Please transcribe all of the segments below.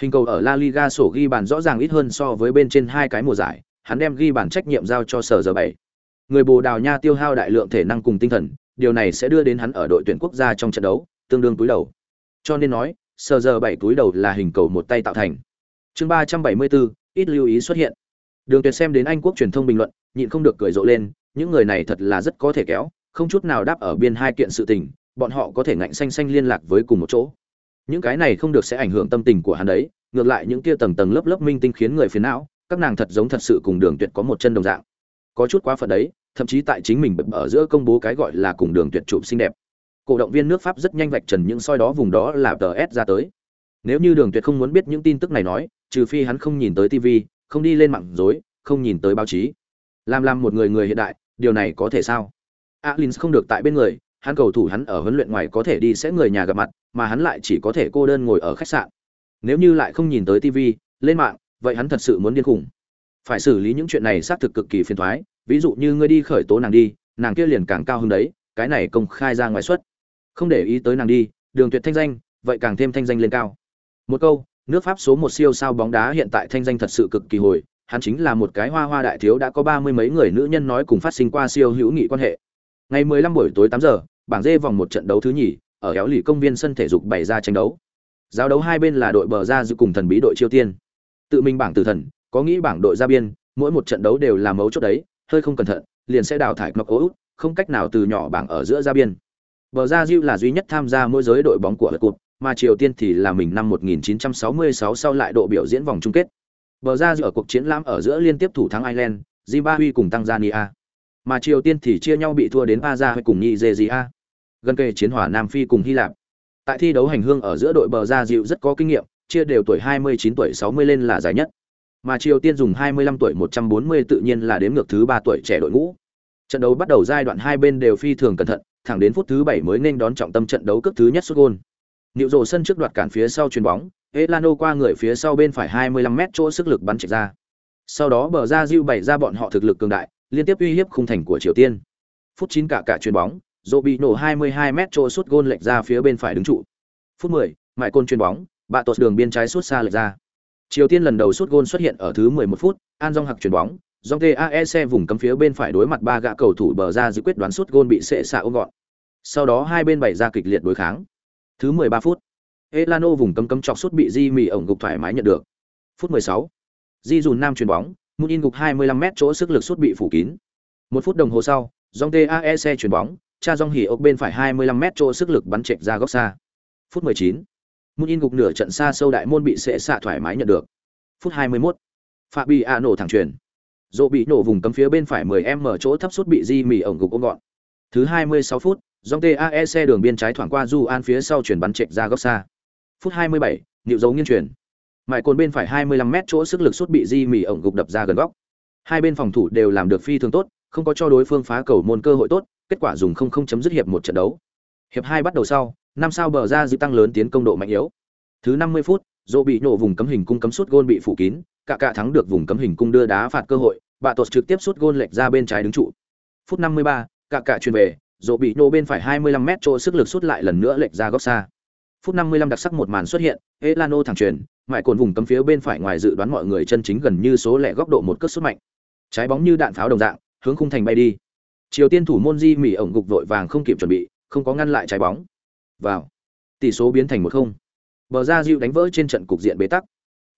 Hình cầu ở La Liga sổ ghi bàn rõ ràng ít hơn so với bên trên hai cái mùa giải, hắn đem ghi bàn trách nhiệm giao cho sở giờ bảy. Người Bồ Đào Nha tiêu hao đại lượng thể năng cùng tinh thần, điều này sẽ đưa đến hắn ở đội tuyển quốc gia trong trận đấu, tương đương túi đầu. Cho nên nói, sở giờ bảy túi đầu là hình cầu một tay tạo thành. Chương ba trăm bảy mươi bốn, ít lưu ý xuất hiện. Đường Tuyệt xem đến Anh quốc truyền thông bình luận, nhịn không được cười rộ lên, những người này thật là rất có thể kéo, không chút nào đáp ở biên hai kiện sự tình, bọn họ có thể ngạnh xanh xanh liên lạc với cùng một chỗ. Những cái này không được sẽ ảnh hưởng tâm tình của hắn đấy, ngược lại những kia tầng tầng lớp lớp minh tinh khiến người phiền não, các nàng thật giống thật sự cùng Đường Tuyệt có một chân đồng dạng. Có chút quá phận đấy, thậm chí tại chính mình bập ở giữa công bố cái gọi là cùng Đường Tuyệt chụp xinh đẹp. Cổ động viên nước Pháp rất nhanh vạch trần những soi đó vùng đó là tờ S ra tới. Nếu như Đường Tuyệt không muốn biết những tin tức này nói, trừ phi hắn không nhìn tới TV, không đi lên mạng dối, không nhìn tới báo chí. Làm làm một người người hiện đại, điều này có thể sao? alin không được tại bên người, hắn cầu thủ hắn ở huấn luyện ngoài có thể đi sẽ người nhà gặp mặt, mà hắn lại chỉ có thể cô đơn ngồi ở khách sạn. Nếu như lại không nhìn tới TV, lên mạng, vậy hắn thật sự muốn điên khủng. Phải xử lý những chuyện này xác thực cực kỳ phiền toái, ví dụ như ngươi đi khởi tố nàng đi, nàng kia liền càng cao hơn đấy, cái này công khai ra ngoài suất. Không để ý tới nàng đi, đường tuyệt thanh danh, vậy càng thêm thanh danh lên cao. Một câu, nước Pháp số một siêu sao bóng đá hiện tại thanh danh thật sự cực kỳ hồi, hắn chính là một cái hoa hoa đại thiếu đã có ba mươi mấy người nữ nhân nói cùng phát sinh qua siêu hữu nghị quan hệ. Ngày 15 buổi tối 8 giờ, bảng D vòng một trận đấu thứ nhì, ở kéo lì công viên sân thể dục bày ra tranh đấu. Giao đấu hai bên là đội bờ ra dự cùng thần bí đội Triều Tiên. Tự mình bảng tử thần, có nghĩ bảng đội ra biên, mỗi một trận đấu đều là mấu chốt đấy, hơi không cẩn thận, liền sẽ đào thải Ngọc Út, không cách nào từ nhỏ bảng ở giữa ra biên. Bờ ra Diu là duy nhất tham gia mỗi giới đội bóng của vật cột, mà Triều Tiên thì là mình năm 1966 sau lại độ biểu diễn vòng chung kết. Bờ ra Diu ở cuộc chiến lãm ở giữa liên tiếp thủ thắng Ireland, Zimbabwe cùng Tanzania. Mà Triều Tiên thì chia nhau bị thua đến Aza cùng Nigeria. Gần kề chiến hỏa Nam Phi cùng Hy Lạp. Tại thi đấu hành hương ở giữa đội bờ ra dịu rất có kinh nghiệm, chia đều tuổi 29 tuổi 60 lên là giải nhất. Mà Triều Tiên dùng 25 tuổi 140 tự nhiên là đếm ngược thứ 3 tuổi trẻ đội ngũ. Trận đấu bắt đầu giai đoạn hai bên đều phi thường cẩn thận, thẳng đến phút thứ 7 mới nên đón trọng tâm trận đấu cước thứ nhất sút gol. Niệu rồ sân trước đoạt cản phía sau chuyền bóng, Elano qua người phía sau bên phải 25m chỗ sức lực bắn chạy ra. Sau đó bờ ra Diu bày ra bọn họ thực lực cường đại, liên tiếp uy hiếp khung thành của Triều Tiên. Phút 9 cả cả chuyền bóng, Dỗ bị nổ 22m chỗ sút gôn lệch ra phía bên phải đứng trụ. Phút 10, Mại Côn chuyền bóng, bạ tột đường biên trái sút xa lệch ra. Triều Tiên lần đầu sút gôn xuất hiện ở thứ 11 phút, An Jong Hạc chuyền bóng, Jong TAEC vùng cấm phía bên phải đối mặt ba gã cầu thủ bờ ra dự quyết đoán sút gôn bị sệ xạ ôm gọn. Sau đó hai bên bày ra kịch liệt đối kháng. Thứ 13 phút, Elano vùng cấm cấm chọc sút bị Di Mì ổng gục thoải mái nhận được. Phút 16, Di Dùn Nam chuyền bóng, Mun In gục 25m chỗ sức lực sút bị phủ kín. Một phút đồng hồ sau, Jong TAEC chuyền bóng, cha Jong Hỉ ốc bên phải 25m chỗ sức lực bắn chệch ra góc xa. Phút 19, Mun In gục nửa trận xa sâu đại môn bị sệ xạ thoải mái nhận được. Phút 21, Fabi a nổ thẳng truyền. Dỗ bị nổ vùng cấm phía bên phải 10m chỗ thấp sút bị Di Mì ổng gục ôm gọn. Thứ 26 phút, Dòng xe đường biên trái thoảng qua Du An phía sau chuyển bắn chệch ra góc xa. Phút 27, Niệu dấu nghiêng chuyển. Mại cồn bên phải 25m chỗ sức lực sút bị Di Mì ổng gục đập ra gần góc. Hai bên phòng thủ đều làm được phi thường tốt, không có cho đối phương phá cầu môn cơ hội tốt, kết quả dùng không không chấm dứt hiệp một trận đấu. Hiệp 2 bắt đầu sau, năm sao bờ ra dư tăng lớn tiến công độ mạnh yếu. Thứ 50 phút, Dỗ bị nổ vùng cấm hình cung cấm sút gôn bị phủ kín, cả cả thắng được vùng cấm hình cung đưa đá phạt cơ hội, bạ tuột trực tiếp sút gôn lệch ra bên trái đứng trụ. Phút 53, cả cả chuyền về, Dỗ bị nổ bên phải 25m chỗ sức lực sút lại lần nữa lệch ra góc xa. Phút 55 đặc sắc một màn xuất hiện, Elano thẳng truyền, mại cồn vùng cấm phía bên phải ngoài dự đoán mọi người chân chính gần như số lẻ góc độ một cất sút mạnh. Trái bóng như đạn pháo đồng dạng, hướng khung thành bay đi. Triều Tiên thủ môn Di Mỹ ổng gục vội vàng không kịp chuẩn bị, không có ngăn lại trái bóng. Vào. Tỷ số biến thành 1-0. Bờ ra Diệu đánh vỡ trên trận cục diện bế tắc.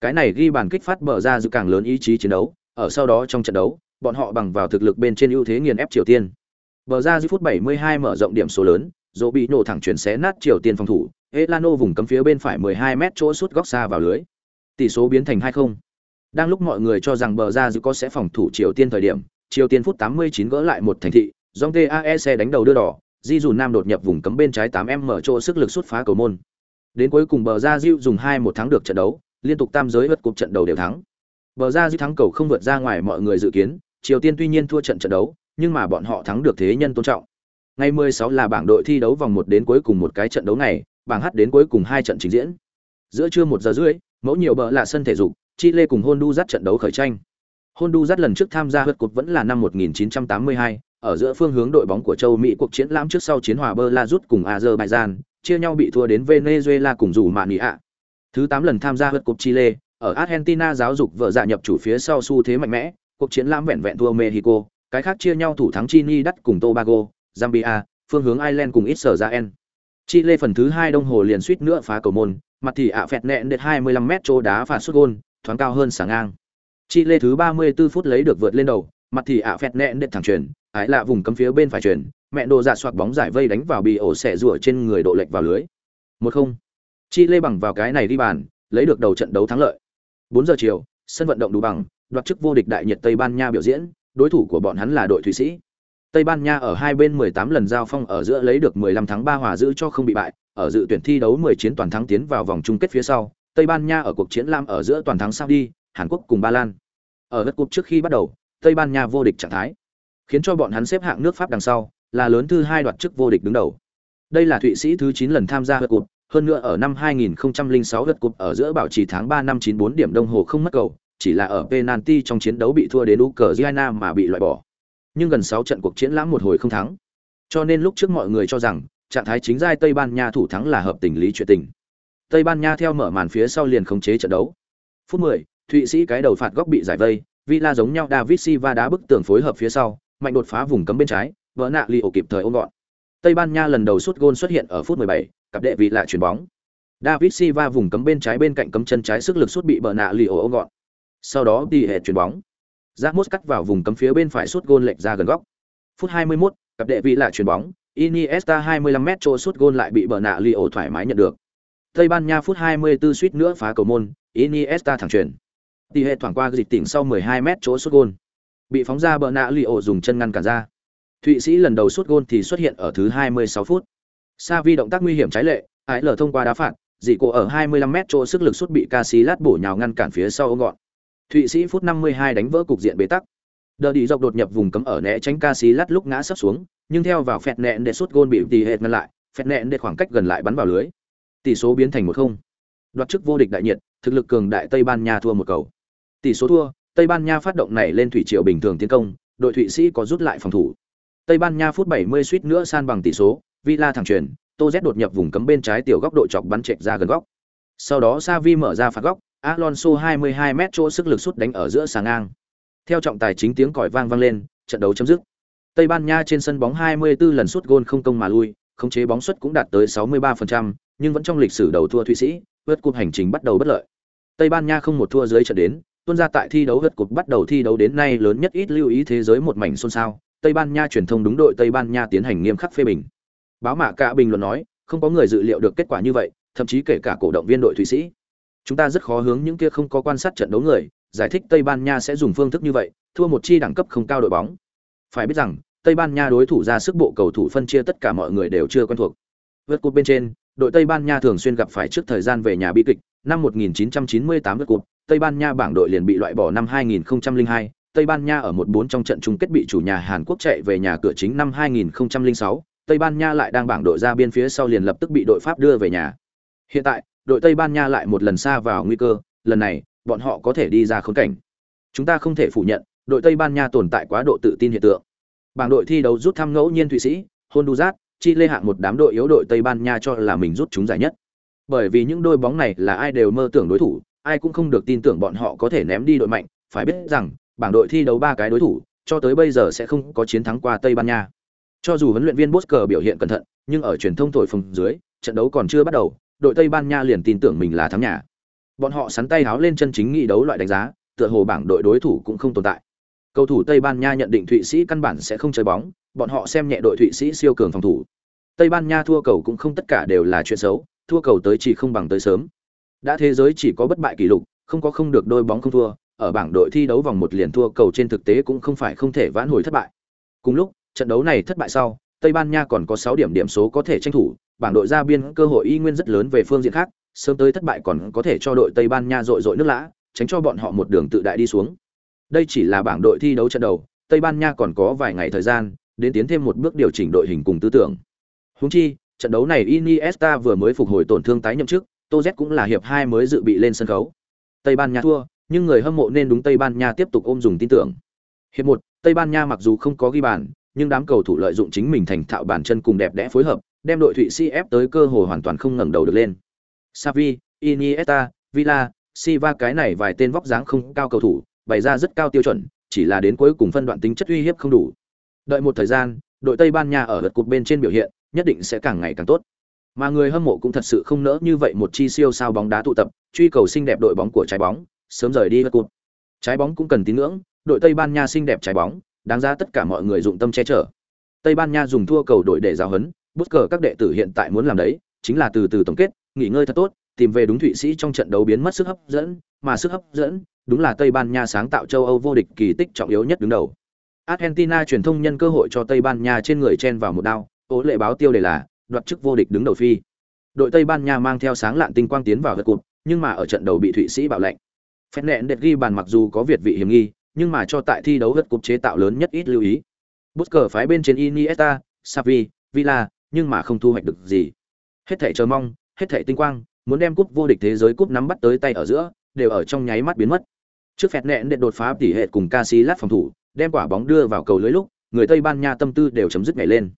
Cái này ghi bàn kích phát bờ ra Diệu càng lớn ý chí chiến đấu, ở sau đó trong trận đấu, bọn họ bằng vào thực lực bên trên ưu thế nghiền ép Triều Tiên. Bờ ra Diệu phút 72 mở rộng điểm số lớn, dỗ bị nổ thẳng chuyển xé nát Triều Tiên phòng thủ, Elano vùng cấm phía bên phải 12m chỗ sút góc xa vào lưới. Tỷ số biến thành 2-0. Đang lúc mọi người cho rằng bờ ra Diệu có sẽ phòng thủ Triều Tiên thời điểm, Triều Tiên phút 89 gỡ lại một thành thị, Dòng TAEC đánh đầu đưa đỏ, Di dù Nam đột nhập vùng cấm bên trái 8m mở chỗ sức lực sút phá cầu môn. Đến cuối cùng bờ ra Diu dùng 2-1 thắng được trận đấu, liên tục tam giới vượt cục trận đầu đều thắng. Bờ ra Diu thắng cầu không vượt ra ngoài mọi người dự kiến, Triều Tiên tuy nhiên thua trận trận đấu, nhưng mà bọn họ thắng được thế nhân tôn trọng. Ngày 16 là bảng đội thi đấu vòng 1 đến cuối cùng một cái trận đấu này, bảng H đến cuối cùng hai trận trình diễn. Giữa trưa 1 giờ rưỡi, mẫu nhiều bờ là sân thể dục, Chile cùng Honduras trận đấu khởi tranh. Honduras lần trước tham gia vượt cột vẫn là năm 1982, ở giữa phương hướng đội bóng của châu Mỹ cuộc chiến lãm trước sau chiến hòa bơ la rút cùng Azerbaijan, chia nhau bị thua đến Venezuela cùng dù mạn ạ. Thứ 8 lần tham gia vượt cúp Chile, ở Argentina giáo dục vợ dạ nhập chủ phía sau xu thế mạnh mẽ, cuộc chiến lãm vẹn vẹn thua Mexico, cái khác chia nhau thủ thắng Trinidad cùng Tobago, Zambia, phương hướng Ireland cùng Israel. Chile phần thứ 2 đồng hồ liền suýt nữa phá cầu môn, mặt thì ạ phẹt nẹn đệt 25m chỗ đá phạt sút gôn, thoáng cao hơn sáng ngang. Chile thứ 34 phút lấy được vượt lên đầu, mặt thì ạ phẹt nẹn đến thẳng truyền, ái lạ vùng cấm phía bên phải truyền, mẹ đồ giả soạt bóng giải vây đánh vào bị ổ xẻ rủa trên người độ lệch vào lưới. 1-0. Chile bằng vào cái này đi bàn, lấy được đầu trận đấu thắng lợi. 4 giờ chiều, sân vận động đủ bằng, đoạt chức vô địch đại nhiệt Tây Ban Nha biểu diễn, đối thủ của bọn hắn là đội Thụy Sĩ. Tây Ban Nha ở hai bên 18 lần giao phong ở giữa lấy được 15 thắng 3 hòa giữ cho không bị bại, ở dự tuyển thi đấu 10 chiến toàn thắng tiến vào vòng chung kết phía sau, Tây Ban Nha ở cuộc chiến lam ở giữa toàn thắng Saudi, Hàn Quốc cùng Ba Lan. Ở đất cúp trước khi bắt đầu, Tây Ban Nha vô địch trạng thái, khiến cho bọn hắn xếp hạng nước Pháp đằng sau, là lớn thứ hai đoạt chức vô địch đứng đầu. Đây là Thụy Sĩ thứ 9 lần tham gia vật cúp, hơn nữa ở năm 2006 vật cúp ở giữa bảo trì tháng 3 năm 94 điểm đồng hồ không mất cầu, chỉ là ở penalty trong chiến đấu bị thua đến Ukraine mà bị loại bỏ. Nhưng gần 6 trận cuộc chiến lãm một hồi không thắng. Cho nên lúc trước mọi người cho rằng trạng thái chính giai Tây Ban Nha thủ thắng là hợp tình lý chuyện tình. Tây Ban Nha theo mở màn phía sau liền khống chế trận đấu. Phút 10, Thụy Sĩ cái đầu phạt góc bị giải vây, Villa giống nhau David Silva đá bức tường phối hợp phía sau, mạnh đột phá vùng cấm bên trái, vỡ nạ li ổ kịp thời ôm gọn. Tây Ban Nha lần đầu sút gôn xuất hiện ở phút 17, cặp đệ vị lại chuyển bóng. David Silva vùng cấm bên trái bên cạnh cấm chân trái sức lực sút bị bờ nạ li ổ ôm gọn. Sau đó đi hệ chuyển bóng. Ramos cắt vào vùng cấm phía bên phải sút gôn lệch ra gần góc. Phút 21, cặp đệ vị lại chuyển bóng, Iniesta 25m chỗ sút gôn lại bị bờ nạ li ổ thoải mái nhận được. Tây Ban Nha phút 24 suýt nữa phá cầu môn, Iniesta thẳng chuyển. Tỷ hệ thoảng qua dịch tỉnh sau 12m chỗ sút gôn. Bị phóng ra bờ nạ li ổ dùng chân ngăn cản ra. Thụy Sĩ lần đầu sút gôn thì xuất hiện ở thứ 26 phút. Sa vi động tác nguy hiểm trái lệ, ái lờ thông qua đá phạt, dị cổ ở 25m chỗ sức lực sút bị Casillas bổ nhào ngăn cản phía sau ôm gọn. Thụy Sĩ phút 52 đánh vỡ cục diện bế tắc. Đờ đi dọc đột nhập vùng cấm ở né tránh Casillas lúc ngã sắp xuống, nhưng theo vào phẹt nẹn để sút gôn bị tỷ hệt ngăn lại, phẹt nẹn để khoảng cách gần lại bắn vào lưới. Tỷ số biến thành 1-0. Đoạt chức vô địch đại nhiệt, thực lực cường đại Tây Ban Nha thua một cầu. Tỷ số thua, Tây Ban Nha phát động này lên thủy triều bình thường tiến công, đội Thụy Sĩ có rút lại phòng thủ. Tây Ban Nha phút 70 suýt nữa san bằng tỷ số, Villa thẳng truyền, Toz đột nhập vùng cấm bên trái tiểu góc độ chọc bắn chệch ra gần góc. Sau đó Savi mở ra phạt góc, Alonso 22m chỗ sức lực sút đánh ở giữa sáng ngang. Theo trọng tài chính tiếng còi vang vang lên, trận đấu chấm dứt. Tây Ban Nha trên sân bóng 24 lần sút gôn không công mà lui, khống chế bóng suất cũng đạt tới 63%, nhưng vẫn trong lịch sử đầu thua Thụy Sĩ, vượt cuộc hành trình bắt đầu bất lợi. Tây Ban Nha không một thua dưới trận đến, tuôn ra tại thi đấu gật cột bắt đầu thi đấu đến nay lớn nhất ít lưu ý thế giới một mảnh xôn xao. Tây Ban Nha truyền thông đúng đội Tây Ban Nha tiến hành nghiêm khắc phê bình. Báo mạ cả bình luận nói, không có người dự liệu được kết quả như vậy, thậm chí kể cả cổ động viên đội Thụy Sĩ. Chúng ta rất khó hướng những kia không có quan sát trận đấu người, giải thích Tây Ban Nha sẽ dùng phương thức như vậy, thua một chi đẳng cấp không cao đội bóng. Phải biết rằng, Tây Ban Nha đối thủ ra sức bộ cầu thủ phân chia tất cả mọi người đều chưa quen thuộc. Vượt cột bên trên, đội Tây Ban Nha thường xuyên gặp phải trước thời gian về nhà bi kịch, năm 1998 vượt cột. Tây Ban Nha bảng đội liền bị loại bỏ năm 2002, Tây Ban Nha ở một bốn trong trận chung kết bị chủ nhà Hàn Quốc chạy về nhà cửa chính năm 2006, Tây Ban Nha lại đang bảng đội ra biên phía sau liền lập tức bị đội Pháp đưa về nhà. Hiện tại, đội Tây Ban Nha lại một lần xa vào nguy cơ, lần này, bọn họ có thể đi ra khốn cảnh. Chúng ta không thể phủ nhận, đội Tây Ban Nha tồn tại quá độ tự tin hiện tượng. Bảng đội thi đấu rút thăm ngẫu nhiên Thụy Sĩ, Honduras, Chile hạng một đám đội yếu đội Tây Ban Nha cho là mình rút chúng giải nhất. Bởi vì những đôi bóng này là ai đều mơ tưởng đối thủ, ai cũng không được tin tưởng bọn họ có thể ném đi đội mạnh, phải biết rằng, bảng đội thi đấu ba cái đối thủ, cho tới bây giờ sẽ không có chiến thắng qua Tây Ban Nha. Cho dù huấn luyện viên Bosker biểu hiện cẩn thận, nhưng ở truyền thông thổi phồng dưới, trận đấu còn chưa bắt đầu, đội Tây Ban Nha liền tin tưởng mình là thắng nhà. Bọn họ sắn tay háo lên chân chính nghị đấu loại đánh giá, tựa hồ bảng đội đối thủ cũng không tồn tại. Cầu thủ Tây Ban Nha nhận định Thụy Sĩ căn bản sẽ không chơi bóng, bọn họ xem nhẹ đội Thụy Sĩ siêu cường phòng thủ. Tây Ban Nha thua cầu cũng không tất cả đều là chuyện xấu, thua cầu tới chỉ không bằng tới sớm. Đã thế giới chỉ có bất bại kỷ lục, không có không được đôi bóng không thua, ở bảng đội thi đấu vòng một liền thua cầu trên thực tế cũng không phải không thể vãn hồi thất bại. Cùng lúc, trận đấu này thất bại sau, Tây Ban Nha còn có sáu điểm điểm số có thể tranh thủ, bảng đội ra biên cơ hội y nguyên rất lớn về phương diện khác, sớm tới thất bại còn có thể cho đội Tây Ban Nha dội dội nước lã, tránh cho bọn họ một đường tự đại đi xuống. Đây chỉ là bảng đội thi đấu trận đầu, Tây Ban Nha còn có vài ngày thời gian, đến tiến thêm một bước điều chỉnh đội hình cùng tư tưởng. húng chi, trận đấu này Iniesta vừa mới phục hồi tổn thương tái nhậm chức, Tô Z cũng là hiệp hai mới dự bị lên sân khấu. Tây Ban Nha thua, nhưng người hâm mộ nên đúng Tây Ban Nha tiếp tục ôm dùng tin tưởng. Hiệp một, Tây Ban Nha mặc dù không có ghi bàn, nhưng đám cầu thủ lợi dụng chính mình thành thạo bàn chân cùng đẹp đẽ phối hợp, đem đội Thụy Sĩ ép tới cơ hội hoàn toàn không ngẩng đầu được lên. Savi, Iniesta, Villa, Silva cái này vài tên vóc dáng không cao cầu thủ, bày ra rất cao tiêu chuẩn, chỉ là đến cuối cùng phân đoạn tính chất uy hiếp không đủ. Đợi một thời gian, đội Tây Ban Nha ở lượt cuộc bên trên biểu hiện, nhất định sẽ càng ngày càng tốt. Mà người hâm mộ cũng thật sự không nỡ như vậy một chi siêu sao bóng đá tụ tập, truy cầu xinh đẹp đội bóng của trái bóng, sớm rời đi lượt cột. Trái bóng cũng cần tín ngưỡng, đội Tây Ban Nha xinh đẹp trái bóng, đáng ra tất cả mọi người dụng tâm che chở. Tây Ban Nha dùng thua cầu đội để giáo huấn, bút cờ các đệ tử hiện tại muốn làm đấy, chính là từ từ tổng kết, nghỉ ngơi thật tốt, tìm về đúng Thụy Sĩ trong trận đấu biến mất sức hấp dẫn, mà sức hấp dẫn, đúng là Tây Ban Nha sáng tạo châu Âu vô địch kỳ tích trọng yếu nhất đứng đầu. Argentina truyền thông nhân cơ hội cho Tây Ban Nha trên người chen vào một đao, ố lệ báo tiêu đề là đoạt chức vô địch đứng đầu phi. Đội Tây Ban Nha mang theo sáng lạn tinh quang tiến vào gật cụt, nhưng mà ở trận đầu bị Thụy Sĩ bạo lệnh. Phép nện đệt ghi bàn mặc dù có việt vị hiểm nghi, nhưng mà cho tại thi đấu gật cụt chế tạo lớn nhất ít lưu ý. Busquets phái bên trên Iniesta, Xavi, Villa, nhưng mà không thu hoạch được gì. Hết thảy chờ mong, hết thảy tinh quang, muốn đem cúp vô địch thế giới cúp nắm bắt tới tay ở giữa, đều ở trong nháy mắt biến mất. Trước phẹt nện đệt đột phá tỉ hệ cùng Casillas phòng thủ, đem quả bóng đưa vào cầu lưới lúc, người Tây Ban Nha tâm tư đều chấm dứt nhảy lên.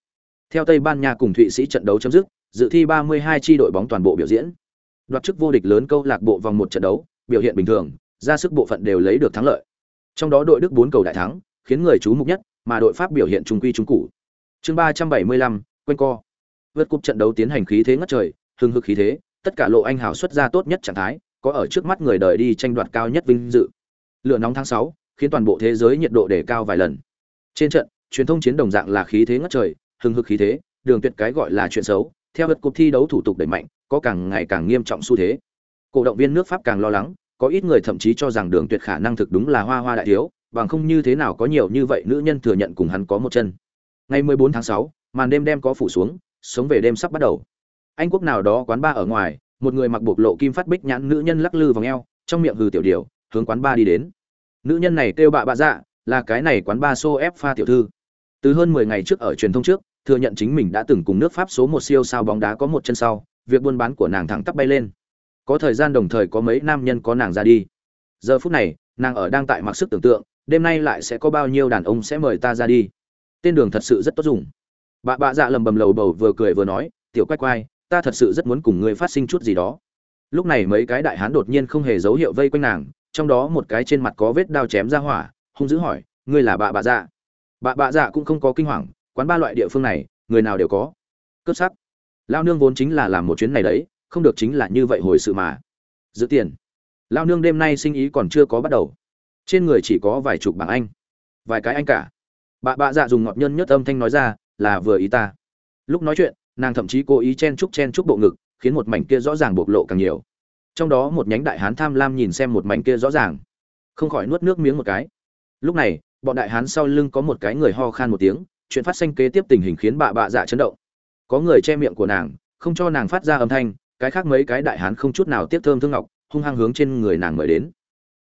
Theo Tây Ban Nha cùng Thụy Sĩ trận đấu chấm dứt, dự thi 32 chi đội bóng toàn bộ biểu diễn. Đoạt chức vô địch lớn câu lạc bộ vòng một trận đấu, biểu hiện bình thường, ra sức bộ phận đều lấy được thắng lợi. Trong đó đội Đức 4 cầu đại thắng, khiến người chú mục nhất, mà đội Pháp biểu hiện trung quy trung cụ. Chương 375, quên co. Vượt cúp trận đấu tiến hành khí thế ngất trời, hưng hực khí thế, tất cả lộ anh hào xuất ra tốt nhất trạng thái, có ở trước mắt người đời đi tranh đoạt cao nhất vinh dự. Lửa nóng tháng 6, khiến toàn bộ thế giới nhiệt độ đề cao vài lần. Trên trận, truyền thông chiến đồng dạng là khí thế ngất trời, hừng hực khí thế, đường tuyệt cái gọi là chuyện xấu, theo lượt cuộc thi đấu thủ tục đẩy mạnh, có càng ngày càng nghiêm trọng xu thế. Cổ động viên nước Pháp càng lo lắng, có ít người thậm chí cho rằng đường tuyệt khả năng thực đúng là hoa hoa đại thiếu, bằng không như thế nào có nhiều như vậy nữ nhân thừa nhận cùng hắn có một chân. Ngày 14 tháng 6, màn đêm đêm có phủ xuống, sống về đêm sắp bắt đầu. Anh quốc nào đó quán ba ở ngoài, một người mặc bộc lộ kim phát bích nhãn nữ nhân lắc lư vòng eo, trong miệng hừ tiểu điều, hướng quán ba đi đến. Nữ nhân này kêu bạ bạ dạ, là cái này quán ba xô ép pha tiểu thư. Từ hơn 10 ngày trước ở truyền thông trước, thừa nhận chính mình đã từng cùng nước Pháp số một siêu sao bóng đá có một chân sau, việc buôn bán của nàng thẳng tắp bay lên. Có thời gian đồng thời có mấy nam nhân có nàng ra đi. Giờ phút này, nàng ở đang tại mặc sức tưởng tượng, đêm nay lại sẽ có bao nhiêu đàn ông sẽ mời ta ra đi. Tên đường thật sự rất tốt dùng. bà bạ dạ lầm bầm lầu bầu vừa cười vừa nói, tiểu quay quay, ta thật sự rất muốn cùng ngươi phát sinh chút gì đó. Lúc này mấy cái đại hán đột nhiên không hề dấu hiệu vây quanh nàng, trong đó một cái trên mặt có vết đao chém ra hỏa, hung dữ hỏi, ngươi là bà bạ dạ? bà bạ dạ cũng không có kinh hoàng, quán ba loại địa phương này, người nào đều có. Cướp sắc. Lao nương vốn chính là làm một chuyến này đấy, không được chính là như vậy hồi sự mà. Giữ tiền. Lao nương đêm nay sinh ý còn chưa có bắt đầu. Trên người chỉ có vài chục bảng anh. Vài cái anh cả. Bà bạ dạ dùng ngọt nhân nhất âm thanh nói ra, là vừa ý ta. Lúc nói chuyện, nàng thậm chí cố ý chen chúc chen chúc bộ ngực, khiến một mảnh kia rõ ràng bộc lộ càng nhiều. Trong đó một nhánh đại hán tham lam nhìn xem một mảnh kia rõ ràng. Không khỏi nuốt nước miếng một cái. Lúc này, bọn đại hán sau lưng có một cái người ho khan một tiếng chuyện phát sinh kế tiếp tình hình khiến bà bạ dạ chấn động. Có người che miệng của nàng, không cho nàng phát ra âm thanh, cái khác mấy cái đại hán không chút nào tiếp thơm thương ngọc, hung hăng hướng trên người nàng mời đến.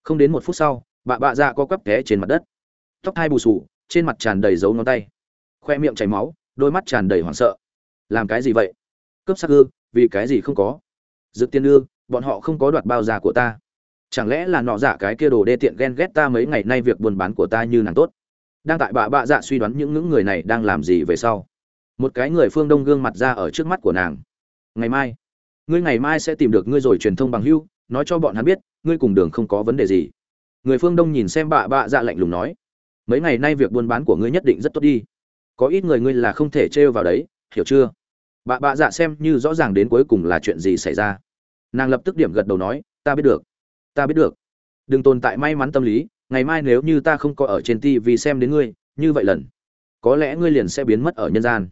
Không đến một phút sau, bà bạ dạ có quắp té trên mặt đất. Tóc hai bù sù, trên mặt tràn đầy dấu ngón tay. Khoe miệng chảy máu, đôi mắt tràn đầy hoảng sợ. Làm cái gì vậy? Cướp sắc ư, vì cái gì không có? Dự tiên ư, bọn họ không có đoạt bao già của ta. Chẳng lẽ là nọ giả cái kia đồ đê tiện ghen ghét ta mấy ngày nay việc buôn bán của ta như nàng tốt? Đang tại bà bạ dạ suy đoán những ngưỡng người này đang làm gì về sau. Một cái người phương đông gương mặt ra ở trước mắt của nàng. Ngày mai, ngươi ngày mai sẽ tìm được ngươi rồi truyền thông bằng hưu nói cho bọn hắn biết, ngươi cùng đường không có vấn đề gì. Người phương đông nhìn xem bà bạ dạ lạnh lùng nói, mấy ngày nay việc buôn bán của ngươi nhất định rất tốt đi. Có ít người ngươi là không thể trêu vào đấy, hiểu chưa? Bà bạ dạ xem như rõ ràng đến cuối cùng là chuyện gì xảy ra. Nàng lập tức điểm gật đầu nói, ta biết được, ta biết được. Đừng tồn tại may mắn tâm lý ngày mai nếu như ta không có ở trên TV xem đến ngươi, như vậy lần, có lẽ ngươi liền sẽ biến mất ở nhân gian.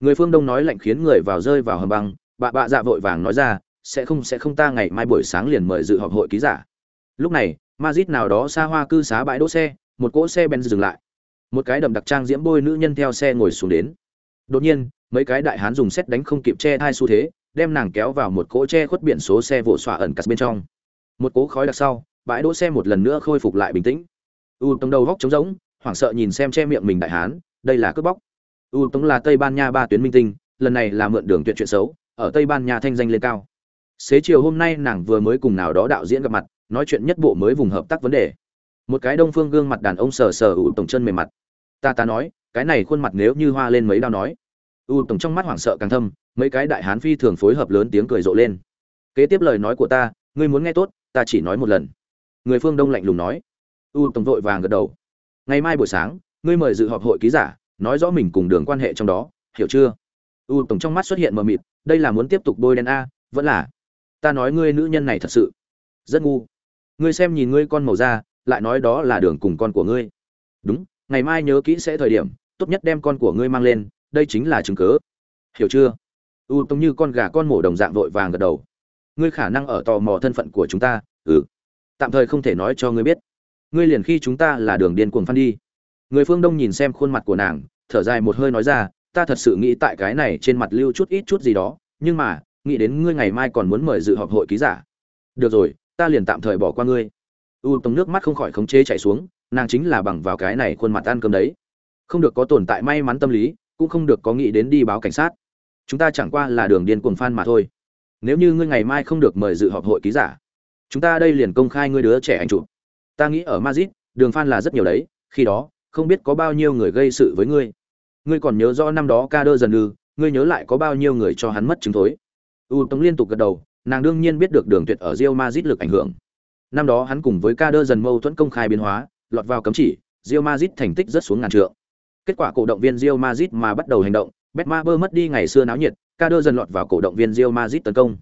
Người phương Đông nói lạnh khiến người vào rơi vào hầm băng, Bà bạ dạ vội vàng nói ra, sẽ không sẽ không ta ngày mai buổi sáng liền mời dự họp hội ký giả. Lúc này, Madrid nào đó xa hoa cư xá bãi đỗ xe, một cỗ xe Benz dừng lại. Một cái đầm đặc trang diễm bôi nữ nhân theo xe ngồi xuống đến. Đột nhiên, mấy cái đại hán dùng xét đánh không kịp che hai xu thế, đem nàng kéo vào một cỗ che khuất biển số xe vỗ xỏa ẩn cắt bên trong. Một cỗ khói đặc sau, bãi đỗ xe một lần nữa khôi phục lại bình tĩnh. U tống đầu góc trống rỗng, hoảng sợ nhìn xem che miệng mình đại hán, đây là cướp bóc. U tống là tây ban nha ba tuyến minh tinh, lần này là mượn đường tuyệt chuyện xấu, ở tây ban nha thanh danh lên cao. Xế chiều hôm nay nàng vừa mới cùng nào đó đạo diễn gặp mặt, nói chuyện nhất bộ mới vùng hợp tác vấn đề. Một cái đông phương gương mặt đàn ông sờ sờ u tổng chân mềm mặt. Ta ta nói, cái này khuôn mặt nếu như hoa lên mấy đau nói. U tổng trong mắt hoảng sợ càng thâm, mấy cái đại hán phi thường phối hợp lớn tiếng cười rộ lên. Kế tiếp lời nói của ta, ngươi muốn nghe tốt, ta chỉ nói một lần người phương đông lạnh lùng nói. U tổng vội vàng gật đầu. Ngày mai buổi sáng, ngươi mời dự họp hội ký giả, nói rõ mình cùng đường quan hệ trong đó, hiểu chưa? U tổng trong mắt xuất hiện mờ mịt, đây là muốn tiếp tục bôi đen a, vẫn là. Ta nói ngươi nữ nhân này thật sự. Rất ngu. Ngươi xem nhìn ngươi con màu da, lại nói đó là đường cùng con của ngươi. Đúng, ngày mai nhớ kỹ sẽ thời điểm, tốt nhất đem con của ngươi mang lên, đây chính là chứng cớ. Hiểu chưa? U tông như con gà con mổ đồng dạng vội vàng gật đầu. Ngươi khả năng ở tò mò thân phận của chúng ta ừ tạm thời không thể nói cho ngươi biết. Ngươi liền khi chúng ta là đường điên cuồng phan đi. Người phương đông nhìn xem khuôn mặt của nàng, thở dài một hơi nói ra, ta thật sự nghĩ tại cái này trên mặt lưu chút ít chút gì đó, nhưng mà, nghĩ đến ngươi ngày mai còn muốn mời dự họp hội ký giả. Được rồi, ta liền tạm thời bỏ qua ngươi. U tống nước mắt không khỏi khống chế chạy xuống, nàng chính là bằng vào cái này khuôn mặt ăn cơm đấy. Không được có tồn tại may mắn tâm lý, cũng không được có nghĩ đến đi báo cảnh sát. Chúng ta chẳng qua là đường điên cuồng phan mà thôi. Nếu như ngươi ngày mai không được mời dự họp hội ký giả chúng ta đây liền công khai ngươi đứa trẻ anh chụp ta nghĩ ở Madrid, đường fan là rất nhiều đấy, khi đó, không biết có bao nhiêu người gây sự với ngươi. Ngươi còn nhớ rõ năm đó ca đơ dần ư, ngươi nhớ lại có bao nhiêu người cho hắn mất chứng thối. U Tống liên tục gật đầu, nàng đương nhiên biết được đường tuyệt ở Real Madrid lực ảnh hưởng. Năm đó hắn cùng với ca đơ dần mâu thuẫn công khai biến hóa, lọt vào cấm chỉ, Real Madrid thành tích rất xuống ngàn trượng. Kết quả cổ động viên Real Madrid mà bắt đầu hành động, Betmaber mất đi ngày xưa náo nhiệt, ca đơ dần lọt vào cổ động viên Real Madrid tấn công.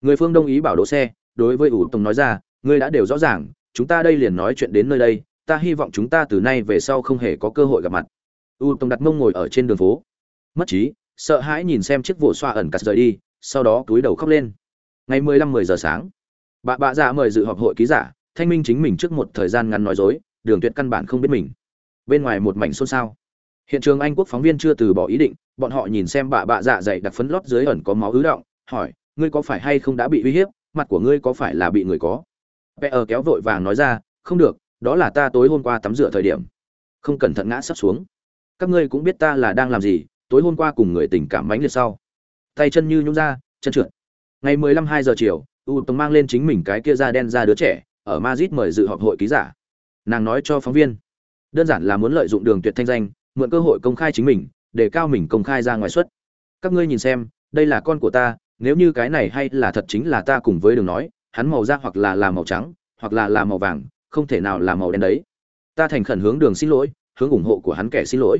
Người phương Đông ý bảo đỗ xe, đối với U tổng nói ra, ngươi đã đều rõ ràng, chúng ta đây liền nói chuyện đến nơi đây ta hy vọng chúng ta từ nay về sau không hề có cơ hội gặp mặt. U tông đặt mông ngồi ở trên đường phố. Mất trí sợ hãi nhìn xem chiếc vụ xoa ẩn cắt rời đi sau đó túi đầu khóc lên. Ngày mười lăm mười giờ sáng bà bạ dạ mời dự họp hội ký giả thanh minh chính mình trước một thời gian ngắn nói dối đường tuyệt căn bản không biết mình. Bên ngoài một mảnh xôn xao. Hiện trường anh quốc phóng viên chưa từ bỏ ý định bọn họ nhìn xem bà bạ dạ dày đặc phấn lót dưới ẩn có máu ứ động hỏi ngươi có phải hay không đã bị uy hiếp? Mặt của ngươi có phải là bị người có vẽ ở kéo vội vàng nói ra, không được, đó là ta tối hôm qua tắm rửa thời điểm. Không cẩn thận ngã sắp xuống. Các ngươi cũng biết ta là đang làm gì, tối hôm qua cùng người tình cảm mãnh liệt sau. Tay chân như nhúng ra, chân trượt. Ngày 15 2 giờ chiều, U Tông mang lên chính mình cái kia da đen da đứa trẻ, ở Madrid mời dự họp hội ký giả. Nàng nói cho phóng viên, đơn giản là muốn lợi dụng đường tuyệt thanh danh, mượn cơ hội công khai chính mình, để cao mình công khai ra ngoài suất. Các ngươi nhìn xem, đây là con của ta, nếu như cái này hay là thật chính là ta cùng với đường nói, hắn màu da hoặc là là màu trắng hoặc là là màu vàng không thể nào là màu đen đấy. Ta thành khẩn hướng đường xin lỗi hướng ủng hộ của hắn kẻ xin lỗi.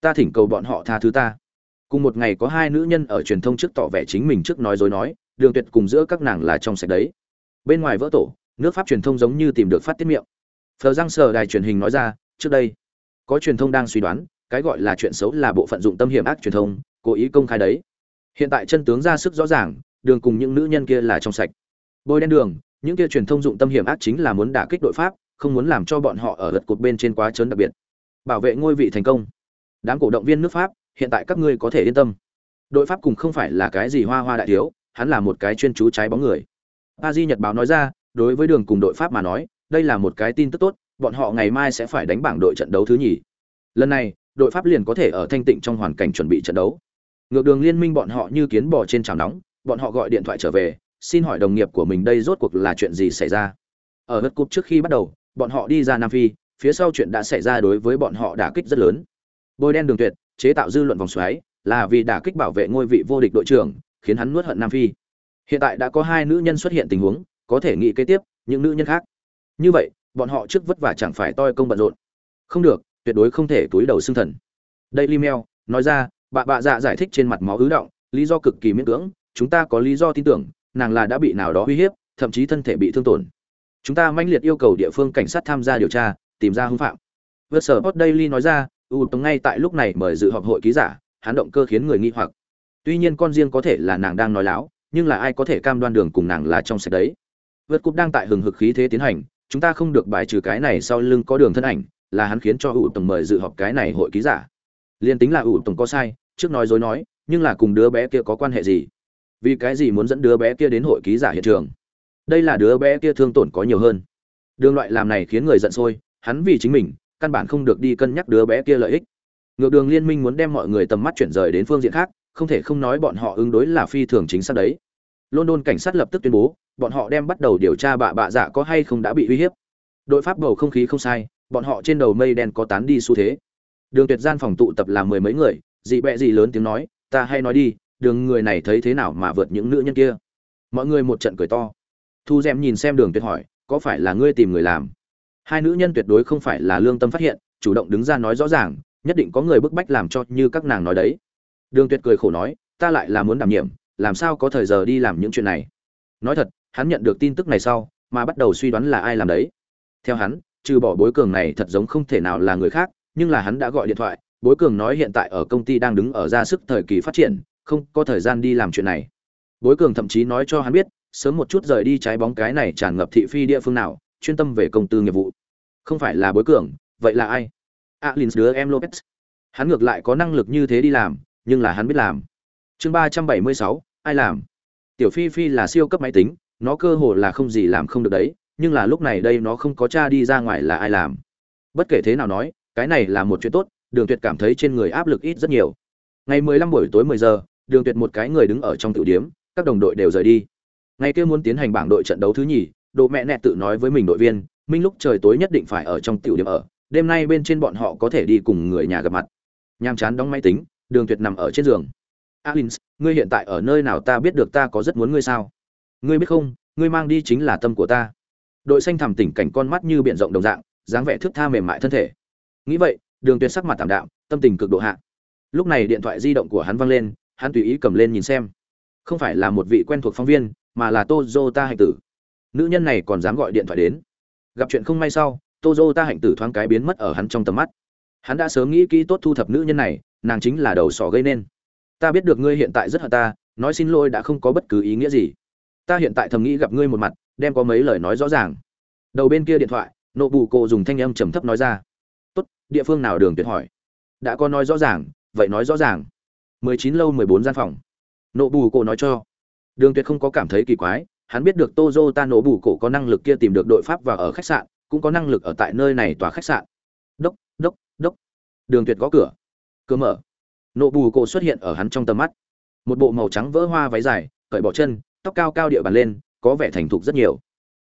Ta thỉnh cầu bọn họ tha thứ ta. Cùng một ngày có hai nữ nhân ở truyền thông trước tỏ vẻ chính mình trước nói dối nói đường tuyệt cùng giữa các nàng là trong sạch đấy. Bên ngoài vỡ tổ nước pháp truyền thông giống như tìm được phát tiết miệng. Phờ giang sờ đài truyền hình nói ra trước đây có truyền thông đang suy đoán cái gọi là chuyện xấu là bộ phận dụng tâm hiểm ác truyền thông cố ý công khai đấy hiện tại chân tướng ra sức rõ ràng, đường cùng những nữ nhân kia là trong sạch. Bôi đen đường, những kia truyền thông dụng tâm hiểm ác chính là muốn đả kích đội pháp, không muốn làm cho bọn họ ở gật cột bên trên quá trớn đặc biệt. Bảo vệ ngôi vị thành công. Đám cổ động viên nước pháp, hiện tại các ngươi có thể yên tâm. Đội pháp cùng không phải là cái gì hoa hoa đại thiếu, hắn là một cái chuyên chú trái bóng người. A di nhật báo nói ra, đối với đường cùng đội pháp mà nói, đây là một cái tin tức tốt, bọn họ ngày mai sẽ phải đánh bảng đội trận đấu thứ nhì. Lần này, đội pháp liền có thể ở thanh tịnh trong hoàn cảnh chuẩn bị trận đấu ngược đường liên minh bọn họ như kiến bò trên chảo nóng, bọn họ gọi điện thoại trở về, xin hỏi đồng nghiệp của mình đây rốt cuộc là chuyện gì xảy ra? Ở hớt cúp trước khi bắt đầu, bọn họ đi ra nam phi, phía sau chuyện đã xảy ra đối với bọn họ đả kích rất lớn. Bôi đen đường tuyệt, chế tạo dư luận vòng xoáy, là vì đả kích bảo vệ ngôi vị vô địch đội trưởng, khiến hắn nuốt hận nam phi. Hiện tại đã có hai nữ nhân xuất hiện tình huống, có thể nghĩ kế tiếp, những nữ nhân khác. Như vậy, bọn họ trước vất vả chẳng phải toi công bận rộn. Không được, tuyệt đối không thể túi đầu xương thần. Đây email nói ra bà bạ dạ giải thích trên mặt máu ứ động, lý do cực kỳ miễn cưỡng, chúng ta có lý do tin tưởng, nàng là đã bị nào đó uy hiếp, thậm chí thân thể bị thương tổn. Chúng ta manh liệt yêu cầu địa phương cảnh sát tham gia điều tra, tìm ra hung phạm. Vượt sở hot daily nói ra, u tống ngay tại lúc này mời dự họp hội ký giả, hắn động cơ khiến người nghi hoặc. Tuy nhiên con riêng có thể là nàng đang nói láo, nhưng là ai có thể cam đoan đường cùng nàng là trong sạch đấy? Vượt cục đang tại hừng hực khí thế tiến hành, chúng ta không được bài trừ cái này sau lưng có đường thân ảnh, là hắn khiến cho u tống mời dự họp cái này hội ký giả liên tính là ủ tổng có sai, trước nói dối nói, nhưng là cùng đứa bé kia có quan hệ gì? Vì cái gì muốn dẫn đứa bé kia đến hội ký giả hiện trường? Đây là đứa bé kia thương tổn có nhiều hơn. Đường loại làm này khiến người giận sôi, hắn vì chính mình, căn bản không được đi cân nhắc đứa bé kia lợi ích. Ngược đường liên minh muốn đem mọi người tầm mắt chuyển rời đến phương diện khác, không thể không nói bọn họ ứng đối là phi thường chính xác đấy. London cảnh sát lập tức tuyên bố, bọn họ đem bắt đầu điều tra bạ bạ dạ có hay không đã bị uy hiếp. Đội pháp bầu không khí không sai, bọn họ trên đầu mây đen có tán đi xu thế đường tuyệt gian phòng tụ tập là mười mấy người, dị bẹ gì lớn tiếng nói, ta hay nói đi, đường người này thấy thế nào mà vượt những nữ nhân kia? Mọi người một trận cười to. Thu dèm nhìn xem đường tuyệt hỏi, có phải là ngươi tìm người làm? Hai nữ nhân tuyệt đối không phải là lương tâm phát hiện, chủ động đứng ra nói rõ ràng, nhất định có người bức bách làm cho như các nàng nói đấy. Đường tuyệt cười khổ nói, ta lại là muốn đảm nhiệm, làm sao có thời giờ đi làm những chuyện này? Nói thật, hắn nhận được tin tức này sau, mà bắt đầu suy đoán là ai làm đấy. Theo hắn, trừ bỏ bối cường này thật giống không thể nào là người khác nhưng là hắn đã gọi điện thoại bối cường nói hiện tại ở công ty đang đứng ở ra sức thời kỳ phát triển không có thời gian đi làm chuyện này. Bối cường thậm chí nói cho hắn biết sớm một chút rời đi trái bóng cái này tràn ngập thị phi địa phương nào chuyên tâm về công tư nghiệp vụ. Không phải là bối cường vậy là ai? Alin à, đứa em lopez. Hắn ngược lại có năng lực như thế đi làm nhưng là hắn biết làm. Chương ba trăm bảy mươi sáu ai làm? Tiểu phi phi là siêu cấp máy tính nó cơ hồ là không gì làm không được đấy nhưng là lúc này đây nó không có cha đi ra ngoài là ai làm? Bất kể thế nào nói cái này là một chuyện tốt, đường tuyệt cảm thấy trên người áp lực ít rất nhiều. Ngày 15 buổi tối 10 giờ, đường tuyệt một cái người đứng ở trong tiểu điếm, các đồng đội đều rời đi. Ngày kia muốn tiến hành bảng đội trận đấu thứ nhì độ mẹ nẹ tự nói với mình đội viên, minh lúc trời tối nhất định phải ở trong tiểu điểm ở, đêm nay bên trên bọn họ có thể đi cùng người nhà gặp mặt. Nhàm chán đóng máy tính, đường tuyệt nằm ở trên giường. Alins ngươi hiện tại ở nơi nào ta biết được ta có rất muốn ngươi sao? Ngươi biết không, ngươi mang đi chính là tâm của ta. Đội xanh thẳm tỉnh cảnh con mắt như biển rộng đồng dạng, dáng vẻ thước tha mềm mại thân thể nghĩ vậy, đường tuyệt sắc mặt tạm đạm, tâm tình cực độ hạ. Lúc này điện thoại di động của hắn văng lên, hắn tùy ý cầm lên nhìn xem. Không phải là một vị quen thuộc phóng viên, mà là tozota hạnh tử. Nữ nhân này còn dám gọi điện thoại đến. Gặp chuyện không may sau tozota hạnh tử thoáng cái biến mất ở hắn trong tầm mắt. Hắn đã sớm nghĩ kỹ tốt thu thập nữ nhân này, nàng chính là đầu sỏ gây nên. Ta biết được ngươi hiện tại rất hận ta, nói xin lỗi đã không có bất cứ ý nghĩa gì. Ta hiện tại thầm nghĩ gặp ngươi một mặt, đem có mấy lời nói rõ ràng. Đầu bên kia điện thoại, nộ bù cô dùng thanh âm trầm thấp nói ra địa phương nào đường tuyệt hỏi. Đã có nói rõ ràng, vậy nói rõ ràng. Mười chín lâu mười bốn gian phòng. Nộ bù cổ nói cho. Đường tuyệt không có cảm thấy kỳ quái, hắn biết được tozo ta nổ bù cổ có năng lực kia tìm được đội pháp và ở khách sạn, cũng có năng lực ở tại nơi này tòa khách sạn. Đốc đốc đốc. Đường tuyệt gõ cửa. Cửa mở. Nộ bù cổ xuất hiện ở hắn trong tầm mắt. Một bộ màu trắng vỡ hoa váy dài, cởi bỏ chân, tóc cao cao địa bàn lên, có vẻ thành thục rất nhiều.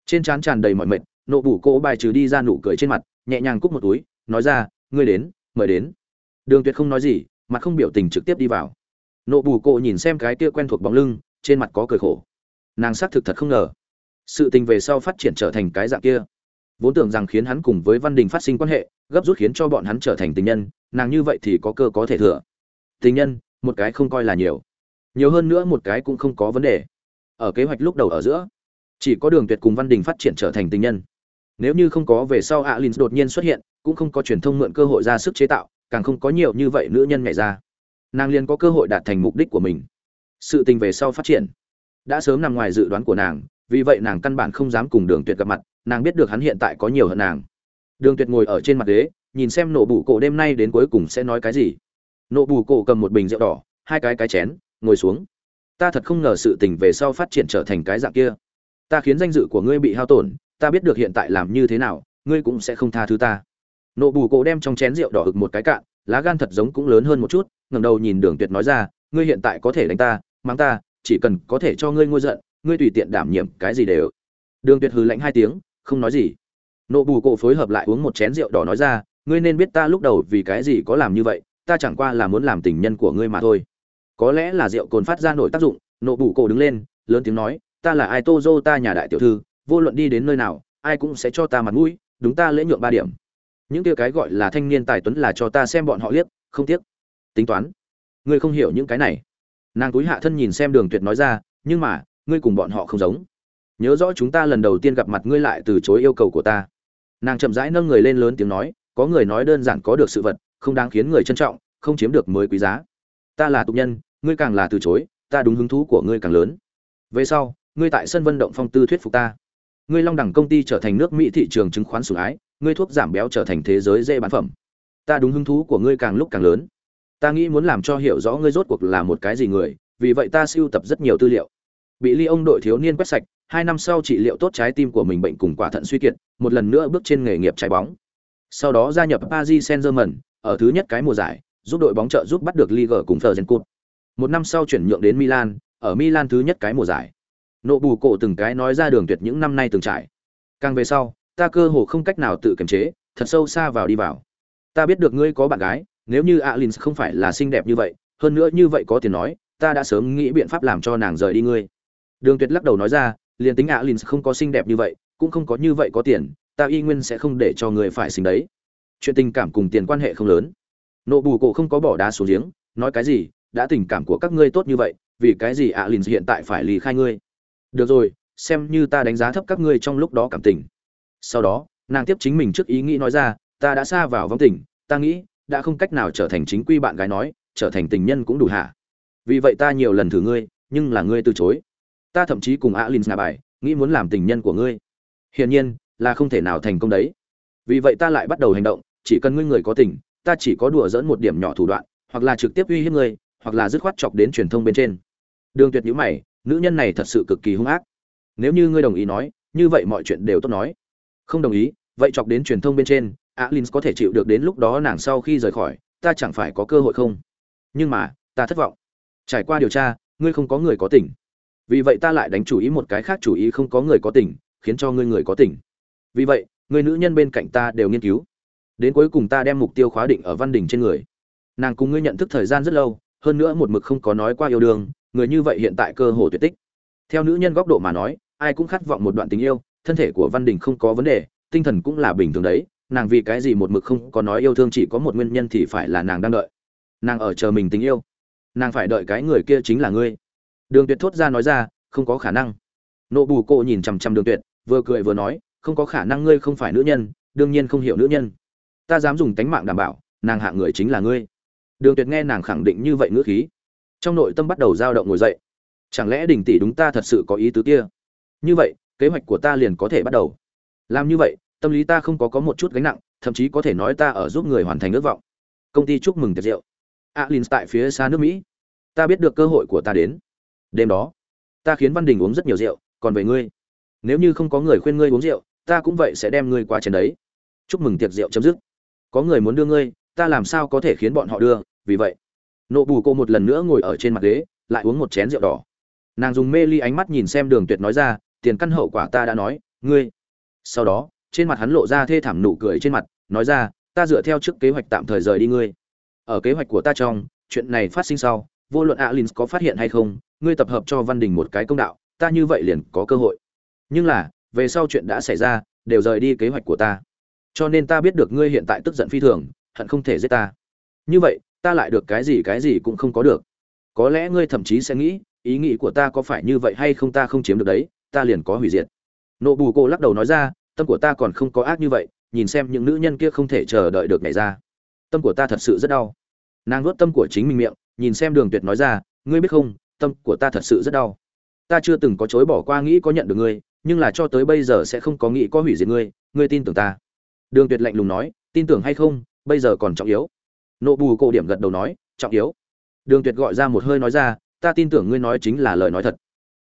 Trên trán tràn đầy mọi mệt, nộ bù cổ bài trừ đi ra nụ cười trên mặt, nhẹ nhàng cúc một túi, nói ra ngươi đến, mời đến. Đường tuyệt không nói gì, mặt không biểu tình trực tiếp đi vào. Nộ bù cộ nhìn xem cái kia quen thuộc bóng lưng, trên mặt có cười khổ. Nàng xác thực thật không ngờ. Sự tình về sau phát triển trở thành cái dạng kia. Vốn tưởng rằng khiến hắn cùng với văn đình phát sinh quan hệ, gấp rút khiến cho bọn hắn trở thành tình nhân, nàng như vậy thì có cơ có thể thừa. Tình nhân, một cái không coi là nhiều. Nhiều hơn nữa một cái cũng không có vấn đề. Ở kế hoạch lúc đầu ở giữa, chỉ có đường tuyệt cùng văn đình phát triển trở thành tình nhân. Nếu như không có về sau alin đột nhiên xuất hiện cũng không có truyền thông mượn cơ hội ra sức chế tạo, càng không có nhiều như vậy nữ nhân nhảy ra. Nàng liền có cơ hội đạt thành mục đích của mình. Sự tình về sau phát triển. Đã sớm nằm ngoài dự đoán của nàng, vì vậy nàng căn bản không dám cùng đường tuyệt gặp mặt, nàng biết được hắn hiện tại có nhiều hơn nàng. Đường tuyệt ngồi ở trên mặt ghế, nhìn xem nổ bù cổ đêm nay đến cuối cùng sẽ nói cái gì. Nổ bù cổ cầm một bình rượu đỏ, hai cái cái chén, ngồi xuống. Ta thật không ngờ sự tình về sau phát triển trở thành cái dạng kia. Ta khiến danh dự của ngươi bị hao tổn, ta biết được hiện tại làm như thế nào, ngươi cũng sẽ không tha thứ ta nộ bù cổ đem trong chén rượu đỏ ực một cái cạn, lá gan thật giống cũng lớn hơn một chút, ngẩng đầu nhìn đường tuyệt nói ra, ngươi hiện tại có thể đánh ta mắng ta, chỉ cần có thể cho ngươi ngôi giận, ngươi tùy tiện đảm nhiệm cái gì đều. Đường tuyệt hừ lạnh hai tiếng, không nói gì. Nộ bù cổ phối hợp lại uống một chén rượu đỏ nói ra, ngươi nên biết ta lúc đầu vì cái gì có làm như vậy, ta chẳng qua là muốn làm tình nhân của ngươi mà thôi. Có lẽ là rượu cồn phát ra nổi tác dụng, nộ bù cổ đứng lên, lớn tiếng nói, ta là ai, tô dô, ta nhà đại tiểu thư, vô luận đi đến nơi nào, ai cũng sẽ cho ta mặt mũi, đúng ta lễ nhượng ba điểm những kia cái gọi là thanh niên tài tuấn là cho ta xem bọn họ liếc, không tiếc. Tính toán. Ngươi không hiểu những cái này. Nàng túi hạ thân nhìn xem đường tuyệt nói ra, nhưng mà, ngươi cùng bọn họ không giống. Nhớ rõ chúng ta lần đầu tiên gặp mặt ngươi lại từ chối yêu cầu của ta. Nàng chậm rãi nâng người lên lớn tiếng nói, có người nói đơn giản có được sự vật, không đáng khiến người trân trọng, không chiếm được mới quý giá. Ta là tục nhân, ngươi càng là từ chối, ta đúng hứng thú của ngươi càng lớn. Về sau, ngươi tại sân vận động phong tư thuyết phục ta. Ngươi long đẳng công ty trở thành nước mỹ thị trường chứng khoán sủng ái ngươi thuốc giảm béo trở thành thế giới dễ bán phẩm ta đúng hứng thú của ngươi càng lúc càng lớn ta nghĩ muốn làm cho hiểu rõ ngươi rốt cuộc là một cái gì người vì vậy ta siêu tập rất nhiều tư liệu bị ly ông đội thiếu niên quét sạch hai năm sau trị liệu tốt trái tim của mình bệnh cùng quả thận suy kiệt một lần nữa bước trên nghề nghiệp trái bóng sau đó gia nhập paris saint germain ở thứ nhất cái mùa giải giúp đội bóng trợ giúp bắt được liga cùng Fergen Cup. Một năm sau chuyển nhượng đến Milan, ở Milan thứ nhất cái mùa giải. Nộ bù cổ từng cái nói ra đường tuyệt những năm nay từng trải. Càng về sau, ta cơ hồ không cách nào tự kiềm chế, thật sâu xa vào đi vào. Ta biết được ngươi có bạn gái, nếu như Alins không phải là xinh đẹp như vậy, hơn nữa như vậy có tiền nói, ta đã sớm nghĩ biện pháp làm cho nàng rời đi ngươi. đường tuyệt lắc đầu nói ra liền tính alin không có xinh đẹp như vậy cũng không có như vậy có tiền ta y nguyên sẽ không để cho người phải xinh đấy chuyện tình cảm cùng tiền quan hệ không lớn nộ bù cổ không có bỏ đá xuống giếng nói cái gì đã tình cảm của các ngươi tốt như vậy vì cái gì alin hiện tại phải lì khai ngươi được rồi xem như ta đánh giá thấp các ngươi trong lúc đó cảm tình sau đó, nàng tiếp chính mình trước ý nghĩ nói ra, ta đã xa vào vong tình, ta nghĩ, đã không cách nào trở thành chính quy bạn gái nói, trở thành tình nhân cũng đủ hả? Vì vậy ta nhiều lần thử ngươi, nhưng là ngươi từ chối. Ta thậm chí cùng alin ngà bài, nghĩ muốn làm tình nhân của ngươi. Hiển nhiên, là không thể nào thành công đấy. Vì vậy ta lại bắt đầu hành động, chỉ cần ngươi người có tình, ta chỉ có đùa dỡn một điểm nhỏ thủ đoạn, hoặc là trực tiếp uy hiếp ngươi, hoặc là dứt khoát chọc đến truyền thông bên trên. Đường tuyệt nhữ mày, nữ nhân này thật sự cực kỳ hung ác. Nếu như ngươi đồng ý nói, như vậy mọi chuyện đều tốt nói không đồng ý, vậy chọc đến truyền thông bên trên alin có thể chịu được đến lúc đó nàng sau khi rời khỏi, ta chẳng phải có cơ hội không? Nhưng mà, ta thất vọng. Trải qua điều tra, ngươi không có người có tình vì vậy ta lại đánh chủ ý một cái khác chủ ý không có người có tình khiến cho ngươi người có tình vì vậy, người nữ nhân bên cạnh ta đều nghiên cứu. Đến cuối cùng ta đem mục tiêu khóa định ở văn đình trên người. Nàng cùng ngươi nhận thức thời gian rất lâu, hơn nữa một mực không có nói qua yêu đương, người như vậy hiện tại cơ hồ tuyệt tích. Theo nữ nhân góc độ mà nói, ai cũng khát vọng một đoạn tình yêu thân thể của văn đình không có vấn đề, tinh thần cũng là bình thường đấy, nàng vì cái gì một mực không có nói yêu thương chỉ có một nguyên nhân thì phải là nàng đang đợi. Nàng ở chờ mình tình yêu. Nàng phải đợi cái người kia chính là ngươi. Đường tuyệt thốt ra nói ra, không có khả năng. Nộ bù cô nhìn chằm chằm đường tuyệt, vừa cười vừa nói, không có khả năng ngươi không phải nữ nhân, đương nhiên không hiểu nữ nhân. Ta dám dùng tánh mạng đảm bảo, nàng hạ người chính là ngươi. Đường tuyệt nghe nàng khẳng định như vậy ngữ khí. Trong nội tâm bắt đầu dao động ngồi dậy. Chẳng lẽ đình tỷ đúng ta thật sự có ý tứ kia? Như vậy kế hoạch của ta liền có thể bắt đầu. Làm như vậy, tâm lý ta không có có một chút gánh nặng, thậm chí có thể nói ta ở giúp người hoàn thành ước vọng. Công ty chúc mừng tiệc rượu. Alin tại phía xa nước mỹ. Ta biết được cơ hội của ta đến. Đêm đó, ta khiến văn đình uống rất nhiều rượu, còn về ngươi. Nếu như không có người khuyên ngươi uống rượu, ta cũng vậy sẽ đem ngươi qua chén đấy. Chúc mừng tiệc rượu chấm dứt. Có người muốn đưa ngươi, ta làm sao có thể khiến bọn họ đưa, vì vậy. Nộ bù cô một lần nữa ngồi ở trên mặt ghế, lại uống một chén rượu đỏ. Nàng dùng mê ly ánh mắt nhìn xem đường tuyệt nói ra tiền căn hậu quả ta đã nói, ngươi. Sau đó, trên mặt hắn lộ ra thê thảm nụ cười trên mặt, nói ra, ta dựa theo trước kế hoạch tạm thời rời đi ngươi. Ở kế hoạch của ta trong, chuyện này phát sinh sau, vô luận alin có phát hiện hay không, ngươi tập hợp cho văn đình một cái công đạo, ta như vậy liền có cơ hội. Nhưng là, về sau chuyện đã xảy ra, đều rời đi kế hoạch của ta. Cho nên ta biết được ngươi hiện tại tức giận phi thường, hận không thể giết ta. Như vậy, ta lại được cái gì cái gì cũng không có được. Có lẽ ngươi thậm chí sẽ nghĩ, ý nghĩ của ta có phải như vậy hay không ta không chiếm được đấy ta liền có hủy diệt. Nộ bù cô lắc đầu nói ra, tâm của ta còn không có ác như vậy, nhìn xem những nữ nhân kia không thể chờ đợi được nhảy ra. Tâm của ta thật sự rất đau. Nàng nuốt tâm của chính mình miệng, nhìn xem đường tuyệt nói ra, ngươi biết không, tâm của ta thật sự rất đau. Ta chưa từng có chối bỏ qua nghĩ có nhận được ngươi, nhưng là cho tới bây giờ sẽ không có nghĩ có hủy diệt ngươi ngươi tin tưởng ta. Đường tuyệt lạnh lùng nói, tin tưởng hay không, bây giờ còn trọng yếu. Nộ bù cổ điểm gật đầu nói, trọng yếu. Đường tuyệt gọi ra một hơi nói ra, ta tin tưởng ngươi nói chính là lời nói thật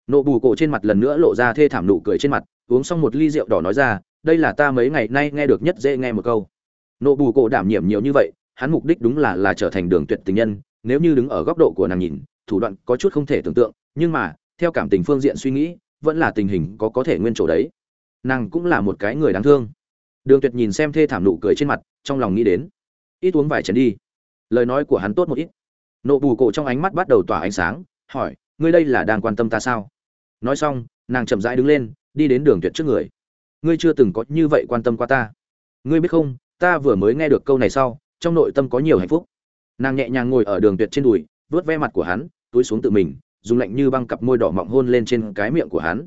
nộ bù cổ trên mặt lần nữa lộ ra thê thảm nụ cười trên mặt, uống xong một ly rượu đỏ nói ra, đây là ta mấy ngày nay nghe được nhất dễ nghe một câu. Nộ bù cổ đảm nhiệm nhiều như vậy, hắn mục đích đúng là là trở thành đường tuyệt tình nhân, nếu như đứng ở góc độ của nàng nhìn, thủ đoạn có chút không thể tưởng tượng, nhưng mà, theo cảm tình phương diện suy nghĩ, vẫn là tình hình có có thể nguyên chỗ đấy. Nàng cũng là một cái người đáng thương. Đường tuyệt nhìn xem thê thảm nụ cười trên mặt, trong lòng nghĩ đến, ít uống vài chén đi. Lời nói của hắn tốt một ít. Nộ bù cổ trong ánh mắt bắt đầu tỏa ánh sáng, hỏi ngươi đây là đang quan tâm ta sao? Nói xong, nàng chậm rãi đứng lên, đi đến đường tuyệt trước người. Ngươi chưa từng có như vậy quan tâm qua ta. Ngươi biết không, ta vừa mới nghe được câu này sau, trong nội tâm có nhiều hạnh phúc. Nàng nhẹ nhàng ngồi ở đường tuyệt trên đùi vớt ve mặt của hắn, túi xuống tự mình, dùng lạnh như băng cặp môi đỏ mọng hôn lên trên cái miệng của hắn.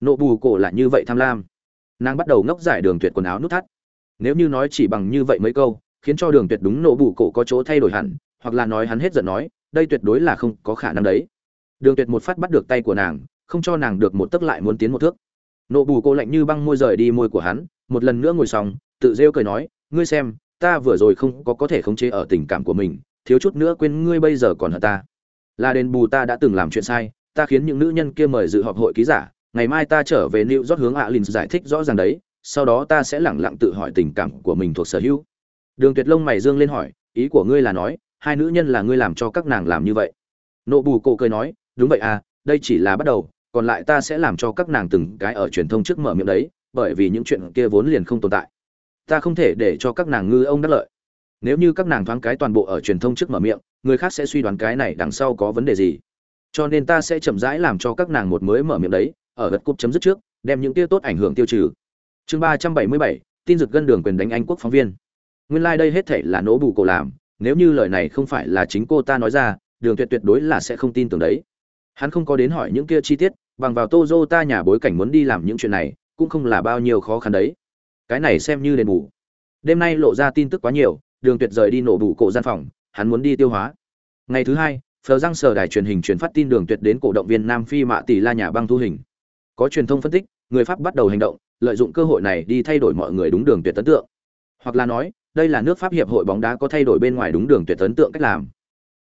Nộ bù cổ là như vậy tham lam. Nàng bắt đầu ngốc giải đường tuyệt quần áo nút thắt. Nếu như nói chỉ bằng như vậy mấy câu, khiến cho đường tuyệt đúng nộ bù cổ có chỗ thay đổi hẳn, hoặc là nói hắn hết giận nói, đây tuyệt đối là không có khả năng đấy đường tuyệt một phát bắt được tay của nàng không cho nàng được một tấc lại muốn tiến một thước nộ bù cô lạnh như băng môi rời đi môi của hắn một lần nữa ngồi xong tự rêu cười nói ngươi xem ta vừa rồi không có có thể khống chế ở tình cảm của mình thiếu chút nữa quên ngươi bây giờ còn hận ta là đền bù ta đã từng làm chuyện sai ta khiến những nữ nhân kia mời dự họp hội ký giả ngày mai ta trở về New York hướng Alin giải thích rõ ràng đấy, sau đó ta sẽ lẳng lặng tự hỏi tình cảm của mình thuộc sở hữu. Đường Tuyệt Long mày dương lên hỏi, ý của ngươi là nói, hai nữ nhân là ngươi làm cho các nàng làm như vậy? Nộ Bù Cổ cười nói, đúng vậy à, đây chỉ là bắt đầu, còn lại ta sẽ làm cho các nàng từng cái ở truyền thông trước mở miệng đấy, bởi vì những chuyện kia vốn liền không tồn tại. Ta không thể để cho các nàng ngư ông đắc lợi. Nếu như các nàng thoáng cái toàn bộ ở truyền thông trước mở miệng, người khác sẽ suy đoán cái này đằng sau có vấn đề gì. cho nên ta sẽ chậm rãi làm cho các nàng một mới mở miệng đấy ở gật cúp chấm dứt trước đem những tia tốt ảnh hưởng tiêu trừ chương ba trăm bảy mươi bảy tin dực gân đường quyền đánh anh quốc phóng viên nguyên lai、like、đây hết thể là nỗ bù cổ làm nếu như lời này không phải là chính cô ta nói ra đường tuyệt tuyệt đối là sẽ không tin tưởng đấy hắn không có đến hỏi những kia chi tiết, bằng vào tozo ta nhà bối cảnh muốn đi làm những chuyện này, cũng không là bao nhiêu khó khăn đấy. Cái này xem như đền bù. Đêm nay lộ ra tin tức quá nhiều, đường tuyệt rời đi nổ bù cổ gian phòng, hắn muốn đi tiêu hóa. Ngày thứ hai, phờ răng sở đài truyền hình truyền phát tin đường tuyệt đến cổ động viên nam phi mạ tỷ la nhà băng thu hình. Có truyền thông phân tích, người pháp bắt đầu hành động, lợi dụng cơ hội này đi thay đổi mọi người đúng đường tuyệt ấn tượng. Hoặc là nói, đây là nước pháp hiệp hội bóng đá có thay đổi bên ngoài đúng đường tuyệt ấn tượng cách làm.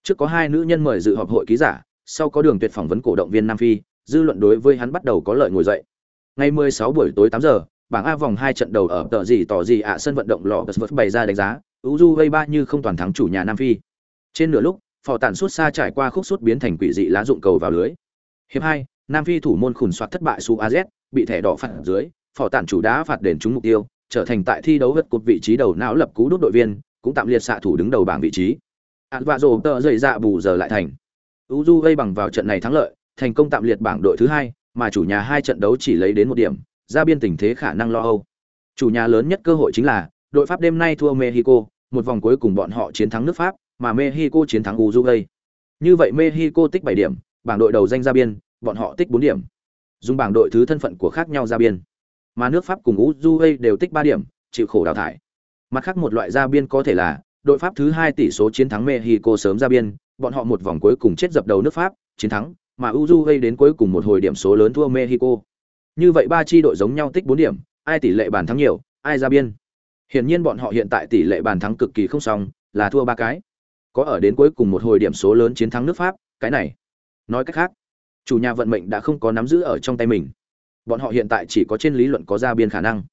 Trước có hai nữ nhân mời dự họp hội ký giả sau có đường tuyệt phỏng vấn cổ động viên nam phi, dư luận đối với hắn bắt đầu có lợi ngồi dậy. Ngày 16 buổi tối 8 giờ, bảng a vòng hai trận đầu ở tờ gì tỏ gì ạ sân vận động lọ bật bày ra đánh giá uju gây ba như không toàn thắng chủ nhà nam phi. Trên nửa lúc, phò tản suốt xa trải qua khúc suốt biến thành quỷ dị lá dụng cầu vào lưới. Hiệp hai, nam phi thủ môn khủng soạt thất bại su az bị thẻ đỏ phạt dưới, phò tản chủ đá phạt đền trúng mục tiêu, trở thành tại thi đấu vượt cột vị trí đầu não lập cú đốt đội viên, cũng tạm liệt xạ thủ đứng đầu bảng vị trí. Án và rồ tờ dậy dạ bù giờ lại thành uju gây bằng vào trận này thắng lợi, thành công tạm liệt bảng đội thứ hai, mà chủ nhà hai trận đấu chỉ lấy đến một điểm, ra biên tình thế khả năng lo âu. Chủ nhà lớn nhất cơ hội chính là, đội pháp đêm nay thua mexico, một vòng cuối cùng bọn họ chiến thắng nước pháp, mà mexico chiến thắng uruguay như vậy mexico tích bảy điểm, bảng đội đầu danh ra biên, bọn họ tích bốn điểm. Dùng bảng đội thứ thân phận của khác nhau ra biên. Mà nước pháp cùng uruguay đều tích ba điểm, chịu khổ đào thải. Mặt khác một loại ra biên có thể là, đội pháp thứ hai tỷ số chiến thắng mexico sớm ra biên bọn họ một vòng cuối cùng chết dập đầu nước pháp chiến thắng mà uruguay đến cuối cùng một hồi điểm số lớn thua mexico. Như vậy ba chi đội giống nhau tích bốn điểm ai tỷ lệ bàn thắng nhiều ai ra biên. Hiển nhiên bọn họ hiện tại tỷ lệ bàn thắng cực kỳ không xong là thua ba cái. Có ở đến cuối cùng một hồi điểm số lớn chiến thắng nước pháp cái này. Nói cách khác chủ nhà vận mệnh đã không có nắm giữ ở trong tay mình. Bọn họ hiện tại chỉ có trên lý luận có ra biên khả năng.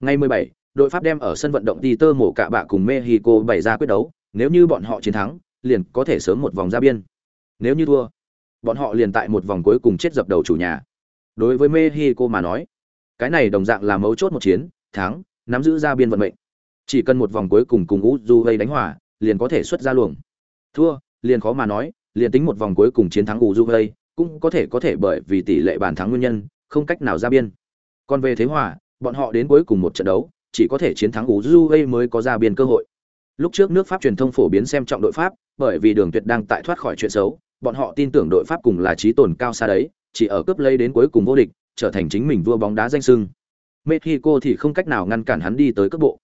Ngày 17, đội pháp đem ở sân vận động Peter mổ cả bạ cùng mexico bày ra quyết đấu nếu như bọn họ chiến thắng liền có thể sớm một vòng ra biên. Nếu như thua, bọn họ liền tại một vòng cuối cùng chết dập đầu chủ nhà. Đối với mexico mà nói, cái này đồng dạng là mấu chốt một chiến, thắng, nắm giữ ra biên vận mệnh. Chỉ cần một vòng cuối cùng cùng uruguay đánh hòa, liền có thể xuất ra luồng. Thua, liền khó mà nói, liền tính một vòng cuối cùng chiến thắng uruguay, cũng có thể có thể bởi vì tỷ lệ bàn thắng nguyên nhân, không cách nào ra biên. Còn về thế hòa, bọn họ đến cuối cùng một trận đấu, chỉ có thể chiến thắng uruguay mới có ra biên cơ hội. Lúc trước nước pháp truyền thông phổ biến xem trọng đội pháp bởi vì đường tuyệt đang tại thoát khỏi chuyện xấu, bọn họ tin tưởng đội pháp cùng là trí tồn cao xa đấy, chỉ ở cướp lấy đến cuối cùng vô địch, trở thành chính mình vua bóng đá danh sưng mexico thì không cách nào ngăn cản hắn đi tới cấp bộ.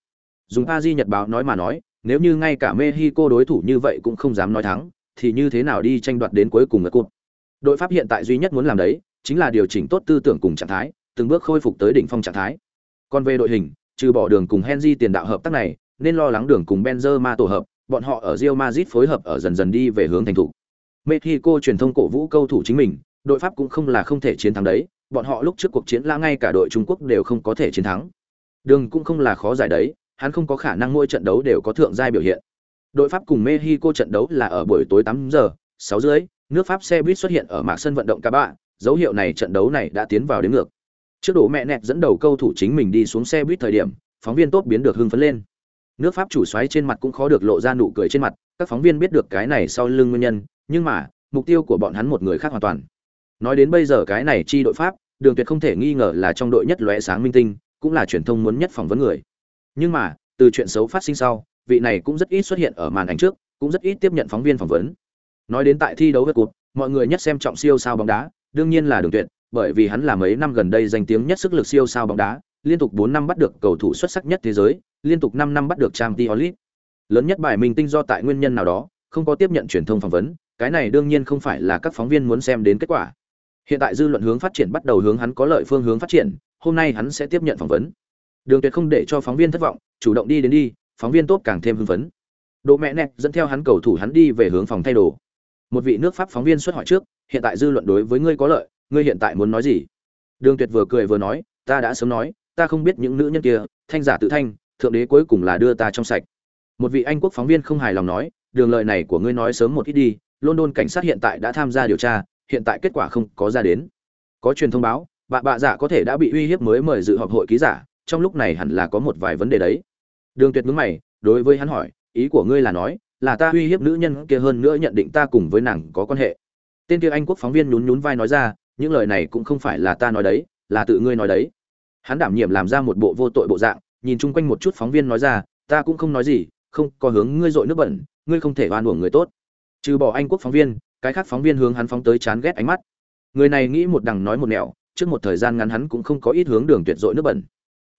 Dùng Paris nhật báo nói mà nói, nếu như ngay cả mexico đối thủ như vậy cũng không dám nói thắng, thì như thế nào đi tranh đoạt đến cuối cùng ở cuộc. đội pháp hiện tại duy nhất muốn làm đấy, chính là điều chỉnh tốt tư tưởng cùng trạng thái, từng bước khôi phục tới đỉnh phong trạng thái. Còn về đội hình, trừ bỏ đường cùng henry tiền đạo hợp tác này, nên lo lắng đường cùng benzema tổ hợp bọn họ ở Real Madrid phối hợp ở dần dần đi về hướng thành thủ Mexico truyền thông cổ vũ cầu thủ chính mình, đội pháp cũng không là không thể chiến thắng đấy, bọn họ lúc trước cuộc chiến la ngay cả đội trung quốc đều không có thể chiến thắng. Đường cũng không là khó giải đấy, hắn không có khả năng mỗi trận đấu đều có thượng giai biểu hiện. Đội pháp cùng mexico trận đấu là ở buổi tối 8 giờ 6 rưỡi, nước pháp xe buýt xuất hiện ở mạc sân vận động cả bạn. dấu hiệu này trận đấu này đã tiến vào đến ngược. Trước đổ mẹ nẹt dẫn đầu cầu thủ chính mình đi xuống xe buýt thời điểm, phóng viên tốt biến được hưng phấn lên nước pháp chủ xoáy trên mặt cũng khó được lộ ra nụ cười trên mặt, các phóng viên biết được cái này sau lưng nguyên nhân, nhưng mà, mục tiêu của bọn hắn một người khác hoàn toàn. Nói đến bây giờ cái này chi đội pháp, đường tuyệt không thể nghi ngờ là trong đội nhất lóe sáng minh tinh, cũng là truyền thông muốn nhất phỏng vấn người. Nhưng mà, từ chuyện xấu phát sinh sau, vị này cũng rất ít xuất hiện ở màn ảnh trước, cũng rất ít tiếp nhận phóng viên phỏng vấn. Nói đến tại thi đấu vượt cụt mọi người nhất xem trọng siêu sao bóng đá, đương nhiên là đường tuyệt, bởi vì hắn là mấy năm gần đây danh tiếng nhất sức lực siêu sao bóng đá liên tục 4 năm bắt được cầu thủ xuất sắc nhất thế giới, liên tục 5 năm bắt được Champions League. Lớn nhất bài minh tinh do tại nguyên nhân nào đó, không có tiếp nhận truyền thông phỏng vấn, cái này đương nhiên không phải là các phóng viên muốn xem đến kết quả. Hiện tại dư luận hướng phát triển bắt đầu hướng hắn có lợi phương hướng phát triển, hôm nay hắn sẽ tiếp nhận phỏng vấn. Đường tuyệt không để cho phóng viên thất vọng, chủ động đi đến đi, phóng viên tốt càng thêm hưng phấn. Đỗ mẹ nẹt dẫn theo hắn cầu thủ hắn đi về hướng phòng thay đồ. Một vị nước pháp phóng viên xuất hỏi trước, hiện tại dư luận đối với ngươi có lợi, ngươi hiện tại muốn nói gì? Đường tuyệt vừa cười vừa nói, ta đã sớm nói ta không biết những nữ nhân kia, thanh giả tự thanh, thượng đế cuối cùng là đưa ta trong sạch. Một vị anh quốc phóng viên không hài lòng nói, đường lợi này của ngươi nói sớm một ít đi, london cảnh sát hiện tại đã tham gia điều tra, hiện tại kết quả không có ra đến. Có truyền thông báo, bà bạ giả dạ có thể đã bị uy hiếp mới mời dự họp hội ký giả, trong lúc này hẳn là có một vài vấn đề đấy. Đường tuyệt mướn mày, đối với hắn hỏi, ý của ngươi là nói, là ta uy hiếp nữ nhân kia hơn nữa nhận định ta cùng với nàng có quan hệ. Tên kia anh quốc phóng viên nhún nhún vai nói ra, những lời này cũng không phải là ta nói đấy, là tự ngươi nói đấy hắn đảm nhiệm làm ra một bộ vô tội bộ dạng, nhìn chung quanh một chút phóng viên nói ra, ta cũng không nói gì, không có hướng ngươi dội nước bẩn, ngươi không thể oan uổng người tốt. Trừ bỏ anh quốc phóng viên, cái khác phóng viên hướng hắn phóng tới chán ghét ánh mắt. Người này nghĩ một đằng nói một nẻo, trước một thời gian ngắn hắn cũng không có ít hướng đường tuyệt dội nước bẩn.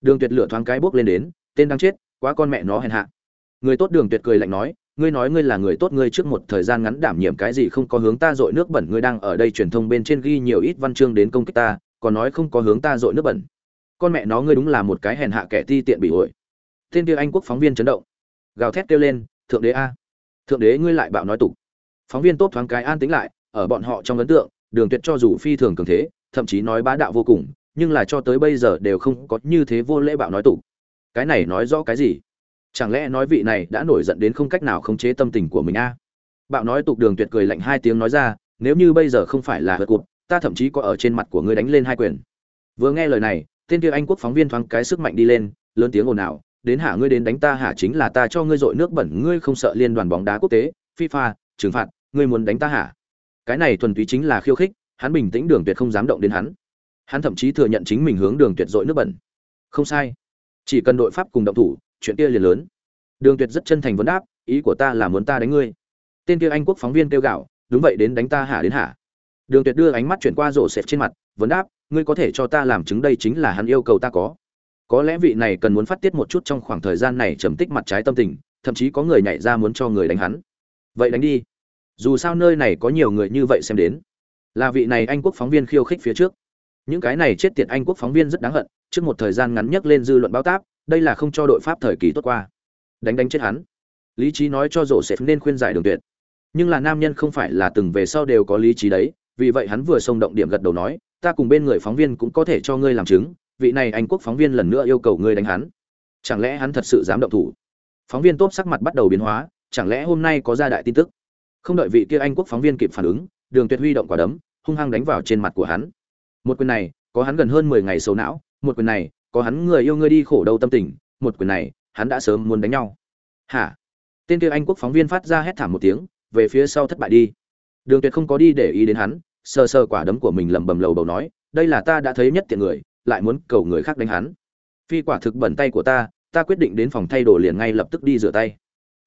Đường tuyệt lửa thoáng cái bước lên đến, tên đang chết, quá con mẹ nó hèn hạ. Người tốt đường tuyệt cười lạnh nói, ngươi nói ngươi là người tốt, ngươi trước một thời gian ngắn đảm nhiệm cái gì không có hướng ta dội nước bẩn, ngươi đang ở đây truyền thông bên trên ghi nhiều ít văn chương đến công kích ta, còn nói không có hướng ta dội nước bẩn con mẹ nó ngươi đúng là một cái hèn hạ kẻ ti tiện bị ổi tên kia anh quốc phóng viên chấn động. Gào thét kêu lên, thượng đế a! Thượng đế ngươi lại bạo nói tục. Phóng viên tốt thoáng cái an tính lại, ở bọn họ trong ấn tượng, đường tuyệt cho dù phi thường cường thế, thậm chí nói bá đạo vô cùng, nhưng là cho tới bây giờ đều không có như thế vô lễ bạo nói tục. Cái này nói rõ cái gì? Chẳng lẽ nói vị này đã nổi giận đến không cách nào khống chế tâm tình của mình a? Bạo nói tục đường tuyệt cười lạnh hai tiếng nói ra, nếu như bây giờ không phải là hớt cụt, ta thậm chí có ở trên mặt của ngươi đánh lên hai quyền. Vừa nghe lời này tên kia anh quốc phóng viên thoáng cái sức mạnh đi lên, lớn tiếng ồn ào, đến hạ ngươi đến đánh ta hạ chính là ta cho ngươi dội nước bẩn, ngươi không sợ liên đoàn bóng đá quốc tế, fifa, trừng phạt, ngươi muốn đánh ta hạ? Cái này thuần túy chính là khiêu khích, hắn bình tĩnh đường tuyệt không dám động đến hắn. Hắn thậm chí thừa nhận chính mình hướng đường tuyệt dội nước bẩn. Không sai. Chỉ cần đội pháp cùng động thủ, chuyện kia liền lớn. Đường tuyệt rất chân thành vấn đáp, ý của ta là muốn ta đánh ngươi. Tên kia anh quốc phóng viên kêu gạo đúng vậy, đến đánh ta hả đến hả đường tuyệt đưa ánh mắt chuyển qua rổ xẹt trên mặt, vấn đáp ngươi có thể cho ta làm chứng đây chính là hắn yêu cầu ta có. Có lẽ vị này cần muốn phát tiết một chút trong khoảng thời gian này trầm tích mặt trái tâm tình, thậm chí có người nhảy ra muốn cho người đánh hắn. Vậy đánh đi. Dù sao nơi này có nhiều người như vậy xem đến. Là vị này anh quốc phóng viên khiêu khích phía trước. Những cái này chết tiệt anh quốc phóng viên rất đáng hận, trước một thời gian ngắn nhất lên dư luận báo táp, đây là không cho đội pháp thời kỳ tốt qua. Đánh đánh chết hắn. Lý trí nói cho rổ sẽ nên khuyên giải đường tuyệt. Nhưng là nam nhân không phải là từng về sau đều có lý trí đấy, vì vậy hắn vừa xông động điểm gật đầu nói ta cùng bên người phóng viên cũng có thể cho ngươi làm chứng, vị này anh quốc phóng viên lần nữa yêu cầu ngươi đánh hắn. Chẳng lẽ hắn thật sự dám động thủ? Phóng viên tốt sắc mặt bắt đầu biến hóa, chẳng lẽ hôm nay có ra đại tin tức? Không đợi vị kia anh quốc phóng viên kịp phản ứng, đường tuyệt huy động quả đấm, hung hăng đánh vào trên mặt của hắn. Một quyền này, có hắn gần hơn mười ngày sầu não, một quyền này, có hắn người yêu ngươi đi khổ đâu tâm tình, một quyền này, hắn đã sớm muốn đánh nhau. Hả? Tên kia anh quốc phóng viên phát ra hét thảm một tiếng, về phía sau thất bại đi. Đường tuyệt không có đi để ý đến hắn sờ sờ quả đấm của mình lầm bầm lầu bầu nói, đây là ta đã thấy nhất tiện người, lại muốn cầu người khác đánh hắn. Phi quả thực bẩn tay của ta ta quyết định đến phòng thay đồ liền ngay lập tức đi rửa tay.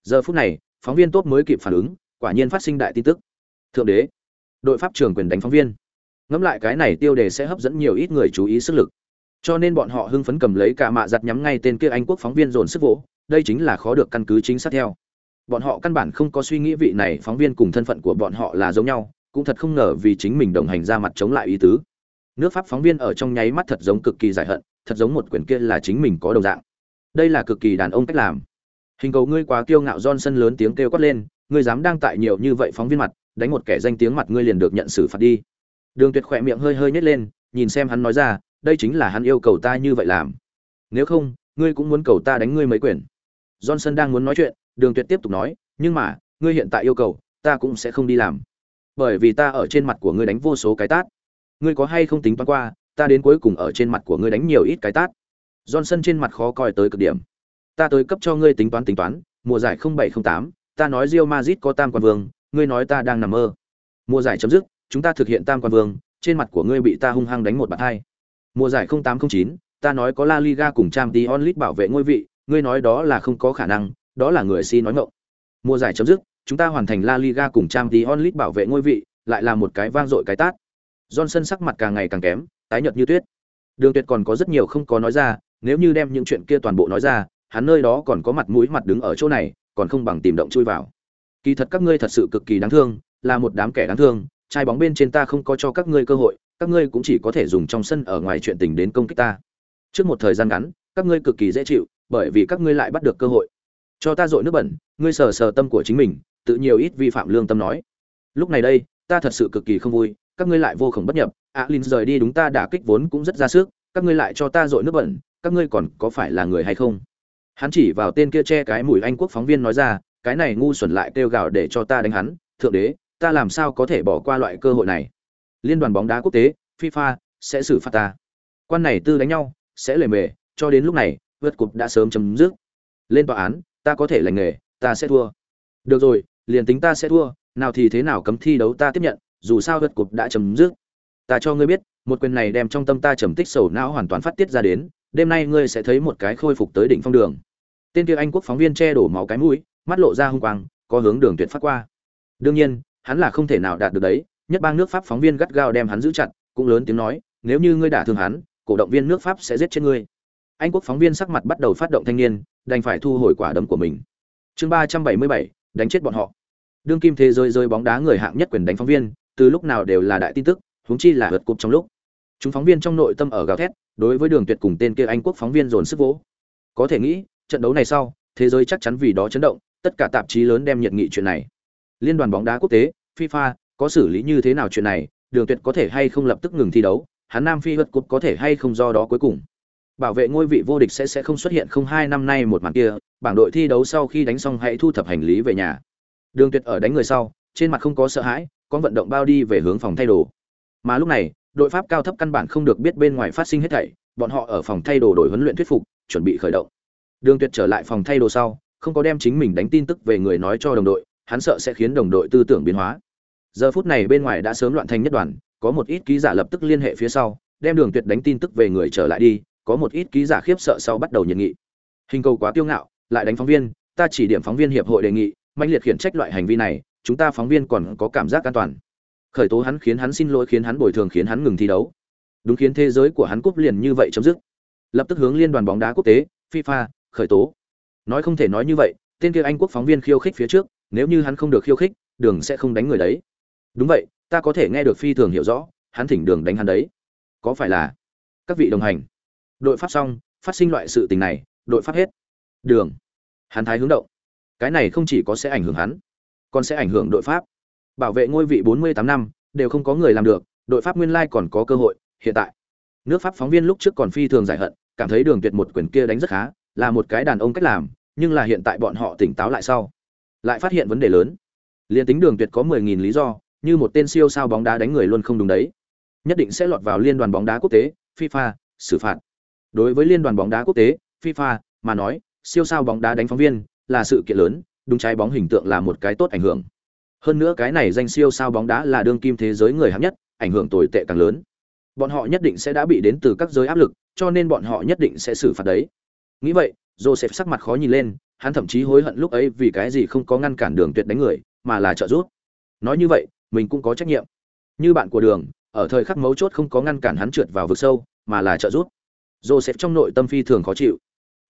Giờ phút này, phóng viên tốt mới kịp phản ứng, quả nhiên phát sinh đại tin tức. Thượng đế, đội pháp trường quyền đánh phóng viên. Ngẫm lại cái này tiêu đề sẽ hấp dẫn nhiều ít người chú ý sức lực. Cho nên bọn họ hưng phấn cầm lấy cả mạ giặt nhắm ngay tên kia anh quốc phóng viên dồn sức vỗ, đây chính là khó được căn cứ chính xác theo. Bọn họ căn bản không có suy nghĩ vị này phóng viên cùng thân phận của bọn họ là giống nhau cũng thật không ngờ vì chính mình đồng hành ra mặt chống lại ý tứ. Nước pháp phóng viên ở trong nháy mắt thật giống cực kỳ giải hận, thật giống một quyển kia là chính mình có đồng dạng. Đây là cực kỳ đàn ông cách làm. Hình cầu ngươi quá kiêu ngạo johnson lớn tiếng kêu quát lên, ngươi dám đang tại nhiều như vậy phóng viên mặt, đánh một kẻ danh tiếng mặt ngươi liền được nhận xử phạt đi. Đường tuyệt khỏe miệng hơi hơi nhếch lên, nhìn xem hắn nói ra, đây chính là hắn yêu cầu ta như vậy làm. Nếu không, ngươi cũng muốn cầu ta đánh ngươi mấy quyền johnson đang muốn nói chuyện, đường tuyệt tiếp tục nói, nhưng mà, ngươi hiện tại yêu cầu, ta cũng sẽ không đi làm bởi vì ta ở trên mặt của ngươi đánh vô số cái tát. Ngươi có hay không tính toán qua ta đến cuối cùng ở trên mặt của ngươi đánh nhiều ít cái tát? Johnson trên mặt khó coi tới cực điểm. Ta tới cấp cho ngươi tính toán tính toán mùa giải 0708, ta nói Real Madrid có tam quan vương ngươi nói ta đang nằm mơ. Mùa giải chấm dứt chúng ta thực hiện tam quan vương trên mặt của ngươi bị ta hung hăng đánh một bạt hai. Mùa giải 0809, ta nói có La Liga cùng Champions League bảo vệ ngôi vị ngươi nói đó là không có khả năng đó là người si nói ngọng. Mùa giải chấm dứt chúng ta hoàn thành La Liga cùng Champions League bảo vệ ngôi vị lại là một cái vang dội cái tát Johnson sắc mặt càng ngày càng kém, tái nhợt như tuyết. Đường Tuyệt còn có rất nhiều không có nói ra, nếu như đem những chuyện kia toàn bộ nói ra, hắn nơi đó còn có mặt mũi mặt đứng ở chỗ này, còn không bằng tìm động chui vào. Kỳ thật các ngươi thật sự cực kỳ đáng thương, là một đám kẻ đáng thương, trai bóng bên trên ta không có cho các ngươi cơ hội, các ngươi cũng chỉ có thể dùng trong sân ở ngoài chuyện tình đến công kích ta. Trước một thời gian ngắn, các ngươi cực kỳ dễ chịu, bởi vì các ngươi lại bắt được cơ hội. Cho ta dội nước bẩn, ngươi sờ sờ tâm của chính mình, tự nhiều ít vi phạm lương tâm nói. Lúc này đây, ta thật sự cực kỳ không vui, các ngươi lại vô khổng bất nhập a à, linh rời đi đúng ta đả kích vốn cũng rất ra sức các ngươi lại cho ta dội nước bẩn các ngươi còn có phải là người hay không? Hắn chỉ vào tên kia che cái mùi anh quốc phóng viên nói ra cái này ngu xuẩn lại kêu gào để cho ta đánh hắn thượng đế ta làm sao có thể bỏ qua loại cơ hội này? Liên đoàn bóng đá quốc tế fifa sẽ xử phạt ta. Quan này tư đánh nhau sẽ lề mề cho đến lúc này vượt cục đã sớm chấm dứt. Lên tòa án ta có thể lành nghề ta sẽ thua. Được rồi liền tính ta sẽ thua, nào thì thế nào cấm thi đấu ta tiếp nhận, dù sao vật cục đã chấm dứt. Ta cho ngươi biết, một quyền này đem trong tâm ta trầm tích sầu não hoàn toàn phát tiết ra đến, đêm nay ngươi sẽ thấy một cái khôi phục tới đỉnh phong đường. Tên kia anh quốc phóng viên che đổ máu cái mũi, mắt lộ ra hung quang, có hướng đường tuyệt phát qua. Đương nhiên, hắn là không thể nào đạt được đấy, nhất bang nước pháp phóng viên gắt gao đem hắn giữ chặt, cũng lớn tiếng nói, nếu như ngươi đả thương hắn, cổ động viên nước pháp sẽ giết chết ngươi. Anh quốc phóng viên sắc mặt bắt đầu phát động thanh niên, đành phải thu hồi quả đấm của mình. Chương ba trăm bảy mươi bảy đánh chết bọn họ. Đương kim thế giới rơi bóng đá người hạng nhất quyền đánh phóng viên, từ lúc nào đều là đại tin tức, huống chi là vượt cục trong lúc. Chúng phóng viên trong nội tâm ở gào thét, đối với đường tuyệt cùng tên kia anh quốc phóng viên dồn sức vỗ. Có thể nghĩ, trận đấu này sau, thế giới chắc chắn vì đó chấn động, tất cả tạp chí lớn đem nhiệt nghị chuyện này. Liên đoàn bóng đá quốc tế, fifa, có xử lý như thế nào chuyện này, đường tuyệt có thể hay không lập tức ngừng thi đấu, hắn nam phi vượt cúp có thể hay không do đó cuối cùng bảo vệ ngôi vị vô địch sẽ sẽ không xuất hiện không hai năm nay một màn kia, bảng đội thi đấu sau khi đánh xong hãy thu thập hành lý về nhà. Đường tuyệt ở đánh người sau, trên mặt không có sợ hãi con vận động bao đi về hướng phòng thay đồ. Mà lúc này, đội pháp cao thấp căn bản không được biết bên ngoài phát sinh hết thảy, bọn họ ở phòng thay đồ đổi huấn luyện thuyết phục, chuẩn bị khởi động. Đường tuyệt trở lại phòng thay đồ sau, không có đem chính mình đánh tin tức về người nói cho đồng đội, hắn sợ sẽ khiến đồng đội tư tưởng biến hóa. Giờ phút này bên ngoài đã sớm loạn thành nhất đoàn, có một ít ký giả lập tức liên hệ phía sau, đem đường tuyệt đánh tin tức về người trở lại đi có một ít ký giả khiếp sợ sau bắt đầu nhận nghị. Hình cầu quá tiêu ngạo, lại đánh phóng viên, ta chỉ điểm phóng viên hiệp hội đề nghị mạnh liệt khiển trách loại hành vi này, chúng ta phóng viên còn có cảm giác an toàn. Khởi tố hắn khiến hắn xin lỗi, khiến hắn bồi thường, khiến hắn ngừng thi đấu. Đúng khiến thế giới của hắn cúp liền như vậy chấm dứt. Lập tức hướng liên đoàn bóng đá quốc tế, fifa, khởi tố. Nói không thể nói như vậy, tên kia anh quốc phóng viên khiêu khích phía trước, nếu như hắn không được khiêu khích, đường sẽ không đánh người đấy. Đúng vậy, ta có thể nghe được phi thường hiểu rõ, hắn thỉnh đường đánh hắn đấy. Có phải là các vị đồng hành? Đội pháp xong, phát sinh loại sự tình này, đội pháp hết. Đường. Hắn thái hướng động. Cái này không chỉ có sẽ ảnh hưởng hắn, còn sẽ ảnh hưởng đội pháp. Bảo vệ ngôi vị 48 năm, đều không có người làm được, đội pháp nguyên lai còn có cơ hội, hiện tại. Nước pháp phóng viên lúc trước còn phi thường giải hận, cảm thấy đường tuyệt một quyền kia đánh rất khá, là một cái đàn ông cách làm, nhưng là hiện tại bọn họ tỉnh táo lại sau. Lại phát hiện vấn đề lớn. Liền tính đường tuyệt có 10.000 lý do, như một tên siêu sao bóng đá đánh người luôn không đúng đấy. Nhất định sẽ lọt vào liên đoàn bóng đá quốc tế, FIFA, xử phạt đối với liên đoàn bóng đá quốc tế, FIFA, mà nói, siêu sao bóng đá đánh phóng viên là sự kiện lớn, đúng trái bóng hình tượng là một cái tốt ảnh hưởng. Hơn nữa cái này danh siêu sao bóng đá là đương kim thế giới người hạng nhất, ảnh hưởng tồi tệ càng lớn. Bọn họ nhất định sẽ đã bị đến từ các giới áp lực, cho nên bọn họ nhất định sẽ xử phạt đấy. Nghĩ vậy, joseph sắc mặt khó nhìn lên, hắn thậm chí hối hận lúc ấy vì cái gì không có ngăn cản đường tuyệt đánh người, mà là trợ giúp. Nói như vậy, mình cũng có trách nhiệm. Như bạn của đường, ở thời khắc mấu chốt không có ngăn cản hắn trượt vào vực sâu, mà là trợ giúp joseph trong nội tâm phi thường khó chịu.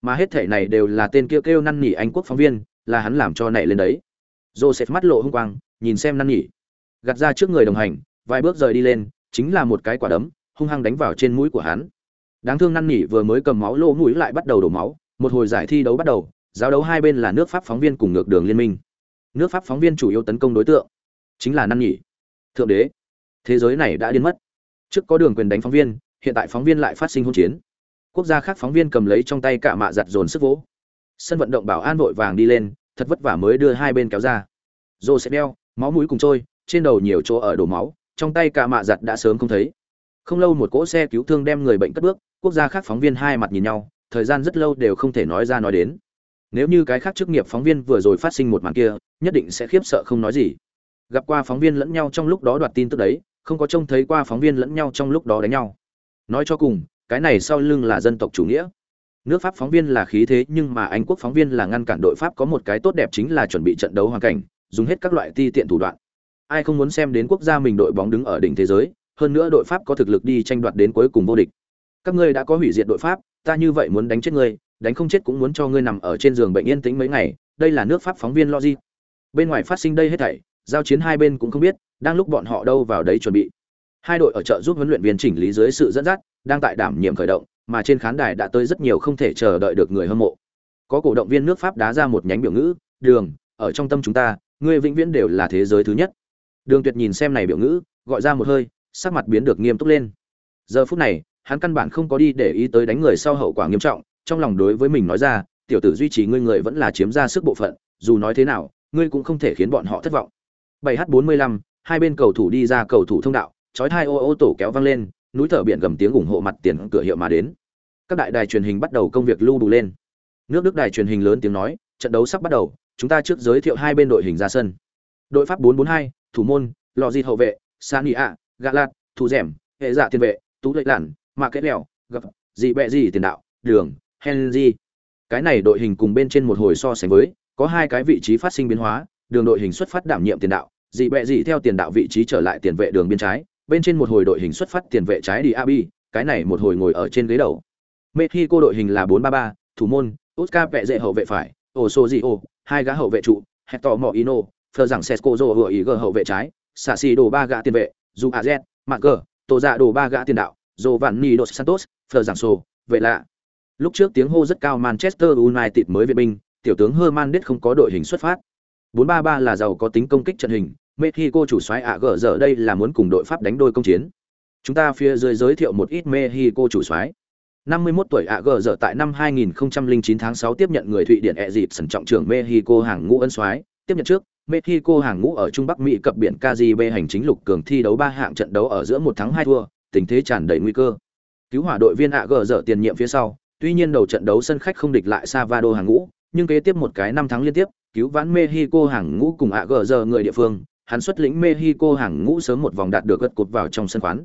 Mà hết thể này đều là tên kia kêu, kêu năn nỉ anh quốc phóng viên là hắn làm cho nảy lên đấy. Joseph mắt lộ hung quang nhìn xem năn nỉ. Gạt ra trước người đồng hành vài bước rời đi lên chính là một cái quả đấm hung hăng đánh vào trên mũi của hắn. Đáng thương năn nỉ vừa mới cầm máu lỗ mũi lại bắt đầu đổ máu một hồi giải thi đấu bắt đầu giao đấu hai bên là nước pháp phóng viên cùng ngược đường liên minh. Nước pháp phóng viên chủ yếu tấn công đối tượng chính là năn nỉ. thượng đế thế giới này đã điên mất. Trước có đường quyền đánh phóng viên hiện tại phóng viên lại phát sinh hỗn chiến quốc gia khác phóng viên cầm lấy trong tay cả mạ giặt dồn sức vỗ. Sân vận động bảo an vội vàng đi lên, thật vất vả mới đưa hai bên kéo ra. Rô sẽ đeo, máu mũi cùng trôi, trên đầu nhiều chỗ ở đổ máu, trong tay cả mạ giặt đã sớm không thấy. Không lâu một cỗ xe cứu thương đem người bệnh cất bước, quốc gia khác phóng viên hai mặt nhìn nhau, thời gian rất lâu đều không thể nói ra nói đến. Nếu như cái khác chức nghiệp phóng viên vừa rồi phát sinh một màn kia, nhất định sẽ khiếp sợ không nói gì. Gặp qua phóng viên lẫn nhau trong lúc đó đoạt tin tức đấy, không có trông thấy qua phóng viên lẫn nhau trong lúc đó đánh nhau. Nói cho cùng cái này sau lưng là dân tộc chủ nghĩa. Nước pháp phóng viên là khí thế, nhưng mà anh quốc phóng viên là ngăn cản đội pháp có một cái tốt đẹp chính là chuẩn bị trận đấu hoàn cảnh, dùng hết các loại ti tiện thủ đoạn. Ai không muốn xem đến quốc gia mình đội bóng đứng ở đỉnh thế giới, hơn nữa đội pháp có thực lực đi tranh đoạt đến cuối cùng vô địch. Các ngươi đã có hủy diệt đội pháp, ta như vậy muốn đánh chết ngươi, đánh không chết cũng muốn cho ngươi nằm ở trên giường bệnh yên tĩnh mấy ngày, đây là nước pháp phóng viên logic. Bên ngoài phát sinh đây hết thảy, giao chiến hai bên cũng không biết, đang lúc bọn họ đâu vào đấy chuẩn bị. Hai đội ở chợ giúp huấn luyện viên chỉnh lý dưới sự dẫn dắt đang tại đảm nhiệm khởi động mà trên khán đài đã tới rất nhiều không thể chờ đợi được người hâm mộ. Có cổ động viên nước pháp đá ra một nhánh biểu ngữ đường ở trong tâm chúng ta ngươi vĩnh viễn đều là thế giới thứ nhất. Đường tuyệt nhìn xem này biểu ngữ gọi ra một hơi sắc mặt biến được nghiêm túc lên. Giờ phút này hắn căn bản không có đi để ý tới đánh người sau hậu quả nghiêm trọng trong lòng đối với mình nói ra tiểu tử duy trì ngươi người vẫn là chiếm ra sức bộ phận dù nói thế nào ngươi cũng không thể khiến bọn họ thất vọng. 7h45, hai bên cầu thủ đi ra cầu thủ thông đạo, chói hai ô ô tổ kéo vang lên, núi thở biển gầm tiếng ủng hộ mặt tiền cửa hiệu mà đến. Các đại đài truyền hình bắt đầu công việc lưu đủ lên. Nước Đức đài truyền hình lớn tiếng nói, trận đấu sắp bắt đầu, chúng ta trước giới thiệu hai bên đội hình ra sân. Đội Pháp 442, thủ môn, lò di hậu vệ, Sania, Galat, Thủ Dẻm, hệ dạ tiền vệ, Tú Lợi Lản, mạ Kết Lèo, gặp gì bẹ gì tiền đạo, Đường, Henry. Cái này đội hình cùng bên trên một hồi so sánh với, có hai cái vị trí phát sinh biến hóa, đường đội hình xuất phát đảm nhiệm tiền đạo, dị bẹ gì theo tiền đạo vị trí trở lại tiền vệ đường biên trái, bên trên một hồi đội hình xuất phát tiền vệ trái đi Abi, cái này một hồi ngồi ở trên ghế đầu. Mexico đội hình là 4-3-3, thủ môn, Oscar vệ dệ hậu vệ phải, Osorio, hai gã hậu vệ trụ, Hector Moino, Fleur rằng Sescozo vừa ý gờ hậu vệ trái, Sassi đồ ba gã tiền vệ, Dù Azet, Marker, Tô Dạ đồ ba gã tiền đạo, Giovanni dos Santos, Fleur rằng Sô, vậy lạ. Lúc trước tiếng hô rất cao Manchester United mới viện binh, tiểu tướng Hernandez không có đội hình xuất phát. 4-3-3 là giàu có tính công kích trận hình, Mexico chủ soái ạ gở giờ đây là muốn cùng đội Pháp đánh đôi công chiến. Chúng ta phía dưới giới thiệu một ít Mexico chủ soái. 51 tuổi ạ gở giờ tại năm 2009 tháng 6 tiếp nhận người Thụy Điển ẹ dịp sân trọng trưởng Mexico hàng ngũ ân soái, tiếp nhận trước, Mexico hàng ngũ ở Trung Bắc Mỹ cập biển Caribe hành chính lục cường thi đấu ba hạng trận đấu ở giữa một thắng hai thua, tình thế tràn đầy nguy cơ. Cứu hỏa đội viên ạ gở giờ tiền nhiệm phía sau, tuy nhiên đầu trận đấu sân khách không địch lại Savado hàng ngũ, nhưng kế tiếp một cái năm tháng liên tiếp, cứu vãn Mexico hàng ngũ cùng ạ gở giờ người địa phương, hắn xuất lĩnh Mexico hàng ngũ sớm một vòng đạt được gật cột vào trong sân khoán.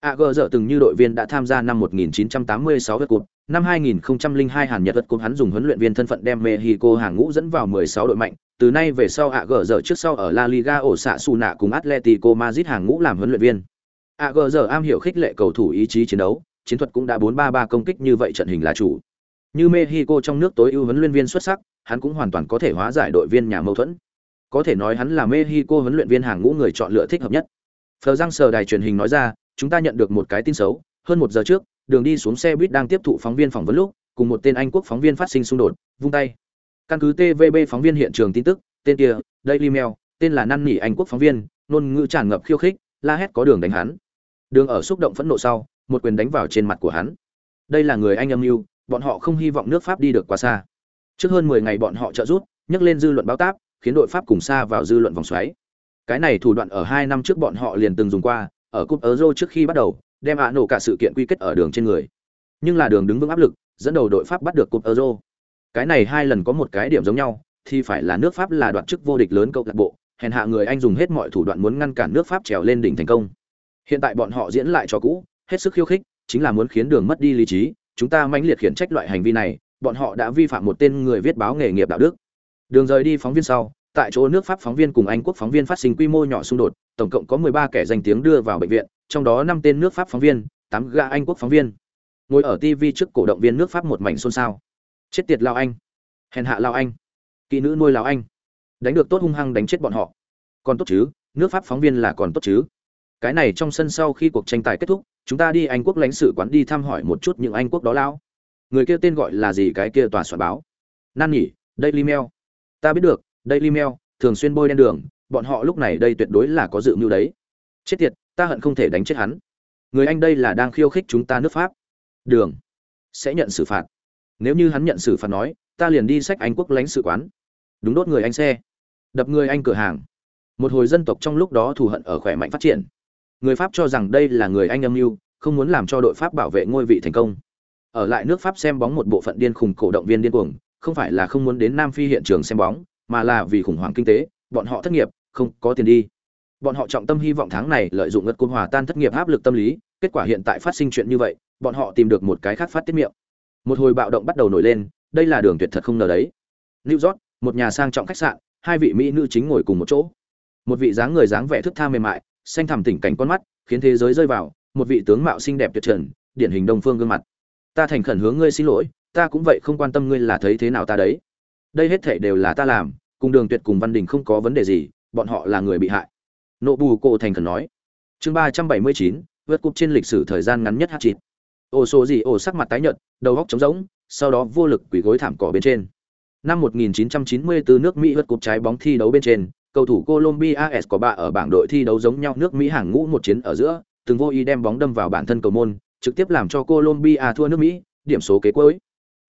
AG giờ từng như đội viên đã tham gia năm 1986 gật cột, năm 2002 Hàn Nhật gật cột hắn dùng huấn luyện viên thân phận đem Mexico hàng ngũ dẫn vào 16 đội mạnh, từ nay về sau AG giờ trước sau ở La Liga ổ xạ su nạ cùng Atletico Madrid hàng ngũ làm huấn luyện viên. AG giờ am hiểu khích lệ cầu thủ ý chí chiến đấu, chiến thuật cũng đã 4-3-3 công kích như vậy trận hình là chủ. Như Mexico trong nước tối ưu huấn luyện viên xuất sắc, hắn cũng hoàn toàn có thể hóa giải đội viên nhà mâu thuẫn. Có thể nói hắn là Mexico huấn luyện viên hàng ngũ người chọn lựa thích hợp nhất. Phờ Giang Sở đài truyền hình nói ra, chúng ta nhận được một cái tin xấu, hơn một giờ trước, đường đi xuống xe buýt đang tiếp thụ phóng viên phỏng vấn lúc, cùng một tên Anh quốc phóng viên phát sinh xung đột, vung tay. Căn cứ TVB phóng viên hiện trường tin tức, tên kia, Daily Mail, tên là năn nỉ Anh quốc phóng viên, ngôn ngữ tràn ngập khiêu khích, la hét có đường đánh hắn. Đường ở xúc động phẫn nộ sau, một quyền đánh vào trên mặt của hắn. Đây là người Anh âm mưu, bọn họ không hy vọng nước Pháp đi được quá xa. Trước hơn 10 ngày bọn họ trợ giúp, nhắc lên dư luận báo táp, khiến đội Pháp cùng xa vào dư luận vòng xoáy. Cái này thủ đoạn ở 2 năm trước bọn họ liền từng dùng qua, ở cúp Euro trước khi bắt đầu, đem ạ nổ cả sự kiện quy kết ở đường trên người. Nhưng là đường đứng vững áp lực, dẫn đầu đội Pháp bắt được cúp Euro. Cái này hai lần có một cái điểm giống nhau, thì phải là nước Pháp là đoạn chức vô địch lớn câu lạc bộ, hèn hạ người Anh dùng hết mọi thủ đoạn muốn ngăn cản nước Pháp trèo lên đỉnh thành công. Hiện tại bọn họ diễn lại cho cũ, hết sức khiêu khích, chính là muốn khiến đường mất đi lý trí, chúng ta mãnh liệt khiển trách loại hành vi này, bọn họ đã vi phạm một tên người viết báo nghề nghiệp đạo đức. Đường rời đi phóng viên sau, tại chỗ nước Pháp phóng viên cùng Anh quốc phóng viên phát sinh quy mô nhỏ xung đột, tổng cộng có 13 kẻ danh tiếng đưa vào bệnh viện, trong đó 5 tên nước Pháp phóng viên, 8 gã Anh quốc phóng viên. Ngồi ở TV trước cổ động viên nước Pháp một mảnh xôn xao. Chết tiệt lao anh, hèn hạ lao anh, kỹ nữ nuôi lao anh. Đánh được tốt hung hăng đánh chết bọn họ. Còn tốt chứ, nước Pháp phóng viên là còn tốt chứ. Cái này trong sân sau khi cuộc tranh tài kết thúc, chúng ta đi Anh quốc lãnh sự quán đi thăm hỏi một chút những Anh quốc đó lao. Người kia tên gọi là gì cái kia tòa soạn báo. Nan nhỉ, Daily Mail. Ta biết được, Daily Mail thường xuyên bôi đen đường, bọn họ lúc này đây tuyệt đối là có dự mưu đấy. Chết tiệt, ta hận không thể đánh chết hắn. Người anh đây là đang khiêu khích chúng ta nước Pháp. Đường sẽ nhận xử phạt. Nếu như hắn nhận xử phạt nói, ta liền đi sách Anh quốc lãnh sự quán. Đúng đốt người anh xe, đập người anh cửa hàng. Một hồi dân tộc trong lúc đó thù hận ở khỏe mạnh phát triển. Người Pháp cho rằng đây là người anh âm mưu, không muốn làm cho đội Pháp bảo vệ ngôi vị thành công. Ở lại nước Pháp xem bóng một bộ phận điên khùng cổ động viên điên cuồng, không phải là không muốn đến Nam Phi hiện trường xem bóng, mà là vì khủng hoảng kinh tế, bọn họ thất nghiệp, không có tiền đi. Bọn họ trọng tâm hy vọng tháng này lợi dụng ngất côn hòa tan thất nghiệp áp lực tâm lý, kết quả hiện tại phát sinh chuyện như vậy, bọn họ tìm được một cái khác phát tiết miệng. Một hồi bạo động bắt đầu nổi lên, đây là đường tuyệt thật không ngờ đấy. New York, một nhà sang trọng khách sạn, hai vị mỹ nữ chính ngồi cùng một chỗ. Một vị dáng người dáng vẻ thức tha mềm mại, xanh thẳm tỉnh cảnh con mắt, khiến thế giới rơi vào, một vị tướng mạo xinh đẹp tuyệt trần, điển hình đông phương gương mặt. Ta thành khẩn hướng ngươi xin lỗi, ta cũng vậy không quan tâm ngươi là thấy thế nào ta đấy. Đây hết thảy đều là ta làm, cùng đường tuyệt cùng văn đình không có vấn đề gì bọn họ là người bị hại. Nộ bù cổ thành khẩn nói. Chương ba trăm bảy mươi chín vượt cúp trên lịch sử thời gian ngắn nhất hát chịt. Ô số gì ô sắc mặt tái nhợt đầu góc trống rỗng sau đó vô lực quỳ gối thảm cỏ bên trên. Năm 1994 nước mỹ vượt cúp trái bóng thi đấu bên trên cầu thủ Colombia S có bạ ở bảng đội thi đấu giống nhau nước Mỹ hàng ngũ một chiến ở giữa, từng vô ý đem bóng đâm vào bản thân cầu môn, trực tiếp làm cho Colombia thua nước Mỹ, điểm số kế cuối.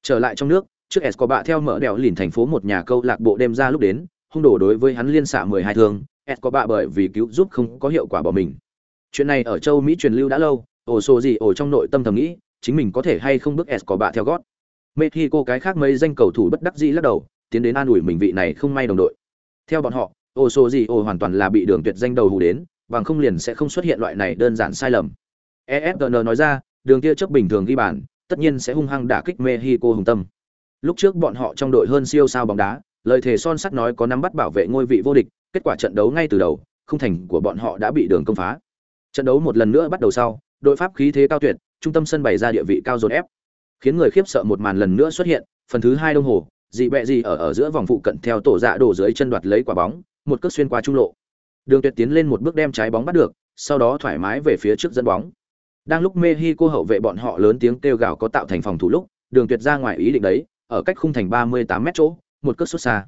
Trở lại trong nước, trước Escobar theo mở đèo lìn thành phố một nhà câu lạc bộ đem ra lúc đến, hung đổ đối với hắn liên xạ 12 thương, Escobar bởi vì cứu giúp không có hiệu quả bỏ mình. Chuyện này ở châu Mỹ truyền lưu đã lâu, ổ số gì ổ trong nội tâm thầm nghĩ, chính mình có thể hay không bước Escobar theo gót. Mexico cái khác mấy danh cầu thủ bất đắc dĩ lắc đầu, tiến đến an ủi mình vị này không may đồng đội. Theo bọn họ, ổ số gì ổ hoàn toàn là bị đường tuyệt danh đầu hù đến, bằng không liền sẽ không xuất hiện loại này đơn giản sai lầm. ESPN nói ra, đường kia chấp bình thường ghi bàn, tất nhiên sẽ hung hăng đả kích Mexico hùng tâm. Lúc trước bọn họ trong đội hơn siêu sao bóng đá, lời thề son sắt nói có nắm bắt bảo vệ ngôi vị vô địch, kết quả trận đấu ngay từ đầu, không thành của bọn họ đã bị đường công phá. Trận đấu một lần nữa bắt đầu sau, đội Pháp khí thế cao tuyệt, trung tâm sân bày ra địa vị cao dồn ép, khiến người khiếp sợ một màn lần nữa xuất hiện, phần thứ hai đồng hồ, dị bẹ gì ở ở giữa vòng phụ cận theo tổ dạ đổ dưới chân đoạt lấy quả bóng, một cước xuyên qua trung lộ. Đường Tuyệt tiến lên một bước đem trái bóng bắt được, sau đó thoải mái về phía trước dẫn bóng. Đang lúc Mexico hậu vệ bọn họ lớn tiếng kêu gào có tạo thành phòng thủ lúc, Đường Tuyệt ra ngoài ý định đấy, ở cách khung thành 38 mét chỗ, một cước xuất xa.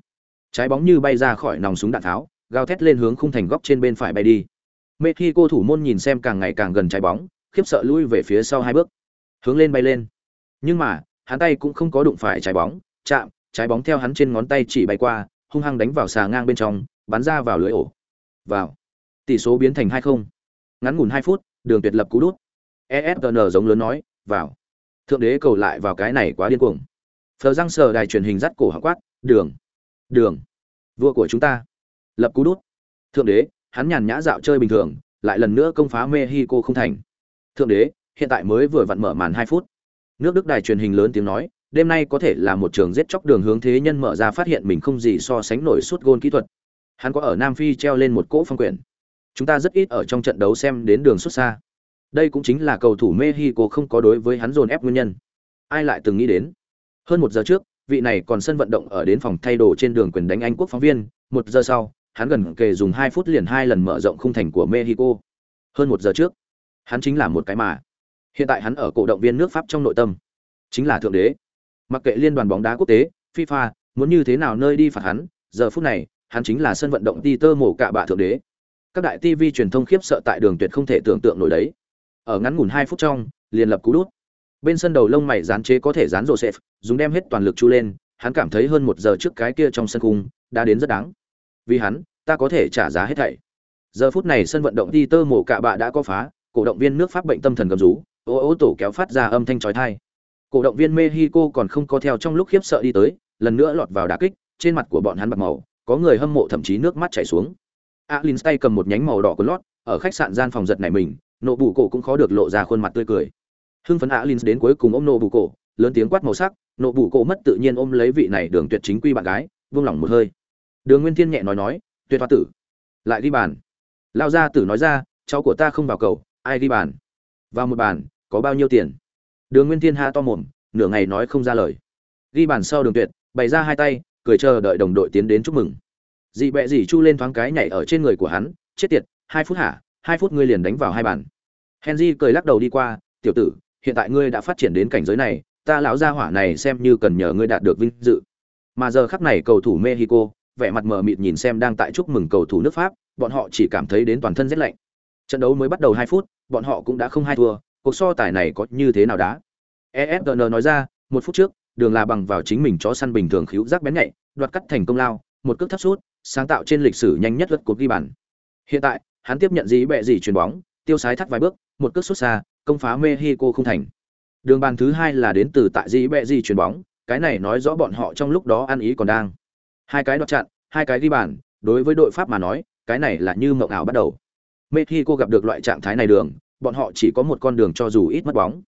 Trái bóng như bay ra khỏi nòng súng đạn tháo, gào thét lên hướng khung thành góc trên bên phải bay đi. Mexico thủ môn nhìn xem càng ngày càng gần trái bóng, khiếp sợ lui về phía sau hai bước. Hướng lên bay lên. Nhưng mà, hắn tay cũng không có đụng phải trái bóng, chạm, trái bóng theo hắn trên ngón tay chỉ bay qua, hung hăng đánh vào xà ngang bên trong, bắn ra vào lưới ổ. Vào. Tỷ số biến thành 2-0. Ngắn ngủn 2 phút, Đường Tuyệt lập cú đút. ESGN giống lớn nói, vào. Thượng đế cầu lại vào cái này quá điên cuồng. Phờ răng sờ đài truyền hình dắt cổ họng quát, "Đường, Đường, vua của chúng ta." Lập cú đút. Thượng đế, hắn nhàn nhã dạo chơi bình thường, lại lần nữa công phá Mexico không thành. Thượng đế, hiện tại mới vừa vặn mở màn hai phút. Nước Đức đài truyền hình lớn tiếng nói, đêm nay có thể là một trường giết chóc đường hướng thế nhân mở ra phát hiện mình không gì so sánh nổi suốt gôn kỹ thuật. Hắn có ở Nam Phi treo lên một cỗ phong quyển. Chúng ta rất ít ở trong trận đấu xem đến đường xuất xa. Đây cũng chính là cầu thủ Mexico không có đối với hắn dồn ép nguyên nhân. Ai lại từng nghĩ đến? Hơn một giờ trước, vị này còn sân vận động ở đến phòng thay đồ trên đường quyền đánh Anh quốc phóng viên, một giờ sau, hắn gần kề dùng hai phút liền hai lần mở rộng khung thành của Mexico. Hơn một giờ trước, hắn chính là một cái mà. Hiện tại hắn ở cổ động viên nước Pháp trong nội tâm, chính là thượng đế. Mặc kệ liên đoàn bóng đá quốc tế, FIFA, muốn như thế nào nơi đi phạt hắn, giờ phút này, hắn chính là sân vận động Tơ mổ cả bạ thượng đế. Các đại TV truyền thông khiếp sợ tại đường tuyệt không thể tưởng tượng nổi đấy. Ở ngắn ngủn 2 phút trong, liền lập cú đút. Bên sân đầu lông mày dán chế có thể dán Joseph, dùng đem hết toàn lực chu lên, hắn cảm thấy hơn một giờ trước cái kia trong sân cung đã đến rất đáng. Vì hắn, ta có thể trả giá hết thảy. Giờ phút này sân vận động đi Tơ mổ cạ bạ đã có phá, cổ động viên nước Pháp bệnh tâm thần gầm rú, ố ố tổ kéo phát ra âm thanh chói tai. Cổ động viên Mexico còn không có theo trong lúc khiếp sợ đi tới, lần nữa lọt vào đà kích, trên mặt của bọn hắn bạc màu, có người hâm mộ thậm chí nước mắt chảy xuống. Alin tay cầm một nhánh màu đỏ của lót, ở khách sạn gian phòng giật này mình, nộ bù cổ cũng khó được lộ ra khuôn mặt tươi cười. Hưng phấn Alin đến cuối cùng ôm nộ bù cổ, lớn tiếng quát màu sắc, nộ bù cổ mất tự nhiên ôm lấy vị này đường tuyệt chính quy bạn gái, vương lòng một hơi. Đường Nguyên Thiên nhẹ nói nói, tuyệt hoa tử, lại đi bàn. Lao gia tử nói ra, cháu của ta không vào cầu, ai đi bàn? Vào một bàn, có bao nhiêu tiền? Đường Nguyên Thiên ha to mồm, nửa ngày nói không ra lời. Ghi bàn sau Đường Tuyệt, bày ra hai tay, cười chờ đợi đồng đội tiến đến chúc mừng. Dị bẹ dị chu lên thoáng cái nhảy ở trên người của hắn, chết tiệt, hai phút hả? Hai phút ngươi liền đánh vào hai bàn. Henry cười lắc đầu đi qua, tiểu tử, hiện tại ngươi đã phát triển đến cảnh giới này, ta lão gia hỏa này xem như cần nhờ ngươi đạt được vinh dự. Mà giờ khắc này cầu thủ Mexico, vẻ mặt mờ mịt nhìn xem đang tại chúc mừng cầu thủ nước Pháp, bọn họ chỉ cảm thấy đến toàn thân rét lạnh. Trận đấu mới bắt đầu hai phút, bọn họ cũng đã không hai thua, cuộc so tài này có như thế nào đã esn nói ra một phút trước đường là bằng vào chính mình chó săn bình thường khíu giác bén nhạy đoạt cắt thành công lao một cước thấp sút sáng tạo trên lịch sử nhanh nhất lượt cột ghi bàn hiện tại hắn tiếp nhận gì bẹ gì chuyền bóng tiêu sái thắt vài bước một cước xuất xa công phá mexico không thành đường bàn thứ hai là đến từ tại Di bẹ gì chuyển bóng cái này nói rõ bọn họ trong lúc đó ăn ý còn đang hai cái đoạt chặn hai cái ghi bàn đối với đội pháp mà nói cái này là như mộng ảo bắt đầu mexico gặp được loại trạng thái này đường bọn họ chỉ có một con đường cho dù ít mất bóng.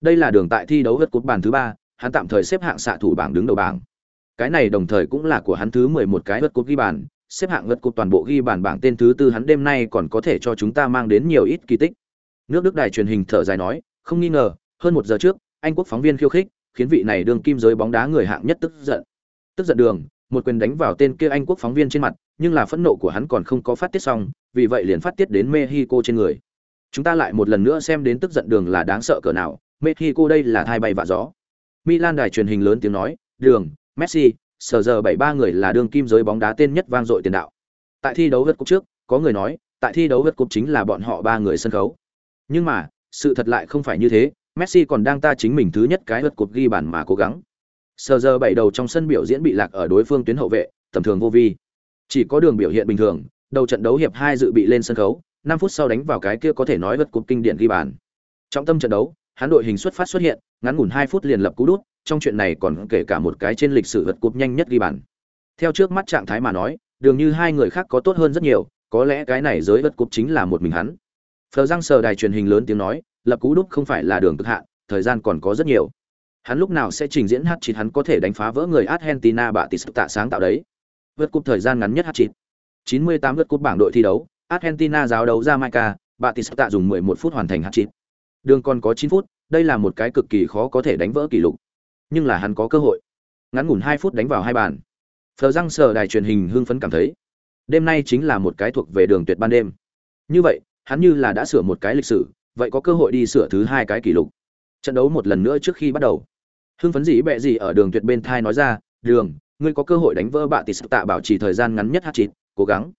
Đây là đường tại thi đấu vượt cột bàn thứ ba, hắn tạm thời xếp hạng xạ thủ bảng đứng đầu bảng. Cái này đồng thời cũng là của hắn thứ 11 cái vượt cột ghi bàn, xếp hạng vượt cột toàn bộ ghi bàn bảng tên thứ tư hắn đêm nay còn có thể cho chúng ta mang đến nhiều ít kỳ tích. Nước Đức đài truyền hình thở dài nói, không nghi ngờ, hơn một giờ trước, Anh quốc phóng viên khiêu khích, khiến vị này đường kim giới bóng đá người hạng nhất tức giận. Tức giận đường, một quyền đánh vào tên kia Anh quốc phóng viên trên mặt, nhưng là phẫn nộ của hắn còn không có phát tiết xong, vì vậy liền phát tiết đến Mexico trên người. Chúng ta lại một lần nữa xem đến tức giận đường là đáng sợ cỡ nào mexico đây là thai bay vạ gió. Milan đài truyền hình lớn tiếng nói đường messi sờ giờ bảy ba người là đường kim giới bóng đá tên nhất vang dội tiền đạo. Tại thi đấu vượt cúp trước có người nói tại thi đấu vượt cúp chính là bọn họ ba người sân khấu nhưng mà sự thật lại không phải như thế messi còn đang ta chính mình thứ nhất cái lượt cột ghi bàn mà cố gắng Sờ giờ bảy đầu trong sân biểu diễn bị lạc ở đối phương tuyến hậu vệ tầm thường vô vi chỉ có đường biểu hiện bình thường đầu trận đấu hiệp hai dự bị lên sân khấu 5 phút sau đánh vào cái kia có thể nói vật cột kinh điển ghi bàn. Trong tâm trận đấu, hắn đội hình xuất phát xuất hiện, ngắn ngủn 2 phút liền lập cú đút, trong chuyện này còn kể cả một cái trên lịch sử vật cột nhanh nhất ghi bàn. Theo trước mắt trạng thái mà nói, đường như hai người khác có tốt hơn rất nhiều, có lẽ cái này giới vật cột chính là một mình hắn phờ răng sờ đài truyền hình lớn tiếng nói, lập cú đúc không phải là đường cực hạn, thời gian còn có rất nhiều. Hắn lúc nào sẽ trình diễn hát chít hắn có thể đánh phá vỡ người argentina bạ tỷ tạ sáng tạo đấy. Vượt cúp thời gian ngắn nhất hát chít 98 vượt cúp bảng đội thi đấu, argentina giáo đấu jamaica, bạ tỷ tạ dùng 11 phút hoàn thành hát chít đường còn có 9 phút, đây là một cái cực kỳ khó có thể đánh vỡ kỷ lục. Nhưng là hắn có cơ hội. Ngắn ngủn 2 phút đánh vào hai bàn. Phờ răng sờ đài truyền hình hưng phấn cảm thấy, đêm nay chính là một cái thuộc về đường tuyệt ban đêm. Như vậy hắn như là đã sửa một cái lịch sử vậy có cơ hội đi sửa thứ hai cái kỷ lục. Trận đấu một lần nữa trước khi bắt đầu. Hưng phấn gì bẹ gì ở đường tuyệt bên thai nói ra đường ngươi có cơ hội đánh vỡ bạ tỷ sắc tạ bảo trì thời gian ngắn nhất hát chịt cố gắng.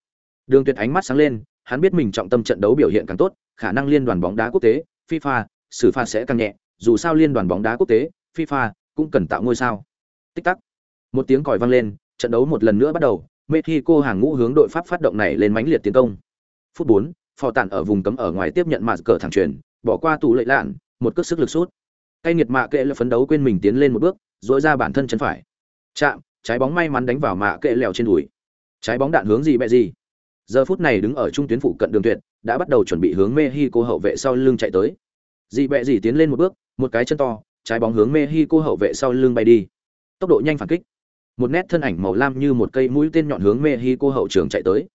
Đường tuyệt ánh mắt sáng lên hắn biết mình trọng tâm trận đấu biểu hiện càng tốt khả năng liên đoàn bóng đá quốc tế fifa xử phạt sẽ càng nhẹ dù sao liên đoàn bóng đá quốc tế fifa cũng cần tạo ngôi sao. Tích tắc. Một tiếng còi vang lên trận đấu một lần nữa bắt đầu mexico hàng ngũ hướng đội pháp phát động này lên mãnh liệt tiến công. Phút 4, phò tản ở vùng cấm ở ngoài tiếp nhận mạt cờ thẳng truyền bỏ qua tù lệ lạn một cước sức lực sút Cây nghiệt mạ kệ là phấn đấu quên mình tiến lên một bước, dỗi ra bản thân chân phải. Chạm, trái bóng may mắn đánh vào mạ kệ lèo trên đùi. Trái bóng đạn hướng gì bẹ gì. Giờ phút này đứng ở trung tuyến phụ cận đường tuyệt, đã bắt đầu chuẩn bị hướng Mexico hậu vệ sau lưng chạy tới. Dị bẹ gì tiến lên một bước, một cái chân to, trái bóng hướng Mexico hậu vệ sau lưng bay đi. Tốc độ nhanh phản kích. Một nét thân ảnh màu lam như một cây mũi tên nhọn hướng Mexico hậu trường chạy tới.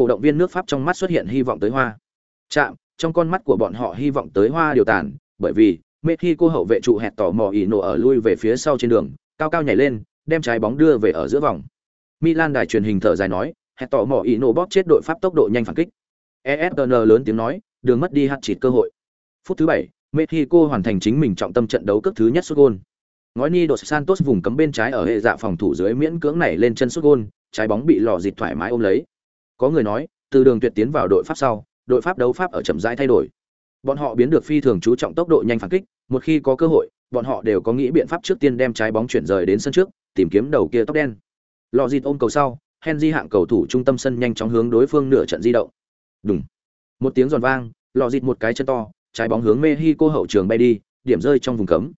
Cổ động viên nước Pháp trong mắt xuất hiện hy vọng tới hoa. Chạm, trong con mắt của bọn họ hy vọng tới hoa điều tàn, bởi vì Mexico hậu vệ trụ hẹt tỏ mò ỉ nổ ở lui về phía sau trên đường, cao cao nhảy lên, đem trái bóng đưa về ở giữa vòng. Milan đài truyền hình thở dài nói, hẹt tỏ mò ỉ nổ bóp chết đội Pháp tốc độ nhanh phản kích. esn lớn tiếng nói, đường mất đi hạt chịt cơ hội. Phút thứ 7, Mexico hoàn thành chính mình trọng tâm trận đấu cấp thứ nhất xuất gôn Ngói ni đột Santos vùng cấm bên trái ở hệ dạ phòng thủ dưới miễn cưỡng nảy lên chân xuất gôn trái bóng bị lò dịt thoải mái ôm lấy. Có người nói, từ đường tuyệt tiến vào đội Pháp sau, đội Pháp đấu Pháp ở chậm rãi thay đổi. Bọn họ biến được phi thường chú trọng tốc độ nhanh phản kích, một khi có cơ hội, bọn họ đều có nghĩ biện pháp trước tiên đem trái bóng chuyển rời đến sân trước, tìm kiếm đầu kia tóc đen. Lọ dịt ôm cầu sau, Henry hạng cầu thủ trung tâm sân nhanh chóng hướng đối phương nửa trận di động. Đùng. Một tiếng giòn vang, lọ dịt một cái chân to, trái bóng hướng Mexico hậu trường bay đi, điểm rơi trong vùng cấm.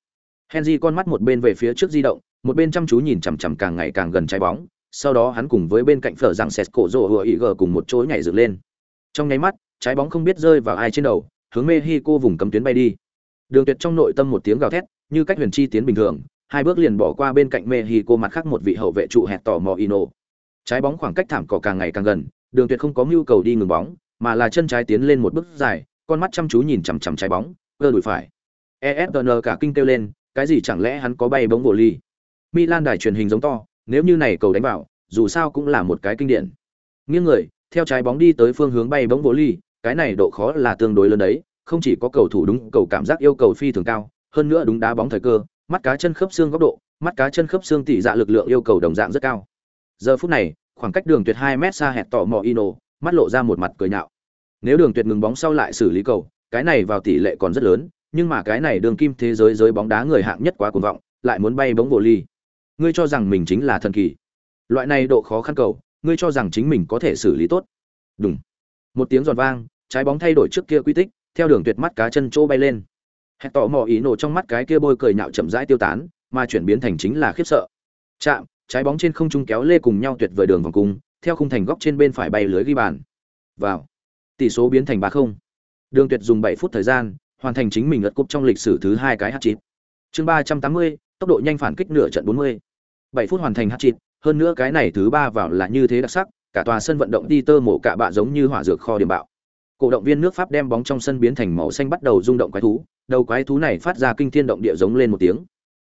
Henry con mắt một bên về phía trước di động, một bên chăm chú nhìn chằm chằm càng ngày càng gần trái bóng, sau đó hắn cùng với bên cạnh phở rằng cổ rồ hựa ý gờ cùng một chỗ nhảy dựng lên. Trong nháy mắt, trái bóng không biết rơi vào ai trên đầu, hướng Mexico vùng cấm tuyến bay đi. Đường Tuyệt trong nội tâm một tiếng gào thét, như cách huyền chi tiến bình thường, hai bước liền bỏ qua bên cạnh Mexico mặt khác một vị hậu vệ trụ hẹt tỏ mò Ino. Trái bóng khoảng cách thảm cỏ càng ngày càng gần, Đường Tuyệt không có nhu cầu đi ngừng bóng, mà là chân trái tiến lên một bước dài, con mắt chăm chú nhìn chằm chằm trái bóng, cơ đùi phải. efn cả kinh kêu lên, cái gì chẳng lẽ hắn có bay bóng bổ ly? Milan đài truyền hình giống to, nếu như này cầu đánh vào, dù sao cũng là một cái kinh điển. Nghiêng người, theo trái bóng đi tới phương hướng bay bóng vô ly, cái này độ khó là tương đối lớn đấy, không chỉ có cầu thủ đúng cầu cảm giác yêu cầu phi thường cao, hơn nữa đúng đá bóng thời cơ, mắt cá chân khớp xương góc độ, mắt cá chân khớp xương tỷ dạ lực lượng yêu cầu đồng dạng rất cao. Giờ phút này, khoảng cách đường tuyệt 2 mét xa hẹp tỏ mò Ino, mắt lộ ra một mặt cười nhạo. Nếu đường tuyệt ngừng bóng sau lại xử lý cầu, cái này vào tỷ lệ còn rất lớn, nhưng mà cái này đường kim thế giới giới bóng đá người hạng nhất quá cuồng vọng, lại muốn bay bóng vô ly. Ngươi cho rằng mình chính là thần kỳ. Loại này độ khó khăn cầu, ngươi cho rằng chính mình có thể xử lý tốt. Đúng. Một tiếng giòn vang, trái bóng thay đổi trước kia quy tích, theo đường tuyệt mắt cá chân chỗ bay lên hẹn tỏ mò ý nổ trong mắt cái kia bôi cười nhạo chậm rãi tiêu tán mà chuyển biến thành chính là khiếp sợ chạm trái bóng trên không trung kéo lê cùng nhau tuyệt vời đường vòng cung theo khung thành góc trên bên phải bay lưới ghi bàn vào tỷ số biến thành ba không đường tuyệt dùng bảy phút thời gian hoàn thành chính mình lật cúp trong lịch sử thứ hai cái hát chín chương ba trăm tám mươi tốc độ nhanh phản kích nửa trận bốn mươi. Bảy phút hoàn thành hát chít hơn nữa cái này thứ ba vào là như thế đặc sắc, cả tòa sân vận động đi tơ mổ cả bạ giống như hỏa dược kho điểm bạo. Cổ động viên nước pháp đem bóng trong sân biến thành màu xanh bắt đầu rung động quái thú, đầu quái thú này phát ra kinh thiên động địa giống lên một tiếng.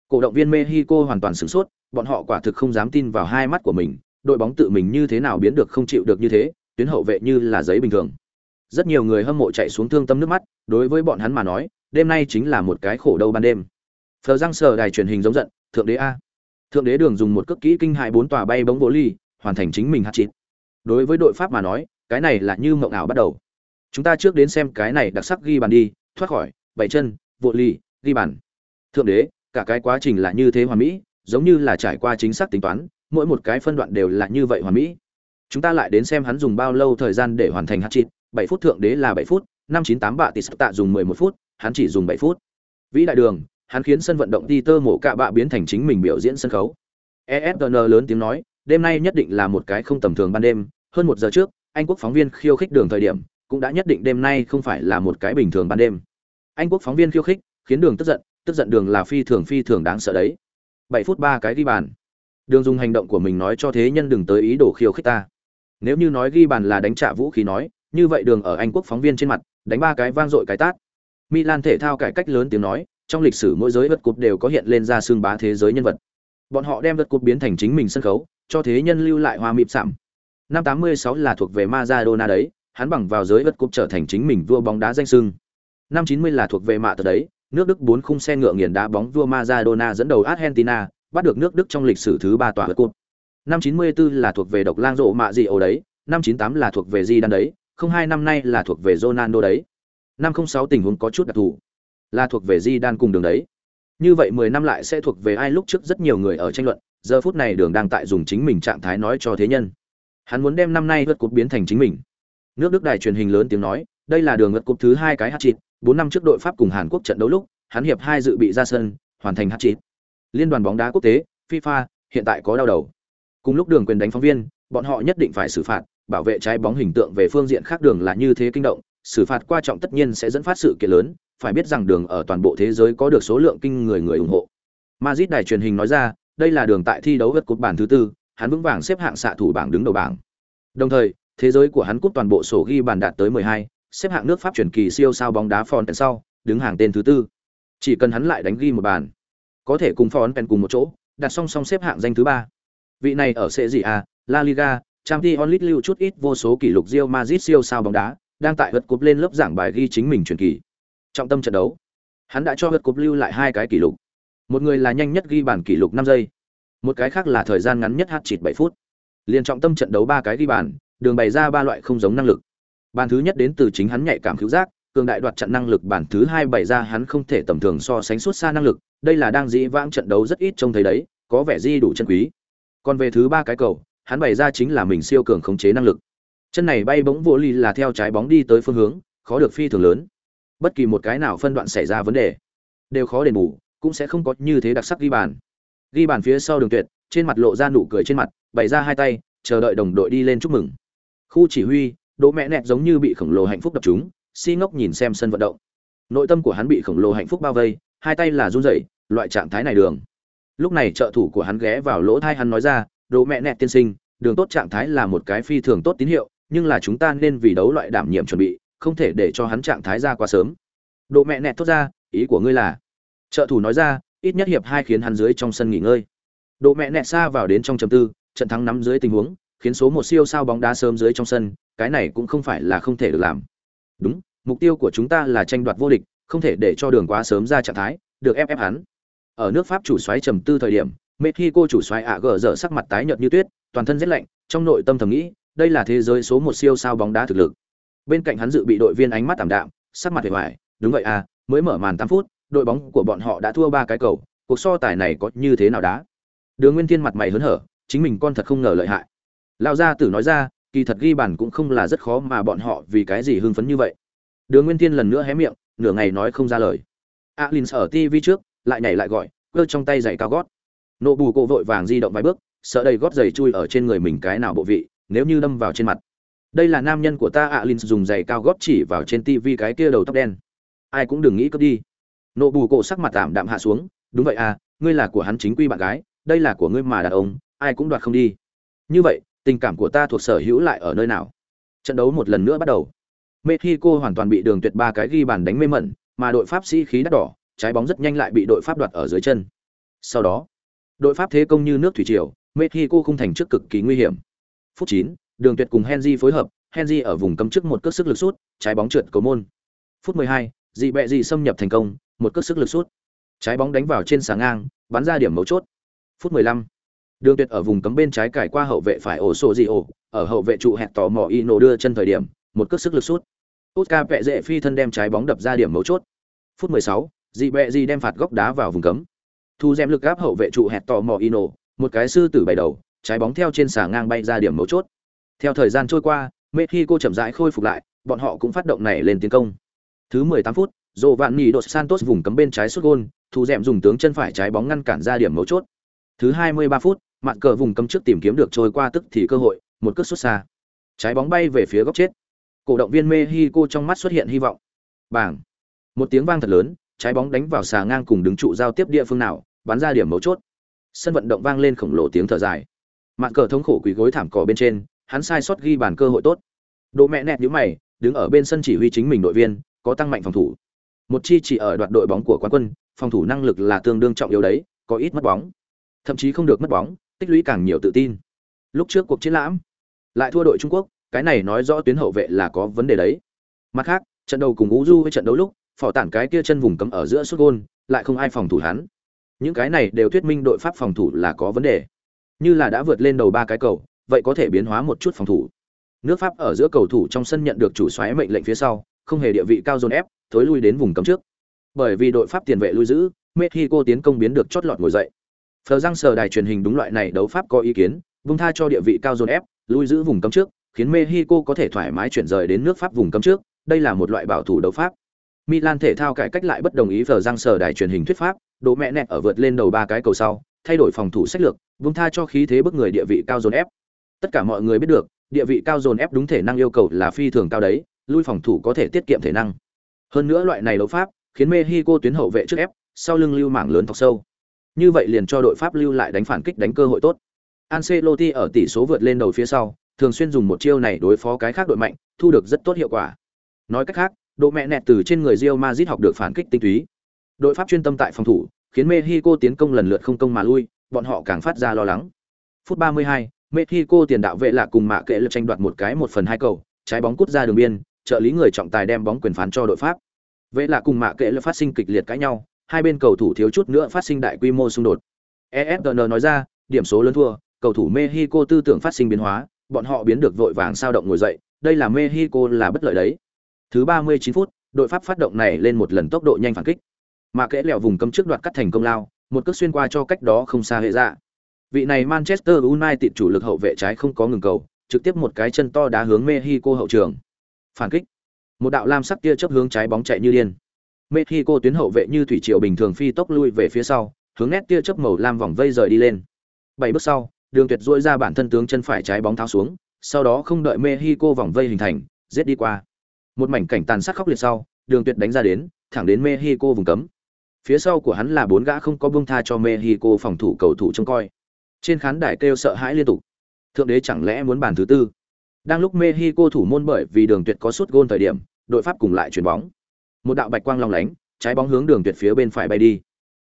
Cổ động viên mexico hoàn toàn sửng sốt, bọn họ quả thực không dám tin vào hai mắt của mình, đội bóng tự mình như thế nào biến được không chịu được như thế, tuyến hậu vệ như là giấy bình thường. Rất nhiều người hâm mộ chạy xuống thương tâm nước mắt, đối với bọn hắn mà nói, đêm nay chính là một cái khổ đau ban đêm phờ răng sở đài truyền hình giống giận, thượng đế a. Thượng đế đường dùng một cước kỹ kinh hại bốn tòa bay bóng vô ly, hoàn thành chính mình hát chít đối với đội pháp mà nói, cái này là như mộng ảo bắt đầu. Chúng ta trước đến xem cái này đặc sắc ghi bàn đi, thoát khỏi, bảy chân, vô ly, ghi bàn. Thượng đế, cả cái quá trình là như thế hoàn mỹ, giống như là trải qua chính xác tính toán, mỗi một cái phân đoạn đều là như vậy hoàn mỹ. Chúng ta lại đến xem hắn dùng bao lâu thời gian để hoàn thành hát chít bảy phút thượng đế là bảy phút, năm chín tám bạ tỷ sắc tạ dùng mười một phút, hắn chỉ dùng bảy phút. Vĩ đại đường hắn khiến sân vận động đi tơ mổ cạ bạ biến thành chính mình biểu diễn sân khấu. Esn lớn tiếng nói, đêm nay nhất định là một cái không tầm thường ban đêm, hơn một giờ trước, anh quốc phóng viên khiêu khích đường thời điểm, cũng đã nhất định đêm nay không phải là một cái bình thường ban đêm. Anh quốc phóng viên khiêu khích, khiến đường tức giận tức giận đường là phi thường phi thường đáng sợ đấy. Bảy phút ba cái ghi bàn. Đường dùng hành động của mình nói cho thế nhân đừng tới ý đồ khiêu khích ta. Nếu như nói ghi bàn là đánh trả vũ khí nói, như vậy đường ở anh quốc phóng viên trên mặt, đánh ba cái vang dội cái tát. Milan thể thao cải cách lớn tiếng nói trong lịch sử mỗi giới vật cục đều có hiện lên ra xương bá thế giới nhân vật. Bọn họ đem vật cục biến thành chính mình sân khấu cho thế nhân lưu lại hoa mịp sảm năm 86 là thuộc về Maradona đấy hắn bằng vào giới vật cục trở thành chính mình vua bóng đá danh sưng năm 90 là thuộc về mạ tờ đấy nước Đức bốn khung xe ngựa nghiền đá bóng vua Maradona dẫn đầu Argentina, bắt được nước Đức trong lịch sử thứ ba tòa vật cục Năm 94 là thuộc về độc lang rộ mạ gì ổ đấy, năm 98 là thuộc về Di Đan đấy, không hai năm nay là thuộc về Ronaldo đấy. Năm 06 tình huống có chút đặc thù, là thuộc về Di Đan cùng đường đấy. Như vậy 10 năm lại sẽ thuộc về ai lúc trước rất nhiều người ở tranh luận, giờ phút này đường đang tại dùng chính mình trạng thái nói cho thế nhân. Hắn muốn đem năm nay vượt cột biến thành chính mình. Nước Đức đài truyền hình lớn tiếng nói, đây là đường vượt cột thứ hai cái hat-trick, Bốn năm trước đội Pháp cùng Hàn Quốc trận đấu lúc, hắn hiệp hai dự bị ra sân, hoàn thành hat-trick. Liên đoàn bóng đá quốc tế, FIFA, hiện tại có đau đầu. Cùng lúc đường quyền đánh phóng viên, bọn họ nhất định phải xử phạt, bảo vệ trái bóng hình tượng về phương diện khác đường là như thế kinh động, xử phạt quan trọng tất nhiên sẽ dẫn phát sự kiện lớn, phải biết rằng đường ở toàn bộ thế giới có được số lượng kinh người người ủng hộ. Madrid đài truyền hình nói ra, đây là đường tại thi đấu vượt cột bản thứ tư, hắn vững vàng xếp hạng xạ thủ bảng đứng đầu bảng. Đồng thời, thế giới của hắn cúp toàn bộ sổ ghi bàn đạt tới 12, xếp hạng nước Pháp truyền kỳ siêu sao bóng đá Fontaine sau, đứng hàng tên thứ tư. Chỉ cần hắn lại đánh ghi một bàn, có thể cùng Fontaine cùng một chỗ, đặt song song xếp hạng danh thứ ba. Vị này ở Serie A, La Liga, Champions League lưu chút ít vô số kỷ lục Real Madrid siêu sao bóng đá, đang tại vượt cúp lên lớp giảng bài ghi chính mình truyền kỳ. Trọng tâm trận đấu, hắn đã cho vượt cúp lưu lại hai cái kỷ lục. Một người là nhanh nhất ghi bàn kỷ lục năm giây, một cái khác là thời gian ngắn nhất hát chịt bảy phút. Liên trọng tâm trận đấu ba cái ghi bàn, đường bày ra ba loại không giống năng lực. Bàn thứ nhất đến từ chính hắn nhạy cảm cứu giác, cường đại đoạt trận năng lực bản thứ hai bày ra hắn không thể tầm thường so sánh suốt xa năng lực, đây là đang dĩ vãng trận đấu rất ít trông thấy đấy, có vẻ di đủ chân quý. Còn về thứ ba cái cầu, hắn bày ra chính là mình siêu cường khống chế năng lực. Chân này bay bóng vô ly là theo trái bóng đi tới phương hướng, khó được phi thường lớn. Bất kỳ một cái nào phân đoạn xảy ra vấn đề, đều khó đền bù, cũng sẽ không có như thế đặc sắc ghi bàn. Ghi bàn phía sau đường tuyệt, trên mặt lộ ra nụ cười trên mặt, bày ra hai tay, chờ đợi đồng đội đi lên chúc mừng. Khu chỉ huy, Đỗ mẹ nẹt giống như bị khổng lồ hạnh phúc đập trúng, si ngốc nhìn xem sân vận động. Nội tâm của hắn bị khổng lồ hạnh phúc bao vây, hai tay là run rẩy, loại trạng thái này đường. Lúc này trợ thủ của hắn ghé vào lỗ tai hắn nói ra, "Đỗ mẹ nẹt tiên sinh, đường tốt trạng thái là một cái phi thường tốt tín hiệu, nhưng là chúng ta nên vì đấu loại đảm nhiệm chuẩn bị, không thể để cho hắn trạng thái ra quá sớm." Độ mẹ nẹt thốt ra, "Ý của ngươi là?" Trợ thủ nói ra, ít nhất hiệp hai khiến hắn dưới trong sân nghỉ ngơi. Độ mẹ nẹt xa vào đến trong chầm tư, trận thắng nắm dưới tình huống, khiến số một siêu sao bóng đá sớm dưới trong sân, cái này cũng không phải là không thể được làm. Đúng, mục tiêu của chúng ta là tranh đoạt vô địch, không thể để cho đường quá sớm ra trạng thái, được ép ép hắn. Ở nước Pháp chủ xoáy trầm tư thời điểm, Mexico chủ xoáy ạ gở dở sắc mặt tái nhợt như tuyết, toàn thân rét lạnh, trong nội tâm thầm nghĩ, đây là thế giới số một siêu sao bóng đá thực lực. Bên cạnh hắn dự bị đội viên ánh mắt tạm đạm, sắc mặt vẻ hoài, đúng vậy à, mới mở màn 8 phút, đội bóng của bọn họ đã thua ba cái cầu, cuộc so tài này có như thế nào đá? Đường Nguyên Thiên mặt mày hớn hở, chính mình con thật không ngờ lợi hại. Lão gia tử nói ra, kỳ thật ghi bàn cũng không là rất khó mà bọn họ vì cái gì hưng phấn như vậy. Đường Nguyên Thiên lần nữa hé miệng, nửa ngày nói không ra lời. Alin ở TV trước, lại nhảy lại gọi, cơ trong tay giày cao gót. Nộ bù cô vội vàng di động vài bước, sợ đầy gót giày chui ở trên người mình cái nào bộ vị, nếu như đâm vào trên mặt. Đây là nam nhân của ta Alin dùng giày cao gót chỉ vào trên TV cái kia đầu tóc đen. Ai cũng đừng nghĩ cướp đi. Nộ bù cổ sắc mặt tạm đạm hạ xuống, đúng vậy à, ngươi là của hắn chính quy bạn gái, đây là của ngươi mà đàn ông, ai cũng đoạt không đi. Như vậy, tình cảm của ta thuộc sở hữu lại ở nơi nào? Trận đấu một lần nữa bắt đầu. Mexico hoàn toàn bị đường tuyệt ba cái ghi bàn đánh mê mẩn, mà đội Pháp sĩ khí đắt đỏ, trái bóng rất nhanh lại bị đội Pháp đoạt ở dưới chân. Sau đó, đội Pháp thế công như nước thủy triều, Mexico không thành trước cực kỳ nguy hiểm. Phút 9, Đường Tuyệt cùng Henry phối hợp, Henry ở vùng cấm trước một cước sức lực sút, trái bóng trượt cầu môn. Phút 12, dị bẹ dị xâm nhập thành công, một cước sức lực sút. Trái bóng đánh vào trên sáng ngang, bắn ra điểm mấu chốt. Phút 15, Đường Tuyệt ở vùng cấm bên trái cải qua hậu vệ phải ổ sổ gì ổ, ở hậu vệ trụ hẹt tỏ mò Ino đưa chân thời điểm, một cước sức lực sút. Tosca vẽ dễ phi thân đem trái bóng đập ra điểm mấu chốt. Phút 16, dị bẹ dị đem phạt góc đá vào vùng cấm. Thu dèm lực áp hậu vệ trụ hẹt tỏ mò Ino, một cái sư tử bảy đầu, trái bóng theo trên xà ngang bay ra điểm mấu chốt. Theo thời gian trôi qua, Mexico chậm rãi khôi phục lại, bọn họ cũng phát động nảy lên tiến công. Thứ 18 phút, Giovanni Dos Santos vùng cấm bên trái sút gol, thủ dẻm dùng tướng chân phải trái bóng ngăn cản ra điểm mấu chốt. Thứ 23 phút, mạn cờ vùng cấm trước tìm kiếm được trôi qua tức thì cơ hội, một cước xuất xa. Trái bóng bay về phía góc chết. Cổ động viên Mexico trong mắt xuất hiện hy vọng. Bảng. Một tiếng vang thật lớn, trái bóng đánh vào xà ngang cùng đứng trụ giao tiếp địa phương nào, bắn ra điểm mấu chốt. Sân vận động vang lên khổng lồ tiếng thở dài. Mạn cờ thống khổ quỳ gối thảm cỏ bên trên, hắn sai sót ghi bàn cơ hội tốt. Độ mẹ nẹt nhíu mày, đứng ở bên sân chỉ huy chính mình đội viên, có tăng mạnh phòng thủ. Một chi chỉ ở đoạt đội bóng của quán quân, phòng thủ năng lực là tương đương trọng yếu đấy, có ít mất bóng. Thậm chí không được mất bóng, tích lũy càng nhiều tự tin. Lúc trước cuộc chiến lãm, lại thua đội Trung Quốc, cái này nói rõ tuyến hậu vệ là có vấn đề đấy. Mặt khác, trận đầu cùng Ú Du với trận đấu lúc, phỏ tản cái kia chân vùng cấm ở giữa sút gôn, lại không ai phòng thủ hắn. Những cái này đều thuyết minh đội Pháp phòng thủ là có vấn đề. Như là đã vượt lên đầu ba cái cầu, vậy có thể biến hóa một chút phòng thủ. Nước Pháp ở giữa cầu thủ trong sân nhận được chủ xoáy mệnh lệnh phía sau, không hề địa vị cao dồn ép, thối lui đến vùng cấm trước. Bởi vì đội Pháp tiền vệ lui giữ, Mexico tiến công biến được chót lọt ngồi dậy. Phờ răng sờ đài truyền hình đúng loại này đấu pháp có ý kiến, vung tha cho địa vị cao dồn ép, lui giữ vùng cấm trước, khiến Mexico có thể thoải mái chuyển rời đến nước Pháp vùng cấm trước, đây là một loại bảo thủ đấu pháp. Milan thể thao cải cách lại bất đồng ý phờ răng sờ đài truyền hình thuyết pháp, độ mẹ nẹt ở vượt lên đầu ba cái cầu sau, thay đổi phòng thủ sách lược, vung tha cho khí thế bức người địa vị cao dồn ép. Tất cả mọi người biết được, địa vị cao dồn ép đúng thể năng yêu cầu là phi thường cao đấy, lui phòng thủ có thể tiết kiệm thể năng. Hơn nữa loại này đấu pháp, khiến Mexico tuyến hậu vệ trước ép, sau lưng lưu mảng lớn thọc sâu. Như vậy liền cho đội Pháp lưu lại đánh phản kích đánh cơ hội tốt. Ancelotti ở tỷ số vượt lên đầu phía sau, thường xuyên dùng một chiêu này đối phó cái khác đội mạnh, thu được rất tốt hiệu quả. Nói cách khác, độ mẹ nẹt từ trên người Real Madrid học được phản kích tinh túy. Đội Pháp chuyên tâm tại phòng thủ, khiến Mexico tiến công lần lượt không công mà lui, bọn họ càng phát ra lo lắng. Phút 32, Mexico tiền đạo vệ lạ cùng mạ kệ lực tranh đoạt một cái một phần hai cầu, trái bóng cút ra đường biên, trợ lý người trọng tài đem bóng quyền phán cho đội Pháp. Vệ lạ cùng mạ kệ lực phát sinh kịch liệt cãi nhau, hai bên cầu thủ thiếu chút nữa phát sinh đại quy mô xung đột. ESPN nói ra, điểm số lớn thua, cầu thủ Mexico tư tưởng phát sinh biến hóa, bọn họ biến được vội vàng sao động ngồi dậy, đây là Mexico là bất lợi đấy. Thứ 39 phút, đội Pháp phát động này lên một lần tốc độ nhanh phản kích. Mà kẽ lẹo vùng cấm trước đoạt cắt thành công lao, một cước xuyên qua cho cách đó không xa hệ dạ. Vị này Manchester United chủ lực hậu vệ trái không có ngừng cầu, trực tiếp một cái chân to đá hướng Mexico hậu trường. Phản kích. Một đạo lam sắc kia chớp hướng trái bóng chạy như điên. Mexico tuyến hậu vệ như thủy triều bình thường phi tốc lui về phía sau, hướng nét tia chớp màu lam vòng vây rời đi lên. Bảy bước sau, Đường Tuyệt duỗi ra bản thân tướng chân phải trái bóng tháo xuống, sau đó không đợi Mexico vòng vây hình thành, giết đi qua. Một mảnh cảnh tàn sát khốc liệt sau, Đường Tuyệt đánh ra đến, thẳng đến Mexico vùng cấm. Phía sau của hắn là bốn gã không có buông tha cho Mexico phòng thủ cầu thủ trông coi. Trên khán đài kêu sợ hãi liên tục. Thượng đế chẳng lẽ muốn bàn thứ tư? Đang lúc Mexico thủ môn bởi vì Đường Tuyệt có suất gôn thời điểm, đội Pháp cùng lại chuyển bóng một đạo bạch quang long lánh trái bóng hướng đường tuyệt phía bên phải bay đi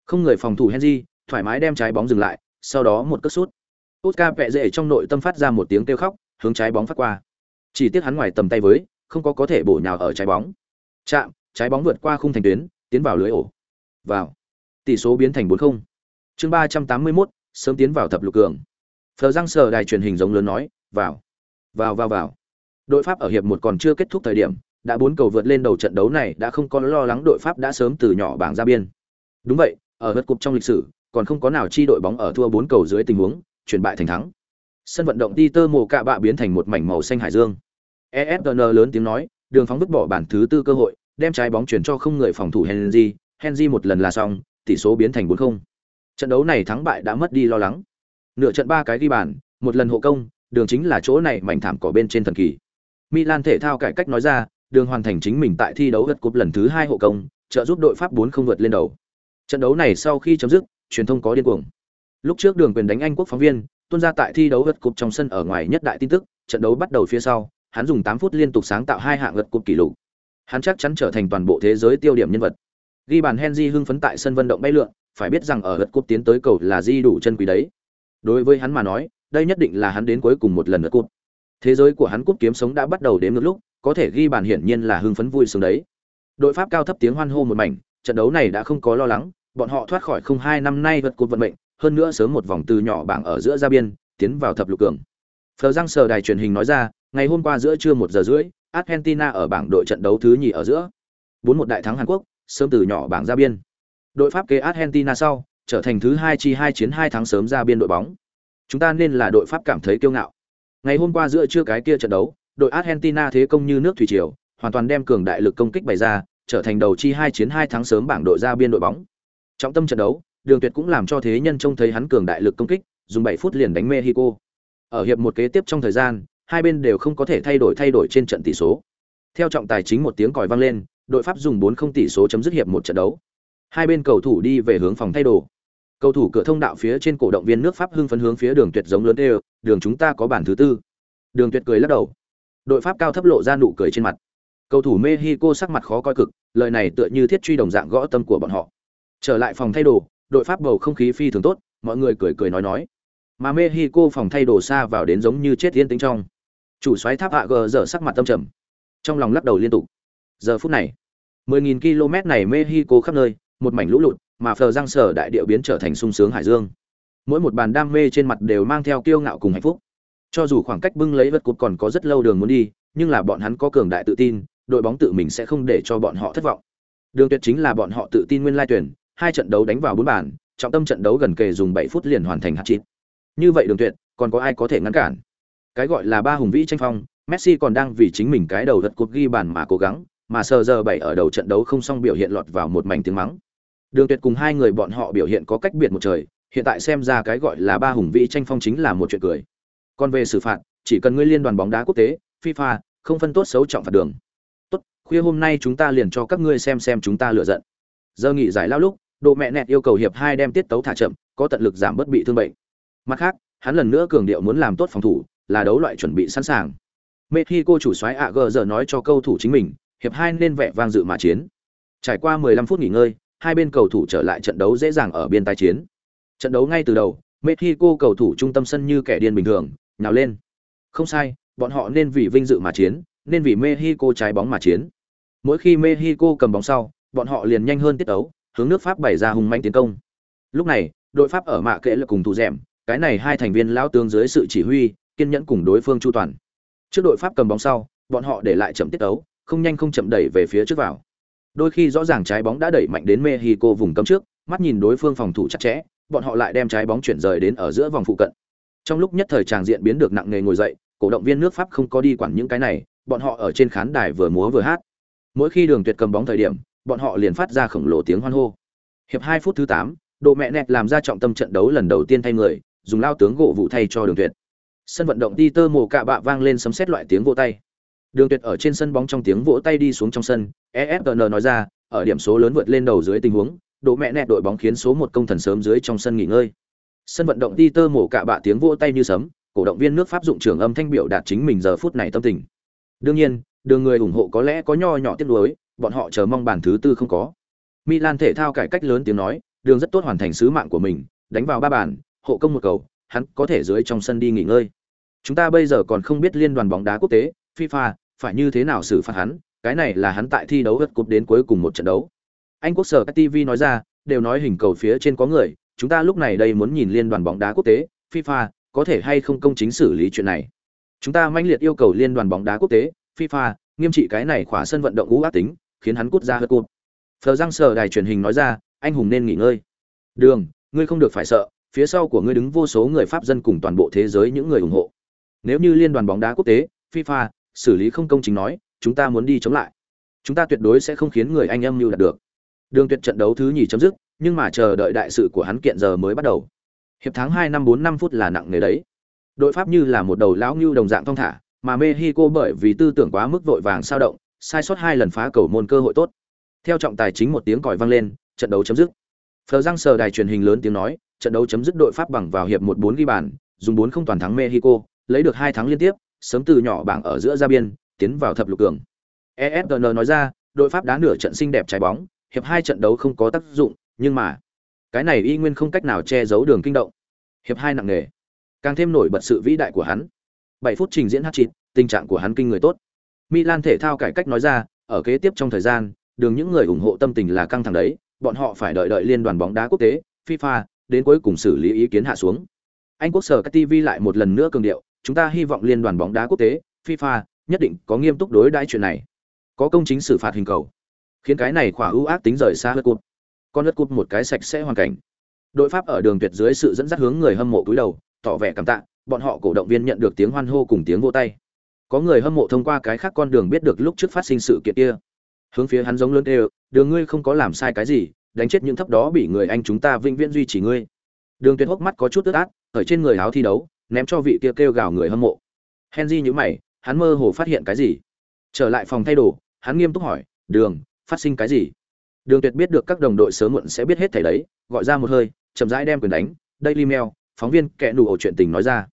không người phòng thủ henry thoải mái đem trái bóng dừng lại sau đó một cất sút oscar vẹ dễ trong nội tâm phát ra một tiếng kêu khóc hướng trái bóng phát qua chỉ tiếc hắn ngoài tầm tay với không có có thể bổ nhào ở trái bóng chạm trái bóng vượt qua khung thành tuyến tiến vào lưới ổ vào tỷ số biến thành bốn không chương ba trăm tám mươi mốt sớm tiến vào thập lục cường phờ giang sờ đài truyền hình giống lớn nói vào vào vào vào đội pháp ở hiệp một còn chưa kết thúc thời điểm đã bốn cầu vượt lên đầu trận đấu này đã không có lo lắng đội Pháp đã sớm từ nhỏ bảng ra biên. Đúng vậy, ở hớt cục trong lịch sử, còn không có nào chi đội bóng ở thua bốn cầu dưới tình huống, chuyển bại thành thắng. Sân vận động Tơ Mồ Cạ bạ biến thành một mảnh màu xanh hải dương. ESPN lớn tiếng nói, đường phóng vứt bỏ bản thứ tư cơ hội, đem trái bóng chuyển cho không người phòng thủ Henry, Henry một lần là xong, tỷ số biến thành 4-0. Trận đấu này thắng bại đã mất đi lo lắng. Nửa trận ba cái ghi bàn, một lần hộ công, đường chính là chỗ này mảnh thảm cỏ bên trên thần kỳ. Milan thể thao cải cách nói ra, đường hoàn thành chính mình tại thi đấu gật cúp lần thứ hai hộ công trợ giúp đội pháp bốn không vượt lên đầu trận đấu này sau khi chấm dứt truyền thông có điên cuồng lúc trước đường quyền đánh anh quốc phóng viên tuôn ra tại thi đấu gật cúp trong sân ở ngoài nhất đại tin tức trận đấu bắt đầu phía sau hắn dùng tám phút liên tục sáng tạo hai hạng gật cúp kỷ lục hắn chắc chắn trở thành toàn bộ thế giới tiêu điểm nhân vật ghi bàn henry hưng phấn tại sân vận động bay lượn phải biết rằng ở lượt cúp tiến tới cầu là di đủ chân quý đấy đối với hắn mà nói đây nhất định là hắn đến cuối cùng một lần lượt cúp thế giới của hắn cúp kiếm sống đã bắt đầu đến ngược lúc có thể ghi bàn hiển nhiên là hưng phấn vui sướng đấy. Đội Pháp cao thấp tiếng hoan hô một mảnh, trận đấu này đã không có lo lắng, bọn họ thoát khỏi không hai năm nay vượt cột vận mệnh, hơn nữa sớm một vòng từ nhỏ bảng ở giữa ra biên, tiến vào thập lục cường. Phờ Giang sờ đài truyền hình nói ra, ngày hôm qua giữa trưa một giờ rưỡi, Argentina ở bảng đội trận đấu thứ nhì ở giữa. bốn một đại thắng Hàn Quốc, sớm từ nhỏ bảng ra biên. Đội Pháp kế Argentina sau, trở thành thứ hai chi hai chiến hai tháng sớm ra biên đội bóng. Chúng ta nên là đội Pháp cảm thấy kiêu ngạo. Ngày hôm qua giữa trưa cái kia trận đấu, đội Argentina thế công như nước thủy triều, hoàn toàn đem cường đại lực công kích bày ra, trở thành đầu chi hai chiến hai tháng sớm bảng đội ra biên đội bóng. Trọng tâm trận đấu, Đường Tuyệt cũng làm cho thế nhân trông thấy hắn cường đại lực công kích, dùng 7 phút liền đánh Mexico. Ở hiệp một kế tiếp trong thời gian, hai bên đều không có thể thay đổi thay đổi trên trận tỷ số. Theo trọng tài chính một tiếng còi vang lên, đội Pháp dùng 4 không tỷ số chấm dứt hiệp một trận đấu. Hai bên cầu thủ đi về hướng phòng thay đồ. Cầu thủ cửa thông đạo phía trên cổ động viên nước Pháp hưng phấn hướng phía đường tuyệt giống lớn đều, đường chúng ta có bản thứ tư. Đường tuyệt cười lắc đầu. Đội Pháp cao thấp lộ ra nụ cười trên mặt. Cầu thủ Mexico sắc mặt khó coi cực, lời này tựa như thiết truy đồng dạng gõ tâm của bọn họ. Trở lại phòng thay đồ, đội Pháp bầu không khí phi thường tốt, mọi người cười cười nói nói. Mà Mexico phòng thay đồ xa vào đến giống như chết yên tĩnh trong. Chủ soái tháp hạ gờ giờ sắc mặt tâm trầm, trong lòng lắc đầu liên tục. Giờ phút này, 10.000 km này Mexico khắp nơi, một mảnh lũ lụt, mà phờ giang sở đại địa biến trở thành sung sướng hải dương. Mỗi một bàn đam mê trên mặt đều mang theo kiêu ngạo cùng hạnh phúc. Cho dù khoảng cách bưng lấy vật cột còn có rất lâu đường muốn đi, nhưng là bọn hắn có cường đại tự tin, đội bóng tự mình sẽ không để cho bọn họ thất vọng. Đường tuyệt chính là bọn họ tự tin nguyên lai tuyển, hai trận đấu đánh vào bốn bàn, trọng tâm trận đấu gần kề dùng 7 phút liền hoàn thành hat-trick. Như vậy Đường Tuyệt, còn có ai có thể ngăn cản? Cái gọi là ba hùng vĩ tranh phong, Messi còn đang vì chính mình cái đầu vật cột ghi bàn mà cố gắng, mà sờ giờ bảy ở đầu trận đấu không xong biểu hiện lọt vào một mảnh tiếng mắng. Đường Tuyệt cùng hai người bọn họ biểu hiện có cách biệt một trời, hiện tại xem ra cái gọi là ba hùng vĩ tranh phong chính là một chuyện cười. Còn về xử phạt, chỉ cần ngươi liên đoàn bóng đá quốc tế, FIFA, không phân tốt xấu trọng phạt đường. Tốt, khuya hôm nay chúng ta liền cho các ngươi xem xem chúng ta lựa giận. Giờ nghỉ giải lao lúc, Độ mẹ nẹt yêu cầu hiệp hai đem tiết tấu thả chậm, có tận lực giảm bớt bị thương bệnh. Mặt khác, hắn lần nữa cường điệu muốn làm tốt phòng thủ, là đấu loại chuẩn bị sẵn sàng. Mexico chủ soái gờ giờ nói cho câu thủ chính mình, hiệp hai nên vẻ vang dự mà chiến. Trải qua 15 phút nghỉ ngơi, hai bên cầu thủ trở lại trận đấu dễ dàng ở biên tái chiến. Trận đấu ngay từ đầu, Mexico cầu thủ trung tâm sân như kẻ điên bình thường, nhào lên. Không sai, bọn họ nên vì vinh dự mà chiến, nên vì Mexico trái bóng mà chiến. Mỗi khi Mexico cầm bóng sau, bọn họ liền nhanh hơn tiết tấu, hướng nước Pháp bày ra hùng mạnh tiến công. Lúc này, đội Pháp ở mạ kệ là cùng thủ dẻm, cái này hai thành viên lão tướng dưới sự chỉ huy, kiên nhẫn cùng đối phương chu toàn. Trước đội Pháp cầm bóng sau, bọn họ để lại chậm tiết tấu, không nhanh không chậm đẩy về phía trước vào. Đôi khi rõ ràng trái bóng đã đẩy mạnh đến Mexico vùng cấm trước, mắt nhìn đối phương phòng thủ chặt chẽ, bọn họ lại đem trái bóng chuyển rời đến ở giữa vòng phụ cận. Trong lúc nhất thời tràng diện biến được nặng nề ngồi dậy, cổ động viên nước Pháp không có đi quản những cái này, bọn họ ở trên khán đài vừa múa vừa hát. Mỗi khi Đường Tuyệt cầm bóng thời điểm, bọn họ liền phát ra khổng lồ tiếng hoan hô. Hiệp hai phút thứ tám, Đồ mẹ nẹt làm ra trọng tâm trận đấu lần đầu tiên thay người, dùng lao tướng gỗ vụ thay cho Đường Tuyệt. Sân vận động Tơ mồ cạ bạ vang lên sấm sét loại tiếng vỗ tay. Đường Tuyệt ở trên sân bóng trong tiếng vỗ tay đi xuống trong sân, EFN nói ra, ở điểm số lớn vượt lên đầu dưới tình huống, Độ mẹ nẹt đội bóng khiến số một công thần sớm dưới trong sân nghỉ ngơi. Sân vận động Tơ mổ cả bạ tiếng vỗ tay như sấm, cổ động viên nước Pháp dụng trưởng âm thanh biểu đạt chính mình giờ phút này tâm tình. Đương nhiên, đường người ủng hộ có lẽ có nho nhỏ tiếc nuối, bọn họ chờ mong bàn thứ tư không có. Milan thể thao cải cách lớn tiếng nói, đường rất tốt hoàn thành sứ mạng của mình, đánh vào ba bàn, hộ công một cầu, hắn có thể dưới trong sân đi nghỉ ngơi. Chúng ta bây giờ còn không biết liên đoàn bóng đá quốc tế, FIFA, phải như thế nào xử phạt hắn, cái này là hắn tại thi đấu gật cúp đến cuối cùng một trận đấu. Anh quốc sở TV nói ra, đều nói hình cầu phía trên có người, chúng ta lúc này đây muốn nhìn liên đoàn bóng đá quốc tế, FIFA, có thể hay không công chính xử lý chuyện này. Chúng ta mãnh liệt yêu cầu liên đoàn bóng đá quốc tế, FIFA, nghiêm trị cái này khỏa sân vận động ú ác tính, khiến hắn cút ra hất cụt. Phờ răng sờ đài truyền hình nói ra, anh hùng nên nghỉ ngơi. Đường, ngươi không được phải sợ, phía sau của ngươi đứng vô số người pháp dân cùng toàn bộ thế giới những người ủng hộ. Nếu như liên đoàn bóng đá quốc tế, FIFA, xử lý không công chính nói, chúng ta muốn đi chống lại. Chúng ta tuyệt đối sẽ không khiến người anh âm mưu đạt được. Đường tuyệt trận đấu thứ nhì chấm dứt, nhưng mà chờ đợi đại sự của hắn kiện giờ mới bắt đầu. Hiệp tháng 2 năm 4 năm phút là nặng nề đấy. Đội Pháp như là một đầu lão ngưu đồng dạng thong thả, mà Mexico bởi vì tư tưởng quá mức vội vàng sao động, sai sót hai lần phá cầu môn cơ hội tốt. Theo trọng tài chính một tiếng còi vang lên, trận đấu chấm dứt. Phờ răng sờ đài truyền hình lớn tiếng nói, trận đấu chấm dứt đội Pháp bằng vào hiệp 1-4 ghi bàn, dùng 4 không toàn thắng Mexico, lấy được hai thắng liên tiếp, sớm từ nhỏ bảng ở giữa ra biên, tiến vào thập lục cường. ESN nói ra, đội Pháp đá nửa trận xinh đẹp trái bóng, hiệp hai trận đấu không có tác dụng, nhưng mà cái này y nguyên không cách nào che giấu đường kinh động. Hiệp hai nặng nề, càng thêm nổi bật sự vĩ đại của hắn. 7 phút trình diễn hát chín, tình trạng của hắn kinh người tốt. Milan thể thao cải cách nói ra, ở kế tiếp trong thời gian, đường những người ủng hộ tâm tình là căng thẳng đấy, bọn họ phải đợi đợi liên đoàn bóng đá quốc tế, FIFA, đến cuối cùng xử lý ý kiến hạ xuống. Anh quốc sở các TV lại một lần nữa cường điệu, chúng ta hy vọng liên đoàn bóng đá quốc tế, FIFA, nhất định có nghiêm túc đối đãi chuyện này. Có công chính xử phạt hình cầu, khiến cái này khỏa ưu ác tính rời xa hớt cụt. Con hớt cụt một cái sạch sẽ hoàn cảnh. Đội Pháp ở đường tuyệt dưới sự dẫn dắt hướng người hâm mộ cúi đầu, tỏ vẻ cảm tạ, bọn họ cổ động viên nhận được tiếng hoan hô cùng tiếng vỗ tay có người hâm mộ thông qua cái khác con đường biết được lúc trước phát sinh sự kiện kia hướng phía hắn giống lớn đều đường ngươi không có làm sai cái gì đánh chết những thấp đó bị người anh chúng ta vĩnh viễn duy trì ngươi đường tuyệt hốc mắt có chút ướt át ở trên người áo thi đấu ném cho vị kia kêu gào người hâm mộ. Henry nhíu mày, hắn mơ hồ phát hiện cái gì? Trở lại phòng thay đồ, hắn nghiêm túc hỏi, đường, phát sinh cái gì? Đường tuyệt biết được các đồng đội sớm muộn sẽ biết hết thảy đấy, gọi ra một hơi, chậm rãi đem quyền đánh. Daily mail, phóng viên kẻ đủ ổ chuyện tình nói ra.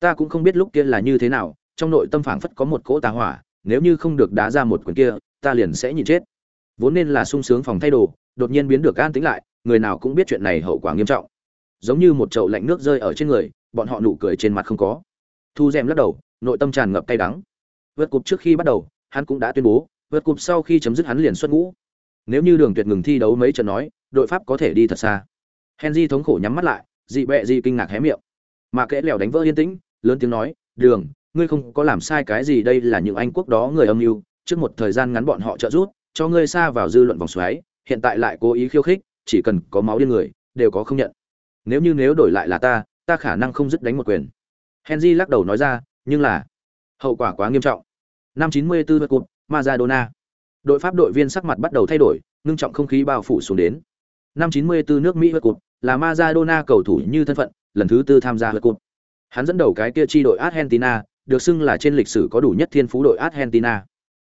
Ta cũng không biết lúc kia là như thế nào, trong nội tâm phảng phất có một cỗ tà hỏa, nếu như không được đá ra một quyền kia, ta liền sẽ nhịn chết. Vốn nên là sung sướng phòng thay đồ, đột nhiên biến được an tĩnh lại, người nào cũng biết chuyện này hậu quả nghiêm trọng. Giống như một chậu lạnh nước rơi ở trên người bọn họ nụ cười trên mặt không có. Thu rèm lắc đầu, nội tâm tràn ngập cay đắng. Vượt cục trước khi bắt đầu, hắn cũng đã tuyên bố, vượt cục sau khi chấm dứt hắn liền xuất ngũ. Nếu như đường tuyệt ngừng thi đấu mấy trận nói, đội pháp có thể đi thật xa. Henry thống khổ nhắm mắt lại, dị bẹ dị kinh ngạc hé miệng. Mà kẽ lèo đánh vỡ yên tĩnh, lớn tiếng nói, đường, ngươi không có làm sai cái gì đây là những anh quốc đó người âm mưu. Trước một thời gian ngắn bọn họ trợ giúp, cho ngươi xa vào dư luận vòng xoáy, hiện tại lại cố ý khiêu khích, chỉ cần có máu điên người, đều có không nhận. Nếu như nếu đổi lại là ta ta khả năng không dứt đánh một quyền. Henry lắc đầu nói ra, nhưng là, hậu quả quá nghiêm trọng. Năm 94 vượt cụt maradona. Đội pháp đội viên sắc mặt bắt đầu thay đổi, ngưng trọng không khí bao phủ xuống đến. Năm 94 nước mỹ vượt cụt là maradona cầu thủ như thân phận, lần thứ tư tham gia vượt cụt hắn dẫn đầu cái kia chi đội argentina, được xưng là trên lịch sử có đủ nhất thiên phú đội argentina.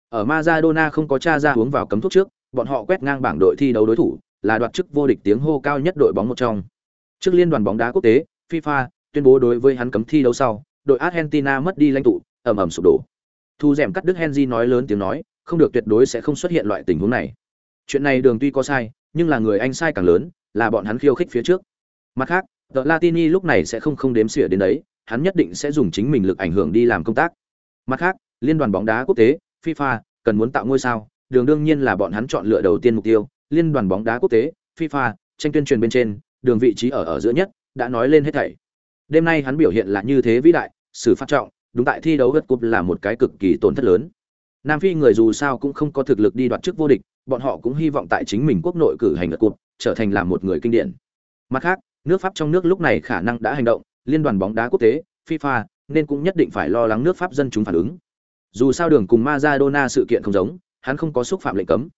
Ở maradona không có cha ra uống vào cấm thuốc trước, bọn họ quét ngang bảng đội thi đấu đối thủ, là đoạt chức vô địch tiếng hô cao nhất đội bóng một trong. Trước liên đoàn bóng đá quốc tế fifa tuyên bố đối với hắn cấm thi đấu sau đội argentina mất đi lãnh tụ ầm ầm sụp đổ. Thu rèm cắt đức henry nói lớn tiếng nói không được tuyệt đối sẽ không xuất hiện loại tình huống này. Chuyện này đường tuy có sai nhưng là người anh sai càng lớn là bọn hắn khiêu khích phía trước. Mặt khác The Latini lúc này sẽ không không đếm xỉa đến đấy, hắn nhất định sẽ dùng chính mình lực ảnh hưởng đi làm công tác. Mặt khác, liên đoàn bóng đá quốc tế, FIFA, cần muốn tạo ngôi sao, đường đương nhiên là bọn hắn chọn lựa đầu tiên mục tiêu, liên đoàn bóng đá quốc tế, FIFA, tranh tuyên truyền bên trên, đường vị trí ở ở giữa nhất, đã nói lên hết thảy. Đêm nay hắn biểu hiện là như thế vĩ đại, sự phát trọng, đúng tại thi đấu World Cup là một cái cực kỳ tổn thất lớn. Nam Phi người dù sao cũng không có thực lực đi đoạt chức vô địch, bọn họ cũng hy vọng tại chính mình quốc nội cử hành World Cup, trở thành làm một người kinh điển. Mặt khác, nước Pháp trong nước lúc này khả năng đã hành động, liên đoàn bóng đá quốc tế, FIFA, nên cũng nhất định phải lo lắng nước Pháp dân chúng phản ứng. Dù sao đường cùng Maradona sự kiện không giống, hắn không có xúc phạm lệnh cấm.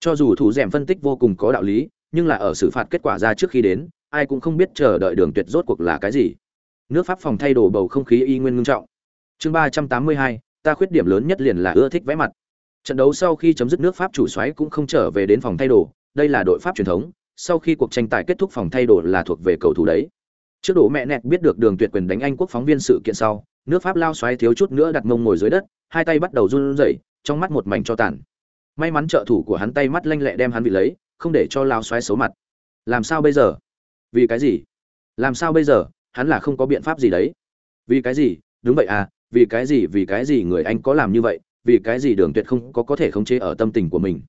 Cho dù thủ dẻm phân tích vô cùng có đạo lý, nhưng là ở xử phạt kết quả ra trước khi đến, ai cũng không biết chờ đợi đường tuyệt rốt cuộc là cái gì. Nước Pháp phòng thay đổi bầu không khí y nguyên ngưng trọng. Chương ba trăm tám mươi hai, ta khuyết điểm lớn nhất liền là ưa thích vẽ mặt. Trận đấu sau khi chấm dứt nước Pháp chủ soái cũng không trở về đến phòng thay đồ, đây là đội Pháp truyền thống, sau khi cuộc tranh tài kết thúc phòng thay đồ là thuộc về cầu thủ đấy. Trước đổ mẹ nẹt biết được đường tuyệt quyền đánh Anh quốc phóng viên sự kiện sau, nước Pháp lao xoáy thiếu chút nữa đặt mông ngồi dưới đất, hai tay bắt đầu run rẩy, trong mắt một mảnh cho tàn. May mắn trợ thủ của hắn tay mắt lanh lẹ đem hắn vị lấy, không để cho lao xoáy xấu mặt. Làm sao bây giờ? Vì cái gì? Làm sao bây giờ? Hắn là không có biện pháp gì đấy. Vì cái gì? Đúng vậy à, vì cái gì? Vì cái gì người anh có làm như vậy? Vì cái gì Đường Tuyệt không có có thể khống chế ở tâm tình của mình?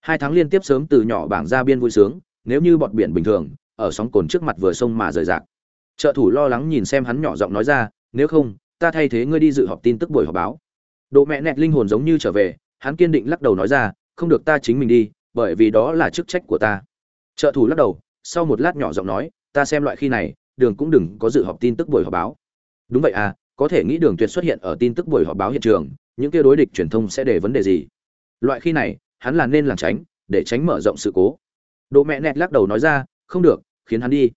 Hai tháng liên tiếp sớm từ nhỏ bảng ra biên vui sướng, nếu như bọt biển bình thường ở sóng cồn trước mặt vừa sông mà rời rạc trợ thủ lo lắng nhìn xem hắn nhỏ giọng nói ra nếu không ta thay thế ngươi đi dự họp tin tức buổi họp báo độ mẹ nẹt linh hồn giống như trở về hắn kiên định lắc đầu nói ra không được ta chính mình đi bởi vì đó là chức trách của ta trợ thủ lắc đầu sau một lát nhỏ giọng nói ta xem loại khi này đường cũng đừng có dự họp tin tức buổi họp báo đúng vậy à có thể nghĩ đường tuyệt xuất hiện ở tin tức buổi họp báo hiện trường những kia đối địch truyền thông sẽ để vấn đề gì loại khi này hắn là nên làm tránh để tránh mở rộng sự cố Độ mẹ nẹt lắc đầu nói ra, không được, khiến hắn đi.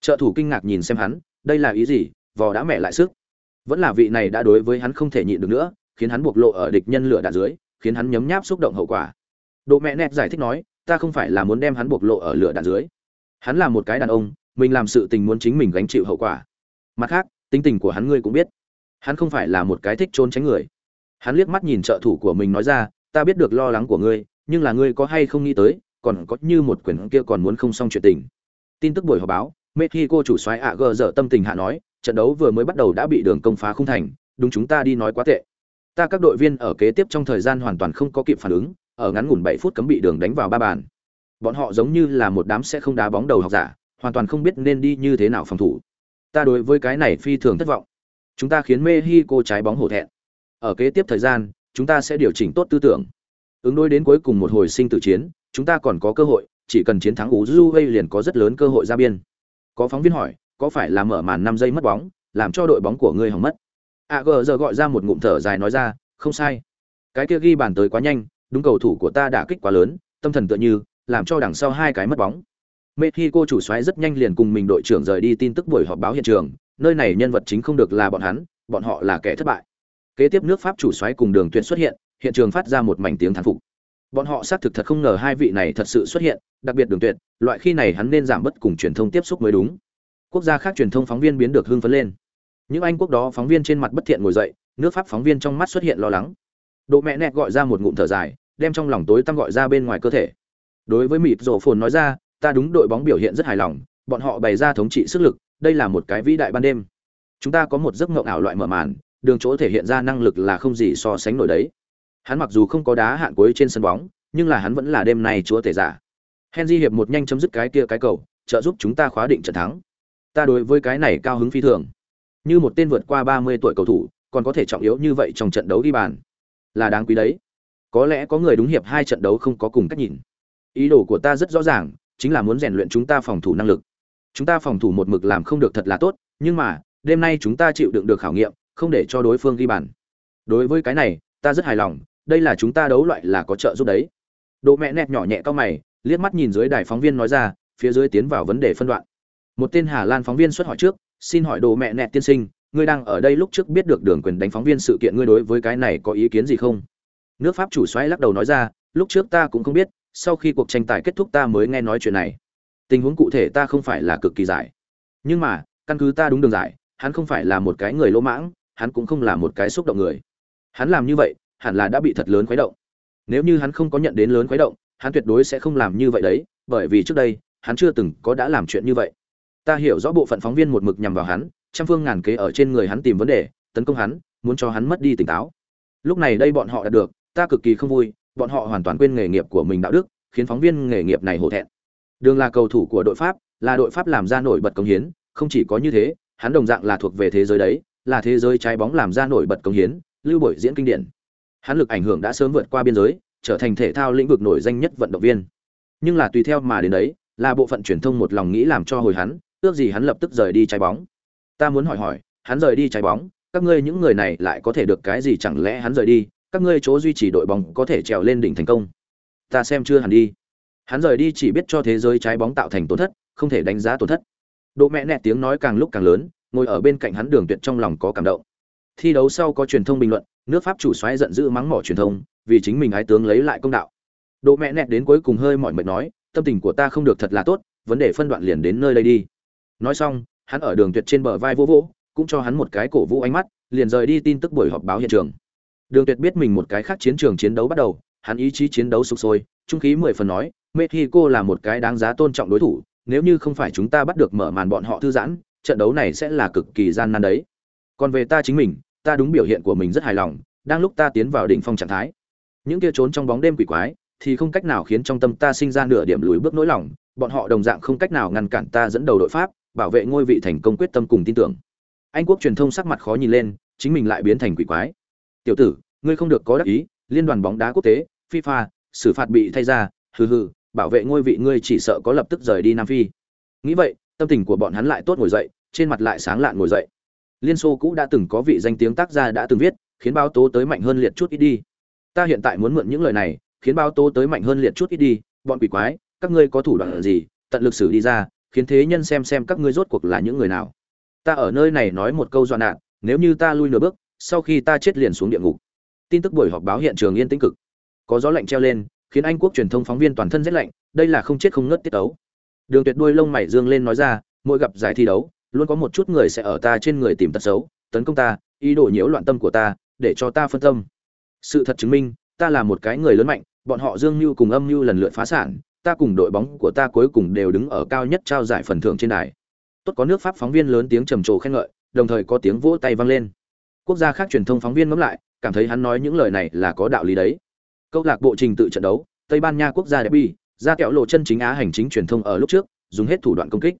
Trợ thủ kinh ngạc nhìn xem hắn, đây là ý gì? Vò đã mẹ lại sức. Vẫn là vị này đã đối với hắn không thể nhịn được nữa, khiến hắn buộc lộ ở địch nhân lửa đạn dưới, khiến hắn nhấm nháp xúc động hậu quả. Độ mẹ nẹt giải thích nói, ta không phải là muốn đem hắn buộc lộ ở lửa đạn dưới. Hắn là một cái đàn ông, mình làm sự tình muốn chính mình gánh chịu hậu quả. Mặt khác, tính tình của hắn ngươi cũng biết, hắn không phải là một cái thích trốn tránh người. Hắn liếc mắt nhìn trợ thủ của mình nói ra, ta biết được lo lắng của ngươi, nhưng là ngươi có hay không nghĩ tới, còn có như một quyển kia còn muốn không xong chuyện tình tin tức buổi họp báo mexico chủ xoáy ạ gờ dở tâm tình hạ nói trận đấu vừa mới bắt đầu đã bị đường công phá không thành đúng chúng ta đi nói quá tệ ta các đội viên ở kế tiếp trong thời gian hoàn toàn không có kịp phản ứng ở ngắn ngủn bảy phút cấm bị đường đánh vào ba bàn bọn họ giống như là một đám sẽ không đá bóng đầu học giả hoàn toàn không biết nên đi như thế nào phòng thủ ta đối với cái này phi thường thất vọng chúng ta khiến mexico trái bóng hổ thẹn ở kế tiếp thời gian chúng ta sẽ điều chỉnh tốt tư tưởng ứng đối đến cuối cùng một hồi sinh tử chiến chúng ta còn có cơ hội, chỉ cần chiến thắng Uruguay liền có rất lớn cơ hội ra biên. Có phóng viên hỏi, có phải là mở màn năm giây mất bóng, làm cho đội bóng của ngươi hỏng mất? AG giờ gọi ra một ngụm thở dài nói ra, không sai. Cái kia ghi bàn tới quá nhanh, đúng cầu thủ của ta đã kích quá lớn, tâm thần tựa như, làm cho đằng sau hai cái mất bóng. Mexico chủ soái rất nhanh liền cùng mình đội trưởng rời đi tin tức buổi họp báo hiện trường, nơi này nhân vật chính không được là bọn hắn, bọn họ là kẻ thất bại. Kế tiếp nước Pháp chủ soái cùng Đường Tuyệt xuất hiện, hiện trường phát ra một mảnh tiếng thán phục. Bọn họ xác thực thật không ngờ hai vị này thật sự xuất hiện, đặc biệt Đường Tuyệt, loại khi này hắn nên giảm bớt cùng truyền thông tiếp xúc mới đúng. Quốc gia khác truyền thông phóng viên biến được hưng phấn lên. Những Anh quốc đó phóng viên trên mặt bất thiện ngồi dậy, nước Pháp phóng viên trong mắt xuất hiện lo lắng. Độ mẹ nẹt gọi ra một ngụm thở dài, đem trong lòng tối tăm gọi ra bên ngoài cơ thể. Đối với mịt rổ phồn nói ra, ta đúng đội bóng biểu hiện rất hài lòng, bọn họ bày ra thống trị sức lực, đây là một cái vĩ đại ban đêm. Chúng ta có một giấc mộng ảo loại mở màn, đường chỗ thể hiện ra năng lực là không gì so sánh nổi đấy. Hắn mặc dù không có đá hạn cuối trên sân bóng, nhưng là hắn vẫn là đêm nay chúa tể giả. Henry hiệp một nhanh chấm dứt cái kia cái cầu, trợ giúp chúng ta khóa định trận thắng. Ta đối với cái này cao hứng phi thường. Như một tên vượt qua 30 tuổi cầu thủ, còn có thể trọng yếu như vậy trong trận đấu đi bàn, là đáng quý đấy. Có lẽ có người đúng hiệp hai trận đấu không có cùng cách nhìn. Ý đồ của ta rất rõ ràng, chính là muốn rèn luyện chúng ta phòng thủ năng lực. Chúng ta phòng thủ một mực làm không được thật là tốt, nhưng mà, đêm nay chúng ta chịu đựng được khảo nghiệm, không để cho đối phương ghi bàn. Đối với cái này, ta rất hài lòng, đây là chúng ta đấu loại là có trợ giúp đấy. Độ mẹ nẹt nhỏ nhẹ cao mày, liếc mắt nhìn dưới đài phóng viên nói ra, phía dưới tiến vào vấn đề phân đoạn. Một tên Hà Lan phóng viên xuất hỏi trước, xin hỏi đồ mẹ nẹt tiên sinh, ngươi đang ở đây lúc trước biết được đường quyền đánh phóng viên sự kiện ngươi đối với cái này có ý kiến gì không? Nước Pháp chủ xoáy lắc đầu nói ra, lúc trước ta cũng không biết, sau khi cuộc tranh tài kết thúc ta mới nghe nói chuyện này. Tình huống cụ thể ta không phải là cực kỳ giải. Nhưng mà, căn cứ ta đúng đường giải, hắn không phải là một cái người lỗ mãng, hắn cũng không là một cái xúc động người. Hắn làm như vậy, hẳn là đã bị thật lớn khuấy động. Nếu như hắn không có nhận đến lớn khuấy động, hắn tuyệt đối sẽ không làm như vậy đấy, bởi vì trước đây, hắn chưa từng có đã làm chuyện như vậy. Ta hiểu rõ bộ phận phóng viên một mực nhằm vào hắn, trăm phương ngàn kế ở trên người hắn tìm vấn đề, tấn công hắn, muốn cho hắn mất đi tỉnh táo. Lúc này đây bọn họ đã được, ta cực kỳ không vui, bọn họ hoàn toàn quên nghề nghiệp của mình đạo đức, khiến phóng viên nghề nghiệp này hổ thẹn. Đường là cầu thủ của đội Pháp, là đội Pháp làm ra nổi bật công hiến, không chỉ có như thế, hắn đồng dạng là thuộc về thế giới đấy, là thế giới trái bóng làm ra nổi bật công hiến, lưu bội diễn kinh điển. Hắn lực ảnh hưởng đã sớm vượt qua biên giới, trở thành thể thao lĩnh vực nổi danh nhất vận động viên. Nhưng là tùy theo mà đến đấy, là bộ phận truyền thông một lòng nghĩ làm cho hồi hắn, ước gì hắn lập tức rời đi trái bóng. Ta muốn hỏi hỏi, hắn rời đi trái bóng, các ngươi những người này lại có thể được cái gì chẳng lẽ hắn rời đi, các ngươi chỗ duy trì đội bóng có thể trèo lên đỉnh thành công. Ta xem chưa hẳn đi. Hắn rời đi chỉ biết cho thế giới trái bóng tạo thành tổn thất, không thể đánh giá tổn thất. Độ mẹ nẹt tiếng nói càng lúc càng lớn, ngồi ở bên cạnh hắn Đường Tuyệt trong lòng có cảm động. Thi đấu sau có truyền thông bình luận, nước Pháp chủ xoáy giận dữ mắng mỏ truyền thông, vì chính mình ái tướng lấy lại công đạo. Độ mẹ nẹt đến cuối cùng hơi mỏi mệt nói, tâm tình của ta không được thật là tốt, vấn đề phân đoạn liền đến nơi đây đi. Nói xong, hắn ở Đường Tuyệt trên bờ vai vỗ vỗ, cũng cho hắn một cái cổ vũ ánh mắt, liền rời đi tin tức buổi họp báo hiện trường. Đường Tuyệt biết mình một cái khác chiến trường chiến đấu bắt đầu, hắn ý chí chiến đấu sục sôi, trung khí mười phần nói, Mexico là một cái đáng giá tôn trọng đối thủ, nếu như không phải chúng ta bắt được mở màn bọn họ thư giãn, trận đấu này sẽ là cực kỳ gian nan đấy. Còn về ta chính mình, ta đúng biểu hiện của mình rất hài lòng, đang lúc ta tiến vào đỉnh phong trạng thái. Những kia trốn trong bóng đêm quỷ quái, thì không cách nào khiến trong tâm ta sinh ra nửa điểm lùi bước nỗi lòng, bọn họ đồng dạng không cách nào ngăn cản ta dẫn đầu đội Pháp, bảo vệ ngôi vị thành công quyết tâm cùng tin tưởng. Anh quốc truyền thông sắc mặt khó nhìn lên, chính mình lại biến thành quỷ quái. Tiểu tử, ngươi không được có đắc ý, liên đoàn bóng đá quốc tế, FIFA, xử phạt bị thay ra, hừ hừ, bảo vệ ngôi vị ngươi chỉ sợ có lập tức rời đi Nam Phi. Nghĩ vậy, tâm tình của bọn hắn lại tốt ngồi dậy, trên mặt lại sáng lạn ngồi dậy. Liên Xô cũ đã từng có vị danh tiếng tác gia đã từng viết, khiến báo tố tới mạnh hơn liệt chút ít đi. Ta hiện tại muốn mượn những lời này, khiến báo tố tới mạnh hơn liệt chút ít đi, bọn quỷ quái, các ngươi có thủ đoạn gì, tận lực xử đi ra, khiến thế nhân xem xem các ngươi rốt cuộc là những người nào. Ta ở nơi này nói một câu dọa nạn, nếu như ta lui nửa bước, sau khi ta chết liền xuống địa ngục. Tin tức buổi họp báo hiện trường yên tĩnh cực. Có gió lạnh treo lên, khiến Anh quốc truyền thông phóng viên toàn thân rét lạnh, đây là không chết không ngất tiết tấu. Đường Tuyệt đuôi lông mày dương lên nói ra, mỗi gặp giải thi đấu, luôn có một chút người sẽ ở ta trên người tìm tật xấu, tấn công ta, ý đồ nhiễu loạn tâm của ta, để cho ta phân tâm. Sự thật chứng minh, ta là một cái người lớn mạnh, bọn họ Dương Nưu cùng Âm Nưu lần lượt phá sản, ta cùng đội bóng của ta cuối cùng đều đứng ở cao nhất trao giải phần thưởng trên đài. Tốt có nước Pháp phóng viên lớn tiếng trầm trồ khen ngợi, đồng thời có tiếng vỗ tay vang lên. Quốc gia khác truyền thông phóng viên ngẫm lại, cảm thấy hắn nói những lời này là có đạo lý đấy. Câu lạc bộ trình tự trận đấu, Tây Ban Nha quốc gia derby, ra kẹo lộ chân chính á hành chính truyền thông ở lúc trước, dùng hết thủ đoạn công kích.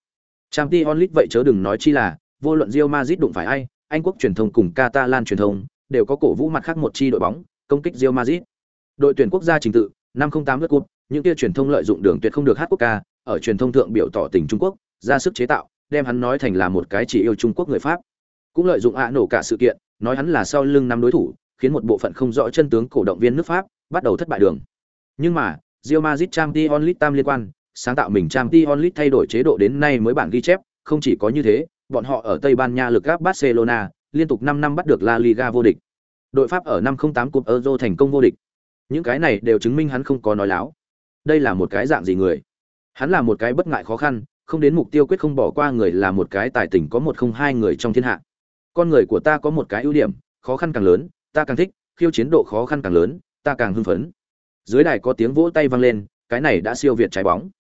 Champions onlit vậy chớ đừng nói chi là, vô luận Real Madrid đụng phải ai, Anh quốc truyền thông cùng Catalan truyền thông đều có cổ vũ mặt khác một chi đội bóng, công kích Real Madrid. Đội tuyển quốc gia trình tự, 508 lượt cúp, những kia truyền thông lợi dụng đường tuyệt không được hát quốc ca, ở truyền thông thượng biểu tỏ tình Trung Quốc, ra sức chế tạo, đem hắn nói thành là một cái chỉ yêu Trung Quốc người Pháp. Cũng lợi dụng ạ nổ cả sự kiện, nói hắn là sau lưng năm đối thủ, khiến một bộ phận không rõ chân tướng cổ động viên nước Pháp bắt đầu thất bại đường. Nhưng mà, Real Madrid Champions League tam liên quan, sáng tạo mình Champions League thay đổi chế độ đến nay mới bản ghi chép, không chỉ có như thế, bọn họ ở Tây Ban Nha lực gáp Barcelona, liên tục 5 năm bắt được La Liga vô địch. Đội Pháp ở năm 08 cúp Euro thành công vô địch. Những cái này đều chứng minh hắn không có nói láo. Đây là một cái dạng gì người? Hắn là một cái bất ngại khó khăn, không đến mục tiêu quyết không bỏ qua người là một cái tài tình có một không hai người trong thiên hạ. Con người của ta có một cái ưu điểm, khó khăn càng lớn, ta càng thích, khiêu chiến độ khó khăn càng lớn, ta càng hưng phấn. Dưới đài có tiếng vỗ tay vang lên, cái này đã siêu việt trái bóng.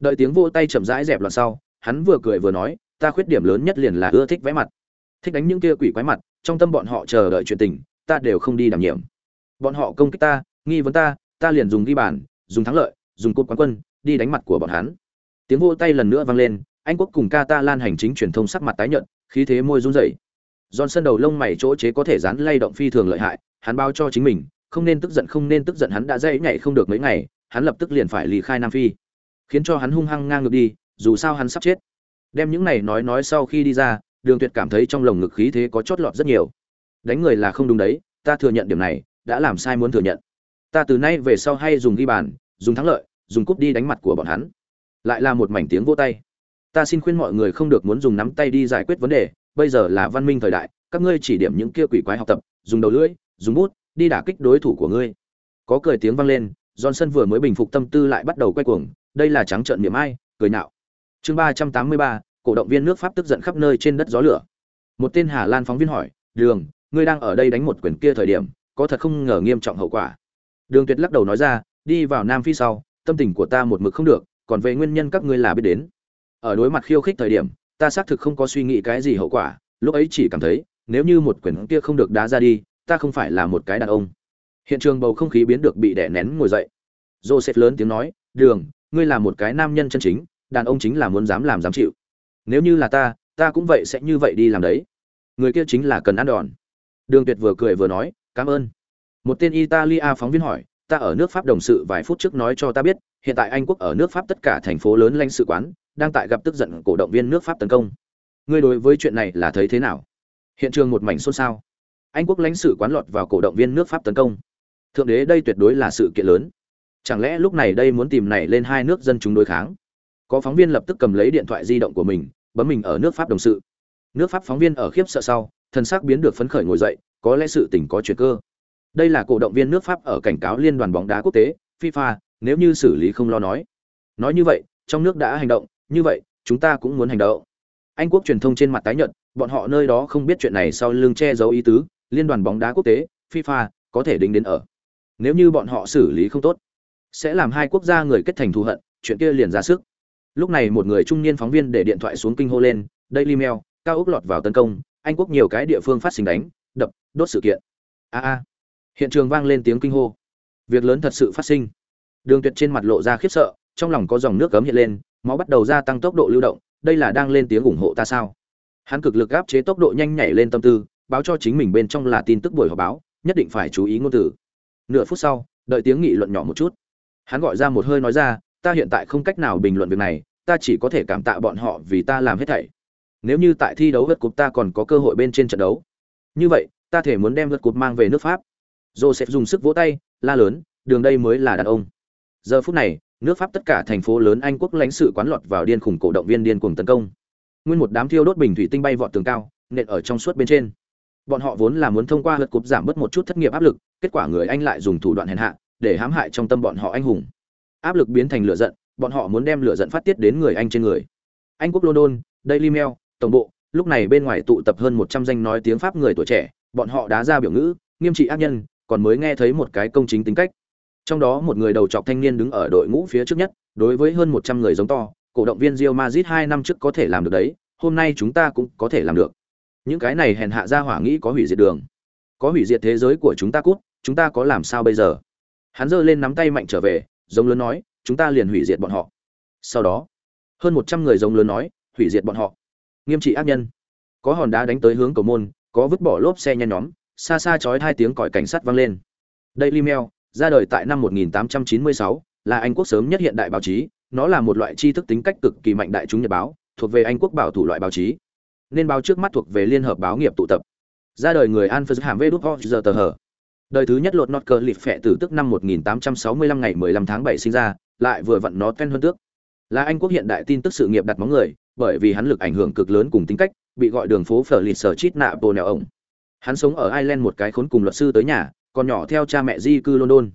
Đợi tiếng vỗ tay chậm rãi dẹp loạn sau, hắn vừa cười vừa nói, ta khuyết điểm lớn nhất liền là ưa thích vẽ mặt. Thích đánh những kia quỷ quái mặt, trong tâm bọn họ chờ đợi chuyện tình, ta đều không đi đảm nhiệm. Bọn họ công kích ta, nghi vấn ta, ta liền dùng ghi bàn, dùng thắng lợi, dùng cột quán quân, đi đánh mặt của bọn hắn. Tiếng vỗ tay lần nữa vang lên, Anh quốc cùng Catalan hành chính truyền thông sắc mặt tái nhợt, khí thế môi run rẩy. Johnson đầu lông mày chỗ chế có thể dán lay động phi thường lợi hại, hắn báo cho chính mình, không nên tức giận không nên tức giận hắn đã dãy nhảy không được mấy ngày, hắn lập tức liền phải lì khai Nam Phi. Khiến cho hắn hung hăng ngang ngược đi, dù sao hắn sắp chết. Đem những này nói nói sau khi đi ra, Đường Tuyệt cảm thấy trong lồng ngực khí thế có chót lọt rất nhiều. Đánh người là không đúng đấy, ta thừa nhận điểm này, đã làm sai muốn thừa nhận. Ta từ nay về sau hay dùng ghi bàn, dùng thắng lợi, dùng cúp đi đánh mặt của bọn hắn. Lại là một mảnh tiếng vỗ tay. Ta xin khuyên mọi người không được muốn dùng nắm tay đi giải quyết vấn đề, bây giờ là văn minh thời đại, các ngươi chỉ điểm những kia quỷ quái học tập, dùng đầu lưỡi, dùng bút, đi đả kích đối thủ của ngươi. Có cười tiếng vang lên, Johnson vừa mới bình phục tâm tư lại bắt đầu quay cuồng, đây là trắng trợn niệm ai, cười nạo Chương ba trăm tám mươi ba, cổ động viên nước Pháp tức giận khắp nơi trên đất gió lửa. Một tên Hà Lan phóng viên hỏi, "Đường, ngươi đang ở đây đánh một quyền kia thời điểm, có thật không ngờ nghiêm trọng hậu quả?" Đường Tuyệt lắc đầu nói ra, "Đi vào Nam Phi sau, tâm tình của ta một mực không được, còn về nguyên nhân các ngươi là biết đến. Ở đối mặt khiêu khích thời điểm, ta xác thực không có suy nghĩ cái gì hậu quả, lúc ấy chỉ cảm thấy, nếu như một quyền kia không được đá ra đi, ta không phải là một cái đàn ông." Hiện trường bầu không khí biến được bị đè nén ngồi dậy. Joseph lớn tiếng nói, "Đường, ngươi là một cái nam nhân chân chính, đàn ông chính là muốn dám làm dám chịu. Nếu như là ta, ta cũng vậy sẽ như vậy đi làm đấy." Người kia chính là cần ăn đòn. Đường Tuyệt vừa cười vừa nói, "Cảm ơn." Một tên Italia phóng viên hỏi, "Ta ở nước Pháp đồng sự vài phút trước nói cho ta biết, hiện tại Anh quốc ở nước Pháp tất cả thành phố lớn lãnh sự quán đang tại gặp tức giận cổ động viên nước Pháp tấn công. Ngươi đối với chuyện này là thấy thế nào?" Hiện trường một mảnh xôn xao. Anh quốc lãnh sự quán lọt vào cổ động viên nước Pháp tấn công thượng đế đây tuyệt đối là sự kiện lớn chẳng lẽ lúc này đây muốn tìm này lên hai nước dân chúng đối kháng có phóng viên lập tức cầm lấy điện thoại di động của mình, bấm mình ở nước pháp đồng sự nước pháp phóng viên ở khiếp sợ sau thân xác biến được phấn khởi ngồi dậy, có lẽ sự tình có chuyện cơ đây là cổ động viên nước pháp ở cảnh cáo liên đoàn bóng đá quốc tế, fifa, nếu như xử lý không lo nói nói như vậy, trong nước đã hành động như vậy, chúng ta cũng muốn hành động. Anh quốc truyền thông trên mặt tái nhợt, bọn họ nơi đó không biết chuyện này sau lưng che giấu ý tứ, liên đoàn bóng đá quốc tế, fifa, có thể đính đến ở. Nếu như bọn họ xử lý không tốt, sẽ làm hai quốc gia người kết thành thù hận, chuyện kia liền ra sức. Lúc này một người trung niên phóng viên để điện thoại xuống kinh hô lên, daily mail, cao ốc lọt vào tấn công, anh quốc nhiều cái địa phương phát sinh đánh, đập, đốt sự kiện. A a. Hiện trường vang lên tiếng kinh hô. Việc lớn thật sự phát sinh. Đường tuyệt trên mặt lộ ra khiếp sợ trong lòng có dòng nước cấm hiện lên, máu bắt đầu gia tăng tốc độ lưu động, đây là đang lên tiếng ủng hộ ta sao? Hắn cực lực áp chế tốc độ nhanh nhảy lên tâm tư, báo cho chính mình bên trong là tin tức buổi họp báo, nhất định phải chú ý ngôn từ. Nửa phút sau, đợi tiếng nghị luận nhỏ một chút. Hắn gọi ra một hơi nói ra, ta hiện tại không cách nào bình luận việc này, ta chỉ có thể cảm tạ bọn họ vì ta làm hết thảy. Nếu như tại thi đấu vượt cúp ta còn có cơ hội bên trên trận đấu. Như vậy, ta thể muốn đem vượt cúp mang về nước pháp. Joseph dùng sức vỗ tay, la lớn, đường đây mới là đàn ông. Giờ phút này nước pháp tất cả thành phố lớn anh quốc lãnh sự quán lọt vào điên khủng cổ động viên điên cuồng tấn công. Nguyên một đám thiêu đốt bình thủy tinh bay vọt tường cao, nện ở trong suốt bên trên. Bọn họ vốn là muốn thông qua lượt cúp giảm bớt một chút thất nghiệp áp lực, kết quả người anh lại dùng thủ đoạn hèn hạ, để hãm hại trong tâm bọn họ anh hùng. Áp lực biến thành lửa giận, bọn họ muốn đem lửa giận phát tiết đến người anh trên người. Anh quốc london, daily mail, tổng bộ, lúc này bên ngoài tụ tập hơn một trăm danh nói tiếng pháp người tuổi trẻ, bọn họ đá ra biểu ngữ, nghiêm trị ác nhân, còn mới nghe thấy một cái công chính tính cách trong đó một người đầu trọc thanh niên đứng ở đội ngũ phía trước nhất, đối với hơn một trăm người giống to, cổ động viên Real Madrid hai năm trước có thể làm được đấy, hôm nay chúng ta cũng có thể làm được. Những cái này hèn hạ ra hỏa nghĩ có hủy diệt đường. Có hủy diệt thế giới của chúng ta cút, chúng ta có làm sao bây giờ? Hắn giơ lên nắm tay mạnh trở về, giống lớn nói, chúng ta liền hủy diệt bọn họ. Sau đó, hơn một trăm người giống lớn nói, hủy diệt bọn họ. Nghiêm trị ác nhân. Có hòn đá đánh tới hướng cầu môn, có vứt bỏ lốp xe nhen nhóm, xa xa chói hai tiếng còi cảnh sát vang lên. Daily Mail ra đời tại năm 1896, là Anh quốc sớm nhất hiện đại báo chí, nó là một loại tri thức tính cách cực kỳ mạnh đại chúng nhật báo, thuộc về Anh quốc bảo thủ loại báo chí. Nên báo trước mắt thuộc về Liên hợp báo nghiệp tụ tập. Ra đời người An Hàm Vê Đút giờ tờ hở. Đời thứ nhất lột nọt cờ lịp phệ tử tức năm 1865 ngày 15 tháng 7 sinh ra, lại vừa vặn nó tên hơn tước. Là Anh quốc hiện đại tin tức sự nghiệp đặt móng người, bởi vì hắn lực ảnh hưởng cực lớn cùng tính cách, bị gọi đường phố phở lịt sở chít nạ bồ nèo ổng. hắn sống ở ireland một cái khốn cùng luật sư tới nhà còn nhỏ theo cha mẹ di cư london.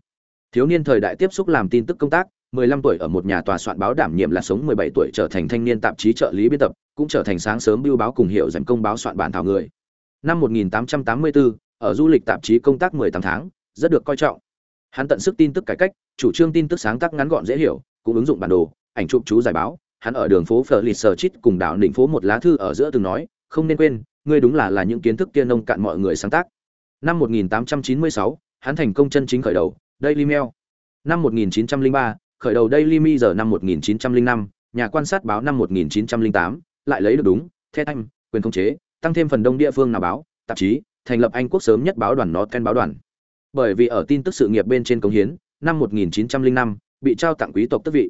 Thiếu niên thời đại tiếp xúc làm tin tức công tác 15 tuổi ở một nhà tòa soạn báo đảm nhiệm là sống 17 tuổi trở thành thanh niên tạp chí trợ lý biên tập, cũng trở thành sáng sớm biêu báo cùng hiệu dành công báo soạn bản thảo người. Năm 1884 ở du lịch tạp chí công tác 18 tháng, rất được coi trọng. Hắn tận sức tin tức cải cách, chủ trương tin tức sáng tác ngắn gọn dễ hiểu, cũng ứng dụng bản đồ, ảnh chụp chú giải báo. Hắn ở đường phố phở lịt cùng đảo đỉnh phố một lá thư ở giữa từng nói, không nên quên, ngươi đúng là là những kiến thức kia nông cạn mọi người sáng tác năm 1896 hắn thành công chân chính khởi đầu Daily Mail. Năm 1903 khởi đầu Daily Mail giờ năm 1905 nhà quan sát báo năm 1908 lại lấy được đúng The Times, quyền thống chế tăng thêm phần đông địa phương nào báo tạp chí thành lập anh quốc sớm nhất báo đoàn nó báo đoàn. Bởi vì ở tin tức sự nghiệp bên trên công hiến năm 1905 bị trao tặng quý tộc tước vị.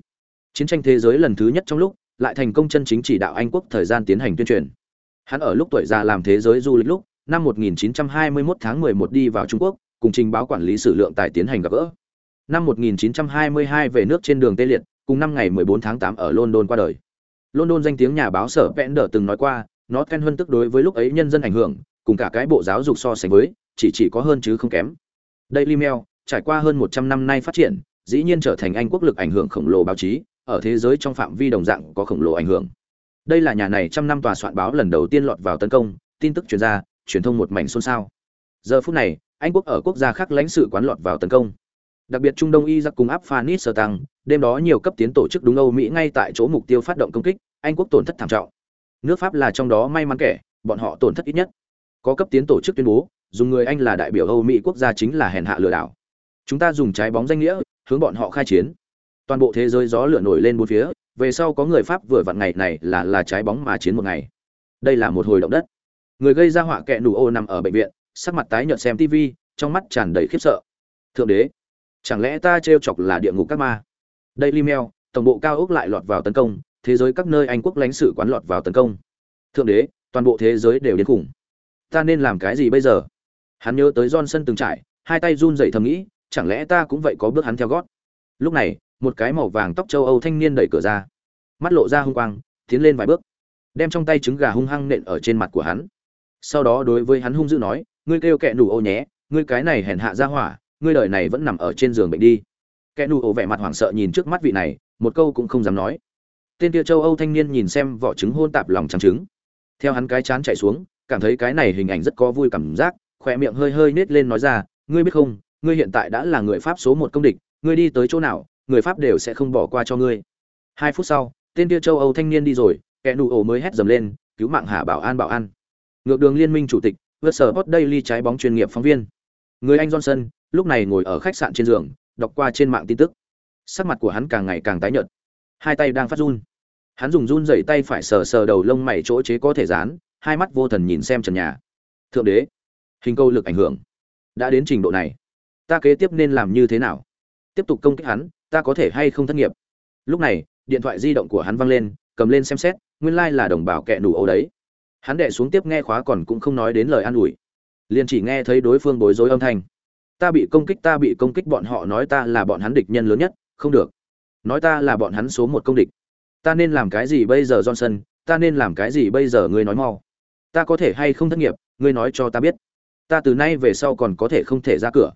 Chiến tranh thế giới lần thứ nhất trong lúc lại thành công chân chính chỉ đạo anh quốc thời gian tiến hành tuyên truyền. Hắn ở lúc tuổi già làm thế giới du lịch lúc năm 1921 tháng 11 đi vào trung quốc cùng trình báo quản lý sử lượng tài tiến hành gặp gỡ. Năm 1922 về nước trên đường tê liệt cùng năm ngày 14 tháng 8 ở london qua đời. London danh tiếng nhà báo sở Pender từng nói qua nó ken hơn tức đối với lúc ấy nhân dân ảnh hưởng cùng cả cái bộ giáo dục so sánh với chỉ chỉ có hơn chứ không kém. Daily Mail trải qua hơn 100 năm nay phát triển dĩ nhiên trở thành anh quốc lực ảnh hưởng khổng lồ báo chí ở thế giới trong phạm vi đồng dạng có khổng lồ ảnh hưởng. Đây là nhà này trăm năm tòa soạn báo lần đầu tiên lọt vào tấn công, tin tức truyền ra, truyền thông một mảnh xôn xao. Giờ phút này, Anh quốc ở quốc gia khác lãnh sự quán lọt vào tấn công. Đặc biệt Trung Đông Y giặc cùng Afghanistan, đêm đó nhiều cấp tiến tổ chức đúng Âu Mỹ ngay tại chỗ mục tiêu phát động công kích, Anh quốc tổn thất thảm trọng. Nước Pháp là trong đó may mắn kẻ, bọn họ tổn thất ít nhất. Có cấp tiến tổ chức tuyên bố, dùng người Anh là đại biểu Âu Mỹ quốc gia chính là hèn hạ lừa đảo. Chúng ta dùng trái bóng danh nghĩa, hướng bọn họ khai chiến toàn bộ thế giới gió lửa nổi lên bốn phía về sau có người pháp vừa vặn ngày này là là trái bóng mà chiến một ngày đây là một hồi động đất người gây ra họa kẹ nụ ô nằm ở bệnh viện, sắc mặt tái nhợt xem tv trong mắt tràn đầy khiếp sợ. Thượng đế, chẳng lẽ ta trêu chọc là địa ngục các ma? Đây email tổng bộ cao ốc lại lọt vào tấn công, thế giới các nơi anh quốc lãnh sự quán lọt vào tấn công. Thượng đế, toàn bộ thế giới đều điên khủng. Ta nên làm cái gì bây giờ? Hắn nhớ tới johnson từng trải, hai tay run rẩy thầm nghĩ, chẳng lẽ ta cũng vậy có bước hắn theo gót? Lúc này, một cái màu vàng tóc châu âu thanh niên đẩy cửa ra. Mắt lộ ra hung quang, tiến lên vài bước. Đem trong tay trứng gà hung hăng nện ở trên mặt của hắn sau đó đối với hắn hung dữ nói, ngươi kêu kẻ nủ ô nhé, ngươi cái này hèn hạ ra hỏa, ngươi đời này vẫn nằm ở trên giường bệnh đi. Kẻ nủ ô vẻ mặt hoảng sợ nhìn trước mắt vị này, một câu cũng không dám nói. Tên kia châu âu thanh niên nhìn xem vỏ trứng hôn tạp lòng trắng trứng. Theo hắn cái chán chạy xuống, cảm thấy cái này hình ảnh rất có vui cảm giác, khỏe miệng hơi hơi nết lên nói ra, ngươi biết không, ngươi hiện tại đã là người pháp số một công địch, ngươi đi tới chỗ nào, người pháp đều sẽ không bỏ qua cho ngươi. Hai phút sau, tên kia châu âu thanh niên đi rồi, kẻ nụ ổ mới hét dầm lên, cứu mạng hạ bảo an bảo an ngược đường liên minh chủ tịch vượt sở hot daily trái bóng chuyên nghiệp phóng viên. Người anh johnson, lúc này ngồi ở khách sạn trên giường, đọc qua trên mạng tin tức. Sắc mặt của hắn càng ngày càng tái nhợt. Hai tay đang phát run. Hắn dùng run dậy tay phải sờ sờ đầu lông mày chỗ chế có thể dán, hai mắt vô thần nhìn xem trần nhà. Thượng đế, hình câu lực ảnh hưởng. Đã đến trình độ này, ta kế tiếp nên làm như thế nào? Tiếp tục công kích hắn, ta có thể hay không thất nghiệp? Lúc này, điện thoại di động của hắn văng lên, cầm lên xem xét, nguyên lai、like、là đồng bào kẹ nủ ấu đấy hắn đệ xuống tiếp nghe khóa còn cũng không nói đến lời an ủi. Liền chỉ nghe thấy đối phương bối rối âm thanh. Ta bị công kích, ta bị công kích, bọn họ nói ta là bọn hắn địch nhân lớn nhất, không được. Nói ta là bọn hắn số một công địch. Ta nên làm cái gì bây giờ, johnson? Ta nên làm cái gì bây giờ, ngươi nói mau. Ta có thể hay không thất nghiệp? Ngươi nói cho ta biết. Ta từ nay về sau còn có thể không thể ra cửa.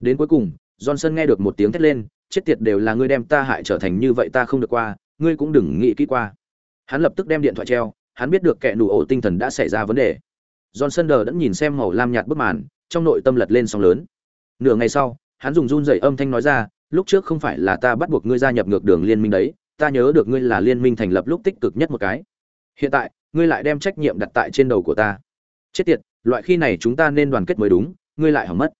Đến cuối cùng, johnson nghe được một tiếng thét lên, chết tiệt đều là ngươi đem ta hại trở thành như vậy ta không được qua, ngươi cũng đừng nghĩ kỹ qua. Hắn lập tức đem điện thoại treo hắn biết được kẻ nụ ổ tinh thần đã xảy ra vấn đề. John Sander đã nhìn xem màu lam nhạt bức màn, trong nội tâm lật lên sóng lớn. Nửa ngày sau, hắn dùng run dày âm thanh nói ra, lúc trước không phải là ta bắt buộc ngươi gia nhập ngược đường liên minh đấy, ta nhớ được ngươi là liên minh thành lập lúc tích cực nhất một cái. Hiện tại, ngươi lại đem trách nhiệm đặt tại trên đầu của ta. Chết tiệt, loại khi này chúng ta nên đoàn kết mới đúng, ngươi lại hỏng mất.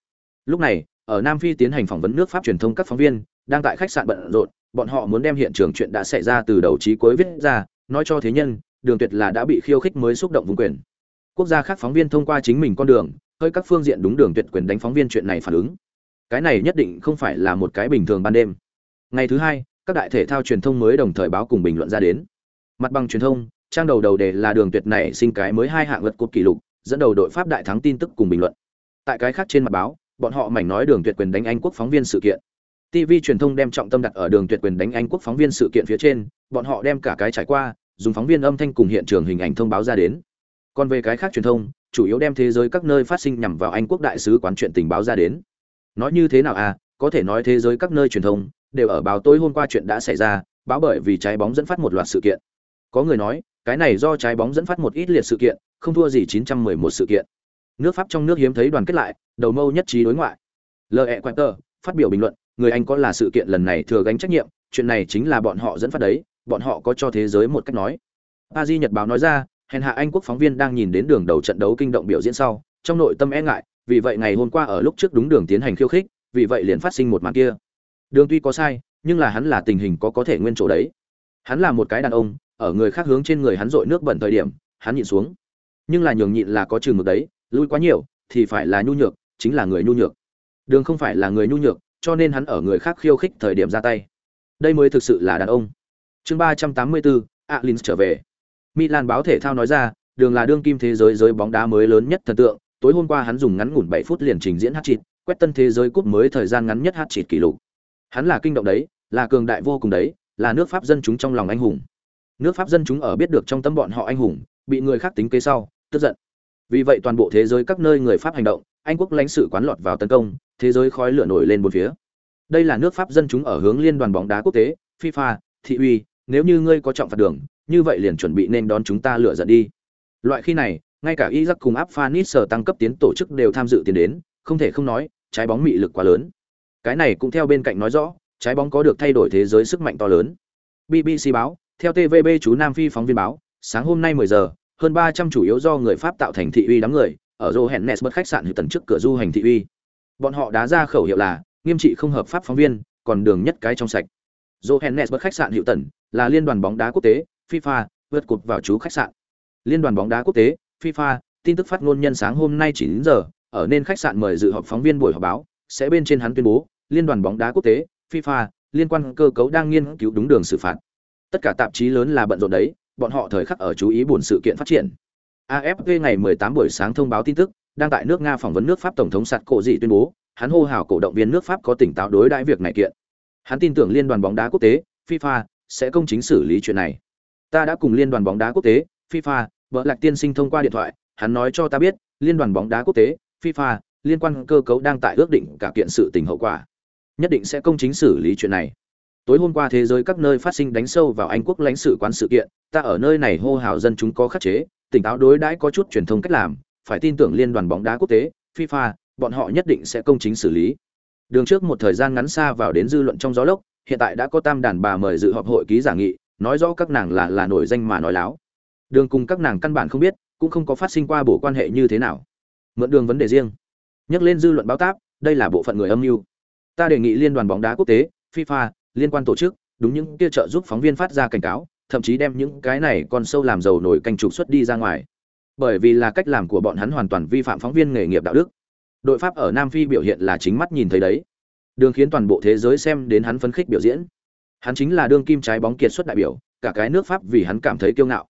Lúc này, ở nam phi tiến hành phỏng vấn nước pháp truyền thông các phóng viên, đang tại khách sạn bận rộn, bọn họ muốn đem hiện trường chuyện đã xảy ra từ đầu chí cuối viết ra, nói cho thế nhân đường tuyệt là đã bị khiêu khích mới xúc động vùng quyền. Quốc gia khác phóng viên thông qua chính mình con đường hơi các phương diện đúng đường tuyệt quyền đánh phóng viên chuyện này phản ứng. Cái này nhất định không phải là một cái bình thường ban đêm. Ngày thứ hai các đại thể thao truyền thông mới đồng thời báo cùng bình luận ra đến. Mặt bằng truyền thông trang đầu đầu đề là đường tuyệt này sinh cái mới hai hạng lượt cột kỷ lục dẫn đầu đội pháp đại thắng tin tức cùng bình luận. Tại cái khác trên mặt báo bọn họ mảnh nói đường tuyệt quyền đánh anh quốc phóng viên sự kiện. TV truyền thông đem trọng tâm đặt ở đường tuyệt quyền đánh Anh quốc phóng viên sự kiện phía trên, bọn họ đem cả cái trải qua, dùng phóng viên âm thanh cùng hiện trường hình ảnh thông báo ra đến. Còn về cái khác truyền thông, chủ yếu đem thế giới các nơi phát sinh nhằm vào anh quốc đại sứ quán chuyện tình báo ra đến. Nói như thế nào à có thể nói thế giới các nơi truyền thông đều ở báo tối hôm qua chuyện đã xảy ra báo bởi vì trái bóng dẫn phát một loạt sự kiện. Có người nói cái này do trái bóng dẫn phát một ít liệt sự kiện không thua gì 911 sự kiện. Nước pháp trong nước hiếm thấy đoàn kết lại đầu mâu nhất trí đối ngoại. Le quater phát biểu bình luận người anh có là sự kiện lần này thừa gánh trách nhiệm chuyện này chính là bọn họ dẫn phát đấy bọn họ có cho thế giới một cách nói. A di nhật báo nói ra, hèn hạ anh quốc phóng viên đang nhìn đến đường đầu trận đấu kinh động biểu diễn sau, trong nội tâm e ngại, vì vậy ngày hôm qua ở lúc trước đúng đường tiến hành khiêu khích, vì vậy liền phát sinh một màn kia. Đường tuy có sai, nhưng là hắn là tình hình có có thể nguyên chỗ đấy. Hắn là một cái đàn ông, ở người khác hướng trên người hắn dội nước bẩn thời điểm, hắn nhịn xuống. Nhưng là nhường nhịn là có chừng mực đấy, lui quá nhiều, thì phải là nhu nhược, chính là người nhu nhược. Đường không phải là người nhu nhược, cho nên hắn ở người khác khiêu khích thời điểm ra tay. Đây mới thực sự là đàn ông chương ba trăm tám mươi bốn trở về. Milan báo thể thao nói ra, đường là đương kim thế giới giới bóng đá mới lớn nhất thần tượng, tối hôm qua hắn dùng ngắn ngủn bảy phút liền trình diễn hát chịt quét tân thế giới cúp mới thời gian ngắn nhất hát chịt kỷ lục. Hắn là kinh động đấy, là cường đại vô cùng đấy, là nước pháp dân chúng trong lòng anh hùng. Nước pháp dân chúng ở biết được trong tâm bọn họ anh hùng, bị người khác tính kế sau, tức giận. Vì vậy toàn bộ thế giới các nơi người pháp hành động, anh quốc lãnh sự quán lọt vào tấn công, thế giới khói lửa nổi lên bốn phía. Đây là nước pháp dân chúng ở hướng liên đoàn bóng đá quốc tế, fifa, thị uy nếu như ngươi có trọng phạt đường, như vậy liền chuẩn bị nên đón chúng ta lựa giận đi. Loại khi này, ngay cả Isaac cùng áp phanis sở tăng cấp tiến tổ chức đều tham dự tiến đến, không thể không nói, trái bóng mị lực quá lớn. Cái này cũng theo bên cạnh nói rõ, trái bóng có được thay đổi thế giới sức mạnh to lớn. Bbc báo, theo tvb chú nam phi phóng viên báo, sáng hôm nay 10 giờ, hơn 300 chủ yếu do người pháp tạo thành thị uy đám người, ở johannes bất khách sạn hữu tần trước cửa du hành thị uy. Bọn họ đá ra khẩu hiệu là, nghiêm trị không hợp pháp phóng viên, còn đường nhất cái trong sạch. Johannesburg khách sạn hữu tần là liên đoàn bóng đá quốc tế FIFA vượt cột vào chú khách sạn. Liên đoàn bóng đá quốc tế FIFA tin tức phát ngôn nhân sáng hôm nay 9 giờ ở nên khách sạn mời dự họp phóng viên buổi họp báo sẽ bên trên hắn tuyên bố liên đoàn bóng đá quốc tế FIFA liên quan cơ cấu đang nghiên cứu đúng đường xử phạt. Tất cả tạp chí lớn là bận rộn đấy, bọn họ thời khắc ở chú ý buồn sự kiện phát triển. AFP ngày 18 buổi sáng thông báo tin tức, đang tại nước Nga phỏng vấn nước Pháp tổng thống Sạt Cổ Dị tuyên bố, hắn hô hào cổ động viên nước Pháp có tỉnh táo đối đãi việc này kiện. Hắn tin tưởng liên đoàn bóng đá quốc tế FIFA sẽ công chính xử lý chuyện này. Ta đã cùng liên đoàn bóng đá quốc tế FIFA, vợ Lạc tiên sinh thông qua điện thoại, hắn nói cho ta biết, liên đoàn bóng đá quốc tế FIFA liên quan cơ cấu đang tại ước định cả kiện sự tình hậu quả. Nhất định sẽ công chính xử lý chuyện này. Tối hôm qua thế giới các nơi phát sinh đánh sâu vào Anh quốc lãnh sự quán sự kiện, ta ở nơi này hô hào dân chúng có khắc chế, tỉnh táo đối đãi có chút truyền thông cách làm, phải tin tưởng liên đoàn bóng đá quốc tế FIFA, bọn họ nhất định sẽ công chính xử lý. Đường trước một thời gian ngắn xa vào đến dư luận trong gió lốc, hiện tại đã có tam đàn bà mời dự họp hội ký giả nghị, nói rõ các nàng là là nổi danh mà nói láo. Đường cùng các nàng căn bản không biết cũng không có phát sinh qua bổ quan hệ như thế nào. Mượn đường vấn đề riêng. Nhắc lên dư luận báo táp đây là bộ phận người âm mưu. Ta đề nghị liên đoàn bóng đá quốc tế fifa liên quan tổ chức đúng những kia trợ giúp phóng viên phát ra cảnh cáo thậm chí đem những cái này còn sâu làm giàu nổi canh trục xuất đi ra ngoài. Bởi vì là cách làm của bọn hắn hoàn toàn vi phạm phóng viên nghề nghiệp đạo đức đội pháp ở nam phi biểu hiện là chính mắt nhìn thấy đấy đường khiến toàn bộ thế giới xem đến hắn phấn khích biểu diễn Hắn chính là đương kim trái bóng kiệt xuất đại biểu, cả cái nước Pháp vì hắn cảm thấy kiêu ngạo.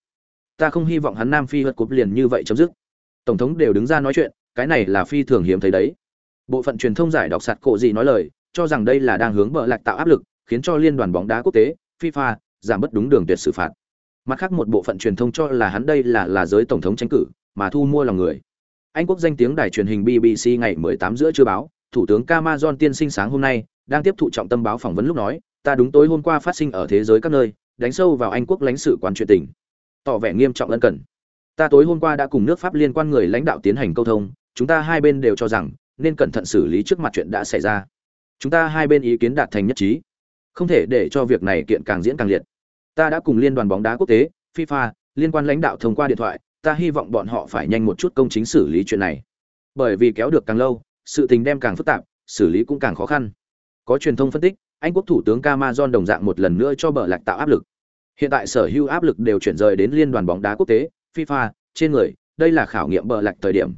Ta không hy vọng hắn Nam Phi vượt cúp liền như vậy chấm dứt. Tổng thống đều đứng ra nói chuyện, cái này là phi thường hiếm thấy đấy. Bộ phận truyền thông giải đọc sạt cổ gì nói lời, cho rằng đây là đang hướng bờ lạc tạo áp lực, khiến cho liên đoàn bóng đá quốc tế FIFA giảm bất đúng đường tuyệt xử phạt. Mặt khác một bộ phận truyền thông cho là hắn đây là là giới tổng thống tranh cử, mà thu mua lòng người. Anh quốc danh tiếng đài truyền hình BBC ngày 18 giữa chưa báo, thủ tướng Camazon tiên sinh sáng hôm nay đang tiếp thụ trọng tâm báo phỏng vấn lúc nói, ta đúng tối hôm qua phát sinh ở thế giới các nơi đánh sâu vào anh quốc lãnh sự quan chuyện tình. Tỏ vẻ nghiêm trọng lân cần. Ta tối hôm qua đã cùng nước pháp liên quan người lãnh đạo tiến hành câu thông chúng ta hai bên đều cho rằng nên cẩn thận xử lý trước mặt chuyện đã xảy ra. Chúng ta hai bên ý kiến đạt thành nhất trí. Không thể để cho việc này kiện càng diễn càng liệt. Ta đã cùng liên đoàn bóng đá quốc tế fifa liên quan lãnh đạo thông qua điện thoại ta hy vọng bọn họ phải nhanh một chút công chính xử lý chuyện này bởi vì kéo được càng lâu sự tình đem càng phức tạp xử lý cũng càng khó khăn có truyền thông phân tích anh quốc thủ tướng camason đồng dạng một lần nữa cho bờ lạc tạo áp lực. Hiện tại sở hữu áp lực đều chuyển rời đến liên đoàn bóng đá quốc tế, FIFA, trên người, đây là khảo nghiệm bờ lạc thời điểm.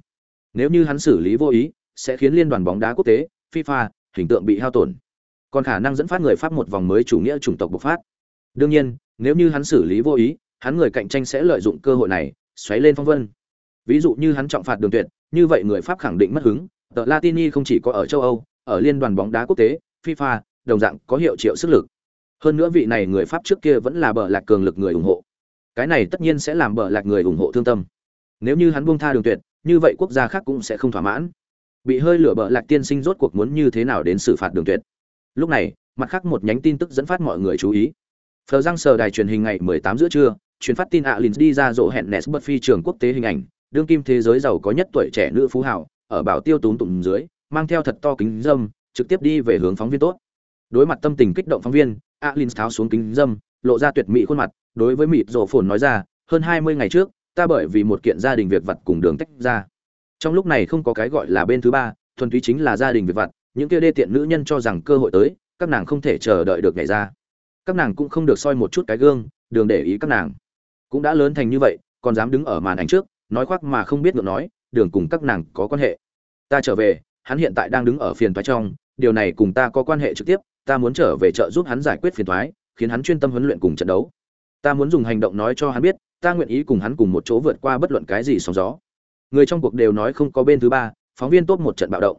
Nếu như hắn xử lý vô ý, sẽ khiến liên đoàn bóng đá quốc tế, FIFA, hình tượng bị hao tổn. Còn khả năng dẫn phát người Pháp một vòng mới chủ nghĩa chủng tộc bộc phát. Đương nhiên, nếu như hắn xử lý vô ý, hắn người cạnh tranh sẽ lợi dụng cơ hội này, xoáy lên phong vân. Ví dụ như hắn trọng phạt đường tuyệt, như vậy người Pháp khẳng định mất hứng. Tờ Latini không chỉ có ở châu Âu, ở liên đoàn bóng đá quốc tế, FIFA, đồng dạng có hiệu triệu sức lực. Hơn nữa vị này người pháp trước kia vẫn là bờ lạc cường lực người ủng hộ. Cái này tất nhiên sẽ làm bờ lạc người ủng hộ thương tâm. Nếu như hắn buông tha đường tuyệt như vậy quốc gia khác cũng sẽ không thỏa mãn. Bị hơi lửa bờ lạc tiên sinh rốt cuộc muốn như thế nào đến xử phạt đường tuyệt? Lúc này mặt khác một nhánh tin tức dẫn phát mọi người chú ý. Phờ răng sờ đài truyền hình ngày 18 giữa trưa truyền phát tin alin đi ra rộ hẹn nes bất phi trường quốc tế hình ảnh, đương kim thế giới giàu có nhất tuổi trẻ nữ phú hảo ở bảo tiêu tún tụng dưới, mang theo thật to kính dâm, trực tiếp đi về hướng phóng viên tốt. Đối mặt tâm tình kích động phóng viên, alin tháo xuống kính dâm, lộ ra tuyệt mỹ khuôn mặt, đối với mịt rộ phồn nói ra, hơn 20 ngày trước, ta bởi vì một kiện gia đình việc vặt cùng đường tách ra. Trong lúc này không có cái gọi là bên thứ ba, thuần túy chính là gia đình việc vặt, những kia đê tiện nữ nhân cho rằng cơ hội tới, các nàng không thể chờ đợi được ngày ra. Các nàng cũng không được soi một chút cái gương, đường để ý các nàng cũng đã lớn thành như vậy, còn dám đứng ở màn ảnh trước, nói khoác mà không biết ngượng nói, đường cùng các nàng có quan hệ. Ta trở về, hắn hiện tại đang đứng ở phiền toái trong, điều này cùng ta có quan hệ trực tiếp, ta muốn trở về trợ giúp hắn giải quyết phiền toái, khiến hắn chuyên tâm huấn luyện cùng trận đấu. Ta muốn dùng hành động nói cho hắn biết, ta nguyện ý cùng hắn cùng một chỗ vượt qua bất luận cái gì sóng gió. Người trong cuộc đều nói không có bên thứ ba, phóng viên tốt một trận bạo động.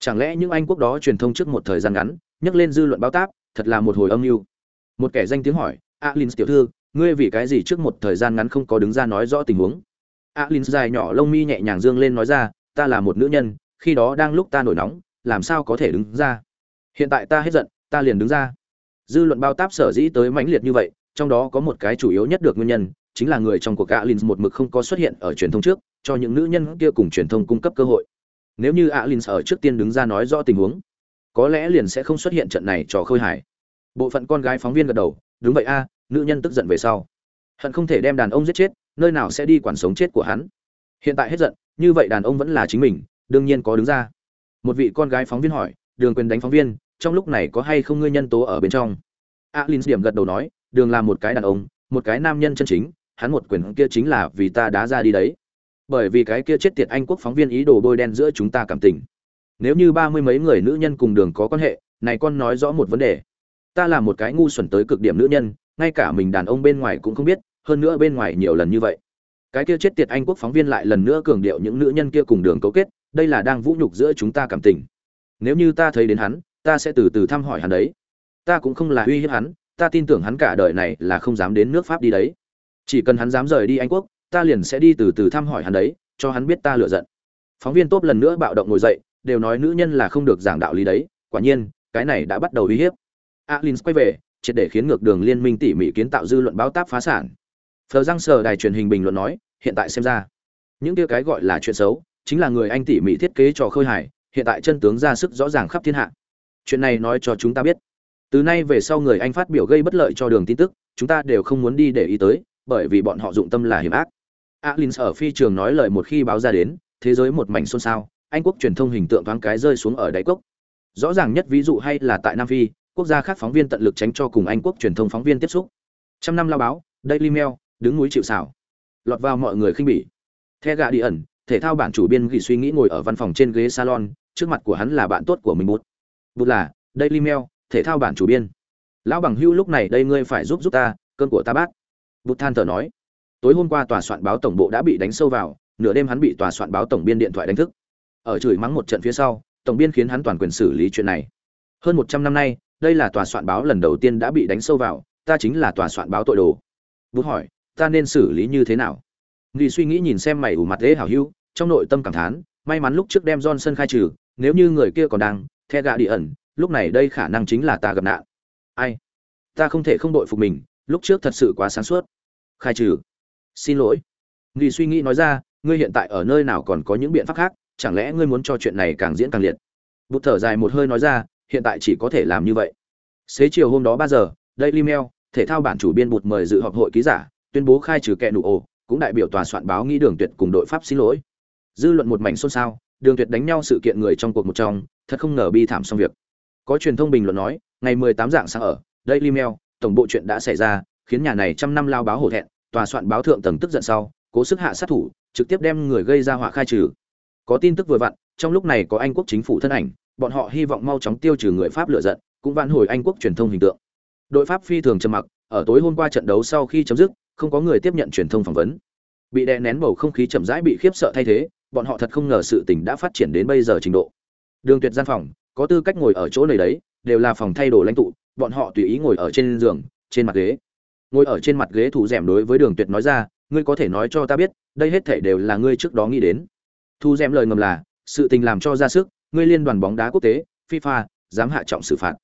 Chẳng lẽ những anh quốc đó truyền thông trước một thời gian ngắn, nhắc lên dư luận báo táp, thật là một hồi âm mưu? Một kẻ danh tiếng hỏi alin tiểu thư ngươi vì cái gì trước một thời gian ngắn không có đứng ra nói rõ tình huống? Alin dài nhỏ lông mi nhẹ nhàng dương lên nói ra, ta là một nữ nhân, khi đó đang lúc ta nổi nóng, làm sao có thể đứng ra? Hiện tại ta hết giận, ta liền đứng ra. Dư luận bao táp sở dĩ tới mãnh liệt như vậy, trong đó có một cái chủ yếu nhất được nguyên nhân, chính là người trong cuộc alin một mực không có xuất hiện ở truyền thông trước, cho những nữ nhân kia cùng truyền thông cung cấp cơ hội. Nếu như alin ở trước tiên đứng ra nói rõ tình huống, có lẽ liền sẽ không xuất hiện trận này trò khơi hải bộ phận con gái phóng viên gật đầu, đúng vậy a nữ nhân tức giận về sau. Hận không thể đem đàn ông giết chết, nơi nào sẽ đi quản sống chết của hắn. Hiện tại hết giận, như vậy đàn ông vẫn là chính mình, đương nhiên có đứng ra. Một vị con gái phóng viên hỏi, đường quyền đánh phóng viên, trong lúc này có hay không ngươi nhân tố ở bên trong? Alin điểm gật đầu nói, đường là một cái đàn ông, một cái nam nhân chân chính, hắn một quyền kia chính là vì ta đá ra đi đấy. Bởi vì cái kia chết tiệt anh quốc phóng viên ý đồ bôi đen giữa chúng ta cảm tình. Nếu như ba mươi mấy người nữ nhân cùng đường có quan hệ, này con nói rõ một vấn đề. Ta là một cái ngu xuẩn tới cực điểm nữ nhân ngay cả mình đàn ông bên ngoài cũng không biết, hơn nữa bên ngoài nhiều lần như vậy. Cái kia chết tiệt anh quốc phóng viên lại lần nữa cường điệu những nữ nhân kia cùng đường cấu kết, đây là đang vũ nhục giữa chúng ta cảm tình. Nếu như ta thấy đến hắn, ta sẽ từ từ thăm hỏi hắn đấy. Ta cũng không là uy hiếp hắn, ta tin tưởng hắn cả đời này là không dám đến nước pháp đi đấy. Chỉ cần hắn dám rời đi anh quốc, ta liền sẽ đi từ từ thăm hỏi hắn đấy, cho hắn biết ta lựa giận. Phóng viên tốt lần nữa bạo động ngồi dậy, đều nói nữ nhân là không được giảng đạo lý đấy, quả nhiên, cái này đã bắt đầu uy hiếp. Alin quay về triệt để khiến ngược đường liên minh tỉ mỉ kiến tạo dư luận báo táp phá sản. Phờ răng sờ đài truyền hình bình luận nói, hiện tại xem ra, những kia cái gọi là chuyện xấu, chính là người anh tỉ mỉ thiết kế trò khơi hài, hiện tại chân tướng ra sức rõ ràng khắp thiên hạ. Chuyện này nói cho chúng ta biết. Từ nay về sau người anh phát biểu gây bất lợi cho đường tin tức, chúng ta đều không muốn đi để ý tới, bởi vì bọn họ dụng tâm là hiểm ác. Alin ở phi trường nói lời một khi báo ra đến, thế giới một mảnh xôn xao, anh quốc truyền thông hình tượng thoáng cái rơi xuống ở đáy cốc. Rõ ràng nhất ví dụ hay là tại nam phi quốc gia khác phóng viên tận lực tránh cho cùng anh quốc truyền thông phóng viên tiếp xúc. Trăm năm lao báo, daily mail, đứng núi chịu xảo lọt vào mọi người khinh bỉ. The gà đi ẩn, thể thao bản chủ biên gỉ suy nghĩ ngồi ở văn phòng trên ghế salon, trước mặt của hắn là bạn tốt của mình bút. Bút là, daily mail, thể thao bản chủ biên. Lão bằng hưu lúc này đây ngươi phải giúp giúp ta cơn của ta bát. Bút than thở nói. Tối hôm qua tòa soạn báo tổng bộ đã bị đánh sâu vào, nửa đêm hắn bị tòa soạn báo tổng biên điện thoại đánh thức. Ở chửi mắng một trận phía sau, tổng biên khiến hắn toàn quyền xử lý chuyện này. Hơn một trăm năm nay đây là tòa soạn báo lần đầu tiên đã bị đánh sâu vào, ta chính là tòa soạn báo tội đồ. Bút hỏi, ta nên xử lý như thế nào? Nghi suy nghĩ nhìn xem mày ủ mặt dễ hảo hữu, trong nội tâm cảm thán, may mắn lúc trước đem johnson khai trừ, nếu như người kia còn đang, the gạ đi ẩn, lúc này đây khả năng chính là ta gặp nạn. Ai? Ta không thể không đội phục mình, lúc trước thật sự quá sáng suốt. Khai trừ. Xin lỗi. Nghi suy nghĩ nói ra, ngươi hiện tại ở nơi nào còn có những biện pháp khác, chẳng lẽ ngươi muốn cho chuyện này càng diễn càng liệt? Bụt thở dài một hơi nói ra hiện tại chỉ có thể làm như vậy. Xế chiều hôm đó ba giờ, daily mail, thể thao bản chủ biên bụt mời dự họp hội ký giả, tuyên bố khai trừ kẻ nụ ồ cũng đại biểu tòa soạn báo nghĩ đường tuyệt cùng đội pháp xin lỗi. Dư luận một mảnh xôn xao, đường tuyệt đánh nhau sự kiện người trong cuộc một trong, thật không ngờ bi thảm xong việc. Có truyền thông bình luận nói, ngày 18 dạng sáng ở, daily mail, tổng bộ chuyện đã xảy ra, khiến nhà này trăm năm lao báo hổ thẹn, tòa soạn báo thượng tầng tức giận sau, cố sức hạ sát thủ, trực tiếp đem người gây ra họa khai trừ. Có tin tức vừa vặn, trong lúc này có anh quốc chính phủ thân ảnh bọn họ hy vọng mau chóng tiêu trừ người pháp lựa giận, cũng vãn hồi anh quốc truyền thông hình tượng. Đội pháp phi thường trầm mặc, ở tối hôm qua trận đấu sau khi chấm dứt, không có người tiếp nhận truyền thông phỏng vấn. Bị đè nén bầu không khí chậm rãi bị khiếp sợ thay thế, bọn họ thật không ngờ sự tình đã phát triển đến bây giờ trình độ. Đường tuyệt gian phòng, có tư cách ngồi ở chỗ này đấy, đều là phòng thay đồ lãnh tụ, bọn họ tùy ý ngồi ở trên giường, trên mặt ghế. Ngồi ở trên mặt ghế thủ rèm đối với đường tuyệt nói ra, ngươi có thể nói cho ta biết, đây hết thể đều là ngươi trước đó nghĩ đến. Thu rèm lời ngầm là, sự tình làm cho ra sức ngươi liên đoàn bóng đá quốc tế, fifa, dám hạ trọng xử phạt.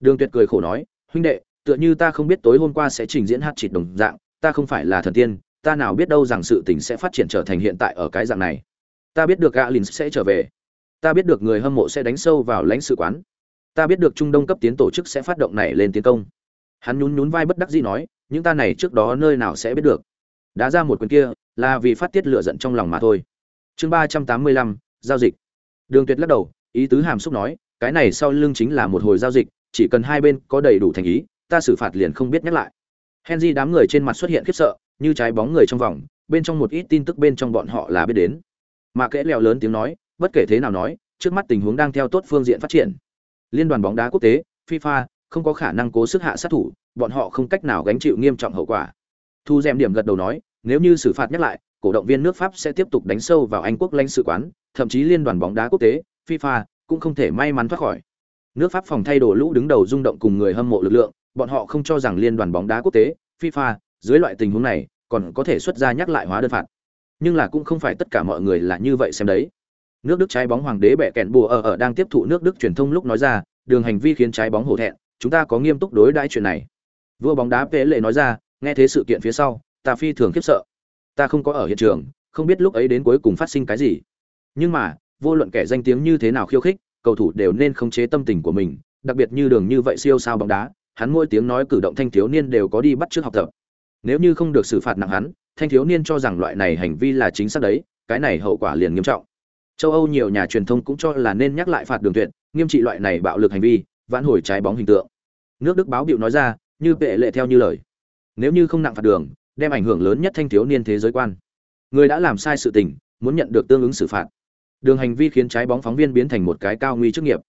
Đường tuyệt cười khổ nói, huynh đệ, tựa như ta không biết tối hôm qua sẽ trình diễn hát chịt đồng dạng, ta không phải là thần tiên, ta nào biết đâu rằng sự tình sẽ phát triển trở thành hiện tại ở cái dạng này. Ta biết được Alin sẽ trở về. Ta biết được người hâm mộ sẽ đánh sâu vào lãnh sự quán. Ta biết được trung đông cấp tiến tổ chức sẽ phát động này lên tiến công. Hắn nhún nhún vai bất đắc dĩ nói, những ta này trước đó nơi nào sẽ biết được? Đã ra một quyền kia là vì phát tiết lửa giận trong lòng mà thôi. Chương ba trăm tám mươi lăm, giao dịch đường tuyệt lắc đầu, ý tứ hàm xúc nói, cái này sau lưng chính là một hồi giao dịch, chỉ cần hai bên có đầy đủ thành ý, ta xử phạt liền không biết nhắc lại. Henry đám người trên mặt xuất hiện khiếp sợ, như trái bóng người trong vòng, bên trong một ít tin tức bên trong bọn họ là biết đến. Mà kẽ lèo lớn tiếng nói, bất kể thế nào nói, trước mắt tình huống đang theo tốt phương diện phát triển. Liên đoàn bóng đá quốc tế, fifa, không có khả năng cố sức hạ sát thủ, bọn họ không cách nào gánh chịu nghiêm trọng hậu quả. Thu dèm điểm gật đầu nói, nếu như xử phạt nhắc lại cổ động viên nước pháp sẽ tiếp tục đánh sâu vào anh quốc lãnh sự quán, thậm chí liên đoàn bóng đá quốc tế, fifa, cũng không thể may mắn thoát khỏi. Nước pháp phòng thay đồ lũ đứng đầu rung động cùng người hâm mộ lực lượng, bọn họ không cho rằng liên đoàn bóng đá quốc tế, fifa, dưới loại tình huống này, còn có thể xuất ra nhắc lại hóa đơn phạt. Nhưng là cũng không phải tất cả mọi người là như vậy xem đấy. Nước đức trái bóng hoàng đế bẻ kẹn bùa ở ở đang tiếp thụ nước đức truyền thông lúc nói ra, đường hành vi khiến trái bóng hổ thẹn, chúng ta có nghiêm túc đối đãi chuyện này. Vua bóng đá Pele nói ra, nghe thế sự kiện phía sau, ta phi thường khiếp sợ ta không có ở hiện trường, không biết lúc ấy đến cuối cùng phát sinh cái gì. Nhưng mà, vô luận kẻ danh tiếng như thế nào khiêu khích, cầu thủ đều nên khống chế tâm tình của mình, đặc biệt như đường như vậy siêu sao bóng đá, hắn mỗi tiếng nói cử động thanh thiếu niên đều có đi bắt trước học tập. Nếu như không được xử phạt nặng hắn, thanh thiếu niên cho rằng loại này hành vi là chính xác đấy, cái này hậu quả liền nghiêm trọng. Châu âu nhiều nhà truyền thông cũng cho là nên nhắc lại phạt đường tuyệt, nghiêm trị loại này bạo lực hành vi, vãn hồi trái bóng hình tượng. Nước đức báo biểu nói ra, như vệ lệ theo như lời. Nếu như không nặng phạt đường đem ảnh hưởng lớn nhất thanh thiếu niên thế giới quan. Người đã làm sai sự tình, muốn nhận được tương ứng xử phạt. Đường hành vi khiến trái bóng phóng viên biến thành một cái cao nguy chức nghiệp.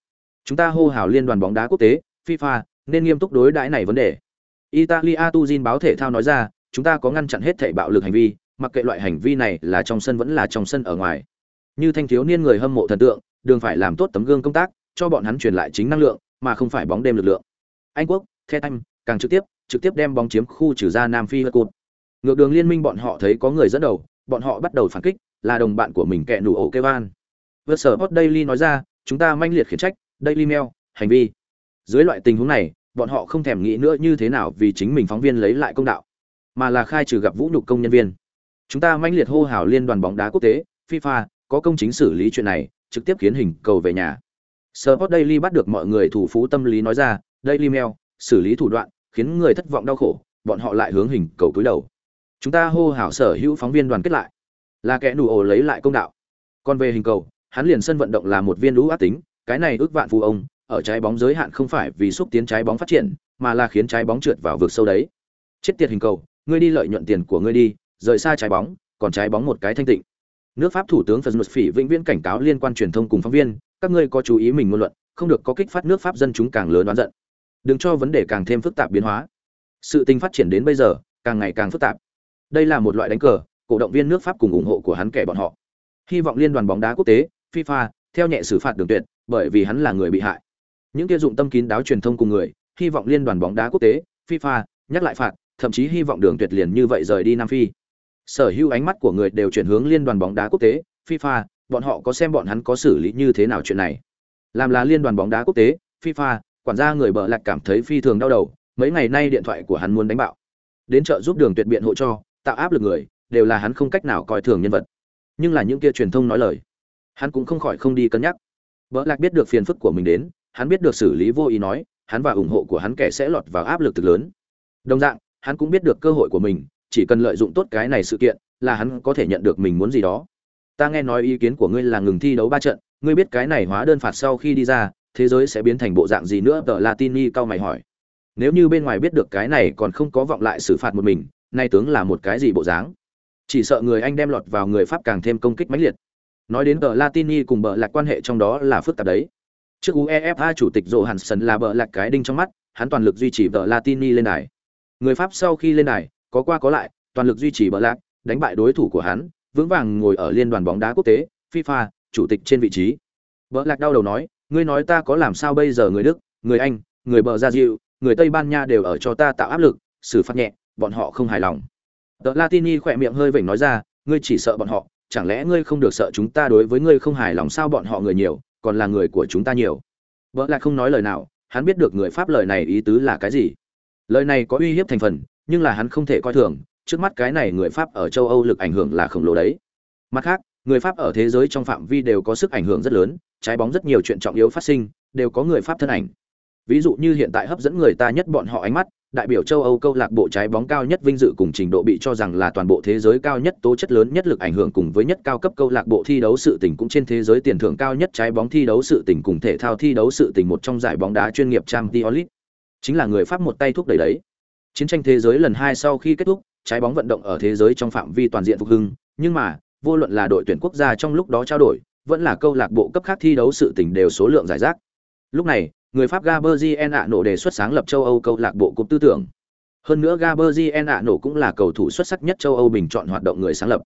Chúng ta hô hào liên đoàn bóng đá quốc tế, fifa, nên nghiêm túc đối đãi này vấn đề. Italia tuzin báo thể thao nói ra, chúng ta có ngăn chặn hết thảy bạo lực hành vi, mặc kệ loại hành vi này là trong sân vẫn là trong sân ở ngoài. Như thanh thiếu niên người hâm mộ thần tượng, đường phải làm tốt tấm gương công tác, cho bọn hắn truyền lại chính năng lượng, mà không phải bóng đêm lực lượng. Anh quốc, the time càng trực tiếp trực tiếp đem bóng chiếm khu trừ ra nam phi hớt cột ngược đường liên minh bọn họ thấy có người dẫn đầu bọn họ bắt đầu phản kích là đồng bạn của mình kẻ nủ ổ kê van vượt sở hot daily nói ra chúng ta manh liệt khiển trách daily mail hành vi. Dưới loại tình huống này bọn họ không thèm nghĩ nữa như thế nào vì chính mình phóng viên lấy lại công đạo mà là khai trừ gặp vũ nhục công nhân viên. Chúng ta manh liệt hô hào liên đoàn bóng đá quốc tế fifa có công chính xử lý chuyện này trực tiếp khiến hình cầu về nhà. Sport Daily bắt được mọi người thủ phú tâm lý nói ra, Daily Mail, xử lý thủ đoạn, khiến người thất vọng đau khổ, bọn họ lại hướng hình cầu cúi đầu. Chúng ta hô hào sở hữu phóng viên đoàn kết lại, là kẻ nụ ổ lấy lại công đạo. Còn về hình cầu, hắn liền sân vận động là một viên lũ ác tính, cái này ước vạn phù ông, ở trái bóng giới hạn không phải vì xúc tiến trái bóng phát triển, mà là khiến trái bóng trượt vào vực sâu đấy. Chết tiệt hình cầu, ngươi đi lợi nhuận tiền của ngươi đi, rời xa trái bóng, còn trái bóng một cái thanh tịnh. Nước Pháp thủ tướng Phật Phỉ vĩnh viễn cảnh cáo liên quan truyền thông cùng phóng viên, các ngươi có chú ý mình ngôn luận, không được có kích phát nước Pháp dân chúng càng lớn đoán giận. Đừng cho vấn đề càng thêm phức tạp biến hóa. Sự tình phát triển đến bây giờ, càng ngày càng phức tạp. Đây là một loại đánh cờ, cổ động viên nước Pháp cùng ủng hộ của hắn kẻ bọn họ. Hy vọng liên đoàn bóng đá quốc tế, FIFA, theo nhẹ xử phạt đường tuyệt, bởi vì hắn là người bị hại. Những kia dụng tâm kín đáo truyền thông cùng người, hy vọng liên đoàn bóng đá quốc tế, FIFA, nhắc lại phạt, thậm chí hy vọng đường tuyệt liền như vậy rời đi Nam Phi. Sở hữu ánh mắt của người đều chuyển hướng liên đoàn bóng đá quốc tế, FIFA, bọn họ có xem bọn hắn có xử lý như thế nào chuyện này. Làm là liên đoàn bóng đá quốc tế, FIFA, quản gia người bờ lạc cảm thấy phi thường đau đầu, mấy ngày nay điện thoại của hắn muốn đánh bạo. Đến chợ giúp đường tuyệt biện hộ cho, tạo áp lực người, đều là hắn không cách nào coi thường nhân vật. Nhưng là những kia truyền thông nói lời, hắn cũng không khỏi không đi cân nhắc. vợ lạc biết được phiền phức của mình đến, hắn biết được xử lý vô ý nói, hắn và ủng hộ của hắn kẻ sẽ lọt vào áp lực thực lớn. Đồng dạng, hắn cũng biết được cơ hội của mình, chỉ cần lợi dụng tốt cái này sự kiện, là hắn có thể nhận được mình muốn gì đó ta nghe nói ý kiến của ngươi là ngừng thi đấu ba trận ngươi biết cái này hóa đơn phạt sau khi đi ra thế giới sẽ biến thành bộ dạng gì nữa tờ latini cao mày hỏi nếu như bên ngoài biết được cái này còn không có vọng lại xử phạt một mình nay tướng là một cái gì bộ dáng? Chỉ sợ người anh đem lọt vào người pháp càng thêm công kích mãnh liệt. Nói đến tờ latini cùng bờ lạc quan hệ trong đó là phức tạp đấy. Trước uefa chủ tịch rộ hàn sần là bờ lạc cái đinh trong mắt hắn toàn lực duy trì tờ latini lên đài. Người pháp sau khi lên đài có qua có lại toàn lực duy trì bờ lạc đánh bại đối thủ của hắn vững vàng ngồi ở liên đoàn bóng đá quốc tế FIFA chủ tịch trên vị trí. Bờ lạc đau đầu nói, ngươi nói ta có làm sao bây giờ người Đức, người Anh, người bờ gia diệu người Tây Ban Nha đều ở cho ta tạo áp lực, xử phạt nhẹ, bọn họ không hài lòng. Tờ Latini khỏe miệng hơi vểnh nói ra, ngươi chỉ sợ bọn họ, chẳng lẽ ngươi không được sợ chúng ta đối với ngươi không hài lòng sao bọn họ người nhiều còn là người của chúng ta nhiều? Vợ lại không nói lời nào hắn biết được người pháp lời này ý tứ là cái gì. Lời này có uy hiếp thành phần nhưng là hắn không thể coi thường trước mắt cái này người pháp ở châu âu lực ảnh hưởng là khổng lồ đấy. Mặt khác người pháp ở thế giới trong phạm vi đều có sức ảnh hưởng rất lớn trái bóng rất nhiều chuyện trọng yếu phát sinh đều có người pháp thân ảnh ví dụ như hiện tại hấp dẫn người ta nhất bọn họ ánh mắt, đại biểu châu âu câu lạc bộ trái bóng cao nhất vinh dự cùng trình độ bị cho rằng là toàn bộ thế giới cao nhất, tố chất lớn nhất lực ảnh hưởng cùng với nhất cao cấp câu lạc bộ thi đấu sự tình cũng trên thế giới tiền thưởng cao nhất trái bóng thi đấu sự tình cùng thể thao thi đấu sự tình một trong giải bóng đá chuyên nghiệp trang League. Chính là người pháp một tay thúc đẩy đấy. Chiến tranh thế giới lần hai sau khi kết thúc, trái bóng vận động ở thế giới trong phạm vi toàn diện phục hưng, nhưng mà, vô luận là đội tuyển quốc gia trong lúc đó trao đổi, vẫn là câu lạc bộ cấp khác thi đấu sự tình đều số lượng giải rác. Lúc này người pháp gaberzien ạ nổ đề xuất sáng lập châu âu câu lạc bộ cục tư tưởng. Hơn nữa gaberzien ạ nổ cũng là cầu thủ xuất sắc nhất châu âu bình chọn hoạt động người sáng lập.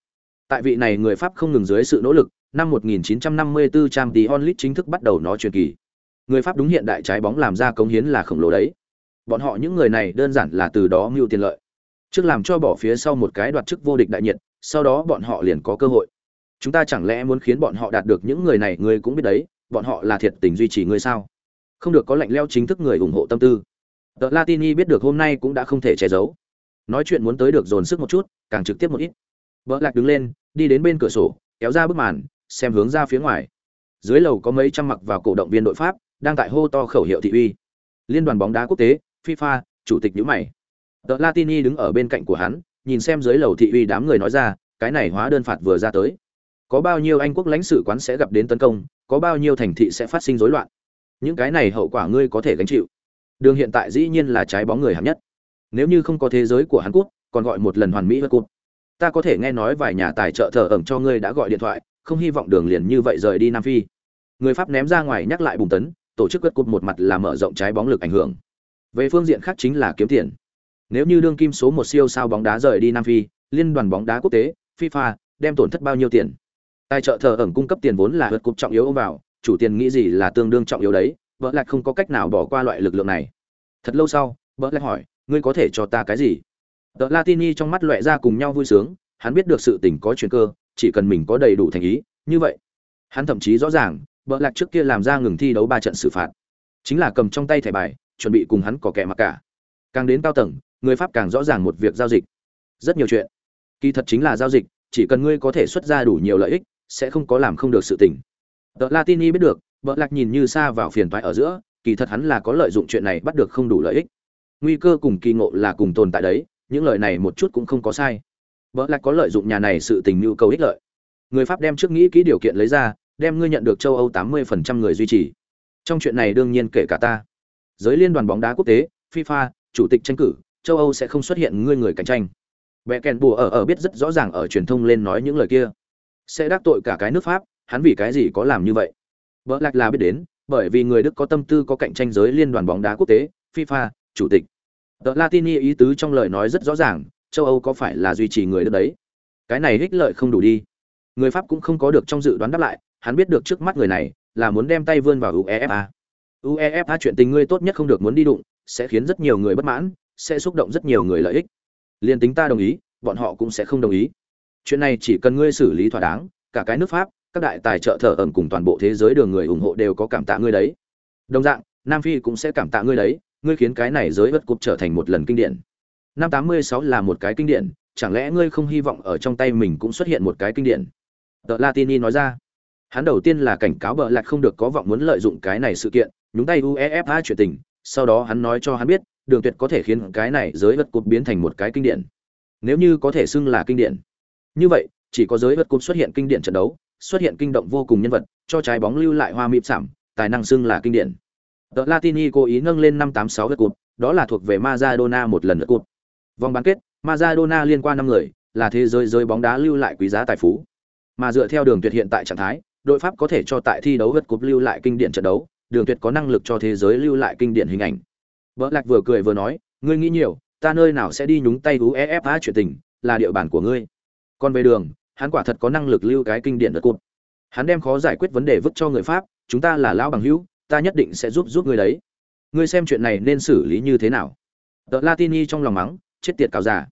Tại vị này người pháp không ngừng dưới sự nỗ lực, năm 1954 trang tí chính thức bắt đầu nó truyền kỳ. Người pháp đúng hiện đại trái bóng làm ra công hiến là khổng lồ đấy. Bọn họ những người này đơn giản là từ đó mưu tiền lợi. Trước làm cho bỏ phía sau một cái đoạt chức vô địch đại nhiệt, sau đó bọn họ liền có cơ hội. Chúng ta chẳng lẽ muốn khiến bọn họ đạt được những người này, người cũng biết đấy, bọn họ là thiệt tình duy trì ngươi sao? Không được có lệnh leo chính thức người ủng hộ tâm tư. Tờ latini biết được hôm nay cũng đã không thể che giấu. Nói chuyện muốn tới được dồn sức một chút, càng trực tiếp một ít. Vợ lạc đứng lên, đi đến bên cửa sổ, kéo ra bức màn, xem hướng ra phía ngoài. Dưới lầu có mấy trăm mặc vào cổ động viên đội pháp, đang tại hô to khẩu hiệu thị uy. Liên đoàn bóng đá quốc tế, fifa, chủ tịch nhữ mày. Tờ latini đứng ở bên cạnh của hắn, nhìn xem dưới lầu thị uy đám người nói ra, cái này hóa đơn phạt vừa ra tới. Có bao nhiêu anh quốc lãnh sự quán sẽ gặp đến tấn công, có bao nhiêu thành thị sẽ phát sinh rối loạn những cái này hậu quả ngươi có thể gánh chịu. Đường hiện tại dĩ nhiên là trái bóng người hạng nhất. Nếu như không có thế giới của hàn quốc còn gọi một lần hoàn mỹ vượt cụt ta có thể nghe nói vài nhà tài trợ thờ ẩm cho ngươi đã gọi điện thoại, không hy vọng đường liền như vậy rời đi nam phi. Người pháp ném ra ngoài nhắc lại bùng tấn, tổ chức vượt cụt một mặt là mở rộng trái bóng lực ảnh hưởng. Về phương diện khác chính là kiếm tiền. Nếu như đương kim số một siêu sao bóng đá rời đi nam phi, liên đoàn bóng đá quốc tế, fifa, đem tổn thất bao nhiêu tiền? Tài trợ thờ ẩm cung cấp tiền vốn là vượt cục trọng yếu ông vào chủ tiền nghĩ gì là tương đương trọng yếu đấy vợ lại không có cách nào bỏ qua loại lực lượng này. Thật lâu sau vợ lại hỏi, ngươi có thể cho ta cái gì? Tờ latini trong mắt loẹ ra cùng nhau vui sướng, hắn biết được sự tình có chuyện cơ, chỉ cần mình có đầy đủ thành ý, như vậy, hắn thậm chí rõ ràng vợ lạc trước kia làm ra ngừng thi đấu ba trận xử phạt. Chính là cầm trong tay thẻ bài, chuẩn bị cùng hắn có kẻ mặc cả. Càng đến cao tầng, người pháp càng rõ ràng một việc giao dịch. Rất nhiều chuyện, kỳ thật chính là giao dịch, chỉ cần ngươi có thể xuất ra đủ nhiều lợi ích, sẽ không có làm không được sự tình tờ latini biết được vợ lạc nhìn như xa vào phiền toái ở giữa, kỳ thật hắn là có lợi dụng chuyện này bắt được không đủ lợi ích. Nguy cơ cùng kỳ ngộ là cùng tồn tại đấy, những lời này một chút cũng không có sai. Vợ lạc có lợi dụng nhà này sự tình nhu cầu ích lợi. Người pháp đem trước nghĩ kỹ điều kiện lấy ra, đem ngươi nhận được châu âu tám mươi phần trăm người duy trì. Trong chuyện này đương nhiên kể cả ta. Giới liên đoàn bóng đá quốc tế, fifa, chủ tịch tranh cử, châu âu sẽ không xuất hiện ngươi người cạnh tranh. Vẽ kèn bùa ở ở biết rất rõ ràng ở truyền thông lên nói những lời kia. Sẽ đắc tội cả cái nước pháp hắn vì cái gì có làm như vậy? Vợ lạc là biết đến, bởi vì người đức có tâm tư có cạnh tranh giới liên đoàn bóng đá quốc tế, fifa, chủ tịch. Tờ latini ý tứ trong lời nói rất rõ ràng, châu âu có phải là duy trì người đức đấy? Cái này ích lợi không đủ đi. Người pháp cũng không có được trong dự đoán đáp lại, hắn biết được trước mắt người này là muốn đem tay vươn vào uefa. Uefa chuyện tình ngươi tốt nhất không được muốn đi đụng, sẽ khiến rất nhiều người bất mãn, sẽ xúc động rất nhiều người lợi ích. Liên tính ta đồng ý, bọn họ cũng sẽ không đồng ý. Chuyện này chỉ cần ngươi xử lý thỏa đáng, cả cái nước pháp các đại tài trợ thở ẩn cùng toàn bộ thế giới đường người ủng hộ đều có cảm tạ ngươi đấy. Đồng dạng, nam phi cũng sẽ cảm tạ ngươi đấy, ngươi khiến cái này giới bất cục trở thành một lần kinh điển. Năm tám mươi sáu là một cái kinh điển, chẳng lẽ ngươi không hy vọng ở trong tay mình cũng xuất hiện một cái kinh điển? Tờ latini nói ra. Hắn đầu tiên là cảnh cáo bợ lạc không được có vọng muốn lợi dụng cái này sự kiện, nhúng tay uefa chuyện tình, sau đó hắn nói cho hắn biết, đường tuyệt có thể khiến cái này giới vật cục biến thành một cái kinh điển. Nếu như có thể xưng là kinh điển. Như vậy, chỉ có giới vật cục xuất hiện kinh điển trận đấu xuất hiện kinh động vô cùng nhân vật, cho trái bóng lưu lại hoa mịp sảm, tài năng xưng là kinh điển. The Latini cố ý nâng lên 586 lượt cột, đó là thuộc về Maradona một lần lượt cột. Vòng bán kết, Maradona liên quan năm người, là thế giới giới bóng đá lưu lại quý giá tài phú. Mà dựa theo đường tuyệt hiện tại trạng thái, đội Pháp có thể cho tại thi đấu vượt cúp lưu lại kinh điển trận đấu, đường tuyệt có năng lực cho thế giới lưu lại kinh điển hình ảnh. Bỡ Lạc vừa cười vừa nói, ngươi nghĩ nhiều, ta nơi nào sẽ đi nhúng tay UEFA chuyện tình, là địa bàn của ngươi. Còn về đường, hắn quả thật có năng lực lưu cái kinh điển đất cụt. Hắn đem khó giải quyết vấn đề vứt cho người pháp, chúng ta là lão bằng hữu, ta nhất định sẽ giúp giúp người đấy. Ngươi xem chuyện này nên xử lý như thế nào? Tờ latini trong lòng mắng, chết tiệt cáo giả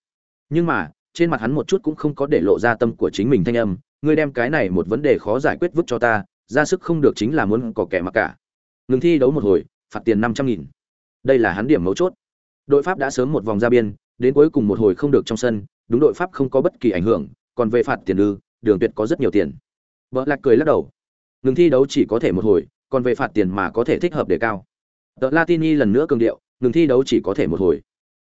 nhưng mà, trên mặt hắn một chút cũng không có để lộ ra tâm của chính mình thanh âm, ngươi đem cái này một vấn đề khó giải quyết vứt cho ta, ra sức không được chính là muốn có kẻ mặc cả. Ngừng thi đấu một hồi, phạt tiền năm trăm nghìn. Đây là hắn điểm mấu chốt. Đội pháp đã sớm một vòng ra biên, đến cuối cùng một hồi không được trong sân, đúng đội pháp không có bất kỳ ảnh hưởng còn về phạt tiền ư, đường tuyệt có rất nhiều tiền. Vợ lạc cười lắc đầu. Ngừng thi đấu chỉ có thể một hồi, còn về phạt tiền mà có thể thích hợp để cao. Tờ latini lần nữa cường điệu, ngừng thi đấu chỉ có thể một hồi.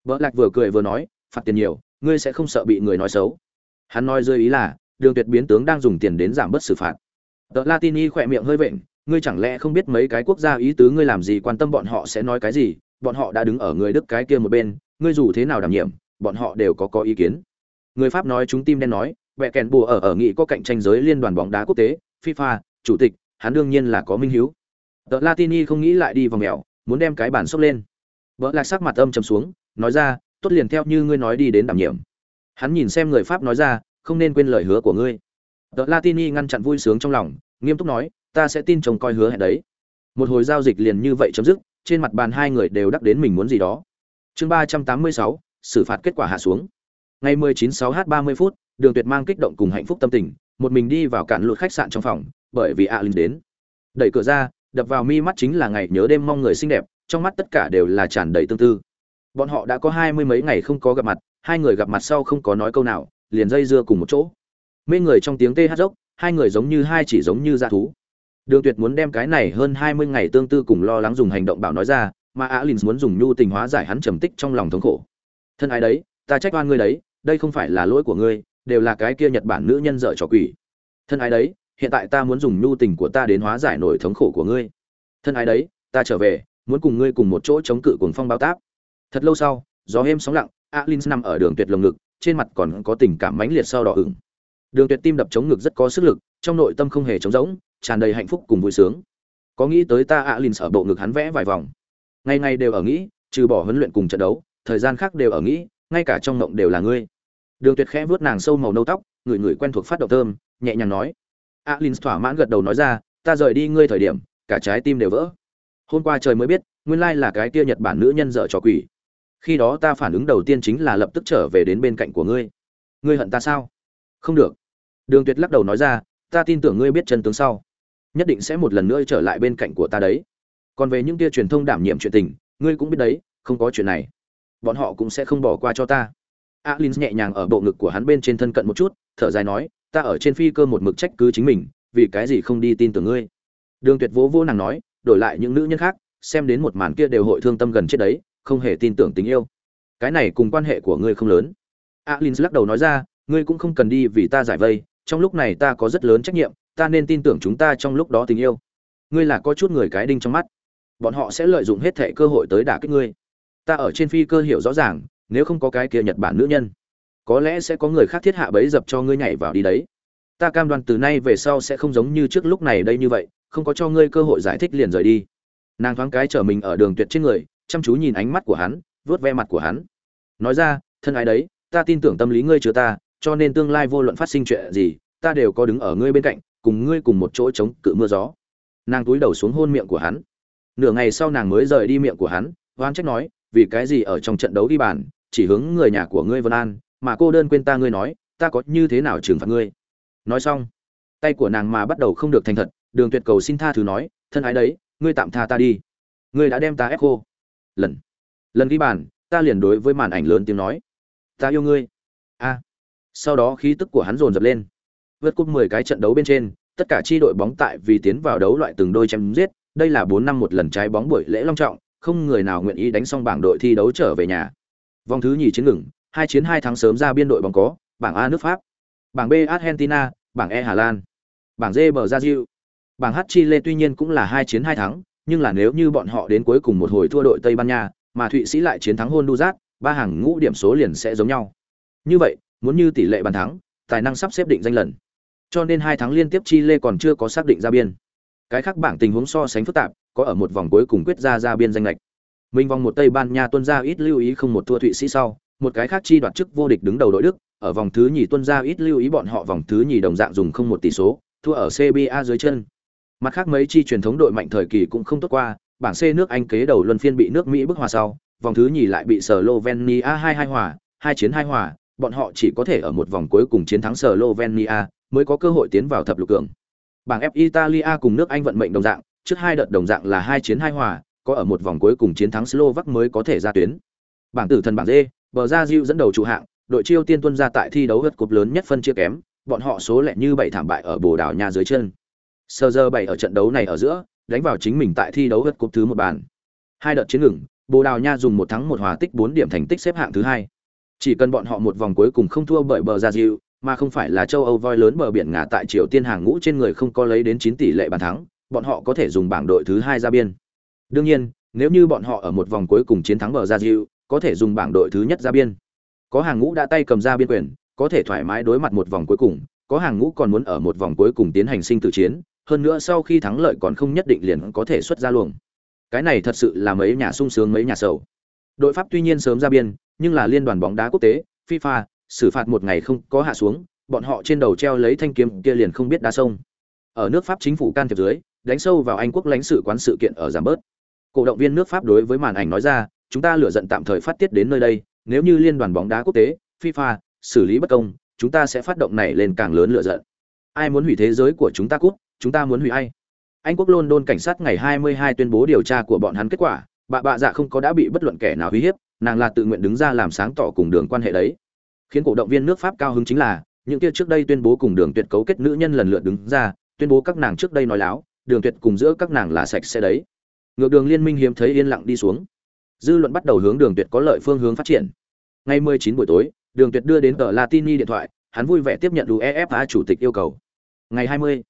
Vợ lạc vừa cười vừa nói, phạt tiền nhiều, ngươi sẽ không sợ bị người nói xấu. Hắn nói dưới ý là, đường tuyệt biến tướng đang dùng tiền đến giảm bớt xử phạt. Tờ latini khỏe miệng hơi vện, ngươi chẳng lẽ không biết mấy cái quốc gia ý tứ ngươi làm gì quan tâm bọn họ sẽ nói cái gì? Bọn họ đã đứng ở người đức cái kia một bên, ngươi dù thế nào đảm nhiệm, bọn họ đều có có ý kiến. Người pháp nói chúng tim đen nói vẹ kèn bùa ở ở nghị có cạnh tranh giới liên đoàn bóng đá quốc tế, fifa, chủ tịch, hắn đương nhiên là có minh hiếu. Tờ latini không nghĩ lại đi vòng mèo, muốn đem cái bản sốc lên. Vợ lạc sắc mặt âm trầm xuống, nói ra, tốt liền theo như ngươi nói đi đến đảm nhiệm. Hắn nhìn xem người pháp nói ra, không nên quên lời hứa của ngươi. Tờ latini ngăn chặn vui sướng trong lòng, nghiêm túc nói, ta sẽ tin chồng coi hứa hẹn đấy. Một hồi giao dịch liền như vậy chấm dứt, trên mặt bàn hai người đều đắc đến mình muốn gì đó. Chương ba trăm tám mươi sáu, xử phạt kết quả hạ xuống. Ngày 19 h 30 phút đường tuyệt mang kích động cùng hạnh phúc tâm tình, một mình đi vào cản lụt khách sạn trong phòng, bởi vì alin đến. Đẩy cửa ra, đập vào mi mắt chính là ngày nhớ đêm mong người xinh đẹp, trong mắt tất cả đều là tràn đầy tương tư. Bọn họ đã có hai mươi mấy ngày không có gặp mặt, hai người gặp mặt sau không có nói câu nào, liền dây dưa cùng một chỗ. Mê người trong tiếng tê hát dốc, hai người giống như hai chỉ giống như dã thú. Đường tuyệt muốn đem cái này hơn hai mươi ngày tương tư cùng lo lắng dùng hành động bảo nói ra, mà alin muốn dùng nhu tình hóa giải hắn trầm tích trong lòng thống khổ. Thân ai đấy, ta trách oan ngươi đấy, đây không phải là lỗi của ngươi đều là cái kia nhật bản nữ nhân dở trò quỷ. Thân ái đấy, hiện tại ta muốn dùng nhu tình của ta đến hóa giải nỗi thống khổ của ngươi. Thân ái đấy, ta trở về, muốn cùng ngươi cùng một chỗ chống cự cuồng phong bao táp. Thật lâu sau, gió êm sóng lặng alin nằm ở đường tuyệt lồng ngực, trên mặt còn có tình cảm mãnh liệt sau đỏ ửng. Đường tuyệt tim đập chống ngực rất có sức lực, trong nội tâm không hề trống rỗng, tràn đầy hạnh phúc cùng vui sướng. Có nghĩ tới ta alin ở bộ ngực hắn vẽ vài vòng. Ngày ngày đều ở nghĩ, trừ bỏ huấn luyện cùng trận đấu, thời gian khác đều ở nghĩ, ngay cả trong mộng đều là ngươi đường tuyệt khẽ vuốt nàng sâu màu nâu tóc, người người quen thuộc phát động thơm, nhẹ nhàng nói. Alin thỏa mãn gật đầu nói ra, ta rời đi ngươi thời điểm, cả trái tim đều vỡ. Hôm qua trời mới biết, nguyên lai là cái kia nhật bản nữ nhân dợ trò quỷ. Khi đó ta phản ứng đầu tiên chính là lập tức trở về đến bên cạnh của ngươi. Ngươi hận ta sao? Không được. Đường tuyệt lắc đầu nói ra, ta tin tưởng ngươi biết chân tướng sau. Nhất định sẽ một lần nữa trở lại bên cạnh của ta đấy. Còn về những kia truyền thông đảm nhiệm chuyện tình, ngươi cũng biết đấy, không có chuyện này. Bọn họ cũng sẽ không bỏ qua cho ta alin nhẹ nhàng ở bộ ngực của hắn bên trên thân cận một chút, thở dài nói, ta ở trên phi cơ một mực trách cứ chính mình, vì cái gì không đi tin tưởng ngươi? Đường tuyệt vỗ vô nàng nói, đổi lại những nữ nhân khác, xem đến một màn kia đều hội thương tâm gần chết đấy, không hề tin tưởng tình yêu. Cái này cùng quan hệ của ngươi không lớn. Alin lắc đầu nói ra, ngươi cũng không cần đi vì ta giải vây, trong lúc này ta có rất lớn trách nhiệm, ta nên tin tưởng chúng ta trong lúc đó tình yêu. Ngươi là có chút người cái đinh trong mắt. Bọn họ sẽ lợi dụng hết thệ cơ hội tới đả kích ngươi. Ta ở trên phi cơ hiểu rõ ràng nếu không có cái kia nhật bản nữ nhân, có lẽ sẽ có người khác thiết hạ bẫy dập cho ngươi nhảy vào đi đấy. Ta cam đoan từ nay về sau sẽ không giống như trước lúc này đây như vậy, không có cho ngươi cơ hội giải thích liền rời đi. Nàng thoáng cái chở mình ở đường tuyệt trên người, chăm chú nhìn ánh mắt của hắn, vuốt ve mặt của hắn. Nói ra, thân ái đấy, ta tin tưởng tâm lý ngươi chứa ta, cho nên tương lai vô luận phát sinh chuyện gì, ta đều có đứng ở ngươi bên cạnh, cùng ngươi cùng một chỗ chống cự mưa gió. Nàng túi đầu xuống hôn miệng của hắn. Nửa ngày sau nàng mới rời đi miệng của hắn hoan trách nói, vì cái gì ở trong trận đấu ghi bàn chỉ hướng người nhà của ngươi vân an, mà cô đơn quên ta ngươi nói, ta có như thế nào trừng phạt ngươi? Nói xong, tay của nàng mà bắt đầu không được thành thật, đường tuyệt cầu xin tha thứ nói, thân ái đấy, ngươi tạm tha ta đi. Ngươi đã đem ta ép khô. Lần lần ghi bàn, ta liền đối với màn ảnh lớn tiếng nói, ta yêu ngươi. A. Sau đó khí tức của hắn dồn dập lên. Vượt cúp 10 cái trận đấu bên trên, tất cả chi đội bóng tại vì tiến vào đấu loại từng đôi chém giết, đây là 4 năm một lần trái bóng buổi lễ long trọng, không người nào nguyện ý đánh xong bảng đội thi đấu trở về nhà. Vòng thứ nhì chiến ngừng, hai chiến hai thắng sớm ra biên đội bóng có, bảng A nước Pháp, bảng B Argentina, bảng E Hà Lan, bảng D Brazil. Bảng H Chile tuy nhiên cũng là hai chiến hai thắng, nhưng là nếu như bọn họ đến cuối cùng một hồi thua đội Tây Ban Nha, mà Thụy Sĩ lại chiến thắng Honduras, ba hàng ngũ điểm số liền sẽ giống nhau. Như vậy, muốn như tỷ lệ bàn thắng, tài năng sắp xếp định danh lần. Cho nên hai tháng liên tiếp Chile còn chưa có xác định ra biên. Cái khác bảng tình huống so sánh phức tạp, có ở một vòng cuối cùng quyết ra ra biên danh lệch. Minh vòng một Tây Ban Nha tuân ra ít lưu ý không một thua Thụy Sĩ sau, một cái khác chi đoạt chức vô địch đứng đầu đội Đức, ở vòng thứ nhì tuân ra ít lưu ý bọn họ vòng thứ nhì đồng dạng dùng không một tỷ số, thua ở CBA dưới chân. Mặt khác mấy chi truyền thống đội mạnh thời kỳ cũng không tốt qua, bảng C nước Anh kế đầu luân phiên bị nước Mỹ bức hòa sau, vòng thứ nhì lại bị Slovenia 2-2 hòa, hai chiến hai hòa, bọn họ chỉ có thể ở một vòng cuối cùng chiến thắng Slovenia, mới có cơ hội tiến vào thập lục cường. Bảng F Italia cùng nước Anh vận mệnh đồng dạng, trước hai đợt đồng dạng là hai chiến hai hòa, có ở một vòng cuối cùng chiến thắng Slovak mới có thể ra tuyến. Bảng tử thần bảng D, bờ ra Diu dẫn đầu chủ hạng, đội chiêu tiên tuân ra tại thi đấu vượt cúp lớn nhất phân chia kém, bọn họ số lẻ như bảy thảm bại ở Bồ Đào Nha dưới chân. Sơ giờ bảy ở trận đấu này ở giữa, đánh vào chính mình tại thi đấu vượt cúp thứ một bàn. Hai đợt chiến ngừng, Bồ Đào Nha dùng một thắng một hòa tích 4 điểm thành tích xếp hạng thứ hai. Chỉ cần bọn họ một vòng cuối cùng không thua bởi bờ ra Diu, mà không phải là châu Âu voi lớn bờ biển ngả tại Triều Tiên hàng ngũ trên người không có lấy đến 9 tỷ lệ bàn thắng, bọn họ có thể dùng bảng đội thứ hai ra biên. Đương nhiên, nếu như bọn họ ở một vòng cuối cùng chiến thắng bờ ra Diu, có thể dùng bảng đội thứ nhất ra biên. Có hàng ngũ đã tay cầm ra biên quyền, có thể thoải mái đối mặt một vòng cuối cùng, có hàng ngũ còn muốn ở một vòng cuối cùng tiến hành sinh tử chiến, hơn nữa sau khi thắng lợi còn không nhất định liền có thể xuất ra luồng. Cái này thật sự là mấy nhà sung sướng mấy nhà sầu. Đội Pháp tuy nhiên sớm ra biên, nhưng là liên đoàn bóng đá quốc tế, FIFA, xử phạt một ngày không có hạ xuống, bọn họ trên đầu treo lấy thanh kiếm kia liền không biết đá sông. Ở nước Pháp chính phủ can thiệp dưới, đánh sâu vào Anh quốc lãnh sự quán sự kiện ở giảm bớt. Cổ động viên nước Pháp đối với màn ảnh nói ra, chúng ta lựa giận tạm thời phát tiết đến nơi đây, nếu như liên đoàn bóng đá quốc tế, FIFA xử lý bất công, chúng ta sẽ phát động này lên càng lớn lựa giận. Ai muốn hủy thế giới của chúng ta cút, chúng ta muốn hủy ai? Anh quốc London cảnh sát ngày 22 tuyên bố điều tra của bọn hắn kết quả, bà bạ dạ không có đã bị bất luận kẻ nào uy hiếp, nàng là tự nguyện đứng ra làm sáng tỏ cùng đường quan hệ đấy. Khiến cổ động viên nước Pháp cao hứng chính là, những kia trước đây tuyên bố cùng đường tuyệt cấu kết nữ nhân lần lượt đứng ra, tuyên bố các nàng trước đây nói láo, đường tuyệt cùng giữa các nàng là sạch sẽ đấy. Ngược đường liên minh hiếm thấy yên lặng đi xuống. Dư luận bắt đầu hướng đường tuyệt có lợi phương hướng phát triển. Ngày 19 buổi tối, đường tuyệt đưa đến tờ Latini điện thoại, hắn vui vẻ tiếp nhận UEFA chủ tịch yêu cầu. Ngày 20,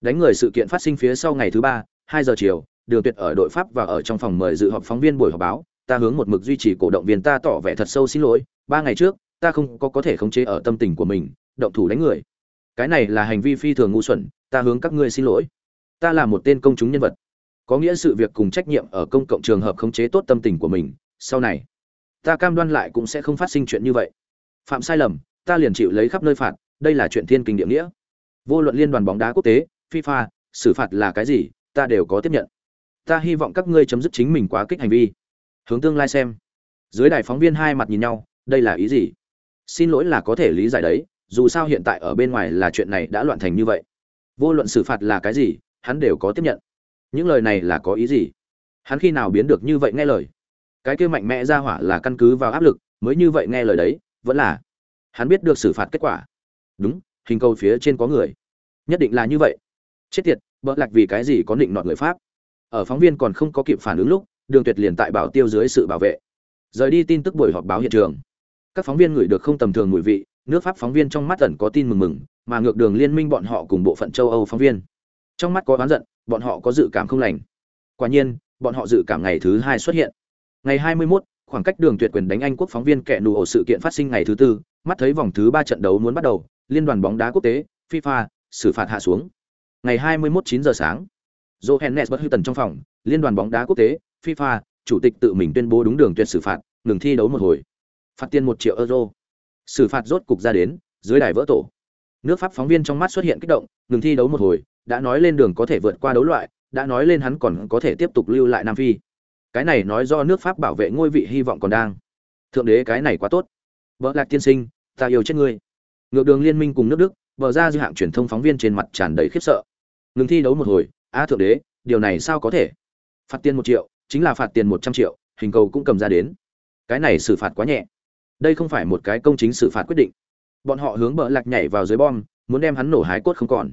đánh người sự kiện phát sinh phía sau ngày thứ ba, 2 giờ chiều, đường tuyệt ở đội Pháp và ở trong phòng mời dự họp phóng viên buổi họp báo, ta hướng một mực duy trì cổ động viên ta tỏ vẻ thật sâu xin lỗi, ba ngày trước, ta không có có thể khống chế ở tâm tình của mình, động thủ đánh người. Cái này là hành vi phi thường ngu xuẩn, ta hướng các ngươi xin lỗi. Ta là một tên công chúng nhân vật, có nghĩa sự việc cùng trách nhiệm ở công cộng trường hợp khống chế tốt tâm tình của mình, sau này, ta cam đoan lại cũng sẽ không phát sinh chuyện như vậy. Phạm sai lầm, ta liền chịu lấy khắp nơi phạt, đây là chuyện thiên kinh địa nghĩa. Vô luận liên đoàn bóng đá quốc tế, FIFA, xử phạt là cái gì, ta đều có tiếp nhận. Ta hy vọng các ngươi chấm dứt chính mình quá kích hành vi. Hướng tương lai xem. Dưới đài phóng viên hai mặt nhìn nhau, đây là ý gì? Xin lỗi là có thể lý giải đấy, dù sao hiện tại ở bên ngoài là chuyện này đã loạn thành như vậy. Vô luận xử phạt là cái gì, hắn đều có tiếp nhận. Những lời này là có ý gì? Hắn khi nào biến được như vậy nghe lời? Cái kia mạnh mẽ ra hỏa là căn cứ vào áp lực, mới như vậy nghe lời đấy, vẫn là hắn biết được xử phạt kết quả. Đúng, hình cầu phía trên có người. Nhất định là như vậy. Chết tiệt, bỡ lạc vì cái gì có định nọt người Pháp? Ở phóng viên còn không có kịp phản ứng lúc, Đường Tuyệt liền tại bảo tiêu dưới sự bảo vệ. Rời đi tin tức buổi họp báo hiện trường. Các phóng viên ngửi được không tầm thường mùi vị, nước Pháp phóng viên trong mắt tẩn có tin mừng mừng, mà ngược đường liên minh bọn họ cùng bộ phận châu Âu phóng viên. Trong mắt có oán giận, bọn họ có dự cảm không lành. Quả nhiên, bọn họ dự cảm ngày thứ hai xuất hiện. Ngày 21, khoảng cách đường tuyệt quyền đánh Anh quốc phóng viên kẻ nụ ổ sự kiện phát sinh ngày thứ tư, mắt thấy vòng thứ ba trận đấu muốn bắt đầu, liên đoàn bóng đá quốc tế, FIFA, xử phạt hạ xuống. Ngày 21 9 giờ sáng, Johannes bất hư tần trong phòng, liên đoàn bóng đá quốc tế, FIFA, chủ tịch tự mình tuyên bố đúng đường tuyệt xử phạt, ngừng thi đấu một hồi. Phạt tiền 1 triệu euro. Xử phạt rốt cục ra đến, dưới đài vỡ tổ. Nước Pháp phóng viên trong mắt xuất hiện kích động, ngừng thi đấu một hồi, đã nói lên đường có thể vượt qua đấu loại, đã nói lên hắn còn có thể tiếp tục lưu lại Nam Phi. Cái này nói do nước Pháp bảo vệ ngôi vị hy vọng còn đang. Thượng đế cái này quá tốt. Vợ Lạc tiên sinh, ta yêu chết ngươi. Ngược đường liên minh cùng nước Đức, bờ ra dư hạng truyền thông phóng viên trên mặt tràn đầy khiếp sợ. Ngừng thi đấu một hồi, á thượng đế, điều này sao có thể? Phạt tiền một triệu, chính là phạt tiền một trăm triệu, hình cầu cũng cầm ra đến. Cái này xử phạt quá nhẹ. Đây không phải một cái công chính xử phạt quyết định. Bọn họ hướng bờ lạc nhảy vào dưới bom, muốn đem hắn nổ hái cốt không còn.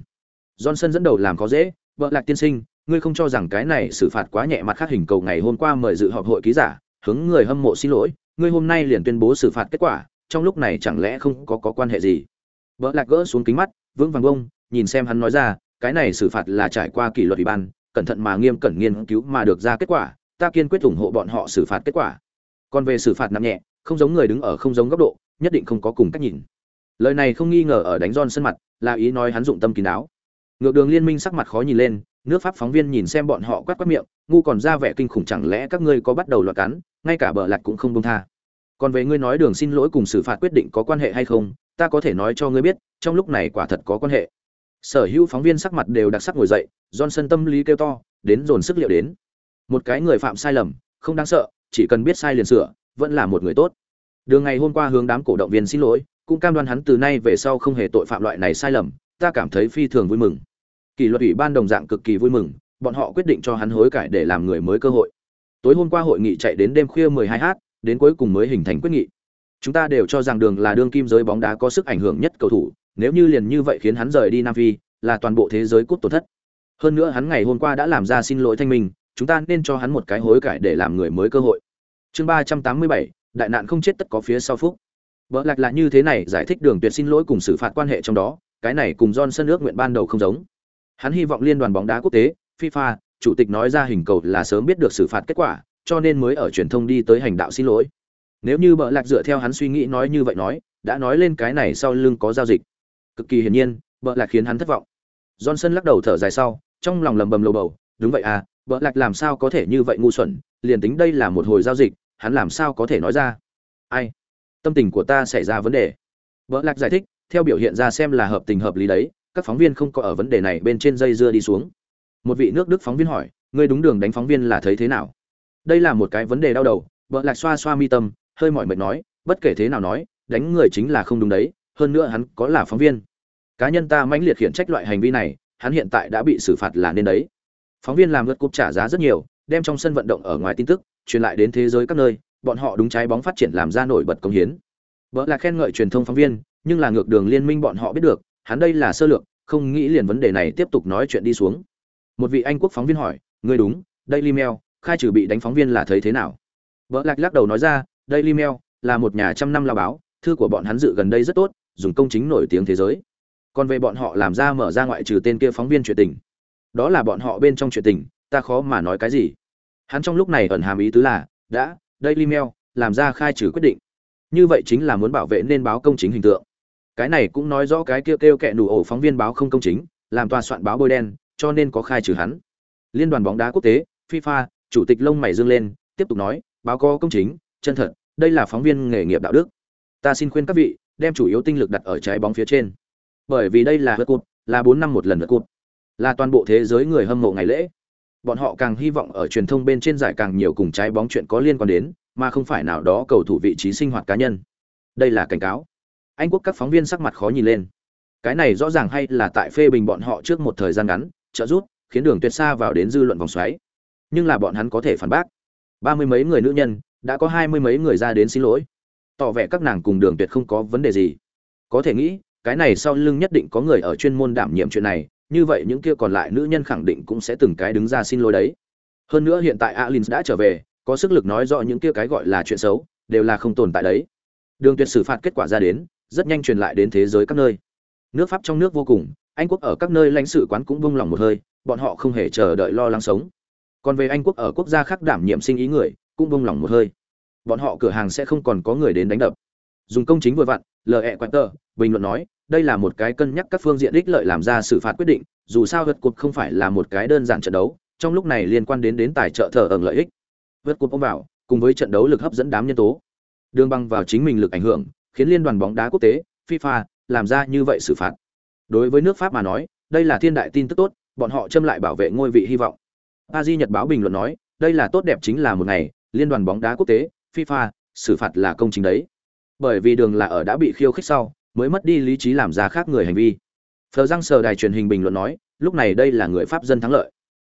Johnson dẫn đầu làm khó dễ, vợ lạc tiên sinh, ngươi không cho rằng cái này xử phạt quá nhẹ mặt khác hình cầu ngày hôm qua mời dự họp hội ký giả, hướng người hâm mộ xin lỗi, ngươi hôm nay liền tuyên bố xử phạt kết quả, trong lúc này chẳng lẽ không có có quan hệ gì? Vợ lạc gỡ xuống kính mắt, vững vàng bông, nhìn xem hắn nói ra, cái này xử phạt là trải qua kỷ luật ủy ban, cẩn thận mà nghiêm cẩn nghiên cứu mà được ra kết quả, ta kiên quyết ủng hộ bọn họ xử phạt kết quả. Còn về xử phạt nặng nhẹ, không giống người đứng ở không giống góc độ, nhất định không có cùng cách nhìn. Lời này không nghi ngờ ở đánh Johnson mặt, là ý nói hắn dụng tâm kín đáo. Ngược đường liên minh sắc mặt khó nhìn lên, nước Pháp phóng viên nhìn xem bọn họ quát quát miệng, ngu còn ra vẻ kinh khủng chẳng lẽ các ngươi có bắt đầu loạt cắn, ngay cả bờ lạc cũng không buông tha. Còn về ngươi nói đường xin lỗi cùng xử phạt quyết định có quan hệ hay không, ta có thể nói cho ngươi biết, trong lúc này quả thật có quan hệ. Sở hữu phóng viên sắc mặt đều đặc sắc ngồi dậy, Johnson tâm lý kêu to, đến dồn sức liệu đến. Một cái người phạm sai lầm, không đáng sợ, chỉ cần biết sai liền sửa, vẫn là một người tốt. Đường ngày hôm qua hướng đám cổ động viên xin lỗi, cũng cam đoan hắn từ nay về sau không hề tội phạm loại này sai lầm, ta cảm thấy phi thường vui mừng. Kỷ luật ủy ban đồng dạng cực kỳ vui mừng bọn họ quyết định cho hắn hối cải để làm người mới cơ hội. Tối hôm qua hội nghị chạy đến đêm khuya 12 h đến cuối cùng mới hình thành quyết nghị. Chúng ta đều cho rằng đường là đương kim giới bóng đá có sức ảnh hưởng nhất cầu thủ nếu như liền như vậy khiến hắn rời đi nam phi là toàn bộ thế giới cút tổn thất. Hơn nữa hắn ngày hôm qua đã làm ra xin lỗi thanh minh chúng ta nên cho hắn một cái hối cải để làm người mới cơ hội. Chương 387, đại nạn không chết tất có phía sau phúc. Vợ lạc là như thế này giải thích đường tuyệt xin lỗi cùng xử phạt quan hệ trong đó cái này cùng Johnson ước nguyện ban đầu không giống. Hắn hy vọng liên đoàn bóng đá quốc tế, FIFA, chủ tịch nói ra hình cầu là sớm biết được xử phạt kết quả, cho nên mới ở truyền thông đi tới hành đạo xin lỗi. Nếu như bợ lạc dựa theo hắn suy nghĩ nói như vậy nói, đã nói lên cái này sau lưng có giao dịch. Cực kỳ hiển nhiên, bợ lạc khiến hắn thất vọng. Johnson lắc đầu thở dài sau, trong lòng lầm bầm lầu bầu, đúng vậy à bợ lạc làm sao có thể như vậy ngu xuẩn, liền tính đây là một hồi giao dịch, hắn làm sao có thể nói ra? Ai, tâm tình của ta xảy ra vấn đề. Bợ lạc giải thích theo biểu hiện ra xem là hợp tình hợp lý đấy, các phóng viên không có ở vấn đề này bên trên dây dưa đi xuống. Một vị nước đức phóng viên hỏi, ngươi đúng đường đánh phóng viên là thấy thế nào? Đây là một cái vấn đề đau đầu, vợ lạc xoa xoa mi tâm, hơi mỏi mệt nói, bất kể thế nào nói, đánh người chính là không đúng đấy, hơn nữa hắn có là phóng viên. Cá nhân ta mãnh liệt khiển trách loại hành vi này, hắn hiện tại đã bị xử phạt là nên đấy. Phóng viên làm vượt cúp trả giá rất nhiều, đem trong sân vận động ở ngoài tin tức, truyền lại đến thế giới các nơi, bọn họ đúng trái bóng phát triển làm ra nổi bật công hiến. Vợ là khen ngợi truyền thông phóng viên nhưng là ngược đường liên minh bọn họ biết được, hắn đây là sơ lược, không nghĩ liền vấn đề này tiếp tục nói chuyện đi xuống. Một vị anh quốc phóng viên hỏi, ngươi đúng, daily mail, khai trừ bị đánh phóng viên là thấy thế nào? Bỡ lạc lắc đầu nói ra, daily mail là một nhà trăm năm lao báo, thư của bọn hắn dự gần đây rất tốt, dùng công chính nổi tiếng thế giới. Còn về bọn họ làm ra mở ra ngoại trừ tên kia phóng viên chuyện tình. Đó là bọn họ bên trong chuyện tình, ta khó mà nói cái gì. Hắn trong lúc này ẩn hàm ý tứ là, đã, daily mail làm ra khai trừ quyết định. Như vậy chính là muốn bảo vệ nên báo công chính hình tượng cái này cũng nói rõ cái kia kêu, kêu kẹ nụ ổ phóng viên báo không công chính làm tòa soạn báo bôi đen cho nên có khai trừ hắn. Liên đoàn bóng đá quốc tế fifa chủ tịch lông mày dương lên tiếp tục nói báo có công chính chân thật đây là phóng viên nghề nghiệp đạo đức. Ta xin khuyên các vị đem chủ yếu tinh lực đặt ở trái bóng phía trên. Bởi vì đây là hớt cụt là bốn năm một lần hớt cụt là toàn bộ thế giới người hâm mộ ngày lễ. Bọn họ càng hy vọng ở truyền thông bên trên giải càng nhiều cùng trái bóng chuyện có liên quan đến mà không phải nào đó cầu thủ vị trí sinh hoạt cá nhân. Đây là cảnh cáo anh quốc các phóng viên sắc mặt khó nhìn lên. Cái này rõ ràng hay là tại phê bình bọn họ trước một thời gian ngắn, trợ rút khiến đường tuyệt xa vào đến dư luận vòng xoáy. Nhưng là bọn hắn có thể phản bác. Ba mươi mấy người nữ nhân, đã có hai mươi mấy người ra đến xin lỗi. Tỏ vẻ các nàng cùng đường tuyệt không có vấn đề gì. Có thể nghĩ, cái này sau lưng nhất định có người ở chuyên môn đảm nhiệm chuyện này, như vậy những kia còn lại nữ nhân khẳng định cũng sẽ từng cái đứng ra xin lỗi đấy. Hơn nữa hiện tại alin đã trở về, có sức lực nói rõ những kia cái gọi là chuyện xấu, đều là không tồn tại đấy. Đường tuyệt xử phạt kết quả ra đến rất nhanh truyền lại đến thế giới các nơi. Nước pháp trong nước vô cùng, anh quốc ở các nơi lãnh sự quán cũng buông lòng một hơi, bọn họ không hề chờ đợi lo lắng sống. Còn về anh quốc ở quốc gia khác đảm nhiệm sinh ý người, cũng buông lòng một hơi. Bọn họ cửa hàng sẽ không còn có người đến đánh đập. Dùng công chính vừa vặn lẹ quạt tờ, bình luận nói, đây là một cái cân nhắc các phương diện ích lợi làm ra xử phạt quyết định, dù sao vượt cột không phải là một cái đơn giản trận đấu, trong lúc này liên quan đến đến tài trợ thờ ẩn lợi ích. Vượt cột ông bảo, cùng với trận đấu lực hấp dẫn đám nhân tố. Đường băng vào chính mình lực ảnh hưởng khiến liên đoàn bóng đá quốc tế FIFA làm ra như vậy xử phạt. Đối với nước Pháp mà nói, đây là thiên đại tin tức tốt, bọn họ châm lại bảo vệ ngôi vị hy vọng. Aji Nhật báo bình luận nói, đây là tốt đẹp chính là một ngày, liên đoàn bóng đá quốc tế FIFA xử phạt là công chính đấy. Bởi vì đường là ở đã bị khiêu khích sau, mới mất đi lý trí làm ra khác người hành vi. Phờ răng sờ đài truyền hình bình luận nói, lúc này đây là người Pháp dân thắng lợi.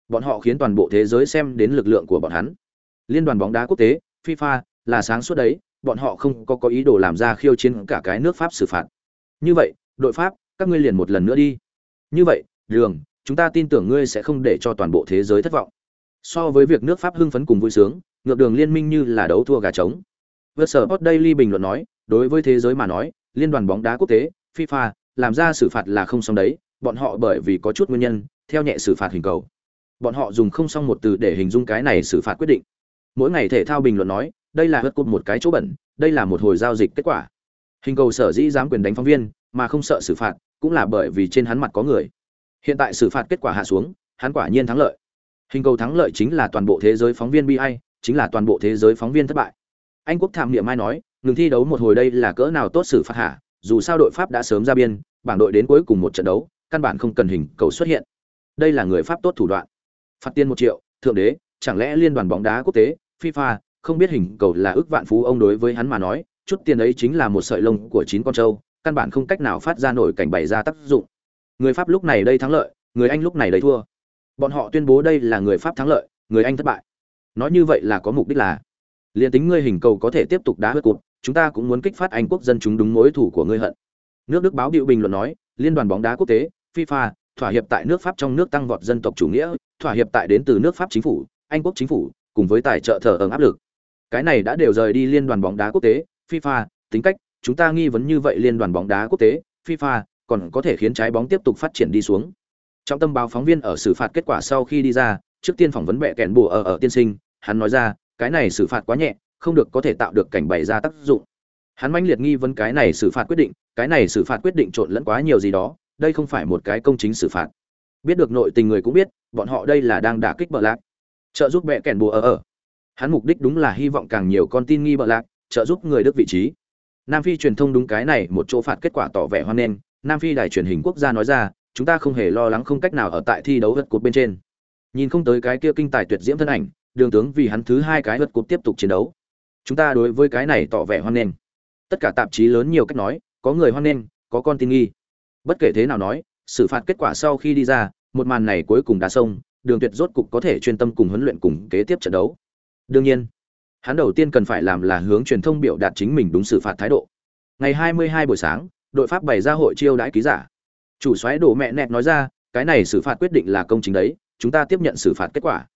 Bọn họ khiến toàn bộ thế giới xem đến lực lượng của bọn hắn. Liên đoàn bóng đá quốc tế FIFA là sáng suốt đấy, bọn họ không có có ý đồ làm ra khiêu chiến cả cái nước Pháp xử phạt. Như vậy, đội Pháp, các ngươi liền một lần nữa đi. Như vậy, Đường, chúng ta tin tưởng ngươi sẽ không để cho toàn bộ thế giới thất vọng. So với việc nước Pháp hưng phấn cùng vui sướng, ngược đường liên minh như là đấu thua gà trống. Verser Daily bình luận nói, đối với thế giới mà nói, liên đoàn bóng đá quốc tế, FIFA, làm ra xử phạt là không xong đấy, bọn họ bởi vì có chút nguyên nhân, theo nhẹ xử phạt hình cầu. Bọn họ dùng không xong một từ để hình dung cái này xử phạt quyết định. Mỗi ngày thể thao bình luận nói, đây là hất cột một cái chỗ bẩn, đây là một hồi giao dịch kết quả. Hình cầu sở dĩ dám quyền đánh phóng viên, mà không sợ xử phạt, cũng là bởi vì trên hắn mặt có người. Hiện tại xử phạt kết quả hạ xuống, hắn quả nhiên thắng lợi. Hình cầu thắng lợi chính là toàn bộ thế giới phóng viên bi ai, chính là toàn bộ thế giới phóng viên thất bại. Anh quốc thảm niệm mai nói, ngừng thi đấu một hồi đây là cỡ nào tốt xử phạt hạ dù sao đội pháp đã sớm ra biên, bảng đội đến cuối cùng một trận đấu, căn bản không cần hình cầu xuất hiện. Đây là người pháp tốt thủ đoạn. Phạt tiền một triệu, thượng đế, chẳng lẽ liên đoàn bóng đá quốc tế, fifa không biết hình cầu là ước vạn phú ông đối với hắn mà nói, chút tiền ấy chính là một sợi lông của chín con trâu, căn bản không cách nào phát ra nổi cảnh bày ra tác dụng. người pháp lúc này đây thắng lợi người anh lúc này đây thua. Bọn họ tuyên bố đây là người pháp thắng lợi người anh thất bại. Nói như vậy là có mục đích là liền tính ngươi hình cầu có thể tiếp tục đá hớt cụt chúng ta cũng muốn kích phát anh quốc dân chúng đúng mối thủ của ngươi hận. Nước đức báo điệu bình luận nói liên đoàn bóng đá quốc tế fifa thỏa hiệp tại nước pháp trong nước tăng vọt dân tộc chủ nghĩa thỏa hiệp tại đến từ nước pháp chính phủ anh quốc chính phủ cùng với tài trợ thờ ơn áp lực cái này đã đều rời đi liên đoàn bóng đá quốc tế, fifa, tính cách, chúng ta nghi vấn như vậy liên đoàn bóng đá quốc tế, fifa, còn có thể khiến trái bóng tiếp tục phát triển đi xuống. Trong tâm báo phóng viên ở xử phạt kết quả sau khi đi ra, trước tiên phỏng vấn bệ kèn bùa ở ở tiên sinh, hắn nói ra, cái này xử phạt quá nhẹ, không được có thể tạo được cảnh bày ra tác dụng. Hắn mãnh liệt nghi vấn cái này xử phạt quyết định, cái này xử phạt quyết định trộn lẫn quá nhiều gì đó, đây không phải một cái công chính xử phạt. Biết được nội tình người cũng biết, bọn họ đây là đang đả kích bờ lạc trợ giúp bệ kèn bùa ở ở hắn mục đích đúng là hy vọng càng nhiều con tin nghi bợ lạc, trợ giúp người đức vị trí. Nam phi truyền thông đúng cái này một chỗ phạt kết quả tỏ vẻ hoan nghênh. Nam phi đài truyền hình quốc gia nói ra, chúng ta không hề lo lắng không cách nào ở tại thi đấu vật cột bên trên. Nhìn không tới cái kia kinh tài tuyệt diễm thân ảnh, đường tướng vì hắn thứ hai cái vật cột tiếp tục chiến đấu. Chúng ta đối với cái này tỏ vẻ hoan nghênh. Tất cả tạp chí lớn nhiều cách nói, có người hoan nghênh, có con tin nghi. Bất kể thế nào nói, xử phạt kết quả sau khi đi ra, một màn này cuối cùng đã xong, đường tuyệt rốt cục có thể chuyên tâm cùng huấn luyện cùng kế tiếp trận đấu đương nhiên, hắn đầu tiên cần phải làm là hướng truyền thông biểu đạt chính mình đúng xử phạt thái độ. Ngày 22 buổi sáng, đội pháp bày ra hội chiêu đãi ký giả. Chủ soái đổ mẹ nẹt nói ra, cái này xử phạt quyết định là công chính đấy, chúng ta tiếp nhận xử phạt kết quả.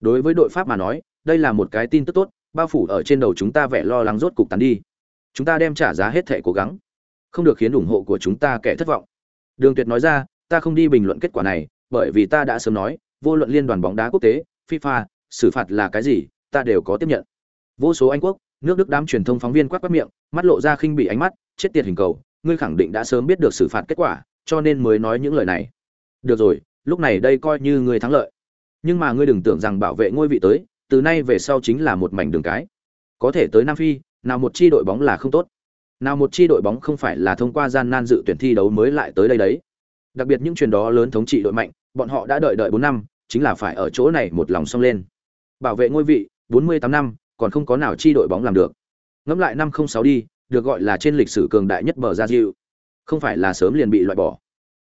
Đối với đội pháp mà nói, đây là một cái tin tức tốt, bao phủ ở trên đầu chúng ta vẻ lo lắng rốt cục tán đi. Chúng ta đem trả giá hết thể cố gắng, không được khiến ủng hộ của chúng ta kẻ thất vọng. Đường tuyệt nói ra, ta không đi bình luận kết quả này, bởi vì ta đã sớm nói, vô luận liên đoàn bóng đá quốc tế, fifa, xử phạt là cái gì ta đều có tiếp nhận. Vô số anh quốc, nước đức đám truyền thông phóng viên quát quát miệng, mắt lộ ra khinh bị ánh mắt, chết tiệt hình cầu, ngươi khẳng định đã sớm biết được xử phạt kết quả, cho nên mới nói những lời này. Được rồi, lúc này đây coi như ngươi thắng lợi. Nhưng mà ngươi đừng tưởng rằng bảo vệ ngôi vị tới, từ nay về sau chính là một mảnh đường cái. Có thể tới nam phi, nào một chi đội bóng là không tốt. Nào một chi đội bóng không phải là thông qua gian nan dự tuyển thi đấu mới lại tới đây đấy. Đặc biệt những truyền đó lớn thống trị đội mạnh, bọn họ đã đợi đợi bốn năm, chính là phải ở chỗ này một lòng xông lên. Bảo vệ ngôi vị bốn mươi tám năm, còn không có nào chi đội bóng làm được. Ngẫm lại năm không sáu đi, được gọi là trên lịch sử cường đại nhất bờ ra dịu. không phải là sớm liền bị loại bỏ.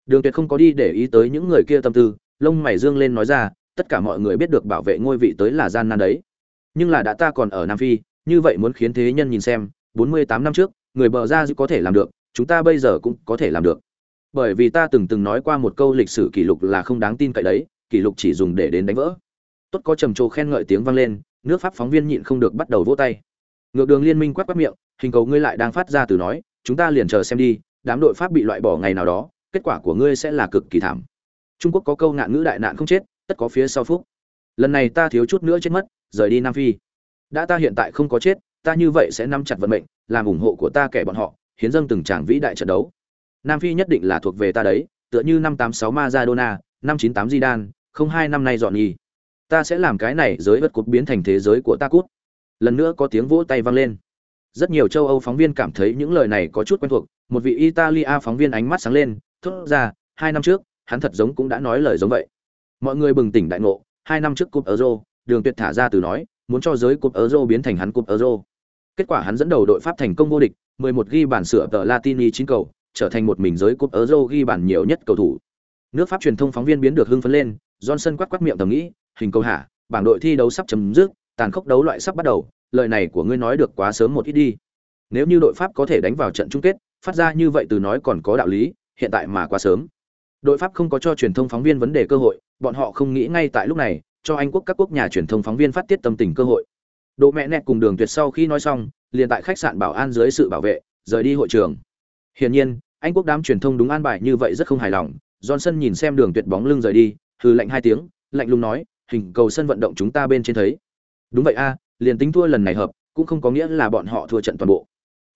Đường tuyệt không có đi để ý tới những người kia tâm tư, lông mày dương lên nói ra, tất cả mọi người biết được bảo vệ ngôi vị tới là gian nan đấy. Nhưng là đã ta còn ở nam phi, như vậy muốn khiến thế nhân nhìn xem 48 năm trước, người bờ ra có thể làm được, chúng ta bây giờ cũng có thể làm được. Bởi vì ta từng từng nói qua một câu lịch sử kỷ lục là không đáng tin cậy đấy, kỷ lục chỉ dùng để đến đánh vỡ. Tốt có trầm trồ khen ngợi tiếng vang lên nước pháp phóng viên nhịn không được bắt đầu vỗ tay. Ngược đường liên minh quát quát miệng hình cầu ngươi lại đang phát ra từ nói chúng ta liền chờ xem đi đám đội pháp bị loại bỏ ngày nào đó kết quả của ngươi sẽ là cực kỳ thảm. Trung quốc có câu ngạn ngữ đại nạn không chết tất có phía sau phúc. Lần này ta thiếu chút nữa chết mất rời đi nam phi. Đã ta hiện tại không có chết ta như vậy sẽ nắm chặt vận mệnh làm ủng hộ của ta kẻ bọn họ hiến dâng từng tràng vĩ đại trận đấu. Nam phi nhất định là thuộc về ta đấy tựa như năm tám sáu Maradona, năm chín tám Zidane, không hai năm nay dọn nhì. Ta sẽ làm cái này giới vật cột biến thành thế giới của ta cút. Lần nữa có tiếng vỗ tay vang lên. Rất nhiều châu Âu phóng viên cảm thấy những lời này có chút quen thuộc, một vị Italia phóng viên ánh mắt sáng lên, thốt ra, hai năm trước, hắn thật giống cũng đã nói lời giống vậy. Mọi người bừng tỉnh đại ngộ, hai năm trước cúp Euro, Đường Tuyệt thả ra từ nói, muốn cho giới cúp Euro biến thành hắn cúp Euro. Kết quả hắn dẫn đầu đội Pháp thành công vô địch, 11 ghi bàn sửa tờ Latini chín cầu, trở thành một mình giới cúp Euro ghi bàn nhiều nhất cầu thủ. Nước Pháp truyền thông phóng viên biến được hưng phấn lên, Johnson quắc quắc miệng thầm nghĩ, hình câu hạ, bảng đội thi đấu sắp chấm dứt, tàn khốc đấu loại sắp bắt đầu, lời này của ngươi nói được quá sớm một ít đi. Nếu như đội Pháp có thể đánh vào trận chung kết, phát ra như vậy từ nói còn có đạo lý, hiện tại mà quá sớm. Đội Pháp không có cho truyền thông phóng viên vấn đề cơ hội, bọn họ không nghĩ ngay tại lúc này, cho Anh quốc các quốc nhà truyền thông phóng viên phát tiết tâm tình cơ hội. Độ mẹ nẹt cùng Đường Tuyệt sau khi nói xong, liền tại khách sạn bảo an dưới sự bảo vệ, rời đi hội trường. Hiển nhiên, Anh quốc đám truyền thông đúng an bài như vậy rất không hài lòng. Johnson nhìn xem Đường Tuyệt bóng lưng rời đi, hừ lạnh hai tiếng, lạnh lùng nói, hình cầu sân vận động chúng ta bên trên thấy. Đúng vậy a, liền tính thua lần này hợp, cũng không có nghĩa là bọn họ thua trận toàn bộ.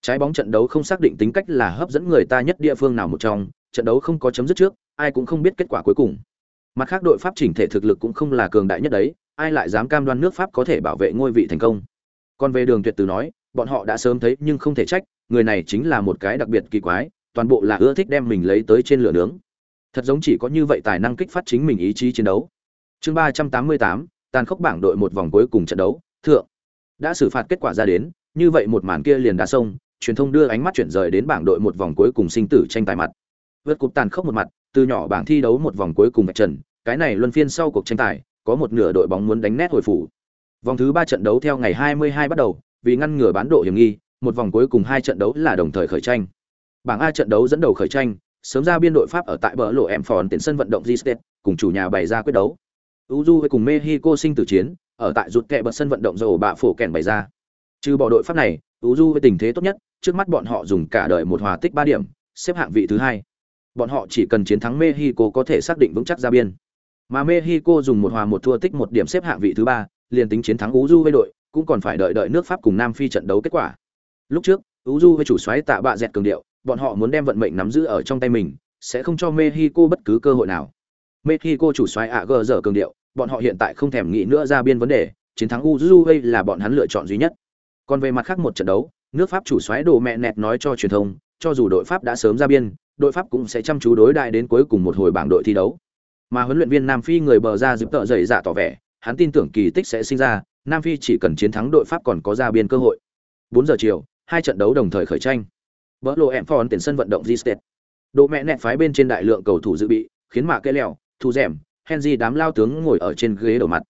Trái bóng trận đấu không xác định tính cách là hấp dẫn người ta nhất địa phương nào một trong, trận đấu không có chấm dứt trước, ai cũng không biết kết quả cuối cùng. Mặt khác đội Pháp chỉnh thể thực lực cũng không là cường đại nhất đấy, ai lại dám cam đoan nước Pháp có thể bảo vệ ngôi vị thành công. Còn về Đường Tuyệt Từ nói, bọn họ đã sớm thấy nhưng không thể trách, người này chính là một cái đặc biệt kỳ quái, toàn bộ là ưa thích đem mình lấy tới trên lửa nướng. Thật giống chỉ có như vậy tài năng kích phát chính mình ý chí chiến đấu. Chương ba trăm tám mươi tám, tàn khốc bảng đội một vòng cuối cùng trận đấu, thượng. Đã xử phạt kết quả ra đến, như vậy một màn kia liền đá sông, truyền thông đưa ánh mắt chuyển rời đến bảng đội một vòng cuối cùng sinh tử tranh tài mặt. Vượt cục tàn khốc một mặt, từ nhỏ bảng thi đấu một vòng cuối cùng vạch trần, cái này luân phiên sau cuộc tranh tài, có một nửa đội bóng muốn đánh nét hồi phủ. Vòng thứ ba trận đấu theo ngày 22 bắt đầu, vì ngăn ngừa bán độ hiểm nghi, một vòng cuối cùng hai trận đấu là đồng thời khởi tranh. Bảng A trận đấu dẫn đầu khởi tranh, sớm ra biên đội Pháp ở tại bờ lộ em phòn tiền sân vận động Gistet, cùng chủ nhà bày ra quyết đấu. Uju với cùng Mexico sinh tử chiến, ở tại rụt kẹ bật sân vận động dầu bạ phổ kèn bày ra. Trừ bỏ đội Pháp này, Uju với tình thế tốt nhất, trước mắt bọn họ dùng cả đời một hòa tích 3 điểm, xếp hạng vị thứ hai. Bọn họ chỉ cần chiến thắng Mexico có thể xác định vững chắc ra biên. Mà Mexico dùng một hòa một thua tích một điểm xếp hạng vị thứ ba, liền tính chiến thắng Uju với đội, cũng còn phải đợi đợi nước Pháp cùng Nam Phi trận đấu kết quả. Lúc trước, Uju với chủ soái tạ bạ dẹt cường điệu, bọn họ muốn đem vận mệnh nắm giữ ở trong tay mình, sẽ không cho Mexico bất cứ cơ hội nào. Mexico chủ soái ạ gờ dở cường điệu, bọn họ hiện tại không thèm nghĩ nữa ra biên vấn đề, chiến thắng Uruguay là bọn hắn lựa chọn duy nhất. Còn về mặt khác một trận đấu, nước Pháp chủ soái đồ mẹ nẹt nói cho truyền thông, cho dù đội Pháp đã sớm ra biên, đội Pháp cũng sẽ chăm chú đối đại đến cuối cùng một hồi bảng đội thi đấu. Mà huấn luyện viên Nam Phi người bờ ra dịp tợ dậy dạ tỏ vẻ, hắn tin tưởng kỳ tích sẽ sinh ra, Nam Phi chỉ cần chiến thắng đội Pháp còn có ra biên cơ hội. 4 giờ chiều, hai trận đấu đồng thời khởi tranh. Bỡ lộ em phòn tiền sân vận động Gistet. Đồ mẹ nẹt phái bên trên đại lượng cầu thủ dự bị, khiến mạ kê lèo, thu rèm, Henry đám lao tướng ngồi ở trên ghế đầu mặt.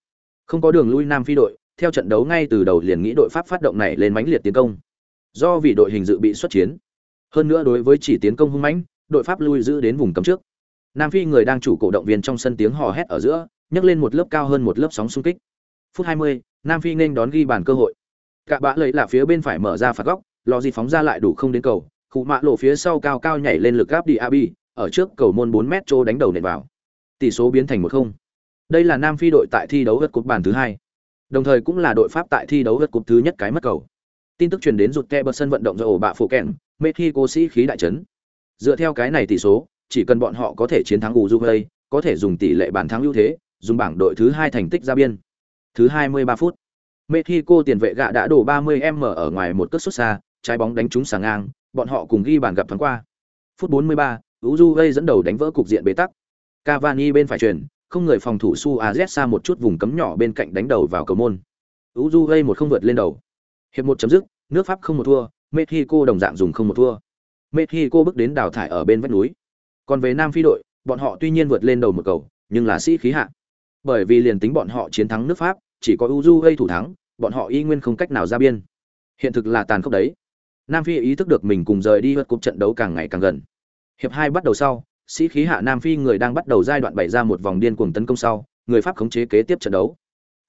Không có đường lui Nam Phi đội, theo trận đấu ngay từ đầu liền nghĩ đội Pháp phát động này lên mãnh liệt tiến công. Do vì đội hình dự bị xuất chiến, hơn nữa đối với chỉ tiến công hung mãnh, đội Pháp lui giữ đến vùng cấm trước. Nam Phi người đang chủ cổ động viên trong sân tiếng hò hét ở giữa, nhấc lên một lớp cao hơn một lớp sóng xung kích. Phút 20, Nam Phi nên đón ghi bàn cơ hội. Cả bã lấy là phía bên phải mở ra phạt góc, lò gì phóng ra lại đủ không đến cầu, khu mạ lộ phía sau cao cao nhảy lên lực gáp đi Abi, ở trước cầu môn 4 mét chỗ đánh đầu nện vào. Tỷ số biến thành 1-0. Đây là Nam Phi đội tại thi đấu vượt cúp bàn thứ hai, đồng thời cũng là đội Pháp tại thi đấu vượt cúp thứ nhất cái mất cầu. Tin tức truyền đến rụt kẹ bờ sân vận động do ổ bạ phụ kèn, Mexico sĩ khí đại chấn. Dựa theo cái này tỷ số, chỉ cần bọn họ có thể chiến thắng Uruguay, có thể dùng tỷ lệ bàn thắng ưu thế, dùng bảng đội thứ hai thành tích ra biên. Thứ 23 phút, Mexico tiền vệ gạ đã đổ 30m ở ngoài một cước xuất xa, trái bóng đánh trúng sàng ngang, bọn họ cùng ghi bàn gặp thoáng qua. Phút 43, Uruguay dẫn đầu đánh vỡ cục diện bế tắc. Cavani bên phải truyền, không người phòng thủ Su AZ xa một chút vùng cấm nhỏ bên cạnh đánh đầu vào cầu môn. Uruguay một không vượt lên đầu. Hiệp một chấm dứt, nước Pháp không một thua, Mexico đồng dạng dùng không một thua. Mexico bước đến đào thải ở bên vách núi. Còn về Nam Phi đội, bọn họ tuy nhiên vượt lên đầu một cầu, nhưng là sĩ khí hạ. Bởi vì liền tính bọn họ chiến thắng nước Pháp, chỉ có Uruguay thủ thắng, bọn họ y nguyên không cách nào ra biên. Hiện thực là tàn khốc đấy. Nam Phi ý thức được mình cùng rời đi vượt cuộc trận đấu càng ngày càng gần. Hiệp hai bắt đầu sau, sĩ khí hạ Nam Phi người đang bắt đầu giai đoạn bày ra một vòng điên cuồng tấn công sau, người Pháp khống chế kế tiếp trận đấu.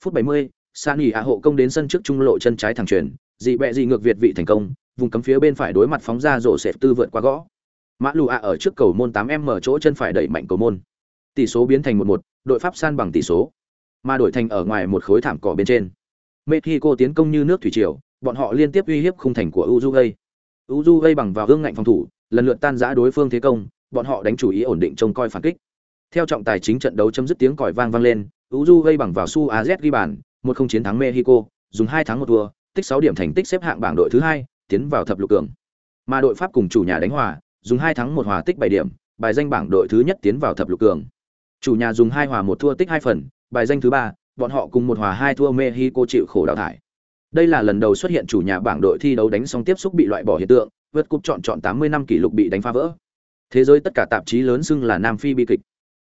Phút 70, Sani hạ hộ công đến sân trước trung lộ chân trái thẳng truyền, dị bẹ dị ngược việt vị thành công, vùng cấm phía bên phải đối mặt phóng ra rổ sệt tư vượt qua gõ. Mã Lù ạ ở trước cầu môn 8m chỗ chân phải đẩy mạnh cầu môn. Tỷ số biến thành 1-1, đội Pháp san bằng tỷ số. Mà đổi thành ở ngoài một khối thảm cỏ bên trên. Mexico tiến công như nước thủy triều, bọn họ liên tiếp uy hiếp khung thành của Uruguay. Uruguay bằng vào gương ngạnh phòng thủ, lần lượt tan rã đối phương thế công, bọn họ đánh chủ ý ổn định trông coi phản kích. Theo trọng tài chính trận đấu chấm dứt tiếng còi vang vang lên, Uruguay bằng vào Su AZ ghi bàn, một không chiến thắng Mexico, dùng hai thắng một thua, tích 6 điểm thành tích xếp hạng bảng đội thứ hai, tiến vào thập lục cường. Mà đội Pháp cùng chủ nhà đánh hòa, dùng hai thắng một hòa tích 7 điểm, bài danh bảng đội thứ nhất tiến vào thập lục cường. Chủ nhà dùng hai hòa một thua tích hai phần, bài danh thứ ba, bọn họ cùng một hòa hai thua Mexico chịu khổ đào thải. Đây là lần đầu xuất hiện chủ nhà bảng đội thi đấu đánh xong tiếp xúc bị loại bỏ hiện tượng, vượt cúp chọn chọn 80 năm kỷ lục bị đánh phá vỡ. Thế giới tất cả tạp chí lớn xưng là Nam Phi bi kịch.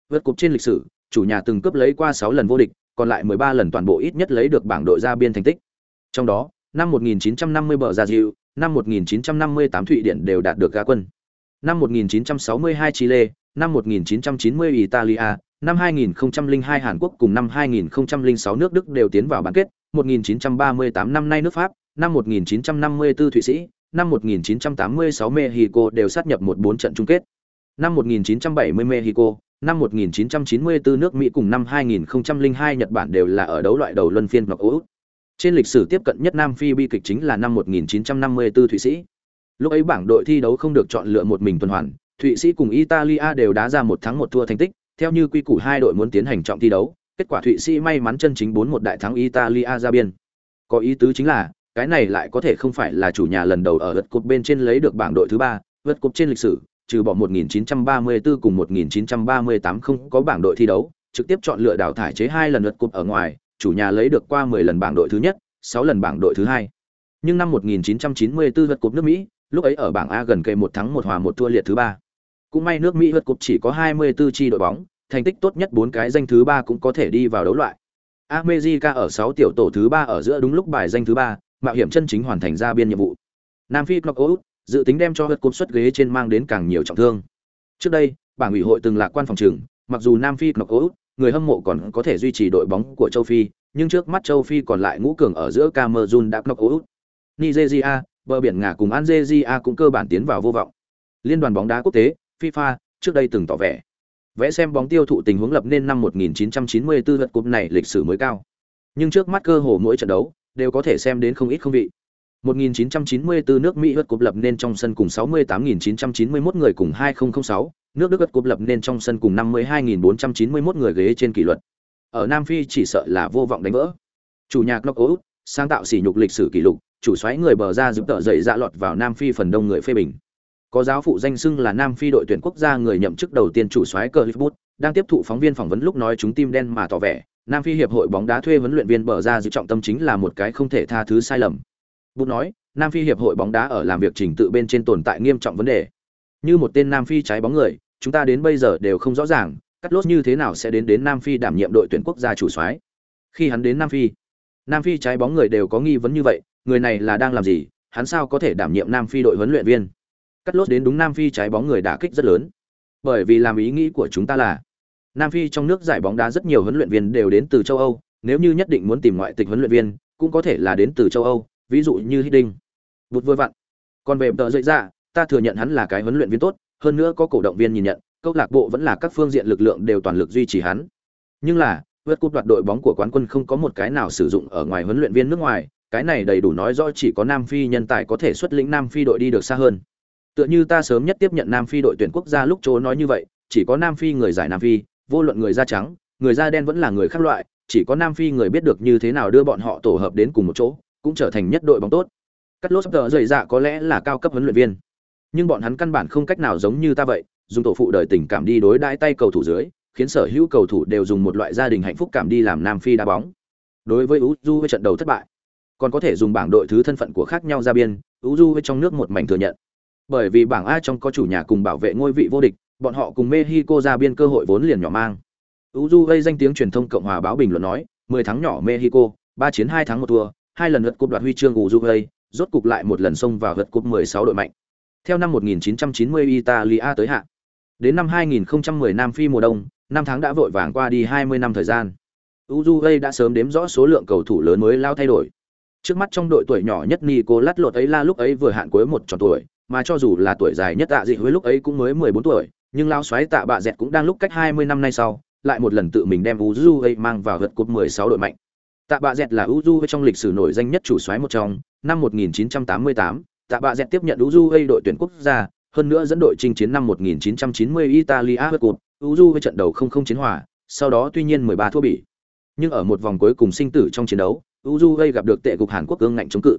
Vượt cúp trên lịch sử, chủ nhà từng cướp lấy qua sáu lần vô địch, còn lại 13 lần toàn bộ ít nhất lấy được bảng đội ra biên thành tích. Trong đó, năm 1950 bờ ra diệu năm 1958 Thụy Điển đều đạt được gá quân. Năm 1962 Chile, năm 1990 Italia, năm 2002 Hàn Quốc cùng năm 2006 nước Đức đều tiến vào bán kết, 1938 năm nay nước Pháp, năm 1954 Thụy Sĩ, năm 1986 Mexico đều sát nhập một bốn trận chung kết. Năm 1970 Mexico, năm 1994 nước Mỹ cùng năm 2002 Nhật Bản đều là ở đấu loại đầu luân phiên knock-out. Trên lịch sử tiếp cận nhất Nam Phi bi kịch chính là năm 1954 Thụy Sĩ. Lúc ấy bảng đội thi đấu không được chọn lựa một mình tuần hoàn, Thụy Sĩ cùng Italia đều đá ra một thắng một thua thành tích, theo như quy củ hai đội muốn tiến hành trọng thi đấu, kết quả Thụy Sĩ may mắn chân chính 4-1 đại thắng Italia ra biên. Có ý tứ chính là, cái này lại có thể không phải là chủ nhà lần đầu ở lượt cột bên trên lấy được bảng đội thứ ba, lượt cột trên lịch sử, trừ bỏ 1934 cùng 1938 không có bảng đội thi đấu, trực tiếp chọn lựa đào thải chế hai lần lượt cúp ở ngoài, chủ nhà lấy được qua 10 lần bảng đội thứ nhất, 6 lần bảng đội thứ hai. Nhưng năm 1994 lượt cúp nước Mỹ, lúc ấy ở bảng A gần kề một thắng một hòa một thua liệt thứ ba. Cũng may nước Mỹ vượt cúp chỉ có 24 chi đội bóng, thành tích tốt nhất 4 cái danh thứ 3 cũng có thể đi vào đấu loại. America ở 6 tiểu tổ thứ 3 ở giữa đúng lúc bài danh thứ 3, mạo hiểm chân chính hoàn thành ra biên nhiệm vụ. Nam Phi knockout, dự tính đem cho hất cúp xuất ghế trên mang đến càng nhiều trọng thương. Trước đây, bảng ủy hội từng lạc quan phòng trưởng. mặc dù Nam Phi knockout, người hâm mộ còn có thể duy trì đội bóng của châu Phi, nhưng trước mắt châu Phi còn lại ngũ cường ở giữa Cameroon đã knockout. Nigeria, bờ biển Ngà cùng Algeria cũng cơ bản tiến vào vô vọng. Liên đoàn bóng đá quốc tế, FIFA, trước đây từng tỏ vẻ. Vẽ xem bóng tiêu thụ tình huống lập nên năm 1994 lượt cúp này lịch sử mới cao. Nhưng trước mắt cơ hồ mỗi trận đấu đều có thể xem đến không ít không vị. 1994 nước Mỹ vượt cúp lập nên trong sân cùng 68.991 người cùng 2006, nước Đức vượt cúp lập nên trong sân cùng 52.491 người ghế trên kỷ luật. Ở Nam Phi chỉ sợ là vô vọng đánh vỡ. Chủ nhà knockout, sáng tạo sỉ nhục lịch sử kỷ lục, chủ xoáy người bờ ra giúp tợ dậy dạ lọt vào Nam Phi phần đông người phê bình. Có giáo phụ danh xưng là Nam Phi đội tuyển quốc gia người nhậm chức đầu tiên chủ xoáy Cliffwood, đang tiếp thụ phóng viên phỏng vấn lúc nói chúng tim đen mà tỏ vẻ, Nam Phi hiệp hội bóng đá thuê huấn luyện viên bờ ra giữ trọng tâm chính là một cái không thể tha thứ sai lầm. Bút nói, Nam Phi hiệp hội bóng đá ở làm việc trình tự bên trên tồn tại nghiêm trọng vấn đề. Như một tên Nam Phi trái bóng người, chúng ta đến bây giờ đều không rõ ràng, cắt lốt như thế nào sẽ đến đến Nam Phi đảm nhiệm đội tuyển quốc gia chủ soái. Khi hắn đến Nam Phi, Nam Phi trái bóng người đều có nghi vấn như vậy, người này là đang làm gì, hắn sao có thể đảm nhiệm Nam Phi đội huấn luyện viên? Cắt lốt đến đúng Nam Phi trái bóng người đả kích rất lớn. Bởi vì làm ý nghĩ của chúng ta là Nam Phi trong nước giải bóng đá rất nhiều huấn luyện viên đều đến từ châu Âu, nếu như nhất định muốn tìm ngoại tịch huấn luyện viên, cũng có thể là đến từ châu Âu, ví dụ như Hiddink. Bụt vui vặn. Còn về tờ dậy ra, ta thừa nhận hắn là cái huấn luyện viên tốt, hơn nữa có cổ động viên nhìn nhận, câu lạc bộ vẫn là các phương diện lực lượng đều toàn lực duy trì hắn. Nhưng là, vượt cúp đoạt đội bóng của quán quân không có một cái nào sử dụng ở ngoài huấn luyện viên nước ngoài, cái này đầy đủ nói rõ chỉ có Nam Phi nhân tài có thể xuất lĩnh Nam Phi đội đi được xa hơn. Tựa như ta sớm nhất tiếp nhận Nam Phi đội tuyển quốc gia lúc chỗ nói như vậy, chỉ có Nam Phi người giải Nam Phi, vô luận người da trắng, người da đen vẫn là người khác loại, chỉ có Nam Phi người biết được như thế nào đưa bọn họ tổ hợp đến cùng một chỗ, cũng trở thành nhất đội bóng tốt. Cắt lốt tờ dày dạ có lẽ là cao cấp huấn luyện viên, nhưng bọn hắn căn bản không cách nào giống như ta vậy, dùng tổ phụ đời tình cảm đi đối đãi tay cầu thủ dưới, khiến sở hữu cầu thủ đều dùng một loại gia đình hạnh phúc cảm đi làm Nam Phi đá bóng. Đối với Uju với trận đầu thất bại, còn có thể dùng bảng đội thứ thân phận của khác nhau ra biên, Uju với trong nước một mảnh thừa nhận. Bởi vì bảng A trong có chủ nhà cùng bảo vệ ngôi vị vô địch, bọn họ cùng Mexico ra biên cơ hội vốn liền nhỏ mang. Uju gây danh tiếng truyền thông Cộng hòa báo bình luận nói, 10 thắng nhỏ Mexico, 3 chiến 2 thắng một thua, hai lần lượt cúp đoạt huy chương Uruguay, rốt cục lại một lần xông vào vượt cúp 16 đội mạnh. Theo năm 1990 Italia tới hạ. Đến năm 2010 Nam Phi mùa đông, năm tháng đã vội vàng qua đi 20 năm thời gian. Uruguay đã sớm đếm rõ số lượng cầu thủ lớn mới lao thay đổi. Trước mắt trong đội tuổi nhỏ nhất Nicolas lột ấy là lúc ấy vừa hạn cuối một tròn tuổi, mà cho dù là tuổi dài nhất tạ dị huế lúc ấy cũng mới 14 tuổi, nhưng lao xoáy tạ bạ dẹt cũng đang lúc cách 20 năm nay sau, lại một lần tự mình đem Uruguay mang vào vượt cúp 16 đội mạnh. Tạ bạ dẹt là Uruguay trong lịch sử nổi danh nhất chủ soái một trong, năm 1988, tạ bạ dẹt tiếp nhận Uruguay đội tuyển quốc gia, hơn nữa dẫn đội chinh chiến năm 1990 Italia World Cup, với trận đầu không không chiến hòa, sau đó tuy nhiên 13 thua bỉ. Nhưng ở một vòng cuối cùng sinh tử trong chiến đấu, Uruguay gặp được tệ cục Hàn Quốc cương ngạnh chống cự.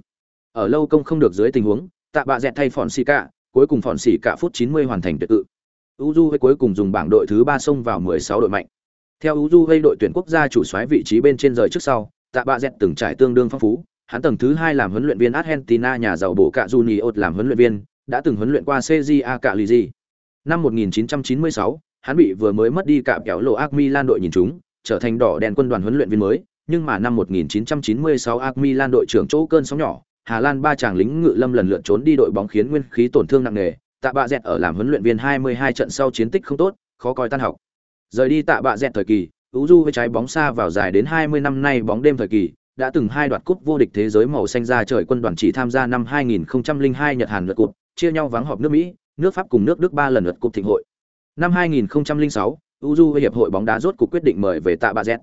Ở lâu công không được dưới tình huống, tạ bạ dẹt thay phòn sĩ cả, cuối cùng phòn sĩ cả phút 90 hoàn thành tuyệt tự. với cuối cùng dùng bảng đội thứ 3 xông vào 16 đội mạnh. Theo Uruguay đội tuyển quốc gia chủ soái vị trí bên trên rời trước sau, tạ bạ dẹt từng trải tương đương phong phú, hắn tầng thứ hai làm huấn luyện viên Argentina nhà giàu bổ cạ Juniot làm huấn luyện viên, đã từng huấn luyện qua CJA Cạ Lì Năm 1996, hắn bị vừa mới mất đi cạm kéo lộ Ac Milan đội nhìn chúng, trở thành đỏ đèn quân đoàn huấn luyện viên mới, nhưng mà năm 1996 Ac Milan đội trưởng chỗ cơn sóng nhỏ, Hà Lan ba chàng lính ngự lâm lần lượt trốn đi đội bóng khiến nguyên khí tổn thương nặng nề, Tạ Bạ Dẹt ở làm huấn luyện viên 22 trận sau chiến tích không tốt, khó coi tan học. Rời đi Tạ Bạ Dẹt thời kỳ, Uju với trái bóng xa vào dài đến 20 năm nay bóng đêm thời kỳ, đã từng hai đoạt cúp vô địch thế giới màu xanh ra trời quân đoàn chỉ tham gia năm 2002 Nhật Hàn lượt cúp, chia nhau vắng họp nước Mỹ, nước Pháp cùng nước Đức ba lần lượt cúp thịnh hội. Năm 2006, Uju hiệp hội bóng đá rốt cuộc quyết định mời về Tạ Bạ Dẹt.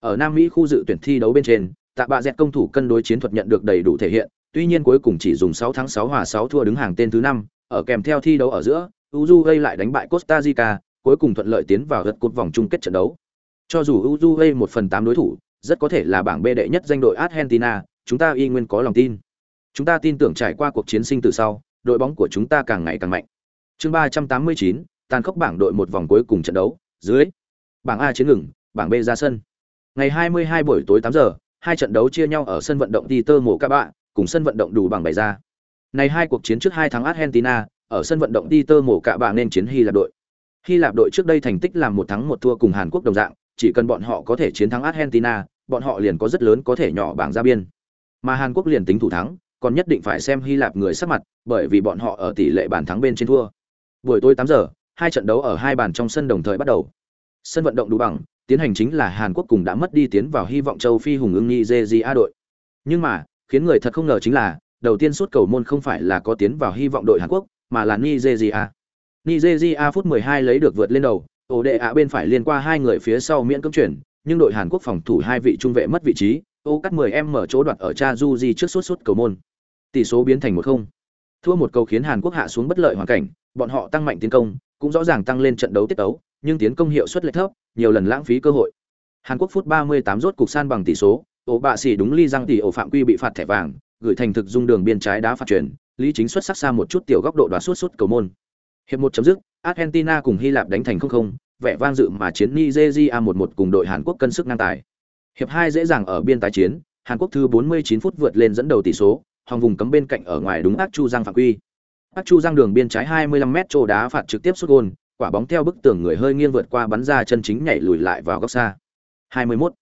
Ở Nam Mỹ khu dự tuyển thi đấu bên trên, Tạ Bạ Dẹt công thủ cân đối chiến thuật nhận được đầy đủ thể hiện, tuy nhiên cuối cùng chỉ dùng 6 tháng 6 hòa 6 thua đứng hàng tên thứ 5, ở kèm theo thi đấu ở giữa, Uju lại đánh bại Costa Rica, cuối cùng thuận lợi tiến vào lượt cúp vòng chung kết trận đấu. Cho dù Uruguay 1 phần 8 đối thủ, rất có thể là bảng B đệ nhất danh đội Argentina, chúng ta y nguyên có lòng tin. Chúng ta tin tưởng trải qua cuộc chiến sinh từ sau, đội bóng của chúng ta càng ngày càng mạnh. Chương 389, tàn khốc bảng đội một vòng cuối cùng trận đấu, dưới. Bảng A chiến ngừng, bảng B ra sân. Ngày 22 buổi tối 8 giờ, hai trận đấu chia nhau ở sân vận động Tơ Mộ các bạn cùng sân vận động đủ bằng bày ra. Này hai cuộc chiến trước hai thắng Argentina, ở sân vận động Dieter mổ cả bạn nên chiến Hy Lạp đội. Hy Lạp đội trước đây thành tích làm một thắng một thua cùng Hàn Quốc đồng dạng, chỉ cần bọn họ có thể chiến thắng Argentina, bọn họ liền có rất lớn có thể nhỏ bảng ra biên. Mà Hàn Quốc liền tính thủ thắng, còn nhất định phải xem Hy Lạp người sắc mặt, bởi vì bọn họ ở tỷ lệ bàn thắng bên trên thua. Buổi tối 8 giờ, hai trận đấu ở hai bàn trong sân đồng thời bắt đầu. Sân vận động đủ bằng, tiến hành chính là Hàn Quốc cùng đã mất đi tiến vào hy vọng châu Phi hùng ưng Nigeria đội. Nhưng mà, khiến người thật không ngờ chính là, đầu tiên suốt cầu môn không phải là có tiến vào hy vọng đội Hàn Quốc, mà là Nigeria. Nigeria phút 12 lấy được vượt lên đầu, ổ đệ ạ bên phải liên qua hai người phía sau miễn cưỡng chuyển, nhưng đội Hàn Quốc phòng thủ hai vị trung vệ mất vị trí, ô cắt 10 em mở chỗ đoạt ở cha Juji trước suốt suốt cầu môn. Tỷ số biến thành 1-0. Thua một cầu khiến Hàn Quốc hạ xuống bất lợi hoàn cảnh, bọn họ tăng mạnh tiến công, cũng rõ ràng tăng lên trận đấu tiết tấu, nhưng tiến công hiệu suất lệch thấp, nhiều lần lãng phí cơ hội. Hàn Quốc phút 38 rốt cục san bằng tỷ số, ổ bạ xỉ đúng ly răng tỷ ổ phạm quy bị phạt thẻ vàng, gửi thành thực dung đường biên trái đá phạt chuyển, lý chính xuất sắc xa một chút tiểu góc độ đoạt suốt suốt cầu môn. Hiệp một chấm dứt, Argentina cùng Hy Lạp đánh thành 0-0, vẻ vang dự mà chiến Nigeria 1-1 cùng đội Hàn Quốc cân sức ngang tài. Hiệp 2 dễ dàng ở biên tái chiến, Hàn Quốc thứ 49 phút vượt lên dẫn đầu tỷ số, hòng vùng cấm bên cạnh ở ngoài đúng Ác Chu Giang phạm quy. Ác Chu Giang đường biên trái 25m trô đá phạt trực tiếp sút gol, quả bóng theo bức tường người hơi nghiêng vượt qua bắn ra chân chính nhảy lùi lại vào góc xa. 21.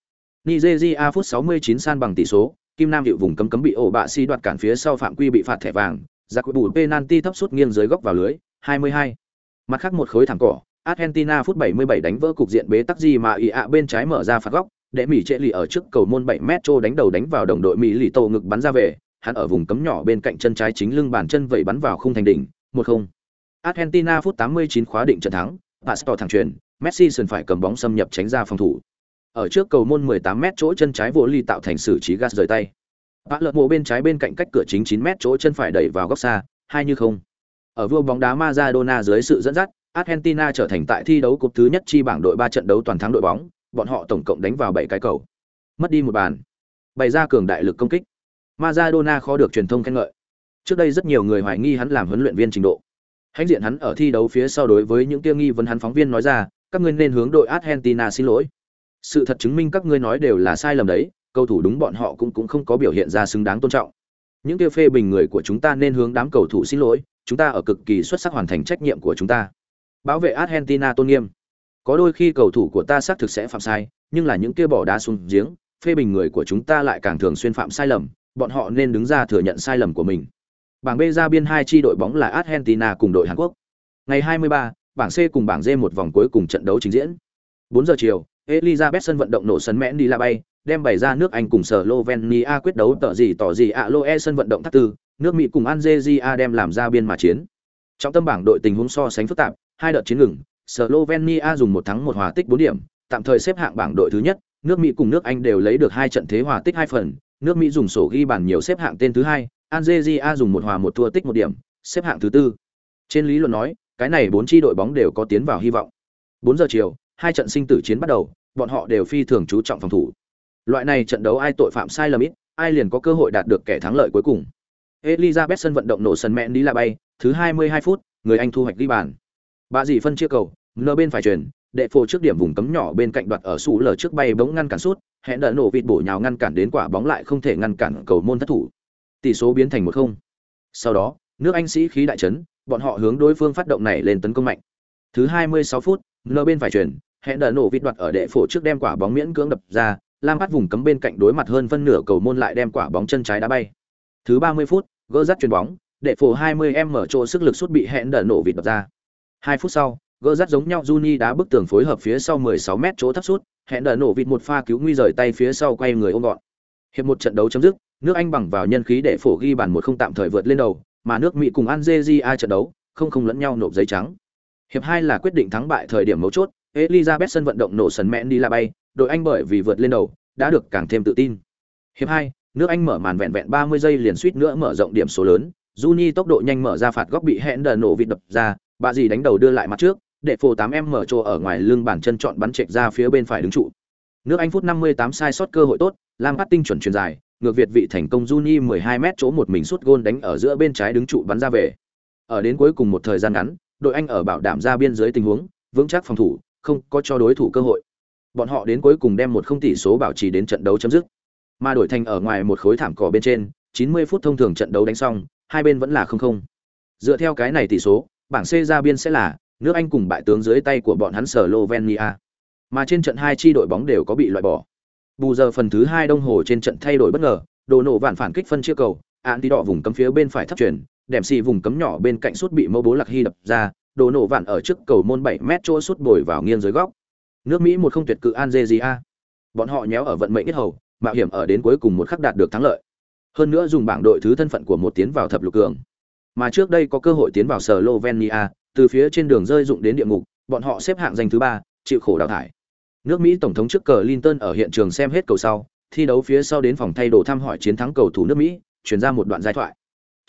Nigeria phút 69 san bằng tỷ số, Kim Nam hiệu vùng cấm cấm bị ổ bạ si đoạt cản phía sau phạm quy bị phạt thẻ vàng, giặc quyết bù penalty thấp sút nghiêng dưới góc vào lưới, 22. Mặt khác một khối thẳng cỏ, Argentina phút 77 đánh vỡ cục diện bế tắc gì mà ý ạ bên trái mở ra phạt góc, để Mỹ trệ lì ở trước cầu môn 7 mét trô đánh đầu đánh vào đồng đội Mỹ lì tổ ngực bắn ra về, hắn ở vùng cấm nhỏ bên cạnh chân trái chính lưng bàn chân vậy bắn vào khung thành đỉnh, 1-0. Argentina phút 89 khóa định trận thắng, Pastor thẳng truyền, Messi sườn phải cầm bóng xâm nhập tránh ra phòng thủ. Ở trước cầu môn 18 mét chỗ chân trái vô ly tạo thành xử trí gas rời tay. Bạ lợn mộ bên trái bên cạnh cách cửa chính 9 mét chỗ chân phải đẩy vào góc xa, hai như không. Ở vua bóng đá Maradona dưới sự dẫn dắt, Argentina trở thành tại thi đấu cúp thứ nhất chi bảng đội 3 trận đấu toàn thắng đội bóng, bọn họ tổng cộng đánh vào 7 cái cầu. Mất đi một bàn. Bày ra cường đại lực công kích. Maradona khó được truyền thông khen ngợi. Trước đây rất nhiều người hoài nghi hắn làm huấn luyện viên trình độ. Hãnh diện hắn ở thi đấu phía sau đối với những tiêu nghi vấn hắn phóng viên nói ra, các ngươi nên hướng đội Argentina xin lỗi. Sự thật chứng minh các ngươi nói đều là sai lầm đấy, cầu thủ đúng bọn họ cũng cũng không có biểu hiện ra xứng đáng tôn trọng. Những tiêu phê bình người của chúng ta nên hướng đám cầu thủ xin lỗi, chúng ta ở cực kỳ xuất sắc hoàn thành trách nhiệm của chúng ta. Bảo vệ Argentina tôn nghiêm. Có đôi khi cầu thủ của ta xác thực sẽ phạm sai, nhưng là những kia bỏ đá xuống giếng, phê bình người của chúng ta lại càng thường xuyên phạm sai lầm, bọn họ nên đứng ra thừa nhận sai lầm của mình. Bảng B ra biên hai chi đội bóng là Argentina cùng đội Hàn Quốc. Ngày 23, bảng C cùng bảng D một vòng cuối cùng trận đấu trình diễn. 4 giờ chiều, Elizabeth sân vận động nổ sân mẽn đi la bay, đem bày ra nước Anh cùng Slovenia quyết đấu tỏ gì tỏ gì ạ Loe sân vận động thắt tư, nước Mỹ cùng Algeria đem làm ra biên mà chiến. Trong tâm bảng đội tình huống so sánh phức tạp, hai đợt chiến ngừng, Slovenia dùng một thắng một hòa tích 4 điểm, tạm thời xếp hạng bảng đội thứ nhất, nước Mỹ cùng nước Anh đều lấy được hai trận thế hòa tích hai phần, nước Mỹ dùng sổ ghi bàn nhiều xếp hạng tên thứ hai, Algeria dùng một hòa một thua tích một điểm, xếp hạng thứ tư. Trên lý luận nói, cái này bốn chi đội bóng đều có tiến vào hy vọng. 4 giờ chiều, hai trận sinh tử chiến bắt đầu, bọn họ đều phi thường chú trọng phòng thủ. Loại này trận đấu ai tội phạm sai lầm ít, ai liền có cơ hội đạt được kẻ thắng lợi cuối cùng. Elizabeth sân vận động nổ sân mẹn đi là bay, thứ 22 phút, người Anh thu hoạch ghi bàn. Bà dì phân chia cầu, nơ bên phải chuyển, đệ phổ trước điểm vùng cấm nhỏ bên cạnh đoạt ở sủ lở trước bay bóng ngăn cản sút, hẹn đỡ nổ vịt bổ nhào ngăn cản đến quả bóng lại không thể ngăn cản cầu môn thất thủ. Tỷ số biến thành 1-0. Sau đó, nước Anh sĩ khí đại chấn, bọn họ hướng đối phương phát động này lên tấn công mạnh. Thứ 26 phút, nơ bên phải chuyển, hẹn đỡ nổ vịt đoạt ở đệ phổ trước đem quả bóng miễn cưỡng đập ra, Lam bắt vùng cấm bên cạnh đối mặt hơn phân nửa cầu môn lại đem quả bóng chân trái đá bay. Thứ 30 phút, gỡ dắt chuyền bóng, đệ phổ 20m mở chỗ sức lực sút bị hẹn đỡ nổ vịt đập ra. 2 phút sau, gỡ dắt giống nhau Juni đá bức tường phối hợp phía sau 16m chỗ thấp sút, hẹn đỡ nổ vịt một pha cứu nguy rời tay phía sau quay người ôm gọn. Hiệp một trận đấu chấm dứt, nước Anh bằng vào nhân khí đệ phổ ghi bàn một không tạm thời vượt lên đầu, mà nước Mỹ cùng Algeria trận đấu, không không lẫn nhau nộp giấy trắng. Hiệp hai là quyết định thắng bại thời điểm mấu chốt, Elizabeth sân vận động nổ sần mẹn đi là bay, đội Anh bởi vì vượt lên đầu, đã được càng thêm tự tin. Hiệp hai, nước Anh mở màn vẹn vẹn 30 giây liền suýt nữa mở rộng điểm số lớn, Juni tốc độ nhanh mở ra phạt góc bị hẹn đờ nổ vịt đập ra, bà gì đánh đầu đưa lại mặt trước, để phổ 8M mở trồ ở ngoài lưng bàn chân chọn bắn chệch ra phía bên phải đứng trụ. Nước Anh phút 58 sai sót cơ hội tốt, Lam phát tinh chuẩn truyền dài, ngược Việt vị thành công Juni 12m chỗ một mình sút gôn đánh ở giữa bên trái đứng trụ bắn ra về. Ở đến cuối cùng một thời gian ngắn, đội Anh ở bảo đảm ra biên dưới tình huống, vững chắc phòng thủ, không có cho đối thủ cơ hội. Bọn họ đến cuối cùng đem một không tỷ số bảo trì đến trận đấu chấm dứt. Mà đổi thành ở ngoài một khối thảm cỏ bên trên, 90 phút thông thường trận đấu đánh xong, hai bên vẫn là không không. Dựa theo cái này tỷ số, bảng C ra biên sẽ là nước Anh cùng bại tướng dưới tay của bọn hắn Slovenia. Mà trên trận hai chi đội bóng đều có bị loại bỏ. Bù giờ phần thứ hai đồng hồ trên trận thay đổi bất ngờ, đồ nổ vạn phản kích phân chia cầu, án tí đỏ vùng cấm phía bên phải thấp chuyển, đệm xì vùng cấm nhỏ bên cạnh suốt bị mâu bố lạc hy đập ra, đồ nổ vạn ở trước cầu môn 7 mét chỗ sút bồi vào nghiêng dưới góc. Nước Mỹ một không tuyệt cự Algeria. Bọn họ nhéo ở vận mệnh nhất hầu, mạo hiểm ở đến cuối cùng một khắc đạt được thắng lợi. Hơn nữa dùng bảng đội thứ thân phận của một tiến vào thập lục cường. Mà trước đây có cơ hội tiến vào Slovenia, từ phía trên đường rơi dụng đến địa ngục, bọn họ xếp hạng danh thứ ba, chịu khổ đào thải. Nước Mỹ tổng thống trước cờ Clinton ở hiện trường xem hết cầu sau, thi đấu phía sau đến phòng thay đồ thăm hỏi chiến thắng cầu thủ nước Mỹ, truyền ra một đoạn giai thoại.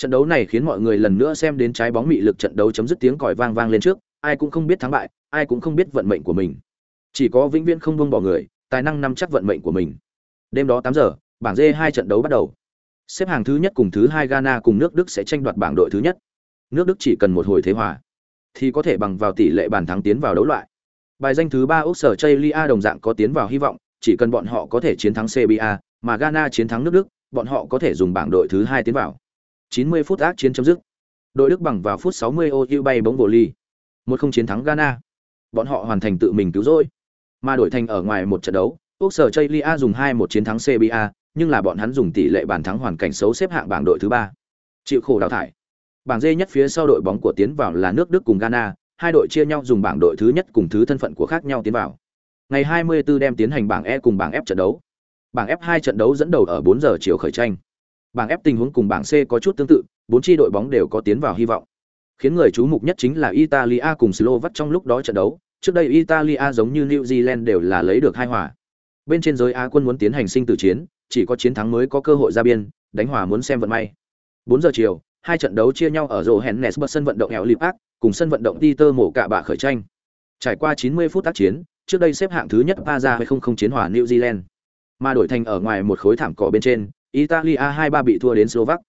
Trận đấu này khiến mọi người lần nữa xem đến trái bóng mị lực trận đấu chấm dứt tiếng còi vang vang lên trước, ai cũng không biết thắng bại, ai cũng không biết vận mệnh của mình. Chỉ có vĩnh viễn không buông bỏ người, tài năng nắm chắc vận mệnh của mình. Đêm đó tám giờ, bảng D hai trận đấu bắt đầu. Xếp hàng thứ nhất cùng thứ hai Ghana cùng nước Đức sẽ tranh đoạt bảng đội thứ nhất. Nước Đức chỉ cần một hồi thế hòa thì có thể bằng vào tỷ lệ bàn thắng tiến vào đấu loại. Bài danh thứ ba Úc Sở Chaylia đồng dạng có tiến vào hy vọng, chỉ cần bọn họ có thể chiến thắng CBA, mà Ghana chiến thắng nước Đức, bọn họ có thể dùng bảng đội thứ hai tiến vào. 90 phút ác chiến chấm dứt. Đội Đức bằng vào phút 60 OU ưu bay bóng vô ly. Một không chiến thắng Ghana. Bọn họ hoàn thành tự mình cứu rỗi. Mà đổi thành ở ngoài một trận đấu, Quốc Sở Chaylia dùng 2-1 chiến thắng CBA, nhưng là bọn hắn dùng tỷ lệ bàn thắng hoàn cảnh xấu xếp hạng bảng đội thứ ba. Chịu khổ đào thải. Bảng D nhất phía sau đội bóng của tiến vào là nước Đức cùng Ghana, hai đội chia nhau dùng bảng đội thứ nhất cùng thứ thân phận của khác nhau tiến vào. Ngày 24 đem tiến hành bảng E cùng bảng F trận đấu. Bảng F hai trận đấu dẫn đầu ở 4 giờ chiều khởi tranh. Bảng F tình huống cùng bảng C có chút tương tự, bốn chi đội bóng đều có tiến vào hy vọng. Khiến người chú mục nhất chính là Italia cùng Slovak trong lúc đó trận đấu, trước đây Italia giống như New Zealand đều là lấy được hai hòa. Bên trên giới Á quân muốn tiến hành sinh tử chiến, chỉ có chiến thắng mới có cơ hội ra biên, đánh hòa muốn xem vận may. 4 giờ chiều, hai trận đấu chia nhau ở rổ hẹn bật sân vận động eo Lip cùng sân vận động Peter mổ cả bạ khởi tranh. Trải qua 90 phút tác chiến, trước đây xếp hạng thứ nhất Paza 20 chiến hòa New Zealand. Mà đổi thành ở ngoài một khối thảm cỏ bên trên, Italia 2-3 bị thua đến Slovak.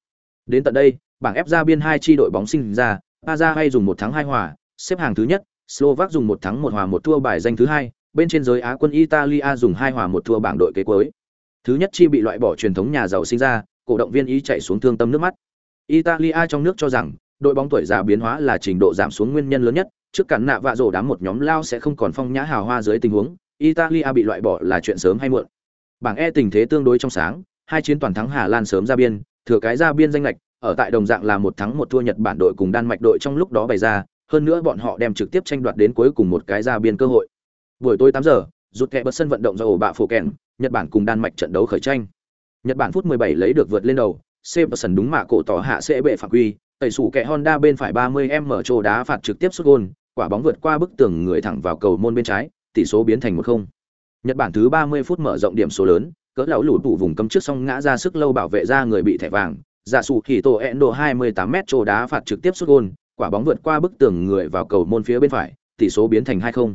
Đến tận đây, bảng ép ra biên hai chi đội bóng sinh ra, Aja hay dùng một thắng hai hòa, xếp hạng thứ nhất, Slovak dùng một thắng một hòa một thua bài danh thứ hai, bên trên giới Á quân Italia dùng hai hòa một thua bảng đội kế cuối. Thứ nhất chi bị loại bỏ truyền thống nhà giàu sinh ra, cổ động viên ý chạy xuống thương tâm nước mắt. Italia trong nước cho rằng, đội bóng tuổi già biến hóa là trình độ giảm xuống nguyên nhân lớn nhất, trước cản nạ vạ rổ đám một nhóm lao sẽ không còn phong nhã hào hoa dưới tình huống, Italia bị loại bỏ là chuyện sớm hay muộn. Bảng E tình thế tương đối trong sáng, hai chiến toàn thắng Hà Lan sớm ra biên, thừa cái ra biên danh lệch, ở tại đồng dạng là một thắng một thua Nhật Bản đội cùng Đan Mạch đội trong lúc đó bày ra, hơn nữa bọn họ đem trực tiếp tranh đoạt đến cuối cùng một cái ra biên cơ hội. Buổi tối 8 giờ, rút kẹ bật sân vận động do ổ bạ phổ kèn, Nhật Bản cùng Đan Mạch trận đấu khởi tranh. Nhật Bản phút 17 lấy được vượt lên đầu, Severson đúng mạ cổ tỏ hạ sẽ bệ phạm quy, tẩy sủ kẻ Honda bên phải 30m mở trô đá phạt trực tiếp sút gol, quả bóng vượt qua bức tường người thẳng vào cầu môn bên trái, tỷ số biến thành 1-0. Nhật Bản thứ 30 phút mở rộng điểm số lớn, cỡ lão lũ tụ vùng cấm trước xong ngã ra sức lâu bảo vệ ra người bị thẻ vàng, giả sụ thì tổ Endo 28m trô đá phạt trực tiếp sút gôn. quả bóng vượt qua bức tường người vào cầu môn phía bên phải, tỷ số biến thành 2-0.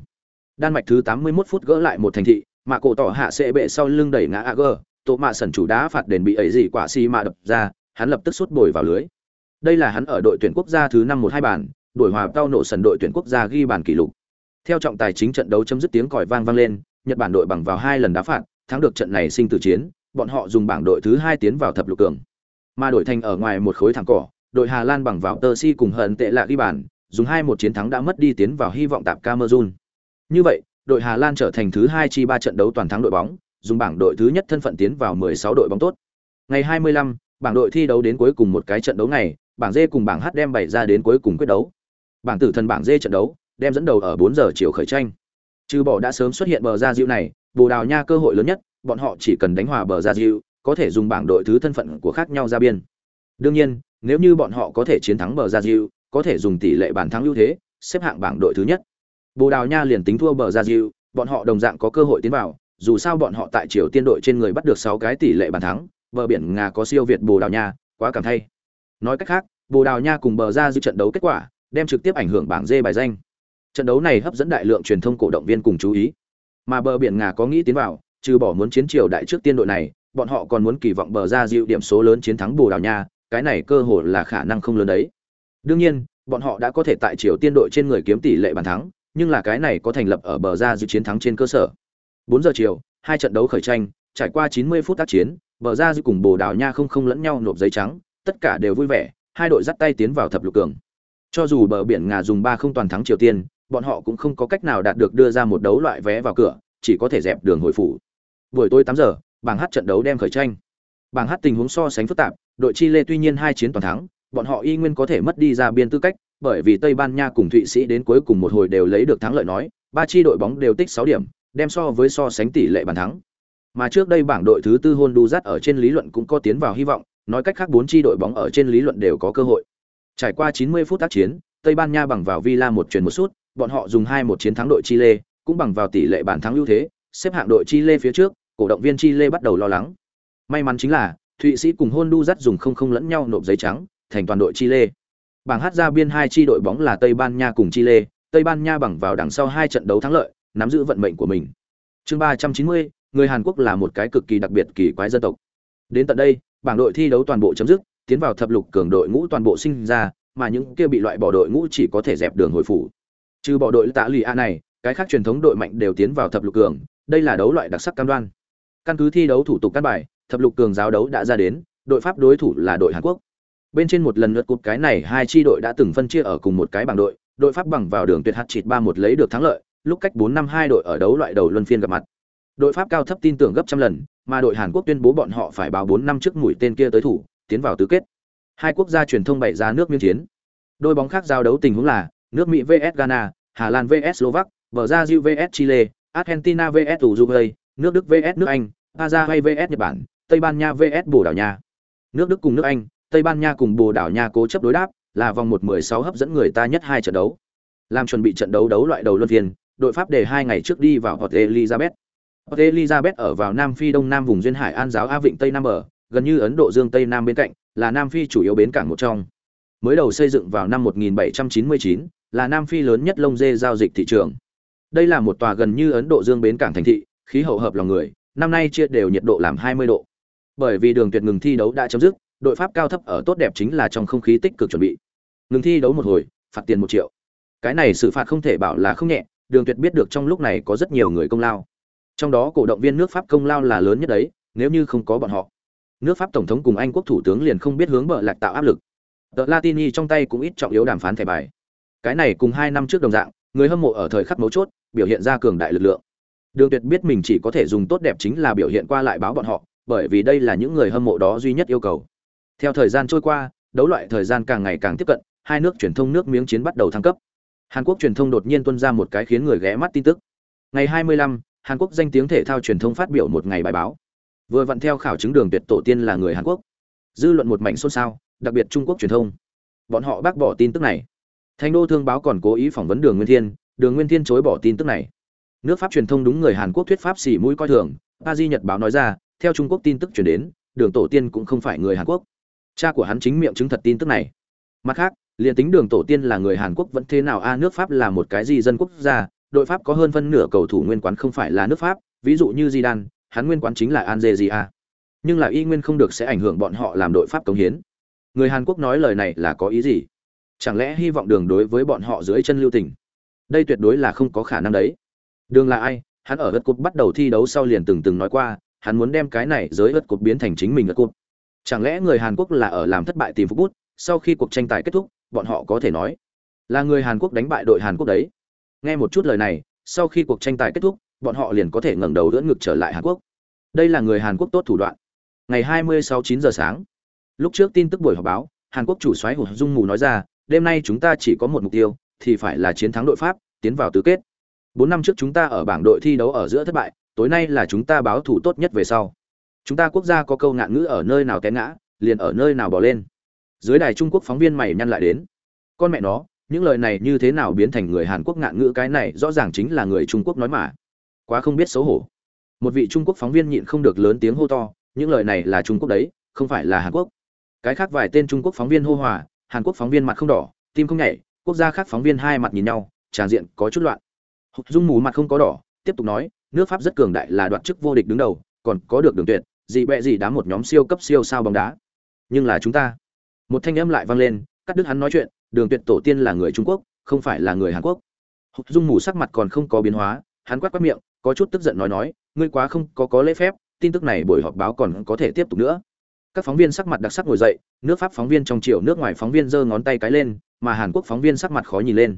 Đan mạch thứ 81 phút gỡ lại một thành thị, mà cổ tỏ hạ sẽ bệ sau lưng đẩy ngã AG, tổ mạ sẩn chủ đá phạt đền bị ấy gì quả xi mạ đập ra, hắn lập tức sút bồi vào lưới. Đây là hắn ở đội tuyển quốc gia thứ năm một hai bàn, đuổi hòa tao nổ sần đội tuyển quốc gia ghi bàn kỷ lục. Theo trọng tài chính trận đấu chấm dứt tiếng còi vang vang lên, Nhật Bản đội bằng vào hai lần đá phạt, thắng được trận này sinh tử chiến, bọn họ dùng bảng đội thứ hai tiến vào thập lục cường. Mà đội thành ở ngoài một khối thẳng cỏ, đội Hà Lan bằng vào tơ si cùng hận tệ lạ ghi bàn, dùng hai một chiến thắng đã mất đi tiến vào hy vọng tạp Cameroon. Như vậy, đội Hà Lan trở thành thứ hai chi ba trận đấu toàn thắng đội bóng, dùng bảng đội thứ nhất thân phận tiến vào 16 đội bóng tốt. Ngày 25, bảng đội thi đấu đến cuối cùng một cái trận đấu này, bảng D cùng bảng H đem bày ra đến cuối cùng quyết đấu. Bảng tử thần bảng D trận đấu, đem dẫn đầu ở 4 giờ chiều khởi tranh. Trừ bỏ đã sớm xuất hiện bờ ra dịu này, Bồ Đào Nha cơ hội lớn nhất, bọn họ chỉ cần đánh hòa bờ ra diu, có thể dùng bảng đội thứ thân phận của khác nhau ra biên. Đương nhiên, nếu như bọn họ có thể chiến thắng bờ ra diu, có thể dùng tỷ lệ bàn thắng ưu thế, xếp hạng bảng đội thứ nhất. Bồ Đào Nha liền tính thua bờ ra diu, bọn họ đồng dạng có cơ hội tiến vào, dù sao bọn họ tại Triều Tiên đội trên người bắt được 6 cái tỷ lệ bàn thắng, bờ biển Nga có siêu việt Bồ Đào Nha, quá cảm thay. Nói cách khác, Bồ Đào Nha cùng bờ ra diu trận đấu kết quả, đem trực tiếp ảnh hưởng bảng D bài danh. Trận đấu này hấp dẫn đại lượng truyền thông cổ động viên cùng chú ý. Mà bờ biển Nga có nghĩ tiến vào, trừ bỏ muốn chiến triều đại trước tiên đội này, bọn họ còn muốn kỳ vọng bờ ra dịu điểm số lớn chiến thắng Bồ Đào Nha, cái này cơ hội là khả năng không lớn đấy. Đương nhiên, bọn họ đã có thể tại triều tiên đội trên người kiếm tỷ lệ bàn thắng, nhưng là cái này có thành lập ở bờ ra dịu chiến thắng trên cơ sở. 4 giờ chiều, hai trận đấu khởi tranh, trải qua 90 phút tác chiến, bờ ra dịu cùng bồ đào nha không không lẫn nhau nộp giấy trắng tất cả đều vui vẻ hai đội dắt tay tiến vào thập lục cường Cho dù bờ biển Ngà dùng ba không toàn thắng Triều Tiên, bọn họ cũng không có cách nào đạt được đưa ra một đấu loại vé vào cửa, chỉ có thể dẹp đường hồi phủ. Buổi tối 8 giờ, bảng hát trận đấu đem khởi tranh. Bảng hát tình huống so sánh phức tạp, đội Chile tuy nhiên hai chiến toàn thắng, bọn họ y nguyên có thể mất đi ra biên tư cách, bởi vì Tây Ban Nha cùng Thụy Sĩ đến cuối cùng một hồi đều lấy được thắng lợi nói, ba chi đội bóng đều tích 6 điểm, đem so với so sánh tỷ lệ bàn thắng. Mà trước đây bảng đội thứ tư Honduras ở trên lý luận cũng có tiến vào hy vọng, nói cách khác bốn chi đội bóng ở trên lý luận đều có cơ hội. Trải qua 90 phút tác chiến, Tây Ban Nha bằng vào Villa một chuyển một sút, bọn họ dùng 2-1 chiến thắng đội Chile, cũng bằng vào tỷ lệ bàn thắng ưu thế, xếp hạng đội Chile phía trước, cổ động viên Chile bắt đầu lo lắng. May mắn chính là, Thụy Sĩ cùng Honduras dùng không không lẫn nhau nộp giấy trắng, thành toàn đội Chile. Bảng hát ra biên hai chi đội bóng là Tây Ban Nha cùng Chile, Tây Ban Nha bằng vào đằng sau hai trận đấu thắng lợi, nắm giữ vận mệnh của mình. Chương 390, người Hàn Quốc là một cái cực kỳ đặc biệt kỳ quái dân tộc. Đến tận đây, bảng đội thi đấu toàn bộ chấm dứt, tiến vào thập lục cường đội ngũ toàn bộ sinh ra, mà những kia bị loại bỏ đội ngũ chỉ có thể dẹp đường hồi phủ. Trừ bỏ đội Tạ Lì A này, cái khác truyền thống đội mạnh đều tiến vào thập lục cường, đây là đấu loại đặc sắc cam đoan. Căn cứ thi đấu thủ tục cắt bài, thập lục cường giáo đấu đã ra đến, đội Pháp đối thủ là đội Hàn Quốc. Bên trên một lần lượt cúp cái này hai tri đội đã từng phân chia ở cùng một cái bảng đội, đội Pháp bằng vào đường tuyệt hạt chịt 3-1 lấy được thắng lợi, lúc cách bốn năm hai đội ở đấu loại đầu luân phiên gặp mặt. Đội Pháp cao thấp tin tưởng gấp trăm lần, mà đội Hàn Quốc tuyên bố bọn họ phải báo bốn năm trước mũi tên kia tới thủ, tiến vào tứ kết. Hai quốc gia truyền thông bày ra nước miếng chiến. Đôi bóng khác giao đấu tình huống là nước Mỹ vs Ghana, Hà Lan vs Slovak, Brazil vs Chile, Argentina vs Uruguay, nước Đức vs nước Anh, Paraguay vs Nhật Bản, Tây Ban Nha vs Bồ Đào Nha. Nước Đức cùng nước Anh, Tây Ban Nha cùng Bồ Đào Nha cố chấp đối đáp, là vòng 1/16 hấp dẫn người ta nhất hai trận đấu. Làm chuẩn bị trận đấu đấu loại đầu luân phiên, đội Pháp để hai ngày trước đi vào Port Elizabeth. Port Elizabeth ở vào Nam Phi Đông Nam vùng duyên hải An giáo A Vịnh Tây Nam bờ, gần như Ấn Độ Dương Tây Nam bên cạnh, là Nam Phi chủ yếu bến cảng một trong. Mới đầu xây dựng vào năm 1799, là Nam Phi lớn nhất lông dê giao dịch thị trường. Đây là một tòa gần như Ấn Độ Dương bến cảng thành thị, khí hậu hợp lòng người, năm nay chia đều nhiệt độ làm 20 độ. Bởi vì đường tuyệt ngừng thi đấu đã chấm dứt, đội Pháp cao thấp ở tốt đẹp chính là trong không khí tích cực chuẩn bị. Ngừng thi đấu một hồi, phạt tiền một triệu. Cái này xử phạt không thể bảo là không nhẹ, Đường Tuyệt biết được trong lúc này có rất nhiều người công lao. Trong đó cổ động viên nước Pháp công lao là lớn nhất đấy, nếu như không có bọn họ, nước Pháp tổng thống cùng Anh quốc thủ tướng liền không biết hướng bờ lạc tạo áp lực. The Latini trong tay cũng ít trọng yếu đàm phán thẻ bài. Cái này cùng hai năm trước đồng dạng, người hâm mộ ở thời khắc mấu chốt, biểu hiện ra cường đại lực lượng. Đường Tuyệt biết mình chỉ có thể dùng tốt đẹp chính là biểu hiện qua lại báo bọn họ, bởi vì đây là những người hâm mộ đó duy nhất yêu cầu. Theo thời gian trôi qua, đấu loại thời gian càng ngày càng tiếp cận, hai nước truyền thông nước miếng chiến bắt đầu thăng cấp. Hàn Quốc truyền thông đột nhiên tuôn ra một cái khiến người ghé mắt tin tức. Ngày 25, Hàn Quốc danh tiếng thể thao truyền thông phát biểu một ngày bài báo. Vừa vặn theo khảo chứng đường tuyệt tổ tiên là người Hàn Quốc. Dư luận một mảnh xôn xao, đặc biệt Trung Quốc truyền thông. Bọn họ bác bỏ tin tức này. Thành đô thương báo còn cố ý phỏng vấn Đường Nguyên Thiên, Đường Nguyên Thiên chối bỏ tin tức này. Nước Pháp truyền thông đúng người Hàn Quốc thuyết pháp xỉ mũi coi thường, Paris Nhật báo nói ra, theo Trung Quốc tin tức truyền đến, Đường tổ tiên cũng không phải người Hàn Quốc. Cha của hắn chính miệng chứng thật tin tức này. Mặt khác, liền tính Đường tổ tiên là người Hàn Quốc vẫn thế nào a nước Pháp là một cái gì dân quốc gia, đội Pháp có hơn phân nửa cầu thủ nguyên quán không phải là nước Pháp, ví dụ như Zidane, hắn nguyên quán chính là Algeria. Nhưng là y nguyên không được sẽ ảnh hưởng bọn họ làm đội Pháp cống hiến. Người Hàn Quốc nói lời này là có ý gì? Chẳng lẽ hy vọng đường đối với bọn họ dưới chân lưu tình? Đây tuyệt đối là không có khả năng đấy. Đường là ai? Hắn ở ớt cột bắt đầu thi đấu sau liền từng từng nói qua, hắn muốn đem cái này giới ớt cột biến thành chính mình ớt cột. Chẳng lẽ người Hàn Quốc là ở làm thất bại tìm phục bút, sau khi cuộc tranh tài kết thúc, bọn họ có thể nói là người Hàn Quốc đánh bại đội Hàn Quốc đấy. Nghe một chút lời này, sau khi cuộc tranh tài kết thúc, bọn họ liền có thể ngẩng đầu đỡ ngực trở lại Hàn Quốc. Đây là người Hàn Quốc tốt thủ đoạn. Ngày 26 9 giờ sáng, lúc trước tin tức buổi họp báo, Hàn Quốc chủ soái Hồ Dung Mù nói ra, đêm nay chúng ta chỉ có một mục tiêu, thì phải là chiến thắng đội Pháp, tiến vào tứ kết. 4 năm trước chúng ta ở bảng đội thi đấu ở giữa thất bại, tối nay là chúng ta báo thủ tốt nhất về sau. Chúng ta quốc gia có câu ngạn ngữ ở nơi nào té ngã, liền ở nơi nào bỏ lên. Dưới đài Trung Quốc phóng viên mày nhăn lại đến. Con mẹ nó, những lời này như thế nào biến thành người Hàn Quốc ngạn ngữ cái này rõ ràng chính là người Trung Quốc nói mà. Quá không biết xấu hổ. Một vị Trung Quốc phóng viên nhịn không được lớn tiếng hô to, những lời này là Trung Quốc đấy, không phải là Hàn Quốc. Cái khác vài tên Trung Quốc phóng viên hô hòa, Hàn Quốc phóng viên mặt không đỏ, tim không nhảy, quốc gia khác phóng viên hai mặt nhìn nhau, tràn diện có chút loạn. Dung mù mặt không có đỏ, tiếp tục nói, nước Pháp rất cường đại là đoạt chức vô địch đứng đầu, còn có được đường tuyệt, gì bẹ gì đá một nhóm siêu cấp siêu sao bóng đá. Nhưng là chúng ta. Một thanh âm lại vang lên, cắt đứt hắn nói chuyện, đường tuyệt tổ tiên là người Trung Quốc, không phải là người Hàn Quốc. Dung mù sắc mặt còn không có biến hóa, hắn quát quát miệng, có chút tức giận nói nói, ngươi quá không có có lễ phép, tin tức này buổi họp báo còn có thể tiếp tục nữa. Các phóng viên sắc mặt đặc sắc ngồi dậy, nước Pháp phóng viên trong chiều nước ngoài phóng viên giơ ngón tay cái lên, mà hàn quốc phóng viên sắc mặt khó nhìn lên.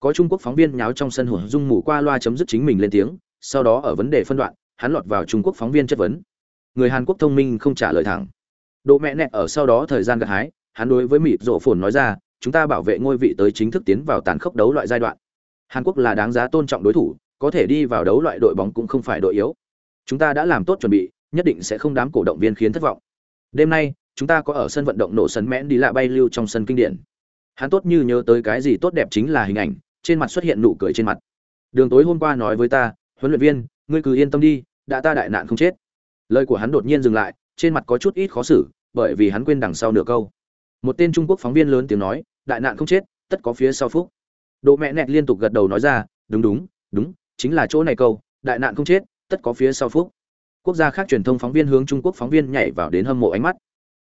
Có trung quốc phóng viên nháo trong sân hùa dung mù qua loa chấm dứt chính mình lên tiếng sau đó ở vấn đề phân đoạn hắn lọt vào trung quốc phóng viên chất vấn. Người hàn quốc thông minh không trả lời thẳng. Độ mẹ nẹt ở sau đó thời gian gặt hái hắn đối với mịt rộ phồn nói ra chúng ta bảo vệ ngôi vị tới chính thức tiến vào tàn khốc đấu loại giai đoạn. Hàn quốc là đáng giá tôn trọng đối thủ có thể đi vào đấu loại đội bóng cũng không phải đội yếu. Chúng ta đã làm tốt chuẩn bị nhất định sẽ không đám cổ động viên khiến thất vọng đêm nay, chúng ta có ở sân vận động nổ sân mẽn đi lạ bay lưu trong sân kinh điển. Hắn tốt như nhớ tới cái gì tốt đẹp chính là hình ảnh, trên mặt xuất hiện nụ cười trên mặt. Đường tối hôm qua nói với ta, huấn luyện viên, ngươi cứ yên tâm đi, đã ta đại nạn không chết. Lời của hắn đột nhiên dừng lại, trên mặt có chút ít khó xử, bởi vì hắn quên đằng sau nửa câu. Một tên trung quốc phóng viên lớn tiếng nói, đại nạn không chết, tất có phía sau phúc. Độ mẹ nẹt liên tục gật đầu nói ra, đúng đúng đúng, chính là chỗ này câu, đại nạn không chết, tất có phía sau phúc quốc gia khác truyền thông phóng viên hướng trung quốc phóng viên nhảy vào đến hâm mộ ánh mắt.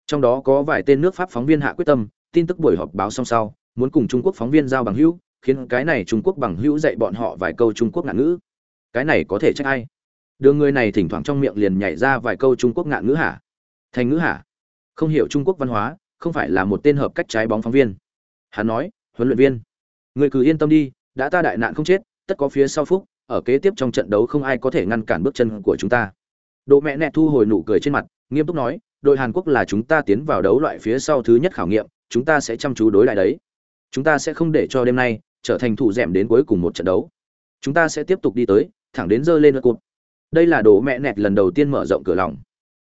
Trong đó có vài tên nước pháp phóng viên hạ quyết tâm, tin tức buổi họp báo xong sau, muốn cùng trung quốc phóng viên giao bằng hữu, khiến cái này trung quốc bằng hữu dạy bọn họ vài câu trung quốc ngạn ngữ. Cái này có thể trách ai? Đường người này thỉnh thoảng trong miệng liền nhảy ra vài câu trung quốc ngạn ngữ hả? Thành ngữ hả? Không hiểu trung quốc văn hóa, không phải là một tên hợp cách trái bóng phóng viên. Hắn nói, huấn luyện viên người cứ yên tâm đi, đã ta đại nạn không chết, tất có phía sau phúc, ở kế tiếp trong trận đấu không ai có thể ngăn cản bước chân của chúng ta độ mẹ nẹ thu hồi nụ cười trên mặt, nghiêm túc nói, đội hàn quốc là chúng ta tiến vào đấu loại phía sau thứ nhất khảo nghiệm, chúng ta sẽ chăm chú đối lại đấy. Chúng ta sẽ không để cho đêm nay trở thành thủ dẻm đến cuối cùng một trận đấu. Chúng ta sẽ tiếp tục đi tới, thẳng đến rơi lên cột. đây là đồ mẹ nẹt lần đầu tiên mở rộng cửa lòng.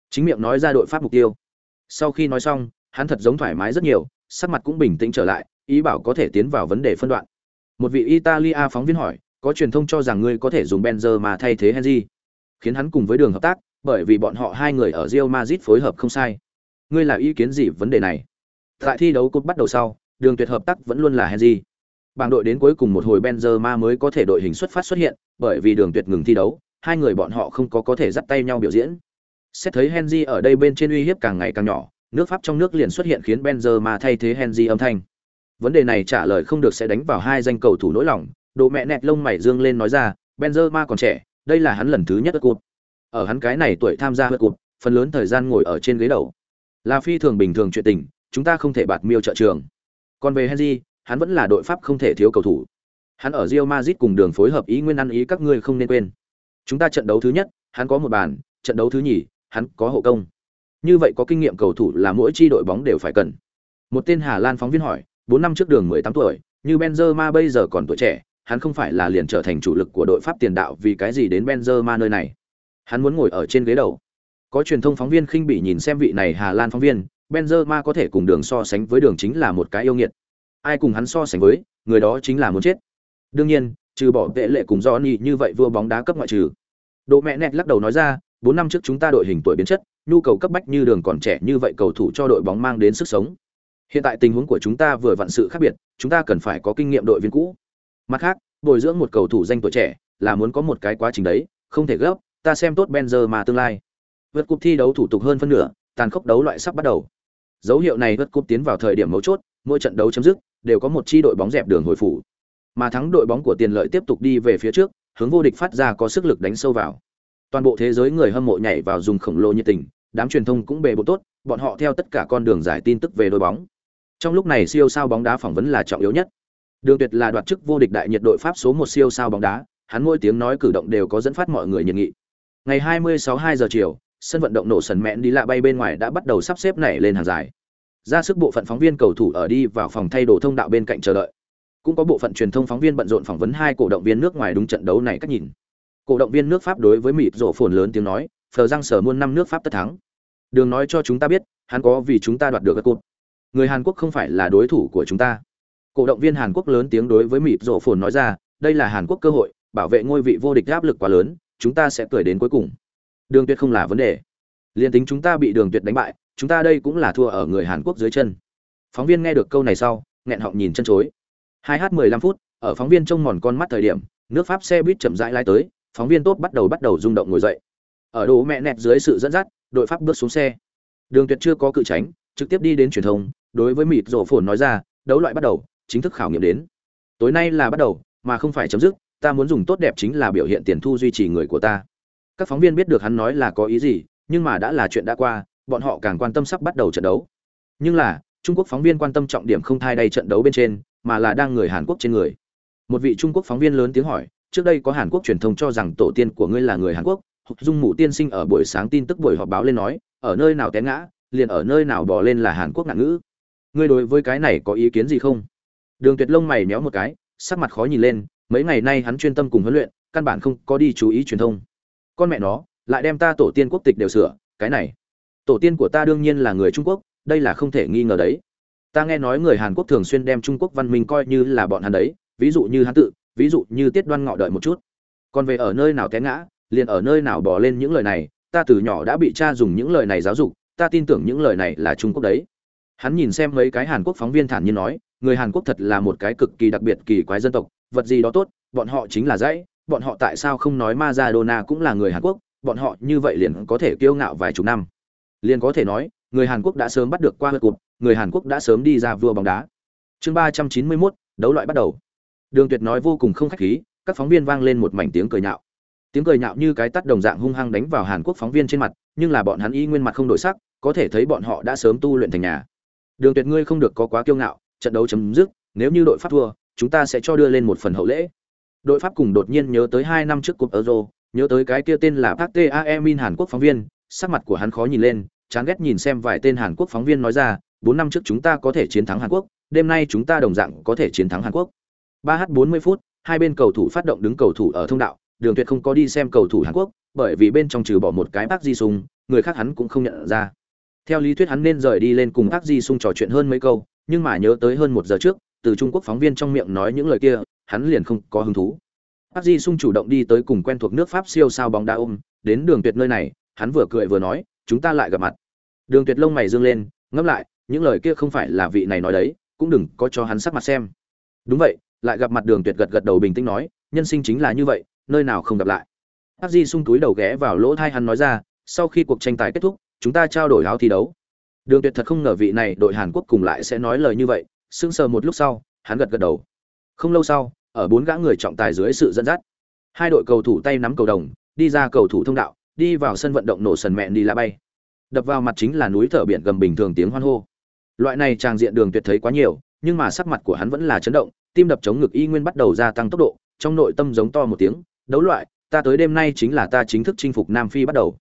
Chính miệng nói ra đội pháp mục tiêu. Sau khi nói xong, hắn thật giống thoải mái rất nhiều, sắc mặt cũng bình tĩnh trở lại, ý bảo có thể tiến vào vấn đề phân đoạn. Một vị italia phóng viên hỏi, có truyền thông cho rằng ngươi có thể dùng benzer mà thay thế henry? Khiến hắn cùng với đường hợp tác bởi vì bọn họ hai người ở Real Madrid phối hợp không sai ngươi là ý kiến gì vấn đề này tại thi đấu cúp bắt đầu sau đường tuyệt hợp tác vẫn luôn là henry bảng đội đến cuối cùng một hồi Benzema mới có thể đội hình xuất phát xuất hiện, bởi vì đường tuyệt ngừng thi đấu, hai người bọn họ không có có thể dắt tay nhau biểu diễn. Xét thấy Henry ở đây bên trên uy hiếp càng ngày càng nhỏ, nước Pháp trong nước liền xuất hiện khiến Benzema thay thế Henry âm thanh. Vấn đề này trả lời không được sẽ đánh vào hai danh cầu thủ nỗi lòng, Đồ mẹ nẹt lông mày dương lên nói ra, Benzema còn trẻ, đây là hắn lần thứ nhất ở cuộc. Ở hắn cái này tuổi tham gia cuộc, phần lớn thời gian ngồi ở trên ghế đầu. Là phi thường bình thường chuyện tình, chúng ta không thể bạt miêu trợ trường. Còn về Henry, hắn vẫn là đội Pháp không thể thiếu cầu thủ. Hắn ở Real Madrid cùng đường phối hợp ý nguyên ăn ý các ngươi không nên quên. Chúng ta trận đấu thứ nhất, hắn có một bàn, trận đấu thứ nhì, hắn có hộ công. Như vậy có kinh nghiệm cầu thủ là mỗi chi đội bóng đều phải cần. Một tên Hà Lan phóng viên hỏi, bốn năm trước đường 18 tuổi, như Benzema bây giờ còn tuổi trẻ, hắn không phải là liền trở thành chủ lực của đội Pháp tiền đạo vì cái gì đến Benzema nơi này? Hắn muốn ngồi ở trên ghế đầu. Có truyền thông phóng viên khinh bỉ nhìn xem vị này Hà Lan phóng viên, Benzema có thể cùng đường so sánh với đường chính là một cái yêu nghiệt ai cùng hắn so sánh với, người đó chính là muốn chết. Đương nhiên, trừ bỏ vệ lệ cùng Johnny như vậy vua bóng đá cấp ngoại trừ. Đỗ mẹ nẹt lắc đầu nói ra, 4 năm trước chúng ta đội hình tuổi biến chất, nhu cầu cấp bách như đường còn trẻ như vậy cầu thủ cho đội bóng mang đến sức sống. Hiện tại tình huống của chúng ta vừa vặn sự khác biệt, chúng ta cần phải có kinh nghiệm đội viên cũ. Mặt khác, bồi dưỡng một cầu thủ danh tuổi trẻ là muốn có một cái quá trình đấy, không thể gấp, ta xem tốt Benzer mà tương lai. Vượt cúp thi đấu thủ tục hơn phân nửa, tàn khốc đấu loại sắp bắt đầu. Dấu hiệu này vượt cúp tiến vào thời điểm mấu chốt, mỗi trận đấu chấm dứt, đều có một chi đội bóng dẹp đường hồi phủ. Mà thắng đội bóng của Tiền Lợi tiếp tục đi về phía trước, hướng vô địch phát ra có sức lực đánh sâu vào. Toàn bộ thế giới người hâm mộ nhảy vào dùng khổng lồ nhiệt tình, đám truyền thông cũng bề bộ tốt, bọn họ theo tất cả con đường giải tin tức về đội bóng. Trong lúc này siêu sao bóng đá phỏng vấn là trọng yếu nhất. Đường Tuyệt là đoạt chức vô địch đại nhiệt đội Pháp số 1 siêu sao bóng đá, hắn mỗi tiếng nói cử động đều có dẫn phát mọi người nhiệt nghị. Ngày 26 2 giờ chiều, sân vận động nổ sần mẹn đi lạ bay bên ngoài đã bắt đầu sắp xếp nảy lên hàng dài. Ra sức bộ phận phóng viên cầu thủ ở đi vào phòng thay đồ thông đạo bên cạnh chờ đợi. Cũng có bộ phận truyền thông phóng viên bận rộn phỏng vấn hai cổ động viên nước ngoài đúng trận đấu này cách nhìn. Cổ động viên nước pháp đối với mịt rổ phồn lớn tiếng nói phờ răng sở muôn năm nước pháp tất thắng. Đường nói cho chúng ta biết hắn có vì chúng ta đoạt được các cột. Người hàn quốc không phải là đối thủ của chúng ta. Cổ động viên hàn quốc lớn tiếng đối với mịt rổ phồn nói ra đây là hàn quốc cơ hội bảo vệ ngôi vị vô địch áp lực quá lớn chúng ta sẽ cười đến cuối cùng đường tuyệt không là vấn đề liền tính chúng ta bị đường tuyệt đánh bại chúng ta đây cũng là thua ở người Hàn Quốc dưới chân. Phóng viên nghe được câu này sau, nghẹn họng nhìn chân chối. 2h15 phút, ở phóng viên trông mòn con mắt thời điểm, nước Pháp xe buýt chậm rãi lái tới, phóng viên tốt bắt đầu bắt đầu rung động ngồi dậy. Ở đồ mẹ nẹt dưới sự dẫn dắt, đội Pháp bước xuống xe. Đường Tuyệt chưa có cự tránh, trực tiếp đi đến truyền thông, đối với mịt rổ phồn nói ra, đấu loại bắt đầu, chính thức khảo nghiệm đến. Tối nay là bắt đầu, mà không phải chấm dứt, ta muốn dùng tốt đẹp chính là biểu hiện tiền thu duy trì người của ta. Các phóng viên biết được hắn nói là có ý gì, nhưng mà đã là chuyện đã qua, bọn họ càng quan tâm sắp bắt đầu trận đấu. Nhưng là, Trung Quốc phóng viên quan tâm trọng điểm không thay đây trận đấu bên trên, mà là đang người hàn quốc trên người một vị trung quốc phóng viên lớn tiếng hỏi trước đây có hàn quốc truyền thông cho rằng tổ tiên của ngươi là người hàn quốc dung mụ tiên sinh ở buổi sáng tin tức buổi họp báo lên nói ở nơi nào té ngã liền ở nơi nào bò lên là hàn quốc ngạn ngữ ngươi đối với cái này có ý kiến gì không đường tuyệt lông mày méo một cái sắc mặt khó nhìn lên mấy ngày nay hắn chuyên tâm cùng huấn luyện, căn bản không có đi chú ý truyền thông. Con mẹ nó, lại đem ta tổ tiên quốc tịch đều sửa, cái này. Tổ tiên của ta đương nhiên là người trung quốc, đây là không thể nghi ngờ đấy. Ta nghe nói người hàn quốc thường xuyên đem trung quốc văn minh coi như là bọn hắn đấy, ví dụ như hắn tự, ví dụ như tiết đoan ngọ đợi một chút. Còn về ở nơi nào té ngã, liền ở nơi nào bỏ lên những lời này, ta từ nhỏ đã bị cha dùng những lời này giáo dục, ta tin tưởng những lời này là trung quốc đấy. Hắn nhìn xem mấy cái hàn quốc phóng viên thản nhiên nói, người hàn quốc thật là một cái cực kỳ đặc biệt kỳ quái dân tộc vật gì đó tốt bọn họ chính là dãy bọn họ tại sao không nói Maradona cũng là người hàn quốc bọn họ như vậy liền có thể kiêu ngạo vài chục năm. Liền có thể nói người hàn quốc đã sớm bắt được qua hợp cục, người hàn quốc đã sớm đi ra vua bóng đá. Chương ba trăm chín mươi 391, đấu loại bắt đầu. Đường tuyệt nói vô cùng không khách khí các phóng viên vang lên một mảnh tiếng cười nhạo. Tiếng cười nhạo như cái tắt đồng dạng hung hăng đánh vào hàn quốc phóng viên trên mặt nhưng là bọn hắn y nguyên mặt không đổi sắc có thể thấy bọn họ đã sớm tu luyện thành nhà. Đường tuyệt ngươi không được có quá kiêu ngạo trận đấu chấm dứt nếu như đội pháp thua chúng ta sẽ cho đưa lên một phần hậu lễ. Đội pháp cùng đột nhiên nhớ tới hai năm trước cuộc euro nhớ tới cái kia tên là park tae min hàn quốc phóng viên sắc mặt của hắn khó nhìn lên chán ghét nhìn xem vài tên hàn quốc phóng viên nói ra bốn năm trước chúng ta có thể chiến thắng hàn quốc đêm nay chúng ta đồng dạng có thể chiến thắng hàn quốc. Ba h bốn mươi phút hai bên cầu thủ phát động đứng cầu thủ ở thông đạo đường tuyệt không có đi xem cầu thủ hàn quốc bởi vì bên trong trừ bỏ một cái park ji sung, người khác hắn cũng không nhận ra. Theo lý thuyết hắn nên rời đi lên cùng park ji sung trò chuyện hơn mấy câu nhưng mà nhớ tới hơn một giờ trước từ trung quốc phóng viên trong miệng nói những lời kia, hắn liền không có hứng thú. Bác di sung chủ động đi tới cùng quen thuộc nước pháp siêu sao bóng đá ôm, đến đường tuyệt nơi này, hắn vừa cười vừa nói, chúng ta lại gặp mặt. Đường tuyệt lông mày dương lên, ngẫm lại, những lời kia không phải là vị này nói đấy, cũng đừng có cho hắn sắc mặt xem. Đúng vậy, lại gặp mặt đường tuyệt gật gật đầu bình tĩnh nói, nhân sinh chính là như vậy, nơi nào không gặp lại. Bác di sung túi đầu ghé vào lỗ thai hắn nói ra, sau khi cuộc tranh tài kết thúc, chúng ta trao đổi áo thi đấu. Đường tuyệt thật không ngờ vị này đội hàn quốc cùng lại sẽ nói lời như vậy sững sờ một lúc sau, hắn gật gật đầu. Không lâu sau, ở bốn gã người trọng tài dưới sự dẫn dắt, hai đội cầu thủ tay nắm cầu đồng, đi ra cầu thủ thông đạo, đi vào sân vận động nổ sần mẹn đi la bay. Đập vào mặt chính là núi thở biển gầm bình thường tiếng hoan hô. Loại này tràng diện đường tuyệt thấy quá nhiều, nhưng mà sắc mặt của hắn vẫn là chấn động, tim đập chống ngực y nguyên bắt đầu gia tăng tốc độ, trong nội tâm giống to một tiếng, đấu loại, ta tới đêm nay chính là ta chính thức chinh phục nam phi bắt đầu.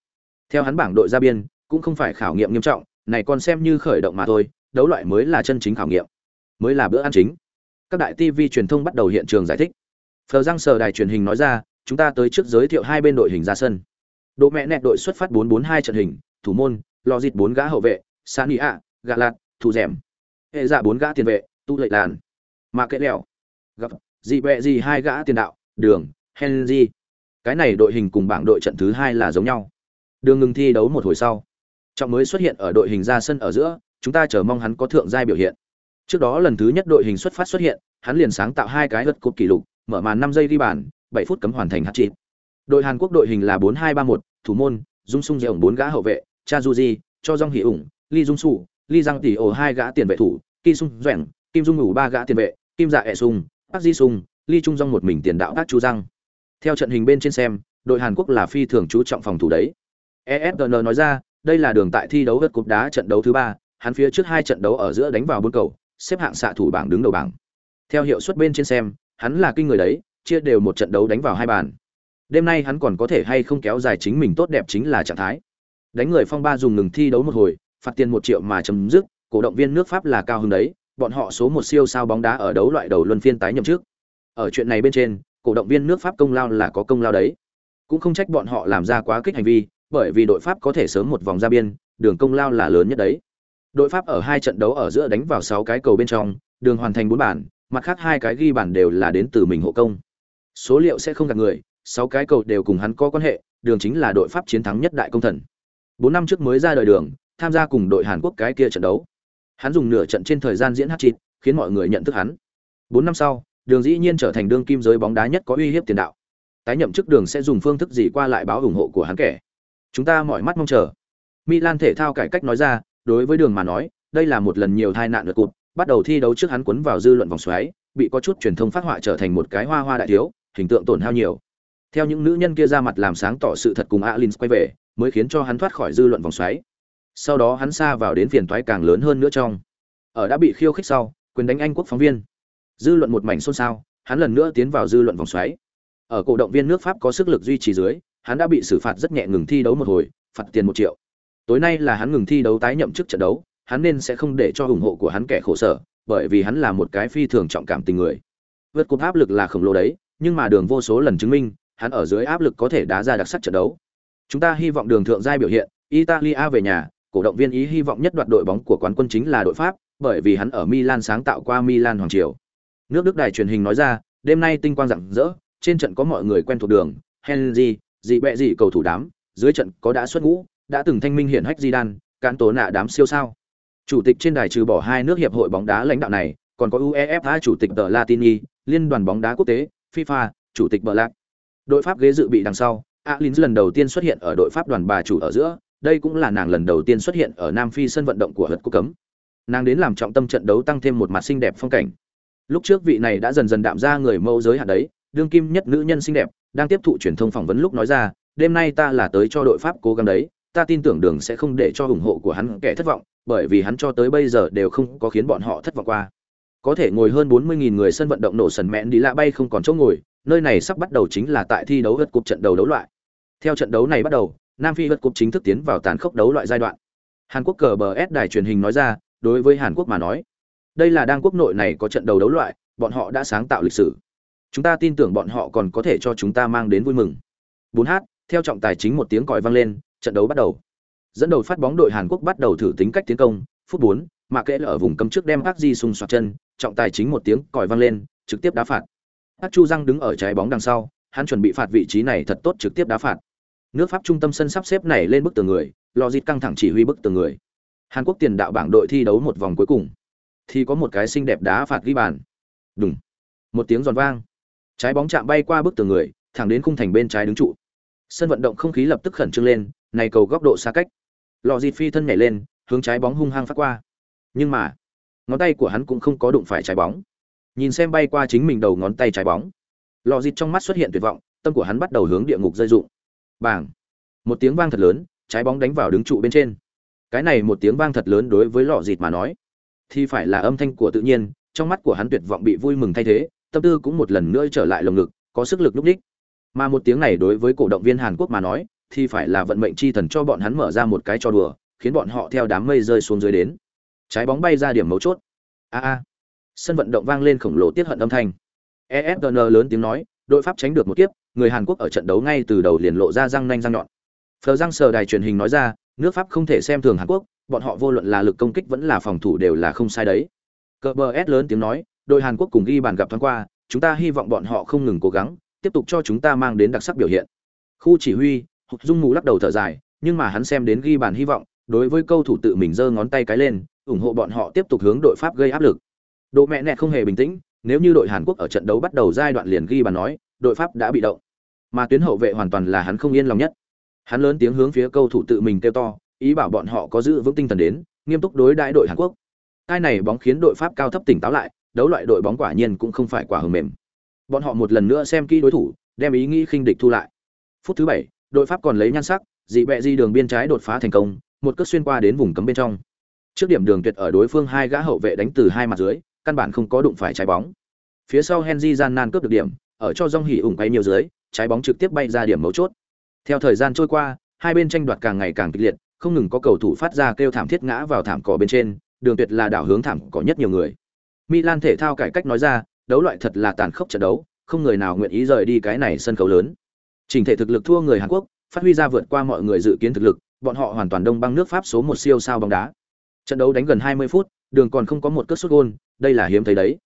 Theo hắn bảng đội ra biên, cũng không phải khảo nghiệm nghiêm trọng, này còn xem như khởi động mà thôi, đấu loại mới là chân chính khảo nghiệm mới là bữa ăn chính. Các đại tv truyền thông bắt đầu hiện trường giải thích. Phờ giang sờ đài truyền hình nói ra, chúng ta tới trước giới thiệu hai bên đội hình ra sân. Độ mẹ nẹt đội xuất phát 442 trận hình, thủ môn, lo dịt bốn gã hậu vệ sani ạ gạ lạt thủ rèm hệ dạ bốn gã tiền vệ, tu lệ làn mà kệ lẹo. Gặp gì bẹ gì hai gã tiền đạo, đường, henry. Cái này đội hình cùng bảng đội trận thứ hai là giống nhau. Đường ngừng thi đấu một hồi sau. Trọng mới xuất hiện ở đội hình ra sân ở giữa, chúng ta chờ mong hắn có thượng giai biểu hiện trước đó lần thứ nhất đội hình xuất phát xuất hiện, hắn liền sáng tạo hai cái gật cột kỷ lục, mở màn năm giây đi bàn, bảy phút cấm hoàn thành hat trick. đội hàn quốc đội hình là bốn hai ba một, thủ môn, dung sung Jeong bốn gã hậu vệ, cha juji cho Jong hỉ ủng Lee dung sụ Lee giang tỷ ổ hai gã tiền vệ thủ kim sung doẻng kim dung ngủ ba gã tiền vệ, kim dạ E sung, Park Ji sung, Lee trung Jong một mình tiền đạo các chú răng theo trận hình bên trên xem, đội hàn quốc là phi thường chú trọng phòng thủ đấy esgn nói ra, đây là đường tại thi đấu gật cúp đá trận đấu thứ ba, hắn phía trước hai trận đấu ở giữa đánh vào bốn cầu xếp hạng xạ thủ bảng đứng đầu bảng. Theo hiệu suất bên trên xem, hắn là kinh người đấy, chia đều một trận đấu đánh vào hai bàn. Đêm nay hắn còn có thể hay không kéo dài chính mình tốt đẹp chính là trạng thái. Đánh người phong ba dùng ngừng thi đấu một hồi, phạt tiền một triệu mà chấm dứt, cổ động viên nước pháp là cao hơn đấy, bọn họ số một siêu sao bóng đá ở đấu loại đầu luân phiên tái nhậm trước ở chuyện này bên trên, cổ động viên nước pháp công lao là có công lao đấy. Cũng không trách bọn họ làm ra quá kích hành vi, bởi vì đội pháp có thể sớm một vòng ra biên, đường công lao là lớn nhất đấy đội pháp ở hai trận đấu ở giữa đánh vào sáu cái cầu bên trong, đường hoàn thành bốn bản mặt khác hai cái ghi bản đều là đến từ mình hộ công. Số liệu sẽ không gạt người, sáu cái cầu đều cùng hắn có quan hệ, đường chính là đội pháp chiến thắng nhất đại công thần. Bốn năm trước mới ra đời đường, tham gia cùng đội hàn quốc cái kia trận đấu. Hắn dùng nửa trận trên thời gian diễn hát chịt khiến mọi người nhận thức hắn. Bốn năm sau, đường dĩ nhiên trở thành đương kim giới bóng đá nhất có uy hiếp tiền đạo. Tái nhậm chức đường sẽ dùng phương thức gì qua lại báo ủng hộ của hắn kẻ? Chúng ta mọi mắt mong chờ. Milan thể thao cải cách nói ra đối với đường mà nói đây là một lần nhiều tai nạn lượt cụt bắt đầu thi đấu trước hắn cuốn vào dư luận vòng xoáy bị có chút truyền thông phát họa trở thành một cái hoa hoa đại thiếu hình tượng tổn hao nhiều theo những nữ nhân kia ra mặt làm sáng tỏ sự thật cùng alin quay về mới khiến cho hắn thoát khỏi dư luận vòng xoáy sau đó hắn xa vào đến phiền toái càng lớn hơn nữa trong ở đã bị khiêu khích sau quyền đánh anh quốc phóng viên Dư luận một mảnh xôn xao, hắn lần nữa tiến vào dư luận vòng xoáy. Ở cổ động viên nước Pháp có sức lực duy trì dưới, hắn đã bị xử phạt rất nhẹ ngừng thi đấu một hồi, phạt tiền một triệu. Tối nay là hắn ngừng thi đấu tái nhậm chức trận đấu, hắn nên sẽ không để cho ủng hộ của hắn kẻ khổ sở, bởi vì hắn là một cái phi thường trọng cảm tình người. Vượt cột áp lực là khổng lồ đấy, nhưng mà đường vô số lần chứng minh, hắn ở dưới áp lực có thể đá ra đặc sắc trận đấu. Chúng ta hy vọng đường thượng giai biểu hiện, Italia về nhà, cổ động viên ý hy vọng nhất đoạt đội bóng của quán quân chính là đội Pháp, bởi vì hắn ở Milan sáng tạo qua Milan hoàng triều. Nước Đức đài truyền hình nói ra, đêm nay tinh quang rạng rỡ, trên trận có mọi người quen thuộc đường, Henry, dị bẹ dị cầu thủ đám, dưới trận có đã xuất ngũ, đã từng thanh minh hiển hách Di Đan, cán tố nạ đám siêu sao. Chủ tịch trên đài trừ bỏ hai nước hiệp hội bóng đá lãnh đạo này, còn có UEFA chủ tịch tờ Latini, liên đoàn bóng đá quốc tế, FIFA, chủ tịch Black. Đội Pháp ghế dự bị đằng sau, Alins lần đầu tiên xuất hiện ở đội Pháp đoàn bà chủ ở giữa, đây cũng là nàng lần đầu tiên xuất hiện ở Nam Phi sân vận động của Hật Quốc cấm. Nàng đến làm trọng tâm trận đấu tăng thêm một mặt xinh đẹp phong cảnh. Lúc trước vị này đã dần dần đạm ra người mẫu giới hạt đấy, đương kim nhất nữ nhân xinh đẹp, đang tiếp thụ truyền thông phỏng vấn lúc nói ra, đêm nay ta là tới cho đội Pháp cố gắng đấy, ta tin tưởng đường sẽ không để cho ủng hộ của hắn kẻ thất vọng, bởi vì hắn cho tới bây giờ đều không có khiến bọn họ thất vọng qua. Có thể ngồi hơn 40.000 người sân vận động nổ sần mẹn đi lạ bay không còn chỗ ngồi, nơi này sắp bắt đầu chính là tại thi đấu vượt cúp trận đầu đấu loại. Theo trận đấu này bắt đầu, Nam Phi vượt cúp chính thức tiến vào tàn khốc đấu loại giai đoạn. Hàn Quốc cờ bờ S đài truyền hình nói ra, đối với Hàn Quốc mà nói, đây là đang quốc nội này có trận đầu đấu loại, bọn họ đã sáng tạo lịch sử. Chúng ta tin tưởng bọn họ còn có thể cho chúng ta mang đến vui mừng. 4H, theo trọng tài chính một tiếng còi vang lên, trận đấu bắt đầu. Dẫn đầu phát bóng đội Hàn Quốc bắt đầu thử tính cách tiến công, phút bốn mà kệ ở vùng cấm trước đem Park di Sung soạt chân, trọng tài chính một tiếng còi vang lên, trực tiếp đá phạt. Park Chu Giang đứng ở trái bóng đằng sau, hắn chuẩn bị phạt vị trí này thật tốt trực tiếp đá phạt. Nước Pháp trung tâm sân sắp xếp này lên bức tường người, lo dịt căng thẳng chỉ huy bức tường người. Hàn Quốc tiền đạo bảng đội thi đấu một vòng cuối cùng, thì có một cái xinh đẹp đá phạt ghi bàn. đúng Một tiếng giòn vang. Trái bóng chạm bay qua bức tường người, thẳng đến khung thành bên trái đứng trụ. Sân vận động không khí lập tức khẩn trương lên, này cầu góc độ xa cách. lò dịt phi thân nhảy lên, hướng trái bóng hung hăng phát qua. Nhưng mà, ngón tay của hắn cũng không có đụng phải trái bóng. Nhìn xem bay qua chính mình đầu ngón tay trái bóng. lò dịt trong mắt xuất hiện tuyệt vọng, tâm của hắn bắt đầu hướng địa ngục rơi rụng. Bàng. Một tiếng vang thật lớn, trái bóng đánh vào đứng trụ bên trên. Cái này một tiếng vang thật lớn đối với lò dịt mà nói, thì phải là âm thanh của tự nhiên, trong mắt của hắn tuyệt vọng bị vui mừng thay thế, tâm tư cũng một lần nữa trở lại lồng ngực, có sức lực lúc đích. Mà một tiếng này đối với cổ động viên Hàn Quốc mà nói, thì phải là vận mệnh chi thần cho bọn hắn mở ra một cái cho đùa, khiến bọn họ theo đám mây rơi xuống dưới đến. Trái bóng bay ra điểm mấu chốt. A a. Sân vận động vang lên khổng lồ tiết hận âm thanh. ESPN lớn tiếng nói, đội Pháp tránh được một kiếp, người Hàn Quốc ở trận đấu ngay từ đầu liền lộ ra răng nanh răng nhọn. Phờ răng sờ đài truyền hình nói ra, nước Pháp không thể xem thường Hàn Quốc, bọn họ vô luận là lực công kích vẫn là phòng thủ đều là không sai đấy. Cờ bờ S lớn tiếng nói, đội Hàn Quốc cùng ghi bàn gặp thoáng qua, chúng ta hy vọng bọn họ không ngừng cố gắng, tiếp tục cho chúng ta mang đến đặc sắc biểu hiện. Khu chỉ huy, Hục Dung Mù lắc đầu thở dài, nhưng mà hắn xem đến ghi bàn hy vọng, đối với câu thủ tự mình giơ ngón tay cái lên, ủng hộ bọn họ tiếp tục hướng đội Pháp gây áp lực. Độ mẹ nẹt không hề bình tĩnh, nếu như đội Hàn Quốc ở trận đấu bắt đầu giai đoạn liền ghi bàn nói, đội Pháp đã bị động. Mà tuyến hậu vệ hoàn toàn là hắn không yên lòng nhất. Hắn lớn tiếng hướng phía câu thủ tự mình kêu to, ý bảo bọn họ có giữ vững tinh thần đến, nghiêm túc đối đãi đội Hàn Quốc. Cái này bóng khiến đội Pháp cao thấp tỉnh táo lại, đấu loại đội bóng quả nhiên cũng không phải quả hờ mềm. Bọn họ một lần nữa xem kỹ đối thủ, đem ý nghĩ khinh địch thu lại. Phút thứ bảy, đội Pháp còn lấy nhan sắc, dị bẹ di đường biên trái đột phá thành công, một cước xuyên qua đến vùng cấm bên trong. Trước điểm đường tuyệt ở đối phương hai gã hậu vệ đánh từ hai mặt dưới, căn bản không có đụng phải trái bóng. Phía sau Henry gian nan cướp được điểm, ở cho Jong Hỉ ủng quay nhiều dưới, trái bóng trực tiếp bay ra điểm mấu chốt. Theo thời gian trôi qua, hai bên tranh đoạt càng ngày càng kịch liệt, không ngừng có cầu thủ phát ra kêu thảm thiết ngã vào thảm cỏ bên trên, đường tuyệt là đảo hướng thảm cỏ nhất nhiều người. Milan thể thao cải cách nói ra, đấu loại thật là tàn khốc trận đấu, không người nào nguyện ý rời đi cái này sân khấu lớn. Trình thể thực lực thua người Hàn Quốc, phát huy ra vượt qua mọi người dự kiến thực lực, bọn họ hoàn toàn đông băng nước Pháp số một siêu sao bóng đá. Trận đấu đánh gần 20 phút, đường còn không có một cước sút gol, đây là hiếm thấy đấy.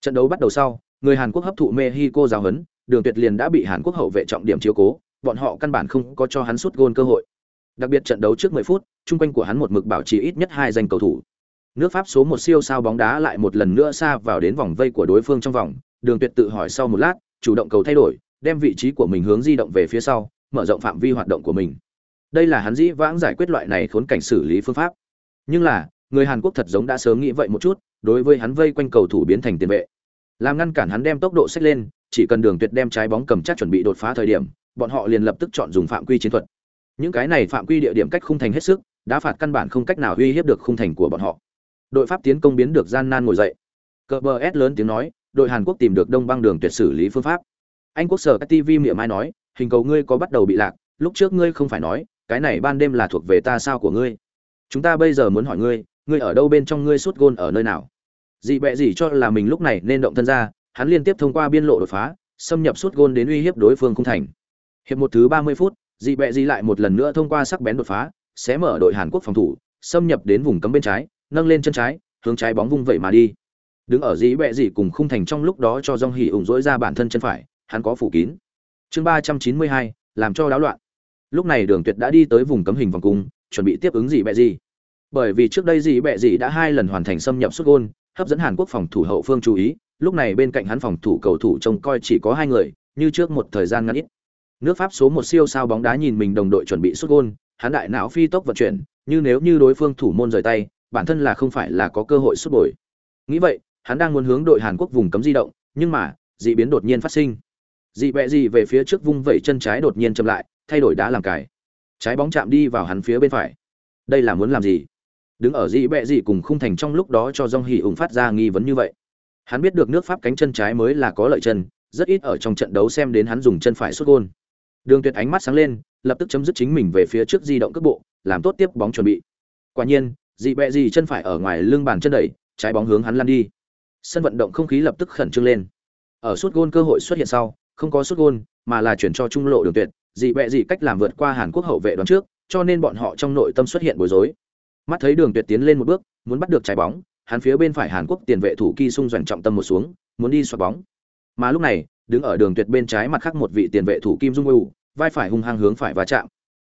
Trận đấu bắt đầu sau, người Hàn Quốc hấp thụ Mexico giáo huấn, đường tuyệt liền đã bị Hàn Quốc hậu vệ trọng điểm chiếu cố, bọn họ căn bản không có cho hắn sút gol cơ hội. Đặc biệt trận đấu trước 10 phút, trung quanh của hắn một mực bảo trì ít nhất hai danh cầu thủ. Nước Pháp số một siêu sao bóng đá lại một lần nữa xa vào đến vòng vây của đối phương trong vòng, Đường Tuyệt tự hỏi sau một lát, chủ động cầu thay đổi, đem vị trí của mình hướng di động về phía sau, mở rộng phạm vi hoạt động của mình. Đây là hắn dĩ vãng giải quyết loại này khốn cảnh xử lý phương pháp. Nhưng là, người Hàn Quốc thật giống đã sớm nghĩ vậy một chút, đối với hắn vây quanh cầu thủ biến thành tiền vệ. Làm ngăn cản hắn đem tốc độ xếp lên, chỉ cần Đường Tuyệt đem trái bóng cầm chắc chuẩn bị đột phá thời điểm, bọn họ liền lập tức chọn dùng phạm quy chiến thuật. Những cái này phạm quy địa điểm cách khung thành hết sức, đá phạt căn bản không cách nào uy hiếp được khung thành của bọn họ. Đội Pháp tiến công biến được gian nan ngồi dậy. Cờ bờ S lớn tiếng nói, đội hàn quốc tìm được đông băng đường tuyệt xử lý phương pháp. Anh quốc sở các tv miệng mai nói hình cầu ngươi có bắt đầu bị lạc lúc trước ngươi không phải nói cái này ban đêm là thuộc về ta sao của ngươi. Chúng ta bây giờ muốn hỏi ngươi ngươi ở đâu bên trong ngươi suốt gôn ở nơi nào? Dị bẹ gì cho là mình lúc này nên động thân ra hắn liên tiếp thông qua biên lộ đột phá xâm nhập suốt gôn đến uy hiếp đối phương không thành. Hiệp một thứ ba mươi phút dị bẹ gì lại một lần nữa thông qua sắc bén đột phá sẽ mở đội hàn quốc phòng thủ xâm nhập đến vùng cấm bên trái nâng lên chân trái, hướng trái bóng vung vậy mà đi. Đứng ở dĩ bẹ dị cùng khung thành trong lúc đó cho dong hỉ ủng dỗi ra bản thân chân phải, hắn có phủ kín. Chương ba trăm chín mươi hai, làm cho đáo loạn. Lúc này đường tuyệt đã đi tới vùng cấm hình vòng cung, chuẩn bị tiếp ứng dị bẹ dị bởi vì trước đây dị bẹ dị đã hai lần hoàn thành xâm nhập xuất gôn, hấp dẫn hàn quốc phòng thủ hậu phương chú ý, lúc này bên cạnh hắn phòng thủ cầu thủ trông coi chỉ có hai người, như trước một thời gian ngắn ít. Nước pháp số một siêu sao bóng đá nhìn mình đồng đội chuẩn bị xuất gôn, hắn đại não phi tốc vận chuyển, như nếu như đối phương thủ môn rời tay bản thân là không phải là có cơ hội xuất bồi. Nghĩ vậy, hắn đang muốn hướng đội hàn quốc vùng cấm di động, nhưng mà, dị biến đột nhiên phát sinh. Dị bẹ dị về phía trước vung vẩy chân trái đột nhiên chậm lại, thay đổi đá làm cải trái bóng chạm đi vào hắn phía bên phải. Đây là muốn làm gì? Đứng ở dị bẹ dị cùng khung thành trong lúc đó cho dong hỉ ủng phát ra nghi vấn như vậy. Hắn biết được nước pháp cánh chân trái mới là có lợi chân, rất ít ở trong trận đấu xem đến hắn dùng chân phải xuất gôn. Đường tuyệt ánh mắt sáng lên, lập tức chấm dứt chính mình về phía trước di động cước bộ, làm tốt tiếp bóng chuẩn bị. Quả nhiên dị bẹ dị chân phải ở ngoài lưng bàn chân đẩy, trái bóng hướng hắn lăn đi. Sân vận động không khí lập tức khẩn trương lên. Ở suốt gôn cơ hội xuất hiện sau, không có suốt gôn, mà là chuyển cho trung lộ đường tuyệt. Dị bẹ dị cách làm vượt qua hàn quốc hậu vệ đoán trước, cho nên bọn họ trong nội tâm xuất hiện bối rối. Mắt thấy đường tuyệt tiến lên một bước, muốn bắt được trái bóng, hắn phía bên phải hàn quốc tiền vệ thủ kỳ sung doanh trọng tâm một xuống, muốn đi xoạt bóng. Mà lúc này, đứng ở đường tuyệt bên trái mặt khác một vị tiền vệ thủ kim dung u vai phải hung hăng hướng phải va chạm.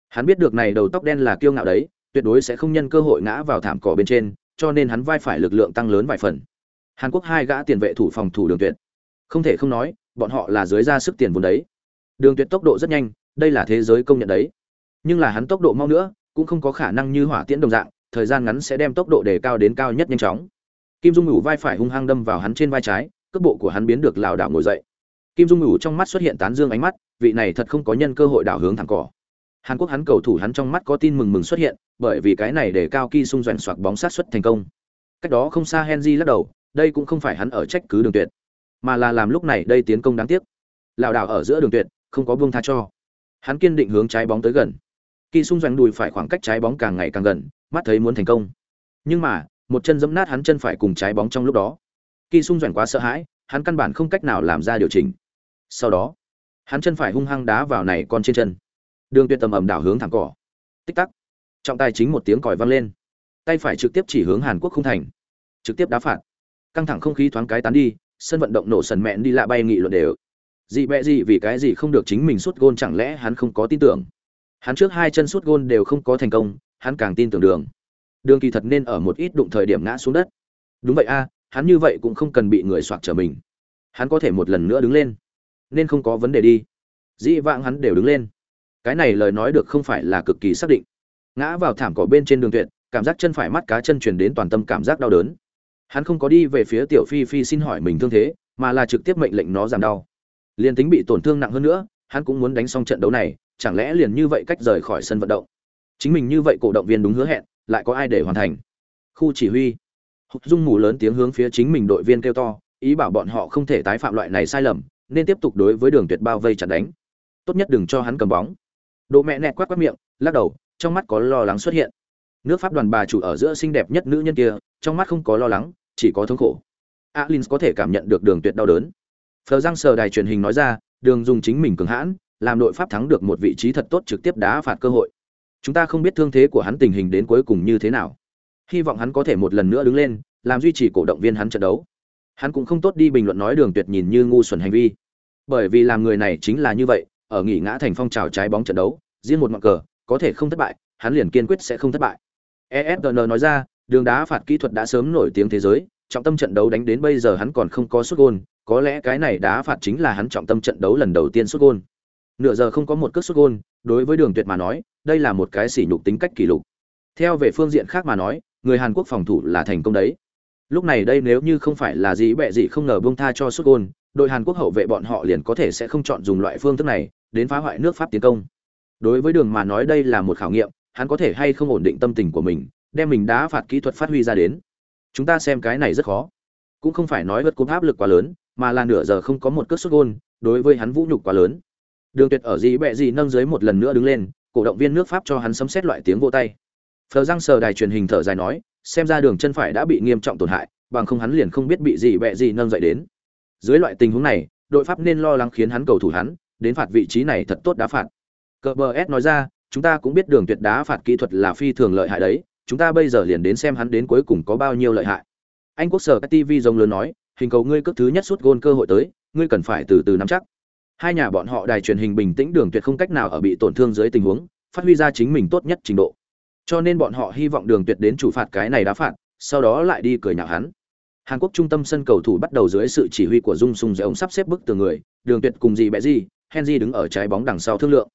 Hắn biết được này đầu tóc đen là kiêu ngạo đấy tuyệt đối sẽ không nhân cơ hội ngã vào thảm cỏ bên trên, cho nên hắn vai phải lực lượng tăng lớn vài phần. Hàn quốc hai gã tiền vệ thủ phòng thủ đường tuyệt. Không thể không nói, bọn họ là dưới ra sức tiền vốn đấy. Đường tuyệt tốc độ rất nhanh, đây là thế giới công nhận đấy. Nhưng là hắn tốc độ mau nữa, cũng không có khả năng như hỏa tiễn đồng dạng, thời gian ngắn sẽ đem tốc độ đề cao đến cao nhất nhanh chóng. Kim dung ngủ vai phải hung hăng đâm vào hắn trên vai trái, cước bộ của hắn biến được lảo đảo ngồi dậy. Kim dung ngủ trong mắt xuất hiện tán dương ánh mắt, vị này thật không có nhân cơ hội đảo hướng thẳng cỏ hàn quốc hắn cầu thủ hắn trong mắt có tin mừng mừng xuất hiện, bởi vì cái này để cao kỳ sung doanh soạt bóng sát xuất thành công. Cách đó không xa henry lắc đầu, đây cũng không phải hắn ở trách cứ đường tuyệt, mà là làm lúc này đây tiến công đáng tiếc. Lão đảo ở giữa đường tuyệt, không có buông tha cho. Hắn kiên định hướng trái bóng tới gần. Kỳ sung doanh đùi phải khoảng cách trái bóng càng ngày càng gần, mắt thấy muốn thành công. Nhưng mà, một chân giẫm nát hắn chân phải cùng trái bóng trong lúc đó. Kỳ sung doanh quá sợ hãi, hắn căn bản không cách nào làm ra điều chỉnh. Sau đó, hắn chân phải hung hăng đá vào này con trên chân đường tuyệt tầm ẩm đảo hướng thẳng cỏ. Tích tắc. Trọng tài chính một tiếng còi vang lên. Tay phải trực tiếp chỉ hướng hàn quốc không thành. Trực tiếp đá phạt. Căng thẳng không khí thoáng cái tán đi, sân vận động nổ sần mẹn đi lạ bay nghị luận đều. Dị bẹ gì vì cái gì không được chính mình sút gôn chẳng lẽ hắn không có tin tưởng? Hắn trước hai chân sút gôn đều không có thành công, hắn càng tin tưởng đường. Đường kỳ thật nên ở một ít đụng thời điểm ngã xuống đất. Đúng vậy a à, hắn như vậy cũng không cần bị người soạc trở mình. Hắn có thể một lần nữa đứng lên. Nên không có vấn đề đi. Dĩ vãng hắn đều đứng lên cái này lời nói được không phải là cực kỳ xác định. Ngã vào thảm cỏ bên trên đường tuyệt, cảm giác chân phải mắt cá chân truyền đến toàn tâm cảm giác đau đớn. Hắn không có đi về phía tiểu phi phi xin hỏi mình thương thế, mà là trực tiếp mệnh lệnh nó giảm đau. Liền tính bị tổn thương nặng hơn nữa, hắn cũng muốn đánh xong trận đấu này, chẳng lẽ liền như vậy cách rời khỏi sân vận động? Chính mình như vậy cổ động viên đúng hứa hẹn, lại có ai để hoàn thành? Khu chỉ huy. Hục dung mù lớn tiếng hướng phía chính mình đội viên kêu to, ý bảo bọn họ không thể tái phạm loại này sai lầm, nên tiếp tục đối với đường tuyệt bao vây chặt đánh. Tốt nhất đừng cho hắn cầm bóng độ mẹ nẹt quát quát miệng, lắc đầu, trong mắt có lo lắng xuất hiện. Nước pháp đoàn bà chủ ở giữa xinh đẹp nhất nữ nhân kia, trong mắt không có lo lắng, chỉ có thống khổ. Alin có thể cảm nhận được đường tuyệt đau đớn. Phờ răng sờ đài truyền hình nói ra, đường dùng chính mình cường hãn, làm đội pháp thắng được một vị trí thật tốt trực tiếp đá phạt cơ hội. Chúng ta không biết thương thế của hắn tình hình đến cuối cùng như thế nào. Hy vọng hắn có thể một lần nữa đứng lên, làm duy trì cổ động viên hắn trận đấu. Hắn cũng không tốt đi bình luận nói đường tuyệt nhìn như ngu xuẩn hành vi. Bởi vì làm người này chính là như vậy ở nghỉ ngã thành phong trào trái bóng trận đấu, riêng một ngọn cờ, có thể không thất bại, hắn liền kiên quyết sẽ không thất bại. Esn nói ra, đường đá phạt kỹ thuật đã sớm nổi tiếng thế giới, trọng tâm trận đấu đánh đến bây giờ hắn còn không có sút gôn, có lẽ cái này đá phạt chính là hắn trọng tâm trận đấu lần đầu tiên sút gôn. Nửa giờ không có một cước sút gôn, đối với đường tuyệt mà nói, đây là một cái sỉ nhục tính cách kỷ lục. Theo về phương diện khác mà nói, người hàn quốc phòng thủ là thành công đấy. Lúc này đây nếu như không phải là gì bẹ gì không ngờ buông tha cho sút gôn đội hàn quốc hậu vệ bọn họ liền có thể sẽ không chọn dùng loại phương thức này đến phá hoại nước pháp tiến công đối với đường mà nói đây là một khảo nghiệm hắn có thể hay không ổn định tâm tình của mình đem mình đá phạt kỹ thuật phát huy ra đến chúng ta xem cái này rất khó cũng không phải nói vượt cúp áp lực quá lớn mà là nửa giờ không có một cước sút gôn, đối với hắn vũ nhục quá lớn. Đường Tuyệt ở gì bẹ gì nâng dưới một lần nữa đứng lên, cổ động viên nước Pháp cho hắn sấm xét loại tiếng vỗ tay. Phờ răng sờ đài truyền hình thở dài nói, xem ra đường chân phải đã bị nghiêm trọng tổn hại, bằng không hắn liền không biết bị gì bẹ gì nâng dậy đến. Dưới loại tình huống này, đội Pháp nên lo lắng khiến hắn cầu thủ hắn, đến phạt vị trí này thật tốt đá phạt. cbs nói ra, chúng ta cũng biết đường tuyệt đá phạt kỹ thuật là phi thường lợi hại đấy, chúng ta bây giờ liền đến xem hắn đến cuối cùng có bao nhiêu lợi hại. Anh quốc sở TV rồng lớn nói, hình cầu ngươi cước thứ nhất suốt gôn cơ hội tới, ngươi cần phải từ từ nắm chắc. Hai nhà bọn họ đài truyền hình bình tĩnh đường tuyệt không cách nào ở bị tổn thương dưới tình huống, phát huy ra chính mình tốt nhất trình độ. Cho nên bọn họ hy vọng đường tuyệt đến chủ phạt cái này đá phạt, sau đó lại đi cười nhạo hắn. Hàn Quốc trung tâm sân cầu thủ bắt đầu dưới sự chỉ huy của Dung Sung ông sắp xếp bức tường người, Đường Tuyệt cùng gì bẻ gì, Henry đứng ở trái bóng đằng sau thương lượng.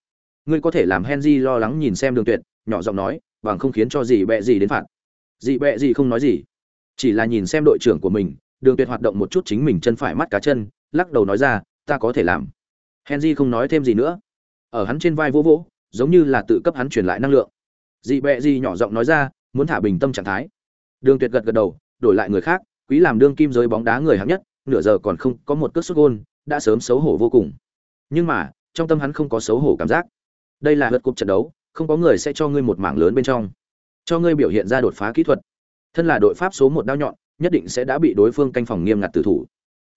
Ngươi có thể làm Henry lo lắng nhìn xem Đường Tuyệt, nhỏ giọng nói, bằng không khiến cho gì bẻ gì đến phạt. Dị bẽ gì không nói gì, chỉ là nhìn xem đội trưởng của mình, Đường Tuyệt hoạt động một chút chính mình chân phải mắt cá chân, lắc đầu nói ra, ta có thể làm. Henry không nói thêm gì nữa. Ở hắn trên vai vỗ vỗ, giống như là tự cấp hắn truyền lại năng lượng. Dị bẹ gì nhỏ giọng nói ra, muốn thả bình tâm trạng thái. Đường Tuyệt gật gật đầu, đổi lại người khác, quý làm đương kim giới bóng đá người hạng nhất, nửa giờ còn không có một cước xuất gôn, đã sớm xấu hổ vô cùng. Nhưng mà, trong tâm hắn không có xấu hổ cảm giác. Đây là lượt cuộc trận đấu, không có người sẽ cho ngươi một mảng lớn bên trong, cho ngươi biểu hiện ra đột phá kỹ thuật. Thân là đội pháp số một đao nhọn, nhất định sẽ đã bị đối phương canh phòng nghiêm ngặt tử thủ.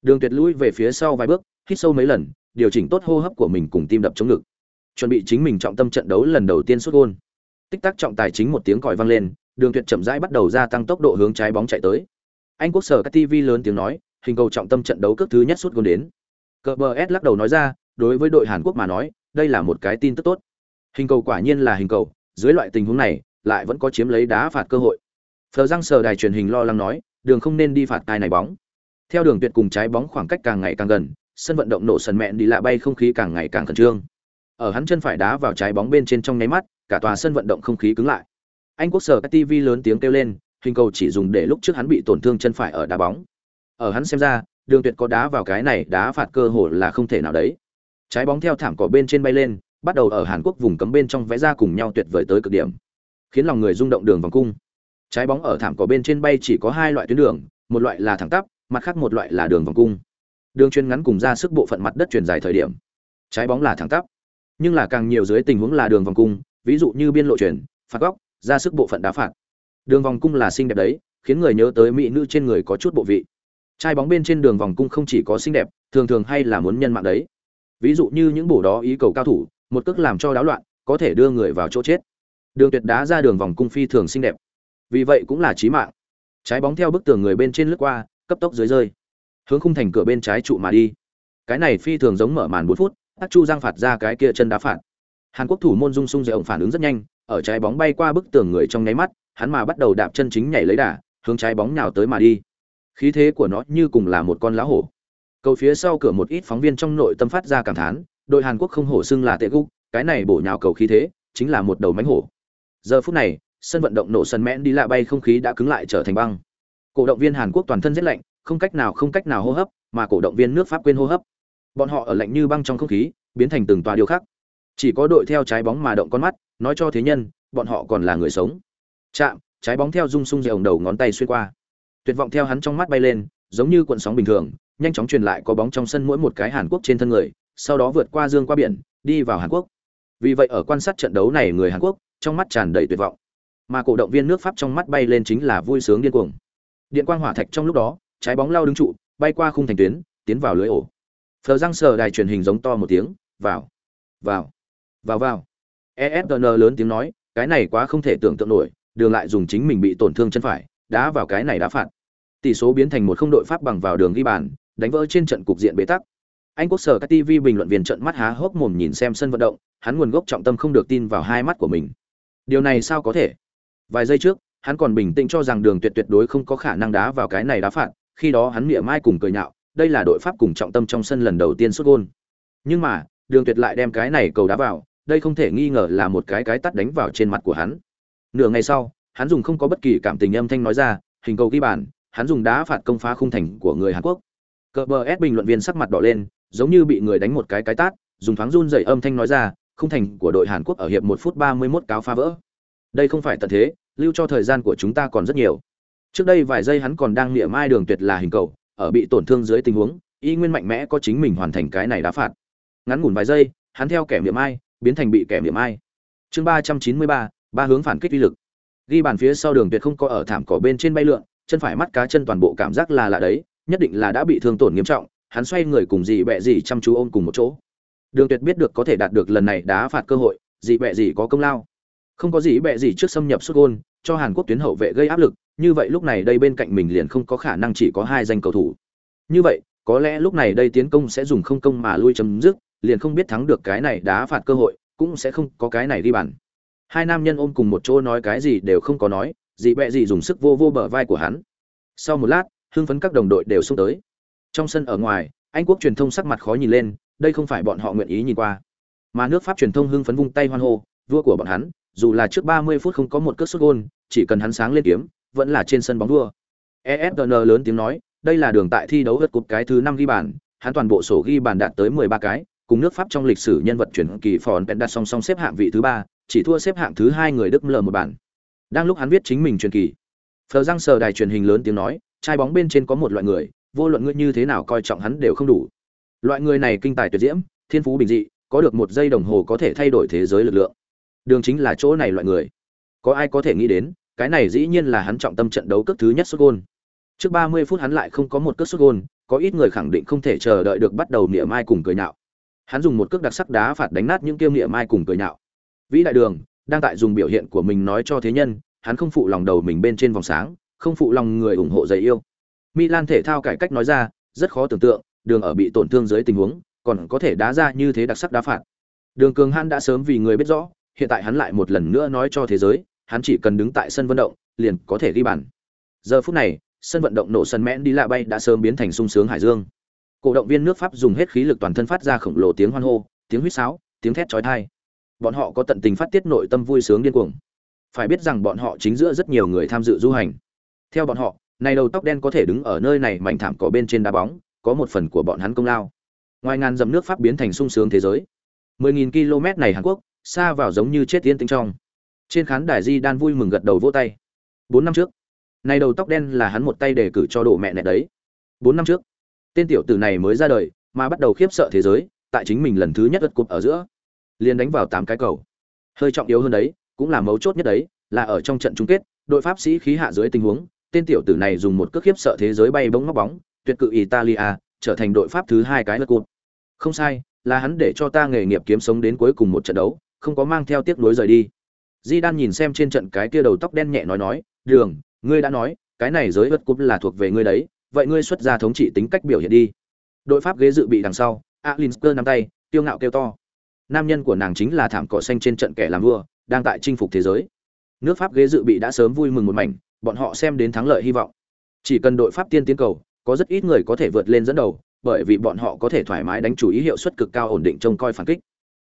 Đường Tuyệt lui về phía sau vài bước, hít sâu mấy lần, điều chỉnh tốt hô hấp của mình cùng tim đập chống ngực. Chuẩn bị chính mình trọng tâm trận đấu lần đầu tiên xuất gôn. Tích tắc trọng tài chính một tiếng còi vang lên, Đường Tuyệt chậm rãi bắt đầu gia tăng tốc độ hướng trái bóng chạy tới. Anh quốc sở các TV lớn tiếng nói, hình cầu trọng tâm trận đấu cước thứ nhất suốt gôn đến. CBS lắc đầu nói ra, đối với đội Hàn Quốc mà nói, đây là một cái tin tức tốt. Hình cầu quả nhiên là hình cầu, dưới loại tình huống này, lại vẫn có chiếm lấy đá phạt cơ hội. Phờ răng sờ đài truyền hình lo lắng nói, đường không nên đi phạt tài này bóng. Theo đường tuyệt cùng trái bóng khoảng cách càng ngày càng gần, sân vận động nổ sần mẹn đi lạ bay không khí càng ngày càng khẩn trương. Ở hắn chân phải đá vào trái bóng bên trên trong nháy mắt, cả tòa sân vận động không khí cứng lại. Anh quốc sở TV lớn tiếng kêu lên, hình cầu chỉ dùng để lúc trước hắn bị tổn thương chân phải ở đá bóng. Ở hắn xem ra, đường tuyệt có đá vào cái này đá phạt cơ hội là không thể nào đấy. Trái bóng theo thảm cỏ bên trên bay lên, bắt đầu ở Hàn Quốc vùng cấm bên trong vẽ ra cùng nhau tuyệt vời tới cực điểm, khiến lòng người rung động đường vòng cung. Trái bóng ở thảm cỏ bên trên bay chỉ có hai loại tuyến đường, một loại là thẳng tắp, mặt khác một loại là đường vòng cung. Đường chuyên ngắn cùng ra sức bộ phận mặt đất truyền dài thời điểm. Trái bóng là thẳng tắp, nhưng là càng nhiều dưới tình huống là đường vòng cung, ví dụ như biên lộ chuyển, phạt góc, ra sức bộ phận đá phạt. Đường vòng cung là xinh đẹp đấy, khiến người nhớ tới mỹ nữ trên người có chút bộ vị. Trái bóng bên trên đường vòng cung không chỉ có xinh đẹp, thường thường hay là muốn nhân mạng đấy. Ví dụ như những bổ đó ý cầu cao thủ, một cước làm cho đáo loạn, có thể đưa người vào chỗ chết. Đường tuyệt đá ra đường vòng cung phi thường xinh đẹp vì vậy cũng là chí mạng trái bóng theo bức tường người bên trên lướt qua cấp tốc dưới rơi hướng khung thành cửa bên trái trụ mà đi cái này phi thường giống mở màn bốn phút tắc chu giang phạt ra cái kia chân đá phạt hàn quốc thủ môn dung sung dậy ổng phản ứng rất nhanh ở trái bóng bay qua bức tường người trong nháy mắt hắn mà bắt đầu đạp chân chính nhảy lấy đà, hướng trái bóng nào tới mà đi. Khí thế của nó như cùng là một con lá hổ. Cầu phía sau cửa một ít phóng viên trong nội tâm phát ra cảm thán, đội hàn quốc không hổ xưng là tệ gúc cái này bổ nhào cầu khí thế, chính là một đầu mánh hổ. Giờ phút này, sân vận động nổ sân mẽn đi lạ bay không khí đã cứng lại trở thành băng. Cổ động viên hàn quốc toàn thân rét lạnh, không cách nào không cách nào hô hấp, mà cổ động viên nước pháp quên hô hấp. Bọn họ ở lạnh như băng trong không khí, biến thành từng tòa điều khác chỉ có đội theo trái bóng mà động con mắt, nói cho thế nhân, bọn họ còn là người sống chạm, trái bóng theo rung sung dẻo đầu ngón tay xuyên qua. Tuyệt vọng theo hắn trong mắt bay lên, giống như cuộn sóng bình thường, nhanh chóng truyền lại có bóng trong sân mỗi một cái hàn quốc trên thân người, sau đó vượt qua dương qua biển, đi vào hàn quốc. Vì vậy ở quan sát trận đấu này người hàn quốc, trong mắt tràn đầy tuyệt vọng. Mà cổ động viên nước pháp trong mắt bay lên chính là vui sướng điên cuồng. Điện quang hỏa thạch trong lúc đó, trái bóng lao đứng trụ, bay qua khung thành tuyến, tiến vào lưới ổ. Phờ răng sờ đài truyền hình giống to một tiếng, vào vào vào vào. Esn lớn tiếng nói, cái này quá không thể tưởng tượng nổi đường lại dùng chính mình bị tổn thương chân phải đá vào cái này đá phạt tỷ số biến thành một không đội pháp bằng vào đường ghi bàn đánh vỡ trên trận cục diện bế tắc anh quốc sở các tv bình luận viên trận mắt há hốc mồm nhìn xem sân vận động hắn nguồn gốc trọng tâm không được tin vào hai mắt của mình điều này sao có thể Vài giây trước, hắn còn bình tĩnh cho rằng Đường Tuyệt tuyệt đối không có khả năng đá vào cái này đá phạt, khi đó hắn mỉa mai cùng cười nhạo, đây là đội Pháp cùng trọng tâm trong sân lần đầu tiên sút gôn. Nhưng mà, Đường Tuyệt lại đem cái này cầu đá vào, đây không thể nghi ngờ là một cái cái tắt đánh vào trên mặt của hắn. Nửa ngày sau, hắn dùng không có bất kỳ cảm tình âm thanh nói ra, hình cầu ghi bàn, hắn dùng đá phạt công phá khung thành của người Hàn Quốc. Cờ bờ ép bình luận viên sắc mặt đỏ lên, giống như bị người đánh một cái cái tát, dùng thoáng run rẩy âm thanh nói ra, khung thành của đội Hàn Quốc ở hiệp một phút 31 cáo phá vỡ. Đây không phải tận thế lưu cho thời gian của chúng ta còn rất nhiều. Trước đây vài giây hắn còn đang niệm mai đường tuyệt là hình cầu ở bị tổn thương dưới tình huống y nguyên mạnh mẽ có chính mình hoàn thành cái này đá phạt. Ngắn ngủn vài giây hắn theo kẻ miệng ai biến thành bị kẻ miệng ai chương ba trăm chín mươi ba ba hướng phản kích uy lực. Ghi bàn phía sau đường tuyệt không có ở thảm cỏ bên trên bay lượn, chân phải mắt cá chân toàn bộ cảm giác là lạ đấy, nhất định là đã bị thương tổn nghiêm trọng, hắn xoay người cùng dì bẹ dì chăm chú ôm cùng một chỗ. Đường tuyệt biết được có thể đạt được lần này đá phạt cơ hội, dì bẹ dì có công lao. Không có dì bẹ dì trước xâm nhập xuất gôn, cho hàn quốc tuyến hậu vệ gây áp lực, như vậy lúc này đây bên cạnh mình liền không có khả năng chỉ có hai danh cầu thủ. Như vậy, có lẽ lúc này đây tiến công sẽ dùng không công mà lui chấm dứt, liền không biết thắng được cái này đá phạt cơ hội, cũng sẽ không có cái này đi bàn hai nam nhân ôm cùng một chỗ nói cái gì đều không có nói dị bẹ dị dùng sức vô vô bờ vai của hắn. Sau một lát, hưng phấn các đồng đội đều xông tới. Trong sân ở ngoài, anh quốc truyền thông sắc mặt khó nhìn lên, đây không phải bọn họ nguyện ý nhìn qua. Mà nước pháp truyền thông hưng phấn vung tay hoan hô, vua của bọn hắn, dù là trước 30 phút không có một cước sút gôn, chỉ cần hắn sáng lên kiếm, vẫn là trên sân bóng vua. ESPN lớn tiếng nói, đây là đường tại thi đấu hất cục cái thứ năm ghi bàn, hắn toàn bộ sổ ghi bàn đạt tới 13 cái, cùng nước pháp trong lịch sử nhân vật chuyển kỳ phòn đặt song song xếp hạng vị thứ ba chỉ thua xếp hạng thứ hai người đức lờ một bản đang lúc hắn viết chính mình truyền kỳ, phờ răng sờ đài truyền hình lớn tiếng nói, trai bóng bên trên có một loại người, vô luận ngươi như thế nào coi trọng hắn đều không đủ. Loại người này kinh tài tuyệt diễm, thiên phú bình dị, có được một giây đồng hồ có thể thay đổi thế giới lực lượng. Đường chính là chỗ này loại người. Có ai có thể nghĩ đến, cái này dĩ nhiên là hắn trọng tâm trận đấu cước thứ nhất sút gôn. Trước 30 phút hắn lại không có một cước sút gôn, có ít người khẳng định không thể chờ đợi được bắt đầu niệm mai cùng cười nhạo. Hắn dùng một cước đặc sắc đá phạt đánh nát những kiêu niệm mai cùng cười nhạo vĩ đại đường đang tại dùng biểu hiện của mình nói cho thế nhân, hắn không phụ lòng đầu mình bên trên vòng sáng, không phụ lòng người ủng hộ dày yêu. Milan thể thao cải cách nói ra, rất khó tưởng tượng, đường ở bị tổn thương dưới tình huống, còn có thể đá ra như thế đặc sắc đá phạt. Đường cường han đã sớm vì người biết rõ, hiện tại hắn lại một lần nữa nói cho thế giới, hắn chỉ cần đứng tại sân vận động, liền có thể ghi bàn. Giờ phút này, sân vận động nổ sân mẽn đi lạ bay đã sớm biến thành sung sướng hải dương. Cổ động viên nước pháp dùng hết khí lực toàn thân phát ra khổng lồ tiếng hoan hô, tiếng huýt sáo, tiếng thét chói tai bọn họ có tận tình phát tiết nội tâm vui sướng điên cuồng. Phải biết rằng bọn họ chính giữa rất nhiều người tham dự du hành. Theo bọn họ, này đầu tóc đen có thể đứng ở nơi này mảnh thảm cỏ bên trên đá bóng, có một phần của bọn hắn công lao. Ngoài ngàn dầm nước pháp biến thành sung sướng thế giới. 10.000 km này hàn quốc, xa vào giống như chết tiên tinh trong. Trên khán đài di đan vui mừng gật đầu vỗ tay. Bốn năm trước, này đầu tóc đen là hắn một tay đề cử cho độ mẹ nẹ đấy. Bốn năm trước, tên tiểu tử này mới ra đời, mà bắt đầu khiếp sợ thế giới, tại chính mình lần thứ nhất đất cụp ở giữa liền đánh vào tám cái cầu. Hơi trọng yếu hơn đấy, cũng là mấu chốt nhất đấy, là ở trong trận chung kết, đội pháp sĩ khí hạ dưới tình huống, tên tiểu tử này dùng một cước khiếp sợ thế giới bay bóng móc bóng, tuyệt cự italia, trở thành đội pháp thứ hai cái lật cột. Không sai, là hắn để cho ta nghề nghiệp kiếm sống đến cuối cùng một trận đấu, không có mang theo tiếc nuối rời đi. Di đan nhìn xem trên trận cái kia đầu tóc đen nhẹ nói nói, đường, ngươi đã nói, cái này giới vật cúp là thuộc về ngươi đấy, vậy ngươi xuất ra thống trị tính cách biểu hiện đi. Đội pháp ghế dự bị đằng sau alinsker nắm tay tiêu ngạo kêu to nam nhân của nàng chính là thảm cỏ xanh trên trận kẻ làm vua, đang tại chinh phục thế giới. Nước pháp ghế dự bị đã sớm vui mừng một mảnh, bọn họ xem đến thắng lợi hy vọng. Chỉ cần đội pháp tiên tiến cầu, có rất ít người có thể vượt lên dẫn đầu, bởi vì bọn họ có thể thoải mái đánh chủ ý hiệu suất cực cao ổn định trông coi phản kích.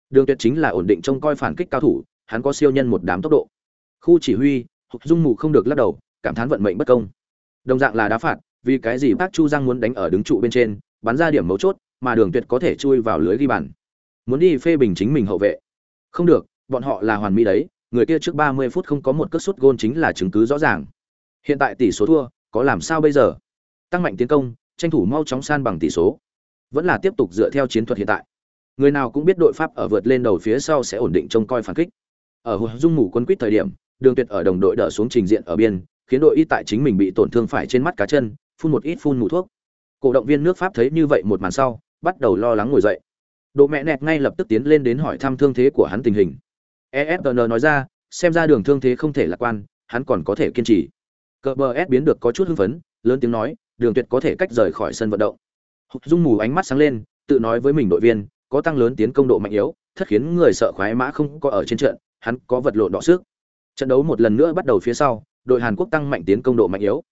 Đường tuyệt chính là ổn định trông coi phản kích cao thủ, hắn có siêu nhân một đám tốc độ. Khu chỉ huy, hục dung mù không được lắc đầu, cảm thán vận mệnh bất công. Đồng dạng là đá phạt, vì cái gì bác chu giang muốn đánh ở đứng trụ bên trên, bắn ra điểm mấu chốt, mà đường tuyệt có thể chui vào lưới ghi bàn muốn đi phê bình chính mình hậu vệ. Không được, bọn họ là hoàn mỹ đấy, người kia trước 30 phút không có một cất sút gôn chính là chứng cứ rõ ràng. Hiện tại tỷ số thua, có làm sao bây giờ? Tăng mạnh tiến công, tranh thủ mau chóng san bằng tỷ số. Vẫn là tiếp tục dựa theo chiến thuật hiện tại. Người nào cũng biết đội pháp ở vượt lên đầu phía sau sẽ ổn định trông coi phản kích. Ở hồi dung mù quân quýt thời điểm, đường tuyệt ở đồng đội đỡ xuống trình diện ở biên, khiến đội y tại chính mình bị tổn thương phải trên mắt cá chân, phun một ít phun mù thuốc. Cổ động viên nước pháp thấy như vậy một màn sau, bắt đầu lo lắng ngồi dậy. Đỗ mẹ nẹt ngay lập tức tiến lên đến hỏi thăm thương thế của hắn tình hình. Esn nói ra, xem ra đường thương thế không thể lạc quan, hắn còn có thể kiên trì. Cờ bờ s biến được có chút hưng phấn, lớn tiếng nói, đường tuyệt có thể cách rời khỏi sân vận động. Dung mù ánh mắt sáng lên, tự nói với mình đội viên, có tăng lớn tiến công độ mạnh yếu thất khiến người sợ khoái mã không có ở trên trận, hắn có vật lộn đọ sức. Trận đấu một lần nữa bắt đầu phía sau, đội hàn quốc tăng mạnh tiến công độ mạnh yếu.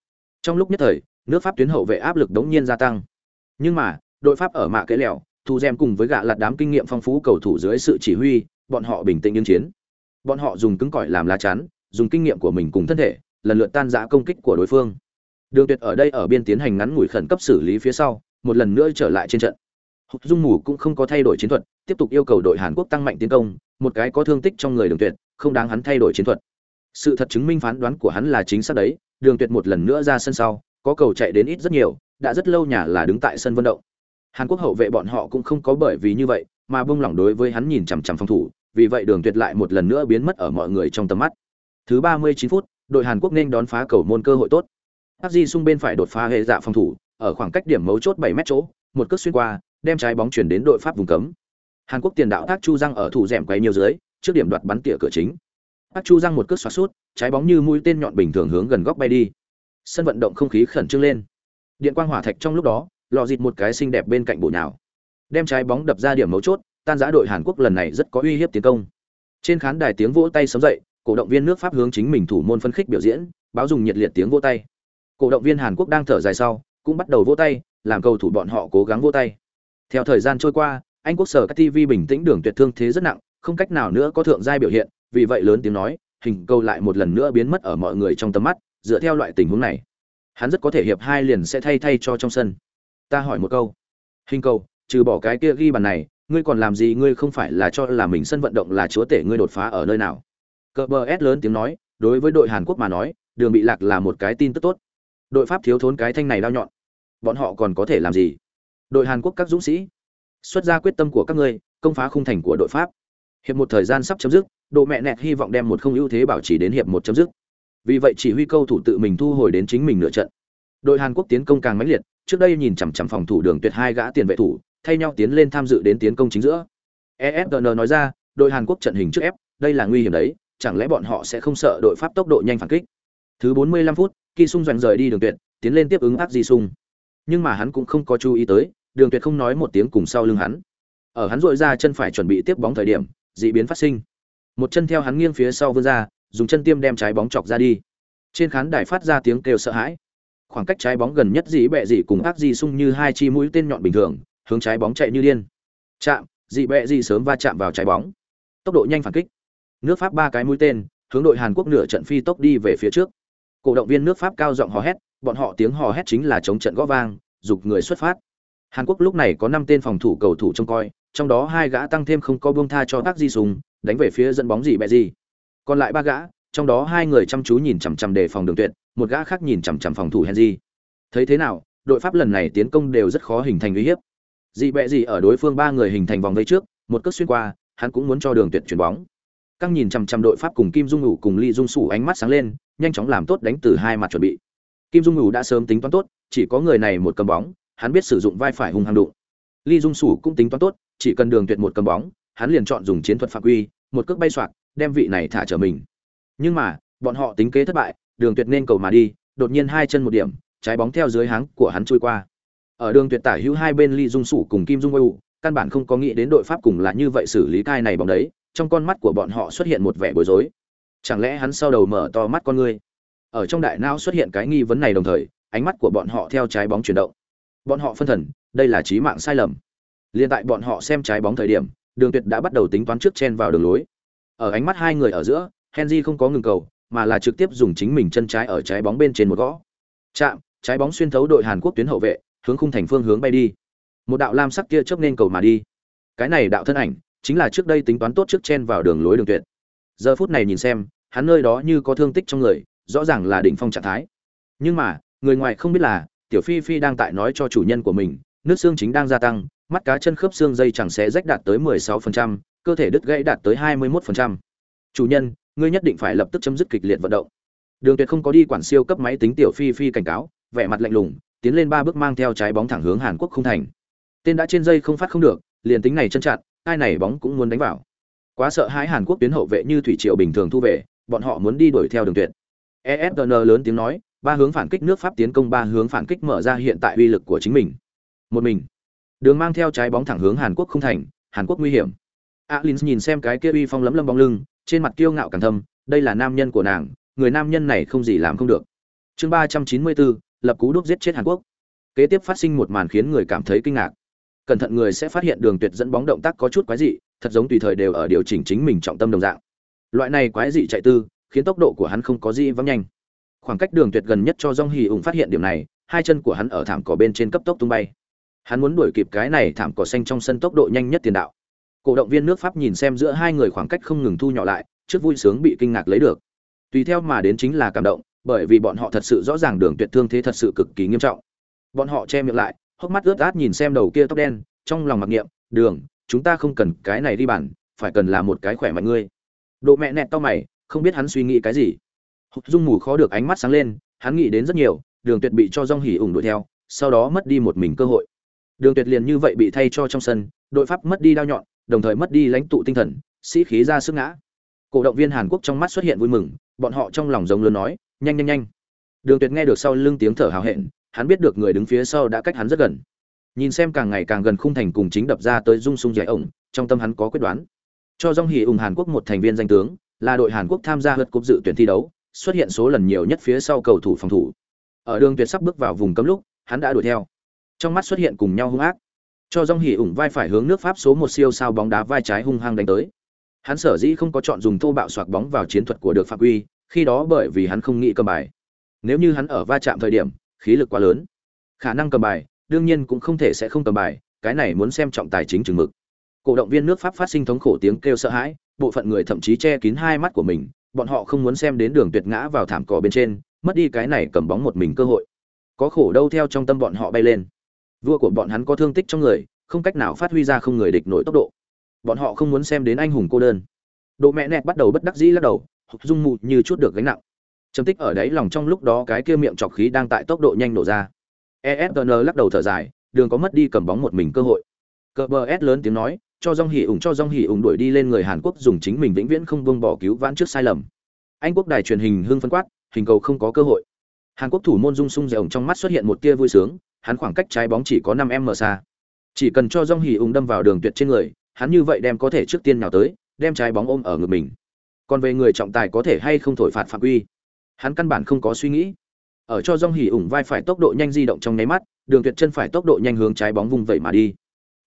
Trong lúc nhất thời, nước pháp tuyến hậu vệ áp lực đống nhiên gia tăng. Nhưng mà, đội pháp ở mạ kế lẻo thu gem cùng với gạ lạt đám kinh nghiệm phong phú cầu thủ dưới sự chỉ huy bọn họ bình tĩnh ứng chiến bọn họ dùng cứng cỏi làm lá chắn dùng kinh nghiệm của mình cùng thân thể lần lượt tan giã công kích của đối phương đường tuyệt ở đây ở biên tiến hành ngắn ngủi khẩn cấp xử lý phía sau một lần nữa trở lại trên trận Hục Dung Mù cũng không có thay đổi chiến thuật, tiếp tục yêu cầu đội Hàn Quốc tăng mạnh tiến công, một cái có thương tích trong người Đường Tuyệt, không đáng hắn thay đổi chiến thuật. Sự thật chứng minh phán đoán của hắn là chính xác đấy, Đường Tuyệt một lần nữa ra sân sau, có cầu chạy đến ít rất nhiều, đã rất lâu nhà là đứng tại sân vận động hàn quốc hậu vệ bọn họ cũng không có bởi vì như vậy mà bông lỏng đối với hắn nhìn chằm chằm phòng thủ vì vậy đường tuyệt lại một lần nữa biến mất ở mọi người trong tầm mắt thứ ba mươi chín phút đội hàn quốc nên đón phá cầu môn cơ hội tốt Park Ji Sung bên phải đột phá hệ dạ phòng thủ, ở khoảng cách điểm mấu chốt 7 mét chỗ, một cước xuyên qua, đem trái bóng chuyển đến đội Pháp vùng cấm. Hàn Quốc tiền đạo Park Chu Giang ở thủ rệm quay nhiều dưới, trước điểm đoạt bắn tỉa cửa chính. Park Chu Giang một cước xoá sút, trái bóng như mũi tên nhọn bình thường hướng gần góc bay đi. Sân vận động không khí khẩn trương lên. Điện quang hỏa thạch trong lúc đó, lò dịt một cái xinh đẹp bên cạnh bổ nhào. Đem trái bóng đập ra điểm mấu chốt, tan rã đội Hàn Quốc lần này rất có uy hiếp tiến công. Trên khán đài tiếng vỗ tay sấm dậy, cổ động viên nước Pháp hướng chính mình thủ môn phân khích biểu diễn, báo dùng nhiệt liệt tiếng vỗ tay. Cổ động viên Hàn Quốc đang thở dài sau, cũng bắt đầu vỗ tay, làm cầu thủ bọn họ cố gắng vỗ tay. Theo thời gian trôi qua, Anh quốc sở các TV bình tĩnh đường tuyệt thương thế rất nặng, không cách nào nữa có thượng giai biểu hiện, vì vậy lớn tiếng nói, hình cầu lại một lần nữa biến mất ở mọi người trong tầm mắt, dựa theo loại tình huống này, hắn rất có thể hiệp hai liền sẽ thay thay cho trong sân. Ta hỏi một câu, hình cầu, trừ bỏ cái kia ghi bàn này, ngươi còn làm gì? Ngươi không phải là cho là mình sân vận động là chúa tể ngươi đột phá ở nơi nào? Cờ bờ S lớn tiếng nói, đối với đội Hàn Quốc mà nói, đường bị lạc là một cái tin tức tốt. Đội pháp thiếu thốn cái thanh này đao nhọn. Bọn họ còn có thể làm gì? Đội hàn quốc các dũng sĩ xuất ra quyết tâm của các ngươi công phá khung thành của đội pháp. Hiệp một thời gian sắp chấm dứt độ mẹ nẹt hy vọng đem một không ưu thế bảo trì đến hiệp một chấm dứt. Vì vậy chỉ huy câu thủ tự mình thu hồi đến chính mình nửa trận. Đội hàn quốc tiến công càng mãnh liệt trước đây nhìn chằm chằm phòng thủ đường tuyệt hai gã tiền vệ thủ thay nhau tiến lên tham dự đến tiến công chính giữa esgn nói ra đội hàn quốc trận hình trước ép đây là nguy hiểm đấy chẳng lẽ bọn họ sẽ không sợ đội pháp tốc độ nhanh phản kích thứ 45 phút Ki Sung giành rời đi Đường Tuyệt, tiến lên tiếp ứng Ác Di Sung. Nhưng mà hắn cũng không có chú ý tới, Đường Tuyệt không nói một tiếng cùng sau lưng hắn. Ở hắn rội ra chân phải chuẩn bị tiếp bóng thời điểm, dị biến phát sinh. Một chân theo hắn nghiêng phía sau vươn ra, dùng chân tiêm đem trái bóng chọc ra đi. Trên khán đài phát ra tiếng kêu sợ hãi. Khoảng cách trái bóng gần nhất dị bẹ dị cùng Ác dị Sung như hai chi mũi tên nhọn bình thường, hướng trái bóng chạy như điên. Chạm, dị bẹ dị sớm va chạm vào trái bóng. Tốc độ nhanh phản kích. Nước Pháp ba cái mũi tên, hướng đội Hàn Quốc nửa trận phi tốc đi về phía trước cổ động viên nước pháp cao giọng hò hét bọn họ tiếng hò hét chính là chống trận gõ vang giục người xuất phát hàn quốc lúc này có năm tên phòng thủ cầu thủ trông coi trong đó hai gã tăng thêm không có buông tha cho tác di sùng đánh về phía dẫn bóng gì bẹ gì còn lại ba gã trong đó hai người chăm chú nhìn chằm chằm đề phòng đường tuyệt một gã khác nhìn chằm chằm phòng thủ henry. Thấy thế nào đội pháp lần này tiến công đều rất khó hình thành uy hiếp. Dị bẹ gì ở đối phương ba người hình thành vòng vây trước một cước xuyên qua hắn cũng muốn cho đường tuyệt chuyển bóng. Căng nhìn chằm chằm đội pháp cùng kim dung ngủ cùng ly dung sủ ánh mắt sáng lên nhanh chóng làm tốt đánh từ hai mặt chuẩn bị. Kim dung ngủ đã sớm tính toán tốt chỉ có người này một cầm bóng hắn biết sử dụng vai phải hung hăng đụng. Ly dung sủ cũng tính toán tốt chỉ cần đường tuyệt một cầm bóng hắn liền chọn dùng chiến thuật phạm quy một cước bay xoạc, đem vị này thả trở mình nhưng mà, bọn họ tính kế thất bại, đường tuyệt nên cầu mà đi, đột nhiên hai chân một điểm, trái bóng theo dưới háng của hắn trôi qua. Ở đường tuyệt tả hữu hai bên ly dung sủ cùng kim dung u căn bản không có nghĩ đến đội pháp cùng là như vậy xử lý cai này bóng đấy, trong con mắt của bọn họ xuất hiện một vẻ bối rối. Chẳng lẽ hắn sau đầu mở to mắt con người? ở trong đại não xuất hiện cái nghi vấn này đồng thời, ánh mắt của bọn họ theo trái bóng chuyển động. Bọn họ phân thần, đây là chí mạng sai lầm. Liên tại bọn họ xem trái bóng thời điểm, đường tuyệt đã bắt đầu tính toán trước chen vào đường lối. Ở ánh mắt hai người ở giữa henry không có ngừng cầu mà là trực tiếp dùng chính mình chân trái ở trái bóng bên trên một gõ. Chạm trái bóng xuyên thấu đội hàn quốc tuyến hậu vệ hướng khung thành phương hướng bay đi. Một đạo lam sắc kia chớp nên cầu mà đi. Cái này đạo thân ảnh chính là trước đây tính toán tốt trước chen vào đường lối đường tuyệt. Giờ phút này nhìn xem hắn nơi đó như có thương tích trong người rõ ràng là đỉnh phong trạng thái. Nhưng mà người ngoài không biết là tiểu phi phi đang tại nói cho chủ nhân của mình nước xương chính đang gia tăng mắt cá chân khớp xương dây chẳng sẽ rách đạt tới 16%, cơ thể đứt gãy đạt tới 21%. chủ nhân ngươi nhất định phải lập tức chấm dứt kịch liệt vận động. Đường tuyệt không có đi quản siêu cấp máy tính tiểu phi phi cảnh cáo, vẻ mặt lạnh lùng, tiến lên ba bước mang theo trái bóng thẳng hướng hàn quốc không thành. Tên đã trên dây không phát không được, liền tính này chân chặn, ai này bóng cũng muốn đánh vào. Quá sợ hãi hàn quốc tuyến hậu vệ như thủy triều bình thường thu về, bọn họ muốn đi đuổi theo đường tuyệt. Esn lớn tiếng nói, ba hướng phản kích nước pháp tiến công, ba hướng phản kích mở ra hiện tại uy lực của chính mình. Một mình. Đường mang theo trái bóng thẳng hướng hàn quốc không thành, hàn quốc nguy hiểm. Alin nhìn xem cái kia uy phong lấm lâm bóng lưng trên mặt kiêu ngạo càng thâm, đây là nam nhân của nàng, người nam nhân này không gì làm không được. Chương ba trăm chín mươi bốn, lập cú đúc giết chết hàn quốc. Kế tiếp phát sinh một màn khiến người cảm thấy kinh ngạc. Cẩn thận người sẽ phát hiện đường tuyệt dẫn bóng động tác có chút quái dị, thật giống tùy thời đều ở điều chỉnh chính mình trọng tâm đồng dạng. Loại này quái dị chạy tư, khiến tốc độ của hắn không có gì vắng nhanh. Khoảng cách đường tuyệt gần nhất cho Dung Hỉ ủng phát hiện điểm này, hai chân của hắn ở thảm cỏ bên trên cấp tốc tung bay. Hắn muốn đuổi kịp cái này thảm cỏ xanh trong sân tốc độ nhanh nhất tiền đạo cổ động viên nước pháp nhìn xem giữa hai người khoảng cách không ngừng thu nhỏ lại, trước vui sướng bị kinh ngạc lấy được. Tùy theo mà đến chính là cảm động, bởi vì bọn họ thật sự rõ ràng đường tuyệt thương thế thật sự cực kỳ nghiêm trọng. Bọn họ che miệng lại, hốc mắt ướt át nhìn xem đầu kia tóc đen, trong lòng mặc niệm, đường, chúng ta không cần cái này đi bản phải cần là một cái khỏe mạnh ngươi. Độ mẹ nẹt to mày, không biết hắn suy nghĩ cái gì. Hụt dung mù khó được ánh mắt sáng lên, hắn nghĩ đến rất nhiều, đường tuyệt bị cho rong hỉ ủng đuổi theo, sau đó mất đi một mình cơ hội. Đường tuyệt liền như vậy bị thay cho trong sân, đội pháp mất đi đao nhọn đồng thời mất đi lãnh tụ tinh thần, sĩ khí ra sức ngã. Cổ động viên hàn quốc trong mắt xuất hiện vui mừng, bọn họ trong lòng giống lớn nói, nhanh nhanh nhanh. Đường tuyệt nghe được sau lưng tiếng thở hào hẹn, hắn biết được người đứng phía sau đã cách hắn rất gần. Nhìn xem càng ngày càng gần khung thành cùng chính đập ra tới rung sung dạy ổng, trong tâm hắn có quyết đoán. Cho dong hỉ ủng hàn quốc một thành viên danh tướng, là đội hàn quốc tham gia vượt cúp dự tuyển thi đấu, xuất hiện số lần nhiều nhất phía sau cầu thủ phòng thủ. Ở đường tuyệt sắp bước vào vùng cấm lúc, hắn đã đuổi theo. Trong mắt xuất hiện cùng nhau hung ác cho dong hỉ ủng vai phải hướng nước pháp số một siêu sao bóng đá vai trái hung hăng đánh tới. Hắn sở dĩ không có chọn dùng thô bạo soạc bóng vào chiến thuật của được phạm quy khi đó bởi vì hắn không nghĩ cầm bài. Nếu như hắn ở va chạm thời điểm, khí lực quá lớn. Khả năng cầm bài, đương nhiên cũng không thể sẽ không cầm bài, cái này muốn xem trọng tài chính chừng mực. Cổ động viên nước pháp phát sinh thống khổ tiếng kêu sợ hãi, bộ phận người thậm chí che kín hai mắt của mình, bọn họ không muốn xem đến đường tuyệt ngã vào thảm cỏ bên trên, mất đi cái này cầm bóng một mình cơ hội. Có khổ đâu theo trong tâm bọn họ bay lên vua của bọn hắn có thương tích trong người, không cách nào phát huy ra không người địch nổi tốc độ. Bọn họ không muốn xem đến anh hùng cô đơn. Độ mẹ nẹt bắt đầu bất đắc dĩ lắc đầu hụt dung mụ như chút được gánh nặng. Chấm tích ở đấy lòng trong lúc đó cái kia miệng chọc khí đang tại tốc độ nhanh nổ ra. Efn lắc đầu thở dài, đường có mất đi cầm bóng một mình cơ hội. Cờ bờ s lớn tiếng nói, cho dong hỉ ủng cho dong hỉ ủng đuổi đi lên người hàn quốc dùng chính mình vĩnh viễn không buông bỏ cứu vãn trước sai lầm. Anh quốc đài truyền hình hưng phân quát, hình cầu không có cơ hội hàn quốc thủ môn dung sung dẻo trong mắt xuất hiện một tia vui sướng, hắn khoảng cách trái bóng chỉ có năm m xa. Chỉ cần cho Dung hỉ ủng đâm vào đường tuyệt trên người, hắn như vậy đem có thể trước tiên nào tới, đem trái bóng ôm ở ngực mình. Còn về người trọng tài có thể hay không thổi phạt phạm quy? Hắn căn bản không có suy nghĩ. Ở cho Dung hỉ ủng vai phải tốc độ nhanh di động trong nháy mắt, đường tuyệt chân phải tốc độ nhanh hướng trái bóng vùng vậy mà đi.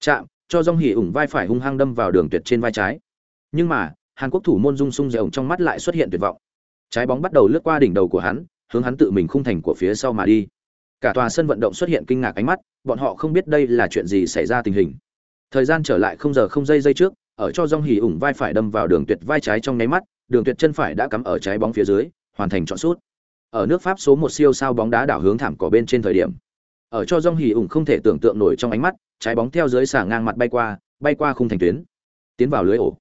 Chạm, cho Dung hỉ ủng vai phải hung hăng đâm vào đường tuyệt trên vai trái. Nhưng mà, hàn quốc thủ môn dung sung dẻo trong mắt lại xuất hiện tuyệt vọng. Trái bóng bắt đầu lướt qua đỉnh đầu của hắn hướng hắn tự mình khung thành của phía sau mà đi. Cả tòa sân vận động xuất hiện kinh ngạc ánh mắt, bọn họ không biết đây là chuyện gì xảy ra tình hình. Thời gian trở lại không giờ không giây giây trước, ở cho dong hỉ ủng vai phải đâm vào đường tuyệt vai trái trong nháy mắt, đường tuyệt chân phải đã cắm ở trái bóng phía dưới, hoàn thành chọn sút. Ở nước pháp số một siêu sao bóng đá đảo hướng thảm cỏ bên trên thời điểm. Ở cho dong hỉ ủng không thể tưởng tượng nổi trong ánh mắt, trái bóng theo dưới xả ngang mặt bay qua bay qua khung thành tuyến. Tiến vào lưới ổ.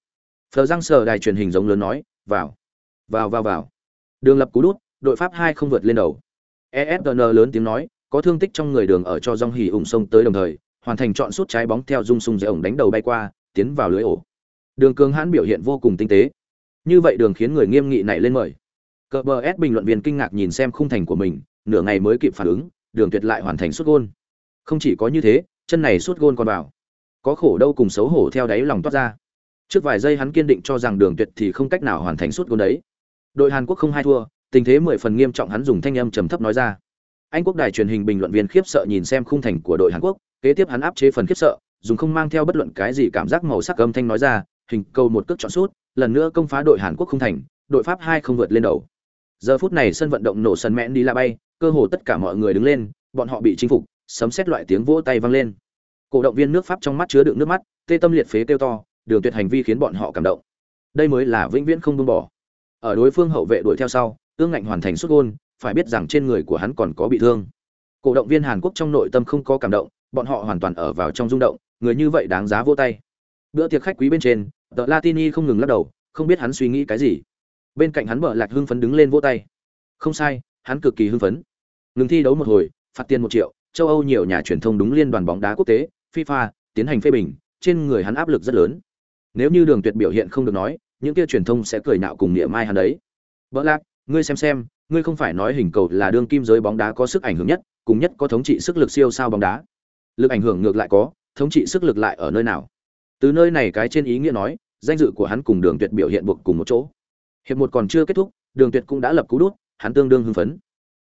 Phờ răng sờ đài truyền hình giống lớn nói, vào vào vào vào. Đường lập cú đút đội pháp hai không vượt lên đầu. Esn lớn tiếng nói, có thương tích trong người đường ở cho dong hỉ ủng sông tới đồng thời, hoàn thành chọn suốt trái bóng theo dung sung dễ ổng đánh đầu bay qua, tiến vào lưới ổ. Đường cường hãn biểu hiện vô cùng tinh tế. Như vậy đường khiến người nghiêm nghị này lên mời. Cờ bờ s bình luận viên kinh ngạc nhìn xem khung thành của mình, nửa ngày mới kịp phản ứng, đường tuyệt lại hoàn thành sút gôn. Không chỉ có như thế, chân này sút gôn còn vào. Có khổ đâu cùng xấu hổ theo đáy lòng toát ra. Trước vài giây hắn kiên định cho rằng đường tuyệt thì không cách nào hoàn thành sút gôn đấy. Đội hàn quốc không hai thua tình thế mười phần nghiêm trọng hắn dùng thanh âm trầm thấp nói ra. Anh quốc đài truyền hình bình luận viên khiếp sợ nhìn xem khung thành của đội hàn quốc, kế tiếp hắn áp chế phần khiếp sợ, dùng không mang theo bất luận cái gì cảm giác màu sắc âm thanh nói ra, hình câu một cước chọn sút, lần nữa công phá đội hàn quốc không thành, đội pháp hai không vượt lên đầu. Giờ phút này sân vận động nổ sân mẹn đi la bay, cơ hồ tất cả mọi người đứng lên, bọn họ bị chinh phục, sấm xét loại tiếng vỗ tay vang lên. Cổ động viên nước pháp trong mắt chứa đựng nước mắt, tê tâm liệt phế kêu to, đường tuyệt hành vi khiến bọn họ cảm động. Đây mới là vĩnh viễn không buông bỏ. Ở đối phương hậu vệ đuổi theo sau ương ngạnh hoàn thành xuất gôn, phải biết rằng trên người của hắn còn có bị thương. Cổ động viên hàn quốc trong nội tâm không có cảm động, bọn họ hoàn toàn ở vào trong rung động, người như vậy đáng giá vô tay. Bữa tiệc khách quý bên trên, tờ latini không ngừng lắc đầu, không biết hắn suy nghĩ cái gì. Bên cạnh hắn bợ lạc hưng phấn đứng lên vỗ tay. Không sai, hắn cực kỳ hưng phấn. Ngừng thi đấu một hồi, phạt tiền một triệu, châu âu nhiều nhà truyền thông đúng liên đoàn bóng đá quốc tế, fifa, tiến hành phê bình, trên người hắn áp lực rất lớn. Nếu như đường tuyệt biểu hiện không được nói, những kia truyền thông sẽ cười nạo cùng niệm mai hắn đấy. Bợ lạc ngươi xem xem, ngươi không phải nói hình cầu là đương kim giới bóng đá có sức ảnh hưởng nhất, cùng nhất có thống trị sức lực siêu sao bóng đá. Lực ảnh hưởng ngược lại có, thống trị sức lực lại ở nơi nào? Từ nơi này cái trên ý nghĩa nói, danh dự của hắn cùng đường tuyệt biểu hiện buộc cùng một chỗ. Hiệp một còn chưa kết thúc, đường tuyệt cũng đã lập cú đút, hắn tương đương hưng phấn.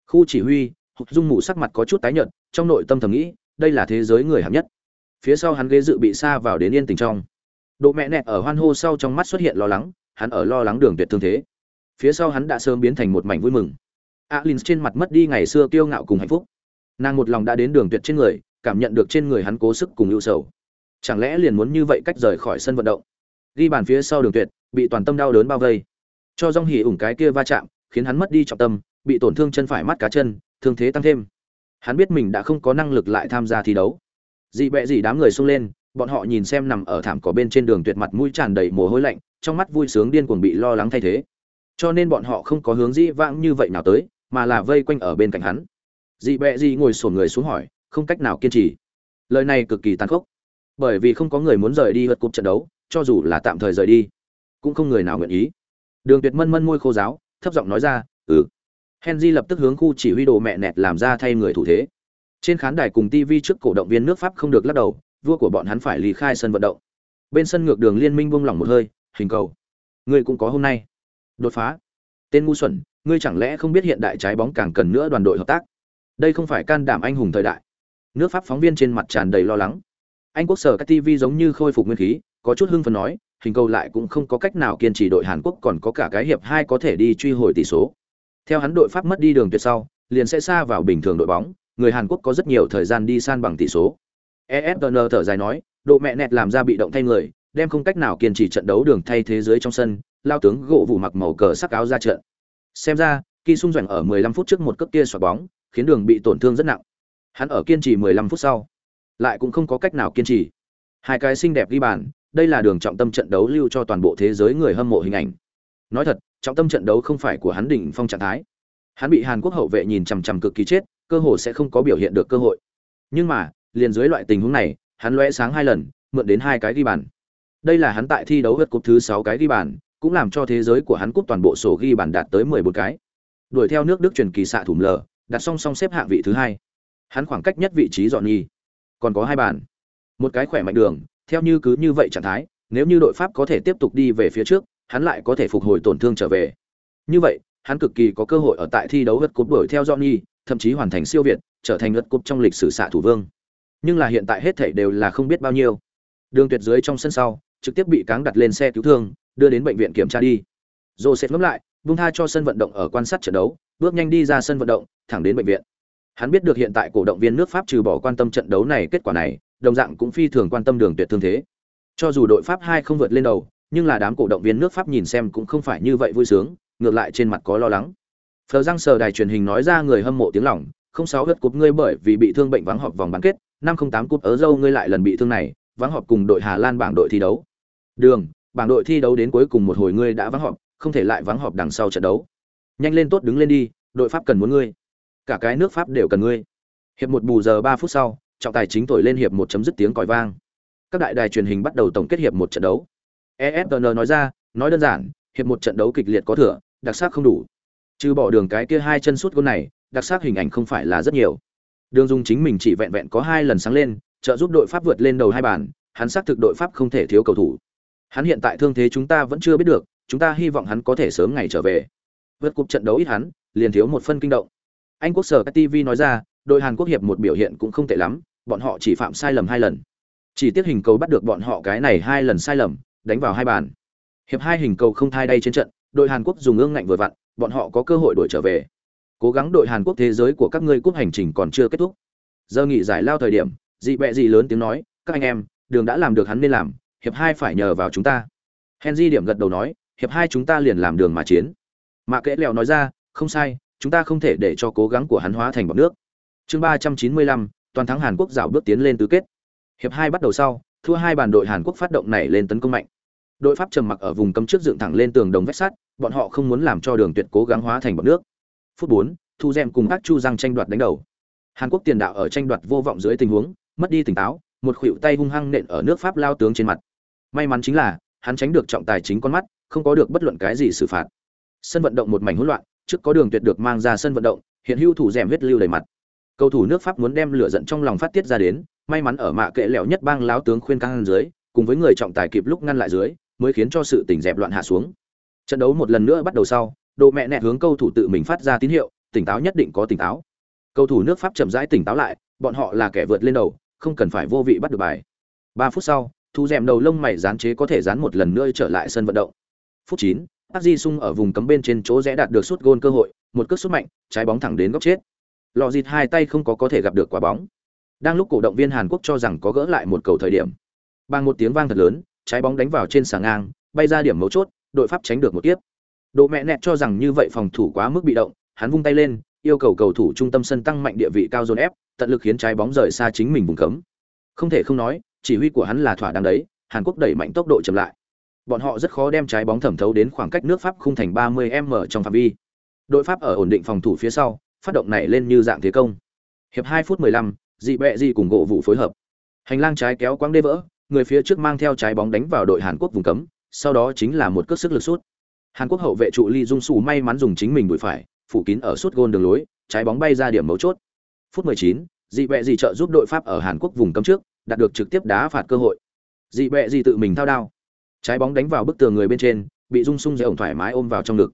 Khu chỉ huy, hục dung mụ sắc mặt có chút tái nhợt, trong nội tâm thầm nghĩ, đây là thế giới người hạng nhất. Phía sau hắn ghế dự bị xa vào đến yên tình trong. Độ mẹ nẹt ở hoan hô sau trong mắt xuất hiện lo lắng, hắn ở lo lắng đường tuyệt thương thế phía sau hắn đã sớm biến thành một mảnh vui mừng. Alin trên mặt mất đi ngày xưa kiêu ngạo cùng hạnh phúc. Nàng một lòng đã đến đường tuyệt trên người, cảm nhận được trên người hắn cố sức cùng ưu sầu. Chẳng lẽ liền muốn như vậy cách rời khỏi sân vận động? Ghi bàn phía sau đường tuyệt, bị toàn tâm đau đớn bao vây. Cho dong hỉ ủng cái kia va chạm, khiến hắn mất đi trọng tâm, bị tổn thương chân phải mắt cá chân, thương thế tăng thêm. Hắn biết mình đã không có năng lực lại tham gia thi đấu. Dị bẹ dị đám người xông lên, bọn họ nhìn xem nằm ở thảm cỏ bên trên đường tuyệt mặt mũi tràn đầy mồ hôi lạnh, trong mắt vui sướng điên cuồng bị lo lắng thay thế cho nên bọn họ không có hướng dĩ vãng như vậy nào tới, mà là vây quanh ở bên cạnh hắn. Dị bẹ dị ngồi sổn người xuống hỏi, không cách nào kiên trì. Lời này cực kỳ tàn khốc. Bởi vì không có người muốn rời đi vượt cục trận đấu, cho dù là tạm thời rời đi, cũng không người nào nguyện ý. Đường tuyệt mân mân môi khô giáo thấp giọng nói ra ừ. Henry lập tức hướng khu chỉ huy đồ mẹ nẹt làm ra thay người thủ thế. Trên khán đài cùng tv trước cổ động viên nước pháp không được lắc đầu, vua của bọn hắn phải lý khai sân vận động. Bên sân ngược đường liên minh buông lỏng một hơi, hình cầu. Ngươi cũng có hôm nay đột phá. Tên ngu xuẩn, ngươi chẳng lẽ không biết hiện đại trái bóng càng cần nữa đoàn đội hợp tác? Đây không phải can đảm anh hùng thời đại. Nước pháp phóng viên trên mặt tràn đầy lo lắng. Anh quốc sở các tv giống như khôi phục nguyên khí, có chút hưng phấn nói, hình cầu lại cũng không có cách nào kiên trì đội hàn quốc, còn có cả cái hiệp hai có thể đi truy hồi tỷ số. Theo hắn đội pháp mất đi đường tuyệt sau, liền sẽ xa vào bình thường đội bóng, người hàn quốc có rất nhiều thời gian đi san bằng tỷ số. Esn thở dài nói, độ mẹ nẹt làm ra bị động thay người đem không cách nào kiên trì trận đấu đường thay thế giới trong sân, lao tướng gỗ vụ mặc màu cờ sắc áo ra trận. Xem ra kỳ sung doanh ở 15 phút trước một cước kia xoạc bóng, khiến đường bị tổn thương rất nặng. Hắn ở kiên trì 15 phút sau, lại cũng không có cách nào kiên trì. Hai cái xinh đẹp ghi bàn, đây là đường trọng tâm trận đấu lưu cho toàn bộ thế giới người hâm mộ hình ảnh. Nói thật, trọng tâm trận đấu không phải của hắn đỉnh phong trạng thái. Hắn bị hàn quốc hậu vệ nhìn chằm chằm cực kỳ chết, cơ hội sẽ không có biểu hiện được cơ hội. Nhưng mà, liền dưới loại tình huống này, hắn lóe sáng hai lần, mượn đến hai cái ghi bàn đây là hắn tại thi đấu vượt cúp thứ sáu cái ghi bàn cũng làm cho thế giới của hắn cúp toàn bộ sổ ghi bàn đạt tới mười một cái. Đuổi theo nước đức truyền kỳ xạ thủ lờ đặt song song xếp hạng vị thứ hai. Hắn khoảng cách nhất vị trí dọn nhi còn có hai bàn. Một cái khỏe mạnh đường theo như cứ như vậy trạng thái nếu như đội pháp có thể tiếp tục đi về phía trước hắn lại có thể phục hồi tổn thương trở về. Như vậy hắn cực kỳ có cơ hội ở tại thi đấu vượt cúp đuổi theo Johnny, thậm chí hoàn thành siêu việt, trở thành vượt cúp trong lịch sử xạ thủ vương. Nhưng là hiện tại hết thảy đều là không biết bao nhiêu. Đường Tuyệt dưới trong sân sau, trực tiếp bị cáng đặt lên xe cứu thương, đưa đến bệnh viện kiểm tra đi. Joseph ngẫm lại, buông tha cho sân vận động ở quan sát trận đấu, bước nhanh đi ra sân vận động, thẳng đến bệnh viện. Hắn biết được hiện tại cổ động viên nước Pháp trừ bỏ quan tâm trận đấu này kết quả này, đồng dạng cũng phi thường quan tâm Đường Tuyệt thương thế. Cho dù đội Pháp hai không vượt lên đầu, nhưng là đám cổ động viên nước Pháp nhìn xem cũng không phải như vậy vui sướng, ngược lại trên mặt có lo lắng. Phờ răng sờ đài truyền hình nói ra người hâm mộ tiếng lòng, không sáu hất cúp ngươi bởi vì bị thương bệnh vắng họp vòng bán kết, năm không tám cúp ở dâu ngươi lại lần bị thương này, vắng họp cùng đội Hà Lan bảng đội thi đấu. Đường, bảng đội thi đấu đến cuối cùng một hồi ngươi đã vắng họp, không thể lại vắng họp đằng sau trận đấu. Nhanh lên tốt đứng lên đi, đội Pháp cần muốn ngươi. Cả cái nước Pháp đều cần ngươi. Hiệp một bù giờ ba phút sau, trọng tài chính thổi lên hiệp một chấm dứt tiếng còi vang. Các đại đài truyền hình bắt đầu tổng kết hiệp một trận đấu. ESPN nói ra, nói đơn giản, hiệp một trận đấu kịch liệt có thừa, đặc sắc không đủ. Trừ bỏ đường cái kia hai chân sút gôn này, đặc sắc hình ảnh không phải là rất nhiều. Đường Dung chính mình chỉ vẹn vẹn có hai lần sáng lên, trợ giúp đội Pháp vượt lên đầu hai bàn, hắn xác thực đội Pháp không thể thiếu cầu thủ. Hắn hiện tại thương thế chúng ta vẫn chưa biết được, chúng ta hy vọng hắn có thể sớm ngày trở về. Vượt cục trận đấu ít hắn, liền thiếu một phân kinh động. Anh quốc sở TV nói ra, đội Hàn Quốc hiệp một biểu hiện cũng không tệ lắm, bọn họ chỉ phạm sai lầm hai lần. Chỉ tiếc hình cầu bắt được bọn họ cái này hai lần sai lầm, đánh vào hai bàn. Hiệp hai hình cầu không thai đây trên trận, đội Hàn Quốc dùng ương ngạnh vừa vặn, bọn họ có cơ hội đổi trở về. Cố gắng đội Hàn Quốc thế giới của các ngươi cúp hành trình còn chưa kết thúc. Giờ nghỉ giải lao thời điểm, dị bẹ dị lớn tiếng nói, các anh em, đường đã làm được hắn nên làm, hiệp hai phải nhờ vào chúng ta. Henry điểm gật đầu nói, hiệp hai chúng ta liền làm đường mà chiến. Mạ Kẽ Lèo nói ra, không sai, chúng ta không thể để cho cố gắng của hắn hóa thành bọc nước. Chương ba trăm chín mươi lăm, toàn thắng Hàn Quốc dạo bước tiến lên tứ kết. Hiệp hai bắt đầu sau, thua hai bàn đội Hàn Quốc phát động này lên tấn công mạnh đội pháp trầm mặc ở vùng cấm trước dựng thẳng lên tường đồng vách sắt bọn họ không muốn làm cho đường tuyệt cố gắng hóa thành bọc nước phút bốn thu gem cùng các chu răng tranh đoạt đánh đầu hàn quốc tiền đạo ở tranh đoạt vô vọng dưới tình huống mất đi tỉnh táo một khuỷu tay hung hăng nện ở nước pháp lao tướng trên mặt may mắn chính là, hắn tránh được trọng tài chính con mắt, không có được bất luận cái gì xử phạt. Sân vận động một mảnh hỗn loạn, trước có đường tuyệt được mang ra sân vận động, hiện hưu thủ rèm huyết lưu đầy mặt. Cầu thủ nước pháp muốn đem lửa giận trong lòng phát tiết ra đến, may mắn ở mạ kệ lẹo nhất bang láo tướng khuyên căng dưới, cùng với người trọng tài kịp lúc ngăn lại dưới, mới khiến cho sự tỉnh dẹp loạn hạ xuống. Trận đấu một lần nữa bắt đầu sau, độ mẹ nẹ hướng cầu thủ tự mình phát ra tín hiệu, tỉnh táo nhất định có tỉnh táo. Cầu thủ nước pháp chậm rãi tỉnh táo lại, bọn họ là kẻ vượt lên đầu, không cần phải vô vị bắt được bài. Ba phút sau thu rèm đầu lông mày dán chế có thể dán một lần nữa trở lại sân vận động phút chín Park di Sung ở vùng cấm bên trên chỗ rẽ đạt được suốt gôn cơ hội, một cước sút mạnh, trái bóng thẳng đến góc chết. lò dịt hai tay không có có thể gặp được quả bóng. Đang lúc cổ động viên Hàn Quốc cho rằng có gỡ lại một cầu thời điểm, bằng một tiếng vang thật lớn, trái bóng đánh vào trên sàng ngang, bay ra điểm mấu chốt, đội Pháp tránh được một tiếp. Độ mẹ nẹt cho rằng như vậy phòng thủ quá mức bị động, hắn vung tay lên, yêu cầu cầu thủ trung tâm sân tăng mạnh địa vị cao dồn ép, tận lực khiến trái bóng rời xa chính mình vùng cấm. Không thể không nói, chỉ huy của hắn là thỏa đáng đấy, Hàn Quốc đẩy mạnh tốc độ chậm lại. Bọn họ rất khó đem trái bóng thẩm thấu đến khoảng cách nước Pháp khung thành 30m trong phạm vi. Đội Pháp ở ổn định phòng thủ phía sau, phát động này lên như dạng thế công. Hiệp 2 phút 15, dị bẹ dị cùng gỗ vụ phối hợp. Hành lang trái kéo quãng đê vỡ, người phía trước mang theo trái bóng đánh vào đội Hàn Quốc vùng cấm, sau đó chính là một cước sức lực sút. Hàn Quốc hậu vệ trụ Lee Dung Sủ may mắn dùng chính mình đuổi phải, phủ kín ở suốt gôn đường lối, trái bóng bay ra điểm mấu chốt. Phút 19, dị bẹ dị trợ giúp đội Pháp ở Hàn Quốc vùng cấm trước, đạt được trực tiếp đá phạt cơ hội. Dị bẹ dị tự mình thao đao. Trái bóng đánh vào bức tường người bên trên, bị rung Sung dây ổng thoải mái ôm vào trong ngực,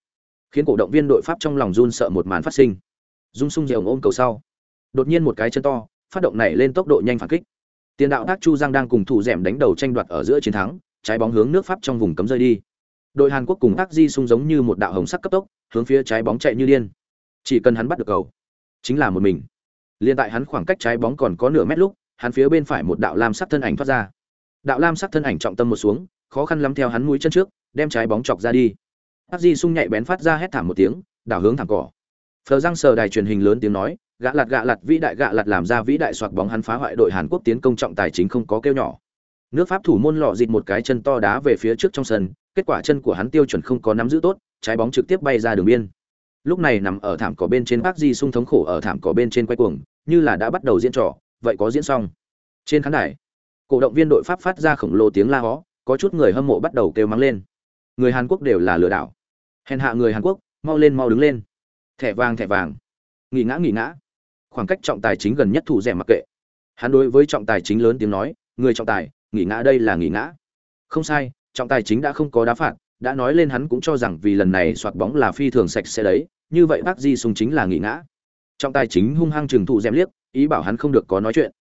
khiến cổ động viên đội Pháp trong lòng run sợ một màn phát sinh. rung Sung dây ổng ôm cầu sau, đột nhiên một cái chân to, phát động này lên tốc độ nhanh phản kích. Tiền đạo tác Chu Giang đang cùng thủ rẻm đánh đầu tranh đoạt ở giữa chiến thắng, trái bóng hướng nước Pháp trong vùng cấm rơi đi. Đội Hàn Quốc cùng tác Ji Sung giống như một đạo hồng sắc cấp tốc, hướng phía trái bóng chạy như điên. Chỉ cần hắn bắt được cầu, chính là một mình. Liên tại hắn khoảng cách trái bóng còn có nửa mét lúc, hắn phía bên phải một đạo lam sắc thân ảnh thoát ra. Đạo lam sắc thân ảnh trọng tâm một xuống, khó khăn lắm theo hắn mũi chân trước, đem trái bóng chọc ra đi. Park Di Sung nhạy bén phát ra hét thảm một tiếng, đảo hướng thẳng cỏ. Phờ răng sờ đài truyền hình lớn tiếng nói, gạ lạt gạ lạt vĩ đại gạ lạt làm ra vĩ đại soạt bóng hắn phá hoại đội Hàn Quốc tiến công trọng tài chính không có kêu nhỏ. Nước Pháp thủ môn lọ dịt một cái chân to đá về phía trước trong sân, kết quả chân của hắn tiêu chuẩn không có nắm giữ tốt, trái bóng trực tiếp bay ra đường biên. Lúc này nằm ở thảm cỏ bên trên Park Ji sung thống khổ ở thảm cỏ bên trên quay cuồng, như là đã bắt đầu diễn trò, vậy có diễn xong. Trên khán đài, cổ động viên đội Pháp phát ra khổng lồ tiếng la hó, có chút người hâm mộ bắt đầu kêu mắng lên. Người Hàn Quốc đều là lừa đảo. Hèn hạ người Hàn Quốc, mau lên mau đứng lên. Thẻ vàng thẻ vàng. Nghỉ ngã nghỉ ngã. Khoảng cách trọng tài chính gần nhất thủ rẻ mặc kệ. Hắn đối với trọng tài chính lớn tiếng nói, người trọng tài, nghỉ ngã đây là nghỉ ngã. Không sai, trọng tài chính đã không có đá phạt, đã nói lên hắn cũng cho rằng vì lần này soạt bóng là phi thường sạch sẽ đấy, như vậy bác Di sùng chính là nghỉ ngã. Trọng tài chính hung hăng trừng thụ rèm liếc, ý bảo hắn không được có nói chuyện.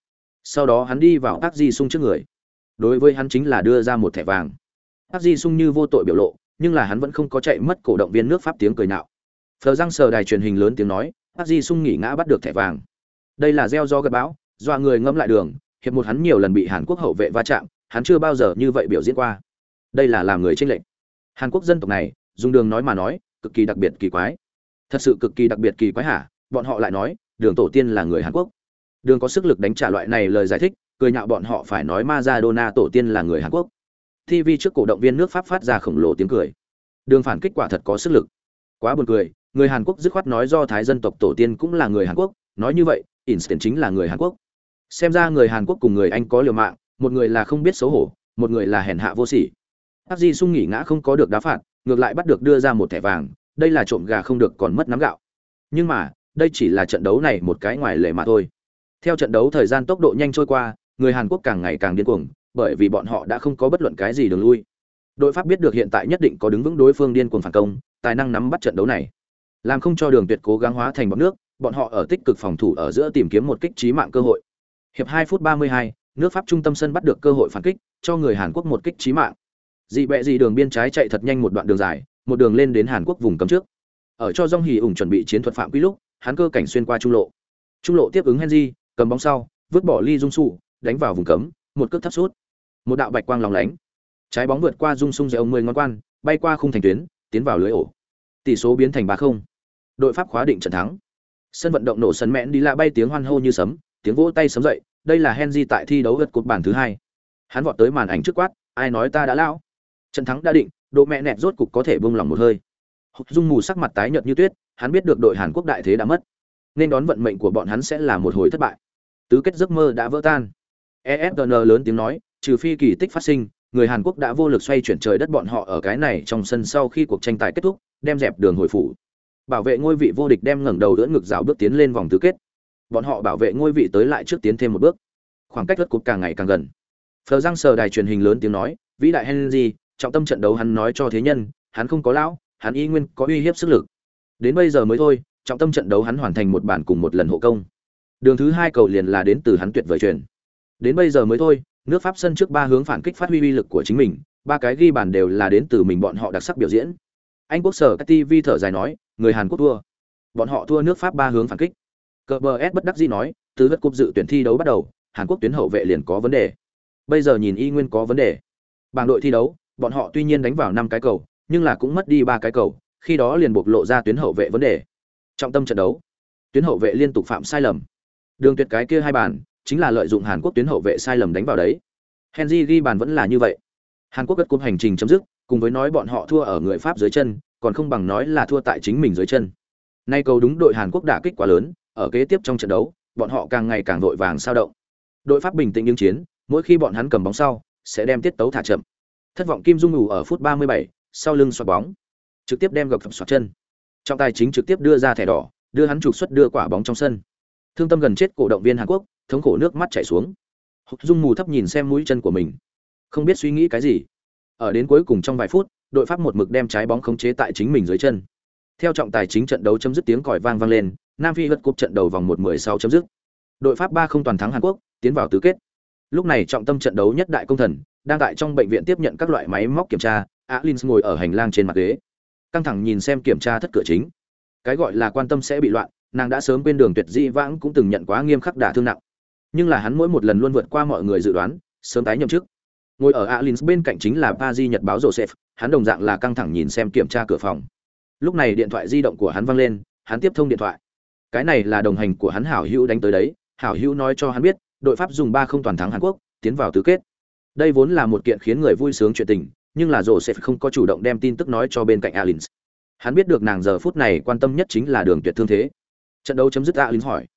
Sau đó hắn đi vào Park Di Sung trước người. Đối với hắn chính là đưa ra một thẻ vàng. Park Di Sung như vô tội biểu lộ, nhưng là hắn vẫn không có chạy mất cổ động viên nước Pháp tiếng cười nạo. Phờ răng sờ đài truyền hình lớn tiếng nói, Park Di Sung nghỉ ngã bắt được thẻ vàng. Đây là gieo do gật bão, dọa người ngâm lại đường, hiệp một hắn nhiều lần bị Hàn Quốc hậu vệ va chạm, hắn chưa bao giờ như vậy biểu diễn qua đây là làm người tranh lệch hàn quốc dân tộc này dùng đường nói mà nói cực kỳ đặc biệt kỳ quái thật sự cực kỳ đặc biệt kỳ quái hả bọn họ lại nói đường tổ tiên là người hàn quốc đường có sức lực đánh trả loại này lời giải thích cười nhạo bọn họ phải nói Maradona tổ tiên là người hàn quốc. Tv trước cổ động viên nước pháp phát ra khổng lồ tiếng cười. Đường phản kích quả thật có sức lực. Quá buồn cười người hàn quốc dứt khoát nói do thái dân tộc tổ tiên cũng là người hàn quốc nói như vậy instant chính là người hàn quốc. Xem ra người hàn quốc cùng người anh có liều mạng một người là không biết xấu hổ một người là hèn hạ vô sỉ. Park Ji Sung nghỉ ngã không có được đá phạt, ngược lại bắt được đưa ra một thẻ vàng, đây là trộm gà không được còn mất nắm gạo. Nhưng mà, đây chỉ là trận đấu này một cái ngoài lệ mà thôi. Theo trận đấu thời gian tốc độ nhanh trôi qua, người Hàn Quốc càng ngày càng điên cuồng, bởi vì bọn họ đã không có bất luận cái gì đường lui. Đội Pháp biết được hiện tại nhất định có đứng vững đối phương điên cuồng phản công, tài năng nắm bắt trận đấu này. Làm không cho đường tuyệt cố gắng hóa thành bọt nước, bọn họ ở tích cực phòng thủ ở giữa tìm kiếm một kích trí mạng cơ hội. Hiệp 2 phút 32, nước Pháp trung tâm sân bắt được cơ hội phản kích, cho người Hàn Quốc một kích trí mạng dị bẹ dị đường biên trái chạy thật nhanh một đoạn đường dài một đường lên đến hàn quốc vùng cấm trước ở cho dong hì ủng chuẩn bị chiến thuật phạm quy lúc hắn cơ cảnh xuyên qua trung lộ trung lộ tiếp ứng henry cầm bóng sau, vứt bỏ ly dung sụ đánh vào vùng cấm, một cước thấp sút. Một đạo bạch quang lòng lánh. Trái bóng vượt qua dung sung dây ông mười ngón quan, bay qua khung thành tuyến, tiến vào lưới ổ. Tỷ số biến thành ba không. Đội pháp khóa định trận thắng. Sân vận động nổ sân mẹn đi lạ bay tiếng hoan hô như sấm, tiếng vỗ tay sấm dậy, đây là henry tại thi đấu vượt cột bản thứ hai. Hắn vọt tới màn ảnh trước quát, ai nói ta đã lão? Trận thắng đã định độ mẹ nẹt rốt cục có thể buông lòng một hơi. Dung mù sắc mặt tái nhợt như tuyết, hắn biết được đội hàn quốc đại thế đã mất, nên đón vận mệnh của bọn hắn sẽ là một hồi thất bại tứ kết giấc mơ đã vỡ tan. Efn lớn tiếng nói trừ phi kỳ tích phát sinh người hàn quốc đã vô lực xoay chuyển trời đất bọn họ ở cái này trong sân sau khi cuộc tranh tài kết thúc đem dẹp đường hồi phủ. Bảo vệ ngôi vị vô địch đem ngẩng đầu đỡ ngực rào bước tiến lên vòng tứ kết. Bọn họ bảo vệ ngôi vị tới lại trước tiến thêm một bước. Khoảng cách rất cục càng ngày càng gần. Phờ giang sờ đài truyền hình lớn tiếng nói vĩ đại henry trọng tâm trận đấu hắn nói cho thế nhân, hắn không có lão, hắn y nguyên có uy hiếp sức lực. Đến bây giờ mới thôi, trọng tâm trận đấu hắn hoàn thành một bản cùng một lần hộ công. Đường thứ hai cầu liền là đến từ hắn tuyệt vời truyền. Đến bây giờ mới thôi, nước Pháp sân trước ba hướng phản kích phát huy uy lực của chính mình, ba cái ghi bàn đều là đến từ mình bọn họ đặc sắc biểu diễn. Anh quốc sở TV thở dài nói, người Hàn Quốc thua. Bọn họ thua nước Pháp ba hướng phản kích. Cờ S bất đắc dĩ nói, từ đất cúp dự tuyển thi đấu bắt đầu, Hàn Quốc tuyến hậu vệ liền có vấn đề. Bây giờ nhìn y nguyên có vấn đề. Bảng đội thi đấu, bọn họ tuy nhiên đánh vào năm cái cầu, nhưng là cũng mất đi ba cái cầu, khi đó liền bộc lộ ra tuyến hậu vệ vấn đề. Trọng tâm trận đấu, tuyến hậu vệ liên tục phạm sai lầm đường tuyệt cái kia hai bàn chính là lợi dụng hàn quốc tuyến hậu vệ sai lầm đánh vào đấy. Henry ghi bàn vẫn là như vậy. Hàn quốc gật cúp hành trình chấm dứt cùng với nói bọn họ thua ở người pháp dưới chân còn không bằng nói là thua tại chính mình dưới chân. Nay cầu đúng đội hàn quốc đả kích quá lớn ở kế tiếp trong trận đấu bọn họ càng ngày càng vội vàng sao động. Đội pháp bình tĩnh ứng chiến mỗi khi bọn hắn cầm bóng sau sẽ đem tiết tấu thả chậm. Thất vọng kim dung ngủ ở phút 37, sau lưng xoạc bóng. Trực tiếp đem gập phập xoạc chân. Trọng tài chính trực tiếp đưa ra thẻ đỏ đưa hắn trục xuất đưa quả bóng trong sân thương tâm gần chết cổ động viên hàn quốc, thống khổ nước mắt chảy xuống. Dung mù thấp nhìn xem mũi chân của mình. Không biết suy nghĩ cái gì. Ở đến cuối cùng trong vài phút, đội pháp một mực đem trái bóng khống chế tại chính mình dưới chân. Theo trọng tài chính trận đấu chấm dứt tiếng còi vang vang lên, nam phi vượt cúp trận đầu vòng một mười sáu chấm dứt. Đội pháp ba không toàn thắng hàn quốc, tiến vào tứ kết. Lúc này trọng tâm trận đấu nhất đại công thần, đang tại trong bệnh viện tiếp nhận các loại máy móc kiểm tra alin ngồi ở hành lang trên mặt ghế. Căng thẳng nhìn xem kiểm tra thất cửa chính. Cái gọi là quan tâm sẽ bị loạn nàng đã sớm quên đường tuyệt di vãng cũng từng nhận quá nghiêm khắc đả thương nặng. Nhưng là hắn mỗi một lần luôn vượt qua mọi người dự đoán, sớm tái nhậm chức. Ngồi ở alin bên cạnh chính là pa di nhật báo joseph, hắn đồng dạng là căng thẳng nhìn xem kiểm tra cửa phòng. Lúc này điện thoại di động của hắn văng lên, hắn tiếp thông điện thoại. Cái này là đồng hành của hắn hảo hữu đánh tới đấy. Hảo hữu nói cho hắn biết, đội pháp dùng ba không toàn thắng hàn quốc, tiến vào tứ kết. Đây vốn là một kiện khiến người vui sướng chuyện tình, nhưng là joseph không có chủ động đem tin tức nói cho bên cạnh alin hắn biết được nàng giờ phút này quan tâm nhất chính là đường tuyệt thương thế trận đấu chấm dứt alin hỏi.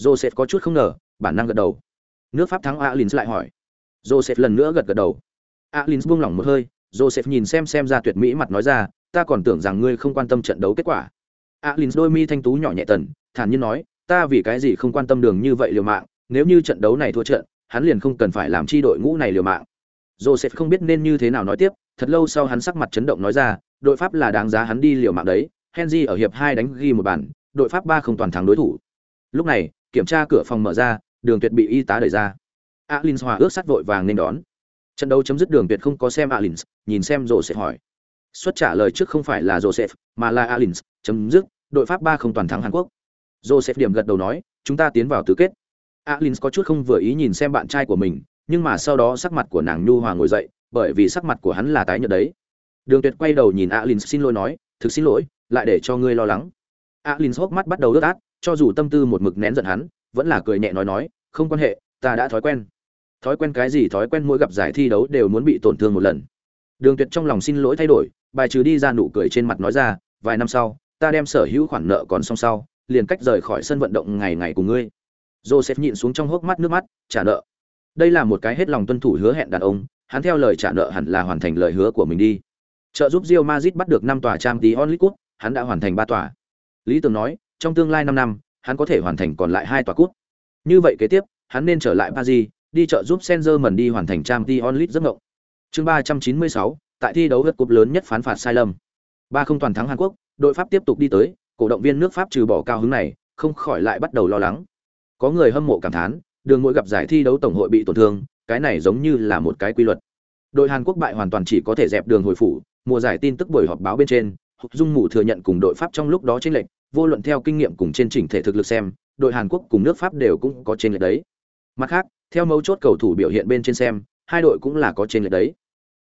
Joseph có chút không ngờ, bản năng gật đầu. Nước pháp thắng alin lại hỏi. Joseph lần nữa gật gật đầu. Alin buông lỏng một hơi, joseph nhìn xem xem ra tuyệt mỹ mặt nói ra, ta còn tưởng rằng ngươi không quan tâm trận đấu kết quả. Alin đôi mi thanh tú nhỏ nhẹ tần, thản nhiên nói, ta vì cái gì không quan tâm đường như vậy liều mạng, nếu như trận đấu này thua trận, hắn liền không cần phải làm chi đội ngũ này liều mạng. Joseph không biết nên như thế nào nói tiếp, thật lâu sau hắn sắc mặt chấn động nói ra, đội pháp là đáng giá hắn đi liều mạng đấy, henry ở hiệp hai đánh ghi một bàn đội pháp ba không toàn thắng đối thủ. Lúc này, kiểm tra cửa phòng mở ra, đường tuyệt bị y tá đẩy ra. Alin hòa ước sát vội vàng nên đón. Trận đấu chấm dứt đường tuyệt không có xem alin nhìn xem rồi sẽ hỏi. Xuất trả lời trước không phải là joseph, mà là alin chấm dứt, đội pháp ba không toàn thắng hàn quốc. Joseph điểm gật đầu nói, chúng ta tiến vào tứ kết. Alin có chút không vừa ý nhìn xem bạn trai của mình, nhưng mà sau đó sắc mặt của nàng nhu hòa ngồi dậy, bởi vì sắc mặt của hắn là tái nhợt đấy. Đường tuyệt quay đầu nhìn alin xin lỗi nói, thực xin lỗi, lại để cho ngươi lo lắng alin hốc mắt bắt đầu ướt át, cho dù tâm tư một mực nén giận hắn, vẫn là cười nhẹ nói nói, không quan hệ, ta đã thói quen. Thói quen cái gì thói quen mỗi gặp giải thi đấu đều muốn bị tổn thương một lần. Đường tuyệt trong lòng xin lỗi thay đổi, bài trừ đi ra nụ cười trên mặt nói ra, vài năm sau, ta đem sở hữu khoản nợ còn xong sau, liền cách rời khỏi sân vận động ngày ngày cùng ngươi. Joseph nhịn xuống trong hốc mắt nước mắt, trả nợ. Đây là một cái hết lòng tuân thủ hứa hẹn đàn ông, hắn theo lời trả nợ hẳn là hoàn thành lời hứa của mình đi. Trợ giúp Real Madrid bắt được năm tòa trang tí onlit cup, hắn đã hoàn thành ba tòa lý tường nói trong tương lai năm năm hắn có thể hoàn thành còn lại hai tòa cúp như vậy kế tiếp hắn nên trở lại paris đi trợ giúp Senzerman đi hoàn thành trang League giấc mộng. chương ba trăm chín mươi sáu tại thi đấu vượt cúp lớn nhất phán phạt sai lầm. ba không toàn thắng hàn quốc đội pháp tiếp tục đi tới cổ động viên nước pháp trừ bỏ cao hứng này không khỏi lại bắt đầu lo lắng. Có người hâm mộ cảm thán đường mỗi gặp giải thi đấu tổng hội bị tổn thương cái này giống như là một cái quy luật. Đội hàn quốc bại hoàn toàn chỉ có thể dẹp đường hồi phủ mùa giải tin tức buổi họp báo bên trên Hục Dung Mù thừa nhận cùng đội Pháp trong lúc đó chênh lệch, vô luận theo kinh nghiệm cùng trên chỉnh thể thực lực xem, đội Hàn Quốc cùng nước Pháp đều cũng có trên lệch đấy. Mặt khác, theo mấu chốt cầu thủ biểu hiện bên trên xem, hai đội cũng là có trên lệch đấy.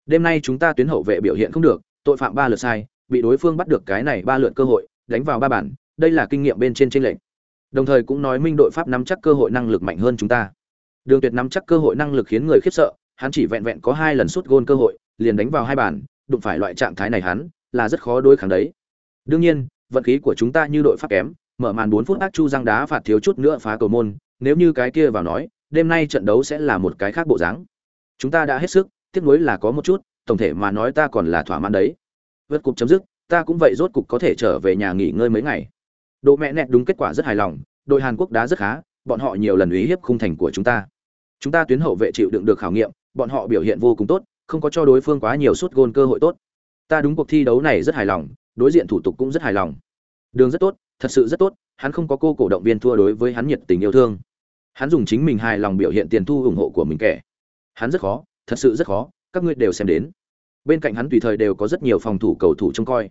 Đêm nay chúng ta tuyến hậu vệ biểu hiện không được, tội phạm ba lượt sai, bị đối phương bắt được cái này ba lượt cơ hội, đánh vào ba bản, đây là kinh nghiệm bên trên trên lệch. Đồng thời cũng nói minh đội Pháp nắm chắc cơ hội năng lực mạnh hơn chúng ta. Đường Tuyệt nắm chắc cơ hội năng lực khiến người khiếp sợ, hắn chỉ vẹn vẹn có hai lần sút gôn cơ hội, liền đánh vào hai bàn, đụng phải loại trạng thái này hắn, là rất khó đối kháng đấy. Đương nhiên, vận khí của chúng ta như đội Pháp kém, mở màn 4 phút ác chu răng đá phạt thiếu chút nữa phá cầu môn, nếu như cái kia vào nói, đêm nay trận đấu sẽ là một cái khác bộ dáng. Chúng ta đã hết sức, tiếc nuối là có một chút, tổng thể mà nói ta còn là thỏa mãn đấy. Vượt cục chấm dứt, ta cũng vậy rốt cục có thể trở về nhà nghỉ ngơi mấy ngày. Độ mẹ nẹt đúng kết quả rất hài lòng, đội Hàn Quốc đá rất khá, bọn họ nhiều lần uy hiếp khung thành của chúng ta. Chúng ta tuyến hậu vệ chịu đựng được khảo nghiệm, bọn họ biểu hiện vô cùng tốt, không có cho đối phương quá nhiều suất gôn cơ hội tốt. Ta đúng cuộc thi đấu này rất hài lòng, đối diện thủ tục cũng rất hài lòng. Đường rất tốt, thật sự rất tốt, hắn không có cô cổ động viên thua đối với hắn nhiệt tình yêu thương. Hắn dùng chính mình hài lòng biểu hiện tiền thu ủng hộ của mình kẻ. Hắn rất khó, thật sự rất khó, các ngươi đều xem đến. Bên cạnh hắn tùy thời đều có rất nhiều phòng thủ cầu thủ trông coi.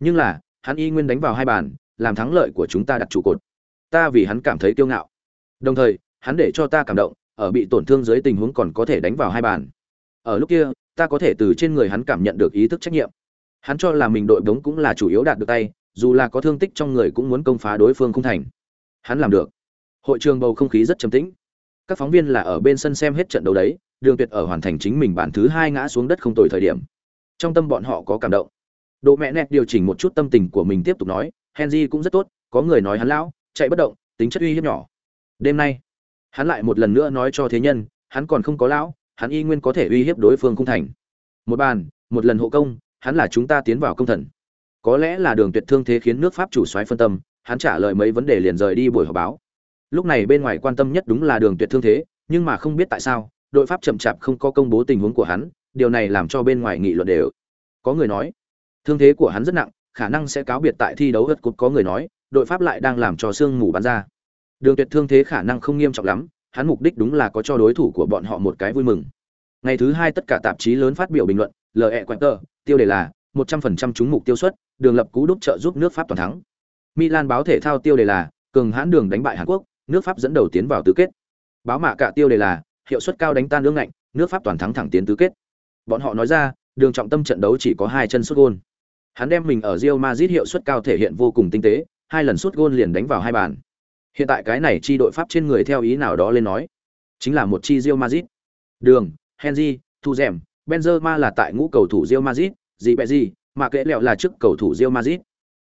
Nhưng là, hắn y nguyên đánh vào hai bàn, làm thắng lợi của chúng ta đặt trụ cột. Ta vì hắn cảm thấy kiêu ngạo. Đồng thời, hắn để cho ta cảm động, ở bị tổn thương dưới tình huống còn có thể đánh vào hai bàn. Ở lúc kia, ta có thể từ trên người hắn cảm nhận được ý thức trách nhiệm. Hắn cho là mình đội bóng cũng là chủ yếu đạt được tay, dù là có thương tích trong người cũng muốn công phá đối phương không thành. Hắn làm được. Hội trường bầu không khí rất trầm tĩnh. Các phóng viên là ở bên sân xem hết trận đấu đấy, Đường Tuyệt ở hoàn thành chính mình bản thứ hai ngã xuống đất không tồi thời điểm. Trong tâm bọn họ có cảm động. Độ mẹ nẹt điều chỉnh một chút tâm tình của mình tiếp tục nói, Henry cũng rất tốt, có người nói hắn lão, chạy bất động, tính chất uy hiếp nhỏ. Đêm nay, hắn lại một lần nữa nói cho thế nhân, hắn còn không có lão, hắn y nguyên có thể uy hiếp đối phương cung thành. Một bàn, một lần hộ công, hắn là chúng ta tiến vào công thần. Có lẽ là Đường Tuyệt thương thế khiến nước Pháp chủ soái phân tâm, hắn trả lời mấy vấn đề liền rời đi buổi họp báo. Lúc này bên ngoài quan tâm nhất đúng là Đường Tuyệt thương thế, nhưng mà không biết tại sao, đội Pháp chậm chạp không có công bố tình huống của hắn, điều này làm cho bên ngoài nghị luận đều. Có người nói, thương thế của hắn rất nặng, khả năng sẽ cáo biệt tại thi đấu hất cột có người nói, đội Pháp lại đang làm cho xương mù bắn ra. Đường Tuyệt thương thế khả năng không nghiêm trọng lắm, hắn mục đích đúng là có cho đối thủ của bọn họ một cái vui mừng. Ngày thứ hai tất cả tạp chí lớn phát biểu bình luận, LE Quenter, tiêu đề là 100% trúng mục tiêu suất, đường lập cú đúc trợ giúp nước Pháp toàn thắng. Milan báo thể thao tiêu đề là cường hãn đường đánh bại Hàn Quốc, nước Pháp dẫn đầu tiến vào tứ kết. Báo mạ cả tiêu đề là hiệu suất cao đánh tan nước ngạnh, nước Pháp toàn thắng thẳng tiến tứ kết. Bọn họ nói ra, đường trọng tâm trận đấu chỉ có hai chân sút gôn. Hắn đem mình ở Real Madrid hiệu suất cao thể hiện vô cùng tinh tế, hai lần sút gôn liền đánh vào hai bàn. Hiện tại cái này chi đội Pháp trên người theo ý nào đó lên nói, chính là một chi Real Madrid. Đường, Henry, Thu Dẻm, Benzema là tại ngũ cầu thủ Real Madrid, gì bẹ gì, mà kệ lẹo là trước cầu thủ Real Madrid.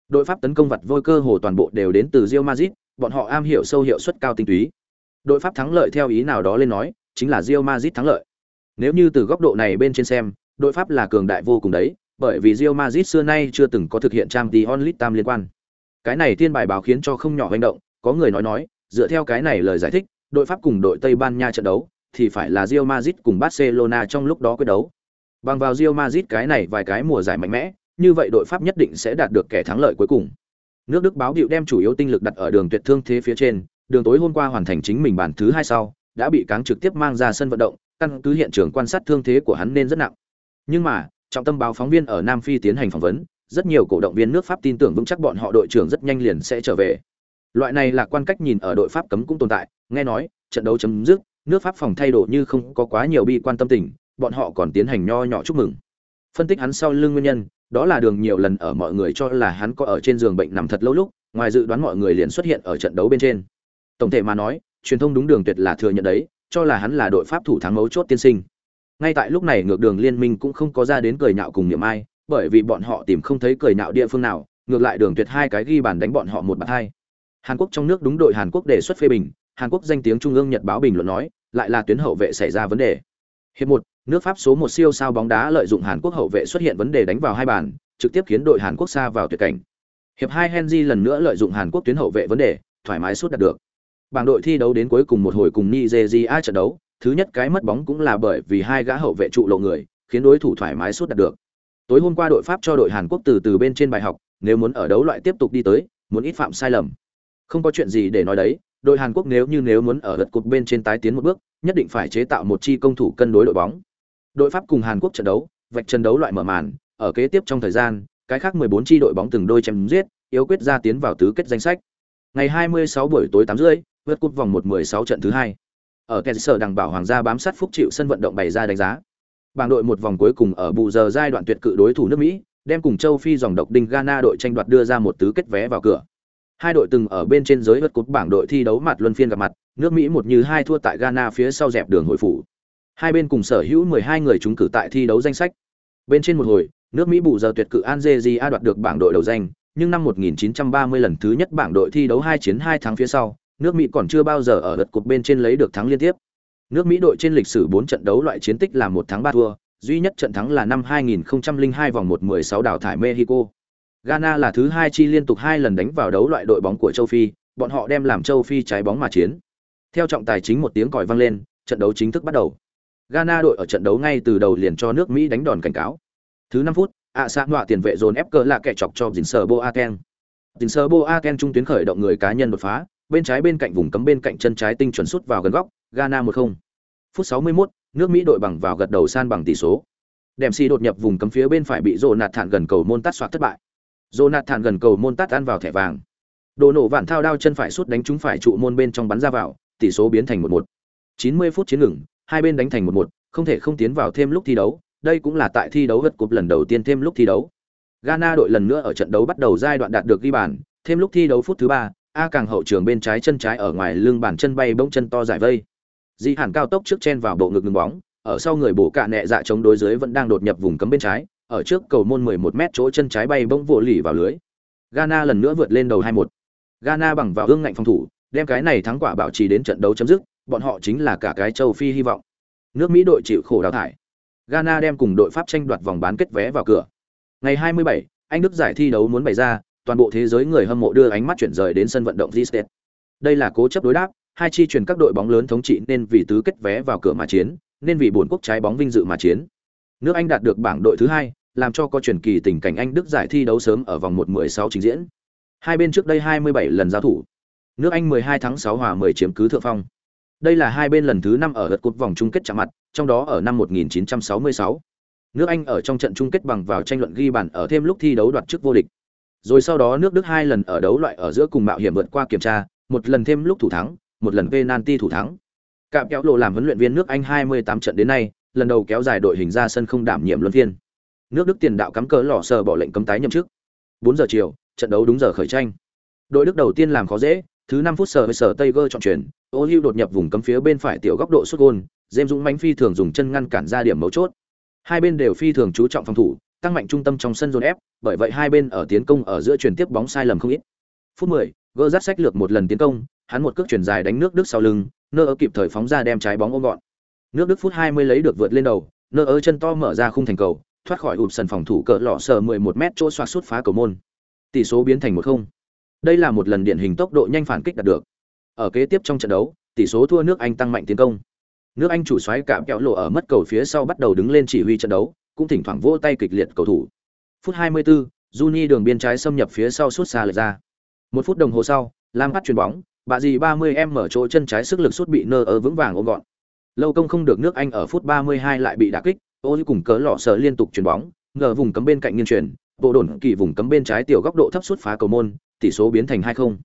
Đội Pháp tấn công vật vôi cơ hồ toàn bộ đều đến từ Real Madrid, bọn họ am hiểu sâu hiệu suất cao tinh túy. Đội Pháp thắng lợi theo ý nào đó lên nói, chính là Real Madrid thắng lợi. Nếu như từ góc độ này bên trên xem, đội Pháp là cường đại vô cùng đấy, bởi vì Real Madrid xưa nay chưa từng có thực hiện Champions League tam liên quan. Cái này tiên bài báo khiến cho không nhỏ hành động, có người nói nói, dựa theo cái này lời giải thích, đội Pháp cùng đội Tây Ban Nha trận đấu thì phải là Real Madrid cùng Barcelona trong lúc đó quyết đấu. Bằng vào Real Madrid cái này vài cái mùa giải mạnh mẽ, như vậy đội Pháp nhất định sẽ đạt được kẻ thắng lợi cuối cùng. Nước Đức báo điệu đem chủ yếu tinh lực đặt ở đường tuyệt thương thế phía trên, đường tối hôm qua hoàn thành chính mình bản thứ hai sau, đã bị cáng trực tiếp mang ra sân vận động, căn cứ hiện trường quan sát thương thế của hắn nên rất nặng. Nhưng mà, trọng tâm báo phóng viên ở Nam Phi tiến hành phỏng vấn, rất nhiều cổ động viên nước Pháp tin tưởng vững chắc bọn họ đội trưởng rất nhanh liền sẽ trở về. Loại này là quan cách nhìn ở đội Pháp cấm cũng tồn tại, nghe nói, trận đấu chấm dứt, nước Pháp phòng thay đổi như không có quá nhiều bi quan tâm tình, bọn họ còn tiến hành nho nhỏ chúc mừng. Phân tích hắn sau lưng nguyên nhân, đó là đường nhiều lần ở mọi người cho là hắn có ở trên giường bệnh nằm thật lâu lúc, ngoài dự đoán mọi người liền xuất hiện ở trận đấu bên trên. Tổng thể mà nói, truyền thông đúng đường tuyệt là thừa nhận đấy, cho là hắn là đội pháp thủ thắng mấu chốt tiên sinh. Ngay tại lúc này ngược đường liên minh cũng không có ra đến cười nhạo cùng niệm ai, bởi vì bọn họ tìm không thấy cười nhạo địa phương nào, ngược lại đường tuyệt hai cái ghi bàn đánh bọn họ một bàn hai. Hàn Quốc trong nước đúng đội Hàn Quốc đề xuất phê bình, Hàn Quốc danh tiếng Trung ương Nhật báo bình luận nói, lại là tuyến hậu vệ xảy ra vấn đề. Hiệp một, nước Pháp số một siêu sao bóng đá lợi dụng Hàn Quốc hậu vệ xuất hiện vấn đề đánh vào hai bàn, trực tiếp khiến đội Hàn Quốc xa vào tuyệt cảnh. Hiệp hai Henry lần nữa lợi dụng Hàn Quốc tuyến hậu vệ vấn đề, thoải mái sút đạt được. Bảng đội thi đấu đến cuối cùng một hồi cùng Nigeria trận đấu, thứ nhất cái mất bóng cũng là bởi vì hai gã hậu vệ trụ lộ người, khiến đối thủ thoải mái sút đạt được. Tối hôm qua đội Pháp cho đội Hàn Quốc từ từ bên trên bài học, nếu muốn ở đấu loại tiếp tục đi tới, muốn ít phạm sai lầm. Không có chuyện gì để nói đấy, đội Hàn Quốc nếu như nếu muốn ở lượt cột bên trên tái tiến một bước, nhất định phải chế tạo một chi công thủ cân đối đội bóng. Đội Pháp cùng Hàn Quốc trận đấu, vạch trận đấu loại mở màn, ở kế tiếp trong thời gian, cái khác 14 chi đội bóng từng đôi chém giết, yếu quyết ra tiến vào tứ kết danh sách. Ngày 26 buổi tối 8 rưỡi, vượt cột vòng 1-16 trận thứ hai. Ở kèn sở đằng bảo hoàng gia bám sát phúc chịu sân vận động bày ra đánh giá. Bảng đội một vòng cuối cùng ở bù giờ giai đoạn tuyệt cự đối thủ nước Mỹ, đem cùng châu Phi dòng độc đinh Ghana đội tranh đoạt đưa ra một tứ kết vé vào cửa. Hai đội từng ở bên trên giới vượt cột bảng đội thi đấu mặt luân phiên gặp mặt, nước Mỹ một như hai thua tại Ghana phía sau dẹp đường hồi phủ. Hai bên cùng sở hữu 12 người trúng cử tại thi đấu danh sách. Bên trên một hồi, nước Mỹ bù giờ tuyệt cự Algeria đoạt được bảng đội đầu danh, nhưng năm 1930 lần thứ nhất bảng đội thi đấu hai chiến hai thắng phía sau, nước Mỹ còn chưa bao giờ ở lượt cột bên trên lấy được thắng liên tiếp. Nước Mỹ đội trên lịch sử 4 trận đấu loại chiến tích là một thắng 3 thua, duy nhất trận thắng là năm 2002 vòng 1-16 đảo thải Mexico. Ghana là thứ hai chi liên tục hai lần đánh vào đấu loại đội bóng của châu Phi, bọn họ đem làm châu Phi trái bóng mà chiến. Theo trọng tài chính một tiếng còi vang lên, trận đấu chính thức bắt đầu. Ghana đội ở trận đấu ngay từ đầu liền cho nước Mỹ đánh đòn cảnh cáo. Thứ 5 phút, ạ xạ ngọa tiền vệ dồn ép cờ là kẻ chọc cho Jinser sờ Boaken. Dình Boaken trung tuyến khởi động người cá nhân đột phá, bên trái bên cạnh vùng cấm bên cạnh chân trái tinh chuẩn sút vào gần góc, Ghana 1-0. Phút 61, nước Mỹ đội bằng vào gật đầu san bằng tỷ số. Dempsey đột nhập vùng cấm phía bên phải bị dội nạt thản gần cầu môn tát soạt thất bại. Jonathan gần cầu môn tát ăn vào thẻ vàng. Đồ nổ vạn thao đao chân phải sút đánh trúng phải trụ môn bên trong bắn ra vào, tỷ số biến thành 1-1. 90 phút chiến ngừng, hai bên đánh thành 1-1, không thể không tiến vào thêm lúc thi đấu, đây cũng là tại thi đấu vật cục lần đầu tiên thêm lúc thi đấu. Ghana đội lần nữa ở trận đấu bắt đầu giai đoạn đạt được ghi bàn, thêm lúc thi đấu phút thứ ba, a càng hậu trường bên trái chân trái ở ngoài lưng bàn chân bay bỗng chân to giải vây di hàn cao tốc trước chen vào bộ ngực ngừng bóng ở sau người bổ cạ nẹ dạ chống đối dưới vẫn đang đột nhập vùng cấm bên trái ở trước cầu môn 11 mét chỗ chân trái bay bỗng vỗ lì vào lưới. Ghana lần nữa vượt lên đầu 2-1 ghana bằng vào ương ngạnh phòng thủ đem cái này thắng quả bảo trì đến trận đấu chấm dứt bọn họ chính là cả cái châu phi hy vọng. Nước mỹ đội chịu khổ đào thải. Ghana đem cùng đội pháp tranh đoạt vòng bán kết vé vào cửa. Ngày 27, anh đức giải thi đấu muốn bày ra toàn bộ thế giới người hâm mộ đưa ánh mắt chuyển rời đến sân vận động G-State. Đây là cố chấp đối đáp, hai chi truyền các đội bóng lớn thống trị nên vì tứ kết vé vào cửa mà chiến, nên vì buồn quốc trái bóng vinh dự mà chiến. Nước Anh đạt được bảng đội thứ hai, làm cho có truyền kỳ tình cảnh Anh Đức giải thi đấu sớm ở vòng 1/16 trình diễn. Hai bên trước đây 27 lần giao thủ. Nước Anh 12 tháng 6 hòa 10 chiếm cứ thượng phong. Đây là hai bên lần thứ 5 ở lượt cột vòng chung kết chạm mặt, trong đó ở năm 1966. Nước Anh ở trong trận chung kết bằng vào tranh luận ghi bàn ở thêm lúc thi đấu đoạt chức vô địch. Rồi sau đó nước Đức hai lần ở đấu loại ở giữa cùng mạo hiểm vượt qua kiểm tra, một lần thêm lúc thủ thắng, một lần penalty thủ thắng. Cạm kéo lộ làm huấn luyện viên nước Anh 28 trận đến nay, lần đầu kéo dài đội hình ra sân không đảm nhiệm luân phiên. Nước Đức tiền đạo cắm cờ lò sờ bỏ lệnh cấm tái nhậm chức. 4 giờ chiều, trận đấu đúng giờ khởi tranh. Đội Đức đầu tiên làm khó dễ, thứ 5 phút sờ với sờ Tiger chọn chuyển, Oliu đột nhập vùng cấm phía bên phải tiểu góc độ sút gol, James Dũng mãnh phi thường dùng chân ngăn cản ra điểm mấu chốt. Hai bên đều phi thường chú trọng phòng thủ, tăng mạnh trung tâm trong sân dồn ép, bởi vậy hai bên ở tiến công ở giữa chuyển tiếp bóng sai lầm không ít. Phút 10, gỡ rát sách lược một lần tiến công, hắn một cước chuyển dài đánh nước Đức sau lưng, nơ ở kịp thời phóng ra đem trái bóng ôm gọn. Nước Đức phút 20 lấy được vượt lên đầu, nơ ơ chân to mở ra khung thành cầu, thoát khỏi ụp sân phòng thủ cỡ lọ sờ 11 mét chỗ xoạc sút phá cầu môn. Tỷ số biến thành 1-0. Đây là một lần điển hình tốc độ nhanh phản kích đạt được. Ở kế tiếp trong trận đấu, tỷ số thua nước Anh tăng mạnh tiến công. Nước Anh chủ xoáy cạm kẹo lộ ở mất cầu phía sau bắt đầu đứng lên chỉ huy trận đấu, cũng thỉnh thoảng vỗ tay kịch liệt cầu thủ. Phút 24, Juni đường biên trái xâm nhập phía sau suốt xa lệch ra. Một phút đồng hồ sau, Lam bắt chuyền bóng, bà dì 30m mở chỗ chân trái sức lực suốt bị nơ ở vững vàng ôm gọn. Lâu công không được nước Anh ở phút 32 lại bị đả kích, ô cùng cớ lọ sở liên tục chuyền bóng, ngờ vùng cấm bên cạnh nghiêng chuyển, bộ đồn kỳ vùng cấm bên trái tiểu góc độ thấp suốt phá cầu môn, tỷ số biến thành 2-0.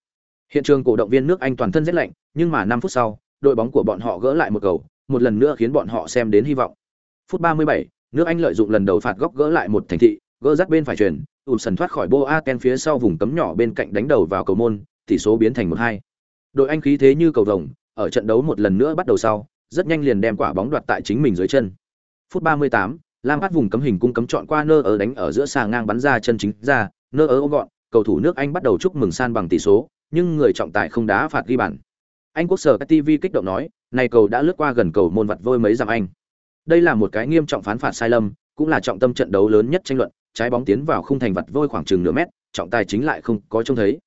Hiện trường cổ động viên nước Anh toàn thân rất lạnh, nhưng mà 5 phút sau, đội bóng của bọn họ gỡ lại một cầu, một lần nữa khiến bọn họ xem đến hy vọng. Phút 37, nước Anh lợi dụng lần đầu phạt góc gỡ lại một thành thị, gỡ rắc bên phải truyền, sần thoát khỏi Boateng phía sau vùng cấm nhỏ bên cạnh đánh đầu vào cầu môn, tỷ số biến thành 1-2. Đội Anh khí thế như cầu vồng, ở trận đấu một lần nữa bắt đầu sau, rất nhanh liền đem quả bóng đoạt tại chính mình dưới chân. Phút 38, Lam Phát vùng cấm hình cung cấm chọn qua nơ ở đánh ở giữa xà ngang bắn ra chân chính ra, nơ ở ôm gọn, cầu thủ nước Anh bắt đầu chúc mừng san bằng tỷ số, nhưng người trọng tài không đá phạt ghi bàn. Anh quốc sở TV kích động nói, này cầu đã lướt qua gần cầu môn vặt vôi mấy dặm anh. Đây là một cái nghiêm trọng phán phạt sai lầm, cũng là trọng tâm trận đấu lớn nhất tranh luận, trái bóng tiến vào khung thành vặt vôi khoảng chừng nửa mét, trọng tài chính lại không có trông thấy.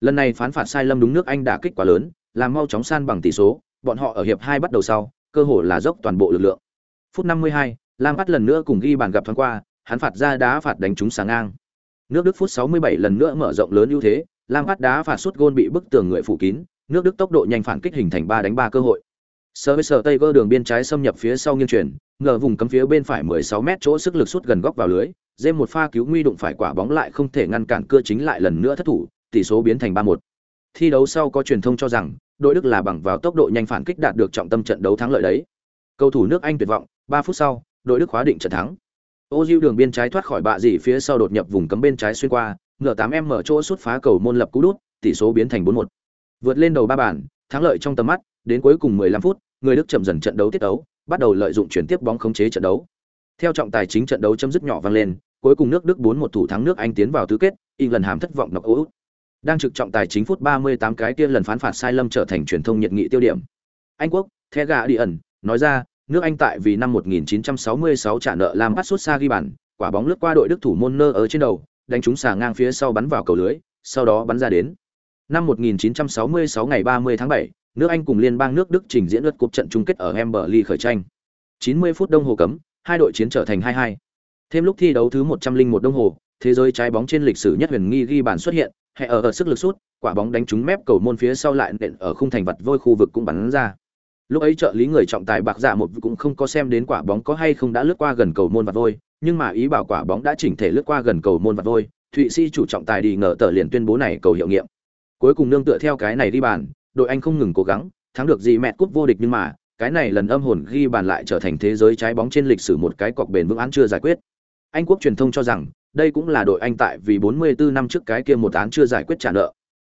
Lần này phán phạt sai lầm đúng nước Anh đã kích quá lớn, làm mau chóng san bằng tỷ số, bọn họ ở hiệp hai bắt đầu sau, cơ hội là dốc toàn bộ lực lượng. Phút 52, Lam bắt lần nữa cùng ghi bàn gặp thoáng qua, hắn phạt ra đá phạt đánh trúng sáng ngang. Nước Đức phút 67 lần nữa mở rộng lớn ưu thế, Lam bắt đá phạt sút gôn bị bức tường người phủ kín, nước Đức tốc độ nhanh phản kích hình thành 3 đánh 3 cơ hội. Sơ với đường biên trái xâm nhập phía sau nghiêng chuyển, ngờ vùng cấm phía bên phải 16m chỗ sức lực sút gần góc vào lưới, dêm một pha cứu nguy đụng phải quả bóng lại không thể ngăn cản cơ chính lại lần nữa thất thủ, tỷ số biến thành 3-1. Thi đấu sau có truyền thông cho rằng, đội Đức là bằng vào tốc độ nhanh phản kích đạt được trọng tâm trận đấu thắng lợi đấy. Cầu thủ nước Anh tuyệt vọng, 3 phút sau, đội Đức khóa định trận thắng. Ô Diu đường biên trái thoát khỏi bạ dị phía sau đột nhập vùng cấm bên trái xuyên qua, ngờ 8m mở chỗ sút phá cầu môn lập cú đút, tỷ số biến thành 4-1. Vượt lên đầu ba bàn, thắng lợi trong tầm mắt, đến cuối cùng 15 phút, người Đức chậm dần trận đấu tiết đấu, bắt đầu lợi dụng chuyển tiếp bóng khống chế trận đấu. Theo trọng tài chính trận đấu chấm dứt nhỏ vang lên, cuối cùng nước Đức 4-1 thủ thắng nước Anh tiến vào tứ kết, England hàm thất vọng nọc út. Đang trực trọng tài chính phút 38 cái kia lần phán phạt sai lầm trở thành truyền thông nhiệt nghị tiêu điểm. Anh quốc, The Guardian, nói ra, nước Anh tại vì năm 1966 trả nợ làm bắt xuất xa ghi bàn, quả bóng lướt qua đội Đức thủ môn nơ ở trên đầu, đánh trúng xà ngang phía sau bắn vào cầu lưới, sau đó bắn ra đến. Năm 1966 ngày 30 tháng 7, nước Anh cùng liên bang nước Đức trình diễn lượt cuộc trận chung kết ở Wembley khởi tranh. 90 phút đồng hồ cấm, hai đội chiến trở thành 2-2. Thêm lúc thi đấu thứ 101 đồng hồ, thế giới trái bóng trên lịch sử nhất huyền nghi ghi bàn xuất hiện, hệ ở ở sức lực sút, quả bóng đánh trúng mép cầu môn phía sau lại nện ở khung thành vật vôi khu vực cũng bắn ra. Lúc ấy trợ lý người trọng tài bạc dạ một cũng không có xem đến quả bóng có hay không đã lướt qua gần cầu môn vật vôi, nhưng mà ý bảo quả bóng đã chỉnh thể lướt qua gần cầu môn vật vôi, Thụy Sĩ chủ trọng tài đi ngờ tờ liền tuyên bố này cầu hiệu nghiệm. Cuối cùng nương tựa theo cái này đi bàn, đội Anh không ngừng cố gắng, thắng được gì mẹ cúp vô địch nhưng mà, cái này lần âm hồn ghi bàn lại trở thành thế giới trái bóng trên lịch sử một cái cọc bền vững án chưa giải quyết. Anh quốc truyền thông cho rằng, đây cũng là đội Anh tại vì 44 năm trước cái kia một án chưa giải quyết trả nợ.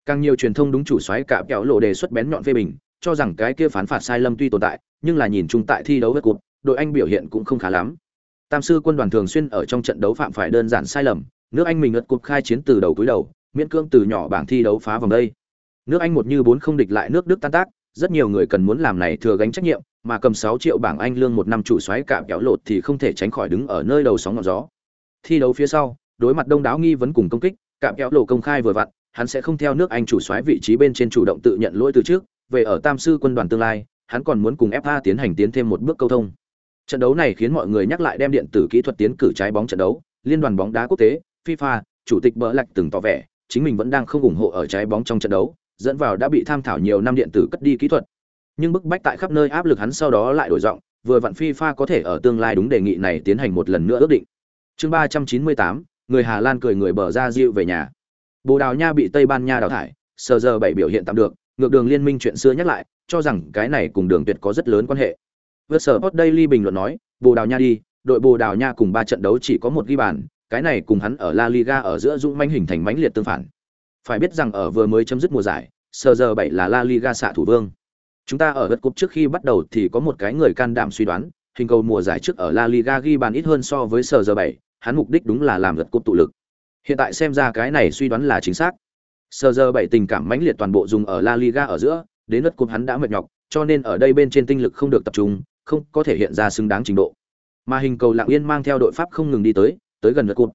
càng nhiều truyền thông đúng chủ xoáy cả kẹo lộ đề xuất bén nhọn phê bình cho rằng cái kia phán phạt sai lầm tuy tồn tại nhưng là nhìn chung tại thi đấu với cuộc, đội anh biểu hiện cũng không khá lắm. Tam sư quân đoàn thường xuyên ở trong trận đấu phạm phải đơn giản sai lầm nước anh mình ngật cuộc khai chiến từ đầu cuối đầu miễn cương từ nhỏ bảng thi đấu phá vòng đây. Nước anh một như bốn không địch lại nước đức tan tác rất nhiều người cần muốn làm này thừa gánh trách nhiệm mà cầm 6 triệu bảng anh lương một năm chủ xoáy cả kéo lột thì không thể tránh khỏi đứng ở nơi đầu sóng ngọn gió thi đấu phía sau, đối mặt đông đáo nghi vấn cùng công kích, cạm kéo lộ công khai vừa vặn, hắn sẽ không theo nước anh chủ xoáy vị trí bên trên chủ động tự nhận lỗi từ trước, về ở tam sư quân đoàn tương lai, hắn còn muốn cùng fa tiến hành tiến thêm một bước câu thông trận đấu này khiến mọi người nhắc lại đem điện tử kỹ thuật tiến cử trái bóng trận đấu, liên đoàn bóng đá quốc tế, fifa, chủ tịch bỡ lạch từng tỏ vẻ, chính mình vẫn đang không ủng hộ ở trái bóng trong trận đấu, dẫn vào đã bị tham thảo nhiều năm điện tử cất đi kỹ thuật nhưng bức bách tại khắp nơi áp lực hắn sau đó lại đổi giọng, vừa vặn FIFA có thể ở tương lai đúng đề nghị này tiến hành một lần nữa ước định. Chương 398, người Hà Lan cười người bờ ra dịu về nhà. Bồ Đào Nha bị Tây Ban Nha đào thải, sờ giờ bảy biểu hiện tạm được, ngược đường liên minh chuyện xưa nhắc lại, cho rằng cái này cùng đường tuyệt có rất lớn quan hệ. Vượt sở post Daily bình luận nói, Bồ Đào Nha đi, đội Bồ Đào Nha cùng ba trận đấu chỉ có một ghi bàn, cái này cùng hắn ở La Liga ở giữa dũng manh hình thành mãnh liệt tương phản. Phải biết rằng ở vừa mới chấm dứt mùa giải, sờ giờ bảy là La Liga xạ thủ vương chúng ta ở đất cúp trước khi bắt đầu thì có một cái người can đảm suy đoán hình cầu mùa giải trước ở La Liga ghi bàn ít hơn so với sờ giờ 7, hắn mục đích đúng là làm gật cúp tụ lực. Hiện tại xem ra cái này suy đoán là chính xác. sơ giờ bảy tình cảm mãnh liệt toàn bộ dùng ở La Liga ở giữa, đến lượt cúp hắn đã mệt nhọc, cho nên ở đây bên trên tinh lực không được tập trung, không có thể hiện ra xứng đáng trình độ. Mà hình cầu lặng yên mang theo đội Pháp không ngừng đi tới, tới gần lượt cúp.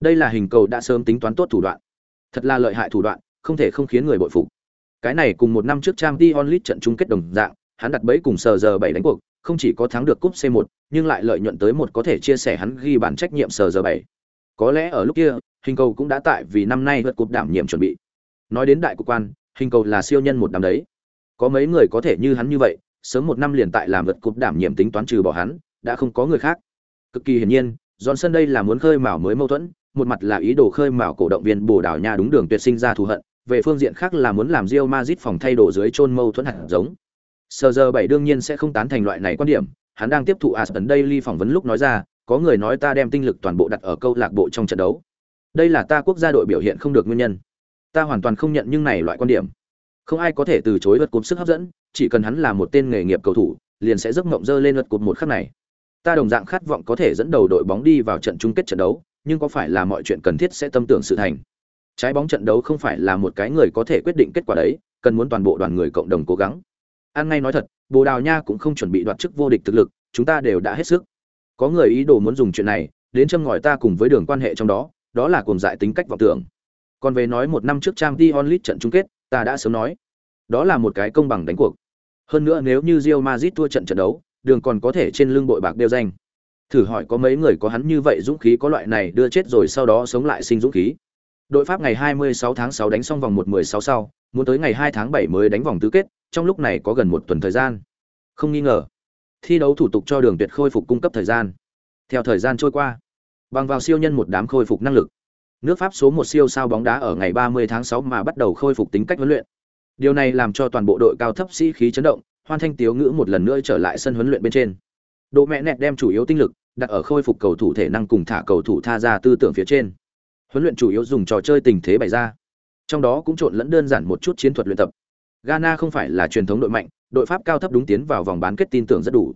Đây là hình cầu đã sớm tính toán tốt thủ đoạn. Thật là lợi hại thủ đoạn, không thể không khiến người bội phục. Cái này cùng một năm trước Champions League trận chung kết đồng dạng, hắn đặt bẫy cùng sờ giờ bảy đánh cuộc, không chỉ có thắng được cúp C1, nhưng lại lợi nhuận tới một có thể chia sẻ hắn ghi bản trách nhiệm sờ giờ bảy. Có lẽ ở lúc kia, hình cầu cũng đã tại vì năm nay vượt cúp đảm nhiệm chuẩn bị. Nói đến đại cục quan, hình cầu là siêu nhân một đám đấy. Có mấy người có thể như hắn như vậy, sớm một năm liền tại làm vượt cúp đảm nhiệm tính toán trừ bỏ hắn, đã không có người khác. Cực kỳ hiển nhiên, Johnson đây là muốn khơi mào mới mâu thuẫn, một mặt là ý đồ khơi mào cổ động viên Bồ Đào Nha đúng đường tuyệt sinh ra thù hận, về phương diện khác là muốn làm Real Madrid phòng thay đổi dưới chôn mâu thuẫn hạt giống. Sờ giờ bảy đương nhiên sẽ không tán thành loại này quan điểm, hắn đang tiếp thụ aspen Daily phỏng vấn lúc nói ra, có người nói ta đem tinh lực toàn bộ đặt ở câu lạc bộ trong trận đấu. Đây là ta quốc gia đội biểu hiện không được nguyên nhân. Ta hoàn toàn không nhận nhưng này loại quan điểm. Không ai có thể từ chối vật cột sức hấp dẫn, chỉ cần hắn là một tên nghề nghiệp cầu thủ, liền sẽ giấc mộng dơ lên vật cột một khắc này. Ta đồng dạng khát vọng có thể dẫn đầu đội bóng đi vào trận chung kết trận đấu, nhưng có phải là mọi chuyện cần thiết sẽ tâm tưởng sự thành. Trái bóng trận đấu không phải là một cái người có thể quyết định kết quả đấy, cần muốn toàn bộ đoàn người cộng đồng cố gắng. An ngay nói thật, Bồ Đào Nha cũng không chuẩn bị đoạt chức vô địch thực lực, chúng ta đều đã hết sức. Có người ý đồ muốn dùng chuyện này đến châm ngòi ta cùng với đường quan hệ trong đó, đó là cuồng dại tính cách vọng tưởng. Còn về nói một năm trước Trang Champions Lit trận chung kết, ta đã sớm nói, đó là một cái công bằng đánh cuộc. Hơn nữa nếu như Real Madrid thua trận trận đấu, đường còn có thể trên lưng bội bạc đeo danh. Thử hỏi có mấy người có hắn như vậy dũng khí có loại này đưa chết rồi sau đó sống lại sinh dũng khí. Đội Pháp ngày 26 tháng 6 đánh xong vòng 1-16 sau, muốn tới ngày 2 tháng 7 mới đánh vòng tứ kết, trong lúc này có gần một tuần thời gian. Không nghi ngờ, thi đấu thủ tục cho Đường Tuyệt khôi phục cung cấp thời gian. Theo thời gian trôi qua, bằng vào siêu nhân một đám khôi phục năng lực, nước Pháp số một siêu sao bóng đá ở ngày 30 tháng 6 mà bắt đầu khôi phục tính cách huấn luyện. Điều này làm cho toàn bộ đội cao thấp sĩ khí chấn động, hoan thanh tiếu ngữ một lần nữa trở lại sân huấn luyện bên trên. Độ mẹ nẹt đem chủ yếu tinh lực đặt ở khôi phục cầu thủ thể năng cùng thả cầu thủ tha ra tư tưởng phía trên huấn luyện chủ yếu dùng trò chơi tình thế bày ra trong đó cũng trộn lẫn đơn giản một chút chiến thuật luyện tập ghana không phải là truyền thống đội mạnh đội pháp cao thấp đúng tiến vào vòng bán kết tin tưởng rất đủ.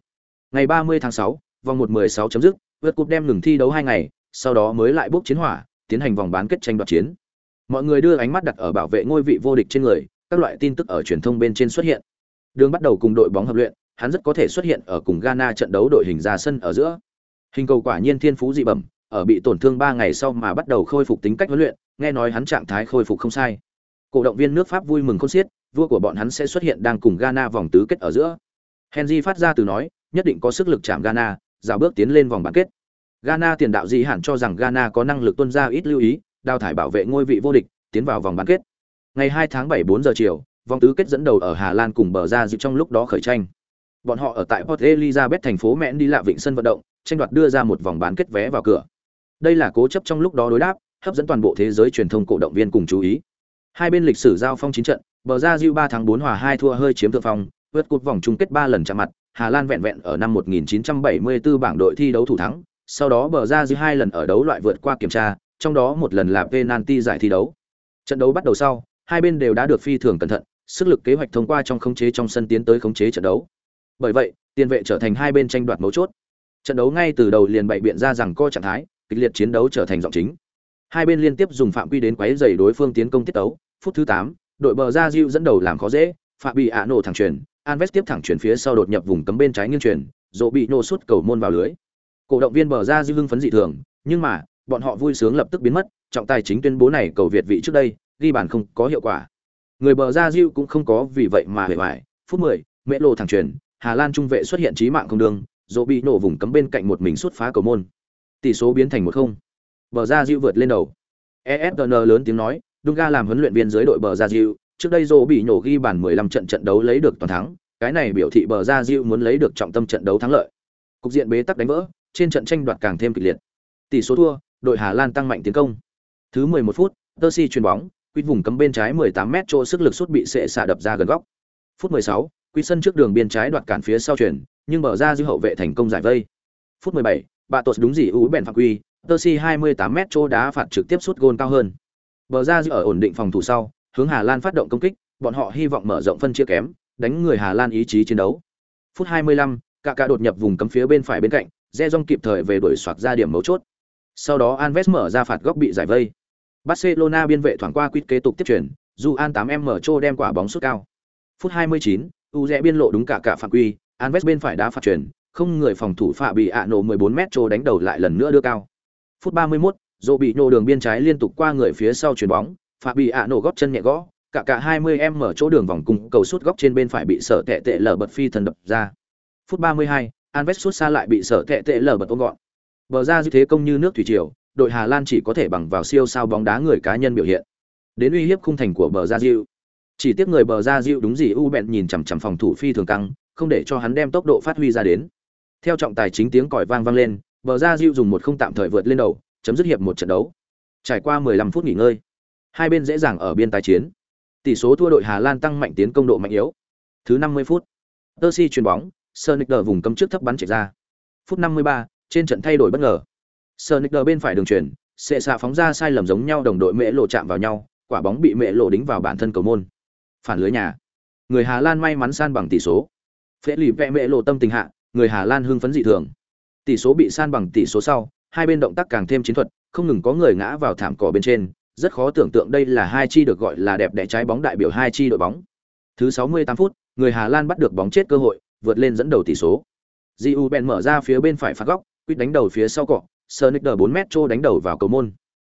Ngày 30 tháng 6, vòng 1-16 chấm dứt vượt cúp đem ngừng thi đấu hai ngày sau đó mới lại bốc chiến hỏa tiến hành vòng bán kết tranh đoạt chiến. Mọi người đưa ánh mắt đặt ở bảo vệ ngôi vị vô địch trên người các loại tin tức ở truyền thông bên trên xuất hiện. Đường bắt đầu cùng đội bóng hợp luyện hắn rất có thể xuất hiện ở cùng ghana trận đấu đội hình ra sân ở giữa. Hình cầu quả nhiên thiên phú dị bẩm ở bị tổn thương 3 ngày sau mà bắt đầu khôi phục tính cách huấn luyện, nghe nói hắn trạng thái khôi phục không sai. Cổ động viên nước Pháp vui mừng khôn xiết, vua của bọn hắn sẽ xuất hiện đang cùng Ghana vòng tứ kết ở giữa. Henry phát ra từ nói, nhất định có sức lực chạm Ghana, dạo bước tiến lên vòng bán kết. Ghana tiền đạo gì hẳn cho rằng Ghana có năng lực tuân ra ít lưu ý, đào thải bảo vệ ngôi vị vô địch, tiến vào vòng bán kết. Ngày 2 tháng 7 4 giờ chiều, vòng tứ kết dẫn đầu ở Hà Lan cùng bờ ra dịu trong lúc đó khởi tranh. Bọn họ ở tại Port Elizabeth thành phố Mẹn đi lạ vịnh sân vận động, tranh đoạt đưa ra một vòng bán kết vé vào cửa. Đây là cố chấp trong lúc đó đối đáp, hấp dẫn toàn bộ thế giới truyền thông cổ động viên cùng chú ý. Hai bên lịch sử giao phong chín trận, bờ ra Diu 3 tháng 4 hòa 2 thua hơi chiếm thượng phong, vượt cột vòng chung kết 3 lần chạm mặt, Hà Lan vẹn vẹn ở năm 1974 bảng đội thi đấu thủ thắng, sau đó bờ ra Diu hai lần ở đấu loại vượt qua kiểm tra, trong đó một lần là penalty giải thi đấu. Trận đấu bắt đầu sau, hai bên đều đã được phi thường cẩn thận, sức lực kế hoạch thông qua trong khống chế trong sân tiến tới khống chế trận đấu. Bởi vậy, tiền vệ trở thành hai bên tranh đoạt mấu chốt. Trận đấu ngay từ đầu liền bày biện ra rằng co trạng thái, kịch liệt chiến đấu trở thành giọng chính. Hai bên liên tiếp dùng phạm quy đến quấy rầy đối phương tiến công tiết tấu. Phút thứ 8, đội bờ ra Diu dẫn đầu làm khó dễ, phạm bị ạ nổ thẳng truyền, Anves tiếp thẳng chuyển phía sau đột nhập vùng cấm bên trái nghiêng truyền, rộ bị nổ suốt cầu môn vào lưới. Cổ động viên bờ ra Diu hưng phấn dị thường, nhưng mà, bọn họ vui sướng lập tức biến mất, trọng tài chính tuyên bố này cầu Việt vị trước đây, ghi bàn không có hiệu quả. Người bờ ra Diu cũng không có vì vậy mà hề bại. Phút 10, Mễ Lô thẳng truyền, Hà Lan trung vệ xuất hiện chí mạng không đường, rộ bị nổ vùng cấm bên cạnh một mình sút phá cầu môn. Tỷ số biến thành 1-0. Bờ ra Diu vượt lên đầu. ESPN lớn tiếng nói, Dunga làm huấn luyện viên dưới đội bờ ra Diu, trước đây Rô bị nổ ghi bàn 15 trận trận đấu lấy được toàn thắng, cái này biểu thị bờ ra Diu muốn lấy được trọng tâm trận đấu thắng lợi. Cục diện bế tắc đánh vỡ, trên trận tranh đoạt càng thêm kịch liệt. Tỷ số thua, đội Hà Lan tăng mạnh tiến công. Thứ 11 phút, Tersi chuyền bóng, quýt vùng cấm bên trái 18m chỗ sức lực sút bị sệ xạ đập ra gần góc. Phút 16, quýt sân trước đường biên trái đoạt cản phía sau chuyển, nhưng bờ ra dư hậu vệ thành công giải vây. Phút 17, bạ tột đúng gì ú bèn phạm quy, Tersi 28m chỗ đá phạt trực tiếp sút gôn cao hơn. Bờ ra giữ ở ổn định phòng thủ sau, hướng Hà Lan phát động công kích, bọn họ hy vọng mở rộng phân chia kém, đánh người Hà Lan ý chí chiến đấu. Phút 25, cả cả đột nhập vùng cấm phía bên phải bên cạnh, Rejong kịp thời về đuổi xoạc ra điểm mấu chốt. Sau đó Anves mở ra phạt góc bị giải vây. Barcelona biên vệ thoảng qua quýt kế tục tiếp chuyển, dù An 8M mở đem quả bóng sút cao. Phút 29, U rẽ biên lộ đúng cả cả phạm quy, Anves bên phải đá phạt chuyển, không người phòng thủ phạ bị ạ nổ 14m Cho đánh đầu lại lần nữa đưa cao. Phút 31, Dô bị nhô đường biên trái liên tục qua người phía sau chuyền bóng, Phạm bị ạ nổ góp chân nhẹ gõ, cả cả 20 mở chỗ đường vòng cung cầu sút góc trên bên phải bị sở tệ tệ lở bật phi thần đập ra. Phút 32, Alves sút xa lại bị sở tệ tệ lở bật ôm gọn. Bờ ra như thế công như nước thủy triều, đội Hà Lan chỉ có thể bằng vào siêu sao bóng đá người cá nhân biểu hiện. Đến uy hiếp khung thành của bờ ra diệu. Chỉ tiếc người bờ ra diệu đúng gì u bẹn nhìn chằm chằm phòng thủ phi thường căng, không để cho hắn đem tốc độ phát huy ra đến. Theo trọng tài chính tiếng còi vang vang lên, bờ ra diệu dùng một không tạm thời vượt lên đầu, chấm dứt hiệp một trận đấu. Trải qua 15 phút nghỉ ngơi, hai bên dễ dàng ở biên tái chiến. Tỷ số thua đội Hà Lan tăng mạnh tiến công độ mạnh yếu. Thứ 50 phút, Percy chuyền bóng, Sonic đờ vùng cấm trước thấp bắn chạy ra. Phút 53, trên trận thay đổi bất ngờ. Sonic đờ bên phải đường truyền, sẽ xạ phóng ra sai lầm giống nhau đồng đội mễ lộ chạm vào nhau, quả bóng bị mễ lộ đính vào bản thân cầu môn. Phản lưới nhà. Người Hà Lan may mắn san bằng tỷ số. Phế lì vẽ mễ lộ tâm tình hạ, người Hà Lan hưng phấn dị thường. Tỷ số bị san bằng tỷ số sau, hai bên động tác càng thêm chiến thuật, không ngừng có người ngã vào thảm cỏ bên trên, rất khó tưởng tượng đây là hai chi được gọi là đẹp đẽ trái bóng đại biểu hai chi đội bóng. Thứ 68 phút, người Hà Lan bắt được bóng chết cơ hội, vượt lên dẫn đầu tỷ số. Diu Ben mở ra phía bên phải phạt góc, quyết đánh đầu phía sau cỏ. Sonicer 4 mét trô đánh đầu vào cầu môn.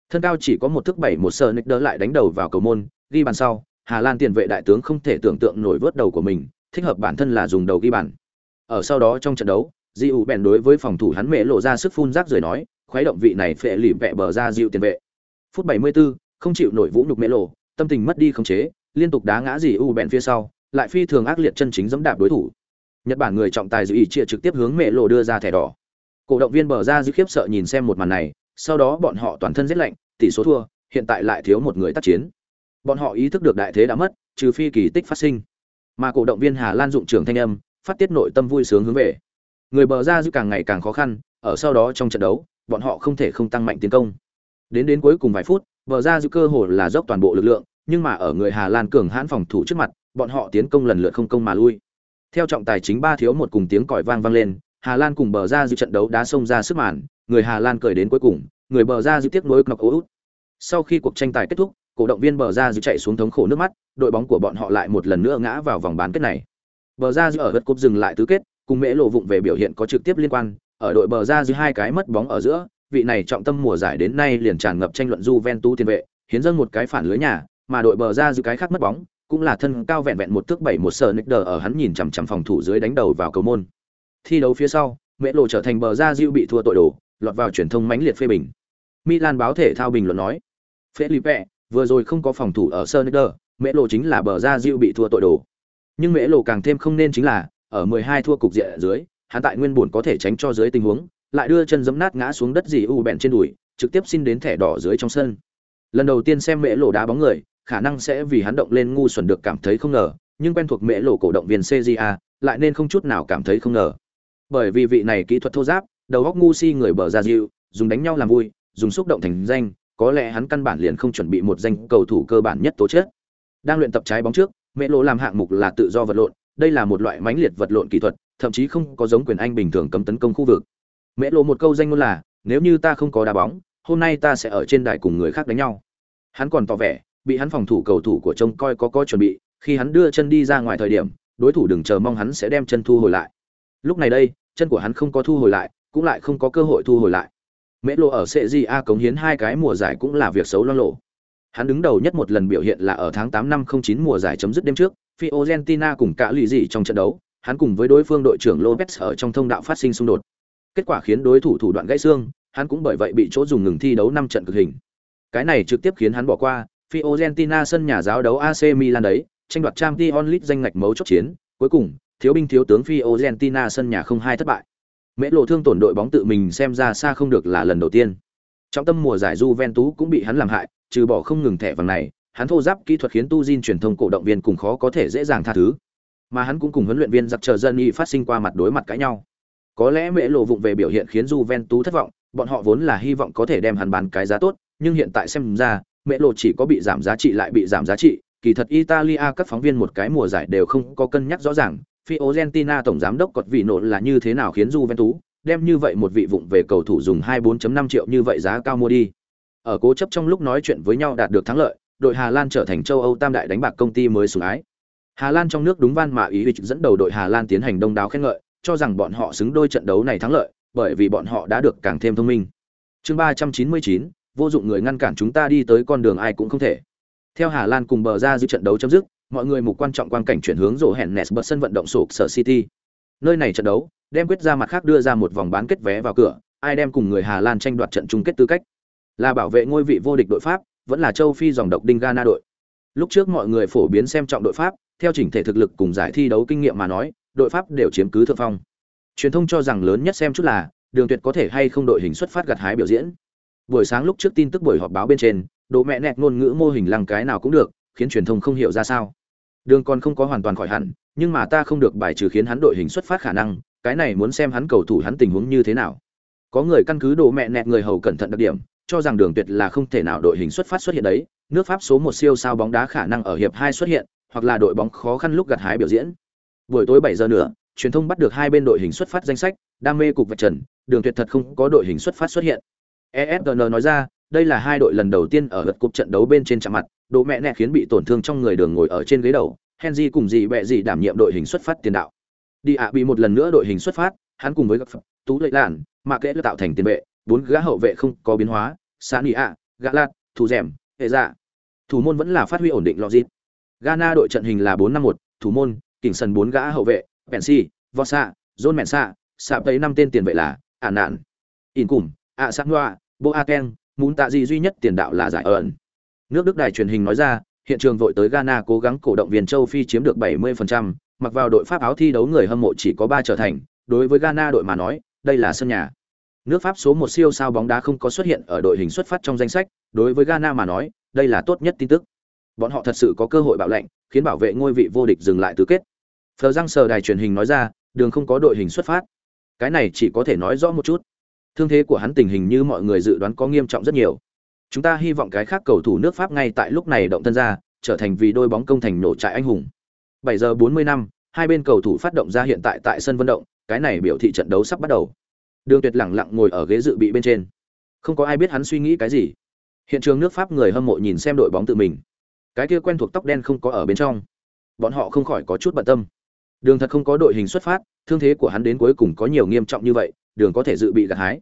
Thân cao chỉ có một thước bảy một Sonicer lại đánh đầu vào cầu môn, ghi bàn sau, Hà Lan tiền vệ đại tướng không thể tưởng tượng nổi vớt đầu của mình, thích hợp bản thân là dùng đầu ghi bàn. Ở sau đó trong trận đấu, Jiu bèn đối với phòng thủ hắn mẹ lộ ra sức phun rác rồi nói, khoái động vị này phệ lỉ vẹ bờ ra dịu tiền vệ. Phút 74, không chịu nổi vũ nhục mẹ lộ, tâm tình mất đi khống chế, liên tục đá ngã Jiu bèn phía sau, lại phi thường ác liệt chân chính giẫm đạp đối thủ. Nhật Bản người trọng tài dự ý chia trực tiếp hướng mẹ lộ đưa ra thẻ đỏ. Cổ động viên bờ ra dư khiếp sợ nhìn xem một màn này, sau đó bọn họ toàn thân rét lạnh, tỷ số thua, hiện tại lại thiếu một người tác chiến. Bọn họ ý thức được đại thế đã mất, trừ phi kỳ tích phát sinh. Mà cổ động viên Hà Lan dụng trưởng thanh âm, phát tiết nội tâm vui sướng hướng về. Người bờ ra giữ càng ngày càng khó khăn, ở sau đó trong trận đấu, bọn họ không thể không tăng mạnh tiến công. Đến đến cuối cùng vài phút, bờ ra giữ cơ hồ là dốc toàn bộ lực lượng, nhưng mà ở người Hà Lan cường hãn phòng thủ trước mặt, bọn họ tiến công lần lượt không công mà lui. Theo trọng tài chính ba thiếu một cùng tiếng còi vang vang lên, Hà Lan cùng bờ ra giữ trận đấu đá xông ra sức màn, người Hà Lan cười đến cuối cùng, người bờ ra dư tiếc nuối knock út. Sau khi cuộc tranh tài kết thúc, cổ động viên bờ ra giữ chạy xuống thống khổ nước mắt, đội bóng của bọn họ lại một lần nữa ngã vào vòng bán kết này. Bờ ra giữ ở vật cúp dừng lại tứ kết, cùng mễ lộ vụng về biểu hiện có trực tiếp liên quan, ở đội bờ ra dưới hai cái mất bóng ở giữa, vị này trọng tâm mùa giải đến nay liền tràn ngập tranh luận Juventus tiền vệ, hiến dâng một cái phản lưới nhà, mà đội bờ ra dưới cái khác mất bóng, cũng là thân cao vẹn vẹn một thước bảy một sở nick đờ ở hắn nhìn chằm chằm phòng thủ dưới đánh đầu vào cầu môn. Thi đấu phía sau mễ lộ trở thành bờ ra diệu bị thua tội đồ lọt vào truyền thông mãnh liệt phê bình. Milan báo thể thao bình luận nói felipe vừa rồi không có phòng thủ ở sơ mễ lộ chính là bờ ra diệu bị thua tội đồ. Nhưng mễ lộ càng thêm không nên chính là ở 12 thua cục diện dưới hắn tại nguyên buồn có thể tránh cho dưới tình huống lại đưa chân giẫm nát ngã xuống đất gì u bẹn trên đùi trực tiếp xin đến thẻ đỏ dưới trong sân lần đầu tiên xem mẹ lộ đá bóng người khả năng sẽ vì hắn động lên ngu xuẩn được cảm thấy không ngờ, nhưng quen thuộc mẹ lộ cổ động viên CJA, lại nên không chút nào cảm thấy không ngờ. Bởi vì vị này kỹ thuật thô giáp, đầu óc ngu si người bờ ra dịu, dùng đánh nhau làm vui, dùng xúc động thành danh, có lẽ hắn căn bản liền không chuẩn bị một danh cầu thủ cơ bản nhất tố chất. Đang luyện tập trái bóng trước, Mẹ Lộ làm hạng mục là tự do vật lộn, đây là một loại mãnh liệt vật lộn kỹ thuật, thậm chí không có giống quyền anh bình thường cấm tấn công khu vực. Mễ Lộ một câu danh ngôn là, nếu như ta không có đá bóng, hôm nay ta sẽ ở trên đài cùng người khác đánh nhau. Hắn còn tỏ vẻ, bị hắn phòng thủ cầu thủ của trông coi có coi chuẩn bị, khi hắn đưa chân đi ra ngoài thời điểm, đối thủ đừng chờ mong hắn sẽ đem chân thu hồi lại. Lúc này đây, chân của hắn không có thu hồi lại, cũng lại không có cơ hội thu hồi lại. Mễ Lộ ở CJA cống hiến hai cái mùa giải cũng là việc xấu loang lộ. Hắn đứng đầu nhất một lần biểu hiện là ở tháng 8 năm 09 mùa giải chấm dứt đêm trước, Fiorentina cùng cả lì gì trong trận đấu, hắn cùng với đối phương đội trưởng Lopez ở trong thông đạo phát sinh xung đột. Kết quả khiến đối thủ thủ đoạn gãy xương, hắn cũng bởi vậy bị chỗ dùng ngừng thi đấu 5 trận cực hình. Cái này trực tiếp khiến hắn bỏ qua, Fiorentina sân nhà giáo đấu AC Milan đấy, tranh đoạt Champions League danh ngạch mấu chốt chiến, cuối cùng, thiếu binh thiếu tướng Fiorentina sân nhà không hai thất bại. Mễ lộ thương tổn đội bóng tự mình xem ra xa không được là lần đầu tiên. Trong tâm mùa giải Juventus cũng bị hắn làm hại, trừ bỏ không ngừng thẻ vàng này, hắn thô giáp kỹ thuật khiến tu Jin truyền thông cổ động viên cùng khó có thể dễ dàng tha thứ. Mà hắn cũng cùng huấn luyện viên giặc chờ dân y phát sinh qua mặt đối mặt cãi nhau. Có lẽ mẹ lộ vụng về biểu hiện khiến Juventus thất vọng, bọn họ vốn là hy vọng có thể đem hắn bán cái giá tốt, nhưng hiện tại xem ra, mẹ lộ chỉ có bị giảm giá trị lại bị giảm giá trị, kỳ thật Italia các phóng viên một cái mùa giải đều không có cân nhắc rõ ràng, Fiorentina tổng giám đốc cột vị nổ là như thế nào khiến Juventus đem như vậy một vị vụng về cầu thủ dùng 24.5 triệu như vậy giá cao mua đi. Ở cố chấp trong lúc nói chuyện với nhau đạt được thắng lợi, đội Hà Lan trở thành châu Âu tam đại đánh bạc công ty mới sủng ái. Hà Lan trong nước đúng van mà ý dẫn đầu đội Hà Lan tiến hành đông đáo khen ngợi, cho rằng bọn họ xứng đôi trận đấu này thắng lợi, bởi vì bọn họ đã được càng thêm thông minh. Chương 399, vô dụng người ngăn cản chúng ta đi tới con đường ai cũng không thể. Theo Hà Lan cùng bờ ra giữ trận đấu chấm dứt, mọi người mục quan trọng quan cảnh chuyển hướng rổ hẹn Nesbert sân vận động sổ sở City. Nơi này trận đấu, đem quyết ra mặt khác đưa ra một vòng bán kết vé vào cửa, ai đem cùng người Hà Lan tranh đoạt trận chung kết tư cách. Là bảo vệ ngôi vị vô địch đội Pháp, vẫn là châu Phi dòng độc đinh Ghana đội. Lúc trước mọi người phổ biến xem trọng đội Pháp, theo chỉnh thể thực lực cùng giải thi đấu kinh nghiệm mà nói, đội Pháp đều chiếm cứ thượng phong. Truyền thông cho rằng lớn nhất xem chút là, Đường Tuyệt có thể hay không đội hình xuất phát gặt hái biểu diễn. Buổi sáng lúc trước tin tức buổi họp báo bên trên, độ mẹ nẹt ngôn ngữ mô hình lăng cái nào cũng được, khiến truyền thông không hiểu ra sao. Đường còn không có hoàn toàn khỏi hẳn, nhưng mà ta không được bài trừ khiến hắn đội hình xuất phát khả năng, cái này muốn xem hắn cầu thủ hắn tình huống như thế nào. Có người căn cứ đồ mẹ nẹt người hầu cẩn thận đặc điểm, cho rằng Đường Tuyệt là không thể nào đội hình xuất phát xuất hiện đấy, nước Pháp số một siêu sao bóng đá khả năng ở hiệp hai xuất hiện, hoặc là đội bóng khó khăn lúc gặt hái biểu diễn. Buổi tối bảy giờ nữa, truyền thông bắt được hai bên đội hình xuất phát danh sách, đam mê cục vạch trần, Đường Tuyệt thật không có đội hình xuất phát xuất hiện. ESPN nói ra, đây là hai đội lần đầu tiên ở lượt cúp trận đấu bên trên chạm mặt, độ mẹ nẹ khiến bị tổn thương trong người đường ngồi ở trên ghế đầu, Henry cùng gì bẹ gì đảm nhiệm đội hình xuất phát tiền đạo. Đi ạ bị một lần nữa đội hình xuất phát, hắn cùng với gặp Tú Lệ Lạn, mà kệ tạo thành tiền vệ, bốn gã hậu vệ không có biến hóa, Sani ạ, gã lạt, thủ rèm, hệ dạ. Thủ môn vẫn là phát huy ổn định logic. Ghana đội trận hình là 4-5-1, thủ môn, kỉnh sân bốn gã hậu vệ, Pensi, Vosa, John Mensa, sạp tới năm tên tiền vệ là Ản Nạn, In Cùm, ạ sắc ngoa boaken muốn tạ gì duy nhất tiền đạo là giải ẩn nước đức đài truyền hình nói ra hiện trường vội tới ghana cố gắng cổ động viên châu phi chiếm được 70%, mặc vào đội pháp áo thi đấu người hâm mộ chỉ có ba trở thành đối với ghana đội mà nói đây là sân nhà nước pháp số một siêu sao bóng đá không có xuất hiện ở đội hình xuất phát trong danh sách, đối với ghana mà nói, đây là tốt nhất tin tức. Bọn họ thật sự có cơ hội bạo lệnh, khiến bảo vệ ngôi vị vô địch dừng lại tứ kết. Phờ răng sờ đài truyền hình nói ra, đường không có đội hình xuất phát. Cái này chỉ có thể nói rõ một chút. Thương thế của hắn tình hình như mọi người dự đoán có nghiêm trọng rất nhiều. Chúng ta hy vọng cái khác cầu thủ nước pháp ngay tại lúc này động thân ra, trở thành vì đôi bóng công thành nổ trại anh hùng. 7 giờ 40 năm hai bên cầu thủ phát động ra hiện tại tại sân vận động, cái này biểu thị trận đấu sắp bắt đầu đường tuyệt lẳng lặng ngồi ở ghế dự bị bên trên không có ai biết hắn suy nghĩ cái gì hiện trường nước pháp người hâm mộ nhìn xem đội bóng tự mình cái kia quen thuộc tóc đen không có ở bên trong bọn họ không khỏi có chút bận tâm đường thật không có đội hình xuất phát thương thế của hắn đến cuối cùng có nhiều nghiêm trọng như vậy đường có thể dự bị gặt hái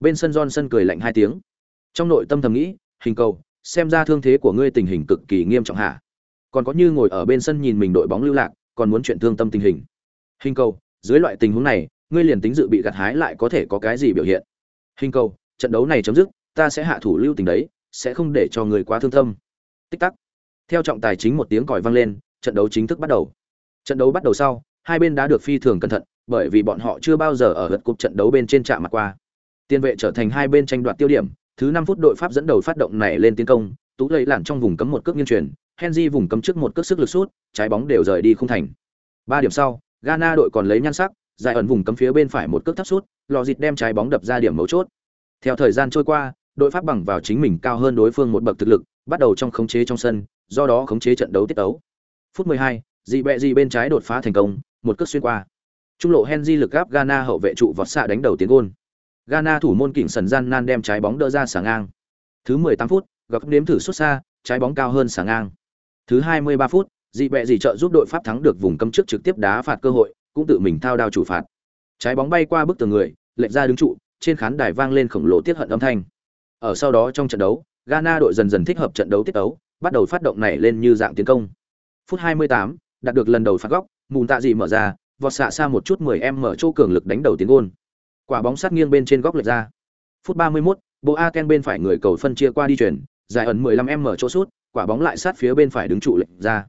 bên sân Johnson cười lạnh hai tiếng. Trong nội tâm thầm nghĩ, hình cầu, xem ra thương thế của ngươi tình hình cực kỳ nghiêm trọng hả? Còn có như ngồi ở bên sân nhìn mình đội bóng lưu lạc, còn muốn chuyện thương tâm tình hình. Hình cầu, dưới loại tình huống này, ngươi liền tính dự bị gặt hái lại có thể có cái gì biểu hiện? Hình cầu, trận đấu này chấm dứt, ta sẽ hạ thủ lưu tình đấy, sẽ không để cho người quá thương tâm. Tích tắc. Theo trọng tài chính một tiếng còi vang lên, trận đấu chính thức bắt đầu. Trận đấu bắt đầu sau, hai bên đã được phi thường cẩn thận, bởi vì bọn họ chưa bao giờ ở lượt cục trận đấu bên trên trạm mặt qua. Tiền vệ trở thành hai bên tranh đoạt tiêu điểm, thứ 5 phút đội Pháp dẫn đầu phát động này lên tiến công, tú lầy lặn trong vùng cấm một cước nghiêng truyền, Henry vùng cấm trước một cước sức lực sút, trái bóng đều rời đi không thành. Ba điểm sau, Ghana đội còn lấy nhan sắc, giải ẩn vùng cấm phía bên phải một cước thấp sút, lò dịt đem trái bóng đập ra điểm mấu chốt. Theo thời gian trôi qua, đội Pháp bằng vào chính mình cao hơn đối phương một bậc thực lực, bắt đầu trong khống chế trong sân, do đó khống chế trận đấu tiết đấu. Phút 12, dị bẹ dị bên trái đột phá thành công, một cước xuyên qua. Trung lộ Henry lực gáp Ghana hậu vệ trụ vọt xạ đánh đầu tiến gôn. Ghana thủ môn kỉnh sần gian nan đem trái bóng đỡ ra sáng ngang. Thứ 18 phút, gặp đếm thử xuất xa, trái bóng cao hơn sáng ngang. Thứ 23 phút, dị bẹ dị trợ giúp đội Pháp thắng được vùng cấm trước trực tiếp đá phạt cơ hội, cũng tự mình thao đao chủ phạt. Trái bóng bay qua bức tường người, lệch ra đứng trụ, trên khán đài vang lên khổng lồ tiết hận âm thanh. Ở sau đó trong trận đấu, Ghana đội dần dần thích hợp trận đấu tiết đấu, bắt đầu phát động này lên như dạng tiến công. Phút 28, đạt được lần đầu phạt góc, mùn tạ dị mở ra, vọt xạ xa một chút 10 em mở chỗ cường lực đánh đầu tiến gôn. Quả bóng sát nghiêng bên trên góc lệch ra. Phút 31, Boateng bên phải người cầu phân chia qua đi chuyển, dài ẩn 15 em mở chỗ sút, quả bóng lại sát phía bên phải đứng trụ lệch ra.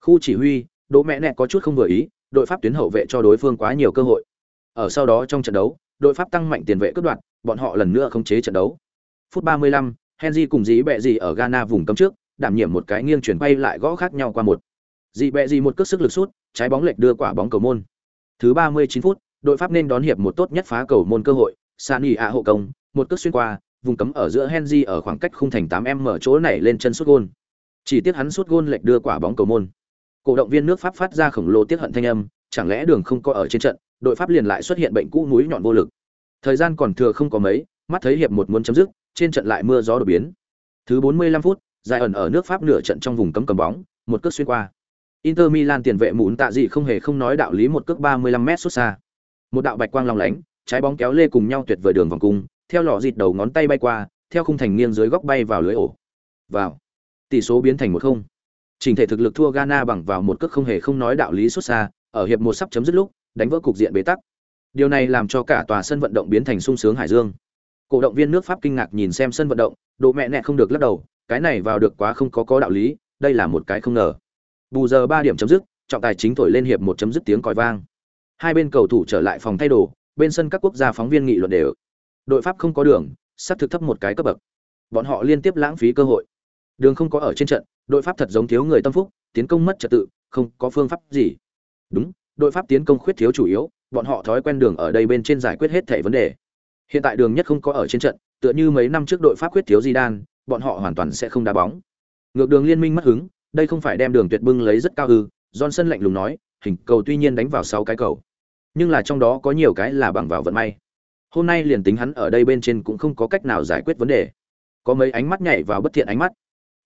Khu chỉ huy, Đỗ Mẹ Nẹ có chút không vừa ý, đội Pháp tuyến hậu vệ cho đối phương quá nhiều cơ hội. Ở sau đó trong trận đấu, đội Pháp tăng mạnh tiền vệ cướp đoạt, bọn họ lần nữa khống chế trận đấu. Phút 35, Henry cùng dĩ bẹ gì ở Ghana vùng cấm trước, đảm nhiệm một cái nghiêng chuyển bay lại gõ khác nhau qua một. Dĩ bẹ gì một cước sức lực sút, trái bóng lệch đưa quả bóng cầu môn. Thứ 39 phút, đội Pháp nên đón hiệp một tốt nhất phá cầu môn cơ hội, Sani ạ hộ công, một cước xuyên qua, vùng cấm ở giữa Henry ở khoảng cách khung thành 8m mở chỗ này lên chân sút gôn. Chỉ tiếc hắn sút gôn lệch đưa quả bóng cầu môn. Cổ động viên nước Pháp phát ra khổng lồ tiết hận thanh âm, chẳng lẽ đường không có ở trên trận, đội Pháp liền lại xuất hiện bệnh cũ núi nhọn vô lực. Thời gian còn thừa không có mấy, mắt thấy hiệp một muốn chấm dứt, trên trận lại mưa gió đột biến. Thứ 45 phút, dài ẩn ở nước Pháp nửa trận trong vùng cấm cầm bóng, một cước xuyên qua. Inter Milan tiền vệ mụn tạ dị không hề không nói đạo lý một cước 35m xuất xa. Một đạo bạch quang long lánh, trái bóng kéo lê cùng nhau tuyệt vời đường vòng cung, theo lọ dịt đầu ngón tay bay qua, theo khung thành nghiêng dưới góc bay vào lưới ổ. Vào. Tỷ số biến thành 1-0. Trình thể thực lực thua Ghana bằng vào một cước không hề không nói đạo lý xuất xa, ở hiệp một sắp chấm dứt lúc, đánh vỡ cục diện bế tắc. Điều này làm cho cả tòa sân vận động biến thành sung sướng hải dương. Cổ động viên nước Pháp kinh ngạc nhìn xem sân vận động, độ mẹ nẹ không được lắc đầu, cái này vào được quá không có có đạo lý, đây là một cái không ngờ. Bù giờ 3 điểm chấm dứt, trọng tài chính thổi lên hiệp một chấm dứt tiếng còi vang. Hai bên cầu thủ trở lại phòng thay đồ, bên sân các quốc gia phóng viên nghị luận đều. Đội Pháp không có đường, sắp thực thấp một cái cấp bậc. Bọn họ liên tiếp lãng phí cơ hội. Đường không có ở trên trận, đội Pháp thật giống thiếu người tâm phúc, tiến công mất trật tự, không có phương pháp gì. Đúng, đội Pháp tiến công khuyết thiếu chủ yếu, bọn họ thói quen đường ở đây bên trên giải quyết hết thẻ vấn đề. Hiện tại đường nhất không có ở trên trận, tựa như mấy năm trước đội Pháp khuyết thiếu di đan, bọn họ hoàn toàn sẽ không đá bóng. Ngược đường liên minh mất hứng, đây không phải đem đường tuyệt bưng lấy rất cao ư? Johnson lạnh lùng nói, hình cầu tuy nhiên đánh vào sáu cái cầu, nhưng là trong đó có nhiều cái là bằng vào vận may. Hôm nay liền tính hắn ở đây bên trên cũng không có cách nào giải quyết vấn đề. Có mấy ánh mắt nhảy vào bất thiện ánh mắt.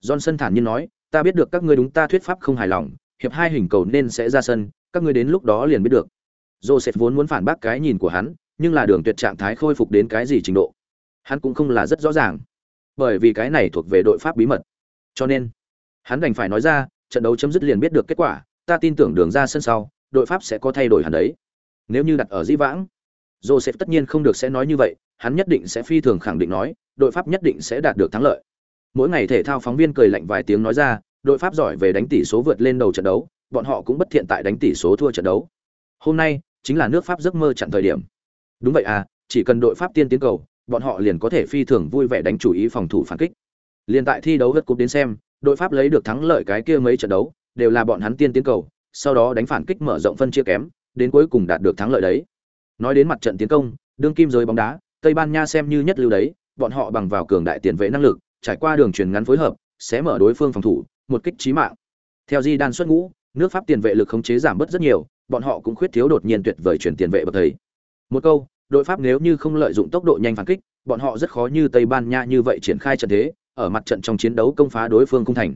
Johnson thản nhiên nói, ta biết được các ngươi đúng ta thuyết pháp không hài lòng, hiệp hai hình cầu nên sẽ ra sân, các ngươi đến lúc đó liền biết được. Joseph vốn muốn phản bác cái nhìn của hắn, nhưng là đường tuyệt trạng thái khôi phục đến cái gì trình độ, hắn cũng không là rất rõ ràng. Bởi vì cái này thuộc về đội pháp bí mật. Cho nên, hắn đành phải nói ra, trận đấu chấm dứt liền biết được kết quả, ta tin tưởng đường ra sân sau, đội pháp sẽ có thay đổi hẳn đấy. Nếu như đặt ở Di Vãng, Joseph tất nhiên không được sẽ nói như vậy, hắn nhất định sẽ phi thường khẳng định nói, đội pháp nhất định sẽ đạt được thắng lợi. Mỗi ngày thể thao phóng viên cười lạnh vài tiếng nói ra, đội pháp giỏi về đánh tỷ số vượt lên đầu trận đấu, bọn họ cũng bất thiện tại đánh tỷ số thua trận đấu. Hôm nay chính là nước Pháp giấc mơ chặn thời điểm. Đúng vậy à, chỉ cần đội Pháp tiên tiến cầu, bọn họ liền có thể phi thường vui vẻ đánh chủ ý phòng thủ phản kích. Liên tại thi đấu gật cúp đến xem, đội Pháp lấy được thắng lợi cái kia mấy trận đấu, đều là bọn hắn tiên tiến cầu, sau đó đánh phản kích mở rộng phân chia kém, đến cuối cùng đạt được thắng lợi đấy. Nói đến mặt trận tiến công, đương kim giới bóng đá, Tây Ban Nha xem như nhất lưu đấy, bọn họ bằng vào cường đại tiền vệ năng lực, trải qua đường truyền ngắn phối hợp, sẽ mở đối phương phòng thủ, một kích chí mạng. Theo Di Đan xuất ngũ, nước Pháp tiền vệ lực khống chế giảm bớt rất nhiều, bọn họ cũng khuyết thiếu đột nhiên tuyệt vời chuyển tiền vệ bậc thầy. Một câu, đội Pháp nếu như không lợi dụng tốc độ nhanh phản kích, bọn họ rất khó như Tây Ban Nha như vậy triển khai trận thế, ở mặt trận trong chiến đấu công phá đối phương cung thành.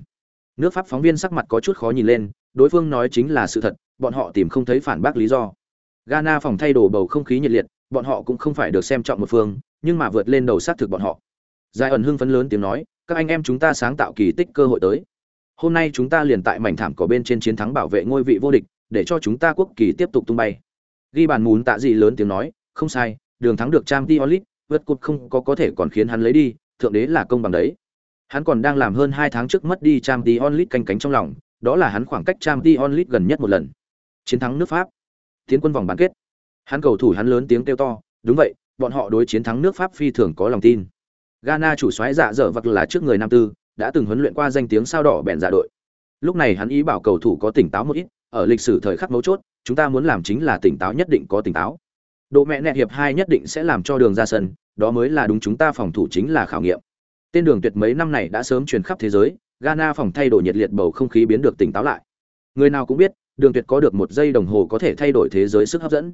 Nước Pháp phóng viên sắc mặt có chút khó nhìn lên, đối phương nói chính là sự thật, bọn họ tìm không thấy phản bác lý do. Ghana phòng thay đồ bầu không khí nhiệt liệt, bọn họ cũng không phải được xem trọng một phương, nhưng mà vượt lên đầu sát thực bọn họ. Giải ẩn hưng phấn lớn tiếng nói, các anh em chúng ta sáng tạo kỳ tích cơ hội tới. Hôm nay chúng ta liền tại mảnh thảm cỏ bên trên chiến thắng bảo vệ ngôi vị vô địch, để cho chúng ta quốc kỳ tiếp tục tung bay. Ghi bàn muốn tạ gì lớn tiếng nói, không sai, đường thắng được Trang Diolit, vượt cột không có có thể còn khiến hắn lấy đi, thượng đế là công bằng đấy. Hắn còn đang làm hơn 2 tháng trước mất đi Trang Diolit canh cánh trong lòng, đó là hắn khoảng cách Trang Diolit gần nhất một lần. Chiến thắng nước Pháp, tiến quân vòng bán kết. Hắn cầu thủ hắn lớn tiếng kêu to, đúng vậy, bọn họ đối chiến thắng nước Pháp phi thường có lòng tin. Ghana chủ soái dạ dở vật là trước người nam tư, đã từng huấn luyện qua danh tiếng sao đỏ bèn dạ đội. Lúc này hắn ý bảo cầu thủ có tỉnh táo một ít, ở lịch sử thời khắc mấu chốt, chúng ta muốn làm chính là tỉnh táo nhất định có tỉnh táo. Độ mẹ nẹ hiệp hai nhất định sẽ làm cho đường ra sân, đó mới là đúng chúng ta phòng thủ chính là khảo nghiệm. Tên đường tuyệt mấy năm này đã sớm truyền khắp thế giới, Ghana phòng thay đổi nhiệt liệt bầu không khí biến được tỉnh táo lại. Người nào cũng biết, Đường Tuyệt có được một giây đồng hồ có thể thay đổi thế giới sức hấp dẫn.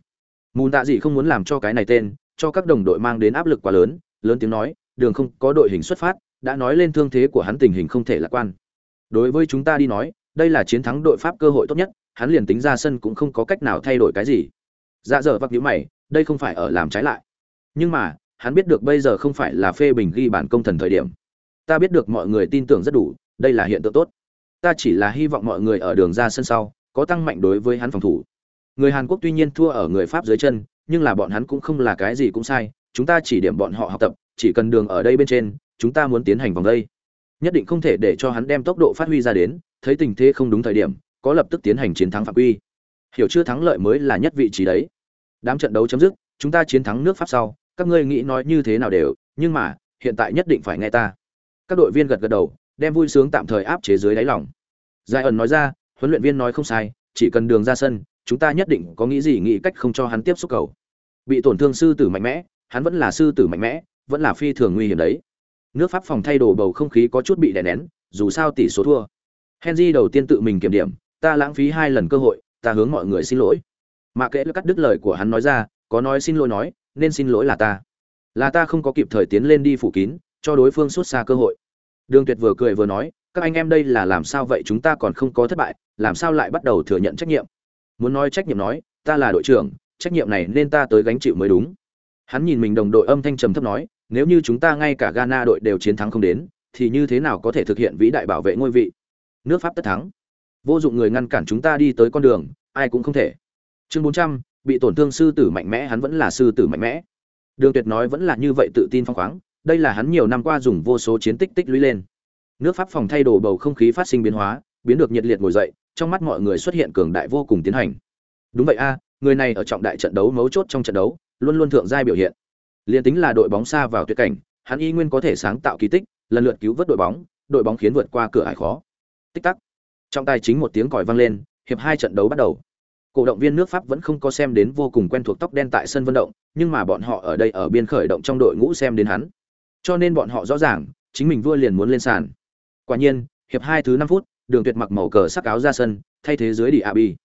Mùn Tạ gì không muốn làm cho cái này tên, cho các đồng đội mang đến áp lực quá lớn, lớn tiếng nói, Đường không có đội hình xuất phát, đã nói lên thương thế của hắn tình hình không thể lạc quan. Đối với chúng ta đi nói, đây là chiến thắng đội Pháp cơ hội tốt nhất, hắn liền tính ra sân cũng không có cách nào thay đổi cái gì. Dạ dở vặc nhíu mày, đây không phải ở làm trái lại. Nhưng mà, hắn biết được bây giờ không phải là phê bình ghi bản công thần thời điểm. Ta biết được mọi người tin tưởng rất đủ, đây là hiện tượng tốt. Ta chỉ là hy vọng mọi người ở đường ra sân sau, có tăng mạnh đối với hắn phòng thủ. Người Hàn Quốc tuy nhiên thua ở người Pháp dưới chân, nhưng là bọn hắn cũng không là cái gì cũng sai, chúng ta chỉ điểm bọn họ học tập, chỉ cần đường ở đây bên trên, chúng ta muốn tiến hành vòng đây. Nhất định không thể để cho hắn đem tốc độ phát huy ra đến, thấy tình thế không đúng thời điểm, có lập tức tiến hành chiến thắng phạm quy. Hiểu chưa thắng lợi mới là nhất vị trí đấy. Đám trận đấu chấm dứt, chúng ta chiến thắng nước Pháp sau, các ngươi nghĩ nói như thế nào đều, nhưng mà, hiện tại nhất định phải nghe ta. Các đội viên gật gật đầu, đem vui sướng tạm thời áp chế dưới đáy lòng. Giải ẩn nói ra, huấn luyện viên nói không sai, chỉ cần đường ra sân, chúng ta nhất định có nghĩ gì nghĩ cách không cho hắn tiếp xúc cầu. Bị tổn thương sư tử mạnh mẽ, hắn vẫn là sư tử mạnh mẽ, vẫn là phi thường nguy hiểm đấy. Nước Pháp phòng thay đồ bầu không khí có chút bị đè nén, dù sao tỷ số thua. Henry đầu tiên tự mình kiểm điểm, ta lãng phí hai lần cơ hội, ta hướng mọi người xin lỗi. Mạ kệ cắt đứt lời của hắn nói ra, có nói xin lỗi nói, nên xin lỗi là ta. Là ta không có kịp thời tiến lên đi phủ kín, cho đối phương suốt xa cơ hội. Đường Tuyệt vừa cười vừa nói, các anh em đây là làm sao vậy chúng ta còn không có thất bại, làm sao lại bắt đầu thừa nhận trách nhiệm? Muốn nói trách nhiệm nói, ta là đội trưởng, trách nhiệm này nên ta tới gánh chịu mới đúng. Hắn nhìn mình đồng đội âm thanh trầm thấp nói, nếu như chúng ta ngay cả Ghana đội đều chiến thắng không đến, thì như thế nào có thể thực hiện vĩ đại bảo vệ ngôi vị? Nước Pháp tất thắng. Vô dụng người ngăn cản chúng ta đi tới con đường, ai cũng không thể. Chương 400, bị tổn thương sư tử mạnh mẽ hắn vẫn là sư tử mạnh mẽ. Đường Tuyệt nói vẫn là như vậy tự tin phong khoáng, đây là hắn nhiều năm qua dùng vô số chiến tích tích lũy lên. Nước Pháp phòng thay đổi bầu không khí phát sinh biến hóa, biến được nhiệt liệt ngồi dậy, trong mắt mọi người xuất hiện cường đại vô cùng tiến hành. Đúng vậy a, người này ở trọng đại trận đấu mấu chốt trong trận đấu, luôn luôn thượng giai biểu hiện. Liên tính là đội bóng xa vào tuyệt cảnh, hắn y nguyên có thể sáng tạo kỳ tích, lần lượt cứu vớt đội bóng, đội bóng khiến vượt qua cửa ải khó. Tích tắc. Trong tài chính một tiếng còi vang lên, hiệp hai trận đấu bắt đầu. Cổ động viên nước Pháp vẫn không có xem đến vô cùng quen thuộc tóc đen tại sân vận động, nhưng mà bọn họ ở đây ở biên khởi động trong đội ngũ xem đến hắn. Cho nên bọn họ rõ ràng, chính mình vua liền muốn lên sàn. Quả nhiên, hiệp hai thứ năm phút, Đường Tuyệt mặc màu cờ sắc áo ra sân, thay thế dưới Diaby.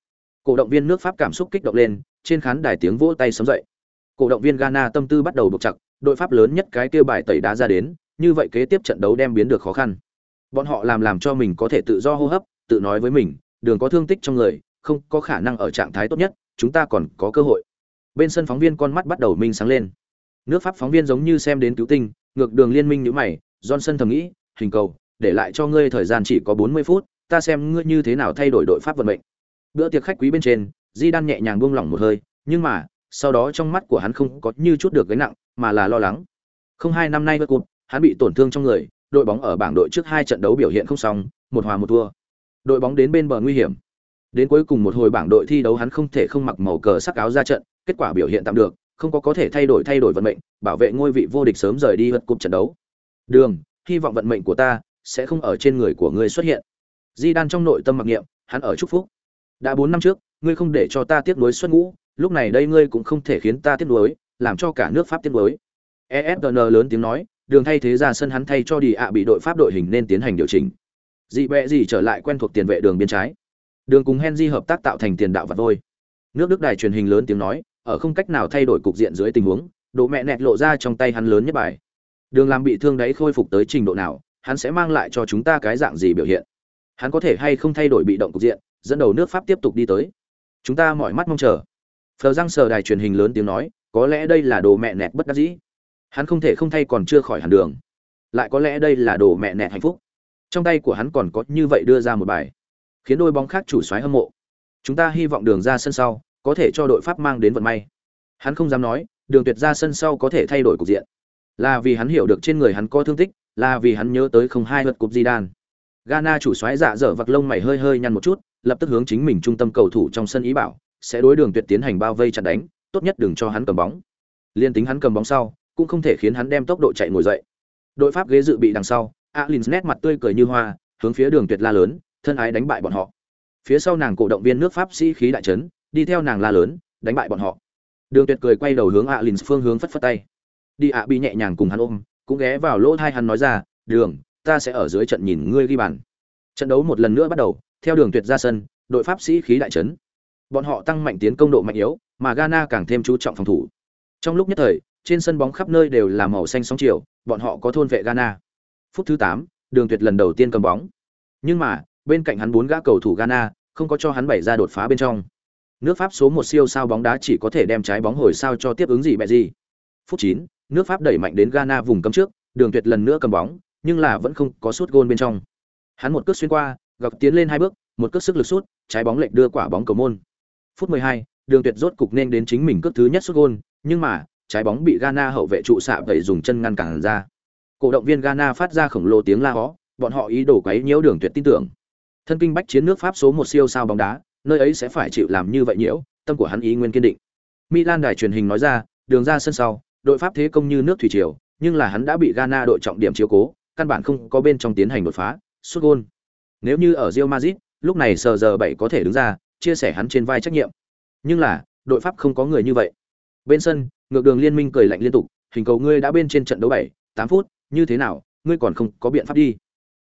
Cổ động viên nước Pháp cảm xúc kích động lên, trên khán đài tiếng vỗ tay sớm dậy. Cổ động viên Ghana tâm tư bắt đầu buộc chặt, đội Pháp lớn nhất cái kia bài tẩy đá ra đến, như vậy kế tiếp trận đấu đem biến được khó khăn. Bọn họ làm làm cho mình có thể tự do hô hấp, tự nói với mình, đường có thương tích trong người, không có khả năng ở trạng thái tốt nhất, chúng ta còn có cơ hội. Bên sân phóng viên con mắt bắt đầu minh sáng lên. Nước Pháp phóng viên giống như xem đến cứu tinh, ngược đường liên minh nhíu mày, Johnson thầm nghĩ, hình cầu, để lại cho ngươi thời gian chỉ có 40 phút, ta xem ngươi như thế nào thay đổi đội Pháp vận mệnh. Bữa tiệc khách quý bên trên, Di Đan nhẹ nhàng buông lỏng một hơi, nhưng mà, sau đó trong mắt của hắn không có như chút được gánh nặng, mà là lo lắng. Không hai năm nay vượt cột, hắn bị tổn thương trong người, đội bóng ở bảng đội trước hai trận đấu biểu hiện không xong, một hòa một thua. Đội bóng đến bên bờ nguy hiểm. Đến cuối cùng một hồi bảng đội thi đấu hắn không thể không mặc màu cờ sắc áo ra trận, kết quả biểu hiện tạm được, không có có thể thay đổi thay đổi vận mệnh, bảo vệ ngôi vị vô địch sớm rời đi vượt cúp trận đấu. Đường, hy vọng vận mệnh của ta sẽ không ở trên người của ngươi xuất hiện. Di Đan trong nội tâm mặc niệm, hắn ở chúc phúc. Đã 4 năm trước, ngươi không để cho ta tiếp nối xuất ngũ, lúc này đây ngươi cũng không thể khiến ta tiếc nuối, làm cho cả nước Pháp tiếc nuối. ESN lớn tiếng nói, đường thay thế ra sân hắn thay cho đi ạ bị đội Pháp đội hình nên tiến hành điều chỉnh. Dị bẹ gì trở lại quen thuộc tiền vệ đường biên trái. Đường cùng Henry hợp tác tạo thành tiền đạo vật vôi. Nước Đức đài truyền hình lớn tiếng nói, ở không cách nào thay đổi cục diện dưới tình huống, đồ mẹ nẹt lộ ra trong tay hắn lớn nhất bài. Đường làm bị thương đấy khôi phục tới trình độ nào, hắn sẽ mang lại cho chúng ta cái dạng gì biểu hiện. Hắn có thể hay không thay đổi bị động cục diện, dẫn đầu nước Pháp tiếp tục đi tới. Chúng ta mỏi mắt mong chờ. Phờ răng sờ đài truyền hình lớn tiếng nói, có lẽ đây là đồ mẹ nẹt bất đắc dĩ. Hắn không thể không thay còn chưa khỏi hẳn đường. Lại có lẽ đây là đồ mẹ nẹt hạnh phúc. Trong tay của hắn còn có như vậy đưa ra một bài, khiến đôi bóng khác chủ xoáy hâm mộ. Chúng ta hy vọng đường ra sân sau, có thể cho đội Pháp mang đến vận may. Hắn không dám nói, đường tuyệt ra sân sau có thể thay đổi cục diện. Là vì hắn hiểu được trên người hắn có thương tích, là vì hắn nhớ tới không hai lượt cục Zidane. Ghana chủ soái dạ dở vặc lông mày hơi hơi nhăn một chút, lập tức hướng chính mình trung tâm cầu thủ trong sân ý bảo, sẽ đối đường tuyệt tiến hành bao vây chặn đánh, tốt nhất đừng cho hắn cầm bóng. Liên tính hắn cầm bóng sau, cũng không thể khiến hắn đem tốc độ chạy ngồi dậy. Đội Pháp ghế dự bị đằng sau, Alins nét mặt tươi cười như hoa, hướng phía đường tuyệt la lớn, thân ái đánh bại bọn họ. Phía sau nàng cổ động viên nước Pháp sĩ khí đại trấn, đi theo nàng la lớn, đánh bại bọn họ. Đường tuyệt cười quay đầu hướng Alins phương hướng phất phất tay. Đi ạ bị nhẹ nhàng cùng hắn ôm, cũng ghé vào lỗ tai hắn nói ra, "Đường, ta sẽ ở dưới trận nhìn ngươi ghi bàn, Trận đấu một lần nữa bắt đầu, theo đường tuyệt ra sân, đội Pháp sĩ khí đại trấn. Bọn họ tăng mạnh tiến công độ mạnh yếu, mà Ghana càng thêm chú trọng phòng thủ. Trong lúc nhất thời, trên sân bóng khắp nơi đều là màu xanh sóng chiều, bọn họ có thôn vệ Ghana. Phút thứ 8, Đường Tuyệt lần đầu tiên cầm bóng. Nhưng mà, bên cạnh hắn bốn gã cầu thủ Ghana, không có cho hắn bày ra đột phá bên trong. Nước Pháp số 1 siêu sao bóng đá chỉ có thể đem trái bóng hồi sao cho tiếp ứng gì bẹ gì. Phút 9, nước Pháp đẩy mạnh đến Ghana vùng cấm trước, Đường Tuyệt lần nữa cầm bóng, nhưng là vẫn không có sút gôn bên trong. Hắn một cước xuyên qua, gập tiến lên hai bước, một cước sức lực sút, trái bóng lệch đưa quả bóng cầu môn. Phút 12, Đường Tuyệt rốt cục nên đến chính mình cước thứ nhất sút gôn, nhưng mà, trái bóng bị Ghana hậu vệ trụ xạ vậy dùng chân ngăn cản ra. Cổ động viên Ghana phát ra khổng lồ tiếng la hó, bọn họ ý đồ quấy nhiễu Đường Tuyệt tin tưởng. Thân kinh bách chiến nước Pháp số một siêu sao bóng đá, nơi ấy sẽ phải chịu làm như vậy nhiễu, tâm của hắn ý nguyên kiên định. Milan đài truyền hình nói ra, đường ra sân sau, đội Pháp thế công như nước thủy triều, nhưng là hắn đã bị Ghana đội trọng điểm chiếu cố, căn bản không có bên trong tiến hành đột phá, sút gol. Nếu như ở Real Madrid, lúc này sờ giờ bảy có thể đứng ra, chia sẻ hắn trên vai trách nhiệm. Nhưng là, đội Pháp không có người như vậy. Bên sân, ngược đường liên minh cười lạnh liên tục, hình cầu ngươi đã bên trên trận đấu bảy, tám phút, như thế nào, ngươi còn không có biện pháp đi.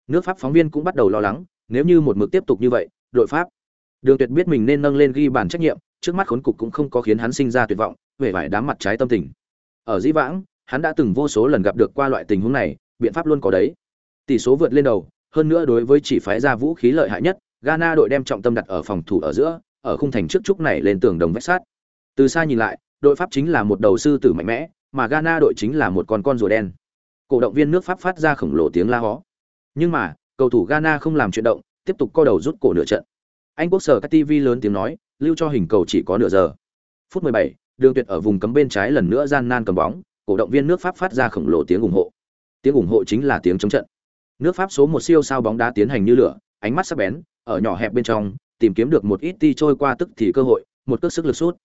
Nước Pháp phóng viên cũng bắt đầu lo lắng, nếu như một mực tiếp tục như vậy, đội Pháp. Đường Tuyệt biết mình nên nâng lên ghi bàn trách nhiệm, trước mắt khốn cục cũng không có khiến hắn sinh ra tuyệt vọng, về vải đám mặt trái tâm tình. Ở Dĩ Vãng, hắn đã từng vô số lần gặp được qua loại tình huống này, biện pháp luôn có đấy. Tỷ số vượt lên đầu, hơn nữa đối với chỉ phái ra vũ khí lợi hại nhất, Ghana đội đem trọng tâm đặt ở phòng thủ ở giữa, ở khung thành trước trúc này lên tường đồng vách sát. Từ xa nhìn lại, đội Pháp chính là một đầu sư tử mạnh mẽ, mà Ghana đội chính là một con con rùa đen. Cổ động viên nước Pháp phát ra khổng lồ tiếng la hó. Nhưng mà, cầu thủ Ghana không làm chuyện động, tiếp tục co đầu rút cổ nửa trận. Anh quốc sở các TV lớn tiếng nói, lưu cho hình cầu chỉ có nửa giờ. Phút 17, Đường Tuyệt ở vùng cấm bên trái lần nữa gian nan cầm bóng, cổ động viên nước Pháp phát ra khổng lồ tiếng ủng hộ. Tiếng ủng hộ chính là tiếng chống trận. Nước Pháp số một siêu sao bóng đá tiến hành như lửa, ánh mắt sắc bén, ở nhỏ hẹp bên trong, tìm kiếm được một ít ti trôi qua tức thì cơ hội, một cước sức lực sút.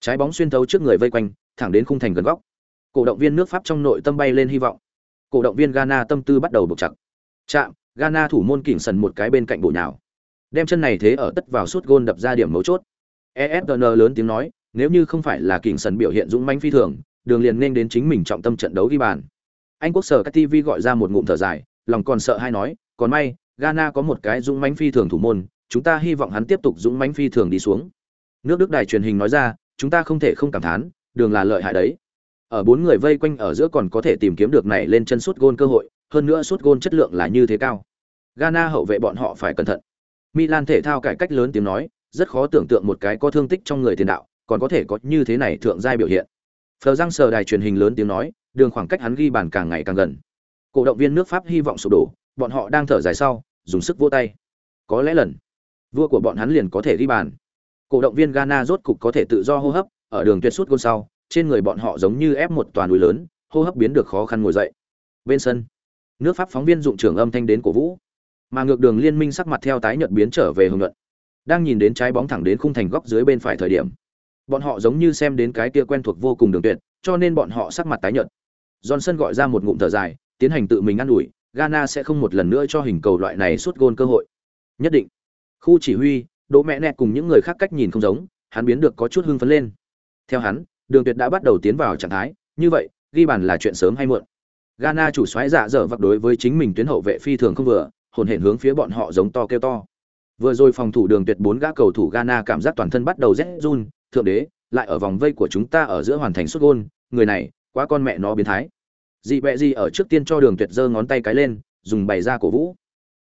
Trái bóng xuyên thấu trước người vây quanh, thẳng đến khung thành gần góc. Cổ động viên nước Pháp trong nội tâm bay lên hy vọng. Cổ động viên Ghana tâm tư bắt đầu buộc chặt. Chạm, Ghana thủ môn kỉnh sần một cái bên cạnh bộ nhào. Đem chân này thế ở tất vào suốt gôn đập ra điểm mấu chốt. efn lớn tiếng nói, nếu như không phải là kỉnh sần biểu hiện dũng mãnh phi thường, đường liền nên đến chính mình trọng tâm trận đấu ghi bàn. Anh quốc sở các TV gọi ra một ngụm thở dài, lòng còn sợ hay nói, còn may, Ghana có một cái dũng mãnh phi thường thủ môn, chúng ta hy vọng hắn tiếp tục dũng mãnh phi thường đi xuống. Nước Đức đài truyền hình nói ra, chúng ta không thể không cảm thán, đường là lợi hại đấy. Ở bốn người vây quanh ở giữa còn có thể tìm kiếm được này lên chân sút gôn cơ hội, hơn nữa sút gôn chất lượng là như thế cao. Ghana hậu vệ bọn họ phải cẩn thận. Milan thể thao cải cách lớn tiếng nói, rất khó tưởng tượng một cái có thương tích trong người tiền đạo, còn có thể có như thế này thượng giai biểu hiện. Phờ răng sờ đài truyền hình lớn tiếng nói, đường khoảng cách hắn ghi bàn càng ngày càng gần. Cổ động viên nước Pháp hy vọng sụp đổ, bọn họ đang thở dài sau, dùng sức vô tay. Có lẽ lần, vua của bọn hắn liền có thể ghi bàn. Cổ động viên Ghana rốt cục có thể tự do hô hấp, ở đường tuyệt sút gôn sau, trên người bọn họ giống như ép một toàn núi lớn, hô hấp biến được khó khăn ngồi dậy. Bên sân, nước Pháp phóng viên dụng trưởng âm thanh đến cổ vũ. Mà ngược đường liên minh sắc mặt theo tái nhợt biến trở về hưng luận. Đang nhìn đến trái bóng thẳng đến khung thành góc dưới bên phải thời điểm, bọn họ giống như xem đến cái kia quen thuộc vô cùng đường tuyệt, cho nên bọn họ sắc mặt tái nhợt. Johnson gọi ra một ngụm thở dài, tiến hành tự mình ăn ủi, Ghana sẽ không một lần nữa cho hình cầu loại này suốt gôn cơ hội. Nhất định. Khu chỉ huy, Đỗ Mẹ Nẹt cùng những người khác cách nhìn không giống, hắn biến được có chút hưng phấn lên. Theo hắn, Đường Tuyệt đã bắt đầu tiến vào trạng thái, như vậy, ghi bàn là chuyện sớm hay muộn. Ghana chủ soái dạ dở vặc đối với chính mình tuyến hậu vệ phi thường không vừa, hồn hển hướng phía bọn họ giống to kêu to. Vừa rồi phòng thủ đường tuyệt bốn gã cầu thủ Ghana cảm giác toàn thân bắt đầu rét run, thượng đế, lại ở vòng vây của chúng ta ở giữa hoàn thành sút gôn, người này, quá con mẹ nó biến thái. Dị bẹ dị ở trước tiên cho Đường Tuyệt giơ ngón tay cái lên, dùng bày ra cổ vũ.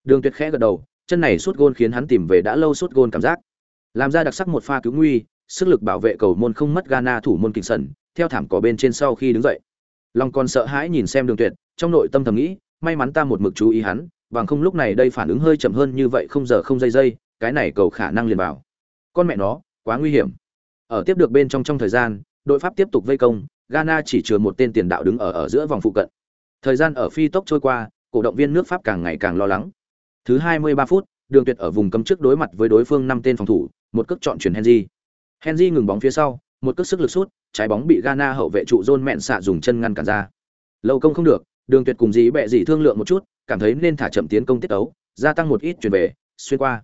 Đường Tuyệt khẽ gật đầu, chân này suốt gôn khiến hắn tìm về đã lâu suốt gôn cảm giác. Làm ra đặc sắc một pha cứu nguy, sức lực bảo vệ cầu môn không mất Ghana thủ môn kinh Sẩn, theo thảm cỏ bên trên sau khi đứng dậy. Long còn sợ hãi nhìn xem Đường Tuyệt, trong nội tâm thầm nghĩ, may mắn ta một mực chú ý hắn, bằng không lúc này đây phản ứng hơi chậm hơn như vậy không giờ không giây giây, cái này cầu khả năng liền vào. Con mẹ nó, quá nguy hiểm. Ở tiếp được bên trong trong thời gian, đội Pháp tiếp tục vây công, Ghana chỉ chứa một tên tiền đạo đứng ở ở giữa vòng phụ cận. Thời gian ở phi tốc trôi qua, cổ động viên nước Pháp càng ngày càng lo lắng. Thứ 23 phút, Đường Tuyệt ở vùng cấm trước đối mặt với đối phương năm tên phòng thủ, một cước chọn chuyển Henry. Henry ngừng bóng phía sau, một cước sức lực sút, trái bóng bị Ghana hậu vệ trụ John mện xạ dùng chân ngăn cản ra. Lâu công không được, Đường Tuyệt cùng dĩ bẹ dĩ thương lượng một chút, cảm thấy nên thả chậm tiến công tiết tấu, gia tăng một ít chuyển về, xuyên qua.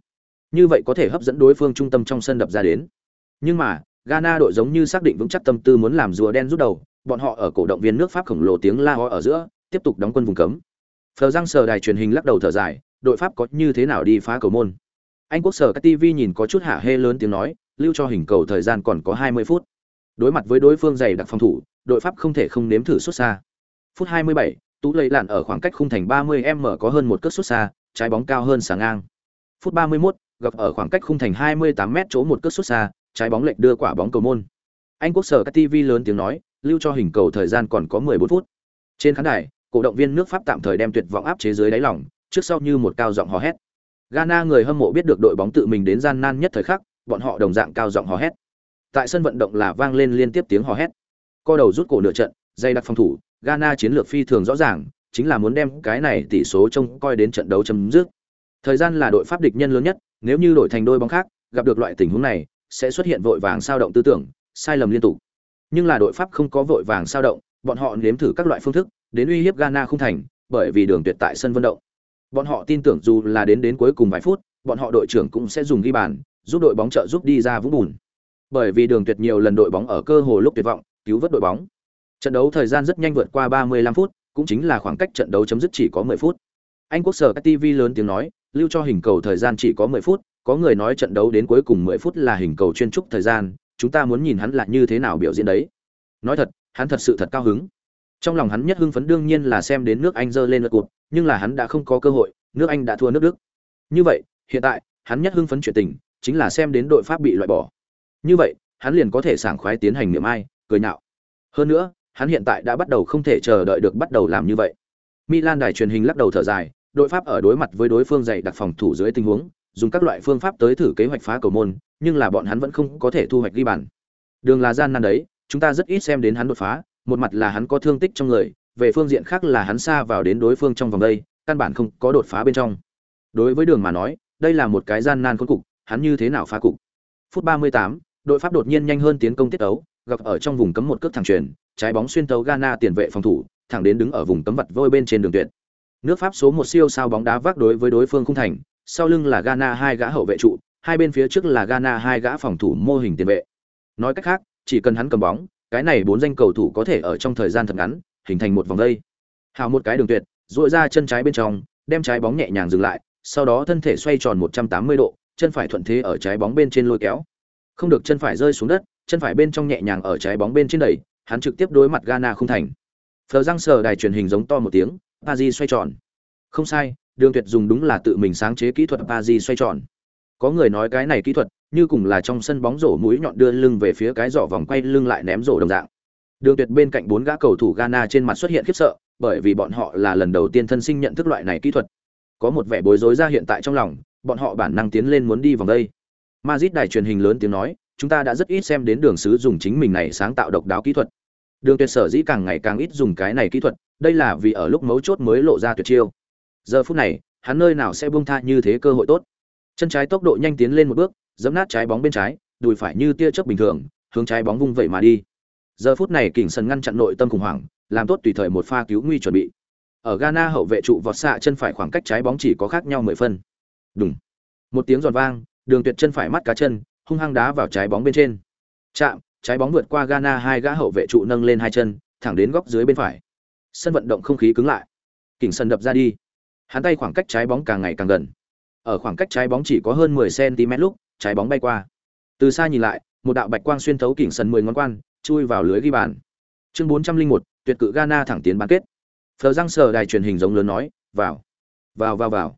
Như vậy có thể hấp dẫn đối phương trung tâm trong sân đập ra đến. Nhưng mà, Ghana đội giống như xác định vững chắc tâm tư muốn làm rùa đen rút đầu, bọn họ ở cổ động viên nước Pháp khổng lồ tiếng la ho ở giữa, tiếp tục đóng quân vùng cấm. Phờ răng sờ đài truyền hình lắc đầu thở dài, đội pháp có như thế nào đi phá cầu môn? Anh quốc sở các tv nhìn có chút hạ hê lớn tiếng nói lưu cho hình cầu thời gian còn có 20 phút. Đối mặt với đối phương dày đặc phòng thủ đội pháp không thể không nếm thử xuất xa. Phút 27, tú lây lạn ở khoảng cách khung thành 30 m có hơn một cước xuất xa trái bóng cao hơn sáng ngang. Phút 31, gặp ở khoảng cách khung thành 28 m chỗ một cước xuất xa trái bóng lệch đưa quả bóng cầu môn. Anh quốc sở các tv lớn tiếng nói, lưu cho hình cầu thời gian còn có 14 phút. Trên khán đài, cổ động viên nước pháp tạm thời đem tuyệt vọng áp chế dưới đáy lòng, trước sau như một cao giọng hò hét. Ghana người hâm mộ biết được đội bóng tự mình đến gian nan nhất thời khắc, bọn họ đồng dạng cao giọng hò hét. Tại sân vận động là vang lên liên tiếp tiếng hò hét. Co đầu rút cổ nửa trận dây đặc phòng thủ, ghana chiến lược phi thường rõ ràng, chính là muốn đem cái này tỷ số trông coi đến trận đấu chấm dứt. Thời gian là đội pháp địch nhân lớn nhất, nếu như đổi thành đôi bóng khác, gặp được loại tình huống này sẽ xuất hiện vội vàng sao động tư tưởng, sai lầm liên tục. Nhưng là đội pháp không có vội vàng sao động, bọn họ nếm thử các loại phương thức, đến uy hiếp ghana không thành, bởi vì đường tuyệt tại sân vận động. Bọn họ tin tưởng dù là đến đến cuối cùng vài phút, bọn họ đội trưởng cũng sẽ dùng ghi bàn, giúp đội bóng trợ giúp đi ra vũng bùn. Bởi vì đường tuyệt nhiều lần đội bóng ở cơ hồ lúc tuyệt vọng, cứu vớt đội bóng. Trận đấu thời gian rất nhanh vượt qua 35 phút, cũng chính là khoảng cách trận đấu chấm dứt chỉ có 10 phút. Anh quốc sở TV lớn tiếng nói, lưu cho hình cầu thời gian chỉ có 10 phút có người nói trận đấu đến cuối cùng 10 phút là hình cầu chuyên trúc thời gian, chúng ta muốn nhìn hắn là như thế nào biểu diễn đấy. Nói thật, hắn thật sự thật cao hứng. Trong lòng hắn nhất hưng phấn đương nhiên là xem đến nước anh dơ lên lượt cuộc, nhưng là hắn đã không có cơ hội, nước anh đã thua nước đức. Như vậy, hiện tại, hắn nhất hưng phấn chuyện tình, chính là xem đến đội pháp bị loại bỏ. Như vậy, hắn liền có thể sảng khoái tiến hành niệm ai, cười nhạo. Hơn nữa, hắn hiện tại đã bắt đầu không thể chờ đợi được bắt đầu làm như vậy. Milan đài truyền hình lắc đầu thở dài, đội pháp ở đối mặt với đối phương dày đặc phòng thủ dưới tình huống dùng các loại phương pháp tới thử kế hoạch phá cầu môn nhưng là bọn hắn vẫn không có thể thu hoạch ghi bàn. Đường là gian nan đấy chúng ta rất ít xem đến hắn đột phá một mặt là hắn có thương tích trong người về phương diện khác là hắn xa vào đến đối phương trong vòng đây căn bản không có đột phá bên trong. Đối với đường mà nói đây là một cái gian nan cuối cục hắn như thế nào phá cục? Phút 38, đội pháp đột nhiên nhanh hơn tiến công tiết đấu gặp ở trong vùng cấm một cước thẳng truyền trái bóng xuyên tấu Ghana tiền vệ phòng thủ thẳng đến đứng ở vùng cấm vật vôi bên trên đường tuyệt. Nước pháp số một siêu sao bóng đá vác đối với đối phương khung thành sau lưng là Ghana hai gã hậu vệ trụ, hai bên phía trước là Ghana hai gã phòng thủ mô hình tiền vệ. Nói cách khác, chỉ cần hắn cầm bóng, cái này bốn danh cầu thủ có thể ở trong thời gian thật ngắn, hình thành một vòng dây hào một cái đường tuyệt, duỗi ra chân trái bên trong, đem trái bóng nhẹ nhàng dừng lại, sau đó thân thể xoay tròn 180 độ, chân phải thuận thế ở trái bóng bên trên lôi kéo. Không được chân phải rơi xuống đất, chân phải bên trong nhẹ nhàng ở trái bóng bên trên đẩy, hắn trực tiếp đối mặt Ghana không thành. Phờ răng sờ đài truyền hình giống to một tiếng Pazi xoay tròn. Không sai đường tuyệt dùng đúng là tự mình sáng chế kỹ thuật Paris xoay tròn. Có người nói cái này kỹ thuật như cùng là trong sân bóng rổ mũi nhọn đưa lưng về phía cái rổ vòng quay lưng lại ném rổ đồng dạng. Đường tuyệt bên cạnh bốn gã cầu thủ Ghana trên mặt xuất hiện khiếp sợ, bởi vì bọn họ là lần đầu tiên thân sinh nhận thức loại này kỹ thuật. Có một vẻ bối rối ra hiện tại trong lòng, bọn họ bản năng tiến lên muốn đi vòng đây. Madrid đài truyền hình lớn tiếng nói, chúng ta đã rất ít xem đến đường sứ dùng chính mình này sáng tạo độc đáo kỹ thuật. Đường tuyệt sở dĩ càng ngày càng ít dùng cái này kỹ thuật, đây là vì ở lúc mấu chốt mới lộ ra tuyệt chiêu giờ phút này, hắn nơi nào sẽ buông tha như thế cơ hội tốt. Chân trái tốc độ nhanh tiến lên một bước, giẫm nát trái bóng bên trái, đùi phải như tia chớp bình thường, hướng trái bóng vung vẩy mà đi. Giờ phút này kỉnh sân ngăn chặn nội tâm khủng hoảng, làm tốt tùy thời một pha cứu nguy chuẩn bị. Ở ghana hậu vệ trụ vọt xạ chân phải khoảng cách trái bóng chỉ có khác nhau mười phân. Đúng một tiếng giòn vang, đường tuyệt chân phải mắt cá chân, hung hăng đá vào trái bóng bên trên. Chạm, trái bóng vượt qua ghana hai gã hậu vệ trụ nâng lên hai chân, thẳng đến góc dưới bên phải. Sân vận động không khí cứng lại. Kỉnh sân đập ra đi hắn tay khoảng cách trái bóng càng ngày càng gần. Ở khoảng cách trái bóng chỉ có hơn 10 cm lúc trái bóng bay qua. Từ xa nhìn lại một đạo bạch quang xuyên thấu kỉnh sân 10 ngón quan chui vào lưới ghi bàn. Chương 401, tuyệt cự ghana thẳng tiến bán kết. Phờ răng sờ đài truyền hình giống lớn nói vào vào vào vào.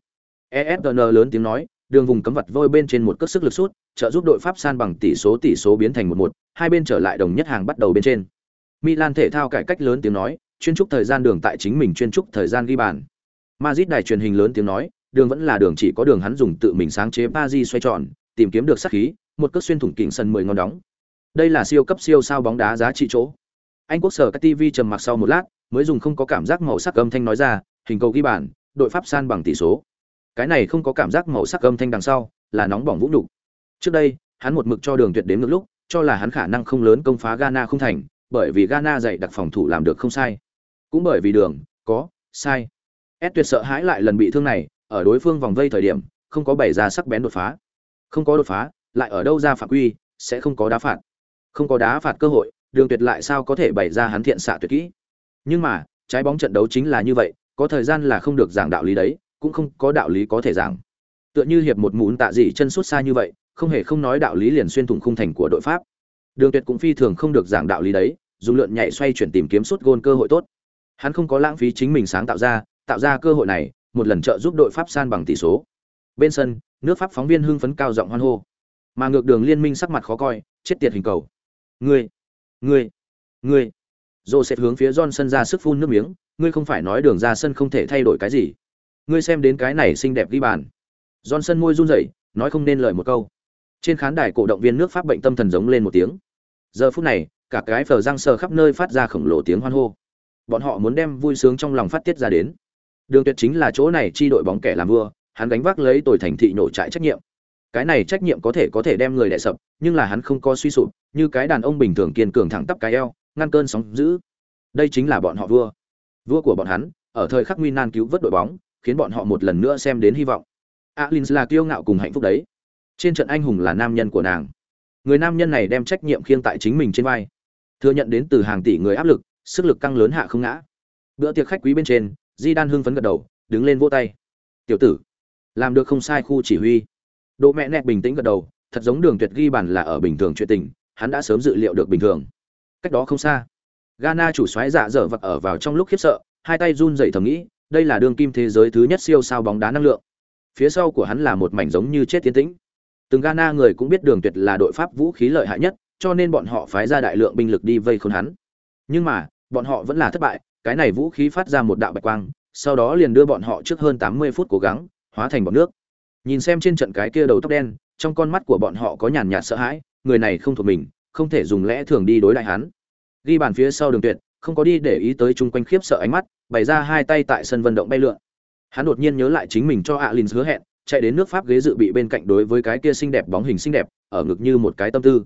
Esn lớn tiếng nói đường vùng cấm vật vôi bên trên một cất sức lực sút trợ giúp đội pháp san bằng tỷ số tỷ số biến thành một một hai bên trở lại đồng nhất hàng bắt đầu bên trên. Milan thể thao cải cách lớn tiếng nói chuyên trúc thời gian đường tại chính mình chuyên trúc thời gian ghi bàn. Madrid đài truyền hình lớn tiếng nói, đường vẫn là đường chỉ có đường hắn dùng tự mình sáng chế Paris xoay tròn, tìm kiếm được sát khí, một cước xuyên thủng kỉnh sân mười ngon đóng. Đây là siêu cấp siêu sao bóng đá giá trị chỗ. Anh quốc sở các tv trầm mặc sau một lát, mới dùng không có cảm giác màu sắc âm thanh nói ra, hình cầu ghi bàn, đội pháp san bằng tỷ số. Cái này không có cảm giác màu sắc âm thanh đằng sau, là nóng bỏng vũ nhục. Trước đây, hắn một mực cho đường tuyệt đến ngược lúc, cho là hắn khả năng không lớn công phá ghana không thành, bởi vì ghana dạy đặc phòng thủ làm được không sai. Cũng bởi vì đường, có, sai ed tuyệt sợ hãi lại lần bị thương này, ở đối phương vòng vây thời điểm, không có bày ra sắc bén đột phá. Không có đột phá, lại ở đâu ra phạm quy, sẽ không có đá phạt. Không có đá phạt cơ hội, đường tuyệt lại sao có thể bày ra hắn thiện xạ tuyệt kỹ. Nhưng mà, trái bóng trận đấu chính là như vậy, có thời gian là không được giảng đạo lý đấy, cũng không có đạo lý có thể giảng. Tựa như hiệp một mũn tạ dị chân suốt xa như vậy, không hề không nói đạo lý liền xuyên thủng khung thành của đội pháp. Đường tuyệt cũng phi thường không được giảng đạo lý đấy dùng lượn nhảy xoay chuyển tìm kiếm suốt gôn cơ hội tốt. Hắn không có lãng phí chính mình sáng tạo ra tạo ra cơ hội này một lần trợ giúp đội pháp san bằng tỷ số bên sân nước pháp phóng viên hưng phấn cao giọng hoan hô mà ngược đường liên minh sắc mặt khó coi chết tiệt hình cầu ngươi ngươi ngươi Joseph sẽ hướng phía Johnson ra sức phun nước miếng, ngươi không phải nói đường ra sân không thể thay đổi cái gì. Ngươi xem đến cái này xinh đẹp ghi bàn. Johnson môi run rẩy, nói không nên lời một câu. Trên khán đài cổ động viên nước Pháp bệnh tâm thần giống lên một tiếng. Giờ phút này, cả cái phở răng sờ khắp nơi phát ra khổng lồ tiếng hoan hô. Bọn họ muốn đem vui sướng trong lòng phát tiết ra đến. Đường Tuyệt chính là chỗ này chi đội bóng kẻ làm vua, hắn gánh vác lấy tội thành thị nổ trại trách nhiệm. Cái này trách nhiệm có thể có thể đem người đè sập, nhưng là hắn không có suy sụp, như cái đàn ông bình thường kiên cường thẳng tắp cái eo, ngăn cơn sóng dữ. Đây chính là bọn họ vua. Vua của bọn hắn, ở thời khắc nguy nan cứu vớt đội bóng, khiến bọn họ một lần nữa xem đến hy vọng. Alins là kiêu ngạo cùng hạnh phúc đấy. Trên trận anh hùng là nam nhân của nàng. Người nam nhân này đem trách nhiệm khiêng tại chính mình trên vai, thừa nhận đến từ hàng tỷ người áp lực, sức lực căng lớn hạ không ngã. Bữa tiệc khách quý bên trên, Di Đan hưng phấn gật đầu, đứng lên vỗ tay. "Tiểu tử, làm được không sai khu chỉ huy." Đỗ mẹ nẹt bình tĩnh gật đầu, thật giống Đường Tuyệt ghi bàn là ở bình thường chuyện tình, hắn đã sớm dự liệu được bình thường. Cách đó không xa, Ghana chủ xoáy dạ dở vật ở vào trong lúc khiếp sợ, hai tay run rẩy thầm nghĩ, đây là đường kim thế giới thứ nhất siêu sao bóng đá năng lượng. Phía sau của hắn là một mảnh giống như chết tiến tĩnh. Từng Ghana người cũng biết Đường Tuyệt là đội pháp vũ khí lợi hại nhất, cho nên bọn họ phái ra đại lượng binh lực đi vây khốn hắn. Nhưng mà, bọn họ vẫn là thất bại, cái này vũ khí phát ra một đạo bạch quang, sau đó liền đưa bọn họ trước hơn 80 phút cố gắng, hóa thành bọt nước. Nhìn xem trên trận cái kia đầu tóc đen, trong con mắt của bọn họ có nhàn nhạt sợ hãi, người này không thuộc mình, không thể dùng lẽ thường đi đối lại hắn. Ghi bàn phía sau Đường Tuyệt, không có đi để ý tới chung quanh khiếp sợ ánh mắt, bày ra hai tay tại sân vận động bay lượn. Hắn đột nhiên nhớ lại chính mình cho Alin hứa hẹn, chạy đến nước Pháp ghế dự bị bên cạnh đối với cái kia xinh đẹp bóng hình xinh đẹp, ở ngực như một cái tâm tư.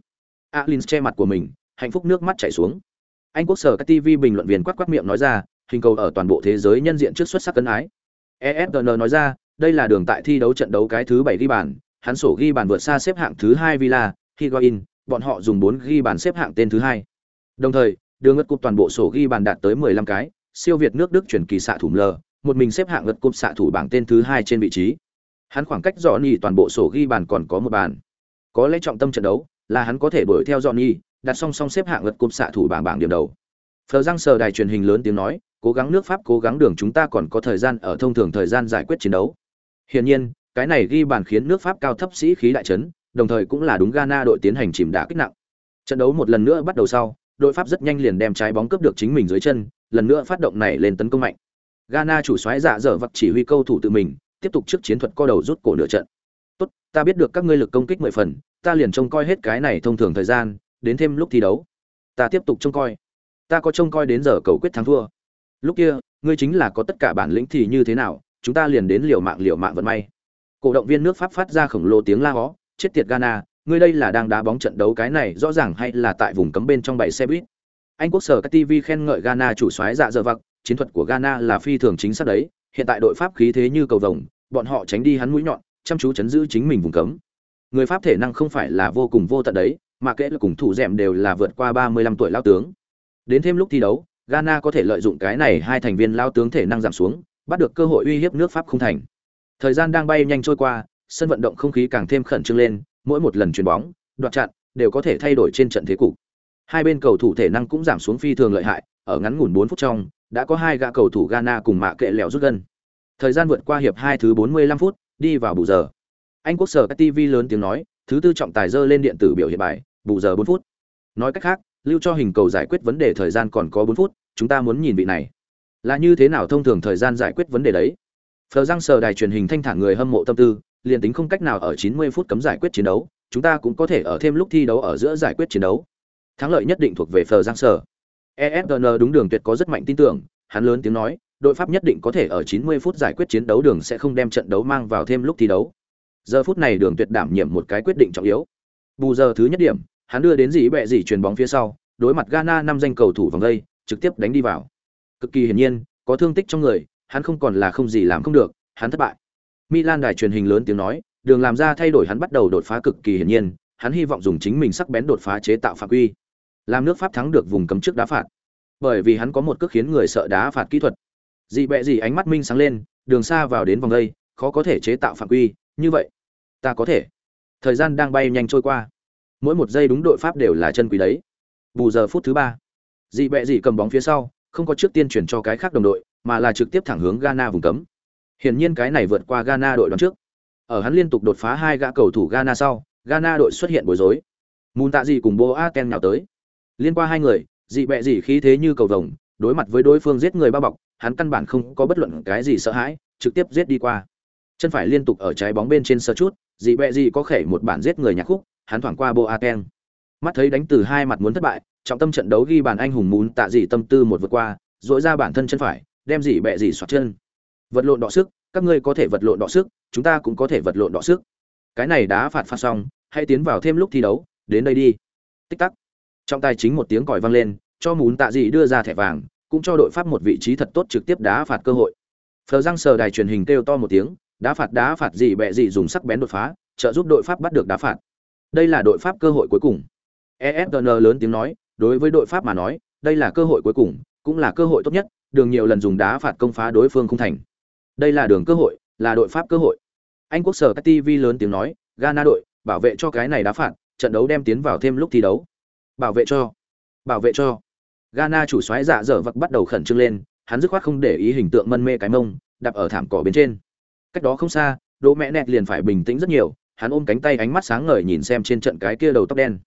Alin che mặt của mình, hạnh phúc nước mắt chảy xuống. Anh quốc sở các TV bình luận viên quát quát miệng nói ra, hình cầu ở toàn bộ thế giới nhân diện trước xuất sắc cân ái. ESPN nói ra, đây là đường tại thi đấu trận đấu cái thứ bảy ghi bàn, hắn sổ ghi bàn vượt xa xếp hạng thứ hai Villa, Higuain, bọn họ dùng bốn ghi bàn xếp hạng tên thứ hai. Đồng thời, đường ngất cúp toàn bộ sổ ghi bàn đạt tới 15 cái, siêu việt nước Đức chuyển kỳ xạ thủ lờ, một mình xếp hạng ngất cúp xạ thủ bảng tên thứ hai trên vị trí. Hắn khoảng cách Johnny toàn bộ sổ ghi bàn còn có một bàn. Có lẽ trọng tâm trận đấu là hắn có thể đuổi theo Johnny, đặt song song xếp hạng lượt cúp xạ thủ bảng bảng điểm đầu. Phờ răng sờ đài truyền hình lớn tiếng nói, cố gắng nước Pháp cố gắng đường chúng ta còn có thời gian ở thông thường thời gian giải quyết chiến đấu. Hiển nhiên, cái này ghi bàn khiến nước Pháp cao thấp sĩ khí đại chấn, đồng thời cũng là đúng Ghana đội tiến hành chìm đá kích nặng. Trận đấu một lần nữa bắt đầu sau, đội Pháp rất nhanh liền đem trái bóng cướp được chính mình dưới chân, lần nữa phát động này lên tấn công mạnh. Ghana chủ soái dạ dở vật chỉ huy câu thủ tự mình, tiếp tục trước chiến thuật co đầu rút cổ nửa trận. "Tốt, ta biết được các ngươi lực công kích mười phần, ta liền trông coi hết cái này thông thường thời gian, đến thêm lúc thi đấu. Ta tiếp tục trông coi. Ta có trông coi đến giờ cầu quyết thắng thua. Lúc kia, ngươi chính là có tất cả bản lĩnh thì như thế nào, chúng ta liền đến liều mạng liều mạng vận may." Cổ động viên nước Pháp phát ra khổng lồ tiếng la hó, chết tiệt Ghana, ngươi đây là đang đá bóng trận đấu cái này rõ ràng hay là tại vùng cấm bên trong bảy xe buýt. Anh quốc sở các TV khen ngợi Ghana chủ soái dạ dở vặc, chiến thuật của Ghana là phi thường chính xác đấy, hiện tại đội Pháp khí thế như cầu vồng, bọn họ tránh đi hắn mũi nhọn, chăm chú chấn giữ chính mình vùng cấm. Người Pháp thể năng không phải là vô cùng vô tận đấy, mà kể là cùng thủ dẻm đều là vượt qua 35 tuổi lao tướng. Đến thêm lúc thi đấu, Ghana có thể lợi dụng cái này hai thành viên lao tướng thể năng giảm xuống, bắt được cơ hội uy hiếp nước Pháp không thành. Thời gian đang bay nhanh trôi qua, sân vận động không khí càng thêm khẩn trương lên, mỗi một lần chuyền bóng, đoạt chặn đều có thể thay đổi trên trận thế cục. Hai bên cầu thủ thể năng cũng giảm xuống phi thường lợi hại, ở ngắn ngủn 4 phút trong, đã có hai gã cầu thủ Ghana cùng mạ kệ lẹo rút gần. Thời gian vượt qua hiệp 2 thứ 45 phút, đi vào bù giờ. Anh quốc sở TV lớn tiếng nói, thứ tư trọng tài dơ lên điện tử biểu hiện bài, bù giờ bốn phút. Nói cách khác, lưu cho hình cầu giải quyết vấn đề thời gian còn có bốn phút, chúng ta muốn nhìn vị này. Là như thế nào thông thường thời gian giải quyết vấn đề đấy? Phờ răng sờ đài truyền hình thanh thản người hâm mộ tâm tư, liền tính không cách nào ở 90 phút cấm giải quyết chiến đấu, chúng ta cũng có thể ở thêm lúc thi đấu ở giữa giải quyết chiến đấu. Thắng lợi nhất định thuộc về Phờ giang sờ. esn đúng đường tuyệt có rất mạnh tin tưởng, hắn lớn tiếng nói, đội Pháp nhất định có thể ở 90 phút giải quyết chiến đấu đường sẽ không đem trận đấu mang vào thêm lúc thi đấu. Giờ phút này đường tuyệt đảm nhiệm một cái quyết định trọng yếu. Bù giờ thứ nhất điểm, hắn đưa đến dĩ bẹ dĩ truyền bóng phía sau, đối mặt Ghana năm danh cầu thủ vòng đây, trực tiếp đánh đi vào. Cực kỳ hiển nhiên, có thương tích trong người, hắn không còn là không gì làm không được, hắn thất bại. Milan đài truyền hình lớn tiếng nói, đường làm ra thay đổi hắn bắt đầu đột phá cực kỳ hiển nhiên, hắn hy vọng dùng chính mình sắc bén đột phá chế tạo phạm quy. Làm nước Pháp thắng được vùng cấm trước đá phạt. Bởi vì hắn có một cước khiến người sợ đá phạt kỹ thuật. Dị bẹ dị ánh mắt minh sáng lên, đường xa vào đến vòng đây khó có thể chế tạo phạm quy như vậy, ta có thể. Thời gian đang bay nhanh trôi qua. Mỗi một giây đúng đội pháp đều là chân quý đấy. Bù giờ phút thứ ba. Dị bẹ dị cầm bóng phía sau, không có trước tiên chuyển cho cái khác đồng đội, mà là trực tiếp thẳng hướng ghana vùng cấm. Hiển nhiên cái này vượt qua ghana đội đón trước. Ở hắn liên tục đột phá hai gã cầu thủ ghana sau, ghana đội xuất hiện bối rối. Mùn tạ dị cùng bố a ken nhào tới. Liên qua hai người, dị bẹ dị khí thế như cầu vồng, đối mặt với đối phương giết người bao bọc, hắn căn bản không có bất luận cái gì sợ hãi, trực tiếp giết đi qua chân phải liên tục ở trái bóng bên trên sơ chút, dị bẹ dị có khể một bản giết người nhạc khúc, hắn thoảng qua bô a mắt thấy đánh từ hai mặt muốn thất bại, trọng tâm trận đấu ghi bàn anh hùng mún tạ dị tâm tư một vượt qua, dội ra bản thân chân phải, đem dị bẹ dị xoạt chân. Vật lộn đọ sức, các ngươi có thể vật lộn đọ sức, chúng ta cũng có thể vật lộn đọ sức. Cái này đã phạt phạt xong, hãy tiến vào thêm lúc thi đấu, đến đây đi. Tích tắc. Trong tay chính một tiếng còi vang lên, cho mún tạ dị đưa ra thẻ vàng, cũng cho đội pháp một vị trí thật tốt trực tiếp đá phạt cơ hội. Phờ răng sờ đài truyền hình kêu to một tiếng đá phạt đá phạt gì bẹ gì dùng sắc bén đột phá, trợ giúp đội pháp bắt được đá phạt. Đây là đội pháp cơ hội cuối cùng. Efn lớn tiếng nói, đối với đội pháp mà nói, đây là cơ hội cuối cùng, cũng là cơ hội tốt nhất, đường nhiều lần dùng đá phạt công phá đối phương không thành. Đây là đường cơ hội, là đội pháp cơ hội. Anh quốc sở các tv lớn tiếng nói, ghana đội, bảo vệ cho cái này đá phạt, trận đấu đem tiến vào thêm lúc thi đấu. Bảo vệ cho, bảo vệ cho. Ghana chủ xoáy dạ dở vặc bắt đầu khẩn trương lên, hắn dứt khoát không để ý hình tượng mân mê cái mông, đạp ở thảm cỏ bên trên cách đó không xa đỗ mẹ nẹt liền phải bình tĩnh rất nhiều hắn ôm cánh tay ánh mắt sáng ngời nhìn xem trên trận cái kia đầu tóc đen.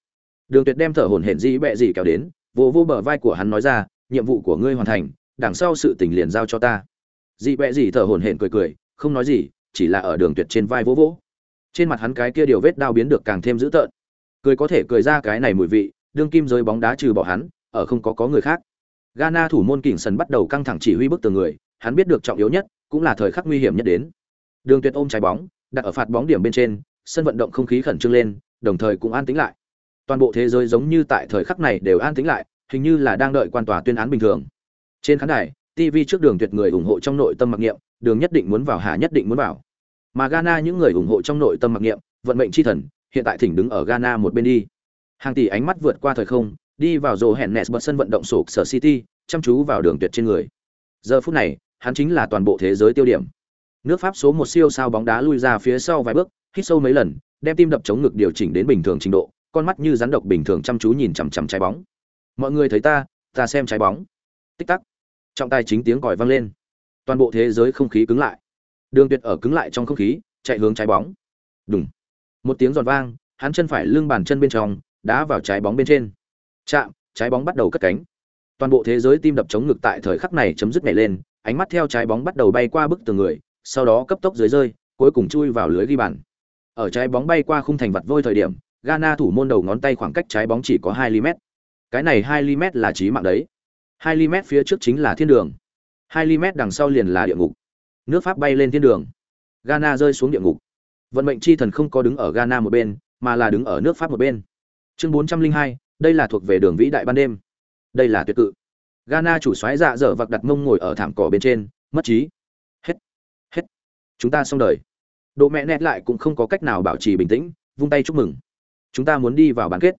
Đường tuyệt đem thở hổn hển dĩ bẹ dị kéo đến vô vô bờ vai của hắn nói ra nhiệm vụ của ngươi hoàn thành đằng sau sự tình liền giao cho ta. Dị bẹ dị thở hổn hển cười cười không nói gì chỉ là ở đường tuyệt trên vai vỗ vỗ. Trên mặt hắn cái kia điều vết đao biến được càng thêm dữ tợn. Cười có thể cười ra cái này mùi vị đương kim giới bóng đá trừ bỏ hắn ở không có có người khác. Ghana thủ môn Kình Sần bắt đầu căng thẳng chỉ huy bức tường người, hắn biết được trọng yếu nhất, cũng là thời khắc nguy hiểm nhất đến. Đường Tuyệt ôm trái bóng, đặt ở phạt bóng điểm bên trên, sân vận động không khí khẩn trương lên, đồng thời cũng an tĩnh lại. Toàn bộ thế giới giống như tại thời khắc này đều an tĩnh lại, hình như là đang đợi quan tòa tuyên án bình thường. Trên khán đài, TV trước đường tuyệt người ủng hộ trong nội tâm mặc niệm, đường nhất định muốn vào hạ nhất định muốn vào. Mà Ghana những người ủng hộ trong nội tâm mặc niệm, vận mệnh chi thần, hiện tại thỉnh đứng ở Ghana một bên đi. Hàng tỷ ánh mắt vượt qua thời không, đi vào rồ hẹn nẹt bật sân vận động sổ sở City, chăm chú vào đường tuyệt trên người. Giờ phút này, hắn chính là toàn bộ thế giới tiêu điểm. Nước Pháp số một siêu sao bóng đá lui ra phía sau vài bước, hít sâu mấy lần, đem tim đập chống ngực điều chỉnh đến bình thường trình độ, con mắt như rắn độc bình thường chăm chú nhìn chằm chằm trái bóng. Mọi người thấy ta, ta xem trái bóng. Tích tắc. Trọng tài chính tiếng còi vang lên. Toàn bộ thế giới không khí cứng lại. Đường Tuyệt ở cứng lại trong không khí, chạy hướng trái bóng. Đùng. Một tiếng giòn vang, hắn chân phải lưng bàn chân bên trong, đá vào trái bóng bên trên. Chạm, trái bóng bắt đầu cất cánh. Toàn bộ thế giới tim đập chống ngực tại thời khắc này chấm dứt nhảy lên, ánh mắt theo trái bóng bắt đầu bay qua bức tường người, sau đó cấp tốc dưới rơi, cuối cùng chui vào lưới ghi bàn. Ở trái bóng bay qua khung thành vật vôi thời điểm, Ghana thủ môn đầu ngón tay khoảng cách trái bóng chỉ có 2 mm. Cái này 2 mm là chí mạng đấy. 2 mm phía trước chính là thiên đường. 2 mm đằng sau liền là địa ngục. Nước Pháp bay lên thiên đường. Ghana rơi xuống địa ngục. Vận mệnh chi thần không có đứng ở Ghana một bên, mà là đứng ở nước Pháp một bên. Chương 402, đây là thuộc về đường vĩ đại ban đêm. Đây là tuyệt cự. Ghana chủ soái dạ dở vặc đặt mông ngồi ở thảm cỏ bên trên, mất trí. Chúng ta xong đời. Độ mẹ nét lại cũng không có cách nào bảo trì bình tĩnh, vung tay chúc mừng. Chúng ta muốn đi vào bán kết.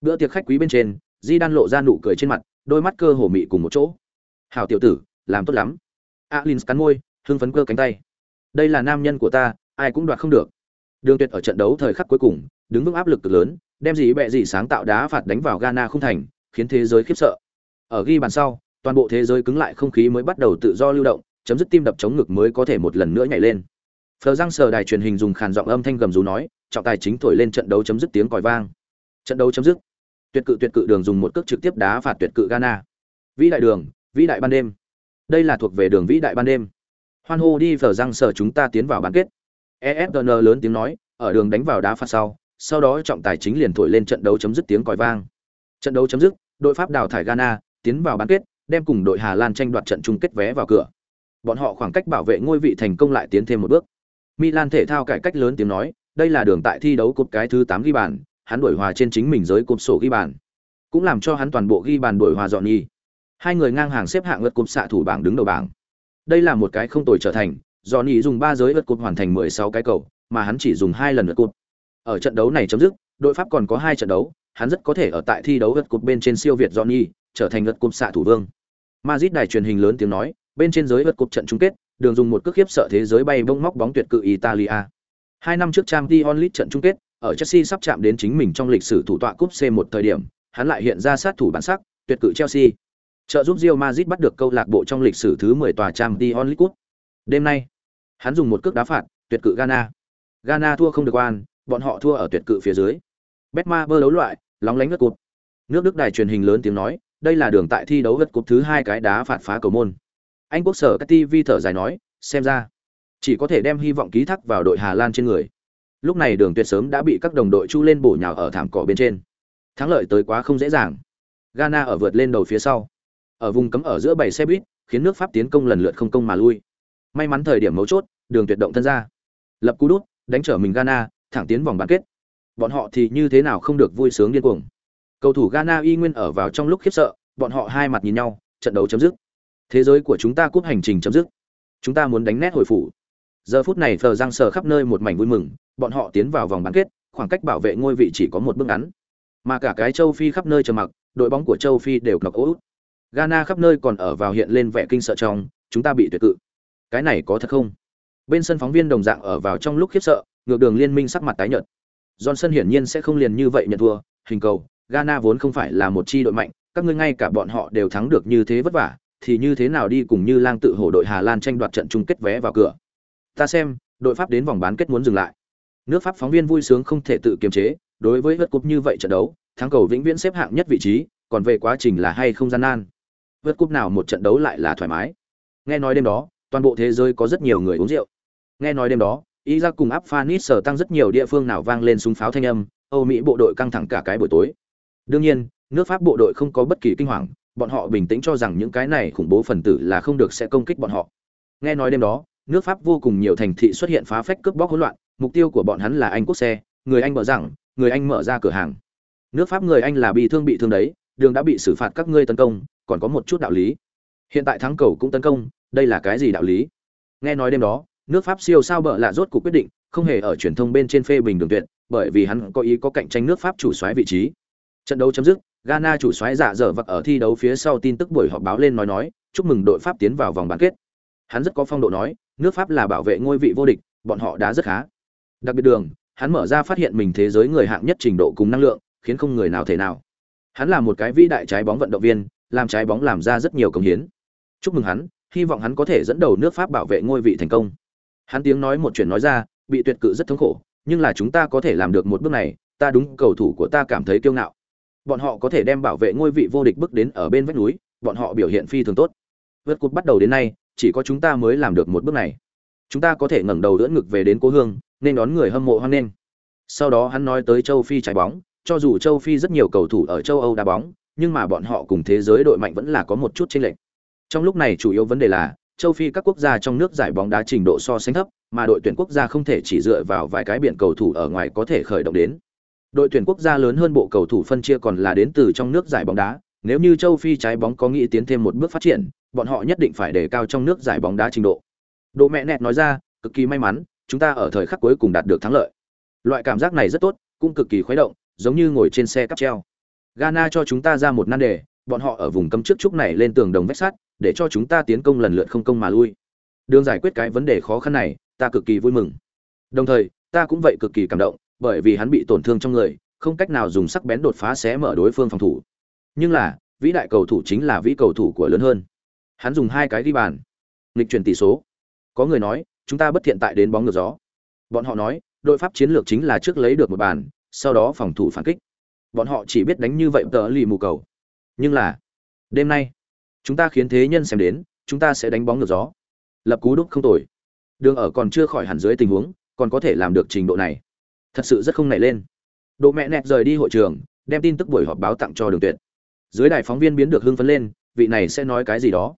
Bữa tiệc khách quý bên trên, Di Đan lộ ra nụ cười trên mặt, đôi mắt cơ hồ mị cùng một chỗ. "Hảo tiểu tử, làm tốt lắm." Alin cắn môi, hưng phấn cơ cánh tay. "Đây là nam nhân của ta, ai cũng đoạt không được." Đường Tuyệt ở trận đấu thời khắc cuối cùng, đứng vững áp lực cực lớn, đem gì bẹ gì sáng tạo đá phạt đánh vào Ghana không thành, khiến thế giới khiếp sợ. Ở ghi bàn sau, toàn bộ thế giới cứng lại không khí mới bắt đầu tự do lưu động, chấm dứt tim đập chống ngực mới có thể một lần nữa nhảy lên. Phờ răng sờ đài truyền hình dùng khàn giọng âm thanh gầm rú nói, trọng tài chính thổi lên trận đấu chấm dứt tiếng còi vang. Trận đấu chấm dứt. Tuyệt cự tuyệt cự đường dùng một cước trực tiếp đá phạt tuyệt cự Ghana. Vĩ đại đường, vĩ đại ban đêm. Đây là thuộc về đường vĩ đại ban đêm. Hoan hô đi phờ răng sờ chúng ta tiến vào bán kết. esn lớn tiếng nói, ở đường đánh vào đá phạt sau, sau đó trọng tài chính liền thổi lên trận đấu chấm dứt tiếng còi vang. Trận đấu chấm dứt, đội Pháp đào thải Ghana, tiến vào bán kết, đem cùng đội Hà Lan tranh đoạt trận chung kết vé vào cửa. Bọn họ khoảng cách bảo vệ ngôi vị thành công lại tiến thêm một bước. Milan thể thao cải cách lớn tiếng nói, đây là đường tại thi đấu cột cái thứ 8 ghi bàn, hắn đổi hòa trên chính mình giới cột sổ ghi bàn. Cũng làm cho hắn toàn bộ ghi bàn đổi hòa dọn nhì. Hai người ngang hàng xếp hạng lượt cột xạ thủ bảng đứng đầu bảng. Đây là một cái không tồi trở thành, Johnny dùng 3 giới lượt cột hoàn thành 16 cái cầu, mà hắn chỉ dùng 2 lần lượt cột. Ở trận đấu này chấm dứt, đội Pháp còn có 2 trận đấu, hắn rất có thể ở tại thi đấu lượt cột bên trên siêu việt Johnny, trở thành lượt cột xạ thủ vương. Madrid đài truyền hình lớn tiếng nói, bên trên giới vượt cột trận chung kết, đường dùng một cước khiếp sợ thế giới bay bông móc bóng tuyệt cự Italia. Hai năm trước Champions League trận chung kết, ở Chelsea sắp chạm đến chính mình trong lịch sử thủ tọa cúp C1 thời điểm, hắn lại hiện ra sát thủ bản sắc, tuyệt cự Chelsea. Trợ giúp Real Madrid bắt được câu lạc bộ trong lịch sử thứ 10 tòa Champions League cúp. Đêm nay, hắn dùng một cước đá phạt, tuyệt cự Ghana. Ghana thua không được oan, bọn họ thua ở tuyệt cự phía dưới. Betma bơ đấu loại, lóng lánh ngất cụt. Nước Đức đài truyền hình lớn tiếng nói, đây là đường tại thi đấu gật cúp thứ hai cái đá phạt phá cầu môn. Anh quốc sở các TV thở dài nói, xem ra chỉ có thể đem hy vọng ký thác vào đội Hà Lan trên người. Lúc này Đường Tuyệt sớm đã bị các đồng đội chu lên bổ nhào ở thảm cỏ bên trên. Thắng lợi tới quá không dễ dàng. Ghana ở vượt lên đầu phía sau, ở vùng cấm ở giữa bảy xe buýt, khiến nước Pháp tiến công lần lượt không công mà lui. May mắn thời điểm mấu chốt, Đường Tuyệt động thân ra, lập cú đút, đánh trở mình Ghana, thẳng tiến vòng bán kết. Bọn họ thì như thế nào không được vui sướng điên cuồng. Cầu thủ Ghana y nguyên ở vào trong lúc khiếp sợ, bọn họ hai mặt nhìn nhau, trận đấu chấm dứt. Thế giới của chúng ta cúp hành trình chấm dứt. Chúng ta muốn đánh nét hồi phủ. Giờ phút này Phờ Giang sờ khắp nơi một mảnh vui mừng, bọn họ tiến vào vòng bán kết, khoảng cách bảo vệ ngôi vị chỉ có một bước ngắn. Mà cả cái châu Phi khắp nơi trầm mặc, đội bóng của châu Phi đều ngọc ố. Ghana khắp nơi còn ở vào hiện lên vẻ kinh sợ trong, chúng ta bị tuyệt cự. Cái này có thật không? Bên sân phóng viên đồng dạng ở vào trong lúc khiếp sợ, ngược đường liên minh sắc mặt tái nhợt. Johnson hiển nhiên sẽ không liền như vậy nhận thua, hình cầu, Ghana vốn không phải là một chi đội mạnh, các ngươi ngay cả bọn họ đều thắng được như thế vất vả, thì như thế nào đi cùng như lang tự hổ đội Hà Lan tranh đoạt trận chung kết vé vào cửa. Ta xem, đội Pháp đến vòng bán kết muốn dừng lại. Nước Pháp phóng viên vui sướng không thể tự kiềm chế, đối với vượt cúp như vậy trận đấu, thắng cầu vĩnh viễn xếp hạng nhất vị trí, còn về quá trình là hay không gian nan. Vượt cúp nào một trận đấu lại là thoải mái. Nghe nói đêm đó, toàn bộ thế giới có rất nhiều người uống rượu. Nghe nói đêm đó, Iraq cùng Afghanistan tăng rất nhiều địa phương nào vang lên súng pháo thanh âm, Âu Mỹ bộ đội căng thẳng cả cái buổi tối. Đương nhiên, nước Pháp bộ đội không có bất kỳ kinh hoàng, bọn họ bình tĩnh cho rằng những cái này khủng bố phần tử là không được sẽ công kích bọn họ. Nghe nói đêm đó, nước Pháp vô cùng nhiều thành thị xuất hiện phá phách cướp bóc hỗn loạn, mục tiêu của bọn hắn là Anh quốc xe, người Anh mở rằng, người Anh mở ra cửa hàng. Nước Pháp người Anh là bị thương bị thương đấy, đường đã bị xử phạt các ngươi tấn công, còn có một chút đạo lý. Hiện tại thắng cầu cũng tấn công, đây là cái gì đạo lý? Nghe nói đêm đó, nước Pháp siêu sao bợ lạ rốt cuộc quyết định, không hề ở truyền thông bên trên phê bình đường tuyệt, bởi vì hắn có ý có cạnh tranh nước Pháp chủ soái vị trí. Trận đấu chấm dứt, Ghana chủ soái dạ dở vật ở thi đấu phía sau tin tức buổi họp báo lên nói nói, chúc mừng đội Pháp tiến vào vòng bán kết. Hắn rất có phong độ nói, nước Pháp là bảo vệ ngôi vị vô địch, bọn họ đã rất khá. Đặc biệt đường, hắn mở ra phát hiện mình thế giới người hạng nhất trình độ cùng năng lượng, khiến không người nào thể nào. Hắn là một cái vĩ đại trái bóng vận động viên, làm trái bóng làm ra rất nhiều công hiến. Chúc mừng hắn, hy vọng hắn có thể dẫn đầu nước Pháp bảo vệ ngôi vị thành công. Hắn tiếng nói một chuyện nói ra, bị tuyệt cự rất thống khổ, nhưng là chúng ta có thể làm được một bước này, ta đúng cầu thủ của ta cảm thấy kiêu ngạo bọn họ có thể đem bảo vệ ngôi vị vô địch bước đến ở bên vách núi, bọn họ biểu hiện phi thường tốt. Vượt cột bắt đầu đến nay, chỉ có chúng ta mới làm được một bước này. Chúng ta có thể ngẩng đầu đỡ ngực về đến cố hương, nên đón người hâm mộ hoan nghênh. Sau đó hắn nói tới châu phi trái bóng, cho dù châu phi rất nhiều cầu thủ ở châu âu đá bóng, nhưng mà bọn họ cùng thế giới đội mạnh vẫn là có một chút chênh lệch. Trong lúc này chủ yếu vấn đề là, châu phi các quốc gia trong nước giải bóng đá trình độ so sánh thấp, mà đội tuyển quốc gia không thể chỉ dựa vào vài cái biển cầu thủ ở ngoài có thể khởi động đến. Đội tuyển quốc gia lớn hơn bộ cầu thủ phân chia còn là đến từ trong nước giải bóng đá, nếu như châu Phi trái bóng có nghĩ tiến thêm một bước phát triển, bọn họ nhất định phải đề cao trong nước giải bóng đá trình độ. Độ mẹ nẹt nói ra, cực kỳ may mắn, chúng ta ở thời khắc cuối cùng đạt được thắng lợi. Loại cảm giác này rất tốt, cũng cực kỳ khuấy động, giống như ngồi trên xe cắp treo. Ghana cho chúng ta ra một nan đề, bọn họ ở vùng cấm trước trúc này lên tường đồng vách sắt, để cho chúng ta tiến công lần lượt không công mà lui. Đường giải quyết cái vấn đề khó khăn này, ta cực kỳ vui mừng. Đồng thời, ta cũng vậy cực kỳ cảm động, bởi vì hắn bị tổn thương trong người, không cách nào dùng sắc bén đột phá xé mở đối phương phòng thủ. Nhưng là, vĩ đại cầu thủ chính là vĩ cầu thủ của lớn hơn. Hắn dùng hai cái ghi bàn, nghịch chuyển tỷ số. Có người nói, chúng ta bất thiện tại đến bóng ngược gió. Bọn họ nói, đội pháp chiến lược chính là trước lấy được một bàn, sau đó phòng thủ phản kích. Bọn họ chỉ biết đánh như vậy tờ lì mù cầu. Nhưng là, đêm nay, chúng ta khiến thế nhân xem đến, chúng ta sẽ đánh bóng ngược gió. Lập cú đúc không tồi. Đường ở còn chưa khỏi hẳn dưới tình huống, còn có thể làm được trình độ này thật sự rất không nảy lên. Độ mẹ nẹt rời đi hội trường, đem tin tức buổi họp báo tặng cho đường tuyệt. Dưới đài phóng viên biến được hưng phấn lên, vị này sẽ nói cái gì đó.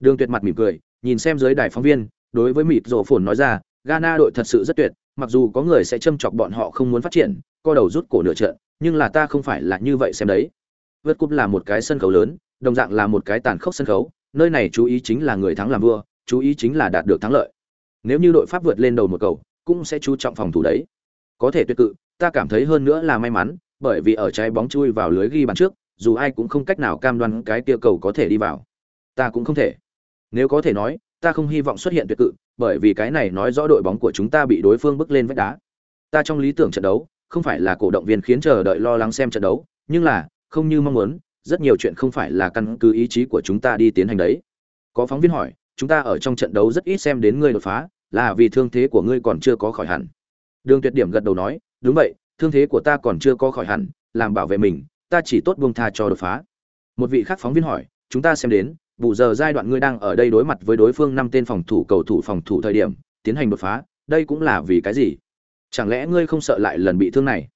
Đường tuyệt mặt mỉm cười, nhìn xem dưới đài phóng viên, đối với mịt rổ phồn nói ra, ghana đội thật sự rất tuyệt, mặc dù có người sẽ châm chọc bọn họ không muốn phát triển, co đầu rút cổ nửa trận, nhưng là ta không phải là như vậy xem đấy. Vượt cúp là một cái sân khấu lớn, đồng dạng là một cái tàn khốc sân khấu, nơi này chú ý chính là người thắng làm vua, chú ý chính là đạt được thắng lợi. Nếu như đội pháp vượt lên đầu một cầu, cũng sẽ chú trọng phòng thủ đấy có thể tuyệt cự, ta cảm thấy hơn nữa là may mắn, bởi vì ở trái bóng chui vào lưới ghi bàn trước, dù ai cũng không cách nào cam đoan cái tiêu cầu có thể đi vào. Ta cũng không thể. Nếu có thể nói, ta không hy vọng xuất hiện tuyệt cự, bởi vì cái này nói rõ đội bóng của chúng ta bị đối phương bức lên vách đá. Ta trong lý tưởng trận đấu, không phải là cổ động viên khiến chờ đợi lo lắng xem trận đấu, nhưng là, không như mong muốn, rất nhiều chuyện không phải là căn cứ ý chí của chúng ta đi tiến hành đấy. Có phóng viên hỏi, chúng ta ở trong trận đấu rất ít xem đến ngươi đột phá, là vì thương thế của ngươi còn chưa có khỏi hẳn. Đường Tuyệt Điểm gật đầu nói, đúng vậy, thương thế của ta còn chưa có khỏi hẳn, làm bảo vệ mình, ta chỉ tốt buông tha cho đột phá. Một vị khác phóng viên hỏi, chúng ta xem đến, bù giờ giai đoạn ngươi đang ở đây đối mặt với đối phương năm tên phòng thủ cầu thủ phòng thủ thời điểm, tiến hành đột phá, đây cũng là vì cái gì? Chẳng lẽ ngươi không sợ lại lần bị thương này?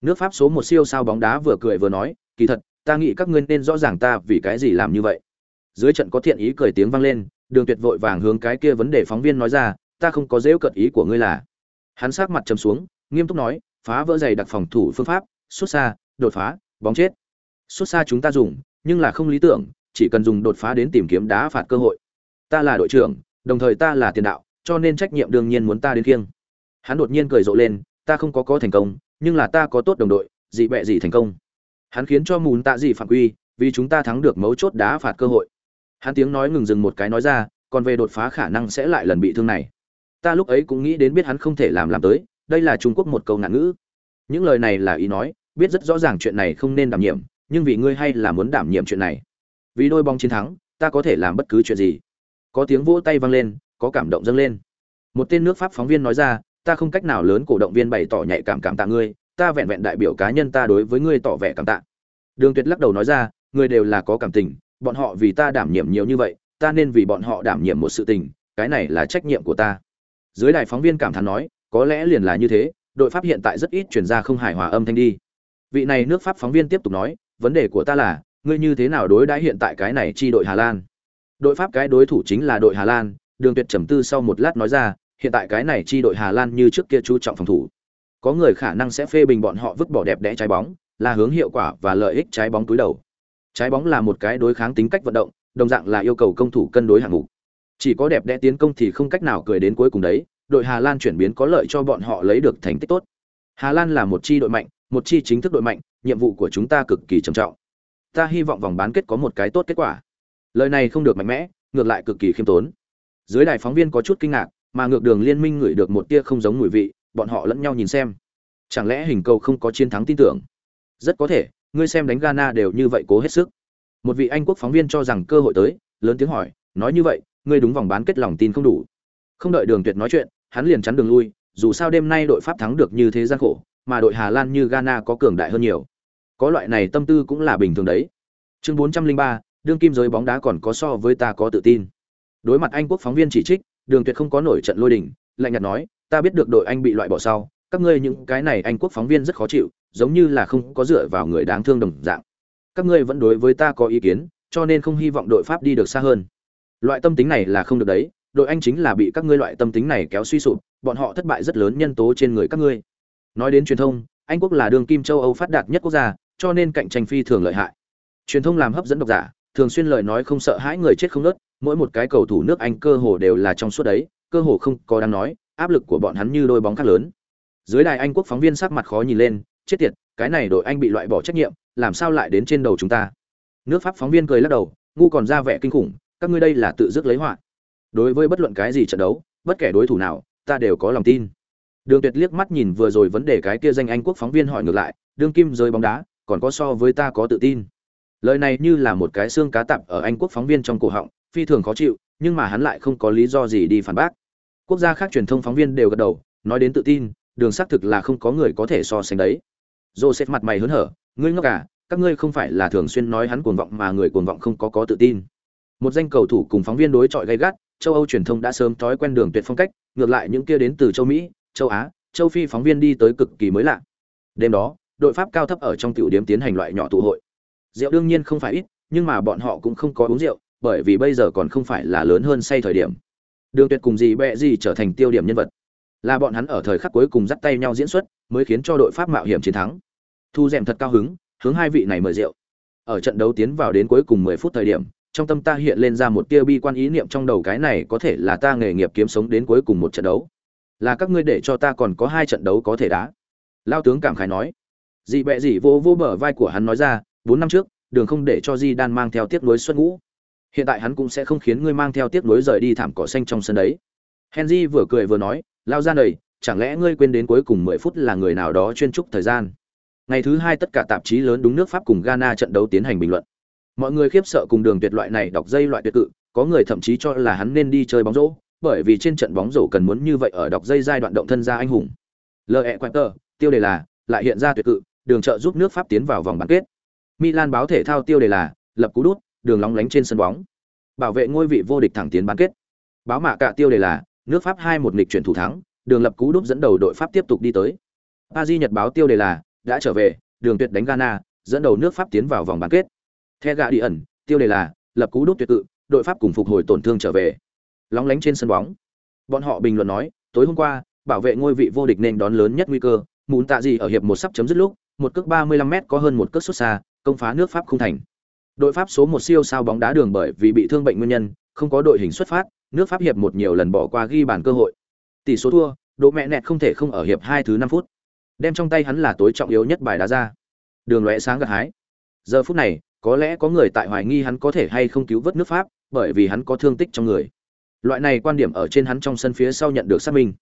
Nước Pháp số một siêu sao bóng đá vừa cười vừa nói, kỳ thật, ta nghĩ các ngươi nên rõ ràng ta vì cái gì làm như vậy. Dưới trận có thiện ý cười tiếng vang lên, Đường Tuyệt vội vàng hướng cái kia vấn đề phóng viên nói ra, ta không có dễ cợt ý của ngươi là. Hắn sát mặt trầm xuống, nghiêm túc nói, phá vỡ dày đặc phòng thủ phương pháp, xuất xa, đột phá, bóng chết. Xuất xa chúng ta dùng, nhưng là không lý tưởng, chỉ cần dùng đột phá đến tìm kiếm đá phạt cơ hội. Ta là đội trưởng, đồng thời ta là tiền đạo, cho nên trách nhiệm đương nhiên muốn ta đến kiêng. Hắn đột nhiên cười rộ lên, ta không có có thành công, nhưng là ta có tốt đồng đội, gì bẹ gì thành công. Hắn khiến cho mùn tạ gì phạm quy, vì chúng ta thắng được mấu chốt đá phạt cơ hội. Hắn tiếng nói ngừng dừng một cái nói ra, còn về đột phá khả năng sẽ lại lần bị thương này. Ta lúc ấy cũng nghĩ đến biết hắn không thể làm làm tới, đây là Trung Quốc một câu ngạn ngữ. Những lời này là ý nói, biết rất rõ ràng chuyện này không nên đảm nhiệm, nhưng vì ngươi hay là muốn đảm nhiệm chuyện này. Vì đôi bóng chiến thắng ta có thể làm bất cứ chuyện gì. Có tiếng vỗ tay vang lên có cảm động dâng lên. Một tên nước pháp phóng viên nói ra ta không cách nào lớn cổ động viên bày tỏ nhạy cảm cảm tạ ngươi ta vẹn vẹn đại biểu cá nhân ta đối với ngươi tỏ vẻ cảm tạ. Đường tuyệt lắc đầu nói ra người đều là có cảm tình bọn họ vì ta đảm nhiệm nhiều như vậy ta nên vì bọn họ đảm nhiệm một sự tình cái này là trách nhiệm của ta dưới đài phóng viên cảm thán nói có lẽ liền là như thế đội pháp hiện tại rất ít chuyển ra không hài hòa âm thanh đi vị này nước pháp phóng viên tiếp tục nói vấn đề của ta là ngươi như thế nào đối đãi hiện tại cái này chi đội Hà Lan? Đội Pháp cái đối thủ chính là đội Hà Lan, Đường Tuyệt trầm tư sau một lát nói ra, hiện tại cái này chi đội Hà Lan như trước kia chú trọng phòng thủ. Có người khả năng sẽ phê bình bọn họ vứt bỏ đẹp đẽ trái bóng, là hướng hiệu quả và lợi ích trái bóng túi đầu. Trái bóng là một cái đối kháng tính cách vận động, đồng dạng là yêu cầu công thủ cân đối hạng mục. Chỉ có đẹp đẽ tiến công thì không cách nào cười đến cuối cùng đấy, đội Hà Lan chuyển biến có lợi cho bọn họ lấy được thành tích tốt. Hà Lan là một chi đội mạnh, một chi chính thức đội mạnh, nhiệm vụ của chúng ta cực kỳ trầm trọng. Ta hy vọng vòng bán kết có một cái tốt kết quả. Lời này không được mạnh mẽ ngược lại cực kỳ khiêm tốn. Dưới đài phóng viên có chút kinh ngạc mà ngược đường liên minh ngửi được một tia không giống mùi vị bọn họ lẫn nhau nhìn xem. Chẳng lẽ hình cầu không có chiến thắng tin tưởng? Rất có thể ngươi xem đánh ghana đều như vậy cố hết sức. Một vị anh quốc phóng viên cho rằng cơ hội tới lớn tiếng hỏi nói như vậy ngươi đúng vòng bán kết lòng tin không đủ. Không đợi đường tuyệt nói chuyện, hắn liền chắn đường lui, dù sao đêm nay đội pháp thắng được như thế gian khổ, mà đội hà lan như ghana có cường đại hơn nhiều. Có loại này tâm tư cũng là bình thường đấy. Chương bốn trăm linh ba, đương kim giới bóng đá còn có so với ta có tự tin. Đối mặt anh quốc phóng viên chỉ trích, đường tuyệt không có nổi trận lôi đình, lạnh nhạt nói, ta biết được đội anh bị loại bỏ sau, các ngươi những cái này anh quốc phóng viên rất khó chịu, giống như là không có dựa vào người đáng thương đồng dạng. Các ngươi vẫn đối với ta có ý kiến, cho nên không hy vọng đội pháp đi được xa hơn loại tâm tính này là không được đấy đội anh chính là bị các ngươi loại tâm tính này kéo suy sụp bọn họ thất bại rất lớn nhân tố trên người các ngươi nói đến truyền thông anh quốc là đường kim châu âu phát đạt nhất quốc gia cho nên cạnh tranh phi thường lợi hại. Truyền thông làm hấp dẫn độc giả, thường xuyên lời nói không sợ hãi người chết không nớt, mỗi một cái cầu thủ nước Anh cơ hồ đều là trong suốt đấy, cơ hồ không có đáng nói, áp lực của bọn hắn như đôi bóng khác lớn. Dưới đài Anh quốc phóng viên sắc mặt khó nhìn lên, chết tiệt, cái này đội Anh bị loại bỏ trách nhiệm, làm sao lại đến trên đầu chúng ta? Nước Pháp phóng viên cười lắc đầu, ngu còn ra vẻ kinh khủng, các ngươi đây là tự dứt lấy họa. Đối với bất luận cái gì trận đấu, bất kể đối thủ nào, ta đều có lòng tin. Đường Tuyệt liếc mắt nhìn vừa rồi vấn đề cái kia danh Anh quốc phóng viên hỏi ngược lại, đương kim rơi bóng đá, còn có so với ta có tự tin lời này như là một cái xương cá tạp ở anh quốc phóng viên trong cổ họng phi thường khó chịu nhưng mà hắn lại không có lý do gì đi phản bác quốc gia khác truyền thông phóng viên đều gật đầu nói đến tự tin đường xác thực là không có người có thể so sánh đấy joseph mặt mày hớn hở ngươi ngốc à các ngươi không phải là thường xuyên nói hắn cuồng vọng mà người cuồng vọng không có có tự tin một danh cầu thủ cùng phóng viên đối chọi gay gắt, châu âu truyền thông đã sớm thói quen đường tuyệt phong cách, ngược lại những kia đến từ châu mỹ, châu á, châu phi phóng viên đi tới cực kỳ mới lạ. Đêm đó, đội pháp cao thấp ở trong tiểu điểm tiến hành loại nhỏ tụ hội. Rượu đương nhiên không phải ít, nhưng mà bọn họ cũng không có uống rượu, bởi vì bây giờ còn không phải là lớn hơn say thời điểm. Đường tuyệt cùng gì bẹ gì trở thành tiêu điểm nhân vật. Là bọn hắn ở thời khắc cuối cùng dắt tay nhau diễn xuất, mới khiến cho đội pháp mạo hiểm chiến thắng. Thu d thật cao hứng, hướng hai vị này mời rượu. Ở trận đấu tiến vào đến cuối cùng 10 phút thời điểm trong tâm ta hiện lên ra một tia bi quan ý niệm trong đầu cái này có thể là ta nghề nghiệp kiếm sống đến cuối cùng một trận đấu. Là các ngươi để cho ta còn có hai trận đấu có thể đá. Lao tướng cảm khái nói. Dị bẹ dị vô vô bờ vai của hắn nói ra, bốn năm trước, đường không để cho di đan mang theo tiếc nuối xuất ngũ. Hiện tại hắn cũng sẽ không khiến ngươi mang theo tiếc nuối rời đi thảm cỏ xanh trong sân đấy. Henry vừa cười vừa nói, lao ra đầy chẳng lẽ ngươi quên đến cuối cùng mười phút là người nào đó chuyên trúc thời gian? Ngày thứ hai tất cả tạp chí lớn đúng nước pháp cùng ghana trận đấu tiến hành bình luận mọi người khiếp sợ cùng đường tuyệt loại này đọc dây loại tuyệt cự có người thậm chí cho là hắn nên đi chơi bóng rổ bởi vì trên trận bóng rổ cần muốn như vậy ở đọc dây giai đoạn động thân ra anh hùng. Lệ quẹt tờ tiêu đề là lại hiện ra tuyệt cự đường trợ giúp nước pháp tiến vào vòng bán kết. Milan báo thể thao tiêu đề là lập cú đút đường lóng lánh trên sân bóng. Bảo vệ ngôi vị vô địch thẳng tiến bán kết. Báo mạ cả tiêu đề là nước pháp hai một nghịch chuyển thủ thắng đường lập cú đúp dẫn đầu đội pháp tiếp tục đi tới. Paris Nhật báo tiêu đề là đã trở về, đường tuyệt đánh Ghana, dẫn đầu nước Pháp tiến vào vòng bán kết. The ẩn, tiêu đề là lập cú đốt tuyệt tự, đội Pháp cùng phục hồi tổn thương trở về. Lóng lánh trên sân bóng. Bọn họ bình luận nói, tối hôm qua, bảo vệ ngôi vị vô địch nên đón lớn nhất nguy cơ, muốn tạ gì ở hiệp một sắp chấm dứt lúc, một cước 35m có hơn một cước xuất xa, công phá nước Pháp không thành. Đội Pháp số một siêu sao bóng đá đường bởi vì bị thương bệnh nguyên nhân, không có đội hình xuất phát, nước Pháp hiệp một nhiều lần bỏ qua ghi bàn cơ hội. Tỷ số thua, Đỗ mẹ nẹt không thể không ở hiệp hai thứ năm phút đem trong tay hắn là tối trọng yếu nhất bài đá ra đường lóe sáng gật hái giờ phút này có lẽ có người tại hoài nghi hắn có thể hay không cứu vớt nước pháp bởi vì hắn có thương tích trong người loại này quan điểm ở trên hắn trong sân phía sau nhận được xác minh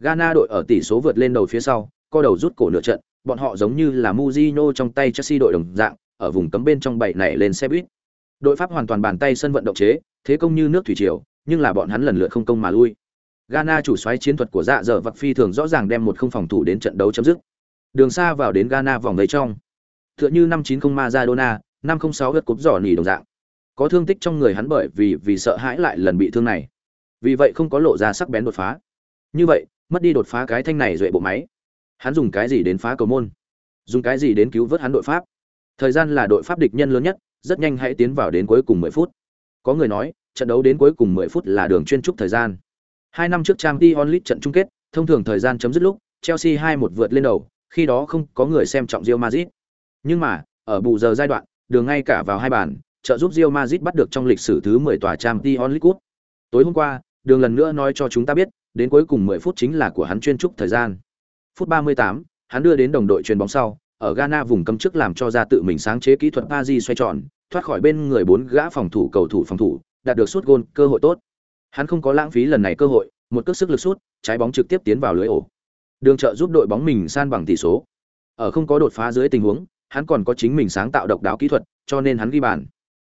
ghana đội ở tỷ số vượt lên đầu phía sau co đầu rút cổ nửa trận bọn họ giống như là Mujino trong tay Chelsea đội đồng dạng ở vùng cấm bên trong bảy này lên xe buýt đội pháp hoàn toàn bàn tay sân vận động chế thế công như nước thủy triều nhưng là bọn hắn lần lượt không công mà lui Ghana chủ soái chiến thuật của dạ dở vật phi thường rõ ràng đem một không phòng thủ đến trận đấu chấm dứt. Đường xa vào đến Ghana vòng lấy trong. Tựa như năm 90 Maradona, năm 06 gật cúp giỏ nỉ đồng dạng. Có thương tích trong người hắn bởi vì vì sợ hãi lại lần bị thương này. Vì vậy không có lộ ra sắc bén đột phá. Như vậy, mất đi đột phá cái thanh này duệ bộ máy. Hắn dùng cái gì đến phá cầu môn? Dùng cái gì đến cứu vớt hắn đội pháp? Thời gian là đội pháp địch nhân lớn nhất, rất nhanh hãy tiến vào đến cuối cùng 10 phút. Có người nói, trận đấu đến cuối cùng 10 phút là đường chuyên trúc thời gian. Hai năm trước trang t onlit trận chung kết, thông thường thời gian chấm dứt lúc, Chelsea 2-1 vượt lên đầu, khi đó không có người xem trọng rio mazit Nhưng mà, ở bù giờ giai đoạn, đường ngay cả vào hai bàn, trợ giúp Real Madrid bắt được trong lịch sử thứ 10 tòa Champions League Cup. Tối hôm qua, đường lần nữa nói cho chúng ta biết, đến cuối cùng 10 phút chính là của hắn chuyên trúc thời gian. Phút 38, hắn đưa đến đồng đội chuyền bóng sau, ở Ghana vùng cấm trước làm cho ra tự mình sáng chế kỹ thuật Paris xoay tròn, thoát khỏi bên người bốn gã phòng thủ cầu thủ phòng thủ, đạt được sút gôn, cơ hội tốt. Hắn không có lãng phí lần này cơ hội, một cước sức lực sút, trái bóng trực tiếp tiến vào lưới ổ. Đường trợ giúp đội bóng mình san bằng tỷ số. Ở không có đột phá dưới tình huống, hắn còn có chính mình sáng tạo độc đáo kỹ thuật, cho nên hắn ghi bàn.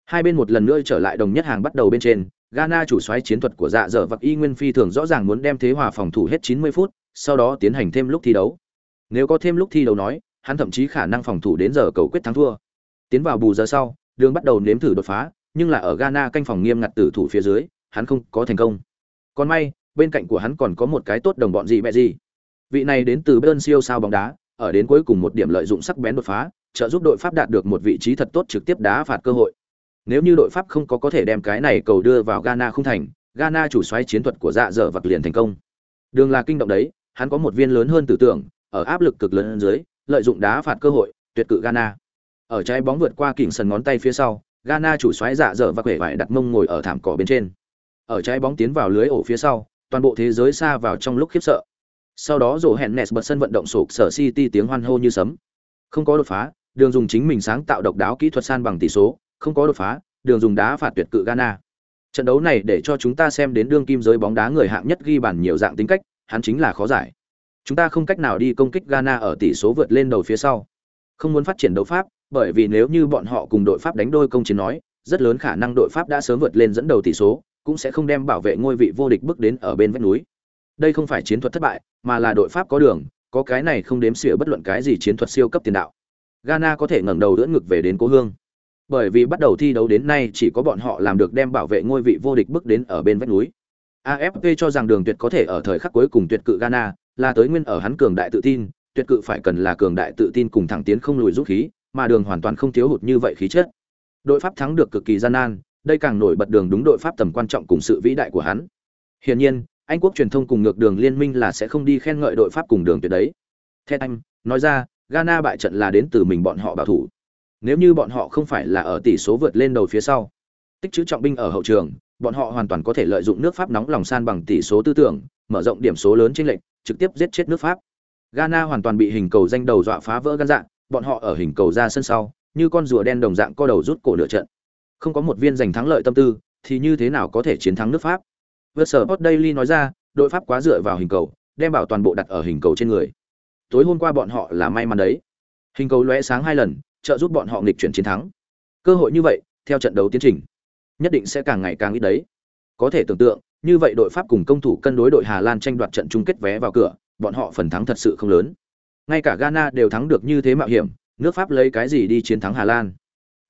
Hai bên một lần nữa trở lại đồng nhất hàng bắt đầu bên trên, Ghana chủ soái chiến thuật của dạ dở vặc y nguyên phi thường rõ ràng muốn đem thế hòa phòng thủ hết 90 phút, sau đó tiến hành thêm lúc thi đấu. Nếu có thêm lúc thi đấu nói, hắn thậm chí khả năng phòng thủ đến giờ cầu quyết thắng thua. Tiến vào bù giờ sau, Đường bắt đầu nếm thử đột phá, nhưng là ở Ghana canh phòng nghiêm ngặt tử thủ phía dưới, hắn không có thành công còn may bên cạnh của hắn còn có một cái tốt đồng bọn gì mẹ gì vị này đến từ bên siêu sao bóng đá ở đến cuối cùng một điểm lợi dụng sắc bén đột phá trợ giúp đội pháp đạt được một vị trí thật tốt trực tiếp đá phạt cơ hội. Nếu như đội pháp không có có thể đem cái này cầu đưa vào ghana không thành, ghana chủ xoáy chiến thuật của dạ dở vặc liền thành công. Đường là kinh động đấy, hắn có một viên lớn hơn tử tưởng, ở áp lực cực lớn dưới, lợi dụng đá phạt cơ hội, tuyệt cự ghana. Ở trái bóng vượt qua kỉnh sần ngón tay phía sau, ghana chủ xoáy dạ dở và quẻ vải đặt mông ngồi ở thảm cỏ bên trên. Ở trái bóng tiến vào lưới ổ phía sau, toàn bộ thế giới xa vào trong lúc khiếp sợ. Sau đó rổ hẹn nes bật sân vận động sụp sở city tiếng hoan hô như sấm. Không có đột phá đường dùng chính mình sáng tạo độc đáo kỹ thuật san bằng tỷ số không có đột phá đường dùng đá phạt tuyệt cự ghana trận đấu này để cho chúng ta xem đến đương kim giới bóng đá người hạng nhất ghi bàn nhiều dạng tính cách hắn chính là khó giải chúng ta không cách nào đi công kích ghana ở tỷ số vượt lên đầu phía sau không muốn phát triển đấu pháp bởi vì nếu như bọn họ cùng đội pháp đánh đôi công chiến nói rất lớn khả năng đội pháp đã sớm vượt lên dẫn đầu tỷ số cũng sẽ không đem bảo vệ ngôi vị vô địch bước đến ở bên vách núi. Đây không phải chiến thuật thất bại, mà là đội Pháp có đường, có cái này không đếm xỉa bất luận cái gì chiến thuật siêu cấp tiền đạo. Ghana có thể ngẩng đầu đỡ ngực về đến cố hương. Bởi vì bắt đầu thi đấu đến nay chỉ có bọn họ làm được đem bảo vệ ngôi vị vô địch bước đến ở bên vách núi. AFP cho rằng đường tuyệt có thể ở thời khắc cuối cùng tuyệt cự Ghana, là tới nguyên ở hắn cường đại tự tin, tuyệt cự phải cần là cường đại tự tin cùng thẳng tiến không lùi rút khí, mà đường hoàn toàn không thiếu hụt như vậy khí chất. Đội Pháp thắng được cực kỳ gian nan, đây càng nổi bật đường đúng đội pháp tầm quan trọng cùng sự vĩ đại của hắn hiển nhiên anh quốc truyền thông cùng ngược đường liên minh là sẽ không đi khen ngợi đội pháp cùng đường tuyệt đấy theo anh nói ra ghana bại trận là đến từ mình bọn họ bảo thủ nếu như bọn họ không phải là ở tỷ số vượt lên đầu phía sau tích trữ trọng binh ở hậu trường bọn họ hoàn toàn có thể lợi dụng nước pháp nóng lòng san bằng tỷ số tư tưởng mở rộng điểm số lớn trên lệnh trực tiếp giết chết nước pháp ghana hoàn toàn bị hình cầu danh đầu dọa phá vỡ gan dạng bọn họ ở hình cầu ra sân sau như con rùa đen đồng dạng co đầu rút cổ nửa trận Không có một viên giành thắng lợi tâm tư, thì như thế nào có thể chiến thắng nước Pháp? Versport Daily nói ra, đội Pháp quá dựa vào hình cầu, đem bảo toàn bộ đặt ở hình cầu trên người. Tối hôm qua bọn họ là may mắn đấy. Hình cầu lóe sáng hai lần, trợ giúp bọn họ nghịch chuyển chiến thắng. Cơ hội như vậy, theo trận đấu tiến trình, nhất định sẽ càng ngày càng ít đấy. Có thể tưởng tượng, như vậy đội Pháp cùng công thủ cân đối đội Hà Lan tranh đoạt trận chung kết vé vào cửa, bọn họ phần thắng thật sự không lớn. Ngay cả Ghana đều thắng được như thế mạo hiểm, nước Pháp lấy cái gì đi chiến thắng Hà Lan?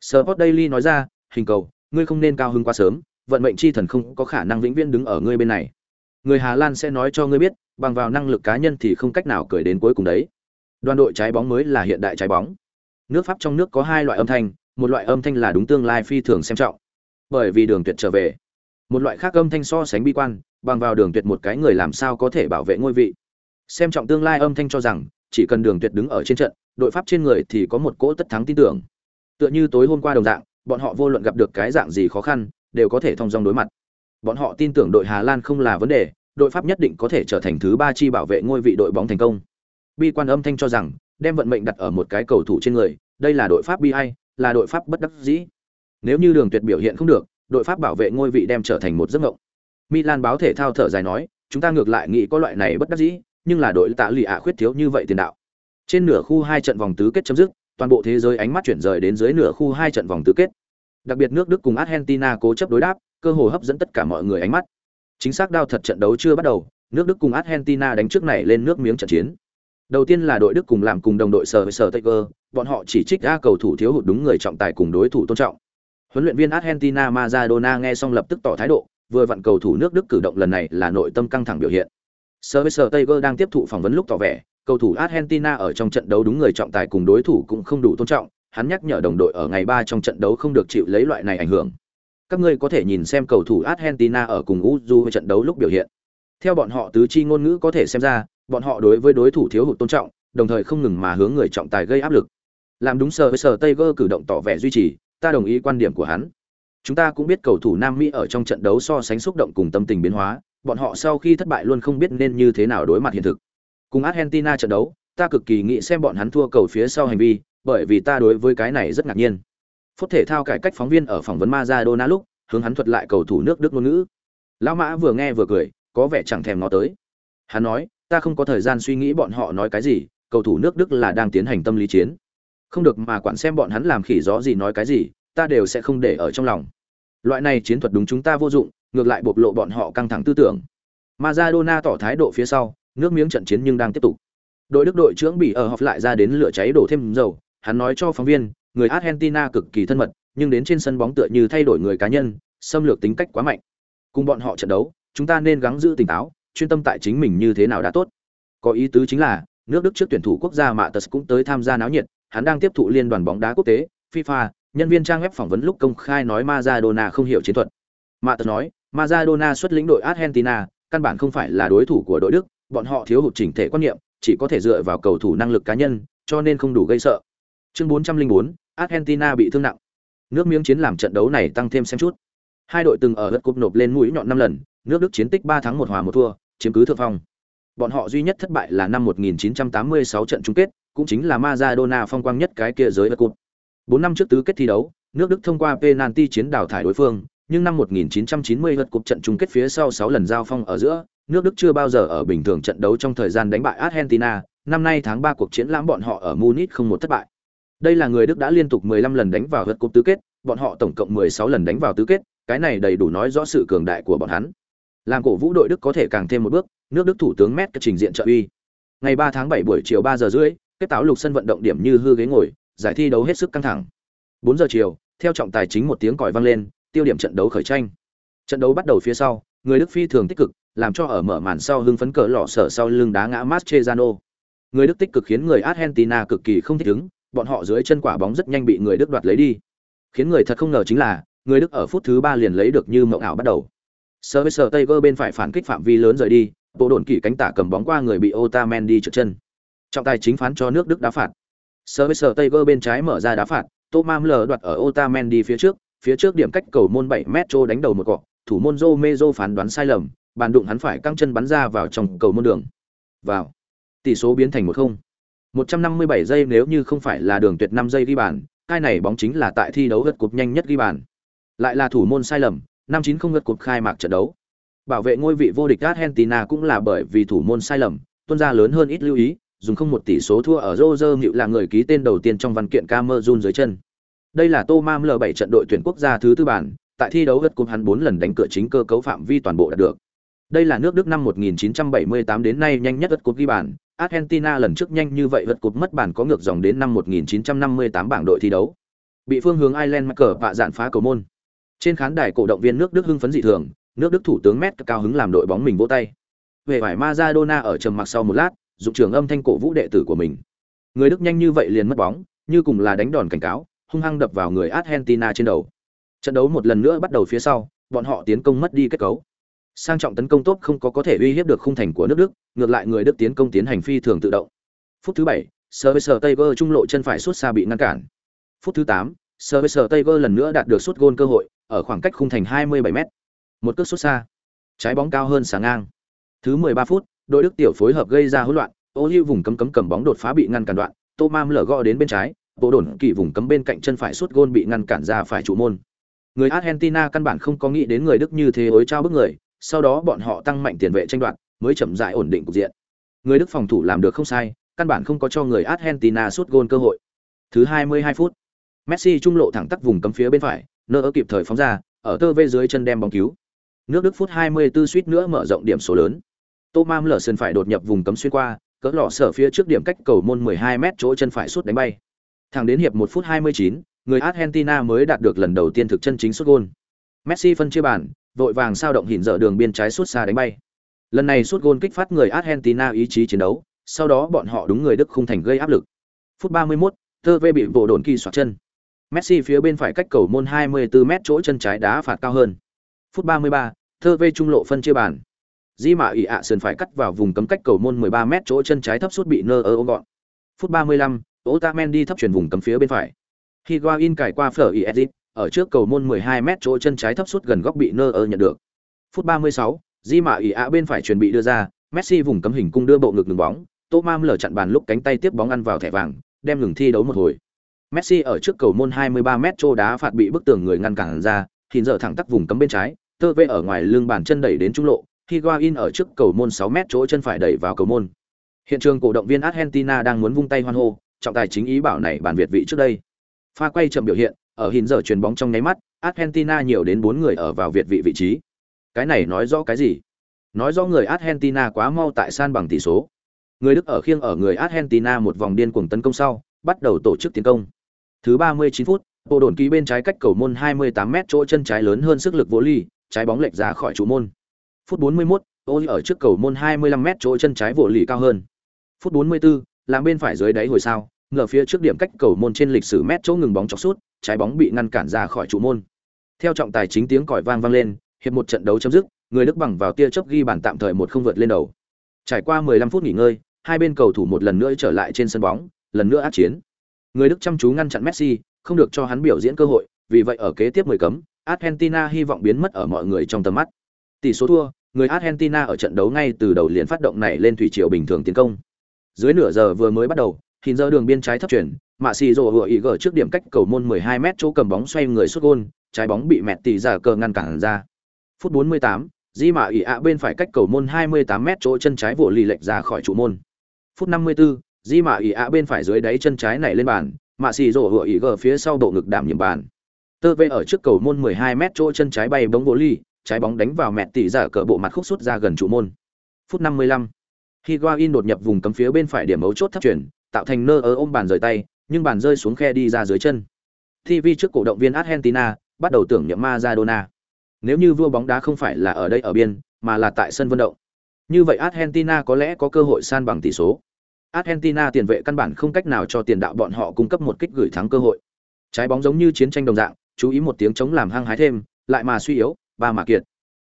Sport Daily nói ra, hình cầu, ngươi không nên cao hứng quá sớm, vận mệnh chi thần không có khả năng vĩnh viễn đứng ở ngươi bên này. Người Hà Lan sẽ nói cho ngươi biết, bằng vào năng lực cá nhân thì không cách nào cười đến cuối cùng đấy. Đoàn đội trái bóng mới là hiện đại trái bóng. Nước Pháp trong nước có hai loại âm thanh, một loại âm thanh là đúng tương lai phi thường xem trọng. Bởi vì Đường Tuyệt trở về. Một loại khác âm thanh so sánh bi quan, bằng vào Đường Tuyệt một cái người làm sao có thể bảo vệ ngôi vị. Xem trọng tương lai âm thanh cho rằng, chỉ cần Đường Tuyệt đứng ở trên trận, đội Pháp trên người thì có một cỗ tất thắng tin tưởng. Tựa như tối hôm qua đồng dạng, bọn họ vô luận gặp được cái dạng gì khó khăn, đều có thể thông dong đối mặt. Bọn họ tin tưởng đội Hà Lan không là vấn đề, đội Pháp nhất định có thể trở thành thứ ba chi bảo vệ ngôi vị đội bóng thành công. Bi quan âm thanh cho rằng, đem vận mệnh đặt ở một cái cầu thủ trên người, đây là đội Pháp bi ai, là đội Pháp bất đắc dĩ. Nếu như Đường Tuyệt biểu hiện không được, đội Pháp bảo vệ ngôi vị đem trở thành một giấc mộng. Milan báo thể thao thở dài nói, chúng ta ngược lại nghĩ có loại này bất đắc dĩ, nhưng là đội tạ lì ạ khuyết thiếu như vậy tiền đạo. Trên nửa khu hai trận vòng tứ kết chấm dứt, toàn bộ thế giới ánh mắt chuyển rời đến dưới nửa khu hai trận vòng tứ kết. Đặc biệt nước Đức cùng Argentina cố chấp đối đáp, cơ hội hấp dẫn tất cả mọi người ánh mắt. Chính xác đao thật trận đấu chưa bắt đầu, nước Đức cùng Argentina đánh trước này lên nước miếng trận chiến. Đầu tiên là đội Đức cùng làm cùng đồng đội sở với sở Tiger, bọn họ chỉ trích A cầu thủ thiếu hụt đúng người trọng tài cùng đối thủ tôn trọng. Huấn luyện viên Argentina Maradona nghe xong lập tức tỏ thái độ, vừa vặn cầu thủ nước Đức cử động lần này là nội tâm căng thẳng biểu hiện. Sở với sở Tiger đang tiếp thụ phỏng vấn lúc tỏ vẻ, cầu thủ Argentina ở trong trận đấu đúng người trọng tài cùng đối thủ cũng không đủ tôn trọng, hắn nhắc nhở đồng đội ở ngày 3 trong trận đấu không được chịu lấy loại này ảnh hưởng. Các ngươi có thể nhìn xem cầu thủ Argentina ở cùng Uruguay trận đấu lúc biểu hiện. Theo bọn họ tứ chi ngôn ngữ có thể xem ra, bọn họ đối với đối thủ thiếu hụt tôn trọng, đồng thời không ngừng mà hướng người trọng tài gây áp lực. Làm đúng sở với sở Tiger cử động tỏ vẻ duy trì, ta đồng ý quan điểm của hắn. Chúng ta cũng biết cầu thủ Nam Mỹ ở trong trận đấu so sánh xúc động cùng tâm tình biến hóa, bọn họ sau khi thất bại luôn không biết nên như thế nào đối mặt hiện thực. Cùng Argentina trận đấu, ta cực kỳ nghĩ xem bọn hắn thua cầu phía sau hành vi, bởi vì ta đối với cái này rất ngạc nhiên. Phút thể thao cải cách phóng viên ở phỏng vấn Maradona lúc, hướng hắn thuật lại cầu thủ nước Đức ngôn ngữ. Lão Mã vừa nghe vừa cười, có vẻ chẳng thèm ngó tới. Hắn nói, ta không có thời gian suy nghĩ bọn họ nói cái gì, cầu thủ nước Đức là đang tiến hành tâm lý chiến. Không được mà quản xem bọn hắn làm khỉ gió gì nói cái gì, ta đều sẽ không để ở trong lòng. Loại này chiến thuật đúng chúng ta vô dụng, ngược lại bộc lộ bọn họ căng thẳng tư tưởng. Maradona tỏ thái độ phía sau, nước miếng trận chiến nhưng đang tiếp tục. Đội Đức đội trưởng bị ở họp lại ra đến lửa cháy đổ thêm dầu, hắn nói cho phóng viên, người Argentina cực kỳ thân mật, nhưng đến trên sân bóng tựa như thay đổi người cá nhân, xâm lược tính cách quá mạnh. Cùng bọn họ trận đấu, chúng ta nên gắng giữ tỉnh táo, chuyên tâm tại chính mình như thế nào đã tốt. Có ý tứ chính là, nước Đức trước tuyển thủ quốc gia Mạ Tật cũng tới tham gia náo nhiệt, hắn đang tiếp thụ liên đoàn bóng đá quốc tế, FIFA, nhân viên trang web phỏng vấn lúc công khai nói Maradona không hiểu chiến thuật. Mạ Tật nói, Maradona xuất lĩnh đội Argentina, căn bản không phải là đối thủ của đội Đức, bọn họ thiếu hụt chỉnh thể quan niệm, chỉ có thể dựa vào cầu thủ năng lực cá nhân, cho nên không đủ gây sợ. Chương 404, Argentina bị thương nặng. Nước miếng chiến làm trận đấu này tăng thêm xem chút. Hai đội từng ở lượt cúp nộp lên mũi nhọn năm lần, nước Đức chiến tích 3 thắng 1 hòa 1 thua, chiếm cứ thượng phong. Bọn họ duy nhất thất bại là năm 1986 trận chung kết, cũng chính là Maradona phong quang nhất cái kia giới lượt cúp. 4 năm trước tứ kết thi đấu, nước Đức thông qua penalty chiến đảo thải đối phương, nhưng năm 1990 lượt cúp trận chung kết phía sau 6 lần giao phong ở giữa, nước Đức chưa bao giờ ở bình thường trận đấu trong thời gian đánh bại Argentina, năm nay tháng 3 cuộc chiến lãm bọn họ ở Munich không một thất bại. Đây là người Đức đã liên tục 15 lần đánh vào vượt cúp tứ kết, bọn họ tổng cộng 16 lần đánh vào tứ kết, cái này đầy đủ nói rõ sự cường đại của bọn hắn. Làm cổ vũ đội Đức có thể càng thêm một bước, nước Đức thủ tướng Met trình diện trợ uy. Ngày 3 tháng 7 buổi chiều 3 giờ rưỡi, kết táo lục sân vận động điểm như hư ghế ngồi, giải thi đấu hết sức căng thẳng. 4 giờ chiều, theo trọng tài chính một tiếng còi vang lên, tiêu điểm trận đấu khởi tranh. Trận đấu bắt đầu phía sau, người Đức phi thường tích cực, làm cho ở mở màn sau hưng phấn cỡ lọ sở sau lưng đá ngã Mascherano. Người Đức tích cực khiến người Argentina cực kỳ không thích ứng, bọn họ dưới chân quả bóng rất nhanh bị người Đức đoạt lấy đi. Khiến người thật không ngờ chính là, người Đức ở phút thứ 3 liền lấy được như mộng ảo bắt đầu. Sơ Tiger bên phải phản kích phạm vi lớn rời đi, bộ đồn kỳ cánh tả cầm bóng qua người bị Otamendi trượt chân. Trọng tài chính phán cho nước Đức đá phạt. Sơ Tiger bên trái mở ra đá phạt, Thomas Müller đoạt ở Otamendi phía trước, phía trước điểm cách cầu môn 7 mét trô đánh đầu một cọ, thủ môn Romero phán đoán sai lầm, bàn đụng hắn phải căng chân bắn ra vào trong cầu môn đường. Vào. Tỷ số biến thành 1-0. 157 giây nếu như không phải là đường tuyệt 5 giây ghi bàn, cái này bóng chính là tại thi đấu gật cục nhanh nhất ghi bàn. Lại là thủ môn sai lầm, 590 vượt cột khai mạc trận đấu. Bảo vệ ngôi vị vô địch Argentina cũng là bởi vì thủ môn sai lầm, tuân ra lớn hơn ít lưu ý, dùng không một tỷ số thua ở Roger Nhự là người ký tên đầu tiên trong văn kiện Cameroon dưới chân. Đây là Thomas L7 trận đội tuyển quốc gia thứ tư bản, tại thi đấu gật cột hắn 4 lần đánh cửa chính cơ cấu phạm vi toàn bộ đạt được. Đây là nước Đức năm 1978 đến nay nhanh nhất gật cột ghi bàn, Argentina lần trước nhanh như vậy vượt cột mất bàn có ngược dòng đến năm 1958 bảng đội thi đấu. Bị phương hướng Ireland mắc cờ vạ dạn phá cầu môn. Trên khán đài cổ động viên nước Đức hưng phấn dị thường, nước Đức thủ tướng Met cao hứng làm đội bóng mình vỗ tay. Về vải Maradona ở trầm mặc sau một lát, dụng trường âm thanh cổ vũ đệ tử của mình. Người Đức nhanh như vậy liền mất bóng, như cùng là đánh đòn cảnh cáo, hung hăng đập vào người Argentina trên đầu. Trận đấu một lần nữa bắt đầu phía sau, bọn họ tiến công mất đi kết cấu. Sang trọng tấn công tốt không có có thể uy hiếp được khung thành của nước Đức, ngược lại người Đức tiến công tiến hành phi thường tự động. Phút thứ 7, Service Tiger trung lộ chân phải suốt xa bị ngăn cản. Phút thứ 8, Service Tiger lần nữa đạt được sút gôn cơ hội, ở khoảng cách khung thành 27m. Một cước sút xa. Trái bóng cao hơn sáng ngang. Thứ 13 phút, đội Đức tiểu phối hợp gây ra hỗn loạn, Ô hữu vùng cấm cấm cầm bóng đột phá bị ngăn cản đoạn, Thomas lở gõ đến bên trái, bộ đồn kỳ vùng cấm bên cạnh chân phải sút gôn bị ngăn cản ra phải trụ môn. Người Argentina căn bản không có nghĩ đến người Đức như thế ối trao bức người, sau đó bọn họ tăng mạnh tiền vệ tranh đoạt, mới chậm rãi ổn định cục diện. Người Đức phòng thủ làm được không sai, căn bản không có cho người Argentina sút gôn cơ hội. Thứ 22 phút, Messi trung lộ thẳng tắc vùng cấm phía bên phải, nơ ở kịp thời phóng ra, ở tơ vê dưới chân đem bóng cứu. Nước Đức phút 24 suýt nữa mở rộng điểm số lớn. Thomas lở phải đột nhập vùng cấm xuyên qua, cỡ lọ sở phía trước điểm cách cầu môn 12 m chỗ chân phải sút đánh bay. Thẳng đến hiệp 1 phút 29, người Argentina mới đạt được lần đầu tiên thực chân chính sút gôn. Messi phân chia bàn, vội vàng sao động hình dở đường biên trái suốt xa đánh bay. Lần này suốt gôn kích phát người Argentina ý chí chiến đấu, sau đó bọn họ đúng người Đức khung thành gây áp lực. Phút 31, Tơ Vê bị bộ đồn kỳ xoạc chân. Messi phía bên phải cách cầu môn 24m chỗ chân trái đá phạt cao hơn. Phút 33, Tơ Vê trung lộ phân chia bàn. Di mạ ỉ ạ sườn phải cắt vào vùng cấm cách cầu môn 13m chỗ chân trái thấp suốt bị nơ ơ ôm gọn. Phút 35, Otamendi thấp chuyển vùng cấm phía bên phải. Higuain cải qua phở Iedit, ở trước cầu môn 12m chỗ chân trái thấp suốt gần góc bị nơ ơ nhận được. Phút 36, Di Mã ỉ ạ bên phải chuẩn bị đưa ra, Messi vùng cấm hình cung đưa bộ ngực ngừng bóng, Thomas lở chặn bàn lúc cánh tay tiếp bóng ăn vào thẻ vàng, đem ngừng thi đấu một hồi. Messi ở trước cầu môn 23m chỗ đá phạt bị bức tường người ngăn cản ra, thì giờ thẳng tắc vùng cấm bên trái, tơ vệ ở ngoài lưng bàn chân đẩy đến trung lộ, Higuain ở trước cầu môn 6m chỗ chân phải đẩy vào cầu môn. Hiện trường cổ động viên Argentina đang muốn vung tay hoan hô, trọng tài chính ý bảo này bàn Việt vị trước đây. Pha quay chậm biểu hiện, ở hiện giờ chuyền bóng trong nháy mắt, Argentina nhiều đến 4 người ở vào Việt vị vị trí. Cái này nói rõ cái gì? Nói rõ người Argentina quá mau tại san bằng tỷ số. Người Đức ở khiêng ở người Argentina một vòng điên cuồng tấn công sau, bắt đầu tổ chức tiến công. Thứ 39 phút, bộ đồn ký bên trái cách cầu môn 28m chỗ chân trái lớn hơn sức lực vô ly, trái bóng lệch ra khỏi trụ môn. Phút 41, Ô ở trước cầu môn 25m chỗ chân trái vô lì cao hơn. Phút 44, làm bên phải dưới đáy hồi sao, ngờ phía trước điểm cách cầu môn trên lịch sử mét chỗ ngừng bóng chọc sút, trái bóng bị ngăn cản ra khỏi trụ môn. Theo trọng tài chính tiếng còi vang vang lên, hiệp một trận đấu chấm dứt, người Đức bằng vào tia chớp ghi bàn tạm thời một không vượt lên đầu. Trải qua 15 phút nghỉ ngơi, hai bên cầu thủ một lần nữa trở lại trên sân bóng, lần nữa ác chiến. Người Đức chăm chú ngăn chặn Messi, không được cho hắn biểu diễn cơ hội, vì vậy ở kế tiếp 10 cấm, Argentina hy vọng biến mất ở mọi người trong tầm mắt. Tỷ số thua, người Argentina ở trận đấu ngay từ đầu liền phát động này lên thủy triều bình thường tiến công. Dưới nửa giờ vừa mới bắt đầu, hình giờ đường biên trái thấp chuyển, Mạ Xì Rồ vừa ý gờ trước điểm cách cầu môn 12m chỗ cầm bóng xoay người sút gôn, trái bóng bị mẹt tỷ giả cờ ngăn cản ra. Phút 48, Di Mạ ỉ ạ bên phải cách cầu môn 28m chỗ chân trái vỗ lì lệch ra khỏi trụ môn. Phút 54, Di Mạ ỉ ạ bên phải dưới đáy chân trái này lên bàn, Mạ Xì Rồ vừa ý gờ phía sau bộ ngực đảm nhiệm bàn. Tơ vê ở trước cầu môn 12m chỗ chân trái bay bóng vỗ lì, trái bóng đánh vào mẹt tỷ giả cờ bộ mặt khúc sút ra gần trụ môn. Phút 55, Higuain đột nhập vùng cấm phía bên phải điểm mấu chốt thấp chuyển, tạo thành nơ ơ ôm bàn rời tay, nhưng bàn rơi xuống khe đi ra dưới chân. TV trước cổ động viên Argentina bắt đầu tưởng niệm Maradona. Nếu như vua bóng đá không phải là ở đây ở biên, mà là tại sân vận động, như vậy Argentina có lẽ có cơ hội san bằng tỷ số. Argentina tiền vệ căn bản không cách nào cho tiền đạo bọn họ cung cấp một kích gửi thắng cơ hội. Trái bóng giống như chiến tranh đồng dạng, chú ý một tiếng chống làm hăng hái thêm, lại mà suy yếu, ba mà kiệt.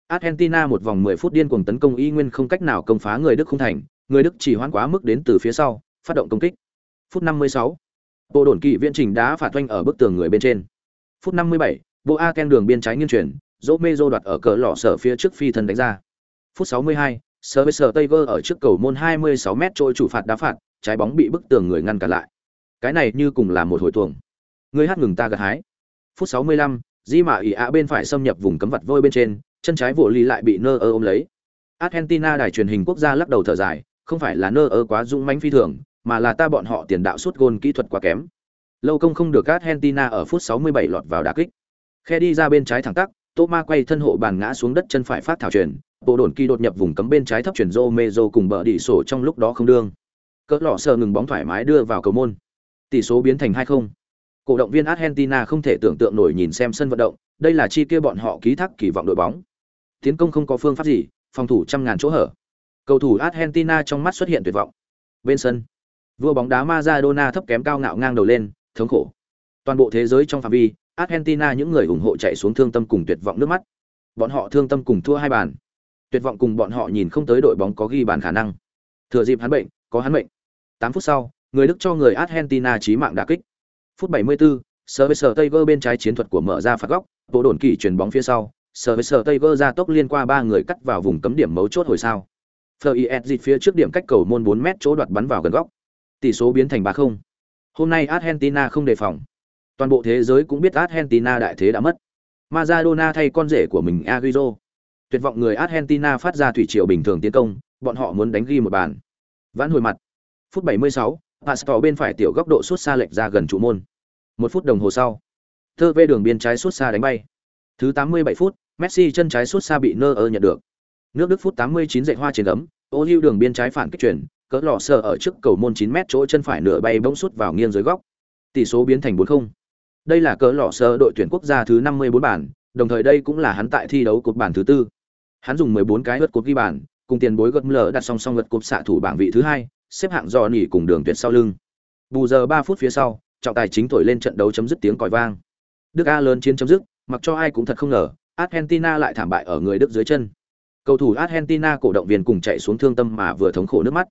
Argentina một vòng 10 phút điên cuồng tấn công y nguyên không cách nào công phá người Đức không thành, người Đức chỉ hoãn quá mức đến từ phía sau, phát động công kích. Phút 56. Bộ đồn kỵ viên trình đá phạt oanh ở bức tường người bên trên. Phút 57, Bộ A Ken đường biên trái nghiêng chuyển, dỗ mejo đoạt ở cờ lọ sở phía trước phi thân đánh ra. Phút 62, Service Tiger ở trước cầu môn 26m trôi chủ phạt đá phạt, trái bóng bị bức tường người ngăn cản lại. Cái này như cùng là một hồi tuồng. Người hát ngừng ta gật hái. Phút 65, Di mạ ỉ ạ bên phải xâm nhập vùng cấm vật vôi bên trên, chân trái vỗ lý lại bị nơ ơ ôm lấy. Argentina đài truyền hình quốc gia lắc đầu thở dài, không phải là nơ ơ quá dũng mãnh phi thường, mà là ta bọn họ tiền đạo suốt gôn kỹ thuật quá kém. Lâu công không được Argentina ở phút 67 lọt vào đá kích. Khe đi ra bên trái thẳng tắc, Thomas quay thân hộ bàn ngã xuống đất chân phải phát thảo truyền, bộ đồn kỳ đột nhập vùng cấm bên trái thấp chuyển Romero cùng bờ đỉ sổ trong lúc đó không đương. Cỡ lọ sờ ngừng bóng thoải mái đưa vào cầu môn. Tỷ số biến thành 2-0. Cổ động viên Argentina không thể tưởng tượng nổi nhìn xem sân vận động, đây là chi kia bọn họ ký thác kỳ vọng đội bóng. Tiến công không có phương pháp gì, phòng thủ trăm ngàn chỗ hở. Cầu thủ Argentina trong mắt xuất hiện tuyệt vọng. Bên sân, vua bóng đá Maradona thấp kém cao ngạo ngang đầu lên, thống khổ. Toàn bộ thế giới trong phạm vi, Argentina những người ủng hộ chạy xuống thương tâm cùng tuyệt vọng nước mắt. Bọn họ thương tâm cùng thua hai bàn. Tuyệt vọng cùng bọn họ nhìn không tới đội bóng có ghi bàn khả năng. Thừa dịp hắn bệnh, có hắn bệnh. 8 phút sau, người Đức cho người Argentina chí mạng đả kích. Phút 74, Sergio Tiger bên trái chiến thuật của mở ra phạt góc, bộ đồn kỳ chuyển bóng phía sau, Sergio Tiger ra tốc liên qua ba người cắt vào vùng cấm điểm mấu chốt hồi sao. Fleur dịch phía trước điểm cách cầu môn 4 mét chỗ đoạt bắn vào gần góc. Tỷ số biến thành 3-0. Hôm nay Argentina không đề phòng. Toàn bộ thế giới cũng biết Argentina đại thế đã mất. Maradona thay con rể của mình Agüero. Tuyệt vọng người Argentina phát ra thủy triều bình thường tiến công, bọn họ muốn đánh ghi một bàn. Vãn hồi mặt. Phút 76, Pastor bên phải tiểu góc độ suốt xa lệch ra gần trụ môn. Một phút đồng hồ sau, thơ về đường biên trái suốt xa đánh bay. Thứ 87 phút, Messi chân trái suốt xa bị nơ ơ nhận được. Nước Đức phút 89 dậy hoa trên gấm, ô lưu đường biên trái phản kích chuyển, cỡ lọ sờ ở trước cầu môn 9 mét chỗ chân phải nửa bay bỗng sút vào nghiêng dưới góc. Tỷ số biến thành 4-0. Đây là cỡ lọ sờ đội tuyển quốc gia thứ 54 bản, đồng thời đây cũng là hắn tại thi đấu cột bản thứ tư. Hắn dùng 14 cái vượt cột ghi bàn, cùng tiền bối gật lở đặt song song vượt cột xạ thủ bảng vị thứ hai, xếp hạng do nỉ cùng đường tuyệt sau lưng. Bù giờ 3 phút phía sau, trọng tài chính thổi lên trận đấu chấm dứt tiếng còi vang. Đức A lớn chiến chấm dứt, mặc cho ai cũng thật không ngờ, Argentina lại thảm bại ở người Đức dưới chân. Cầu thủ Argentina cổ động viên cùng chạy xuống thương tâm mà vừa thống khổ nước mắt.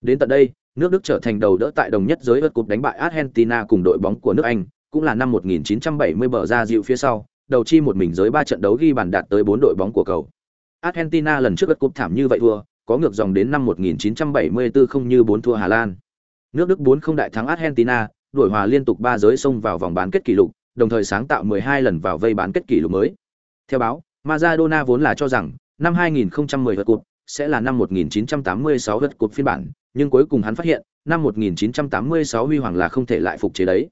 Đến tận đây, nước Đức trở thành đầu đỡ tại đồng nhất giới vượt cúp đánh bại Argentina cùng đội bóng của nước Anh, cũng là năm 1970 bờ ra dịu phía sau, đầu chi một mình giới ba trận đấu ghi bàn đạt tới bốn đội bóng của cầu. Argentina lần trước vượt cúp thảm như vậy thua, có ngược dòng đến năm 1974 không như bốn thua Hà Lan. Nước Đức 4 không đại thắng Argentina, đuổi hòa liên tục ba giới xông vào vòng bán kết kỷ lục, đồng thời sáng tạo 12 lần vào vây bán kết kỷ lục mới. Theo báo, Maradona vốn là cho rằng năm 2010 vượt cúp sẽ là năm 1986 vượt cúp phiên bản, nhưng cuối cùng hắn phát hiện, năm 1986 huy hoàng là không thể lại phục chế đấy.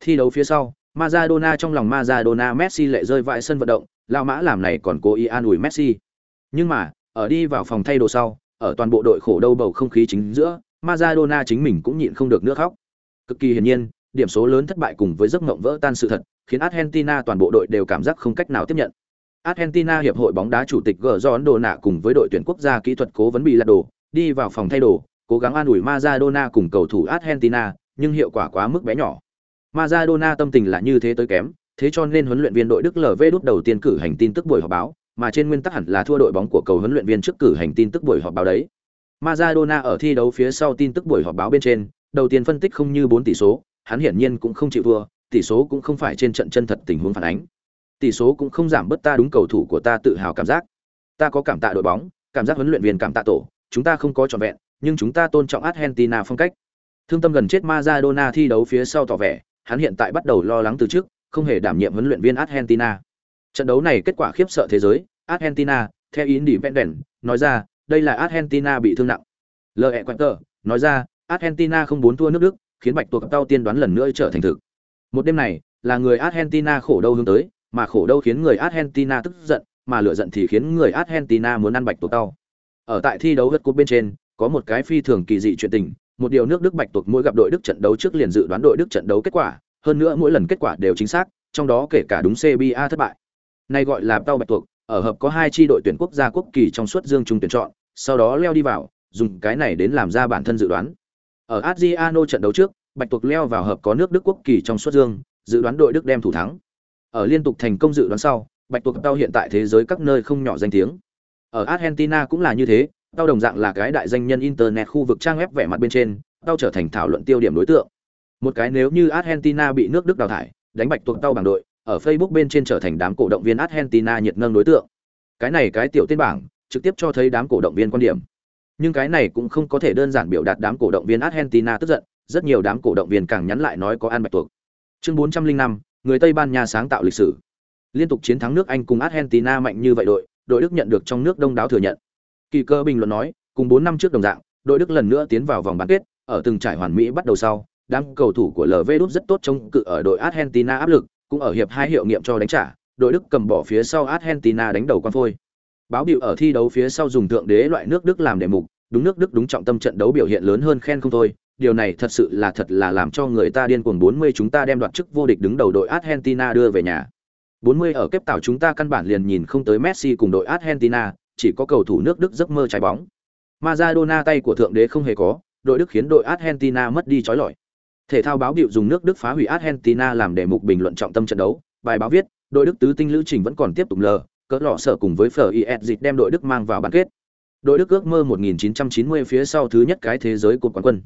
Thi đấu phía sau, Maradona trong lòng Maradona Messi lệ rơi vãi sân vận động, lao mã làm này còn cố ý an ủi Messi. Nhưng mà, ở đi vào phòng thay đồ sau, ở toàn bộ đội khổ đâu bầu không khí chính giữa, Maradona chính mình cũng nhịn không được nước khóc. Cực kỳ hiển nhiên, điểm số lớn thất bại cùng với giấc mộng vỡ tan sự thật, khiến Argentina toàn bộ đội đều cảm giác không cách nào tiếp nhận. Argentina hiệp hội bóng đá chủ tịch Gerardo nạ cùng với đội tuyển quốc gia kỹ thuật cố vấn bị lật đổ, đi vào phòng thay đồ, cố gắng an ủi Maradona cùng cầu thủ Argentina, nhưng hiệu quả quá mức bé nhỏ. Maradona tâm tình là như thế tới kém, thế cho nên huấn luyện viên đội Đức LV đút đầu tiên cử hành tin tức buổi họp báo, mà trên nguyên tắc hẳn là thua đội bóng của cầu huấn luyện viên trước cử hành tin tức buổi họp báo đấy. Maradona ở thi đấu phía sau tin tức buổi họp báo bên trên, đầu tiên phân tích không như 4 tỷ số, hắn hiển nhiên cũng không chịu thua, tỷ số cũng không phải trên trận chân thật tình huống phản ánh. Tỷ số cũng không giảm bớt ta đúng cầu thủ của ta tự hào cảm giác. Ta có cảm tạ đội bóng, cảm giác huấn luyện viên cảm tạ tổ, chúng ta không có trọn vẹn, nhưng chúng ta tôn trọng Argentina phong cách. Thương tâm gần chết Maradona thi đấu phía sau tỏ vẻ, hắn hiện tại bắt đầu lo lắng từ trước, không hề đảm nhiệm huấn luyện viên Argentina. Trận đấu này kết quả khiếp sợ thế giới, Argentina, theo ý Independent, nói ra, đây là Argentina bị thương nặng. L. Equator, nói ra, Argentina không bốn thua nước Đức, khiến Bạch tuộc tao tiên đoán lần nữa trở thành thực. Một đêm này, là người Argentina khổ đau hướng tới, mà khổ đau khiến người Argentina tức giận, mà lửa giận thì khiến người Argentina muốn ăn Bạch tuộc tao. Ở tại thi đấu gật cúp bên trên, có một cái phi thường kỳ dị chuyện tình, một điều nước Đức Bạch tuộc mỗi gặp đội Đức trận đấu trước liền dự đoán đội Đức trận đấu kết quả, hơn nữa mỗi lần kết quả đều chính xác, trong đó kể cả đúng CBA thất bại. Này gọi là tao Bạch tuộc, ở hợp có hai chi đội tuyển quốc gia quốc kỳ trong suốt dương trung tuyển chọn, sau đó leo đi vào, dùng cái này đến làm ra bản thân dự đoán. Ở Adriano trận đấu trước, Bạch tuộc leo vào hợp có nước Đức quốc kỳ trong suốt dương, dự đoán đội Đức đem thủ thắng. Ở liên tục thành công dự đoán sau, Bạch tuộc tao hiện tại thế giới các nơi không nhỏ danh tiếng. Ở Argentina cũng là như thế, tao đồng dạng là cái đại danh nhân internet khu vực trang web vẻ mặt bên trên, tao trở thành thảo luận tiêu điểm đối tượng. Một cái nếu như Argentina bị nước Đức đào thải, đánh Bạch tuộc tao bằng đội, ở Facebook bên trên trở thành đám cổ động viên Argentina nhiệt nâng đối tượng. Cái này cái tiểu tên bảng, trực tiếp cho thấy đám cổ động viên quan điểm. Nhưng cái này cũng không có thể đơn giản biểu đạt đám cổ động viên Argentina tức giận, rất nhiều đám cổ động viên càng nhắn lại nói có ăn bạch tuộc. Chương 405, người Tây Ban Nha sáng tạo lịch sử. Liên tục chiến thắng nước Anh cùng Argentina mạnh như vậy đội, đội Đức nhận được trong nước đông đảo thừa nhận. Kỳ cơ bình luận nói, cùng 4 năm trước đồng dạng, đội Đức lần nữa tiến vào vòng bán kết, ở từng trải hoàn mỹ bắt đầu sau, đám cầu thủ của LV đút rất tốt trong cự ở đội Argentina áp lực, cũng ở hiệp hai hiệu nghiệm cho đánh trả, đội Đức cầm bỏ phía sau Argentina đánh đầu quan phôi. Báo biểu ở thi đấu phía sau dùng thượng đế loại nước Đức làm đề mục, đúng nước Đức đúng trọng tâm trận đấu biểu hiện lớn hơn khen không thôi, điều này thật sự là thật là làm cho người ta điên cuồng 40 chúng ta đem đoạt chức vô địch đứng đầu đội Argentina đưa về nhà. 40 ở kép tạo chúng ta căn bản liền nhìn không tới Messi cùng đội Argentina, chỉ có cầu thủ nước Đức giấc mơ trái bóng. Maradona tay của thượng đế không hề có, đội Đức khiến đội Argentina mất đi chói lọi. Thể thao báo biểu dùng nước Đức phá hủy Argentina làm đề mục bình luận trọng tâm trận đấu, bài báo viết, đội Đức tứ tinh lữ trình vẫn còn tiếp tục lờ, cỡ lọ sở cùng với FIS dịch đem đội Đức mang vào bán kết. Đội Đức ước mơ 1990 phía sau thứ nhất cái thế giới cột quán quân.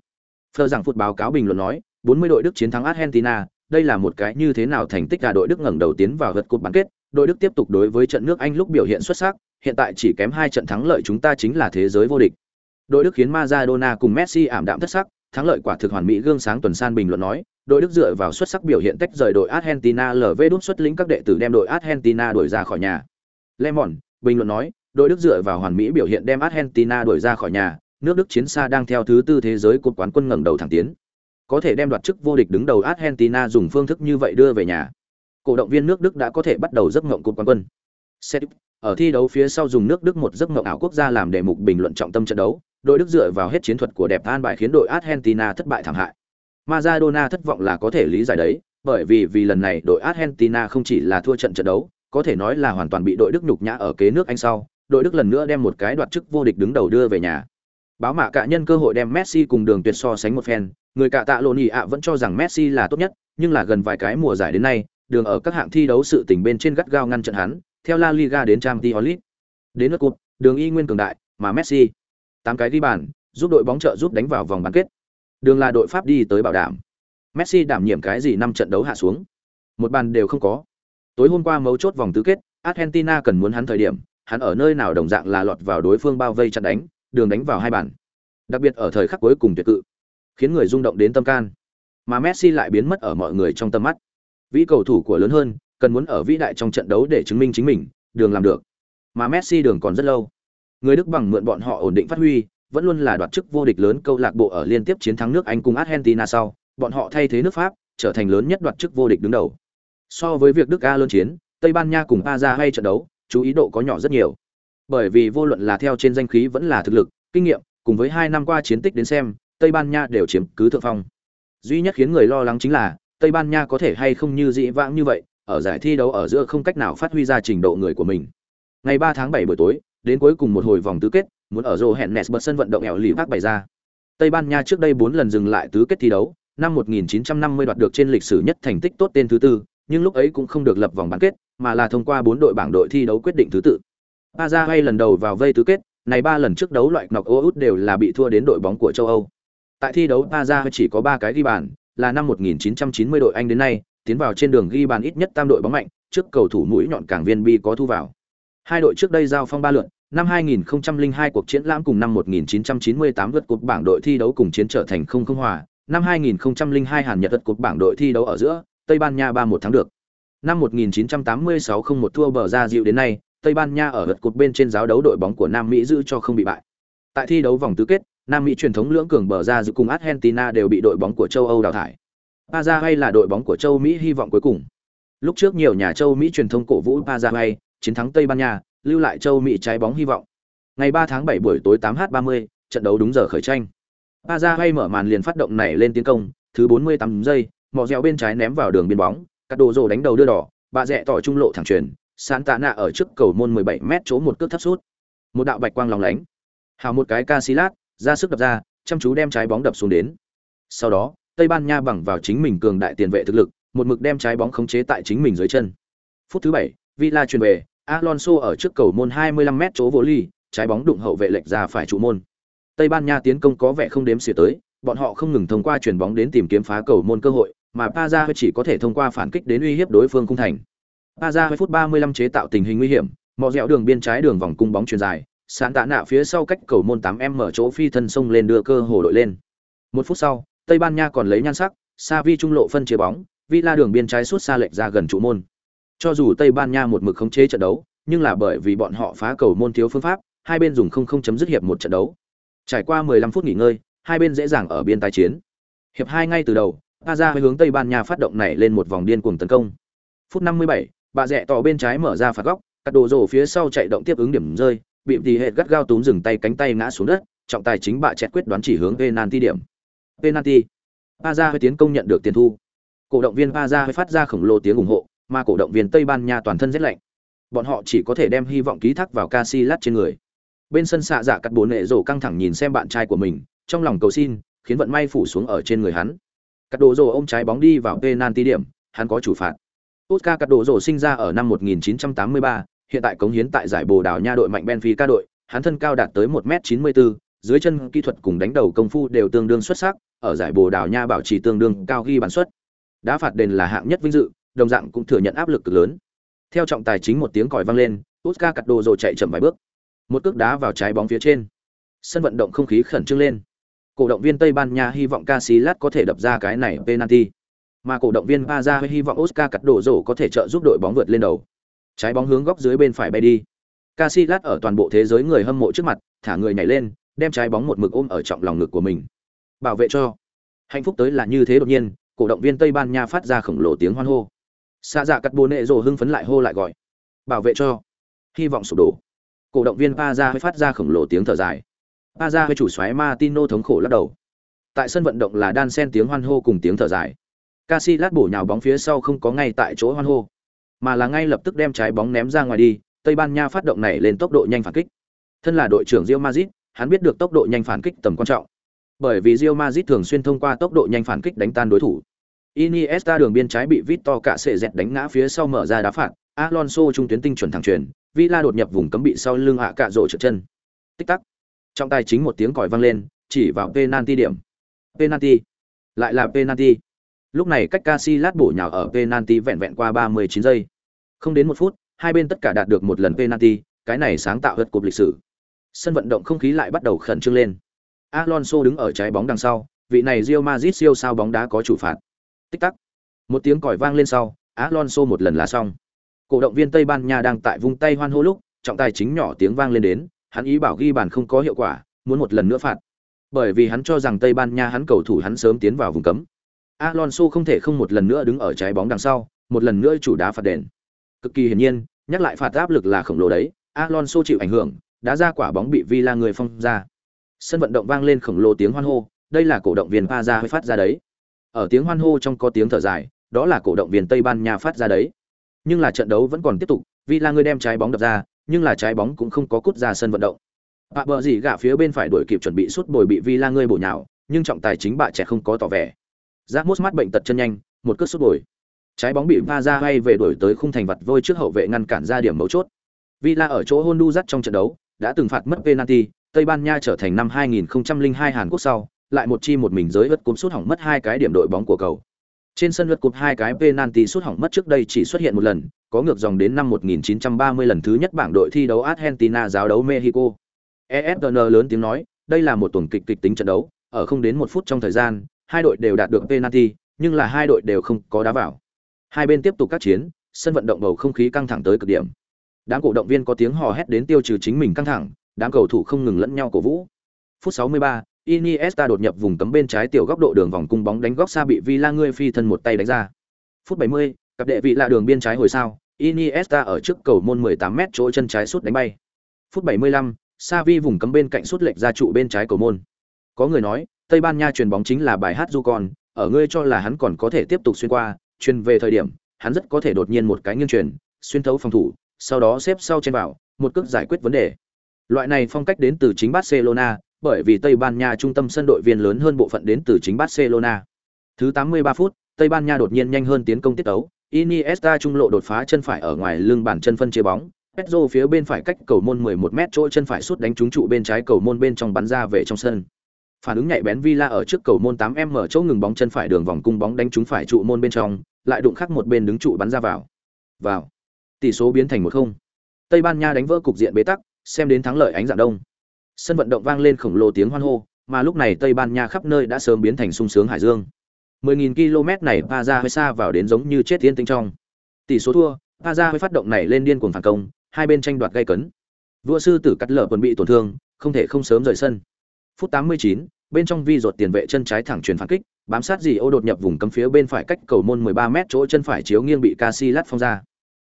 Phờ rằng phút báo cáo bình luận nói, 40 đội Đức chiến thắng Argentina, đây là một cái như thế nào thành tích cả đội Đức ngẩng đầu tiến vào vật cột bán kết, đội Đức tiếp tục đối với trận nước Anh lúc biểu hiện xuất sắc, hiện tại chỉ kém hai trận thắng lợi chúng ta chính là thế giới vô địch. Đội Đức khiến Maradona cùng Messi ảm đạm thất sắc, thắng lợi quả thực hoàn mỹ gương sáng tuần san bình luận nói, đội Đức dựa vào xuất sắc biểu hiện tách rời đội Argentina LV đút xuất lĩnh các đệ tử đem đội Argentina đuổi ra khỏi nhà. Lemon, bình luận nói, đội Đức dựa vào hoàn mỹ biểu hiện đem Argentina đuổi ra khỏi nhà, nước Đức chiến xa đang theo thứ tư thế giới cột quán quân ngẩng đầu thẳng tiến. Có thể đem đoạt chức vô địch đứng đầu Argentina dùng phương thức như vậy đưa về nhà. Cổ động viên nước Đức đã có thể bắt đầu giấc ngộng cột quán quân. Celtic ở thi đấu phía sau dùng nước Đức một giấc ngộng ảo quốc gia làm đề mục bình luận trọng tâm trận đấu, đội Đức dựa vào hết chiến thuật của đẹp an bài khiến đội Argentina thất bại thảm hại. Maradona thất vọng là có thể lý giải đấy, bởi vì vì lần này đội Argentina không chỉ là thua trận trận đấu, có thể nói là hoàn toàn bị đội Đức nhục nhã ở kế nước Anh sau, đội Đức lần nữa đem một cái đoạt chức vô địch đứng đầu đưa về nhà. Báo mạ cả nhân cơ hội đem Messi cùng đường tuyệt so sánh một phen, người cả tạ lộn ạ vẫn cho rằng Messi là tốt nhất, nhưng là gần vài cái mùa giải đến nay, đường ở các hạng thi đấu sự tình bên trên gắt gao ngăn trận hắn, theo La Liga đến Champions League. Đến lượt cúp, đường y nguyên cường đại, mà Messi tám cái ghi bàn, giúp đội bóng trợ giúp đánh vào vòng bán kết. Đường là đội Pháp đi tới bảo đảm. Messi đảm nhiệm cái gì năm trận đấu hạ xuống, một bàn đều không có. Tối hôm qua mấu chốt vòng tứ kết, Argentina cần muốn hắn thời điểm, hắn ở nơi nào đồng dạng là lọt vào đối phương bao vây chặn đánh, đường đánh vào hai bàn. Đặc biệt ở thời khắc cuối cùng tuyệt cự, khiến người rung động đến tâm can. Mà Messi lại biến mất ở mọi người trong tâm mắt. Vĩ cầu thủ của lớn hơn, cần muốn ở vĩ đại trong trận đấu để chứng minh chính mình, đường làm được. Mà Messi đường còn rất lâu. Người Đức bằng mượn bọn họ ổn định phát huy, vẫn luôn là đoạt chức vô địch lớn câu lạc bộ ở liên tiếp chiến thắng nước Anh cùng Argentina sau, bọn họ thay thế nước Pháp, trở thành lớn nhất đoạt chức vô địch đứng đầu. So với việc Đức A lớn chiến, Tây Ban Nha cùng Pa ra hay trận đấu, chú ý độ có nhỏ rất nhiều. Bởi vì vô luận là theo trên danh khí vẫn là thực lực, kinh nghiệm, cùng với hai năm qua chiến tích đến xem, Tây Ban Nha đều chiếm cứ thượng phong. Duy nhất khiến người lo lắng chính là Tây Ban Nha có thể hay không như dĩ vãng như vậy, ở giải thi đấu ở giữa không cách nào phát huy ra trình độ người của mình. Ngày 3 tháng 7 buổi tối, đến cuối cùng một hồi vòng tứ kết, muốn ở Johannes hẹn bật sân vận động ẻo lì bác bày ra. Tây Ban Nha trước đây 4 lần dừng lại tứ kết thi đấu, năm 1950 đoạt được trên lịch sử nhất thành tích tốt tên thứ tư, nhưng lúc ấy cũng không được lập vòng bán kết, mà là thông qua bốn đội bảng đội thi đấu quyết định thứ tự. Paraguay lần đầu vào vây tứ kết, này ba lần trước đấu loại knock out đều là bị thua đến đội bóng của châu Âu. Tại thi đấu Barca chỉ có 3 cái ghi bàn, là năm 1990 đội Anh đến nay, tiến vào trên đường ghi bàn ít nhất tam đội bóng mạnh, trước cầu thủ mũi nhọn cảng viên bi có thu vào. Hai đội trước đây giao phong ba lượt, năm 2002 cuộc chiến lãm cùng năm 1998 vượt cột bảng đội thi đấu cùng chiến trở thành không không hòa, năm 2002 Hàn Nhật vượt cột bảng đội thi đấu ở giữa, Tây Ban Nha 3-1 thắng được. Năm 1986 không một thua bờ ra dịu đến nay, Tây Ban Nha ở vượt cột bên trên giáo đấu đội bóng của Nam Mỹ giữ cho không bị bại. Tại thi đấu vòng tứ kết, Nam Mỹ truyền thống lưỡng cường bờ ra dự cùng Argentina đều bị đội bóng của châu Âu đào thải. Paraguay là đội bóng của châu Mỹ hy vọng cuối cùng. Lúc trước nhiều nhà châu Mỹ truyền thông cổ vũ Paraguay, chiến thắng Tây Ban Nha, lưu lại châu Mỹ trái bóng hy vọng. Ngày 3 tháng 7 buổi tối 8h30, trận đấu đúng giờ khởi tranh. Paraguay mở màn liền phát động nảy lên tiến công, thứ 48 giây, mỏ dẻo bên trái ném vào đường biên bóng, cắt đồ rồ đánh đầu đưa đỏ, bà rẽ tỏ trung lộ thẳng truyền, sán tạ nạ ở trước cầu môn 17 mét chỗ một cước thấp sút. Một đạo bạch quang lóng lánh. Hào một cái Casillas, ra sức đập ra, chăm chú đem trái bóng đập xuống đến. Sau đó, Tây Ban Nha bằng vào chính mình cường đại tiền vệ thực lực, một mực đem trái bóng khống chế tại chính mình dưới chân. Phút thứ 7, Villa truyền về, Alonso ở trước cầu môn 25m chỗ vô ly, trái bóng đụng hậu vệ lệch ra phải trụ môn. Tây Ban Nha tiến công có vẻ không đếm xỉa tới, bọn họ không ngừng thông qua chuyển bóng đến tìm kiếm phá cầu môn cơ hội, mà Paza chỉ có thể thông qua phản kích đến uy hiếp đối phương cung thành. Paza phút 35 chế tạo tình hình nguy hiểm, mò dẻo đường biên trái đường vòng cung bóng truyền dài, sáng tạ nạ phía sau cách cầu môn 8m mở chỗ phi thân sông lên đưa cơ hồ đội lên. Một phút sau, Tây Ban Nha còn lấy nhan sắc, Savi trung lộ phân chia bóng, Villa đường biên trái suốt xa lệch ra gần trụ môn. Cho dù Tây Ban Nha một mực khống chế trận đấu, nhưng là bởi vì bọn họ phá cầu môn thiếu phương pháp, hai bên dùng không không chấm dứt hiệp một trận đấu. Trải qua 15 phút nghỉ ngơi, hai bên dễ dàng ở biên tái chiến. Hiệp hai ngay từ đầu, Aja hướng Tây Ban Nha phát động này lên một vòng điên cuồng tấn công. Phút 57, bà rẽ tỏ bên trái mở ra phạt góc, cắt đồ rổ phía sau chạy động tiếp ứng điểm rơi, bị tỷ hệ gắt gao túm dừng tay cánh tay ngã xuống đất, trọng tài chính bạ chẹt quyết đoán chỉ hướng penalty điểm. Penalty. Paza hơi tiến công nhận được tiền thu. Cổ động viên Paza hơi phát ra khổng lồ tiếng ủng hộ, mà cổ động viên Tây Ban Nha toàn thân rét lạnh. Bọn họ chỉ có thể đem hy vọng ký thác vào Casillas trên người. Bên sân xạ dạ cắt bốn nệ rổ căng thẳng nhìn xem bạn trai của mình, trong lòng cầu xin, khiến vận may phủ xuống ở trên người hắn. Cắt đồ rổ ôm trái bóng đi vào penalty điểm, hắn có chủ phạt. Oscar Cắt đồ rổ sinh ra ở năm 1983, hiện tại cống hiến tại giải Bồ Đào Nha đội mạnh Benfica đội, hắn thân cao đạt tới 1m94, dưới chân kỹ thuật cùng đánh đầu công phu đều tương đương xuất sắc, ở giải Bồ Đào Nha bảo trì tương đương cao ghi bàn suất. Đá phạt đền là hạng nhất vinh dự, đồng dạng cũng thừa nhận áp lực cực lớn. Theo trọng tài chính một tiếng còi vang lên, Oscar Cắt đồ rồi chạy chậm vài bước, một cước đá vào trái bóng phía trên. Sân vận động không khí khẩn trương lên cổ động viên Tây Ban Nha hy vọng Casillas có thể đập ra cái này penalty. Mà cổ động viên Barca hy vọng Oscar cắt đổ rổ có thể trợ giúp đội bóng vượt lên đầu. Trái bóng hướng góc dưới bên phải bay đi. Casillas ở toàn bộ thế giới người hâm mộ trước mặt, thả người nhảy lên, đem trái bóng một mực ôm ở trọng lòng ngực của mình. Bảo vệ cho. Hạnh phúc tới là như thế đột nhiên, cổ động viên Tây Ban Nha phát ra khổng lồ tiếng hoan hô. Xa dạ cắt bồ nệ rồ hưng phấn lại hô lại gọi. Bảo vệ cho. Hy vọng sụp đổ. Cổ động viên Paza phát ra khổng lồ tiếng thở dài Paza với chủ soái martino thống khổ lắc đầu tại sân vận động là đan sen tiếng hoan hô cùng tiếng thở dài Casillas bổ nhào bóng phía sau không có ngay tại chỗ hoan hô, mà là ngay lập tức đem trái bóng ném ra ngoài đi, Tây Ban Nha phát động này lên tốc độ nhanh phản kích. Thân là đội trưởng Real Madrid, hắn biết được tốc độ nhanh phản kích tầm quan trọng. Bởi vì Real Madrid thường xuyên thông qua tốc độ nhanh phản kích đánh tan đối thủ. Iniesta đường biên trái bị Victor cả sệ dẹt đánh ngã phía sau mở ra đá phạt, Alonso trung tuyến tinh chuẩn thẳng truyền, Villa đột nhập vùng cấm bị sau lưng hạ cạ rổ trượt chân. Tích tắc trong tay chính một tiếng còi vang lên chỉ vào penalty điểm penalty lại là penalty lúc này cách Casillas bổ nhào ở penalty vẹn vẹn qua 39 giây. Không đến một phút hai bên tất cả đạt được một lần penalty cái này sáng tạo hất cuộc lịch sử. Sân vận động không khí lại bắt đầu khẩn trương lên. Alonso đứng ở trái bóng đằng sau vị này Real Madrid siêu sao bóng đá có chủ phạt. Tích tắc. Một tiếng còi vang lên sau Alonso một lần là xong. Cổ động viên Tây Ban Nha đang tại vung tay hoan hô lúc trọng tài chính nhỏ tiếng vang lên đến hắn ý bảo ghi bàn không có hiệu quả, muốn một lần nữa phạt. Bởi vì hắn cho rằng Tây Ban Nha hắn cầu thủ hắn sớm tiến vào vùng cấm. Alonso không thể không một lần nữa đứng ở trái bóng đằng sau, một lần nữa chủ đá phạt đền. Cực kỳ hiển nhiên, nhắc lại phạt áp lực là khổng lồ đấy, Alonso chịu ảnh hưởng, đá ra quả bóng bị Villa người phong ra. Sân vận động vang lên khổng lồ tiếng hoan hô, đây là cổ động viên Paza phát ra đấy. Ở tiếng hoan hô trong có tiếng thở dài, đó là cổ động viên Tây Ban Nha phát ra đấy. Nhưng là trận đấu vẫn còn tiếp tục, Villa người đem trái bóng đập ra, nhưng là trái bóng cũng không có cút ra sân vận động. Bạ bờ gì gã phía bên phải đuổi kịp chuẩn bị sút bồi bị Villa người bổ nhào, nhưng trọng tài chính bạ trẻ không có tỏ vẻ. Giác mốt mắt bệnh tật chân nhanh, một cước sút bồi. Trái bóng bị va ra hay về đuổi tới khung thành vật vôi trước hậu vệ ngăn cản ra điểm mấu chốt. Villa ở chỗ Honduras trong trận đấu đã từng phạt mất penalty, Tây Ban Nha trở thành năm 2002 Hàn Quốc sau, lại một chi một mình giới vượt cúm sút hỏng mất hai cái điểm đội bóng của cầu. Trên sân lượt cục hai cái penalty sút hỏng mất trước đây chỉ xuất hiện một lần, có ngược dòng đến năm 1930 lần thứ nhất bảng đội thi đấu Argentina giáo đấu Mexico. ESPN lớn tiếng nói, đây là một tuần kịch kịch tính trận đấu, ở không đến một phút trong thời gian, hai đội đều đạt được penalty, nhưng là hai đội đều không có đá vào. Hai bên tiếp tục các chiến, sân vận động bầu không khí căng thẳng tới cực điểm. Đám cổ động viên có tiếng hò hét đến tiêu trừ chính mình căng thẳng, đám cầu thủ không ngừng lẫn nhau cổ vũ. Phút 63, Iniesta đột nhập vùng cấm bên trái tiểu góc độ đường vòng cung bóng đánh góc xa bị Villa người phi thân một tay đánh ra. Phút 70, cặp đệ vị là đường biên trái hồi sao, Iniesta ở trước cầu môn 18m chỗ chân trái sút đánh bay. Phút 75, Xavi vùng cấm bên cạnh sút lệch ra trụ bên trái cầu môn. Có người nói, Tây Ban Nha truyền bóng chính là bài hát du con, ở ngươi cho là hắn còn có thể tiếp tục xuyên qua, truyền về thời điểm, hắn rất có thể đột nhiên một cái nghiêng truyền, xuyên thấu phòng thủ, sau đó xếp sau trên vào, một cước giải quyết vấn đề. Loại này phong cách đến từ chính Barcelona, bởi vì Tây Ban Nha trung tâm sân đội viên lớn hơn bộ phận đến từ chính Barcelona. Thứ 83 phút, Tây Ban Nha đột nhiên nhanh hơn tiến công tiết tấu, Iniesta trung lộ đột phá chân phải ở ngoài lưng bàn chân phân chia bóng, Pedro phía bên phải cách cầu môn 11m chỗ chân phải sút đánh trúng trụ bên trái cầu môn bên trong bắn ra về trong sân. Phản ứng nhạy bén Villa ở trước cầu môn 8m chỗ ngừng bóng chân phải đường vòng cung bóng đánh trúng phải trụ môn bên trong, lại đụng khắc một bên đứng trụ bắn ra vào. Vào. Tỷ số biến thành 1-0. Tây Ban Nha đánh vỡ cục diện bế tắc, xem đến thắng lợi ánh dạng đông. Sân vận động vang lên khổng lồ tiếng hoan hô, mà lúc này Tây Ban Nha khắp nơi đã sớm biến thành sung sướng hải dương. 10.000 km này pa ra hơi xa vào đến giống như chết tiến tinh trong. Tỷ số thua, pa ra phát động này lên điên cuồng phản công hai bên tranh đoạt gay cấn vua sư tử cắt lở quần bị tổn thương không thể không sớm rời sân phút 89, bên trong vi ruột tiền vệ chân trái thẳng truyền phản kích bám sát gì ô đột nhập vùng cấm phía bên phải cách cầu môn 13m, chỗ chân phải chiếu nghiêng bị Casillas phong ra.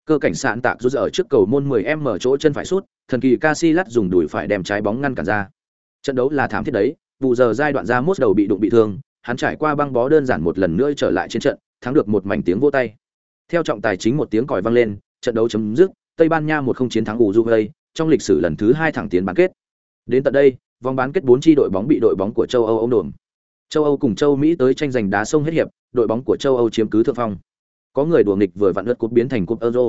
Cơ cảnh sạn tạc rút ở trước cầu môn 10 m chỗ chân phải sút thần kỳ Casillas dùng đùi phải đem trái bóng ngăn cản ra. Trận đấu là thảm thiết đấy vụ giờ giai đoạn ra mốt đầu bị đụng bị thương hắn trải qua băng bó đơn giản một lần nữa trở lại trên trận thắng được một mảnh tiếng vô tay. Theo trọng tài chính một tiếng còi vang lên trận đấu chấm dứt tây ban nha một không chiến thắng uruguay trong lịch sử lần thứ hai thẳng tiến bán kết. Đến tận đây vòng bán kết bốn chi đội bóng bị đội bóng của châu âu ôm đồn châu âu cùng châu mỹ tới tranh giành đá sông hết hiệp, đội bóng của châu âu chiếm cứ thượng phong. Có người đùa nghịch vừa vặn lượt cúp biến thành cúp euro.